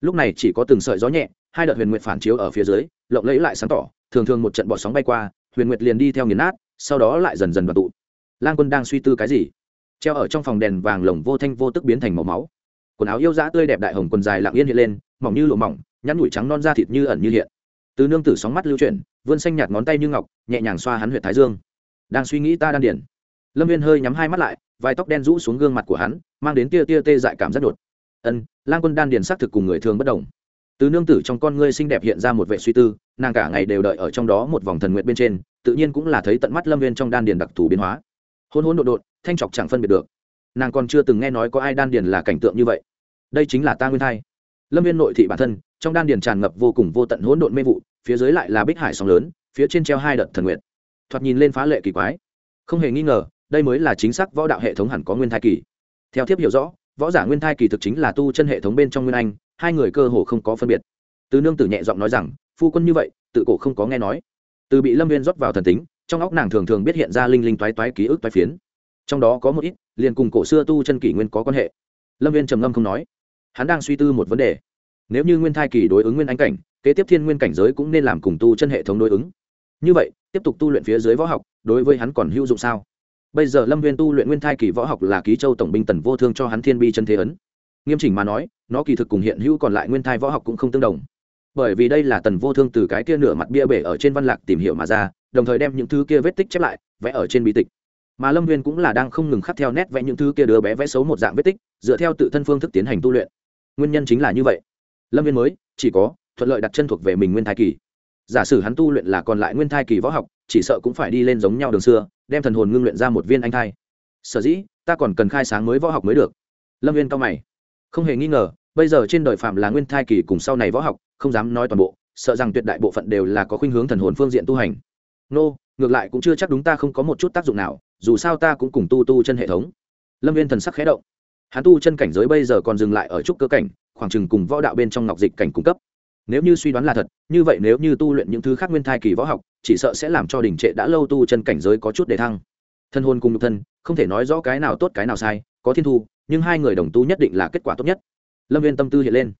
A: Lúc này chỉ có từng sợi gió nhẹ, hai đợt huyền nguyệt phản chiếu ở phía dưới, lộng lẫy lại sáng tỏ, thường thường một trận bọt sóng bay qua, huyền nguyệt liền đi theo nghiền nát, sau đó lại dần dần vào tụ. Lan quân đang suy tư cái gì? Treo ở trong phòng đèn vàng lồng vô thanh vô tức biến thành màu máu. Quần áo yêu dã tươi đẹp đại hồng quần dài lặng yên hiện lên, mỏng như lụa mỏng nhăn nhủi trắng non da thịt như ẩn như hiện. Từ nương tử sóng mắt lưu chuyển, vươn xanh nhạt ngón tay như ngọc, nhẹ nhàng xoa hắn huyệt thái dương. Đang suy nghĩ ta đan điển lâm viên hơi nhắm hai mắt lại, vài tóc đen rũ xuống gương mặt của hắn, mang đến tia tia tê dại cảm rất đột. Ân, lang quân đan điền xác thực cùng người thường bất đồng. Từ nương tử trong con ngươi xinh đẹp hiện ra một vệ suy tư, nàng cả ngày đều đợi ở trong đó một vòng thần nguyện bên trên, tự nhiên cũng là thấy tận mắt lâm viên trong đan điền đặc thù biến hóa. Hôn hôn đột đột thanh chọc chẳng phân biệt được. Nàng còn chưa từng nghe nói có ai đan điền là cảnh tượng như vậy. Đây chính là ta nguyên thai. Lâm viên nội thị bản thân, trong đan điền tràn ngập vô cùng vô tận hỗn độn mê vụ, phía dưới lại là bích hải sóng lớn, phía trên treo hai đợt thần nguyện. Thoạt nhìn lên phá lệ kỳ quái. Không hề nghi ngờ đây mới là chính xác võ đạo hệ thống hẳn có nguyên thai kỳ. Theo thiếp hiểu rõ, võ giả nguyên thai kỳ thực chính là tu chân hệ thống bên trong nguyên anh, hai người cơ hồ không có phân biệt. Từ nương tử nhẹ giọng nói rằng, phu quân như vậy, tự cổ không có nghe nói. Từ bị lâm viên rót vào thần tính, trong óc nàng thường thường biết hiện ra linh linh toái toái ký ức toái phiến. Trong đó có một ít, liền cùng cổ xưa tu chân kỷ nguyên có quan hệ. Lâm viên trầm ngâm không nói. Hắn đang suy tư một vấn đề. Nếu như nguyên thai kỳ đối ứng nguyên anh cảnh, kế tiếp thiên nguyên cảnh giới cũng nên làm cùng tu chân hệ thống đối ứng. Như vậy, tiếp tục tu luyện phía dưới võ học, đối với hắn còn hữu dụng sao? Bây giờ lâm viên tu luyện nguyên thai kỳ võ học là ký châu tổng binh tần vô thương cho hắn thiên bi chân thế ấn. Nghiêm chỉnh mà nói, nó kỳ thực cùng hiện hữu còn lại nguyên thai võ học cũng không tương đồng. Bởi vì đây là tần vô thương từ cái kia nửa mặt bia bể ở trên văn lạc tìm hiểu mà ra, đồng thời đem những thứ kia vết tích chép lại, vẽ ở trên bí tịch. Mà lâm viên cũng là đang không ngừng khắc theo nét vẽ những thứ kia đứa bé vẽ xấu một dạng vết tích, dựa theo tự thân phương thức tiến hành tu luyện. Nguyên nhân chính là như vậy. Lâm viên mới, chỉ có, thuận lợi đặt chân thuộc về mình nguyên thai kỳ. Giả sử hắn tu luyện là còn lại nguyên thai kỳ võ học chỉ sợ cũng phải đi lên giống nhau đường xưa, đem thần hồn ngưng luyện ra một viên anh thai. Sở dĩ, ta còn cần khai sáng mới võ học mới được. Lâm viên cao mày. Không hề nghi ngờ, bây giờ trên đời phạm là nguyên thai kỳ cùng sau này võ học, không dám nói toàn bộ, sợ rằng tuyệt đại bộ phận đều là có khuynh hướng thần hồn phương diện tu hành. Nô, ngược lại cũng chưa chắc đúng ta không có một chút tác dụng nào, dù sao ta cũng cùng tu tu chân hệ thống. Lâm viên thần sắc khé động. Hắn tu chân cảnh giới bây giờ còn dừng lại ở trúc cơ cảnh, khoảng chừng cùng võ đạo bên trong ngọc dịch cảnh cung cấp nếu như suy đoán là thật, như vậy nếu như tu luyện những thứ khác nguyên thai kỳ võ học, chỉ sợ sẽ làm cho đình trệ đã lâu tu chân cảnh giới có chút để thăng. Thân hôn cùng nhục thân, không thể nói rõ cái nào tốt cái nào sai, có thiên thu, nhưng hai người đồng tu nhất định là kết quả tốt nhất. Lâm viên tâm tư hiện lên.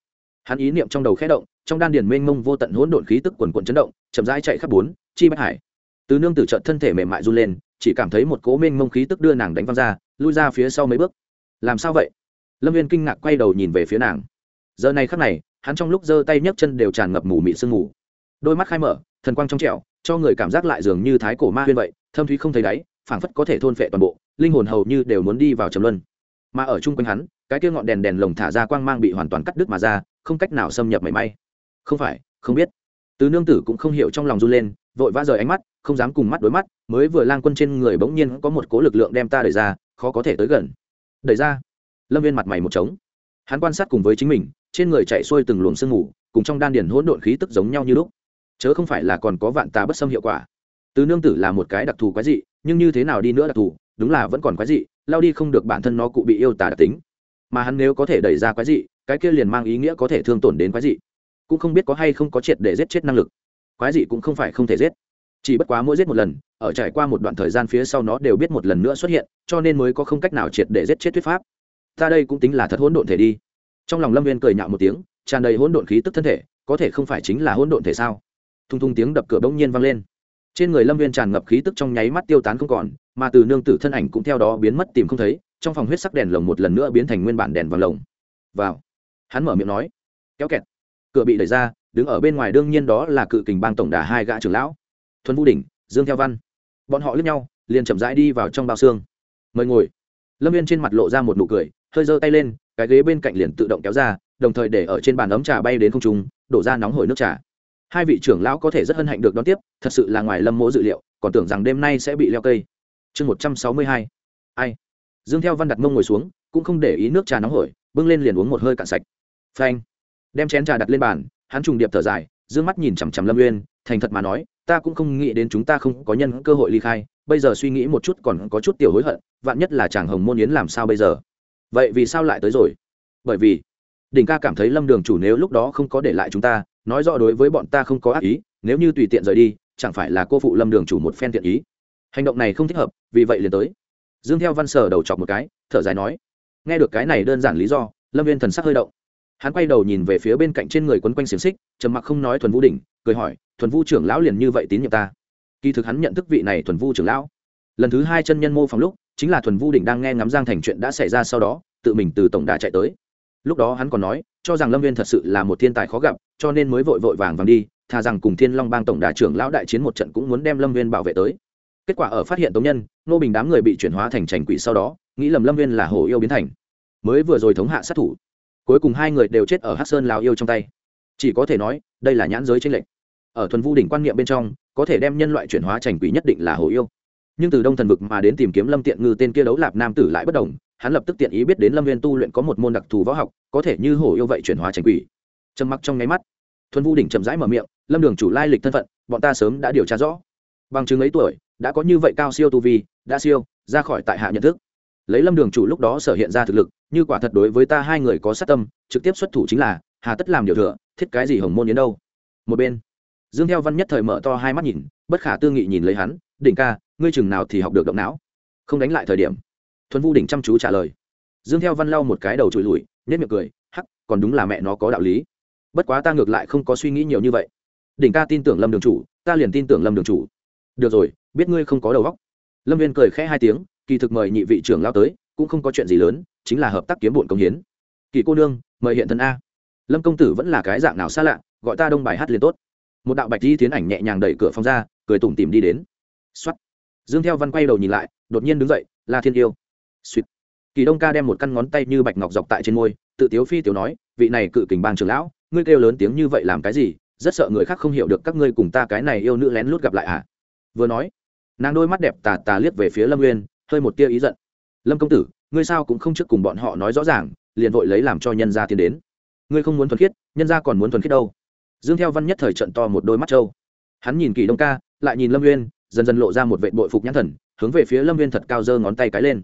A: Hắn ý niệm trong đầu khẽ động, trong đan điền mênh mông vô tận hỗn độn khí tức quần quần chấn động, chậm rãi chạy khắp bốn, chi bách hải. Từ nương tử trận thân thể mềm mại run lên, chỉ cảm thấy một cố mênh mông khí tức đưa nàng đánh văng ra, lui ra phía sau mấy bước. Làm sao vậy? Lâm viên kinh ngạc quay đầu nhìn về phía nàng giờ này khắc này, hắn trong lúc giơ tay nhấc chân đều tràn ngập mù mị sương mù. Đôi mắt khai mở, thần quang trong trẻo, cho người cảm giác lại dường như thái cổ ma huyên vậy, thâm thúy không thấy đáy, phảng phất có thể thôn phệ toàn bộ, linh hồn hầu như đều muốn đi vào trầm luân. Mà ở chung quanh hắn, cái kia ngọn đèn đèn lồng thả ra quang mang bị hoàn toàn cắt đứt mà ra, không cách nào xâm nhập mảy may. Không phải, không biết. Từ nương tử cũng không hiểu trong lòng run lên, vội vã rời ánh mắt, không dám cùng mắt đối mắt, mới vừa lang quân trên người bỗng nhiên có một cố lực lượng đem ta đẩy ra, khó có thể tới gần. Đẩy ra. Lâm viên mặt mày một trống. Hắn quan sát cùng với chính mình trên người chạy xuôi từng luồng sương mù, cùng trong đan điền hỗn độn khí tức giống nhau như lúc. Chớ không phải là còn có vạn tà bất xâm hiệu quả. Từ nương tử là một cái đặc thù quái dị, nhưng như thế nào đi nữa đặc thù, đúng là vẫn còn quái dị, lao đi không được bản thân nó cụ bị yêu tà đặc tính. Mà hắn nếu có thể đẩy ra quái dị, cái kia liền mang ý nghĩa có thể thương tổn đến quái dị. Cũng không biết có hay không có triệt để giết chết năng lực. Quái dị cũng không phải không thể giết. Chỉ bất quá mỗi giết một lần, ở trải qua một đoạn thời gian phía sau nó đều biết một lần nữa xuất hiện, cho nên mới có không cách nào triệt để giết chết thuyết pháp. Ta đây cũng tính là thật hỗn độn thể đi trong lòng lâm viên cười nhạo một tiếng, tràn đầy hỗn độn khí tức thân thể, có thể không phải chính là hỗn độn thể sao? Thung thung tiếng đập cửa bỗng nhiên vang lên. Trên người lâm viên tràn ngập khí tức trong nháy mắt tiêu tán không còn, mà từ nương tử thân ảnh cũng theo đó biến mất tìm không thấy, trong phòng huyết sắc đèn lồng một lần nữa biến thành nguyên bản đèn vàng lồng. Vào. Hắn mở miệng nói. Kéo kẹt. Cửa bị đẩy ra, đứng ở bên ngoài đương nhiên đó là cự kình bang tổng đà hai gã trưởng lão. Thuần vũ đỉnh, dương theo văn. Bọn họ lướt nhau, liền chậm rãi đi vào trong bao xương. Mời ngồi. Lâm viên trên mặt lộ ra một nụ cười, hơi giơ tay lên cái ghế bên cạnh liền tự động kéo ra, đồng thời để ở trên bàn ấm trà bay đến không trung, đổ ra nóng hổi nước trà. Hai vị trưởng lão có thể rất hân hạnh được đón tiếp, thật sự là ngoài lâm mỗ dự liệu, còn tưởng rằng đêm nay sẽ bị leo cây. Chương một trăm sáu mươi hai. Ai? Dương theo văn đặt mông ngồi xuống, cũng không để ý nước trà nóng hổi, bưng lên liền uống một hơi cạn sạch. Phanh. Đem chén trà đặt lên bàn, hắn trùng điệp thở dài d ư ơ n g mắt nhìn chằm chằm lâm uyên, thành thật mà nói, ta cũng không nghĩ đến chúng ta không có nhân cơ hội ly khai, bây giờ suy nghĩ một chút còn có chút tiểu hối hận, vạn nhất là chàng hồng môn yến làm sao bây giờ? Vậy vì sao lại tới rồi? Bởi vì, đỉnh ca cảm thấy lâm đường chủ nếu lúc đó không có để lại chúng ta, nói rõ đối với bọn ta không có ác ý, nếu như tùy tiện rời đi, chẳng phải là cô phụ lâm đường chủ một phen thiện ý. Hành động này không thích hợp, vì vậy liền tới. Dương theo văn sở đầu chọc một cái, thở dài nói, nghe được cái này đơn giản lý do, lâm viên thần sắc hơi động. Hắn quay đầu nhìn về phía bên cạnh trên người quấn quanh xiềng xích, trầm mặc không nói thuần vũ đỉnh, cười hỏi, thuần vũ trưởng lão liền như vậy tín nhiệm ta? Kỳ thực hắn nhận thức vị này thuần vũ trưởng lão. Lần thứ hai chân nhân mô phỏng lúc chính là thuần vu đỉnh đang nghe ngắm giang thành chuyện đã xảy ra sau đó, tự mình từ tổng đà chạy tới. Lúc đó hắn còn nói, cho rằng lâm viên thật sự là một thiên tài khó gặp, cho nên mới vội vội vàng vàng đi, thà rằng cùng thiên long bang tổng đà trưởng lão đại chiến một trận cũng muốn đem lâm viên bảo vệ tới. Kết quả ở phát hiện tống nhân nô bình đám người bị chuyển hóa thành trành quỷ sau đó, nghĩ lầm lâm viên là hổ yêu biến thành. Mới vừa rồi thống hạ sát thủ, cuối cùng hai người đều chết ở hát sơn lào yêu trong tay. Chỉ có thể nói, đây là nhãn giới tranh lệch. Ở thuần vu đỉnh quan niệm bên trong, có thể đem nhân loại chuyển hóa thành quỷ nhất định là hổ yêu nhưng từ đông thần vực mà đến tìm kiếm lâm tiện ngư tên kia đấu lạp nam tử lại bất đồng, hắn lập tức tiện ý biết đến lâm viên tu luyện có một môn đặc thù võ học, có thể như hổ yêu vậy chuyển hóa thành quỷ. Trầm mặc trong nháy mắt, thuần vu đỉnh chậm rãi mở miệng, lâm đường chủ lai lịch thân phận, bọn ta sớm đã điều tra rõ. Bằng chứng ấy tuổi, đã có như vậy cao siêu tu vi, đã siêu, ra khỏi tại hạ nhận thức. Lấy lâm đường chủ lúc đó sở hiện ra thực lực, như quả thật đối với ta hai người có sát tâm, trực tiếp xuất thủ chính là, hà tất làm điều thừa, thiết cái gì hồng môn đến đâu? Một bên, dương theo văn nhất thời mở to hai mắt nhìn, bất khả tư nghị nhìn lấy hắn, đỉnh ca ngươi chừng nào thì học được động não. Không đánh lại thời điểm, thuần vu đỉnh chăm chú trả lời. Dương theo văn lau một cái đầu trụi lùi nhất miệng cười, hắc, còn đúng là mẹ nó có đạo lý. Bất quá ta ngược lại không có suy nghĩ nhiều như vậy. Đỉnh ca tin tưởng lâm đường chủ, ta liền tin tưởng lâm đường chủ. Được rồi, biết ngươi không có đầu óc. Lâm viên cười khẽ hai tiếng, kỳ thực mời nhị vị trưởng lao tới, cũng không có chuyện gì lớn, chính là hợp tác kiếm bổn công hiến. Kỳ cô nương, mời hiện thân a. Lâm công tử vẫn là cái dạng nào xa lạ, gọi ta đông bài hát liền tốt. Một đạo bạch di tiến ảnh nhẹ nhàng đẩy cửa phòng ra, cười tủm tìm đi đến. Xuất dương theo văn quay đầu nhìn lại, đột nhiên đứng dậy, la thiên yêu. Suýt kỳ đông ca đem một căn ngón tay như bạch ngọc dọc tại trên môi, tự tiếu phi tiểu nói, vị này cự kình bang trưởng lão, ngươi kêu lớn tiếng như vậy làm cái gì? Rất sợ người khác không hiểu được các ngươi cùng ta cái này yêu nữ lén lút gặp lại à? Vừa nói, nàng đôi mắt đẹp tà tà liếc về phía lâm nguyên hơi một tia ý giận. Lâm công tử, ngươi sao cũng không trước cùng bọn họ nói rõ ràng, liền vội lấy làm cho nhân gia tiến đến. Ngươi không muốn thuần khiết, nhân gia còn muốn thuần khiết đâu. Dương theo văn nhất thời trận to một đôi mắt trâu. Hắn nhìn kỳ đông ca, lại nhìn lâm nguyên dần dần lộ ra một vệ bội phục nhãn thần, hướng về phía lâm viên thật cao giơ ngón tay cái lên.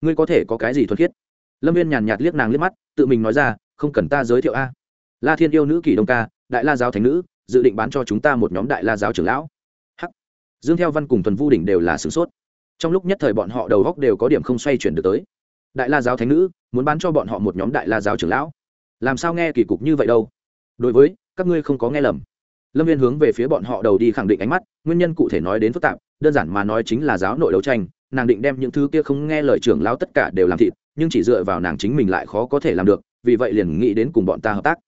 A: Ngươi có thể có cái gì thuần khiết? Lâm viên nhàn nhạt liếc nàng liếc mắt, tự mình nói ra, không cần ta giới thiệu a. La thiên yêu nữ kỳ đông ca, đại la giáo thánh nữ, dự định bán cho chúng ta một nhóm đại la giáo trưởng lão. Hắc. Dương theo văn cùng thuần vu đỉnh đều là sửng sốt. Trong lúc nhất thời bọn họ đầu góc đều có điểm không xoay chuyển được tới. Đại la giáo thánh nữ, muốn bán cho bọn họ một nhóm đại la giáo trưởng lão. Làm sao nghe kỳ cục như vậy đâu? Đối với, các ngươi không có nghe lầm lâm viên hướng về phía bọn họ đầu đi khẳng định ánh mắt, nguyên nhân cụ thể nói đến phức tạp, đơn giản mà nói chính là giáo nội đấu tranh, nàng định đem những thứ kia không nghe lời trưởng lão tất cả đều làm thịt, nhưng chỉ dựa vào nàng chính mình lại khó có thể làm được, vì vậy liền nghĩ đến cùng bọn ta hợp tác.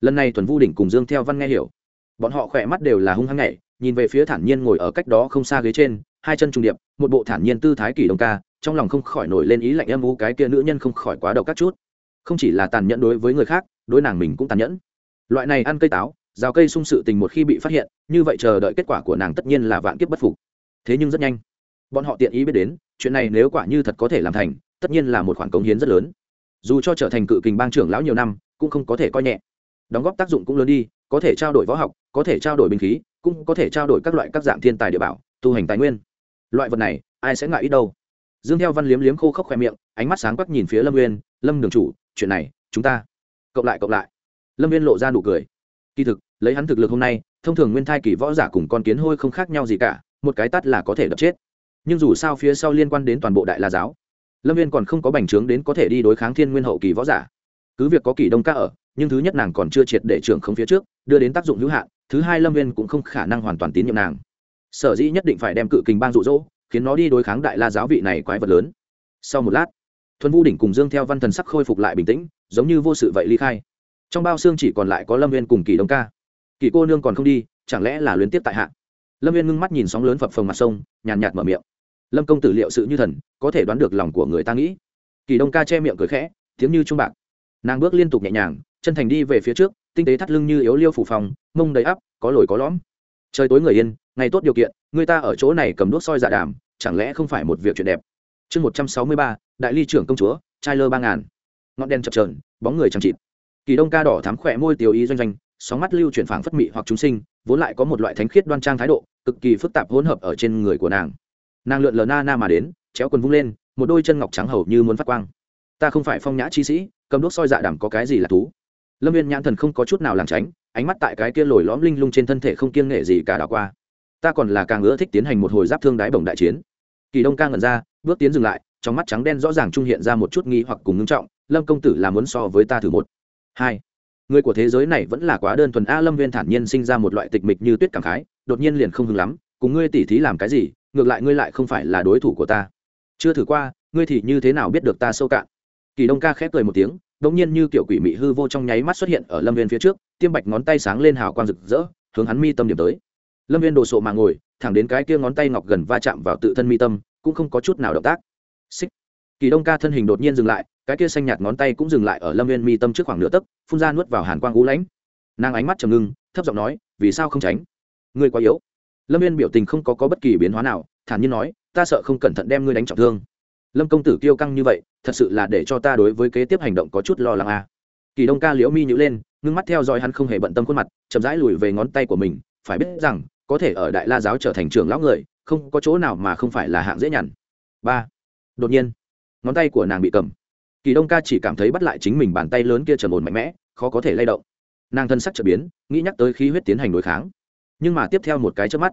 A: Lần này thuần vu đỉnh cùng dương theo văn nghe hiểu. Bọn họ khỏe mắt đều là hung hăng nhảy, nhìn về phía thản nhiên ngồi ở cách đó không xa ghế trên, hai chân trùng điệp, một bộ thản nhiên tư thái kỳ đồng ca, trong lòng không khỏi nổi lên ý lạnh âm u cái kia nữ nhân không khỏi quá độc các chút. Không chỉ là tàn nhẫn đối với người khác, đối nàng mình cũng tàn nhẫn. Loại này ăn cây táo rào cây sung sự tình một khi bị phát hiện, như vậy chờ đợi kết quả của nàng tất nhiên là vạn kiếp bất phục. Thế nhưng rất nhanh, bọn họ tiện ý biết đến, chuyện này nếu quả như thật có thể làm thành, tất nhiên là một khoản cống hiến rất lớn. Dù cho trở thành cự kình bang trưởng lão nhiều năm, cũng không có thể coi nhẹ. Đóng góp tác dụng cũng lớn đi, có thể trao đổi võ học, có thể trao đổi binh khí, cũng có thể trao đổi các loại các dạng thiên tài địa bảo, tu hành tài nguyên. Loại vật này, ai sẽ ngại ít đâu. Dương theo văn liếm liếm khô khốc khoe miệng, ánh mắt sáng quắc nhìn phía lâm nguyên lâm đường chủ, chuyện này, chúng ta, cộng lại cộng lại. Lâm viên lộ ra nụ cười kỳ thực, lấy hắn thực lực hôm nay, thông thường nguyên thai kỳ võ giả cùng con kiến hôi không khác nhau gì cả, một cái tắt là có thể đập chết. Nhưng dù sao phía sau liên quan đến toàn bộ đại la giáo, lâm viên còn không có bành trướng đến có thể đi đối kháng thiên nguyên hậu kỳ võ giả. Cứ việc có kỳ đông ca ở, nhưng thứ nhất nàng còn chưa triệt để trưởng không phía trước, đưa đến tác dụng hữu hạn, thứ hai lâm viên cũng không khả năng hoàn toàn tín nhiệm nàng. Sở dĩ nhất định phải đem cự kình bang rụ rỗ khiến nó đi đối kháng đại la giáo vị này quái vật lớn. Sau một lát, thuần vũ đỉnh cùng dương theo văn thần sắc khôi phục lại bình tĩnh, giống như vô sự vậy ly khai trong bao xương chỉ còn lại có lâm viên cùng kỳ đông ca kỳ cô nương còn không đi chẳng lẽ là luyến tiếp tại hạ lâm viên ngưng mắt nhìn sóng lớn phập phồng mặt sông nhàn nhạt mở miệng lâm công tử liệu sự như thần có thể đoán được lòng của người ta nghĩ kỳ đông ca che miệng cười khẽ tiếng như trung bạc nàng bước liên tục nhẹ nhàng chân thành đi về phía trước tinh tế thắt lưng như yếu liêu phủ phòng mông đầy ắp có lồi có lõm trời tối người yên ngày tốt điều kiện người ta ở chỗ này cầm đuốc soi dạ đàm chẳng lẽ không phải một việc chuyện đẹp chương một trăm sáu mươi ba đại ly trưởng công chúa trai lơ ba ngàn ngọn đèn chập trờn bóng người chẳng chịt kỳ đông ca đỏ thám khỏe môi tiêu ý doanh doanh, sóng mắt lưu chuyển phảng phất mị hoặc chúng sinh, vốn lại có một loại thánh khiết đoan trang thái độ, cực kỳ phức tạp hỗn hợp ở trên người của nàng. Nàng lượn lờ na na mà đến, chéo quần vung lên, một đôi chân ngọc trắng hầu như muốn phát quang. Ta không phải phong nhã chi sĩ, cầm đốt soi dạ đảm có cái gì là thú? Lâm viên nhãn thần không có chút nào làng tránh, ánh mắt tại cái kia lồi lõm linh lung trên thân thể không kiêng nghệ gì cả đảo qua. Ta còn là càng ưa thích tiến hành một hồi giáp thương đái bồng đại chiến. Kỳ đông ca ngẩn ra, bước tiến dừng lại, trong mắt trắng đen rõ ràng trung hiện ra một chút nghi hoặc cùng ngưng trọng, lâm công tử là muốn so với ta thử một hai, người của thế giới này vẫn là quá đơn thuần a lâm viên thản nhiên sinh ra một loại tịch mịch như tuyết cảm khái, đột nhiên liền không hứng lắm, cùng ngươi tỉ thí làm cái gì, ngược lại ngươi lại không phải là đối thủ của ta. Chưa thử qua, ngươi thì như thế nào biết được ta sâu cạn? Kỳ đông ca khép cười một tiếng đ ỗ n g nhiên như kiểu quỷ mị hư vô trong nháy mắt xuất hiện ở lâm viên phía trước, tiêm bạch ngón tay sáng lên hào quang rực rỡ, hướng hắn mi tâm điểm tới. Lâm viên đồ sộ mà ngồi, thẳng đến cái kia ngón tay ngọc gần va chạm vào tự thân mi tâm, cũng không có chút nào động tác. Xích. Kỳ đông ca thân hình đột nhiên dừng lại cái kia xanh nhạt ngón tay cũng dừng lại ở lâm viên mi tâm trước khoảng nửa tấc phun ra nuốt vào hàn quang ú lãnh. Nàng ánh mắt trầm ngưng thấp giọng nói vì sao không tránh? Ngươi quá yếu. Lâm viên biểu tình không có, có bất kỳ biến hóa nào thản nhiên nói ta sợ không cẩn thận đem ngươi đánh trọng thương. Lâm công tử kiêu căng như vậy thật sự là để cho ta đối với kế tiếp hành động có chút lo lắng à. kỳ đông ca liễu mi nhữ lên ngưng mắt theo dõi hắn không hề bận tâm khuôn mặt chậm rãi lùi về ngón tay của mình phải biết rằng có thể ở đại la giáo trở thành trường lão người không có chỗ nào mà không phải là hạng dễ nhằn. Ba. Đột nhiên ngón tay của nàng bị cầm kỳ đông ca chỉ cảm thấy bắt lại chính mình bàn tay lớn kia trầm ổn mạnh mẽ, khó có thể lay động. Nàng thân sắc trở biến, nghĩ nhắc tới khí huyết tiến hành đối kháng. Nhưng mà tiếp theo một cái trước mắt,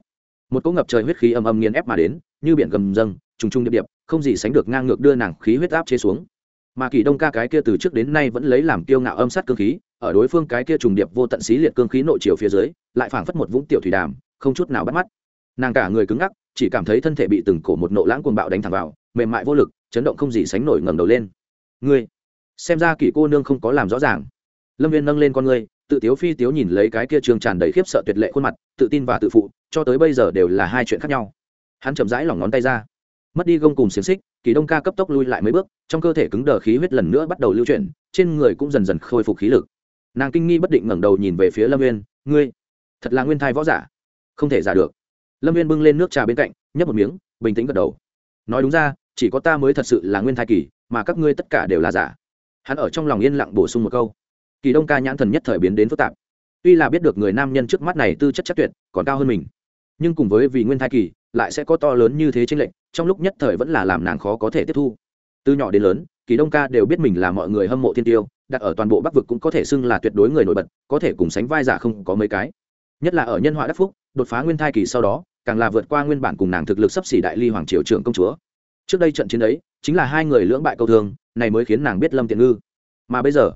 A: một cỗ ngập trời huyết khí âm âm nghiền ép mà đến, như biển gầm dâng, trùng trùng điệp điệp, không gì sánh được ngang ngược đưa nàng khí huyết áp chế xuống. Mà kỳ đông ca cái kia từ trước đến nay vẫn lấy làm kiêu ngạo âm sát cương khí, ở đối phương cái kia trùng điệp vô tận xí liệt cương khí nội chiều phía dưới, lại phảng phất một vũng tiểu thủy đàm, không chút nào bắt mắt. Nàng cả người cứng ngắc, chỉ cảm thấy thân thể bị từng cổ một nộ lãng cuồng bạo đánh thẳng vào, mềm mại vô lực, chấn động không gì sánh nổi ngẩng đầu lên ngươi, xem ra kỷ cô nương không có làm rõ ràng. Lâm viên nâng lên con ngươi, tự tiếu phi tiếu nhìn lấy cái kia trường tràn đầy khiếp sợ tuyệt lệ khuôn mặt, tự tin và tự phụ, cho tới bây giờ đều là hai chuyện khác nhau. Hắn chậm rãi lỏng ngón tay ra. Mất đi gông cùng xiềng xích, kỳ đông ca cấp tốc lui lại mấy bước, trong cơ thể cứng đờ khí huyết lần nữa bắt đầu lưu chuyển, trên người cũng dần dần khôi phục khí lực. Nàng kinh nghi bất định ngẩng đầu nhìn về phía lâm viên, ngươi, thật là nguyên thai võ giả. Không thể giả được. Lâm viên bưng lên nước trà bên cạnh, nhấp một miếng, bình tĩnh gật đầu. Nói đúng ra, chỉ có ta mới thật sự là nguyên thai kỳ mà các ngươi tất cả đều là giả. Hắn ở trong lòng yên lặng bổ sung một câu. Kỳ đông ca nhãn thần nhất thời biến đến phức tạp. Tuy là biết được người nam nhân trước mắt này tư chất chắc tuyệt, còn cao hơn mình, nhưng cùng với vì nguyên thai kỳ, lại sẽ có to lớn như thế tranh lệch, trong lúc nhất thời vẫn là làm nàng khó có thể tiếp thu. Từ nhỏ đến lớn, kỳ đông ca đều biết mình là mọi người hâm mộ thiên tiêu, đặt ở toàn bộ bắc vực cũng có thể xưng là tuyệt đối người nổi bật, có thể cùng sánh vai giả không có mấy cái. Nhất là ở nhân họa đắc phúc, đột phá nguyên thai kỳ sau đó, càng là vượt qua nguyên bản cùng nàng thực lực sắp xỉ đại ly hoàng triều trưởng công chúa. Trước đây trận chiến ấy chính là hai người lưỡng bại câu thương, này mới khiến nàng biết lâm tiện ngư. Mà bây giờ,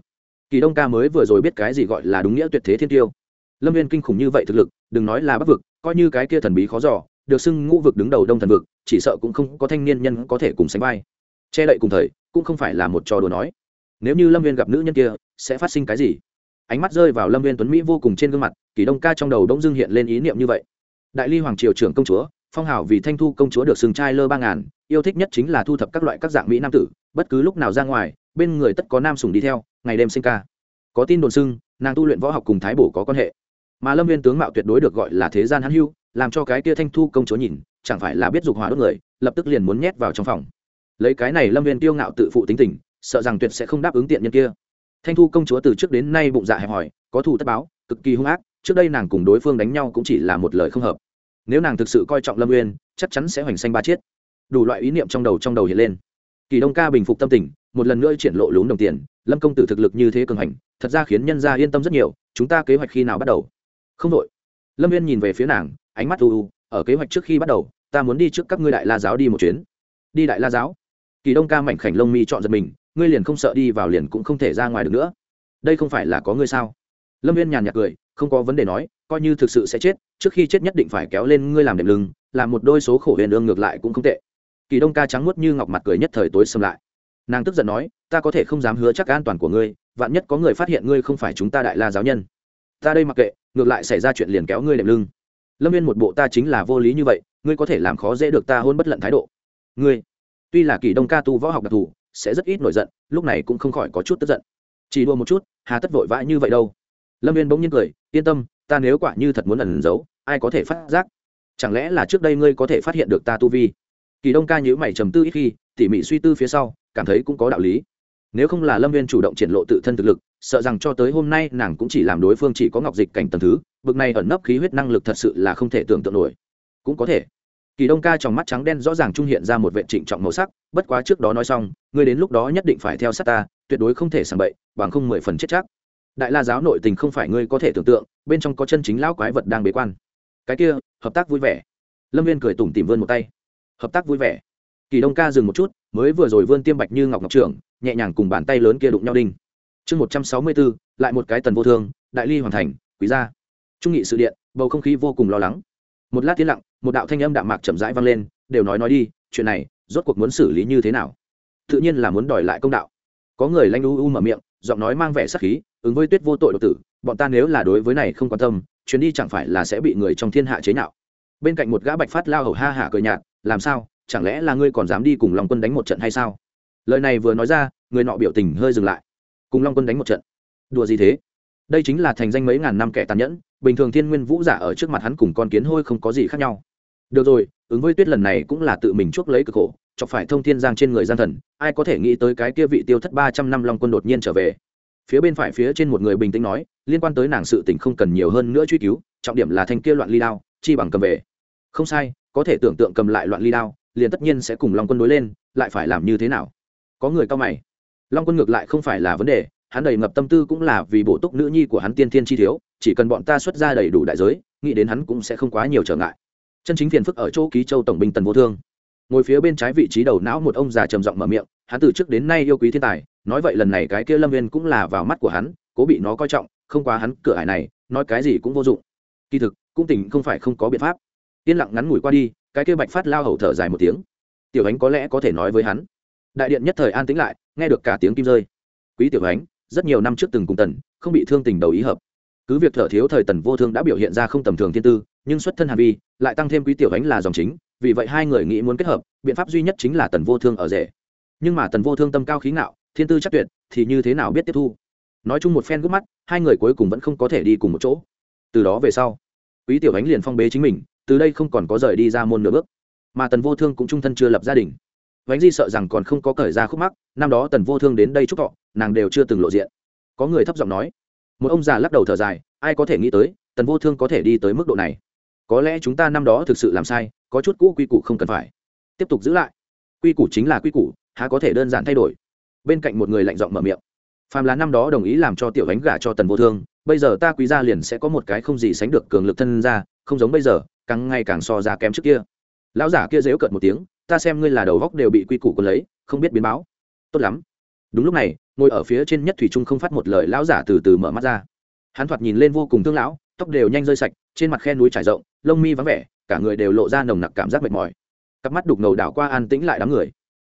A: kỳ đông ca mới vừa rồi biết cái gì gọi là đúng nghĩa tuyệt thế thiên tiêu. Lâm viên kinh khủng như vậy thực lực, đừng nói là bắc vực, coi như cái kia thần bí khó giỏ được xưng ngũ vực đứng đầu đông thần vực, chỉ sợ cũng không có thanh niên nhân có thể cùng sánh vai. Che đậy cùng thời, cũng không phải là một trò đùa nói. Nếu như lâm viên gặp nữ nhân kia, sẽ phát sinh cái gì? Ánh mắt rơi vào lâm viên tuấn mỹ vô cùng trên gương mặt, kỳ đông ca trong đầu đông dưng hiện lên ý niệm như vậy. Đại ly hoàng triều trưởng công chúa phong hào vì thanh thu công chúa được sừng trai lơ ba ngàn, yêu thích nhất chính là thu thập các loại các dạng mỹ nam tử, bất cứ lúc nào ra ngoài, bên người tất có nam sùng đi theo, ngày đêm sinh ca. Có tin đồn xưng, nàng tu luyện võ học cùng thái bổ có quan hệ. Mà lâm viên tướng mạo tuyệt đối được gọi là thế gian hắn hưu, làm cho cái kia thanh thu công chúa nhìn, chẳng phải là biết dục hỏa đốt người, lập tức liền muốn nhét vào trong phòng. Lấy cái này lâm viên tiêu ngạo tự phụ tính tình, sợ rằng tuyệt sẽ không đáp ứng tiện nhân kia. Thanh thu công chúa từ trước đến nay bụng dạ hẹp hòi, có thù tất báo, cực kỳ hung ác, trước đây nàng cùng đối phương đánh nhau cũng chỉ là một lời không hợp nếu nàng thực sự coi trọng lâm uyên, chắc chắn sẽ hoành xanh ba chiết đủ loại ý niệm trong đầu trong đầu hiện lên. Kỳ đông ca bình phục tâm tình, một lần nữa triển lộ lún đồng tiền, lâm công tử thực lực như thế cường hành, thật ra khiến nhân gia yên tâm rất nhiều, chúng ta kế hoạch khi nào bắt đầu? Không đội. Lâm viên nhìn về phía nàng, ánh mắt u u, ở kế hoạch trước khi bắt đầu, ta muốn đi trước các ngươi đại la giáo đi một chuyến. Đi đại la giáo? Kỳ đông ca mảnh khảnh lông mi chọn giật mình, ngươi liền không sợ đi vào liền cũng không thể ra ngoài được nữa. Đây không phải là có ngươi sao? Lâm viên nhàn nhạt cười, không có vấn đề nói, coi như thực sự sẽ chết trước khi chết nhất định phải kéo lên ngươi làm đệm lưng, làm một đôi số khổ huyền ương ngược lại cũng không tệ. Kỳ đông ca trắng muốt như ngọc mặt cười nhất thời tối xâm lại. Nàng tức giận nói, ta có thể không dám hứa chắc an toàn của ngươi, vạn nhất có người phát hiện ngươi không phải chúng ta đại la giáo nhân. Ta đây mặc kệ, ngược lại xảy ra chuyện liền kéo ngươi đệm lưng. Lâm viên một bộ ta chính là vô lý như vậy, ngươi có thể làm khó dễ được ta hôn bất lận thái độ. Ngươi? Tuy là kỳ đông ca tu võ học đặc thù, sẽ rất ít nổi giận, lúc này cũng không khỏi có chút tức giận. Chỉ đua một chút, hà tất vội vã như vậy đâu. Lâm viên bỗng nhiên cười, yên tâm ta nếu quả như thật muốn ẩn giấu, ai có thể phát giác? Chẳng lẽ là trước đây ngươi có thể phát hiện được ta tu vi? Kỳ đông ca nhữ mày trầm tư ít khi, tỉ mỉ suy tư phía sau, cảm thấy cũng có đạo lý. Nếu không là lâm viên chủ động triển lộ tự thân thực lực, sợ rằng cho tới hôm nay nàng cũng chỉ làm đối phương chỉ có ngọc dịch cảnh tầm thứ, bực này ẩn nấp khí huyết năng lực thật sự là không thể tưởng tượng nổi. Cũng có thể. Kỳ đông ca trong mắt trắng đen rõ ràng trung hiện ra một vệ trịnh trọng màu sắc, bất quá trước đó nói xong, ngươi đến lúc đó nhất định phải theo sát ta, tuyệt đối không thể sàng bậy, bằng không mười phần chết chắc đại la giáo nội tình không phải ngươi có thể tưởng tượng, bên trong có chân chính lão quái vật đang bế quan. Cái kia, hợp tác vui vẻ. Lâm viên cười tủm tỉm vươn một tay. Hợp tác vui vẻ. Kỳ đông ca dừng một chút, mới vừa rồi vươn tiêm bạch như ngọc ngọc trưởng, nhẹ nhàng cùng bàn tay lớn kia đụng nhau đinh. Chương một trăm sáu mươi bốn, lại một cái tần vô thương, đại ly hoàn thành, quý gia. Trung nghị sự điện, bầu không khí vô cùng lo lắng. Một lát tiến lặng, một đạo thanh âm đạm mạc chậm rãi vang lên, đều nói nói đi, chuyện này, rốt cuộc muốn xử lý như thế nào? Tự nhiên là muốn đòi lại công đạo. Có người lanh u u mở miệng, giọng nói mang vẻ sắc khí ứng với tuyết vô tội độc tử, bọn ta nếu là đối với này không quan tâm, chuyến đi chẳng phải là sẽ bị người trong thiên hạ chế nhạo. Bên cạnh một gã bạch phát lao hầu ha hả cười nhạt, làm sao? Chẳng lẽ là ngươi còn dám đi cùng long quân đánh một trận hay sao? Lời này vừa nói ra, người nọ biểu tình hơi dừng lại. Cùng long quân đánh một trận? Đùa gì thế? Đây chính là thành danh mấy ngàn năm kẻ tàn nhẫn, bình thường thiên nguyên vũ giả ở trước mặt hắn cùng con kiến hôi không có gì khác nhau. Được rồi, ứng với tuyết lần này cũng là tự mình chuốc lấy cực khổ, chọc phải thông thiên giang trên người gian thần, ai có thể nghĩ tới cái kia vị tiêu thất ba trăm năm long quân đột nhiên trở về? Phía bên phải phía trên một người bình tĩnh nói, liên quan tới nàng sự tình không cần nhiều hơn nữa truy cứu, trọng điểm là thanh kia loạn ly đao, chi bằng cầm về. Không sai, có thể tưởng tượng cầm lại loạn ly đao, liền tất nhiên sẽ cùng long quân đối lên, lại phải làm như thế nào? Có người cao mày. Long quân ngược lại không phải là vấn đề, hắn đầy ngập tâm tư cũng là vì bổ túc nữ nhi của hắn tiên thiên chi thiếu, chỉ cần bọn ta xuất ra đầy đủ đại giới, nghĩ đến hắn cũng sẽ không quá nhiều trở ngại. Chân chính phiền phức ở chỗ ký châu tổng binh tần vô thương. Ngồi phía bên trái vị trí đầu não một ông già trầm giọng mở miệng, hắn từ trước đến nay yêu quý thiên tài nói vậy lần này cái kia lâm viên cũng là vào mắt của hắn, cố bị nó coi trọng, không quá hắn cửa hải này, nói cái gì cũng vô dụng. Kỳ thực, cũng tỉnh không phải không có biện pháp. Yên lặng ngắn ngủi qua đi, cái kia bạch phát lao hầu thở dài một tiếng. Tiểu ánh có lẽ có thể nói với hắn. Đại điện nhất thời an tĩnh lại, nghe được cả tiếng kim rơi. Quý tiểu ánh, rất nhiều năm trước từng cùng tần, không bị thương tình đầu ý hợp. Cứ việc thở thiếu thời tần vô thương đã biểu hiện ra không tầm thường thiên tư, nhưng xuất thân hàn vi, lại tăng thêm quý tiểu ánh là dòng chính, vì vậy hai người nghĩ muốn kết hợp, biện pháp duy nhất chính là tần vô thương ở rể. Nhưng mà tần vô thương tâm cao khí ngạo thiên tư chắc tuyệt, thì như thế nào biết tiếp thu? Nói chung một phen gút mắt, hai người cuối cùng vẫn không có thể đi cùng một chỗ. Từ đó về sau, quý tiểu ánh liền phong bế chính mình, từ đây không còn có rời đi ra môn nửa bước. Mà tần vô thương cũng trung thân chưa lập gia đình. Vánh di sợ rằng còn không có cởi ra khúc mắc, năm đó tần vô thương đến đây chúc thọ, nàng đều chưa từng lộ diện. Có người thấp giọng nói, một ông già lắc đầu thở dài, ai có thể nghĩ tới, tần vô thương có thể đi tới mức độ này. Có lẽ chúng ta năm đó thực sự làm sai, có chút cũ quy củ không cần phải. Tiếp tục giữ lại. Quy củ chính là quy củ, há có thể đơn giản thay đổi bên cạnh một người lạnh giọng mở miệng. Phàm là năm đó đồng ý làm cho tiểu ánh gả cho tần vô thương, bây giờ ta quý gia liền sẽ có một cái không gì sánh được cường lực thân ra, không giống bây giờ, càng ngày càng so ra kém trước kia. Lão giả kia dếu cợt một tiếng, ta xem ngươi là đầu góc đều bị quy củ quân lấy, không biết biến báo. Tốt lắm. Đúng lúc này, ngồi ở phía trên nhất thủy trung không phát một lời, lão giả từ từ mở mắt ra. Hắn thoạt nhìn lên vô cùng thương lão, tóc đều nhanh rơi sạch, trên mặt khe núi trải rộng, lông mi vắng vẻ, cả người đều lộ ra nồng nặc cảm giác mệt mỏi. Cặp mắt đục ngầu đảo qua an tĩnh lại đám người.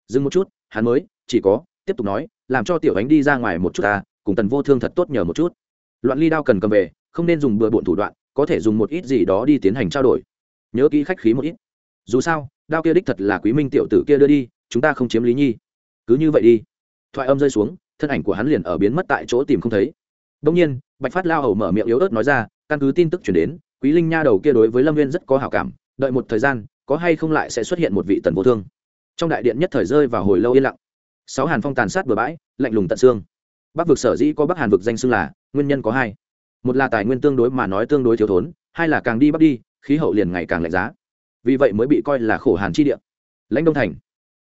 A: Dừng một chút, hắn mới, chỉ có tiếp tục nói, làm cho tiểu ánh đi ra ngoài một chút ta, cùng tần vô thương thật tốt nhờ một chút. Loạn ly đao cần cầm về, không nên dùng bừa bộn thủ đoạn, có thể dùng một ít gì đó đi tiến hành trao đổi. Nhớ kỹ khách khí một ít. Dù sao, đao kia đích thật là quý minh tiểu tử kia đưa đi, chúng ta không chiếm lý nhi. Cứ như vậy đi. Thoại âm rơi xuống, thân ảnh của hắn liền ở biến mất tại chỗ tìm không thấy. Đông nhiên, bạch phát lao hầu mở miệng yếu ớt nói ra, căn cứ tin tức chuyển đến, quý linh nha đầu kia đối với lâm viên rất có hảo cảm, đợi một thời gian, có hay không lại sẽ xuất hiện một vị tần vô thương. Trong đại điện nhất thời rơi vào hồi lâu yên lặng sáu hàn phong tàn sát bừa bãi, lạnh lùng tận xương. Bắc vực sở dĩ có bắc hàn vực danh xưng là, nguyên nhân có hai. Một là tài nguyên tương đối mà nói tương đối thiếu thốn, hai là càng đi bắc đi, khí hậu liền ngày càng lạnh giá. Vì vậy mới bị coi là khổ hàn chi địa. Lãnh đông thành.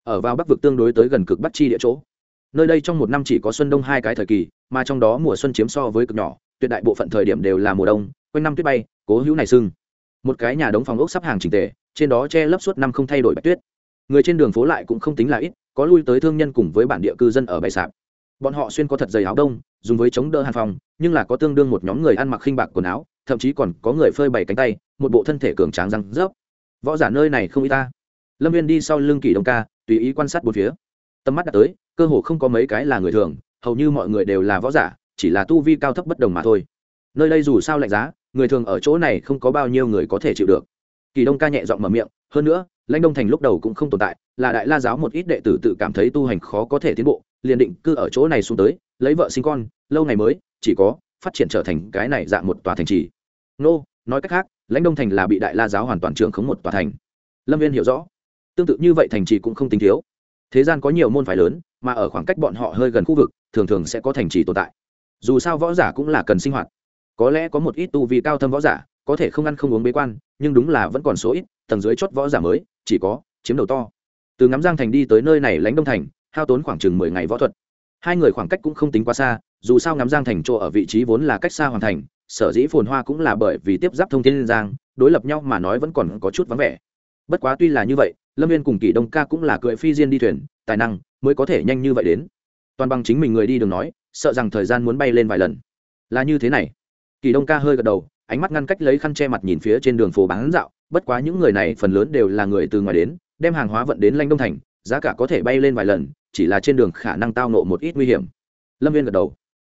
A: Ở vào bắc vực tương đối tới gần cực bắc chi địa chỗ. Nơi đây trong một năm chỉ có xuân đông hai cái thời kỳ, mà trong đó mùa xuân chiếm so với cực nhỏ, tuyệt đại bộ phận thời điểm đều là mùa đông, quanh năm tuyết bay, cố hữu này sưng. Một cái nhà đống phòng ốc sắp hàng trình tề, trên đó che lấp suốt năm không thay đổi bạch tuyết. Người trên đường phố lại cũng không tính là ít có lui tới thương nhân cùng với bản địa cư dân ở bãi sạp. Bọn họ xuyên có thật dày áo đông, dùng với chống đỡ hàn phòng, nhưng là có tương đương một nhóm người ăn mặc khinh bạc quần áo, thậm chí còn có người phơi bày cánh tay, một bộ thân thể cường tráng răng rớp. Võ giả nơi này không y ta. Lâm viên đi sau lưng kỷ đông ca, tùy ý quan sát bốn phía. Tầm mắt đã tới, cơ hồ không có mấy cái là người thường, hầu như mọi người đều là võ giả, chỉ là tu vi cao thấp bất đồng mà thôi. Nơi đây dù sao lạnh giá, người thường ở chỗ này không có bao nhiêu người có thể chịu được. Kỳ đông ca nhẹ giọng mở miệng hơn nữa, lãnh đông thành lúc đầu cũng không tồn tại, là đại la giáo một ít đệ tử tự cảm thấy tu hành khó có thể tiến bộ, liền định cư ở chỗ này xuống tới, lấy vợ sinh con, lâu ngày mới, chỉ có phát triển trở thành cái này dạng một tòa thành trì. Nô, nói cách khác, lãnh đông thành là bị đại la giáo hoàn toàn trưởng khống một tòa thành. Lâm viên hiểu rõ. Tương tự như vậy thành trì cũng không tính thiếu. Thế gian có nhiều môn phái lớn, mà ở khoảng cách bọn họ hơi gần khu vực, thường thường sẽ có thành trì tồn tại. Dù sao võ giả cũng là cần sinh hoạt. Có lẽ có một ít tu vi cao thâm võ giả, có thể không ăn không uống bế quan, nhưng đúng là vẫn còn số ít tầng dưới chót võ giả mới, chỉ có chiếm đầu to. Từ ngắm giang thành đi tới nơi này lánh đông thành, hao tốn khoảng chừng mười ngày võ thuật. Hai người khoảng cách cũng không tính quá xa, dù sao ngắm giang thành chỗ ở vị trí vốn là cách xa hoàn thành, sở dĩ phồn hoa cũng là bởi vì tiếp giáp thông tin liên giang, đối lập nhau mà nói vẫn còn có chút vắng vẻ. Bất quá tuy là như vậy, lâm viên cùng kỳ đông ca cũng là cưỡi phi diên đi thuyền, tài năng mới có thể nhanh như vậy đến. Toàn bằng chính mình người đi đường nói, sợ rằng thời gian muốn bay lên vài lần. Là như thế này. Kỳ đông ca hơi gật đầu, ánh mắt ngăn cách lấy khăn che mặt nhìn phía trên đường phố bán dạo bất quá những người này phần lớn đều là người từ ngoài đến, đem hàng hóa vận đến lanh đông thành, giá cả có thể bay lên vài lần, chỉ là trên đường khả năng tao nộ một ít nguy hiểm. Lâm viên gật đầu.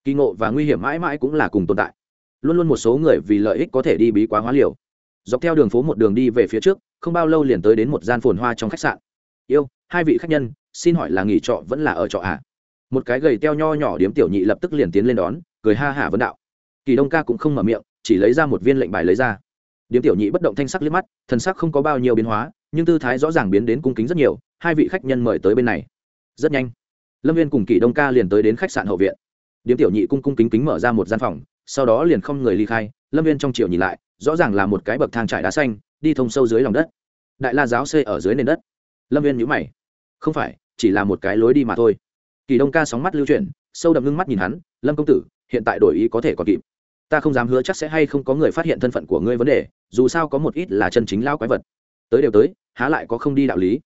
A: Kỳ ngộ và nguy hiểm mãi mãi cũng là cùng tồn tại. Luôn luôn một số người vì lợi ích có thể đi bí quá hóa liều. Dọc theo đường phố một đường đi về phía trước, không bao lâu liền tới đến một gian phồn hoa trong khách sạn. Yêu, hai vị khách nhân, xin hỏi là nghỉ trọ vẫn là ở trọ à? một cái gầy teo nho nhỏ điếm tiểu nhị lập tức liền tiến lên đón, cười ha hả vấn đạo. Kỳ đông ca cũng không mở miệng, chỉ lấy ra một viên lệnh bài lấy ra điếm tiểu nhị bất động thanh sắc liếc mắt, thần sắc không có bao nhiêu biến hóa, nhưng tư thái rõ ràng biến đến cung kính rất nhiều, hai vị khách nhân mời tới bên này. Rất nhanh, lâm viên cùng kỳ đông ca liền tới đến khách sạn hậu viện. Điếm tiểu nhị cung cung kính kính mở ra một gian phòng, sau đó liền không người ly khai, lâm viên trong chiều nhìn lại, rõ ràng là một cái bậc thang trải đá xanh, đi thông sâu dưới lòng đất. Đại la giáo xê ở dưới nền đất. Lâm viên nhữ mày. Không phải, chỉ là một cái lối đi mà thôi. Kỳ đông ca sóng mắt lưu chuyển, sâu đậm ngưng mắt nhìn hắn, lâm công tử, hiện tại đổi ý có thể còn kịp ta không dám hứa chắc sẽ hay không có người phát hiện thân phận của ngươi vấn đề, dù sao có một ít là chân chính lao quái vật. Tới đều tới, há lại có không đi đạo lý.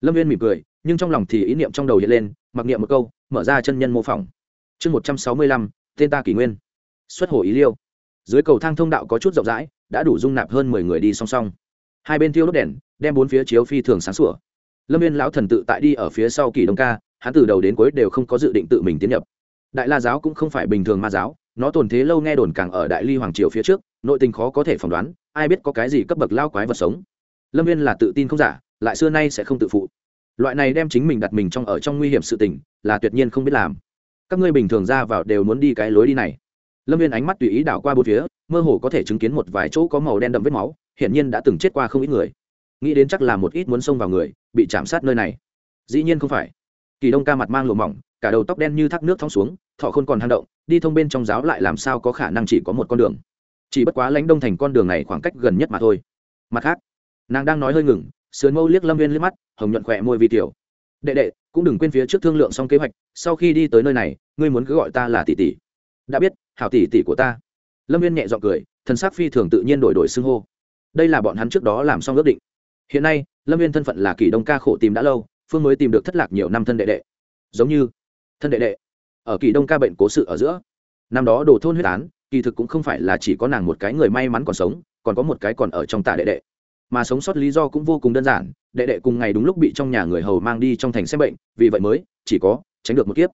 A: Lâm viên mỉm cười, nhưng trong lòng thì ý niệm trong đầu hiện lên, mặc niệm một câu, mở ra chân nhân mô phỏng. Chương một trăm sáu mươi lăm, tên ta kỷ nguyên. Xuất hồ ý liêu. Dưới cầu thang thông đạo có chút rộng rãi, đã đủ dung nạp hơn mười người đi song song. Hai bên thiêu đốt đèn, đem bốn phía chiếu phi thường sáng sủa. Lâm viên lão thần tự tại đi ở phía sau kỳ đông ca, hắn từ đầu đến cuối đều không có dự định tự mình tiến nhập. Đại la giáo cũng không phải bình thường ma giáo nó tồn thế lâu nghe đồn càng ở đại ly hoàng triều phía trước, nội tình khó có thể phỏng đoán, ai biết có cái gì cấp bậc lao quái vật sống. Lâm viên là tự tin không giả, lại xưa nay sẽ không tự phụ. Loại này đem chính mình đặt mình trong ở trong nguy hiểm sự tình, là tuyệt nhiên không biết làm. Các ngươi bình thường ra vào đều muốn đi cái lối đi này. Lâm viên ánh mắt tùy ý đảo qua bốn phía, mơ hồ có thể chứng kiến một vài chỗ có màu đen đậm vết máu, hiển nhiên đã từng chết qua không ít người. Nghĩ đến chắc là một ít muốn xông vào người, bị chạm sát nơi này. Dĩ nhiên không phải. Kỳ đông ca mặt mang lùa mỏng, cả đầu tóc đen như thác nước thong xuống thọ không còn hang động, đi thông bên trong giáo lại làm sao có khả năng chỉ có một con đường. Chỉ bất quá lãnh đông thành con đường này khoảng cách gần nhất mà thôi. Mặt khác, nàng đang nói hơi ngừng, sườn mâu liếc lâm viên liếc mắt, hồng nhuận khỏe môi vi tiểu. Đệ đệ, cũng đừng quên phía trước thương lượng xong kế hoạch, sau khi đi tới nơi này, ngươi muốn cứ gọi ta là tỷ tỷ. Đã biết, hảo tỷ tỷ của ta. Lâm viên nhẹ g i ọ n g cười, thần sắc phi thường tự nhiên đổi đổi xưng hô. Đây là bọn hắn trước đó làm xong ước định. Hiện nay, lâm viên thân phận là kỳ đông ca khổ tìm đã lâu, phương mới tìm được thất lạc nhiều năm thân đệ đệ. Giống như, thân đệ đệ ở kỳ đông ca bệnh cố sự ở giữa. Năm đó đồ thôn huyết án, kỳ thực cũng không phải là chỉ có nàng một cái người may mắn còn sống, còn có một cái còn ở trong tạ đệ đệ. Mà sống sót lý do cũng vô cùng đơn giản, đệ đệ cùng ngày đúng lúc bị trong nhà người hầu mang đi trong thành xem bệnh, vì vậy mới, chỉ có, tránh được một kiếp.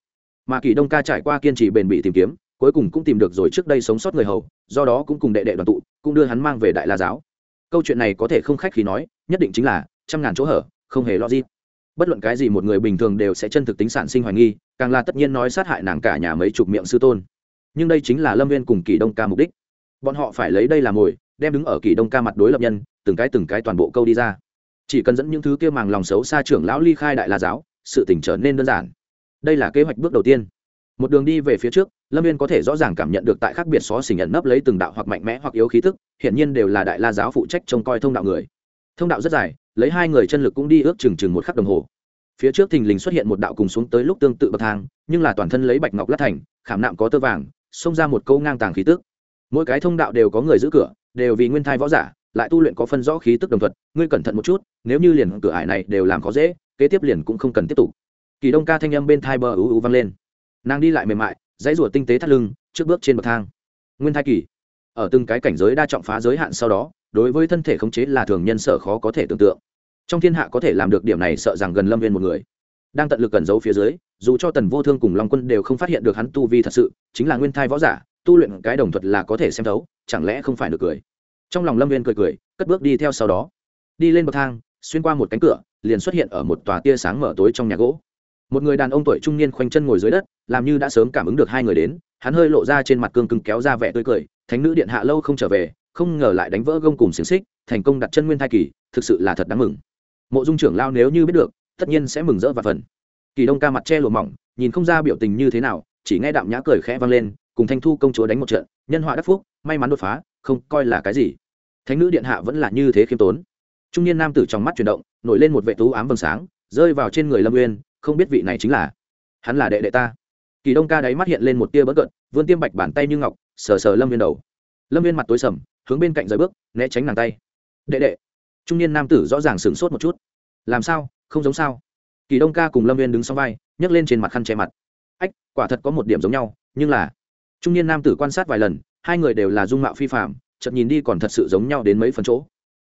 A: Mà kỳ đông ca trải qua kiên trì bền bỉ tìm kiếm, cuối cùng cũng tìm được rồi trước đây sống sót người hầu, do đó cũng cùng đệ đệ đoàn tụ, cũng đưa hắn mang về đại la giáo. Câu chuyện này có thể không khách khi nói, nhất định chính là trăm ngàn chỗ hở, không hề logic bất luận cái gì một người bình thường đều sẽ chân thực tính sản sinh hoài nghi, càng là tất nhiên nói sát hại nàng cả nhà mấy chục miệng sư tôn. Nhưng đây chính là lâm viên cùng kỳ đông ca mục đích. Bọn họ phải lấy đây làm mồi, đem đứng ở kỳ đông ca mặt đối lập nhân, từng cái từng cái toàn bộ câu đi ra. Chỉ cần dẫn những thứ kia màng lòng xấu xa trưởng lão ly khai đại la giáo, sự tỉnh trở nên đơn giản. Đây là kế hoạch bước đầu tiên. Một đường đi về phía trước, lâm viên có thể rõ ràng cảm nhận được tại khác biệt xó xỉnh nhận nấp lấy từng đạo hoặc mạnh mẽ hoặc yếu khí thức hiện nhiên đều là đại la giáo phụ trách trông coi thông đạo người. Thông đạo rất dài lấy hai người chân lực cũng đi ước chừng chừng một khắc đồng hồ. Phía trước thình lình xuất hiện một đạo cùng xuống tới lúc tương tự bậc thang, nhưng là toàn thân lấy bạch ngọc lát thành, khảm nạm có tơ vàng, xông ra một câu ngang tàng khí tức. Mỗi cái thông đạo đều có người giữ cửa, đều vì nguyên thai võ giả, lại tu luyện có phân rõ khí tức đồng thuật ngươi cẩn thận một chút, nếu như liền cửa ải này đều làm khó dễ, kế tiếp liền cũng không cần tiếp tục. Kỳ đông ca thanh âm bên thai bờ ú ú vang lên. Nàng đi lại mềm mại, dãy rủa tinh tế thắt lưng, trước bước trên bậc thang. Nguyên thai kỳ, ở từng cái cảnh giới đa trọng phá giới hạn sau đó đối với thân thể khống chế là thường nhân sở khó có thể tưởng tượng. Trong thiên hạ có thể làm được điểm này sợ rằng gần lâm viên một người. Đang tận lực cẩn giấu phía dưới, dù cho tần vô thương cùng long quân đều không phát hiện được hắn tu vi thật sự, chính là nguyên thai võ giả, tu luyện cái đồng thuật là có thể xem thấu, chẳng lẽ không phải được cười? Trong lòng lâm viên cười cười, cất bước đi theo sau đó. Đi lên bậc thang, xuyên qua một cánh cửa, liền xuất hiện ở một tòa tia sáng mở tối trong nhà gỗ. Một người đàn ông tuổi trung niên khoanh chân ngồi dưới đất, làm như đã sớm cảm ứng được hai người đến, hắn hơi lộ ra trên mặt cương cứng kéo ra vẻ tươi cười, thánh nữ điện hạ lâu không trở về không ngờ lại đánh vỡ gông cùng xiềng xích, thành công đặt chân nguyên thai kỳ, thực sự là thật đáng mừng. Mộ dung trưởng lao nếu như biết được, tất nhiên sẽ mừng rỡ và phần. Kỳ đông ca mặt che lùa mỏng, nhìn không ra biểu tình như thế nào, chỉ nghe đạm nhã cười khẽ vang lên, cùng thanh thu công chúa đánh một trận, nhân họa đắc phúc, may mắn đột phá, không coi là cái gì. Thánh nữ điện hạ vẫn là như thế khiêm tốn. Trung niên nam tử trong mắt chuyển động, nổi lên một vệ tú ám vầng sáng, rơi vào trên người lâm uyên, không biết vị này chính là, hắn là đệ đệ ta. Kỳ đông ca đáy mắt hiện lên một tia bất cận vươn tiêm bạch bàn tay như ngọc, sờ sờ lâm viên đầu. Lâm viên mặt tối sầm hướng bên cạnh rời bước, né tránh nàng tay. Đệ đệ. Trung niên nam tử rõ ràng sửng sốt một chút. Làm sao? Không giống sao? Kỳ đông ca cùng lâm viên đứng sau vai, nhấc lên trên mặt khăn che mặt. Ách, quả thật có một điểm giống nhau, nhưng là trung niên nam tử quan sát vài lần, hai người đều là dung mạo phi phạm chợt nhìn đi còn thật sự giống nhau đến mấy phần chỗ.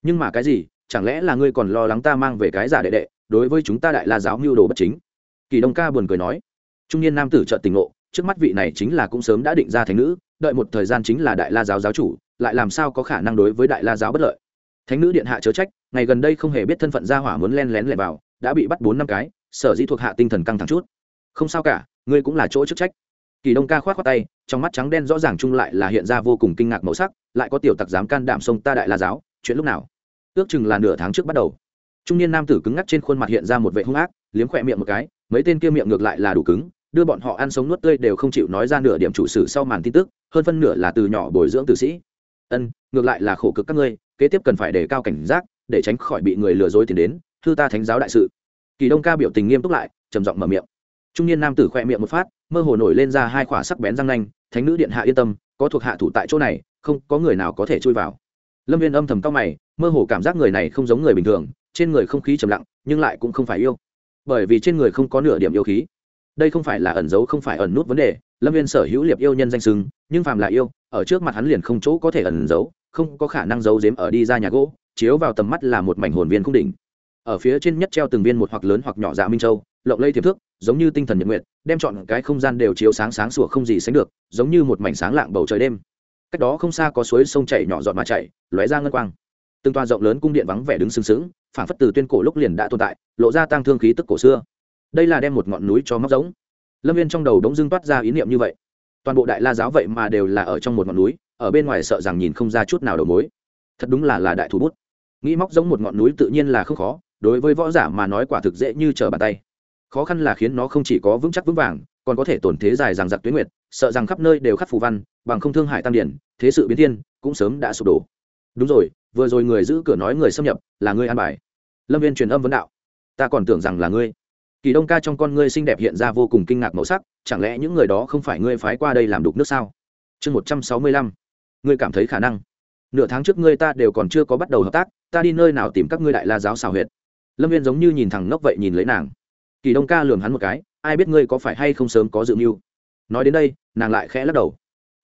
A: Nhưng mà cái gì? Chẳng lẽ là ngươi còn lo lắng ta mang về cái giả đệ đệ, đối với chúng ta đại la giáo mưu đồ bất chính? Kỳ đông ca buồn cười nói. Trung niên nam tử chợt tỉnh ngộ, trước mắt vị này chính là cũng sớm đã định ra thành nữ đợi một thời gian chính là đại la giáo giáo chủ, lại làm sao có khả năng đối với đại la giáo bất lợi? Thánh nữ điện hạ chớ trách, ngày gần đây không hề biết thân phận gia hỏa muốn len lén lẻn vào, đã bị bắt bốn năm cái, sở dĩ thuộc hạ tinh thần căng thẳng chút. Không sao cả, ngươi cũng là chỗ chức trách. Kỳ đông ca khoát khoát tay, trong mắt trắng đen rõ ràng chung lại là hiện ra vô cùng kinh ngạc màu sắc, lại có tiểu tặc dám can đảm sông ta đại la giáo, chuyện lúc nào? Ước chừng là nửa tháng trước bắt đầu. Trung niên nam tử cứng ngắc trên khuôn mặt hiện ra một vệ hung ác, liếm khỏe miệng một cái, mấy tên kia miệng ngược lại là đủ cứng đưa bọn họ ăn sống nuốt tươi đều không chịu nói ra nửa điểm chủ sử sau màn tin tức, hơn phân nửa là từ nhỏ bồi dưỡng tử sĩ. Ân, ngược lại là khổ cực các ngươi, kế tiếp cần phải đề cao cảnh giác, để tránh khỏi bị người lừa dối tiền đến thư ta thánh giáo đại sự. Kỳ đông ca biểu tình nghiêm túc lại, trầm giọng mở miệng. Trung niên nam tử khoe miệng một phát, mơ hồ nổi lên ra hai khỏa sắc bén răng nanh, thánh nữ điện hạ yên tâm, có thuộc hạ thủ tại chỗ này, không có người nào có thể chui vào. Lâm viên âm thầm cao mày, mơ hồ cảm giác người này không giống người bình thường, trên người không khí trầm lặng, nhưng lại cũng không phải yêu. Bởi vì trên người không có nửa điểm yêu khí đây không phải là ẩn giấu, không phải ẩn nút vấn đề, lâm viên sở hữu liệp yêu nhân danh sưng nhưng phàm là yêu, ở trước mặt hắn liền không chỗ có thể ẩn giấu, không có khả năng giấu giếm ở đi ra nhà gỗ, chiếu vào tầm mắt là một mảnh hồn viên cung đỉnh. Ở phía trên nhất treo từng viên một hoặc lớn hoặc nhỏ dạ minh châu, lộng lây thiệp thước giống như tinh thần nhật nguyện đem chọn cái không gian đều chiếu sáng sáng sủa không gì sánh được, giống như một mảnh sáng lạng bầu trời đêm. Cách đó không xa có suối sông chảy nhỏ giọt mà chảy, lóe ra ngân quang. Từng toa rộng lớn cung điện vắng vẻ đứng sừng sững phản phất từ tuyên cổ lúc liền đã tồn tại, lộ ra tăng thương khí tức cổ xưa đây là đem một ngọn núi cho móc giống. Lâm viên trong đầu đống dưng toát ra ý niệm như vậy. Toàn bộ đại la giáo vậy mà đều là ở trong một ngọn núi, ở bên ngoài sợ rằng nhìn không ra chút nào đầu mối. Thật đúng là là đại thủ bút. Nghĩ móc giống một ngọn núi tự nhiên là không khó, đối với võ giả mà nói quả thực dễ như trở bàn tay. Khó khăn là khiến nó không chỉ có vững chắc vững vàng, còn có thể tổn thế dài rằng giặc tuyến nguyệt, sợ rằng khắp nơi đều khắc phù văn, bằng không thương hại tam điển, thế sự biến thiên, cũng sớm đã sụp đổ. Đúng rồi, vừa rồi người giữ cửa nói người xâm nhập, là ngươi an bài. Lâm viên truyền âm vấn đạo. Ta còn tưởng rằng là ngươi kỳ đông ca trong con ngươi xinh đẹp hiện ra vô cùng kinh ngạc màu sắc, chẳng lẽ những người đó không phải ngươi phái qua đây làm đục nước sao? Chương một trăm sáu mươi lăm, ngươi cảm thấy khả năng. Nửa tháng trước ngươi ta đều còn chưa có bắt đầu hợp tác, ta đi nơi nào tìm các ngươi đại la giáo xào huyệt? Lâm viên giống như nhìn thằng ngốc vậy nhìn lấy nàng. Kỳ đông ca lường hắn một cái, ai biết ngươi có phải hay không sớm có dự mưu? Nói đến đây, nàng lại khẽ lắc đầu.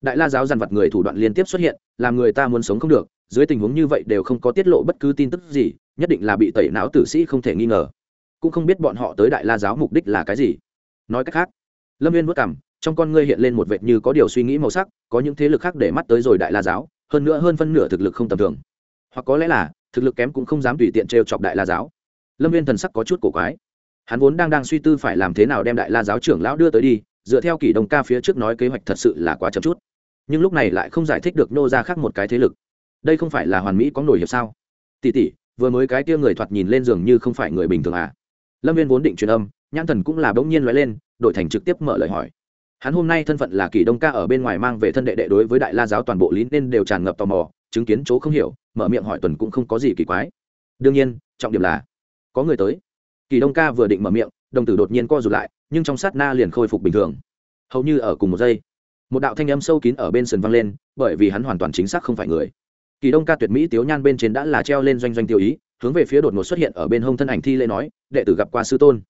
A: Đại la giáo dằn vặt người thủ đoạn liên tiếp xuất hiện, làm người ta muốn sống không được, dưới tình huống như vậy đều không có tiết lộ bất cứ tin tức gì, nhất định là bị tẩy não tử sĩ không thể nghi ngờ cũng không biết bọn họ tới đại la giáo mục đích là cái gì. Nói cách khác, lâm viên vất cảm trong con ngươi hiện lên một vệt như có điều suy nghĩ màu sắc, có những thế lực khác để mắt tới rồi đại la giáo, hơn nữa hơn phân nửa thực lực không tầm thường. Hoặc có lẽ là, thực lực kém cũng không dám tùy tiện t chọc đại la giáo. Lâm viên thần sắc có chút cổ quái. Hắn vốn đang đang suy tư phải làm thế nào đem đại la giáo trưởng lão đưa tới đi, dựa theo kỷ đông ca phía trước nói kế hoạch thật sự là quá chậm chút. Nhưng lúc này lại không giải thích được nô ra khác một cái thế lực. Đây không phải là hoàn mỹ có nổi hiệp sao? Tỉ tỉ vừa mới cái tia người thoạt nhìn lên giường như không phải người bình thường à? Lâm viên vốn định truyền âm, nhãn thần cũng là bỗng nhiên loại lên đội thành trực tiếp mở lời hỏi. Hắn hôm nay thân phận là Kỳ đông ca ở bên ngoài mang về thân đệ đệ đối với đại la giáo toàn bộ lý nên đều tràn ngập tò mò, chứng kiến chỗ không hiểu, mở miệng hỏi tuần cũng không có gì kỳ quái. Đương nhiên, trọng điểm là, có người tới. Kỳ đông ca vừa định mở miệng, đồng tử đột nhiên co rụt lại, nhưng trong sát na liền khôi phục bình thường. Hầu như ở cùng một giây, một đạo thanh âm sâu kín ở bên sườn vang lên, bởi vì hắn hoàn toàn chính xác không phải người. Kỳ đông ca tuyệt mỹ tiếu nhan bên trên đã là treo lên doanh doanh tiêu ý hướng về phía đột ngột xuất hiện ở bên hông thân ảnh thi lễ nói, đệ tử gặp qua sư tôn.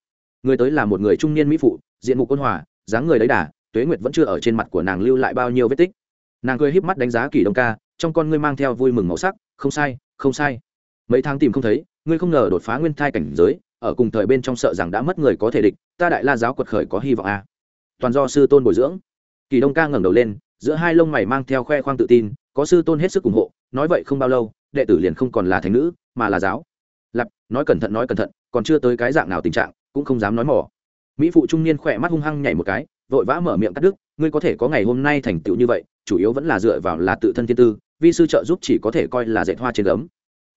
A: Người tới là một người trung niên mỹ phụ, diện mục ôn hòa, dáng người đấy đà, tuế nguyệt vẫn chưa ở trên mặt của nàng lưu lại bao nhiêu vết tích. Nàng cười híp mắt đánh giá kỳ đông ca, trong con ngươi mang theo vui mừng màu sắc, không sai không sai. Mấy tháng tìm không thấy, ngươi không ngờ đột phá nguyên thai cảnh giới, ở cùng thời bên trong sợ rằng đã mất người có thể địch, ta đại la giáo quật khởi có hy vọng à. toàn do sư tôn bồi dưỡng. Kỳ đông ca ngẩng đầu lên, giữa hai lông mày mang theo khoe khoang tự tin, có sư tôn hết sức ủng hộ, nói vậy không bao lâu đệ tử liền không còn là thánh nữ, mà là giáo. Lặp nói cẩn thận, nói cẩn thận, còn chưa tới cái dạng nào tình trạng, cũng không dám nói mỏ. Mỹ phụ trung niên khỏe mắt hung hăng nhảy một cái, vội vã mở miệng cắt đứt, ngươi có thể có ngày hôm nay thành tựu như vậy, chủ yếu vẫn là dựa vào là tự thân thiên tư, vi sư trợ giúp chỉ có thể coi là dạy hoa trên gấm.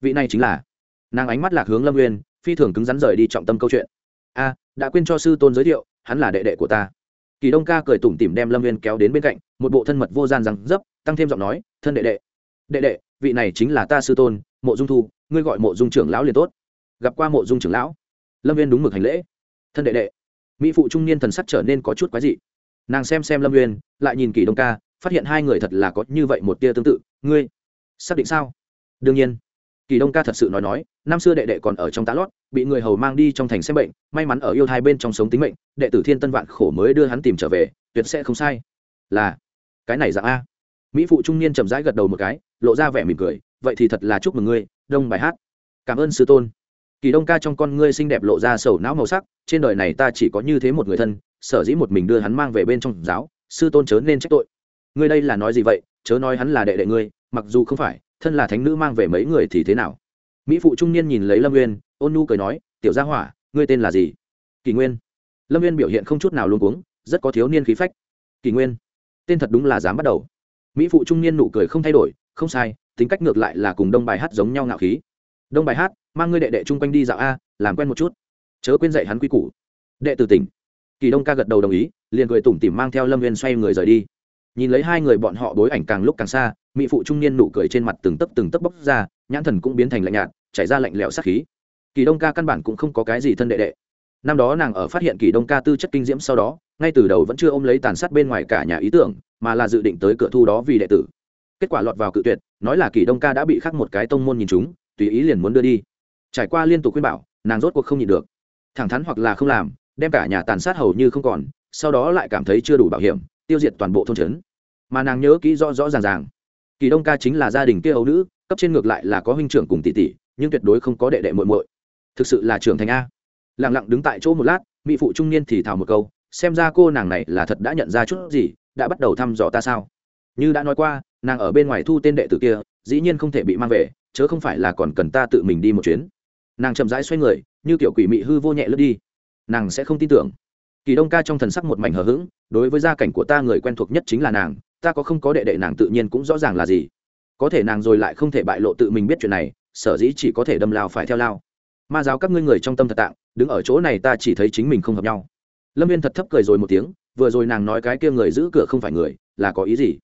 A: Vị này chính là, nàng ánh mắt lạc hướng lâm nguyên phi thường cứng rắn rời đi trọng tâm câu chuyện. A, đã quên cho sư tôn giới thiệu, hắn là đệ đệ của ta. Kỳ đông ca cười tủm tỉm đem lâm nguyên kéo đến bên cạnh, một bộ thân mật vô gian rằng dấp, tăng thêm giọng nói, thân đệ đệ đệ đệ vị này chính là ta sư tôn, mộ dung thu, ngươi gọi mộ dung trưởng lão liền tốt. Gặp qua mộ dung trưởng lão, lâm viên đúng mực hành lễ. Thân đệ đệ, mỹ phụ trung niên thần sắc trở nên có chút quái dị. Nàng xem xem lâm viên lại nhìn kỳ đông ca, phát hiện hai người thật là có như vậy một tia tương tự. Ngươi, xác định sao? Đương nhiên. Kỳ đông ca thật sự nói nói, năm xưa đệ đệ còn ở trong tá lót, bị người hầu mang đi trong thành xem bệnh, may mắn ở yêu hai bên trong sống tính mệnh, đệ tử thiên tân vạn khổ mới đưa hắn tìm trở về, tuyệt sẽ không sai. Là, cái này dạng a mỹ phụ trung niên chậm rãi gật đầu một cái, lộ ra vẻ mỉm cười, vậy thì thật là chúc mừng ngươi, đông bài hát. Cảm ơn sư tôn. Kỳ đông ca trong con ngươi xinh đẹp lộ ra sầu não màu sắc, trên đời này ta chỉ có như thế một người thân, sở dĩ một mình đưa hắn mang về bên trong giáo, sư tôn chớ nên trách tội. Ngươi đây là nói gì vậy? Chớ nói hắn là đệ đệ ngươi, mặc dù không phải, thân là thánh nữ mang về mấy người thì thế nào? Mỹ phụ trung niên nhìn lấy lâm nguyên ôn nu cười nói, tiểu gia hỏa, ngươi tên là gì? Kỳ nguyên. Lâm nguyên biểu hiện không chút nào luôn cuống, rất có thiếu niên khí phách. Kỳ nguyên. Tên thật đúng là dám bắt đầu mỹ phụ trung niên nụ cười không thay đổi, không sai, tính cách ngược lại là cùng đông bài hát giống nhau ngạo khí. Đông bài hát, mang ngươi đệ đệ chung quanh đi dạo a, làm quen một chút. Chớ quên dạy hắn quy củ. Đệ từ tỉnh. Kỳ đông ca gật đầu đồng ý, liền cười tủm tỉm mang theo lâm viên xoay người rời đi. Nhìn lấy hai người bọn họ bối ảnh càng lúc càng xa, mỹ phụ trung niên nụ cười trên mặt từng tấc từng tấc bốc ra, nhãn thần cũng biến thành lạnh nhạt, chảy ra lạnh lẽo sát khí. Kỳ đông ca căn bản cũng không có cái gì thân đệ đệ năm đó nàng ở phát hiện kỳ đông ca tư chất kinh diễm sau đó, ngay từ đầu vẫn chưa ôm lấy tàn sát bên ngoài cả nhà ý tưởng, mà là dự định tới cửa thu đó vì đệ tử. Kết quả lọt vào cự tuyệt, nói là kỳ đông ca đã bị khắc một cái tông môn nhìn chúng, tùy ý liền muốn đưa đi. Trải qua liên tục khuyên bảo, nàng rốt cuộc không nhịn được. Thẳng thắn hoặc là không làm, đem cả nhà tàn sát hầu như không còn, sau đó lại cảm thấy chưa đủ bảo hiểm, tiêu diệt toàn bộ thôn trấn. Mà nàng nhớ kỹ rõ rõ ràng ràng, kỳ đông ca chính là gia đình kia ấu nữ, cấp trên ngược lại là có huynh trưởng cùng tỷ tỷ, nhưng tuyệt đối không có đệ đệ muội muội. Thực sự là trưởng thành a lặng lặng đứng tại chỗ một lát, mỹ phụ trung niên thì thào một câu, xem ra cô nàng này là thật đã nhận ra chút gì, đã bắt đầu thăm dò ta sao? Như đã nói qua, nàng ở bên ngoài thu tên đệ tử kia, dĩ nhiên không thể bị mang về, chớ không phải là còn cần ta tự mình đi một chuyến. Nàng chậm rãi xoay người, như kiểu quỷ mị hư vô nhẹ lướt đi. Nàng sẽ không tin tưởng. Kỳ đông ca trong thần sắc một mảnh hờ hững, đối với gia cảnh của ta người quen thuộc nhất chính là nàng, ta có không có đệ đệ nàng tự nhiên cũng rõ ràng là gì. Có thể nàng rồi lại không thể bại lộ tự mình biết chuyện này, sở dĩ chỉ có thể đâm lao phải theo lao ma giáo các ngươi người trong tâm thật tạng, đứng ở chỗ này ta chỉ thấy chính mình không hợp nhau. Lâm viên thật thấp cười rồi một tiếng, vừa rồi nàng nói cái kia người giữ cửa không phải người, là có ý gì?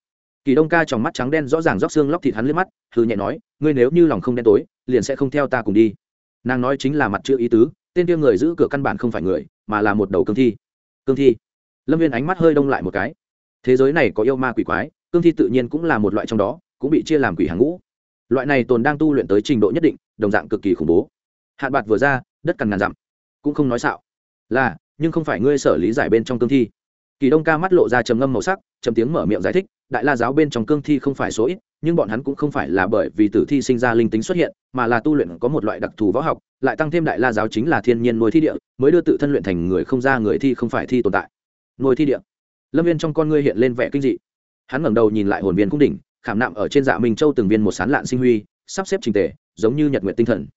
A: Kỳ đông ca trong mắt trắng đen rõ ràng róc xương lóc thịt hắn lên mắt hư nhẹ nói, ngươi nếu như lòng không đen tối, liền sẽ không theo ta cùng đi. Nàng nói chính là mặt chữ ý tứ, tên kia người giữ cửa căn bản không phải người, mà là một đầu cương thi. Cương thi. Lâm viên ánh mắt hơi đông lại một cái. Thế giới này có yêu ma quỷ quái, cương thi tự nhiên cũng là một loại trong đó, cũng bị chia làm quỷ hàng ngũ. Loại này tồn đang tu luyện tới trình độ nhất định, đồng dạng cực kỳ khủng bố hạn bạc vừa ra, đất cằn ngàn dặm. Cũng không nói xạo. Là, nhưng không phải ngươi sở lý giải bên trong cương thi. Kỳ đông ca mắt lộ ra trầm ngâm màu sắc, trầm tiếng mở miệng giải thích, đại la giáo bên trong cương thi không phải số ít, nhưng bọn hắn cũng không phải là bởi vì tử thi sinh ra linh tính xuất hiện, mà là tu luyện có một loại đặc thù võ học, lại tăng thêm đại la giáo chính là thiên nhiên nuôi thi địa, mới đưa tự thân luyện thành người không ra người thi không phải thi tồn tại. Nuôi thi địa. Lâm viên trong con ngươi hiện lên vẻ kinh dị. Hắn ngẩng đầu nhìn lại hồn viên cung đỉnh, khảm nạm ở trên dạ minh châu từng viên một sán lạn sinh huy, sắp xếp trình tề, giống như nhật nguyện tinh thần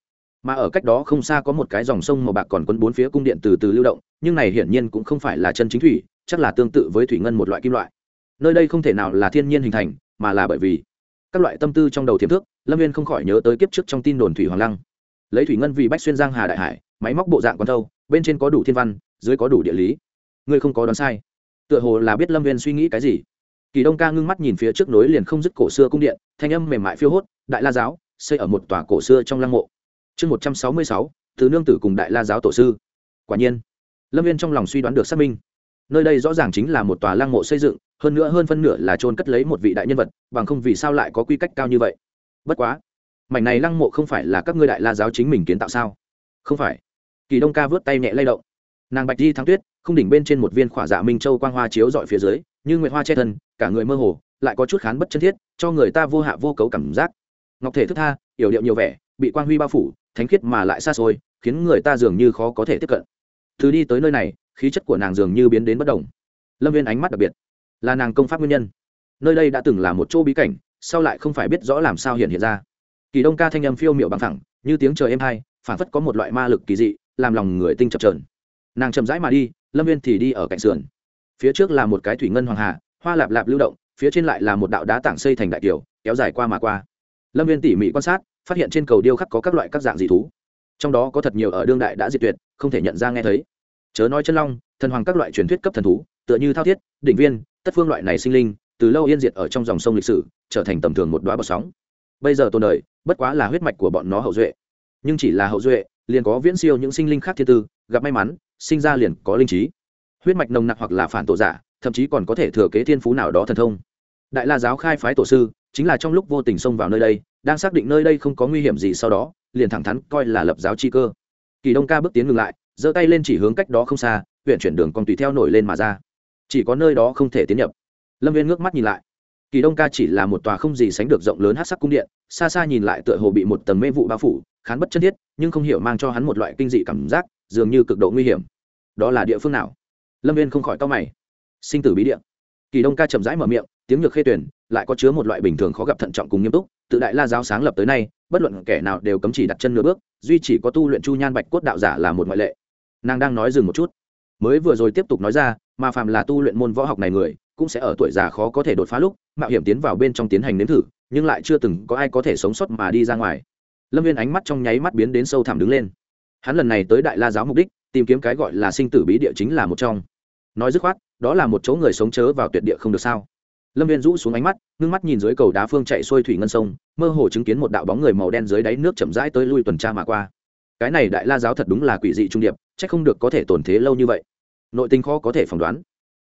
A: mà ở cách đó không xa có một cái dòng sông màu bạc còn quấn bốn phía cung điện từ từ lưu động, nhưng này hiển nhiên cũng không phải là chân chính thủy, chắc là tương tự với thủy ngân một loại kim loại. Nơi đây không thể nào là thiên nhiên hình thành, mà là bởi vì các loại tâm tư trong đầu thiếm thước, lâm viên không khỏi nhớ tới kiếp trước trong tin đồn thủy hoàng lăng. Lấy thủy ngân vì bách xuyên giang hà đại hải, máy móc bộ dạng con thâu, bên trên có đủ thiên văn, dưới có đủ địa lý. Ngươi không có đoán sai. Tựa hồ là biết lâm viên suy nghĩ cái gì. Kỳ đông ca ngưng mắt nhìn phía trước nối liền không dứt cổ xưa cung điện, thanh âm mềm mại phiêu hốt, đại la giáo, xây ở một tòa cổ xưa trong lăng mộ chương một trăm sáu mươi sáu, từ nương tử cùng đại la giáo tổ sư. Quả nhiên, lâm viên trong lòng suy đoán được xác minh. Nơi đây rõ ràng chính là một tòa lăng mộ xây dựng, hơn nữa hơn phân nửa là trôn cất lấy một vị đại nhân vật, bằng không vì sao lại có quy cách cao như vậy? Bất quá, mảnh này lăng mộ không phải là các ngươi đại la giáo chính mình kiến tạo sao? Không phải. Kỳ đông ca vớt tay nhẹ lay động. Nàng bạch di thắng tuyết, không đỉnh bên trên một viên khỏa dạ minh châu quang hoa chiếu dọi phía dưới, như nguyệt hoa che thân, cả người mơ hồ, lại có chút khán bất chân thiết, cho người ta vô hạ vô cấu cảm giác. Ngọc thể thức tha, yểu điệu nhiều vẻ, bị quang huy bao phủ thánh khiết mà lại xa xôi, khiến người ta dường như khó có thể tiếp cận. Từ đi tới nơi này, khí chất của nàng dường như biến đến bất đồng. Lâm viên ánh mắt đặc biệt. Là nàng công pháp nguyên nhân. Nơi đây đã từng là một chỗ bí cảnh, sau lại không phải biết rõ làm sao hiện hiện ra. Kỳ đông ca thanh âm phiêu m i ệ u bằng thẳng như tiếng trời êm hai phản phất có một loại ma lực kỳ dị, làm lòng người tinh chập trờn nàng chậm rãi mà đi, lâm viên thì đi ở cạnh sườn. Phía trước là một cái thủy ngân hoàng hà, hoa lạp lạp lưu động, phía trên lại là một đạo đá tảng xây thành đại kiều kéo dài qua mà qua. Lâm viên tỉ mỉ quan sát phát hiện trên cầu điêu khắc có các loại các dạng dị thú. Trong đó có thật nhiều ở đương đại đã diệt tuyệt, không thể nhận ra nghe thấy. Chớ nói chân long, thần hoàng các loại truyền thuyết cấp thần thú, tựa như thao thiết, đỉnh viên, tất phương loại này sinh linh, từ lâu yên diệt ở trong dòng sông lịch sử, trở thành tầm thường một đoá bọt sóng. Bây giờ tồn đời bất quá là huyết mạch của bọn nó hậu duệ. Nhưng chỉ là hậu duệ, liền có viễn siêu những sinh linh khác thiên tư, gặp may mắn, sinh ra liền có linh trí. Huyết mạch nồng nặc hoặc là phản tổ giả, thậm chí còn có thể thừa kế thiên phú nào đó thần thông. Đại la giáo khai phái tổ sư chính là trong lúc vô tình xông vào nơi đây, đang xác định nơi đây không có nguy hiểm gì sau đó, liền thẳng thắn coi là lập giáo chi cơ. Kỳ đông ca bước tiến ngừng lại, giơ tay lên chỉ hướng cách đó không xa, huyện chuyển đường còn tùy theo nổi lên mà ra. Chỉ có nơi đó không thể tiến nhập. Lâm viên ngước mắt nhìn lại. Kỳ đông ca chỉ là một tòa không gì sánh được rộng lớn hát sắc cung điện, xa xa nhìn lại tựa hồ bị một tầng mê vụ bao phủ, khán bất chân thiết, nhưng không hiểu mang cho hắn một loại kinh dị cảm giác, dường như cực độ nguy hiểm. Đó là địa phương nào? Lâm viên không khỏi to mày. Sinh tử bí địa. Kỳ đông ca chậm rãi mở miệng tiếng nhược khê tuyển lại có chứa một loại bình thường khó gặp thận trọng cùng nghiêm túc, tự đại la giáo sáng lập tới nay, bất luận kẻ nào đều cấm chỉ đặt chân nửa bước, duy chỉ có tu luyện chu nhan bạch cốt đạo giả là một ngoại lệ. Nàng đang nói dừng một chút. Mới vừa rồi tiếp tục nói ra, mà phàm là tu luyện môn võ học này người, cũng sẽ ở tuổi già khó có thể đột phá lúc, mạo hiểm tiến vào bên trong tiến hành nếm thử, nhưng lại chưa từng có ai có thể sống sót mà đi ra ngoài. Lâm viên ánh mắt trong nháy mắt biến đến sâu thẳm đứng lên. Hắn lần này tới đại la giáo mục đích, tìm kiếm cái gọi là sinh tử bí địa chính là một trong. Nói dứt khoát, đó là một chỗ người sống chớ vào tuyệt địa không được sao? Lâm viên rũ xuống ánh mắt, ngưng mắt nhìn dưới cầu đá phương chạy xuôi thủy ngân sông, mơ hồ chứng kiến một đạo bóng người màu đen dưới đáy nước chậm rãi tới lui tuần tra mà qua. Cái này đại la giáo thật đúng là quỷ dị trung điệp c h ắ c không được có thể tồn thế lâu như vậy. Nội tình khó có thể phỏng đoán.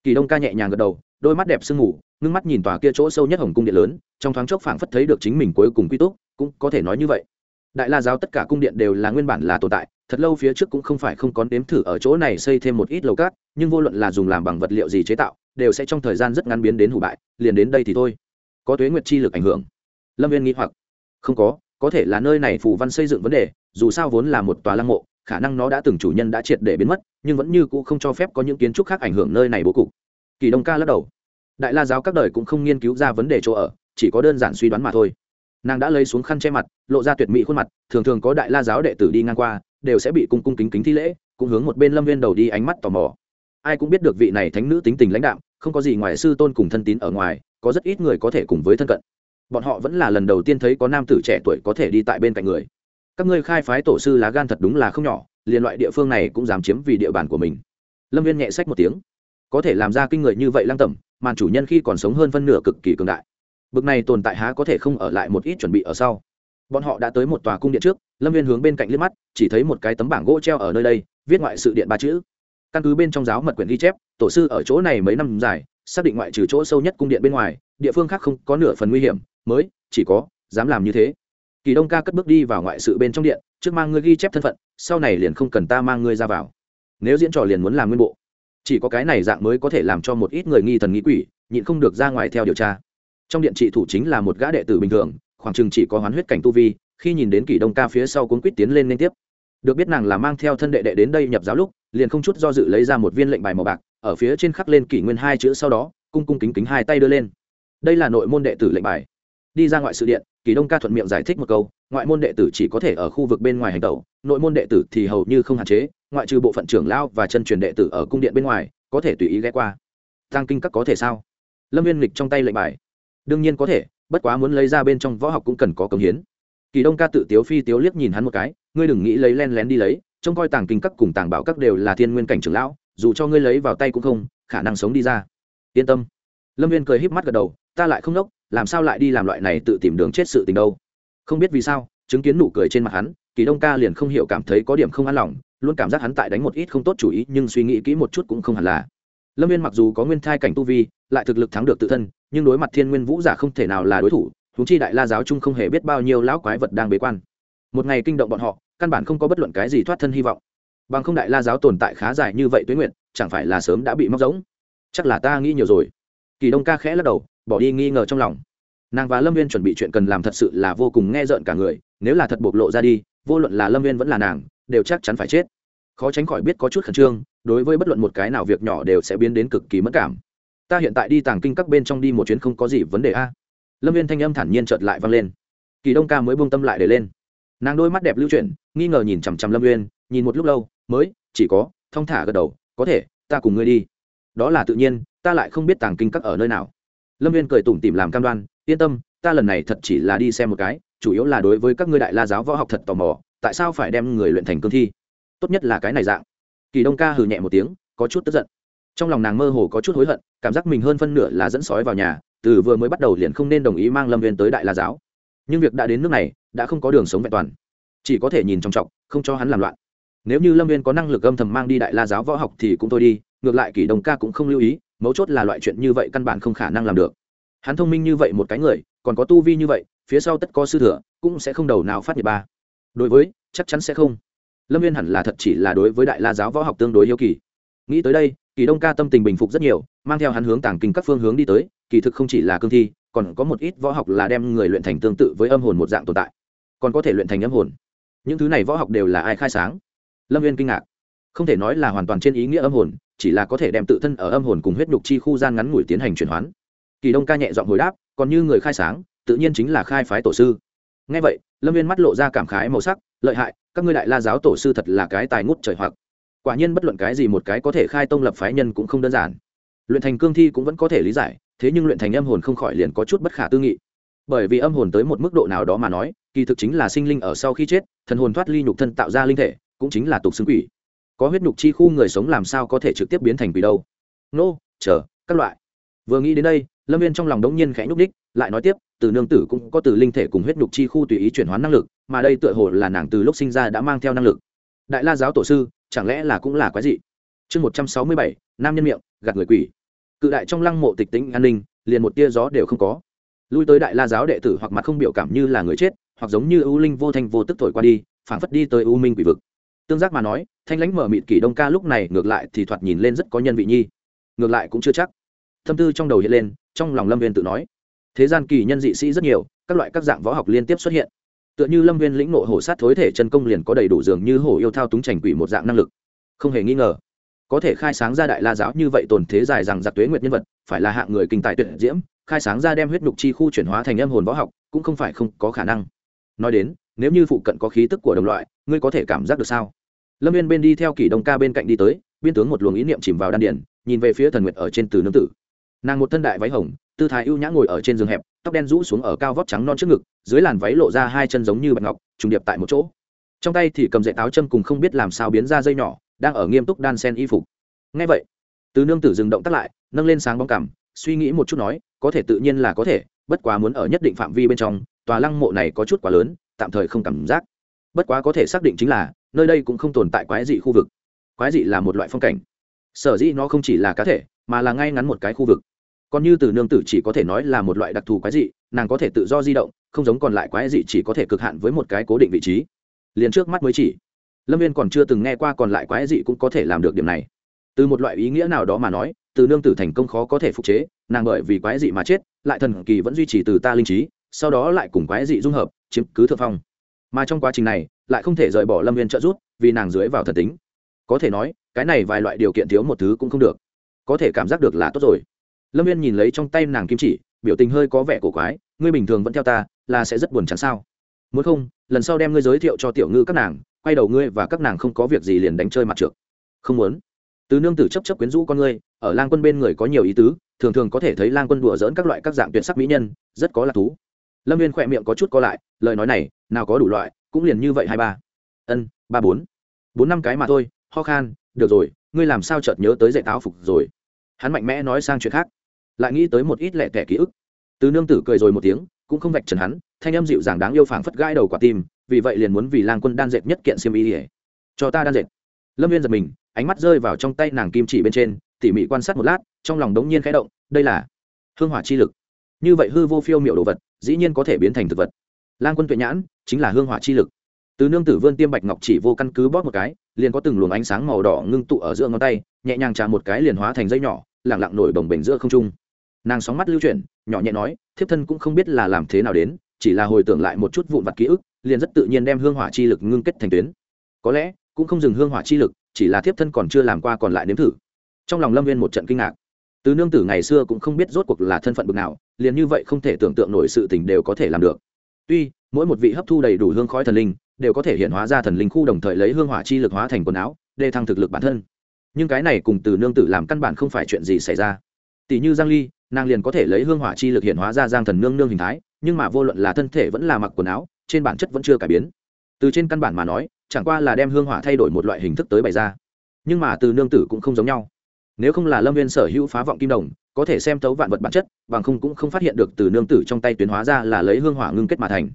A: Kỳ đông ca nhẹ nhàng gật đầu, đôi mắt đẹp sương mù, ngưng mắt nhìn tòa kia chỗ sâu nhất hồng cung điện lớn, trong thoáng chốc phảng phất thấy được chính mình cuối cùng quy túc, cũng có thể nói như vậy. Đại la giáo tất cả cung điện đều là nguyên bản là tồn tại, thật lâu phía trước cũng không phải không có nếm thử ở chỗ này xây thêm một ít lầu cát, nhưng vô luận là dùng làm bằng vật liệu gì chế tạo đều sẽ trong thời gian rất ngắn biến đến hủ bại, liền đến đây thì thôi. Có tuế nguyệt chi lực ảnh hưởng. Lâm viên nghĩ hoặc. Không có có thể là nơi này phù văn xây dựng vấn đề, dù sao vốn là một tòa lăng mộ, khả năng nó đã từng chủ nhân đã triệt để biến mất, nhưng vẫn như cũ không cho phép có những kiến trúc khác ảnh hưởng nơi này bố cục. Kỳ đông ca lắc đầu. Đại la giáo các đời cũng không nghiên cứu ra vấn đề chỗ ở, chỉ có đơn giản suy đoán mà thôi. Nàng đã lấy xuống khăn che mặt, lộ ra tuyệt mỹ khuôn mặt, thường thường có đại la giáo đệ tử đi ngang qua, đều sẽ bị cung cung kính kính thi lễ, cũng hướng một bên lâm viên đầu đi ánh mắt tò mò ai cũng biết được vị này thánh nữ tính tình lãnh đạm, không có gì ngoài sư tôn cùng thân tín ở ngoài, có rất ít người có thể cùng với thân cận. Bọn họ vẫn là lần đầu tiên thấy có nam tử trẻ tuổi có thể đi tại bên cạnh người. Các ngươi khai phái tổ sư lá gan thật đúng là không nhỏ, liền loại địa phương này cũng dám chiếm vì địa bàn của mình. Lâm viên nhẹ sách một tiếng. Có thể làm ra kinh người như vậy lăng tẩm, màn chủ nhân khi còn sống hơn phân nửa cực kỳ cường đại. Bực này tồn tại há có thể không ở lại một ít chuẩn bị ở sau. Bọn họ đã tới một tòa cung điện trước, lâm viên hướng bên cạnh liếc mắt, chỉ thấy một cái tấm bảng gỗ treo ở nơi đây, viết ngoại sự điện ba chữ căn cứ bên trong giáo mật quyển ghi chép, tổ sư ở chỗ này mấy năm dài, xác định ngoại trừ chỗ sâu nhất cung điện bên ngoài, địa phương khác không có nửa phần nguy hiểm, mới, chỉ có, dám làm như thế. Kỳ đông ca cất bước đi vào ngoại sự bên trong điện, trước mang ngươi ghi chép thân phận, sau này liền không cần ta mang ngươi ra vào. Nếu diễn trò liền muốn làm nguyên bộ. Chỉ có cái này dạng mới có thể làm cho một ít người nghi thần nghĩ quỷ, nhịn không được ra ngoài theo điều tra. Trong điện trị thủ chính là một gã đệ tử bình thường, khoảng chừng chỉ có hoán huyết cảnh tu vi, khi nhìn đến kỳ đông ca phía sau cuốn quýt tiến lên liên tiếp. Được biết nàng là mang theo thân đệ đệ đến đây nhập giáo lúc liền không chút do dự lấy ra một viên lệnh bài màu bạc, ở phía trên khắc lên kỷ nguyên hai chữ sau đó, cung cung kính kính hai tay đưa lên. Đây là nội môn đệ tử lệnh bài. Đi ra ngoại sự điện, kỳ đông ca thuận miệng giải thích một câu, ngoại môn đệ tử chỉ có thể ở khu vực bên ngoài hành tẩu, nội môn đệ tử thì hầu như không hạn chế, ngoại trừ bộ phận trưởng lao và chân truyền đệ tử ở cung điện bên ngoài, có thể tùy ý ghé qua. Tăng kinh các có thể sao? Lâm viên lịch trong tay lệnh bài. Đương nhiên có thể, bất quá muốn lấy ra bên trong võ học cũng cần có công hiến. Kỳ đông ca tự tiếu phi tiếu liếc nhìn hắn một cái, ngươi đừng nghĩ lấy len lén đi lấy trông coi tàng kinh các cùng tàng bảo các đều là thiên nguyên cảnh trưởng lão, dù cho ngươi lấy vào tay cũng không, khả năng sống đi ra. Yên tâm. Lâm viên cười híp mắt gật đầu, ta lại không nốc, làm sao lại đi làm loại này tự tìm đường chết sự tình đâu? Không biết vì sao, chứng kiến nụ cười trên mặt hắn, kỳ đông ca liền không hiểu cảm thấy có điểm không an lòng, luôn cảm giác hắn tại đánh một ít không tốt chủ ý, nhưng suy nghĩ kỹ một chút cũng không hẳn là. Lâm viên mặc dù có nguyên thai cảnh tu vi, lại thực lực thắng được tự thân, nhưng đối mặt thiên nguyên vũ giả không thể nào là đối thủ thú chi đại la giáo trung không hề biết bao nhiêu lão quái vật đang bế quan một ngày kinh động bọn họ, căn bản không có bất luận cái gì thoát thân hy vọng. Bằng không đại la giáo tồn tại khá dài như vậy tuế nguyện, chẳng phải là sớm đã bị móc giống chắc là ta nghĩ nhiều rồi. Kỳ đông ca khẽ lắc đầu, bỏ đi nghi ngờ trong lòng. Nàng và lâm viên chuẩn bị chuyện cần làm thật sự là vô cùng nghe rợn cả người, nếu là thật bộc lộ ra đi, vô luận là lâm viên vẫn là nàng, đều chắc chắn phải chết. Khó tránh khỏi biết có chút khẩn trương, đối với bất luận một cái nào việc nhỏ đều sẽ biến đến cực kỳ mất cảm. Ta hiện tại đi tàng kinh các bên trong đi một chuyến không có gì vấn đề a. Lâm viên thanh âm thản nhiên chợt lại vang lên. Kỳ đông ca mới buông tâm lại để lên nàng đôi mắt đẹp lưu chuyển nghi ngờ nhìn chằm chằm lâm uyên, nhìn một lúc lâu mới chỉ có thong thả gật đầu có thể ta cùng ngươi đi. Đó là tự nhiên ta lại không biết tàng kinh các ở nơi nào. Lâm viên cười tủm tỉm làm cam đoan yên tâm ta lần này thật chỉ là đi xem một cái chủ yếu là đối với các ngươi đại la giáo võ học thật tò mò tại sao phải đem người luyện thành cương thi? Tốt nhất là cái này dạng. Kỳ đông ca hừ nhẹ một tiếng có chút tức giận. Trong lòng nàng mơ hồ có chút hối hận cảm giác mình hơn phân nửa là dẫn sói vào nhà từ vừa mới bắt đầu liền không nên đồng ý mang lâm viên tới đại la giáo. Nhưng việc đã đến nước này đã không có đường sống vẹn toàn. Chỉ có thể nhìn trong trọng không cho hắn làm loạn. Nếu như lâm viên có năng lực âm thầm mang đi đại la giáo võ học thì cũng thôi đi, ngược lại kỷ đồng ca cũng không lưu ý, mấu chốt là loại chuyện như vậy căn bản không khả năng làm được. Hắn thông minh như vậy một cái người, còn có tu vi như vậy, phía sau tất có sư thừa, cũng sẽ không đầu nào phát nhiệt ba. Đối với, chắc chắn sẽ không. Lâm viên hẳn là thật chỉ là đối với đại la giáo võ học tương đối yêu kỳ. Nghĩ tới đây kỳ đông ca tâm tình bình phục rất nhiều, mang theo hắn hướng tàng kinh các phương hướng đi tới, kỳ thực không chỉ là cương thi, còn có một ít võ học là đem người luyện thành tương tự với âm hồn một dạng tồn tại còn có thể luyện thành âm hồn. Những thứ này võ học đều là ai khai sáng? Lâm viên kinh ngạc. Không thể nói là hoàn toàn trên ý nghĩa âm hồn, chỉ là có thể đem tự thân ở âm hồn cùng huyết nhục chi khu gian ngắn ngủi tiến hành chuyển hoán. Kỳ đông ca nhẹ giọng hồi đáp, còn như người khai sáng, tự nhiên chính là khai phái tổ sư. Ngay vậy, lâm viên mắt lộ ra cảm khái màu sắc, lợi hại, các ngươi đại la giáo tổ sư thật là cái tài ngút trời hoặc. Quả nhiên bất luận cái gì một cái có thể khai tông lập phái nhân cũng không đơn giản. Luyện thành cương thi cũng vẫn có thể lý giải, thế nhưng luyện thành âm hồn không khỏi liền có chút bất khả tư nghị. Bởi vì âm hồn tới một mức độ nào đó mà nói kỳ thực chính là sinh linh ở sau khi chết, thần hồn thoát ly nhục thân tạo ra linh thể, cũng chính là tục xứng quỷ. Có huyết nhục chi khu người sống làm sao có thể trực tiếp biến thành quỷ đâu? Nô, chờ, các loại. Vừa nghĩ đến đây, lâm viên trong lòng đống nhiên khẽ nhúc đích lại nói tiếp, từ nương tử cũng có từ linh thể cùng huyết nhục chi khu tùy ý chuyển hóa năng lực, mà đây tựa hồ là nàng từ lúc sinh ra đã mang theo năng lực. Đại la giáo tổ sư, chẳng lẽ là cũng là quái dị? Chương một trăm sáu mươi bảy, nam nhân miệng, gạt người quỷ. Cự đại trong lăng mộ tịch tĩnh an ninh, liền một tia gió đều không có. Lui tới đại la giáo đệ tử hoặc mặt không biểu cảm như là người chết hoặc giống như ưu linh vô thanh vô tức thổi qua đi, phảng phất đi tới u minh quỷ vực. Tương giác mà nói, thanh lãnh mở mịt kỷ đông ca lúc này ngược lại thì thoạt nhìn lên rất có nhân vị nhi. Ngược lại cũng chưa chắc. Thâm tư trong đầu hiện lên, trong lòng lâm viên tự nói, thế gian kỳ nhân dị sĩ rất nhiều, các loại các dạng võ học liên tiếp xuất hiện. Tựa như lâm viên lĩnh nộ hổ sát thối thể chân công liền có đầy đủ dường như hổ yêu thao túng trành quỷ một dạng năng lực. Không hề nghi ngờ, có thể khai sáng ra đại la giáo như vậy tồn thế dài rằng giặc tuế nguyệt nhân vật, phải là hạng người kinh tài tuyệt diễm, khai sáng ra đem huyết nhục chi khu chuyển hóa thành âm hồn võ học, cũng không phải không có khả năng nói đến nếu như phụ cận có khí tức của đồng loại ngươi có thể cảm giác được sao? Lâm viên bên đi theo kỷ đông ca bên cạnh đi tới biên tướng một luồng ý niệm chìm vào đan điển nhìn về phía thần nguyệt ở trên từ nương tử. Nàng một thân đại váy hồng tư thái ưu nhã ngồi ở trên giường hẹp tóc đen rũ xuống ở cao vóc trắng non trước ngực dưới làn váy lộ ra hai chân giống như bạch ngọc trùng điệp tại một chỗ. Trong tay thì cầm dạy táo châm cùng không biết làm sao biến ra dây nhỏ đang ở nghiêm túc đan sen y phục. Ngay vậy từ nương tử dừng động tắt lại nâng lên sáng bóng cằm, suy nghĩ một chút nói có thể tự nhiên là có thể bất quá muốn ở nhất định phạm vi bên trong tòa lăng mộ này có chút quá lớn, tạm thời không cảm giác. Bất quá có thể xác định chính là, nơi đây cũng không tồn tại quái dị khu vực. Quái dị là một loại phong cảnh. Sở dĩ nó không chỉ là cá thể, mà là ngay ngắn một cái khu vực. Còn như từ nương tử chỉ có thể nói là một loại đặc thù quái dị, nàng có thể tự do di động, không giống còn lại quái dị chỉ có thể cực hạn với một cái cố định vị trí. Liền trước mắt mới chỉ. Lâm viên còn chưa từng nghe qua còn lại quái dị cũng có thể làm được điểm này. Từ một loại ý nghĩa nào đó mà nói, từ nương tử thành công khó có thể phục chế, nàng bởi vì quái dị mà chết, lại thần kỳ vẫn duy trì từ ta linh trí sau đó lại cùng quái dị dung hợp, chiếm cứ thượng phong. Mà trong quá trình này, lại không thể rời bỏ lâm viên trợ giúp, vì nàng dưới vào thần tính. Có thể nói, cái này vài loại điều kiện thiếu một thứ cũng không được. Có thể cảm giác được là tốt rồi. Lâm viên nhìn lấy trong tay nàng kim chỉ, biểu tình hơi có vẻ cổ quái, ngươi bình thường vẫn theo ta, là sẽ rất buồn chán sao? Muốn không, lần sau đem ngươi giới thiệu cho tiểu ngư các nàng, quay đầu ngươi và các nàng không có việc gì liền đánh chơi mặt trượt không muốn. Từ nương tử chấp chấp quyến rũ con ngươi, ở lang quân bên người có nhiều ý tứ, thường thường có thể thấy lang quân đùa dỡn các loại các dạng tuyệt sắc mỹ nhân, rất có lạc thú lâm viên khỏe miệng có chút co lại, lời nói này, nào có đủ loại, cũng liền như vậy hai ba. Ân, ba bốn. Bốn năm cái mà thôi, ho khan, được rồi, ngươi làm sao chợt nhớ tới dạy táo phục rồi? Hắn mạnh mẽ nói sang chuyện khác. Lại nghĩ tới một ít lẻ tẻ ký ức. Từ nương tử cười rồi một tiếng, cũng không vạch trần hắn, thanh âm dịu dàng đáng yêu phảng phất gãi đầu quả tim, vì vậy liền muốn vì lang quân đan dệt nhất kiện xiêm y ỉa cho ta đan dệt. Lâm viên giật mình, ánh mắt rơi vào trong tay nàng kim chỉ bên trên, tỉ mỉ quan sát một lát, trong lòng đống nhiên khẽ động, đây là hương hỏa chi lực. Như vậy hư vô phiêu miệu đồ vật dĩ nhiên có thể biến thành thực vật. Lang quân tuệ nhãn, chính là hương hỏa chi lực. Từ nương tử vươn tiêm bạch ngọc chỉ vô căn cứ bóp một cái, liền có từng luồng ánh sáng màu đỏ ngưng tụ ở giữa ngón tay, nhẹ nhàng trà một cái liền hóa thành dây nhỏ lẳng lặng nổi bồng bềnh giữa không trung. Nàng sóng mắt lưu chuyển, nhỏ nhẹ nói, thiếp thân cũng không biết là làm thế nào đến, chỉ là hồi tưởng lại một chút vụn vặt ký ức, liền rất tự nhiên đem hương hỏa chi lực ngưng kết thành tuyến. Có lẽ, cũng không dừng hương hỏa chi lực, chỉ là thiếp thân còn chưa làm qua còn lại nếm thử. Trong lòng lâm viên một trận kinh ngạc từ nương tử ngày xưa cũng không biết rốt cuộc là thân phận bực nào, liền như vậy không thể tưởng tượng nổi sự tình đều có thể làm được. Tuy, mỗi một vị hấp thu đầy đủ hương khói thần linh, đều có thể hiện hóa ra thần linh khu đồng thời lấy hương hỏa chi lực hóa thành quần áo, để thăng thực lực bản thân. Nhưng cái này cùng từ nương tử làm căn bản không phải chuyện gì xảy ra. Tỷ như giang ly, nàng liền có thể lấy hương hỏa chi lực hiện hóa ra giang thần nương nương hình thái, nhưng mà vô luận là thân thể vẫn là mặc quần áo, trên bản chất vẫn chưa cải biến. Từ trên căn bản mà nói, chẳng qua là đem hương hỏa thay đổi một loại hình thức tới bày ra. Nhưng mà từ nương tử cũng không giống nhau nếu không là lâm viên sở hữu phá vọng kim đồng, có thể xem tấu vạn vật bản chất, bằng không cũng không phát hiện được từ nương tử trong tay tuyến hóa ra là lấy hương hỏa ngưng kết mà thành.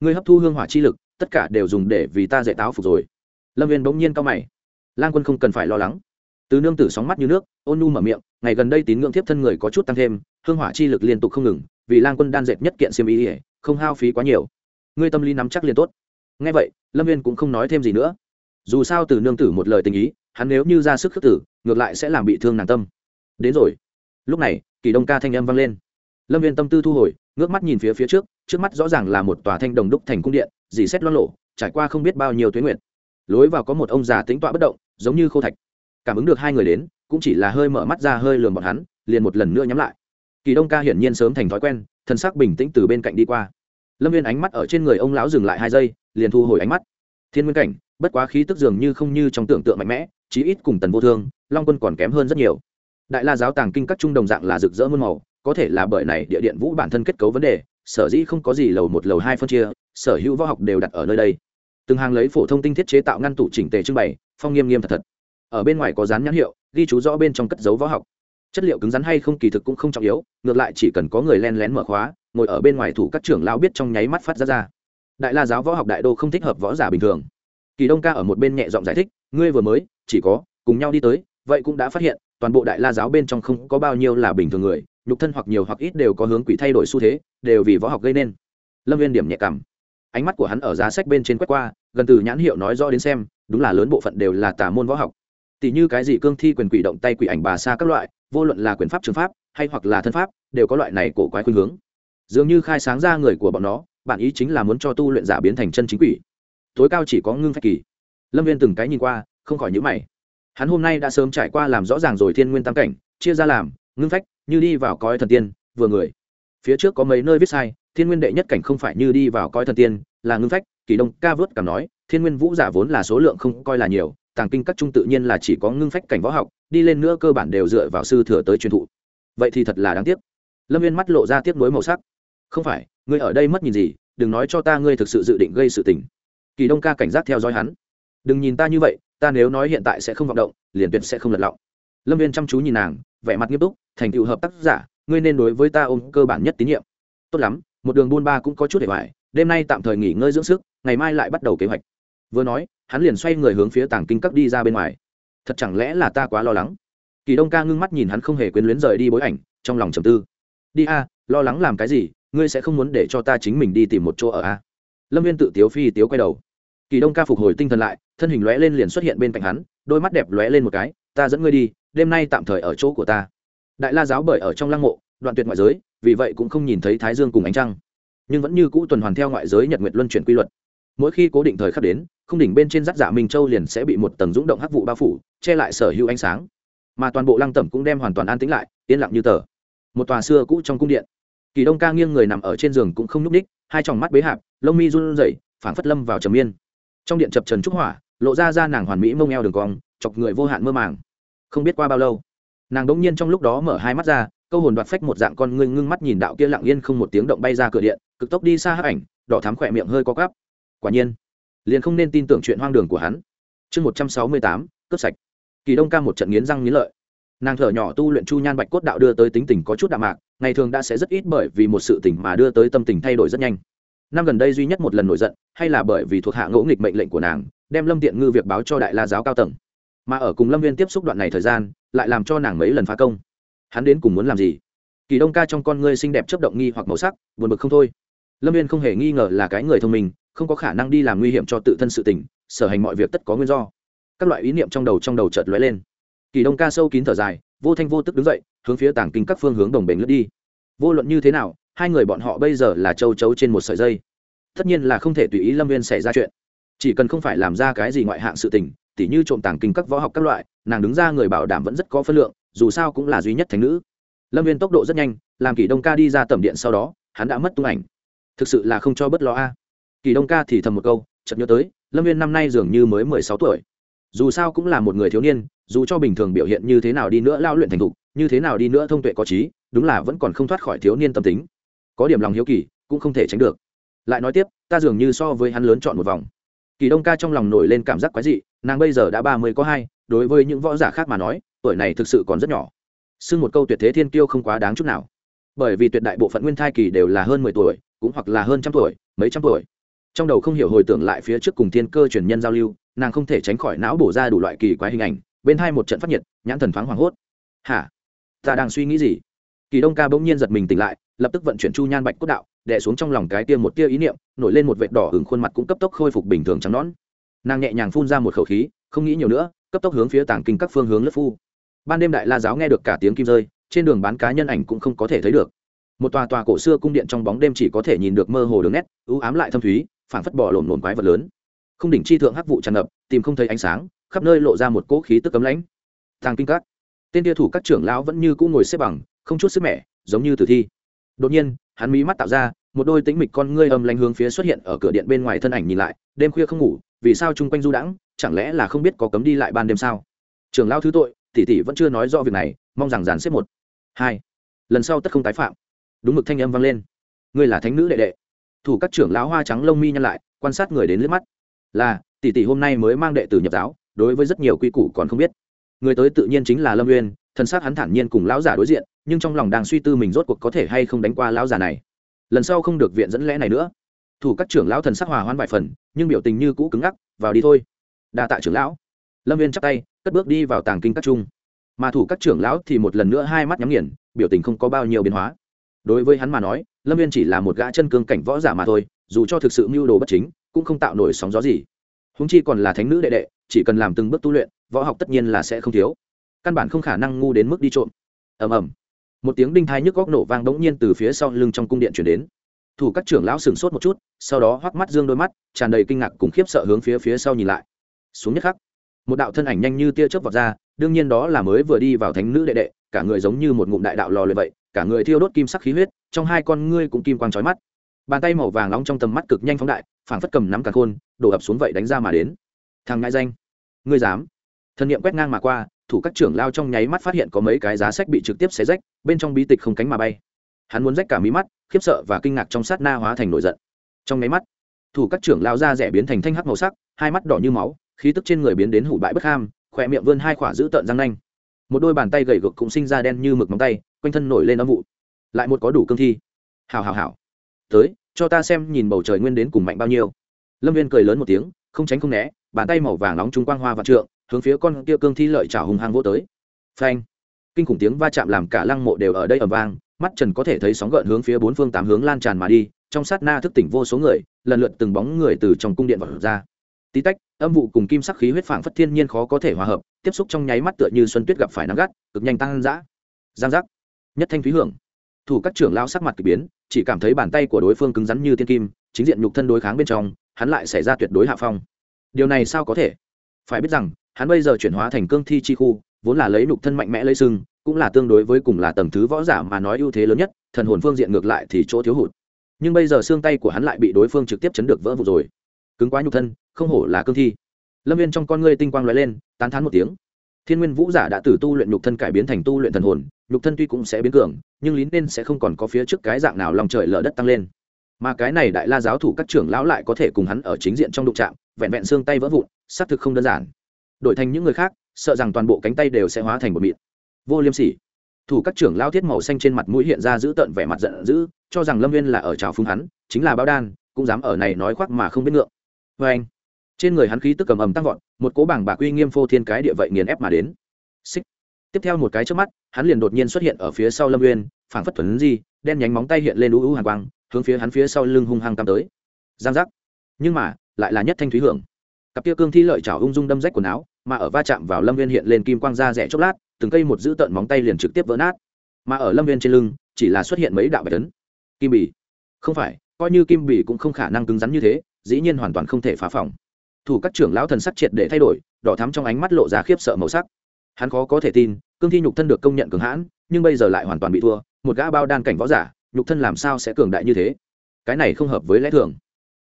A: Ngươi hấp thu hương hỏa chi lực, tất cả đều dùng để vì ta dạy táo phục rồi. Lâm viên bỗng nhiên cao mày. Lan quân không cần phải lo lắng. Từ nương tử sóng mắt như nước, ôn nu mở miệng, ngày gần đây tín ngưỡng thiếp thân người có chút tăng thêm, hương hỏa chi lực liên tục không ngừng, vì lan quân đan dệt nhất kiện xiêm ý ỉa không hao phí quá nhiều. Ngươi tâm lý nắm chắc liền tốt. Ngay vậy, lâm viên cũng không nói thêm gì nữa. Dù sao từ nương tử một lời tình ý hắn nếu như ra sức khước tử, ngược lại sẽ làm bị thương nàng tâm. Đến rồi. Lúc này, kỳ đông ca thanh âm vang lên. Lâm viên tâm tư thu hồi, ngước mắt nhìn phía phía trước trước mắt rõ ràng là một tòa thanh đồng đúc thành cung điện, dì xét loan lộ, trải qua không biết bao nhiêu tuyến nguyện lối vào có một ông già tính tọa bất động, giống như khô thạch. Cảm ứng được hai người đến, cũng chỉ là hơi mở mắt ra hơi lườm bọn hắn, liền một lần nữa nhắm lại. Kỳ đông ca hiển nhiên sớm thành thói quen, thân sắc bình tĩnh từ bên cạnh đi qua. Lâm viên ánh mắt ở trên người ông lão dừng lại hai giây, liền thu hồi ánh mắt. Thiên nguyên cảnh, bất quá khí tức dường như không như trong tưởng tượng mạnh mẽ chí ít cùng tần vô thương, long quân còn kém hơn rất nhiều. Đại la giáo tàng kinh các trung đồng dạng là rực rỡ muôn màu, có thể là bởi này địa điện vũ bản thân kết cấu vấn đề, sở dĩ không có gì lầu một, lầu hai phân chia, sở hữu võ học đều đặt ở nơi đây. Từng hàng lấy phổ thông tinh thiết chế tạo ngăn tủ chỉnh tề trưng bày, phong nghiêm nghiêm thật thật. Ở bên ngoài có dán nhãn hiệu, ghi chú rõ bên trong cất dấu võ học. Chất liệu cứng rắn hay không kỳ thực cũng không trọng yếu, ngược lại chỉ cần có người len lén mở khóa, ngồi ở bên ngoài thủ các trưởng lao biết trong nháy mắt phát ra ra. Đại la giáo võ học đại đô không thích hợp võ giả bình thường. Kỳ đông ca ở một bên nhẹ giọng giải thích, ngươi vừa mới chỉ có, cùng nhau đi tới, vậy cũng đã phát hiện, toàn bộ đại la giáo bên trong không có bao nhiêu là bình thường người, nhục thân hoặc nhiều hoặc ít đều có hướng quỷ thay đổi xu thế, đều vì võ học gây nên. Lâm viên điểm nhẹ cảm. Ánh mắt của hắn ở giá sách bên trên quét qua, gần từ nhãn hiệu nói rõ đến xem, đúng là lớn bộ phận đều là tà môn võ học. Tỷ như cái gì cương thi quyền quỷ động tay quỷ ảnh bà xa các loại, vô luận là quyền pháp trường pháp, hay hoặc là thân pháp, đều có loại này cổ quái khuynh hướng. Dường như khai sáng ra người của bọn nó, bản ý chính là muốn cho tu luyện giả biến thành chân chính quỷ. Tối cao chỉ có ngưng phách kỳ. Lâm viên từng cái nhìn qua không khỏi nhữ mày. Hắn hôm nay đã sớm trải qua làm rõ ràng rồi thiên nguyên tam cảnh, chia ra làm, ngưng phách, như đi vào coi thần tiên, vừa người. Phía trước có mấy nơi viết sai, thiên nguyên đệ nhất cảnh không phải như đi vào coi thần tiên, là ngưng phách, kỳ đông ca vớt cảm nói, thiên nguyên vũ giả vốn là số lượng không coi là nhiều, tàng kinh các trung tự nhiên là chỉ có ngưng phách cảnh võ học, đi lên nữa cơ bản đều dựa vào sư thừa tới truyền thụ. Vậy thì thật là đáng tiếc. Lâm viên mắt lộ ra tiếc nuối màu sắc. Không phải, ngươi ở đây mất nhìn gì, đừng nói cho ta ngươi thực sự dự định gây sự tình. Kỳ đông ca cảnh giác theo dõi hắn. Đừng nhìn ta như vậy ta nếu nói hiện tại sẽ không vọng động, liền tuyệt sẽ không lật lọng. Lâm viên chăm chú nhìn nàng, vẻ mặt nghiêm túc, thành tựu hợp tác giả, ngươi nên đối với ta ôm cơ bản nhất tín nhiệm. Tốt lắm, một đường buôn ba cũng có chút để hoài, đêm nay tạm thời nghỉ ngơi dưỡng sức, ngày mai lại bắt đầu kế hoạch. Vừa nói, hắn liền xoay người hướng phía tàng kinh các đi ra bên ngoài. Thật chẳng lẽ là ta quá lo lắng? Kỳ đông ca ngưng mắt nhìn hắn không hề quyến luyến rời đi bối ảnh, trong lòng trầm tư. Đi a, lo lắng làm cái gì, ngươi sẽ không muốn để cho ta chính mình đi tìm một chỗ ở a? Lâm viên tự tiếu phi tiếu quay đầu kỳ đông ca phục hồi tinh thần lại, thân hình lóe lên liền xuất hiện bên cạnh hắn, đôi mắt đẹp lóe lên một cái, ta dẫn ngươi đi, đêm nay tạm thời ở chỗ của ta. Đại la giáo bởi ở trong lăng mộ, đoạn tuyệt ngoại giới, vì vậy cũng không nhìn thấy thái dương cùng ánh trăng. Nhưng vẫn như cũ tuần hoàn theo ngoại giới nhật nguyệt luân chuyển quy luật. Mỗi khi cố định thời khắc đến, không đỉnh bên trên rắt giả minh châu liền sẽ bị một tầng rúng động hắc vụ bao phủ, che lại sở hữu ánh sáng. Mà toàn bộ lăng tẩm cũng đem hoàn toàn an tĩnh lại, yên lặng như tờ. Một tòa xưa cũ trong cung điện. Kỳ đông ca nghiêng người nằm ở trên giường cũng không nhúc ních hai tròng mắt bế hạp, lông mi run rẩy, phảng phất lâm vào trầm miên trong điện chập trần trúc hỏa, lộ ra ra nàng hoàn mỹ mông eo đường cong, chọc người vô hạn mơ màng. Không biết qua bao lâu, nàng đống nhiên trong lúc đó mở hai mắt ra, câu hồn đoạt phách một dạng con ngưng ngưng mắt nhìn đạo kia lặng yên không một tiếng động bay ra cửa điện, cực tốc đi xa hấp ảnh, đỏ thắm khỏe miệng hơi có cắp quả nhiên, liền không nên tin tưởng chuyện hoang đường của hắn. Chương một trăm sáu mươi tám, cướp sạch. Kỳ đông ca một trận nghiến răng nghiến lợi. Nàng thở nhỏ tu luyện chu nhan bạch cốt đạo đưa tới tính tình có chút đạm mạc, ngày thường đã sẽ rất ít bởi vì một sự tình mà đưa tới tâm tình thay đổi rất nhanh năm gần đây duy nhất một lần nổi giận, hay là bởi vì thuộc hạ ngỗ nghịch mệnh lệnh của nàng, đem lâm tiện ngư việc báo cho đại la giáo cao tầng. Mà ở cùng lâm viên tiếp xúc đoạn này thời gian, lại làm cho nàng mấy lần phá công. Hắn đến cùng muốn làm gì? Kỳ đông ca trong con ngươi xinh đẹp chấp động nghi hoặc màu sắc, buồn bực không thôi. Lâm viên không hề nghi ngờ là cái người thông minh, không có khả năng đi làm nguy hiểm cho tự thân sự tình, sở hành mọi việc tất có nguyên do. Các loại ý niệm trong đầu trong đầu chợt lóe lên. Kỳ đông ca sâu kín thở dài, vô thanh vô tức đứng dậy, hướng phía tảng kinh các phương hướng đồng bền lướt đi. Vô luận như thế nào hai người bọn họ bây giờ là châu chấu trên một sợi dây. Tất nhiên là không thể tùy ý lâm viên xảy ra chuyện. Chỉ cần không phải làm ra cái gì ngoại hạng sự tình, tỉ như trộm tàng kinh các võ học các loại, nàng đứng ra người bảo đảm vẫn rất có phân lượng, dù sao cũng là duy nhất thành nữ. Lâm viên tốc độ rất nhanh, làm kỳ đông ca đi ra tầm điện sau đó, hắn đã mất tung ảnh. Thực sự là không cho bất lo a. Kỳ đông ca thì thầm một câu chậm nhớ tới, lâm viên năm nay dường như mới mười sáu tuổi. Dù sao cũng là một người thiếu niên, dù cho bình thường biểu hiện như thế nào đi nữa lao luyện thành thục, như thế nào đi nữa thông tuệ có trí, đúng là vẫn còn không thoát khỏi thiếu niên tâm tính có điểm lòng hiếu kỳ, cũng không thể tránh được. Lại nói tiếp, ta dường như so với hắn lớn chọn một vòng. Kỳ đông ca trong lòng nổi lên cảm giác quái dị, nàng bây giờ đã ba mươi có hai, đối với những võ giả khác mà nói, tuổi này thực sự còn rất nhỏ. Xưng một câu tuyệt thế thiên kiêu không quá đáng chút nào. Bởi vì tuyệt đại bộ phận nguyên thai kỳ đều là hơn mười tuổi, cũng hoặc là hơn trăm tuổi, mấy trăm tuổi. Trong đầu không hiểu hồi tưởng lại phía trước cùng thiên cơ truyền nhân giao lưu, nàng không thể tránh khỏi não bổ ra đủ loại kỳ quái hình ảnh, bên hai một trận phát nhiệt, nhãn thần thoáng hoảng hốt. Hả? Ta đang suy nghĩ gì? Kỳ đông ca bỗng nhiên giật mình tỉnh lại lập tức vận chuyển chu nhan bạch cốt đạo, đè xuống trong lòng cái tia một tia ý niệm, nổi lên một vệt đỏ hừng khuôn mặt cũng cấp tốc khôi phục bình thường trắng nón nàng nhẹ nhàng phun ra một khẩu khí, không nghĩ nhiều nữa, cấp tốc hướng phía tảng kinh các phương hướng lướt phu. Ban đêm đại la giáo nghe được cả tiếng kim rơi, trên đường bán cá nhân ảnh cũng không có thể thấy được. Một tòa tòa cổ xưa cung điện trong bóng đêm chỉ có thể nhìn được mơ hồ đường nét ưu ám lại thâm thúy, phảng phất bỏ lổn lổn quái vật lớn. Không đỉnh chi thượng hắc vụ tràn ngập, tìm không thấy ánh sáng, khắp nơi lộ ra một cỗ khí tức cấm lãnh. Tàng kinh các. Tên tia thủ các trưởng lão vẫn như cũ ngồi xếp bằng, không chút sức mẻ, giống như tử thi đột nhiên, hắn mí mắt tạo ra, một đôi tĩnh mịch con ngươi âm lanh hướng phía xuất hiện ở cửa điện bên ngoài thân ảnh nhìn lại, đêm khuya không ngủ, vì sao chung quanh du đãng, chẳng lẽ là không biết có cấm đi lại ban đêm sao? Trưởng lão thứ tội, tỷ tỷ vẫn chưa nói rõ việc này, mong rằng dàn xếp một, hai. Lần sau tất không tái phạm. Đúng mực thanh âm vang lên. Ngươi là thánh nữ đệ đệ. Thủ các trưởng lão hoa trắng lông mi nhăn lại, quan sát người đến liếc mắt. Là, tỷ tỷ hôm nay mới mang đệ tử nhập giáo, đối với rất nhiều quy củ còn không biết. Người tới tự nhiên chính là lâm uyên thân xác hắn thản nhiên cùng lão giả đối diện nhưng trong lòng đang suy tư mình rốt cuộc có thể hay không đánh qua lão già này. Lần sau không được viện dẫn lẽ này nữa. Thủ các trưởng lão thần sắc hòa hoan vài phần, nhưng biểu tình như cũ cứng ngắc, vào đi thôi. Đa tạ trưởng lão. Lâm viên chắp tay, cất bước đi vào tàng kinh các trung. Mà thủ các trưởng lão thì một lần nữa hai mắt nhắm nghiền, biểu tình không có bao nhiêu biến hóa. Đối với hắn mà nói, lâm viên chỉ là một gã chân cương cảnh võ giả mà thôi, dù cho thực sự mưu đồ bất chính, cũng không tạo nổi sóng gió gì. Húng chi còn là thánh nữ đệ đệ, chỉ cần làm từng bước tu luyện, võ học tất nhiên là sẽ không thiếu. Căn bản không khả năng ngu đến mức đi trộm. Ầm ầm một tiếng đinh thai nhức góc nổ vang đống nhiên từ phía sau lưng trong cung điện chuyển đến. Thủ các trưởng lão sửng sốt một chút, sau đó hoắc mắt dương đôi mắt, tràn đầy kinh ngạc cùng khiếp sợ hướng phía phía sau nhìn lại. Xuống nhất khắc, một đạo thân ảnh nhanh như tia chớp vọt ra, đương nhiên đó là mới vừa đi vào thánh nữ đệ đệ, cả người giống như một ngụm đại đạo lò luyện vậy, cả người thiêu đốt kim sắc khí huyết, trong hai con ngươi cũng kim quang trói mắt. Bàn tay màu vàng nóng trong tầm mắt cực nhanh phóng đại, phảng phất cầm nắm cả khôn, đổ ập xuống vậy đánh ra mà đến. Thằng ngại danh, ngươi dám. Thân niệm quét ngang mà qua thủ các trưởng lao trong nháy mắt phát hiện có mấy cái giá sách bị trực tiếp xé rách, bên trong bí tịch không cánh mà bay. Hắn muốn rách cả mí mắt, khiếp sợ và kinh ngạc trong sát na hóa thành nổi giận. Trong nháy mắt, thủ các trưởng lao ra rẻ biến thành thanh hắc màu sắc, hai mắt đỏ như máu, khí tức trên người biến đến hủ bại bất ham khỏe miệng vươn hai khỏa giữ tợn răng nanh. Một đôi bàn tay gầy gộc cũng sinh ra đen như mực móng tay, quanh thân nổi lên âm vụ. Lại một có đủ cương thi. Hào hào hào tới, cho ta xem nhìn bầu trời nguyên đến cùng mạnh bao nhiêu. Lâm viên cười lớn một tiếng, không tránh không né, bàn tay màu vàng nóng trung quang hoa và trượng hướng phía con kia cương thi lợi trào hùng hăng vô tới. Phanh! Kinh khủng tiếng va chạm làm cả lăng mộ đều ở đây ầm vang, mắt trần có thể thấy sóng gợn hướng phía bốn phương tám hướng lan tràn mà đi, trong sát na thức tỉnh vô số người, lần lượt từng bóng người từ trong cung điện vọt ra. Tí tách, âm vụ cùng kim sắc khí huyết phảng phất thiên nhiên khó có thể hòa hợp, tiếp xúc trong nháy mắt tựa như xuân tuyết gặp phải nắng gắt, cực nhanh tăng dã. Giang giác. Nhất thanh thúy hưởng. Thủ các trưởng lao sắc mặt k ỳ biến, chỉ cảm thấy bàn tay của đối phương cứng rắn như tiên kim, chính diện nhục thân đối kháng bên trong, hắn lại xảy ra tuyệt đối hạ phong. Điều này sao có thể? Phải biết rằng hắn bây giờ chuyển hóa thành cương thi chi khu, vốn là lấy nục thân mạnh mẽ lấy sưng cũng là tương đối với cùng là tầng thứ võ giả mà nói ưu thế lớn nhất, thần hồn phương diện ngược lại thì chỗ thiếu hụt. Nhưng bây giờ xương tay của hắn lại bị đối phương trực tiếp chấn được vỡ vụt rồi. Cứng quá nhục thân, không hổ là cương thi. Lâm viên trong con ngươi tinh quang l ó e lên, tán thán một tiếng. Thiên nguyên vũ giả đã từ tu luyện nhục thân cải biến thành tu luyện thần hồn, nhục thân tuy cũng sẽ biến cường, nhưng lín nên sẽ không còn có phía trước cái dạng nào lòng trời lở đất tăng lên. Mà cái này đại la giáo thủ các trưởng lão lại có thể cùng hắn ở chính diện trong đụng trạm vẹn vẹn xương tay vỡ vụn, xác thực không đơn giản đổi thành những người khác, sợ rằng toàn bộ cánh tay đều sẽ hóa thành một mịn. Vô liêm sỉ. Thủ các trưởng lao thiết màu xanh trên mặt mũi hiện ra giữ tợn vẻ mặt giận dữ, cho rằng lâm viên là ở trào phúng hắn, chính là báo đan, cũng dám ở này nói khoác mà không biết ngượng. Vê anh, trên người hắn khí tức cầm ầm tăng vọt, một cố bảng bạc uy nghiêm phô thiên cái địa vậy nghiền ép mà đến. Xích. Tiếp theo một cái trước mắt, hắn liền đột nhiên xuất hiện ở phía sau lâm uyên phảng phất thuần di, đen nhánh móng tay hiện lên u u hàng quang, hướng phía hắn phía sau lưng hung hăng tam tới. Giang giác. Nhưng mà, lại là nhất thanh thúy hưởng cặp kia cương thi lợi chảo ung dung đâm rách quần áo, mà ở va chạm vào lâm viên hiện lên kim quang ra rẻ chốc lát, từng cây một giữ tợn móng tay liền trực tiếp vỡ nát. Mà ở lâm viên trên lưng, chỉ là xuất hiện mấy đạo bạch tấn kim bì. Không phải, coi như kim bì cũng không khả năng cứng rắn như thế, dĩ nhiên hoàn toàn không thể phá phòng. Thủ các trưởng lão thần sắc triệt để thay đổi, đỏ thắm trong ánh mắt lộ ra khiếp sợ màu sắc. Hắn khó có thể tin, cương thi nhục thân được công nhận cường hãn, nhưng bây giờ lại hoàn toàn bị thua, một gã bao đan cảnh võ giả, nhục thân làm sao sẽ cường đại như thế? Cái này không hợp với lẽ thường.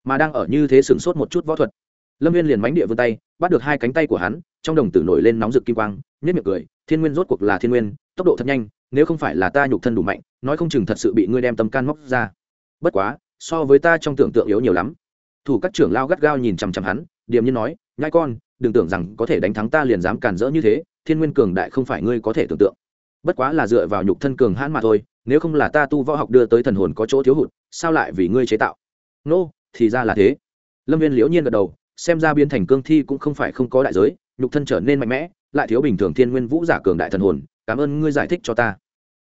A: Mà đang ở như thế sửng sốt một chút võ thuật lâm viên liền mánh địa vươn tay bắt được hai cánh tay của hắn trong đồng tử nổi lên nóng rực kim quang nhất miệng cười thiên nguyên rốt cuộc là thiên nguyên tốc độ thật nhanh nếu không phải là ta nhục thân đủ mạnh nói không chừng thật sự bị ngươi đem tâm can móc ra. Bất quá so với ta trong tưởng tượng yếu nhiều lắm. Thủ các trưởng lao gắt gao nhìn chằm chằm hắn điềm nhiên nói nhai con đừng tưởng rằng có thể đánh thắng ta liền dám cản rỡ như thế thiên nguyên cường đại không phải ngươi có thể tưởng tượng. Bất quá là dựa vào nhục thân cường hãn mà thôi nếu không là ta tu võ học đưa tới thần hồn có chỗ thiếu hụt sao lại vì ngươi chế tạo? Nô、no, thì ra là thế. Lâm viên liễu nhiên gật đầu xem ra biến thành cương thi cũng không phải không có đại giới, nhục thân trở nên mạnh mẽ, lại thiếu bình thường thiên nguyên vũ giả cường đại thần hồn, cảm ơn ngươi giải thích cho ta.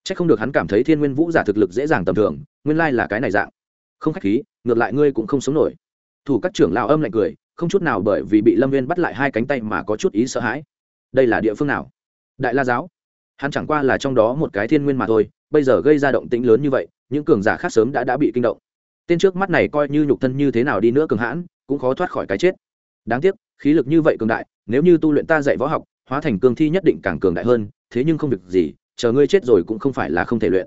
A: C h ắ c không được hắn cảm thấy thiên nguyên vũ giả thực lực dễ dàng tầm thường, nguyên lai là cái này dạng. Không k h á c h khí, ngược lại ngươi cũng không sống nổi. Thủ các trưởng lao âm lạnh cười, không chút nào bởi vì bị lâm viên bắt lại hai cánh tay mà có chút ý sợ hãi. Đây là địa phương nào? Đại la giáo. Hắn chẳng qua là trong đó một cái thiên nguyên mà thôi, bây giờ gây ra động tĩnh lớn như vậy, những cường giả khác sớm đã đã bị kinh động. Tên trước mắt này coi như nhục thân như thế nào đi nữa cường hãn cũng khó thoát khỏi cái chết. Đáng tiếc khí lực như vậy cường đại nếu như tu luyện ta dạy võ học hóa thành cương thi nhất định càng cường đại hơn thế nhưng không việc gì chờ ngươi chết rồi cũng không phải là không thể luyện.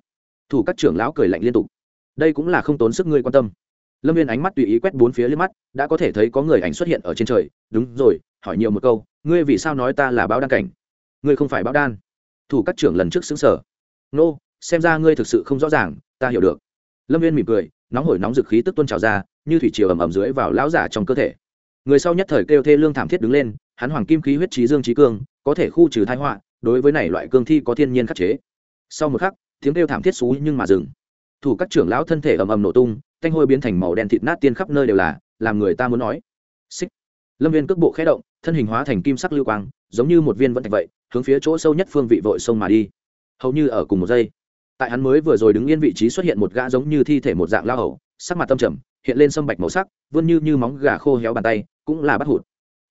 A: Thủ các trưởng lão cười lạnh liên tục. Đây cũng là không tốn sức ngươi quan tâm. Lâm viên ánh mắt tùy ý quét bốn phía lên mắt đã có thể thấy có người ảnh xuất hiện ở trên trời. Đúng rồi hỏi nhiều một câu ngươi vì sao nói ta là báo đan cảnh? Ngươi không phải báo đan. Thủ các trưởng lần trước xứng sở nô、no, xem ra ngươi thực sự không rõ ràng ta hiểu được. Lâm viên mỉm cười nóng hổi nóng dực khí tức tuôn trào ra như thủy chiều ẩm ẩm dưới vào lão giả trong cơ thể. Người sau nhất thời kêu thê lương thảm thiết đứng lên, hắn hoàng kim khí huyết trí dương trí cương, có thể khu trừ thái họa, đối với này loại cương thi có thiên nhiên khắc chế. Sau một khắc, tiếng kêu thảm thiết xú nhưng mà dừng. Thủ các trưởng lão thân thể ầm ầm nổ tung, thanh hôi biến thành màu đen thịt nát tiên khắp nơi đều là, làm người ta muốn nói. Xích. Lâm viên cước bộ khẽ động, thân hình hóa thành kim sắc lưu quang, giống như một viên vẫn thạch vậy, hướng phía chỗ sâu nhất phương vị vội sông mà đi. Hầu như ở cùng một giây, tại hắn mới vừa rồi đứng yên vị trí xuất hiện một gã giống như thi thể một dạng lao hầu, sắc mặt tâm trầm hiện lên sâm bạch màu sắc, vươn như như móng gà khô héo bàn tay, cũng là bắt hụt.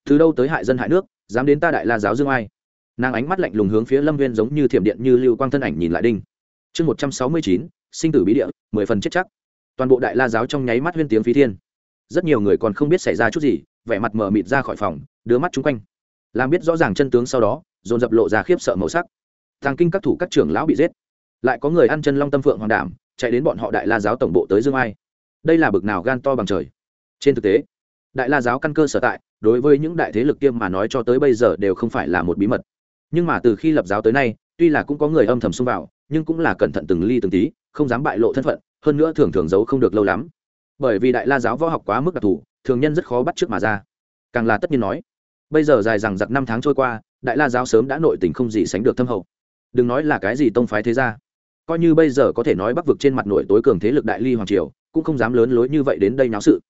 A: Từ đâu tới hại dân hại nước, dám đến ta đại la giáo dương ai? Nàng ánh mắt lạnh lùng hướng phía lâm viên giống như thiểm điện như lưu quang thân ảnh nhìn lại đinh. Chương một trăm sáu mươi chín, sinh tử bí địa, mười phần chết chắc. Toàn bộ đại la giáo trong nháy mắt huyên tiếng phí thiên. Rất nhiều người còn không biết xảy ra chút gì, vẻ mặt mờ mịt ra khỏi phòng, đưa mắt chung quanh. Làm biết rõ ràng chân tướng sau đó, dồn dập lộ ra khiếp sợ màu sắc. Thằng kinh các thủ các trưởng lão bị giết. Lại có người ăn chân long tâm phượng hoàng đảm, chạy đến bọn họ đại la giáo tổng bộ tới dương ai đây là bực nào gan to bằng trời. Trên thực tế, đại la giáo căn cơ sở tại, đối với những đại thế lực tiêm mà nói cho tới bây giờ đều không phải là một bí mật. Nhưng mà từ khi lập giáo tới nay, tuy là cũng có người âm thầm xông vào, nhưng cũng là cẩn thận từng ly từng tí, không dám bại lộ thân phận, hơn nữa thường thường giấu không được lâu lắm. Bởi vì đại la giáo võ học quá mức đặc thù, thường nhân rất khó bắt trước mà ra. Càng là tất nhiên nói, bây giờ dài rằng giặc năm tháng trôi qua, đại la giáo sớm đã nội tình không gì sánh được thâm hậu. Đừng nói là cái gì tông phái thế ra coi như bây giờ có thể nói bắc vực trên mặt nội tối cường thế lực đại ly hoàng triều cũng không dám lớn lối như vậy đến đây náo sự.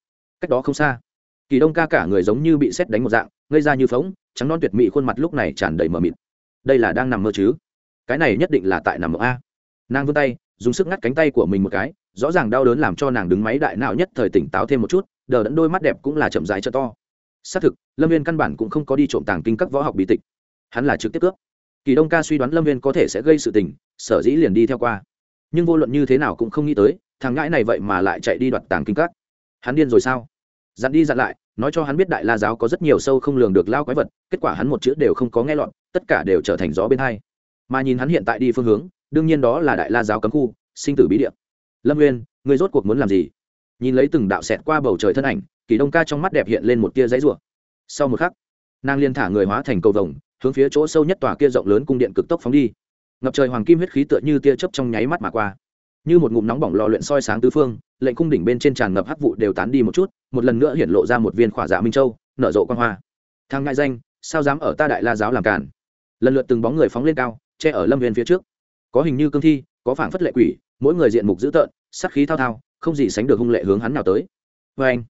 A: Cách đó không xa, kỳ đông ca cả người giống như bị xét đánh một dạng, ngây ra như phóng trắng non tuyệt mỹ khuôn mặt lúc này tràn đầy mờ mịt. Đây là đang nằm mơ chứ? Cái này nhất định là tại nằm mơ a. Nàng vươn tay, dùng sức ngắt cánh tay của mình một cái, rõ ràng đau đớn làm cho nàng đứng máy đại não nhất thời tỉnh táo thêm một chút, đờ đẫn đôi mắt đẹp cũng là chậm dài cho to. Xác thực, lâm viên căn bản cũng không có đi trộm tàng kinh các võ học bí tịch. Hắn là trực tiếp cướp. Kỳ đông ca suy đoán lâm viên có thể sẽ gây sự tình, sở dĩ liền đi theo qua. Nhưng vô luận như thế nào cũng không nghĩ tới thằng ngãi này vậy mà lại chạy đi đoạt tàng kinh các. Hắn điên rồi sao? Dặn đi dặn lại, nói cho hắn biết đại la giáo có rất nhiều sâu không lường được lao quái vật, kết quả hắn một chữ đều không có nghe lọt, tất cả đều trở thành gió bên hai. Mà nhìn hắn hiện tại đi phương hướng, đương nhiên đó là đại la giáo cấm khu, sinh tử bí địa. Lâm nguyên người rốt cuộc muốn làm gì? Nhìn lấy từng đạo xẹt qua bầu trời thân ảnh, kỳ đông ca trong mắt đẹp hiện lên một tia giấy rủa. Sau một khắc, nàng liên thả người hóa thành cầu vồng, hướng phía chỗ sâu nhất tòa kia rộng lớn cung điện cực tốc phóng đi. Ngập trời hoàng kim huyết khí tựa như tia chớp trong nháy mắt mà qua như một ngụm nóng bỏng lò luyện soi sáng tứ phương, lệnh cung đỉnh bên trên tràn ngập hắc vụ đều tán đi một chút, một lần nữa hiện lộ ra một viên khỏa dạ minh châu, nở rộ quan hoa. Thang ngại danh, sao dám ở ta đại la giáo làm cản lần lượt từng bóng người phóng lên cao, che ở lâm viên phía trước. Có hình như cương thi, có phảng phất lệ quỷ, mỗi người diện mục dữ tợn sắc khí thao thao, không gì sánh được hung lệ hướng hắn nào tới. Vê anh,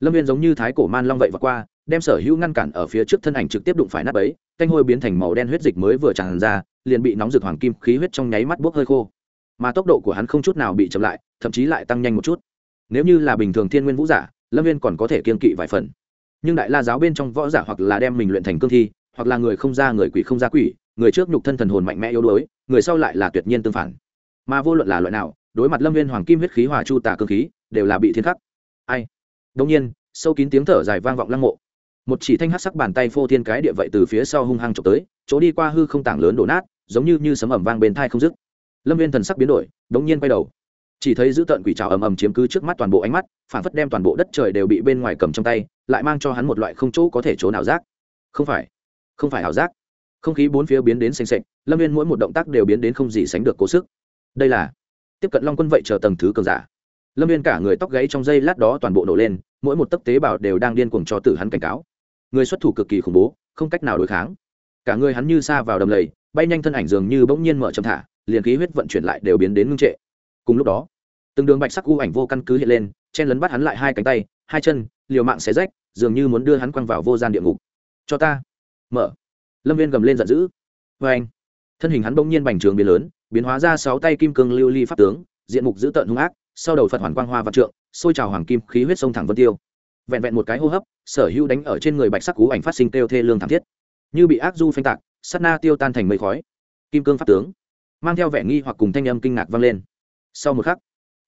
A: lâm viên giống như thái cổ man long vậy và qua, đem sở hữu ngăn cản ở phía trước thân ảnh trực tiếp đụng phải nát ấy, canh hôi biến thành màu đen huyết dịch mới vừa tràn ra, liền bị nóng rực hoàng kim khí huyết trong nháy mắt bốc hơi khô mà tốc độ của hắn không chút nào bị chậm lại, thậm chí lại tăng nhanh một chút. Nếu như là bình thường thiên nguyên vũ giả, lâm viên còn có thể kiên kỵ vài phần. Nhưng đại la giáo bên trong võ giả hoặc là đem mình luyện thành cương thi, hoặc là người không ra người quỷ không ra quỷ, người trước nhục thân thần hồn mạnh mẽ yếu đuối, người sau lại là tuyệt nhiên tương phản. Mà vô luận là loại nào, đối mặt lâm viên hoàng kim huyết khí hòa chu tà cương khí, đều là bị thiên khắc. Ai? Đông nhiên, sâu kín tiếng thở dài vang vọng lăng mộ. Một chỉ thanh hát sắc bàn tay phô thiên cái địa vậy từ phía sau hung hăng trộm tới, chỗ đi qua hư không tảng lớn đổ nát, giống như như sấm ẩm vang bên thai không dứt lâm viên thần sắc biến đổi, đống nhiên quay đầu. Chỉ thấy giữ tợn quỷ trào ầm ầm chiếm cứ trước mắt toàn bộ ánh mắt, phản phất đem toàn bộ đất trời đều bị bên ngoài cầm trong tay, lại mang cho hắn một loại không chỗ có thể trốn ảo giác. Không phải không phải ảo giác. Không khí bốn phía biến đến xanh xệch, lâm viên mỗi một động tác đều biến đến không gì sánh được cố sức. Đây là, tiếp cận long quân vậy chờ tầng thứ cường giả. Lâm viên cả người tóc gáy trong giây lát đó toàn bộ nổ lên, mỗi một tấc tế bào đều đang điên cuồng cho tử hắn cảnh cáo. Người xuất thủ cực kỳ khủng bố, không cách nào đối kháng. Cả người hắn như xa vào đầm lầy, bay nhanh thân ảnh dường như bỗng nhiên mở chậm thả liền khí huyết vận chuyển lại đều biến đến ngưng trệ. Cùng lúc đó, từng đường bạch sắc u ảnh vô căn cứ hiện lên, chen lấn bắt hắn lại hai cánh tay, hai chân, liều mạng xé rách, dường như muốn đưa hắn quăng vào vô gian địa ngục. Cho ta. Mở. Lâm viên gầm lên giận dữ. Vê anh thân hình hắn bỗng nhiên bành trường biến lớn, biến hóa ra sáu tay kim cương lưu ly pháp tướng, diện mục dữ tợn hung ác, sau đầu phật hoàn quang hoa vạn trượng, xôi trào hoàng kim khí huyết sông thẳng vân tiêu. Vẹn vẹn một cái hô hấp, sở hữu đánh ở trên người bạch sắc cú ảnh phát sinh kêu thê lương thảm thiết. Như bị ác du phanh tạc sắt na tiêu tan thành mây khói. Kim cương pháp tướng mang theo vẻ nghi hoặc cùng thanh âm kinh ngạc vang lên. Sau một khắc,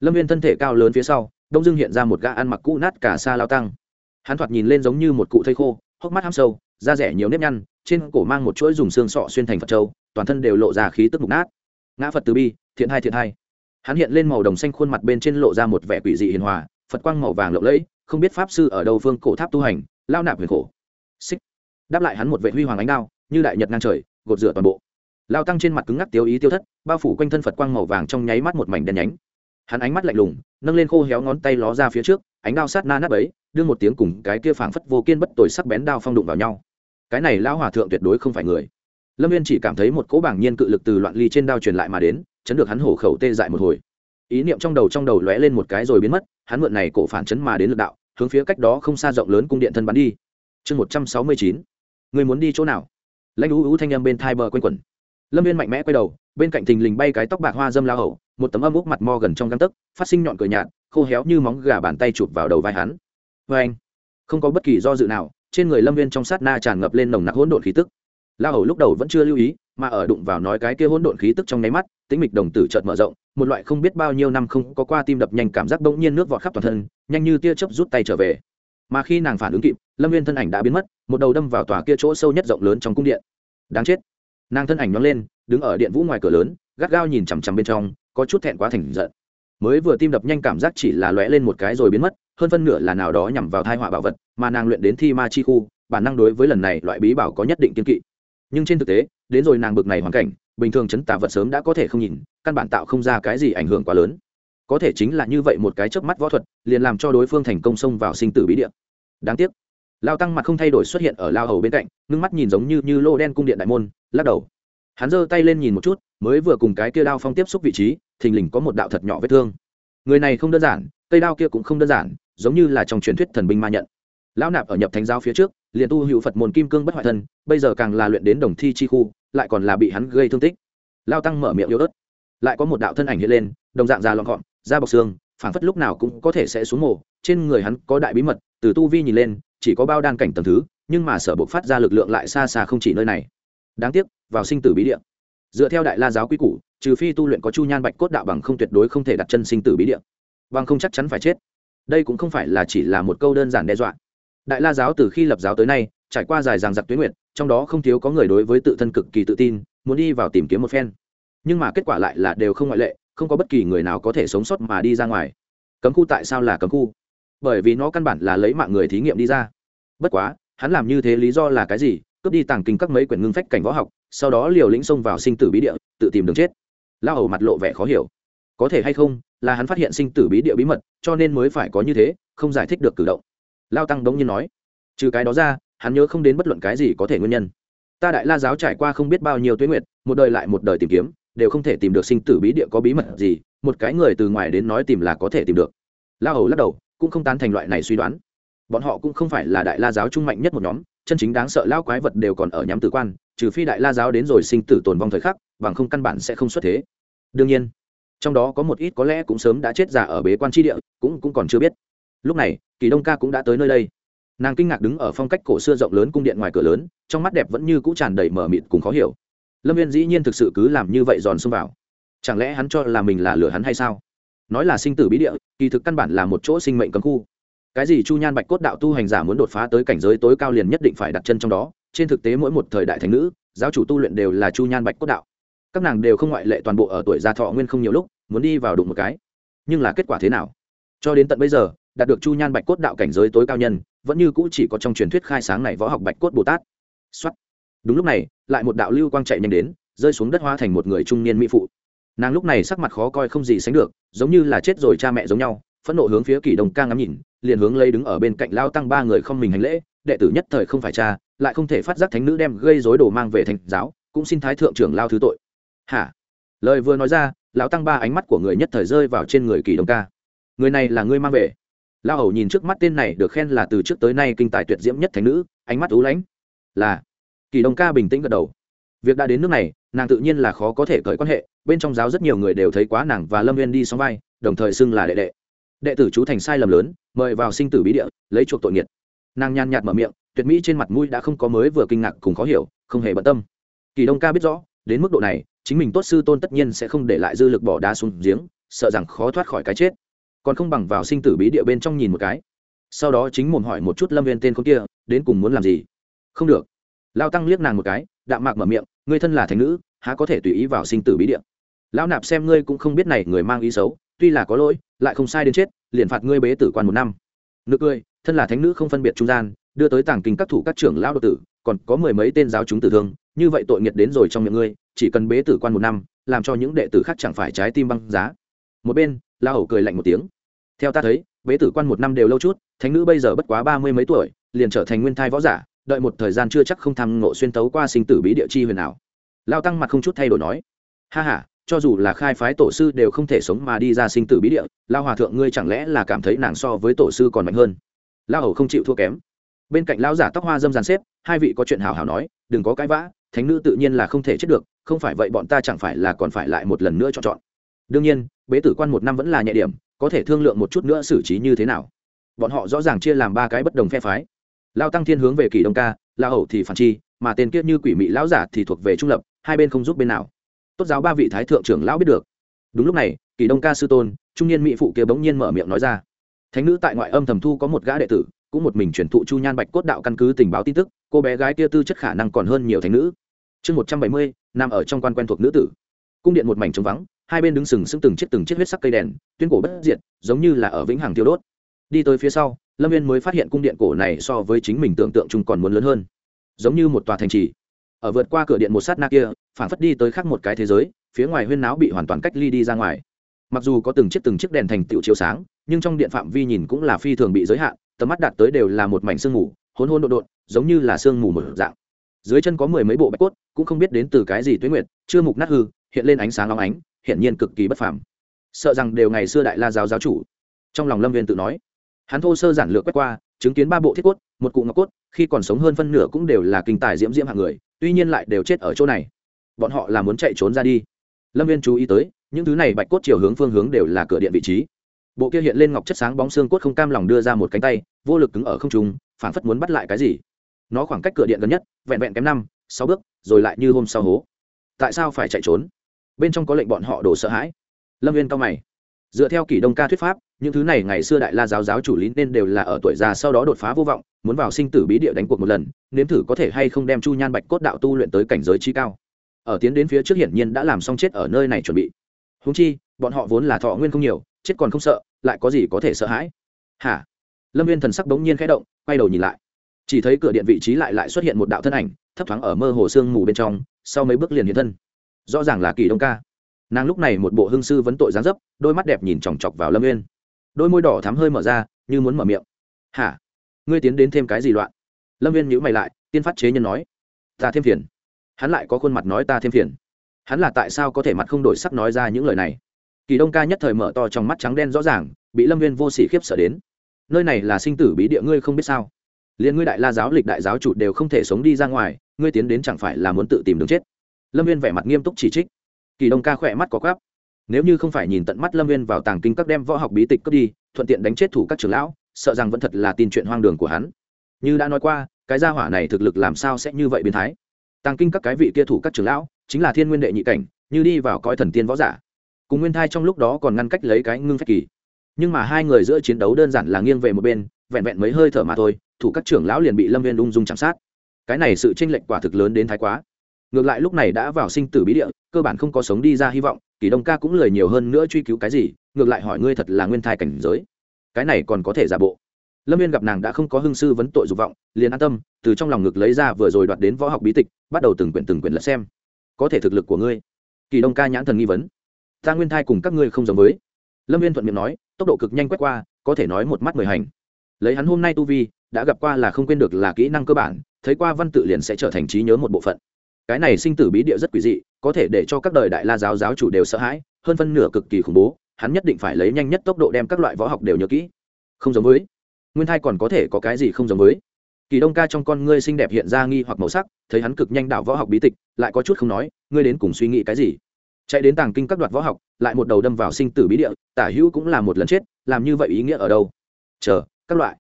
A: lâm viên thân thể cao lớn phía sau, đông dưng hiện ra một gã ăn mặc cũ nát cả xa lao tăng. Hắn thoạt nhìn lên giống như một cụ thây khô, hốc mắt ham sâu, da rẻ nhiều nếp nhăn, trên cổ mang một chuỗi dùng xương sọ xuyên thành phật châu, toàn thân đều lộ ra khí tức mục nát. Ngã phật từ bi, thiện hai thiện hai. Hắn hiện lên màu đồng xanh khuôn mặt bên trên lộ ra một vẻ quỷ dị hiền hòa, phật quang màu vàng lộng lẫy, không biết pháp sư ở đâu phương cổ tháp tu hành, lao nạp huyền khổ. Xích. Đáp lại hắn một vệ huy hoàng ánh đao, như đại nhật ngang trời, gột rửa toàn bộ lao tăng trên mặt cứng ngắc tiêu ý tiêu thất, bao phủ quanh thân phật quang màu vàng trong nháy mắt một mảnh đen nhánh. Hắn ánh mắt lạnh lùng, nâng lên khô héo ngón tay ló ra phía trước, ánh đao sát na nắp ấy đưa một tiếng cùng cái kia phảng phất vô kiên bất tồi sắc bén đao phong đụng vào nhau. Cái này lão hòa thượng tuyệt đối không phải người. Lâm viên chỉ cảm thấy một cỗ bảng nhiên cự lực từ loạn ly trên đao truyền lại mà đến, chấn được hắn hổ khẩu tê dại một hồi. Ý niệm trong đầu trong đầu lóe lên một cái rồi biến mất, hắn mượn này cổ phản chấn mà đến lực đạo, hướng phía cách đó không xa rộng lớn cung điện thân bắn đi. Chương một trăm sáu mươi chín. Người muốn đi chỗ nào? Lãnh ú ú thanh âm bên thai bờ quanh quẩn lâm viên mạnh mẽ quay đầu, bên cạnh thình lình bay cái tóc bạc hoa dâm la hậu một tấm âm úc mặt mo gần trong găng tấc, phát sinh nhọn cười nhạt, khô héo như móng gà bàn tay chụp vào đầu vai hắn. Vê anh, không có bất kỳ do dự nào, trên người lâm viên trong sát na tràn ngập lên nồng nặc hỗn độn khí tức. La hầu lúc đầu vẫn chưa lưu ý, mà ở đụng vào nói cái kia hỗn độn khí tức trong nháy mắt tính mịch đồng tử chợt mở rộng, một loại không biết bao nhiêu năm không có qua tim đập nhanh cảm giác bỗng nhiên nước vọt khắp toàn thân, nhanh như tia chớp rút tay trở về. Mà khi nàng phản ứng kịp, lâm viên thân ảnh đã biến mất, một đầu đâm vào tòa kia chỗ sâu nhất rộng lớn trong cung điện. Đáng chết nàng thân ảnh nhóng lên, đứng ở điện vũ ngoài cửa lớn, gắt gao nhìn chằm chằm bên trong, có chút thẹn quá thành giận. Mới vừa tim đập nhanh cảm giác chỉ là lóe lên một cái rồi biến mất, hơn phân nửa là nào đó nhằm vào thai họa bảo vật, mà nàng luyện đến thi ma chi khu, bản năng đối với lần này loại bí bảo có nhất định kiên kỵ. Nhưng trên thực tế, đến rồi nàng bực này hoàn cảnh, bình thường chấn tà vật sớm đã có thể không nhìn, căn bản tạo không ra cái gì ảnh hưởng quá lớn. Có thể chính là như vậy một cái chớp mắt võ thuật, liền làm cho đối phương thành công xông vào sinh tử bí địa. Đáng tiếc lao tăng mặt không thay đổi xuất hiện ở lao hầu bên cạnh, ngưng mắt nhìn giống như như lô đen cung điện đại môn, lắc đầu. Hắn giơ tay lên nhìn một chút, mới vừa cùng cái kia đao phong tiếp xúc vị trí, thình lình có một đạo thật nhỏ vết thương. Người này không đơn giản, cây đao kia cũng không đơn giản, giống như là trong truyền thuyết thần binh ma nhận. Lão nạp ở nhập thánh giáo phía trước, liền tu hữu phật môn kim cương bất hoại thân, bây giờ càng là luyện đến đồng thi chi khu, lại còn là bị hắn gây thương tích. Lao tăng mở miệng yếu ớt. Lại có một đạo thân ảnh hiện lên, đồng dạng già lọn gọn, da bọc xương, phảng phất lúc nào cũng có thể sẽ xuống mổ trên người hắn có đại bí mật, từ tu vi nhìn lên chỉ có bao đan cảnh tầng thứ, nhưng mà sở buộc phát ra lực lượng lại xa xa không chỉ nơi này. Đáng tiếc, vào sinh tử bí địa. Dựa theo đại la giáo quy củ, trừ phi tu luyện có chu nhan bạch cốt đạo bằng không tuyệt đối không thể đặt chân sinh tử bí địa. Bằng không chắc chắn phải chết. Đây cũng không phải là chỉ là một câu đơn giản đe dọa. Đại la giáo từ khi lập giáo tới nay, trải qua dài dằng giặc tuyến nguyện trong đó không thiếu có người đối với tự thân cực kỳ tự tin, muốn đi vào tìm kiếm một phen. Nhưng mà kết quả lại là đều không ngoại lệ, không có bất kỳ người nào có thể sống sót mà đi ra ngoài. Cấm khu tại sao là cấm khu? Bởi vì nó căn bản là lấy mạng người thí nghiệm đi ra. Bất quá, hắn làm như thế lý do là cái gì? Cướp đi tàng kinh các mấy quyển ngưng phách cảnh võ học, sau đó liều lĩnh xông vào sinh tử bí địa, tự tìm đường chết. Lao hầu mặt lộ vẻ khó hiểu. Có thể hay không, là hắn phát hiện sinh tử bí địa bí mật, cho nên mới phải có như thế, không giải thích được cử động. Lao tăng đống nhiên nói, trừ cái đó ra, hắn nhớ không đến bất luận cái gì có thể nguyên nhân. Ta đại la giáo trải qua không biết bao nhiêu tuyến nguyệt, một đời lại một đời tìm kiếm, đều không thể tìm được sinh tử bí địa có bí mật gì, một cái người từ ngoài đến nói tìm là có thể tìm được. Lao hầu lắc đầu cũng không tán thành loại này suy đoán. Bọn họ cũng không phải là đại la giáo trung mạnh nhất một nhóm, chân chính đáng sợ lao quái vật đều còn ở nhắm tử quan, trừ phi đại la giáo đến rồi sinh tử tồn vong thời khắc, bằng không căn bản sẽ không xuất thế. Đương nhiên, trong đó có một ít có lẽ cũng sớm đã chết già ở bế quan tri địa, cũng cũng còn chưa biết. Lúc này, kỳ đông ca cũng đã tới nơi đây. Nàng kinh ngạc đứng ở phong cách cổ xưa rộng lớn cung điện ngoài cửa lớn, trong mắt đẹp vẫn như cũ tràn đầy mờ mịt cùng khó hiểu. Lâm viên dĩ nhiên thực sự cứ làm như vậy giòn xông vào. Chẳng lẽ hắn cho là mình là lừa hắn hay sao? Nói là sinh tử bí địa, kỳ thực căn bản là một chỗ sinh mệnh cấm khu. Cái gì chu nhan bạch cốt đạo tu hành giả muốn đột phá tới cảnh giới tối cao liền nhất định phải đặt chân trong đó, trên thực tế mỗi một thời đại thành nữ, giáo chủ tu luyện đều là chu nhan bạch cốt đạo. Các nàng đều không ngoại lệ toàn bộ ở tuổi gia thọ nguyên không nhiều lúc, muốn đi vào đụng một cái. Nhưng là kết quả thế nào? Cho đến tận bây giờ, đạt được chu nhan bạch cốt đạo cảnh giới tối cao nhân, vẫn như cũ chỉ có trong truyền thuyết khai sáng này võ học bạch cốt bồ tát. Xuất đúng lúc này, lại một đạo lưu quang chạy nhanh đến, rơi xuống đất hoa thành một người trung niên mỹ phụ nàng lúc này sắc mặt khó coi không gì sánh được, giống như là chết rồi cha mẹ giống nhau, phẫn nộ hướng phía kỷ đồng ca ngắm nhìn, liền hướng lấy đứng ở bên cạnh lao tăng ba người không mình hành lễ, đệ tử nhất thời không phải cha, lại không thể phát giác thánh nữ đem gây dối đồ mang về thành giáo, cũng xin thái thượng trưởng lao thứ tội. Hả? Lời vừa nói ra, lão tăng ba ánh mắt của người nhất thời rơi vào trên người kỳ đồng ca. Người này là ngươi mang về. Lao hầu nhìn trước mắt tên này được khen là từ trước tới nay kinh tài tuyệt diễm nhất thánh nữ, ánh mắt ú lãnh. Là. Kỳ đồng ca bình tĩnh gật đầu. Việc đã đến nước này, nàng tự nhiên là khó có thể cởi quan hệ bên trong giáo rất nhiều người đều thấy quá nàng và lâm viên đi sóng vai, đồng thời xưng là đệ đệ. Đệ tử chú thành sai lầm lớn, mời vào sinh tử bí địa, lấy chuộc tội nghiệt. Nàng nhàn nhạt mở miệng, tuyệt mỹ trên mặt mũi đã không có mới vừa kinh ngạc cùng khó hiểu, không hề bận tâm. Kỳ đông ca biết rõ, đến mức độ này, chính mình tốt sư tôn tất nhiên sẽ không để lại dư lực bỏ đá xuống giếng, sợ rằng khó thoát khỏi cái chết. Còn không bằng vào sinh tử bí địa bên trong nhìn một cái. Sau đó chính mồm hỏi một chút lâm viên tên con kia, đến cùng muốn làm gì? Không được. Lao tăng liếc nàng một cái, đạm mạc mở miệng người thân là thành nữ, há có thể tùy ý vào sinh tử bí địa? Lão nạp xem ngươi cũng không biết này người mang ý xấu, tuy là có lỗi, lại không sai đến chết, liền phạt ngươi bế tử quan một năm. Nực cười, thân là thánh nữ không phân biệt trung gian, đưa tới tàng kinh các thủ các trưởng lão độc tử, còn có mười mấy tên giáo chúng tử thương, như vậy tội nghiệt đến rồi trong miệng ngươi, chỉ cần bế tử quan một năm, làm cho những đệ tử khác chẳng phải trái tim băng giá. Một bên la hầu cười lạnh một tiếng. Theo ta thấy, bế tử quan một năm đều lâu chút, thánh nữ bây giờ bất quá ba mươi mấy tuổi, liền trở thành nguyên thai võ giả, đợi một thời gian chưa chắc không tham ngộ xuyên tấu qua sinh tử bí địa chi huyền nào lao tăng mặt không chút thay đổi nói. Ha ha cho dù là khai phái tổ sư đều không thể sống mà đi ra sinh tử bí địa, lao hòa thượng ngươi chẳng lẽ là cảm thấy nàng so với tổ sư còn mạnh hơn? Lao hầu không chịu thua kém. Bên cạnh lão giả tóc hoa dâm dàn xếp, hai vị có chuyện hào hào nói, đừng có cãi vã, thánh nữ tự nhiên là không thể chết được, không phải vậy bọn ta chẳng phải là còn phải lại một lần nữa chọn chọn. Đương nhiên, bế tử quan một năm vẫn là nhẹ điểm, có thể thương lượng một chút nữa xử trí như thế nào. Bọn họ rõ ràng chia làm ba cái bất đồng phe phái. Lao tăng thiên hướng về kỳ đông ca, lao hầu thì phản chi, mà tên kiết như quỷ mị lão giả thì thuộc về trung lập, hai bên không giúp bên nào tốt giáo ba vị thái thượng trưởng lão biết được. Đúng lúc này, kỳ đông ca sư tôn, trung niên mỹ phụ kia bỗng nhiên mở miệng nói ra. Thánh nữ tại ngoại âm thầm thu có một gã đệ tử, cũng một mình chuyển thụ chu nhan bạch cốt đạo căn cứ tình báo tin tức, cô bé gái kia tư chất khả năng còn hơn nhiều thánh nữ. Chương một trăm bảy mươi, nằm ở trong quan quen thuộc nữ tử. Cung điện một mảnh trống vắng, hai bên đứng sừng sững từng chiếc từng chiếc huyết sắc cây đèn, tuyên cổ bất diệt, giống như là ở vĩnh hằng tiêu đốt. Đi tới phía sau, lâm viên mới phát hiện cung điện cổ này so với chính mình tưởng tượng chung còn muốn lớn hơn. Giống như một tòa thành trì ở vượt qua cửa điện một sát na kia phản phất đi tới khác một cái thế giới, phía ngoài huyên náo bị hoàn toàn cách ly đi ra ngoài. Mặc dù có từng chiếc từng chiếc đèn thành tựu chiếu sáng, nhưng trong điện phạm vi nhìn cũng là phi thường bị giới hạn, tầm mắt đạt tới đều là một mảnh sương mù, hỗn hôn độn độn, giống như là sương mù một dạng. Dưới chân có mười mấy bộ bạch cốt, cũng không biết đến từ cái gì tuế nguyệt, chưa mục nát hư, hiện lên ánh sáng long ánh hiện nhiên cực kỳ bất phàm. Sợ rằng đều ngày xưa đại la giáo giáo chủ. Trong lòng lâm viên tự nói, hắn thô sơ giản lược quét qua, chứng kiến ba bộ thiết cốt, một cụ ngọc cốt, khi còn sống hơn phân nửa cũng đều là kinh tài diễm diễm hạng người tuy nhiên lại đều chết ở chỗ này. Bọn họ là muốn chạy trốn ra đi. Lâm viên chú ý tới, những thứ này bạch cốt chiều hướng phương hướng đều là cửa điện vị trí. Bộ kia hiện lên ngọc chất sáng bóng xương cốt không cam lòng đưa ra một cánh tay, vô lực cứng ở không trung phản phất muốn bắt lại cái gì. Nó khoảng cách cửa điện gần nhất, vẹn vẹn kém năm, sáu bước, rồi lại như hôm sau hố. Tại sao phải chạy trốn? Bên trong có lệnh bọn họ đổ sợ hãi. Lâm viên cao mày. Dựa theo kỷ đông ca thuyết pháp, những thứ này ngày xưa đại la giáo giáo chủ lý nên đều là ở tuổi già sau đó đột phá vô vọng muốn vào sinh tử bí địa đánh cuộc một lần, nếm thử có thể hay không đem chu nhan bạch cốt đạo tu luyện tới cảnh giới trí cao. Ở tiến đến phía trước hiển nhiên đã làm xong chết ở nơi này chuẩn bị. Húng chi, bọn họ vốn là thọ nguyên không nhiều, chết còn không sợ, lại có gì có thể sợ hãi? Hả? Lâm viên thần sắc bỗng nhiên khẽ động, quay đầu nhìn lại. Chỉ thấy cửa điện vị trí lại lại xuất hiện một đạo thân ảnh, thấp thoáng ở mơ hồ sương mù bên trong, sau mấy bước liền hiện thân. Rõ ràng là kỳ đông ca. Nàng lúc này một bộ hương sư vấn tội gián dấp, đôi mắt đẹp nhìn chòng chọc vào lâm viên. Đôi môi đỏ thắm hơi mở ra, như muốn mở miệng. Hả? Ngươi tiến đến thêm cái gì loạn? Lâm viên nhữ mày lại, tiên phát chế nhân nói, ta thêm phiền. Hắn lại có khuôn mặt nói, ta thêm phiền. Hắn là tại sao có thể mặt không đổi sắc nói ra những lời này? Kỳ đông ca nhất thời mở to trong mắt trắng đen rõ ràng, bị lâm viên vô s ỉ khiếp sợ đến. Nơi này là sinh tử bí địa, ngươi không biết sao? Liền ngươi đại la giáo, lịch đại giáo chủ đều không thể sống đi ra ngoài, ngươi tiến đến chẳng phải là muốn tự tìm đường chết? Lâm viên vẻ mặt nghiêm túc chỉ trích. Kỳ đông ca khỏe mắt có gáp nếu như không phải nhìn tận mắt lâm viên vào tàng kinh các đem võ học bí tịch cướp đi, thuận tiện đánh chết thủ các trưởng lão sợ rằng vẫn thật là tin chuyện hoang đường của hắn. Như đã nói qua, cái gia hỏa này thực lực làm sao sẽ như vậy biến thái? Tàng kinh các cái vị kia thủ các trưởng lão, chính là thiên nguyên đệ nhị cảnh, như đi vào coi thần tiên võ giả. Cùng nguyên thai trong lúc đó còn ngăn cách lấy cái ngưng phách kỳ. Nhưng mà hai người giữa chiến đấu đơn giản là nghiêng về một bên, vẹn vẹn mấy hơi thở mà thôi, thủ các trưởng lão liền bị lâm viên ung dung chạm sát. Cái này sự tranh lệch quả thực lớn đến thái quá. Ngược lại lúc này đã vào sinh tử bí địa, cơ bản không có sống đi ra hy vọng, kỳ đông ca cũng lười nhiều hơn nữa truy cứu cái gì, ngược lại hỏi ngươi thật là nguyên thai cảnh giới cái này còn có thể giả bộ. Lâm viên gặp nàng đã không có hưng sư vấn tội dục vọng, liền an tâm, từ trong lòng ngực lấy ra vừa rồi đoạt đến võ học bí tịch, bắt đầu từng quyển từng quyển lật xem. Có thể thực lực của ngươi. Kỳ đông ca nhãn thần nghi vấn. Ta nguyên thai cùng các ngươi không giống với. Lâm viên thuận miệng nói, tốc độ cực nhanh quét qua, có thể nói một mắt mười hành. Lấy hắn hôm nay tu vi, đã gặp qua là không quên được là kỹ năng cơ bản, thấy qua văn tự liền sẽ trở thành trí nhớ một bộ phận. Cái này sinh tử bí địa rất quỷ dị, có thể để cho các đời đại la giáo giáo chủ đều sợ hãi, hơn phân nửa cực kỳ khủng bố hắn nhất định phải lấy nhanh nhất tốc độ đem các loại võ học đều nhớ kỹ. Không giống với. Nguyên thai còn có thể có cái gì không giống với? Kỳ đông ca trong con ngươi xinh đẹp hiện ra nghi hoặc màu sắc, thấy hắn cực nhanh đạo võ học bí tịch, lại có chút không nói, ngươi đến cùng suy nghĩ cái gì? Chạy đến tàng kinh các đoạt võ học, lại một đầu đâm vào sinh tử bí địa, tả hữu cũng là một lần chết, làm như vậy ý nghĩa ở đâu? Chờ, các loại.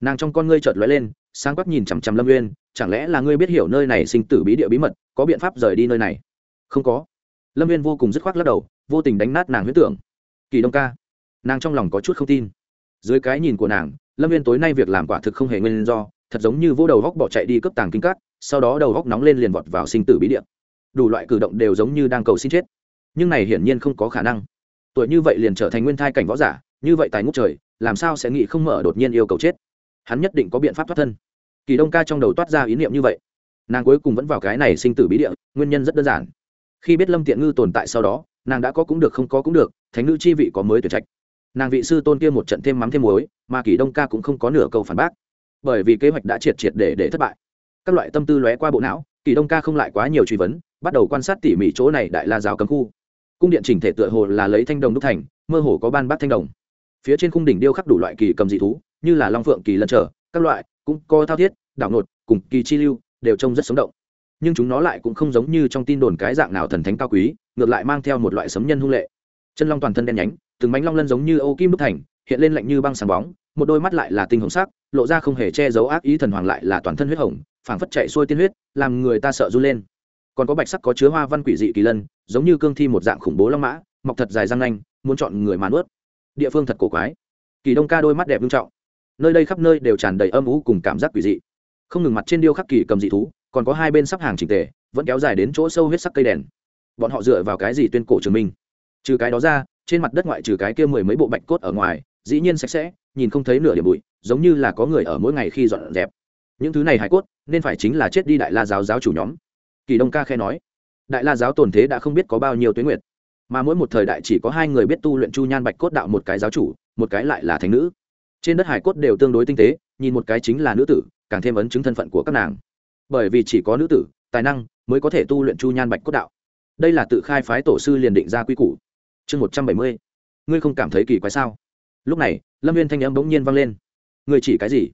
A: Nàng trong con ngươi chợt lóe lên, sáng quắc nhìn chằm chằm lâm uyên, chẳng lẽ là ngươi biết hiểu nơi này sinh tử bí địa bí mật, có biện pháp rời đi nơi này? Không có. Lâm nguyên vô cùng dứt khoát lắc đầu, vô tình đánh nát nàng huyết tưởng kỳ đông ca. Nàng trong lòng có chút không tin. Dưới cái nhìn của nàng, lâm viên tối nay việc làm quả thực không hề nguyên do, thật giống như vỗ đầu góc bỏ chạy đi cướp tàng kinh cắt sau đó đầu góc nóng lên liền vọt vào sinh tử bí điện đủ loại cử động đều giống như đang cầu xin chết. Nhưng này hiển nhiên không có khả năng. Tuổi như vậy liền trở thành nguyên thai cảnh võ giả, như vậy tài ngút trời, làm sao sẽ nghĩ không mở đột nhiên yêu cầu chết? Hắn nhất định có biện pháp thoát thân. Kỳ đông ca trong đầu toát ra ý niệm như vậy. Nàng cuối cùng vẫn vào cái này sinh tử bí địa, nguyên nhân rất đơn giản. Khi biết lâm tiện ngư tồn tại sau đó nàng đã có cũng được không có cũng được, thánh nữ chi vị có mới tuyển trạch. Nàng vị sư tôn kia một trận thêm mắm thêm muối, mà kỷ đông ca cũng không có nửa câu phản bác. Bởi vì kế hoạch đã triệt triệt để để thất bại. Các loại tâm tư lóe qua bộ não kỷ đông ca không lại quá nhiều truy vấn, bắt đầu quan sát tỉ mỉ chỗ này đại la giáo cấm khu. Cung điện chỉnh thể tựa hồ là lấy thanh đồng đúc thành, mơ hồ có ban bát thanh đồng. Phía trên khung đỉnh điêu khắc đủ loại kỳ cầm dị thú, như là long phượng kỳ lân trở, các loại, cũng có thao thiết, đảo nột cùng kỳ chi lưu, đều trông rất sống động nhưng chúng nó lại cũng không giống như trong tin đồn cái dạng nào thần thánh cao quý, ngược lại mang theo một loại sấm nhân hung lệ. Chân long toàn thân đen nhánh, từng bánh long lân giống như ô kim đúc thành, hiện lên lạnh như băng sáng bóng, một đôi mắt lại là tinh hồng sắc, lộ ra không hề che giấu ác ý thần hoàng lại là toàn thân huyết hồng, phảng phất chạy xuôi tiên huyết, làm người ta sợ run lên. Còn có bạch sắc có chứa hoa văn quỷ dị kỳ lân, giống như cương thi một dạng khủng bố long mã, mọc thật dài răng nanh, muốn chọn người mà nuốt. Địa phương thật cổ quái. Kỳ đông ca đôi mắt đẹp nghiêm trọng. Nơi đây khắp nơi đều tràn đầy âm ú cùng cảm giác quỷ dị. Không ngừng mặt trên điêu khắc kỳ cầm dị thú còn có hai bên sắp hàng trình tề, vẫn kéo dài đến chỗ sâu huyết sắc cây đèn. Bọn họ dựa vào cái gì tuyên cổ chứng minh? Trừ cái đó ra, trên mặt đất ngoại trừ cái kia mười mấy bộ bạch cốt ở ngoài, dĩ nhiên sạch sẽ, nhìn không thấy nửa điểm bụi, giống như là có người ở mỗi ngày khi dọn dẹp. Những thứ này hải cốt, nên phải chính là chết đi đại la giáo giáo chủ nhóm. Kỳ đông ca khe nói, đại la giáo tồn thế đã không biết có bao nhiêu tuyến nguyệt, mà mỗi một thời đại chỉ có hai người biết tu luyện chu nhan bạch cốt đạo một cái giáo chủ, một cái lại là thánh nữ. Trên đất hải cốt đều tương đối tinh tế, nhìn một cái chính là nữ tử, càng thêm ấn chứng thân phận của các nàng bởi vì chỉ có nữ tử, tài năng mới có thể tu luyện chu nhan bạch cốt đạo. Đây là tự khai phái tổ sư liền định ra quy củ. Chương một trăm bảy mươi, ngươi không cảm thấy kỳ quái sao? Lúc này, lâm viên thanh âm bỗng nhiên vang lên. Ngươi chỉ cái gì?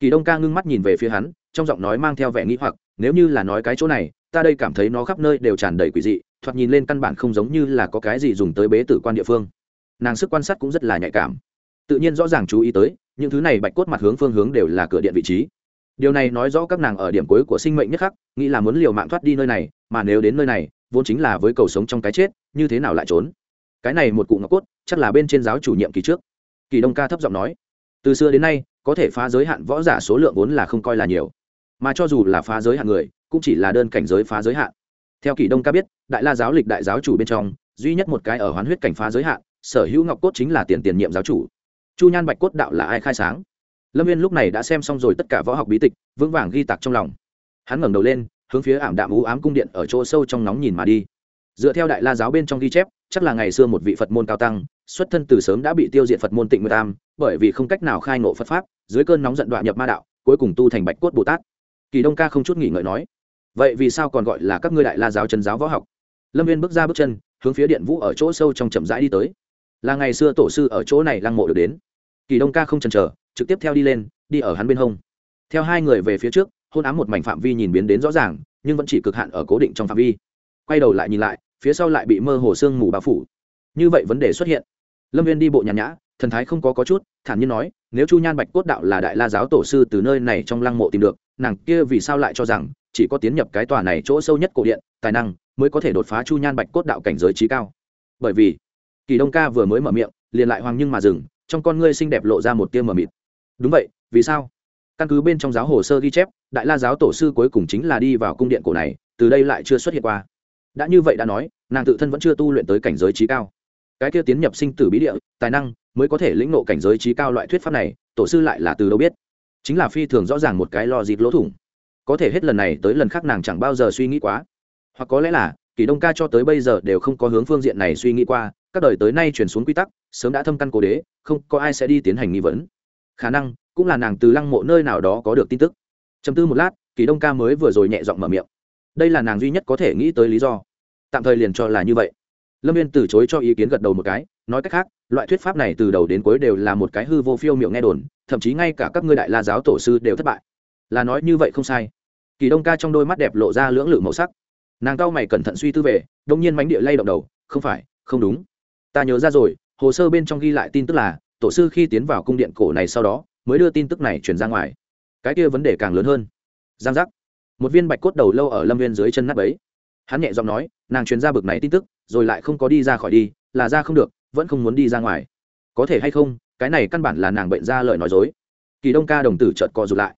A: Kỳ đông ca ngưng mắt nhìn về phía hắn, trong giọng nói mang theo vẻ nghĩ hoặc, nếu như là nói cái chỗ này, ta đây cảm thấy nó khắp nơi đều tràn đầy quỷ dị, thoạt nhìn lên căn bản không giống như là có cái gì dùng tới bế tử quan địa phương. Nàng sức quan sát cũng rất là nhạy cảm. Tự nhiên rõ ràng chú ý tới, những thứ này bạch cốt mặt hướng phương hướng đều là cửa điện vị trí điều này nói rõ các nàng ở điểm cuối của sinh mệnh nhất khắc, nghĩ là muốn liều mạng thoát đi nơi này, mà nếu đến nơi này, vốn chính là với cầu sống trong cái chết, như thế nào lại trốn? Cái này một cụ ngọc cốt, chắc là bên trên giáo chủ nhiệm kỳ trước. Kỳ đông ca thấp giọng nói, từ xưa đến nay, có thể phá giới hạn võ giả số lượng vốn là không coi là nhiều. Mà cho dù là phá giới hạn người, cũng chỉ là đơn cảnh giới phá giới hạn. Theo kỳ đông ca biết, đại la giáo lịch đại giáo chủ bên trong, duy nhất một cái ở hoán huyết cảnh phá giới hạn, sở hữu ngọc cốt chính là tiền tiền nhiệm giáo chủ. Chu nhan bạch cốt đạo là ai khai sáng? Lâm viên lúc này đã xem xong rồi tất cả võ học bí tịch, vững vàng ghi tạc trong lòng. Hắn ngẩng đầu lên, hướng phía ảm đạm u ám cung điện ở chỗ sâu trong nóng nhìn mà đi. Dựa theo đại la giáo bên trong ghi chép, chắc là ngày xưa một vị phật môn cao tăng, xuất thân từ sớm đã bị tiêu diệt phật môn tịnh nguyên tam, bởi vì không cách nào khai ngộ phật pháp, dưới cơn nóng giận đoạn nhập ma đạo, cuối cùng tu thành bạch cốt bồ tát. Kỳ đông ca không chút nghỉ ngợi nói, vậy vì sao còn gọi là các ngươi đại la giáo chân giáo võ học? Lâm viên bước ra bước chân, hướng phía điện vũ ở chỗ sâu trong chậm rãi đi tới. Là ngày xưa tổ sư ở chỗ này lăng mộ được đến kỳ đông ca không chần chờ, trực tiếp theo đi lên, đi ở hắn bên hông. Theo hai người về phía trước, hôn ám một mảnh phạm vi nhìn biến đến rõ ràng, nhưng vẫn chỉ cực hạn ở cố định trong phạm vi. Quay đầu lại nhìn lại, phía sau lại bị mơ hồ sương mù bao phủ. Như vậy vấn đề xuất hiện. Lâm viên đi bộ nhàn nhã, thần thái không có có chút, thản nhiên nói, nếu chu nhan bạch cốt đạo là đại la giáo tổ sư từ nơi này trong lăng mộ tìm được, nàng kia vì sao lại cho rằng, chỉ có tiến nhập cái tòa này chỗ sâu nhất cổ điện, tài năng mới có thể đột phá chu nhan bạch cốt đạo cảnh giới trí cao? Bởi vì, kỳ đông ca vừa mới mở miệng, liền lại hoàng nhưng mà dừng trong con ngươi xinh đẹp lộ ra một tia mờ mịt. Đúng vậy, vì sao? Căn cứ bên trong giáo hồ sơ ghi chép, đại la giáo tổ sư cuối cùng chính là đi vào cung điện cổ này, từ đây lại chưa xuất hiện qua. Đã như vậy đã nói, nàng tự thân vẫn chưa tu luyện tới cảnh giới trí cao. Cái kia tiến nhập sinh tử bí địa, tài năng, mới có thể lĩnh nộ cảnh giới trí cao loại thuyết pháp này, tổ sư lại là từ đâu biết? Chính là phi thường rõ ràng một cái lo dịp lỗ thủng. Có thể hết lần này tới lần khác nàng chẳng bao giờ suy nghĩ quá. Hoặc có lẽ là, kỳ đông ca cho tới bây giờ đều không có hướng phương diện này suy nghĩ qua các đời tới nay chuyển xuống quy tắc, sớm đã thâm căn cố đế, không có ai sẽ đi tiến hành nghi vấn. Khả năng, cũng là nàng từ lăng mộ nơi nào đó có được tin tức. Chầm tư một lát, kỳ đông ca mới vừa rồi nhẹ giọng mở miệng. Đây là nàng duy nhất có thể nghĩ tới lý do. Tạm thời liền cho là như vậy. Lâm viên từ chối cho ý kiến gật đầu một cái, nói cách khác, loại thuyết pháp này từ đầu đến cuối đều là một cái hư vô phiêu miệng nghe đồn, thậm chí ngay cả các ngươi đại la giáo tổ sư đều thất bại. Là nói như vậy không sai. Kỳ đông ca trong đôi mắt đẹp lộ ra lưỡng lự màu sắc. Nàng cao mày cẩn thận suy tư về, đông nhiên mánh địa lay động đầu, không phải, không đúng ta nhớ ra rồi, hồ sơ bên trong ghi lại tin tức là, tổ sư khi tiến vào cung điện cổ này sau đó, mới đưa tin tức này chuyển ra ngoài. Cái kia vấn đề càng lớn hơn. Giang giác. Một viên bạch cốt đầu lâu ở lâm viên dưới chân nắp ấy hắn nhẹ giọng nói, nàng truyền ra bực này tin tức, rồi lại không có đi ra khỏi đi, là ra không được, vẫn không muốn đi ra ngoài. Có thể hay không, cái này căn bản là nàng bệnh ra lời nói dối. Kỳ đông ca đồng tử chợt co rụt lại.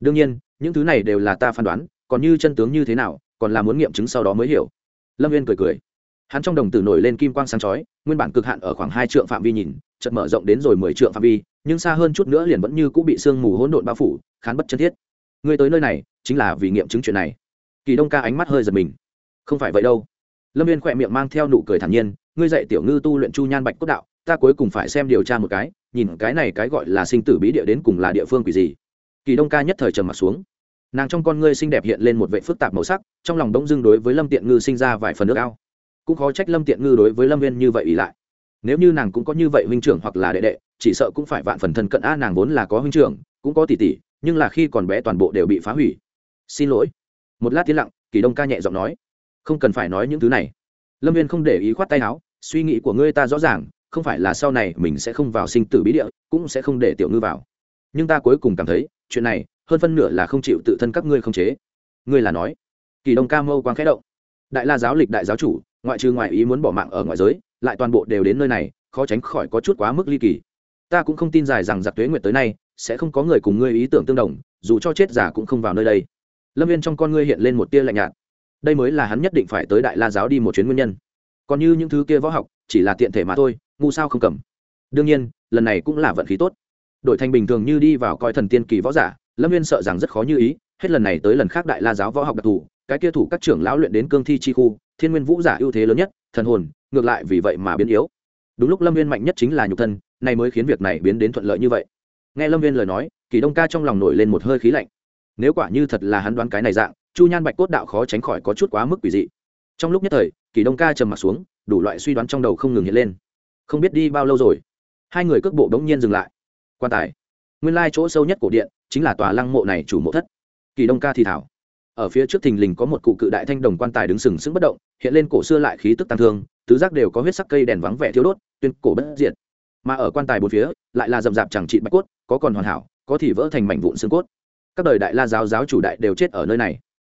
A: Đương nhiên, những thứ này đều là ta phán đoán, còn như chân tướng như thế nào, còn là muốn nghiệm chứng sau đó mới hiểu. Lâm viên cười cười hắn trong đồng tử nổi lên kim quang sáng chói, nguyên bản cực hạn ở khoảng hai trượng phạm vi nhìn, chợt mở rộng đến rồi mười trượng phạm vi, nhưng xa hơn chút nữa liền vẫn như cũng bị sương mù hỗn độn bao phủ, khán bất chân thiết. Ngươi tới nơi này, chính là vì nghiệm chứng chuyện này. Kỳ đông ca ánh mắt hơi giật mình. Không phải vậy đâu. Lâm viên khỏe miệng mang theo nụ cười thản nhiên, ngươi dạy tiểu ngư tu luyện chu nhan bạch cốt đạo, ta cuối cùng phải xem điều tra một cái, nhìn cái này cái gọi là sinh tử bí địa đến cùng là địa phương quỷ gì. Kỳ đông ca nhất thời trầm m ặ t xuống. Nàng trong con ngươi xinh đẹp hiện lên một vệ phức tạp màu sắc, trong lòng đông dưng đối với lâm tiện ngư sinh ra vài phần nước ao cũng khó trách lâm tiện ngư đối với lâm viên như vậy ỉ lại. Nếu như nàng cũng có như vậy huynh trưởng hoặc là đệ đệ, chỉ sợ cũng phải vạn phần thân cận. A, nàng vốn là có huynh trưởng, cũng có tỷ tỷ, nhưng là khi còn bé toàn bộ đều bị phá hủy. Xin lỗi. Một lát tiến lặng, kỳ đông ca nhẹ giọng nói, không cần phải nói những thứ này. Lâm viên không để ý khoát tay áo, suy nghĩ của ngươi ta rõ ràng, không phải là sau này mình sẽ không vào sinh tử bí địa, cũng sẽ không để tiểu ngư vào. Nhưng ta cuối cùng cảm thấy, chuyện này, hơn phân nửa là không chịu tự thân các ngươi không chế. Ngươi là nói. Kỳ đông ca mâu quang khẽ động. Đại la giáo lịch đại giáo chủ ngoại trừ ngoại ý muốn bỏ mạng ở ngoại giới, lại toàn bộ đều đến nơi này, khó tránh khỏi có chút quá mức ly kỳ. Ta cũng không tin dài rằng giặc tuế nguyệt tới nay, sẽ không có người cùng ngươi ý tưởng tương đồng, dù cho chết giả cũng không vào nơi đây. Lâm viên trong con ngươi hiện lên một tia lạnh nhạt. Đây mới là hắn nhất định phải tới đại la giáo đi một chuyến nguyên nhân. Còn như những thứ kia võ học, chỉ là tiện thể mà thôi, ngu sao không cầm. Đương nhiên, lần này cũng là vận khí tốt. Đội thành bình thường như đi vào coi thần tiên kỳ võ giả, lâm viên sợ rằng rất khó như ý, hết lần này tới lần khác đại la giáo võ học đặc thù cái kia thủ các trưởng lão luyện đến cương thi chi khu, thiên nguyên vũ giả ưu thế lớn nhất, thần hồn, ngược lại vì vậy mà biến yếu. Đúng lúc lâm viên mạnh nhất chính là nhục thân này mới khiến việc này biến đến thuận lợi như vậy. Nghe lâm viên lời nói, kỳ đông ca trong lòng nổi lên một hơi khí lạnh. Nếu quả như thật là hắn đoán cái này dạng, chu nhan bạch cốt đạo khó tránh khỏi có chút quá mức quỷ dị. Trong lúc nhất thời, kỳ đông ca trầm m ặ t xuống, đủ loại suy đoán trong đầu không ngừng hiện lên. Không biết đi bao lâu rồi, hai người cước bộ đ ố n g nhiên dừng lại. Quan tài. Nguyên lai chỗ sâu nhất cổ điện chính là tòa lăng mộ này chủ mộ thất. Kỳ đông ca thì thảo ở phía trước thình lình có một cụ cự đại thanh đồng quan tài đứng sừng sững bất động, hiện lên cổ xưa lại khí tức tăng thương, tứ giác đều có huyết sắc cây đèn vắng vẻ thiếu đốt, tuyên cổ bất diệt. Mà ở quan tài bốn phía, lại là rậm rạp chẳng trị bạch cốt, có còn hoàn hảo, có thì vỡ thành mảnh vụn xương cốt. Các đời đại la giáo giáo chủ đại đều chết ở nơi này.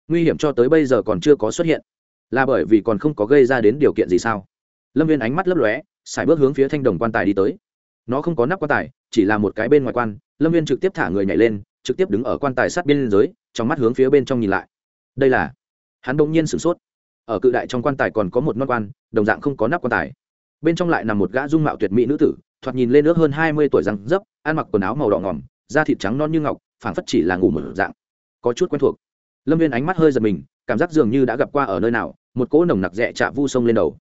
A: Nguy hiểm cho tới bây giờ còn chưa có xuất hiện. Là bởi vì còn không có gây ra đến điều kiện gì sao? Lâm viên ánh mắt lấp lóe xài bước hướng phía thanh đồng quan tài đi tới. Nó không có nắp quan tài, chỉ là một cái bên ngoài quan. Lâm viên trực tiếp thả người nhảy lên, trực tiếp đứng ở quan tài sát biên giới trong mắt hướng phía bên trong nhìn lại. Đây là hắn bỗng nhiên sửng sốt. Ở cự đại trong quan tài còn có một non quan, đồng dạng không có nắp quan tài. Bên trong lại nằm một gã dung mạo tuyệt mỹ nữ tử, thoạt nhìn lên ước hơn hai mươi tuổi răng dấp, ăn mặc quần áo màu đỏ ngỏm, da thịt trắng non như ngọc, phảng phất chỉ là ngủ một dạng. Có chút quen thuộc. Lâm viên ánh mắt hơi giật mình, cảm giác dường như đã gặp qua ở nơi nào, một cỗ nồng nặc rẽ chạ vu sông lên đầu.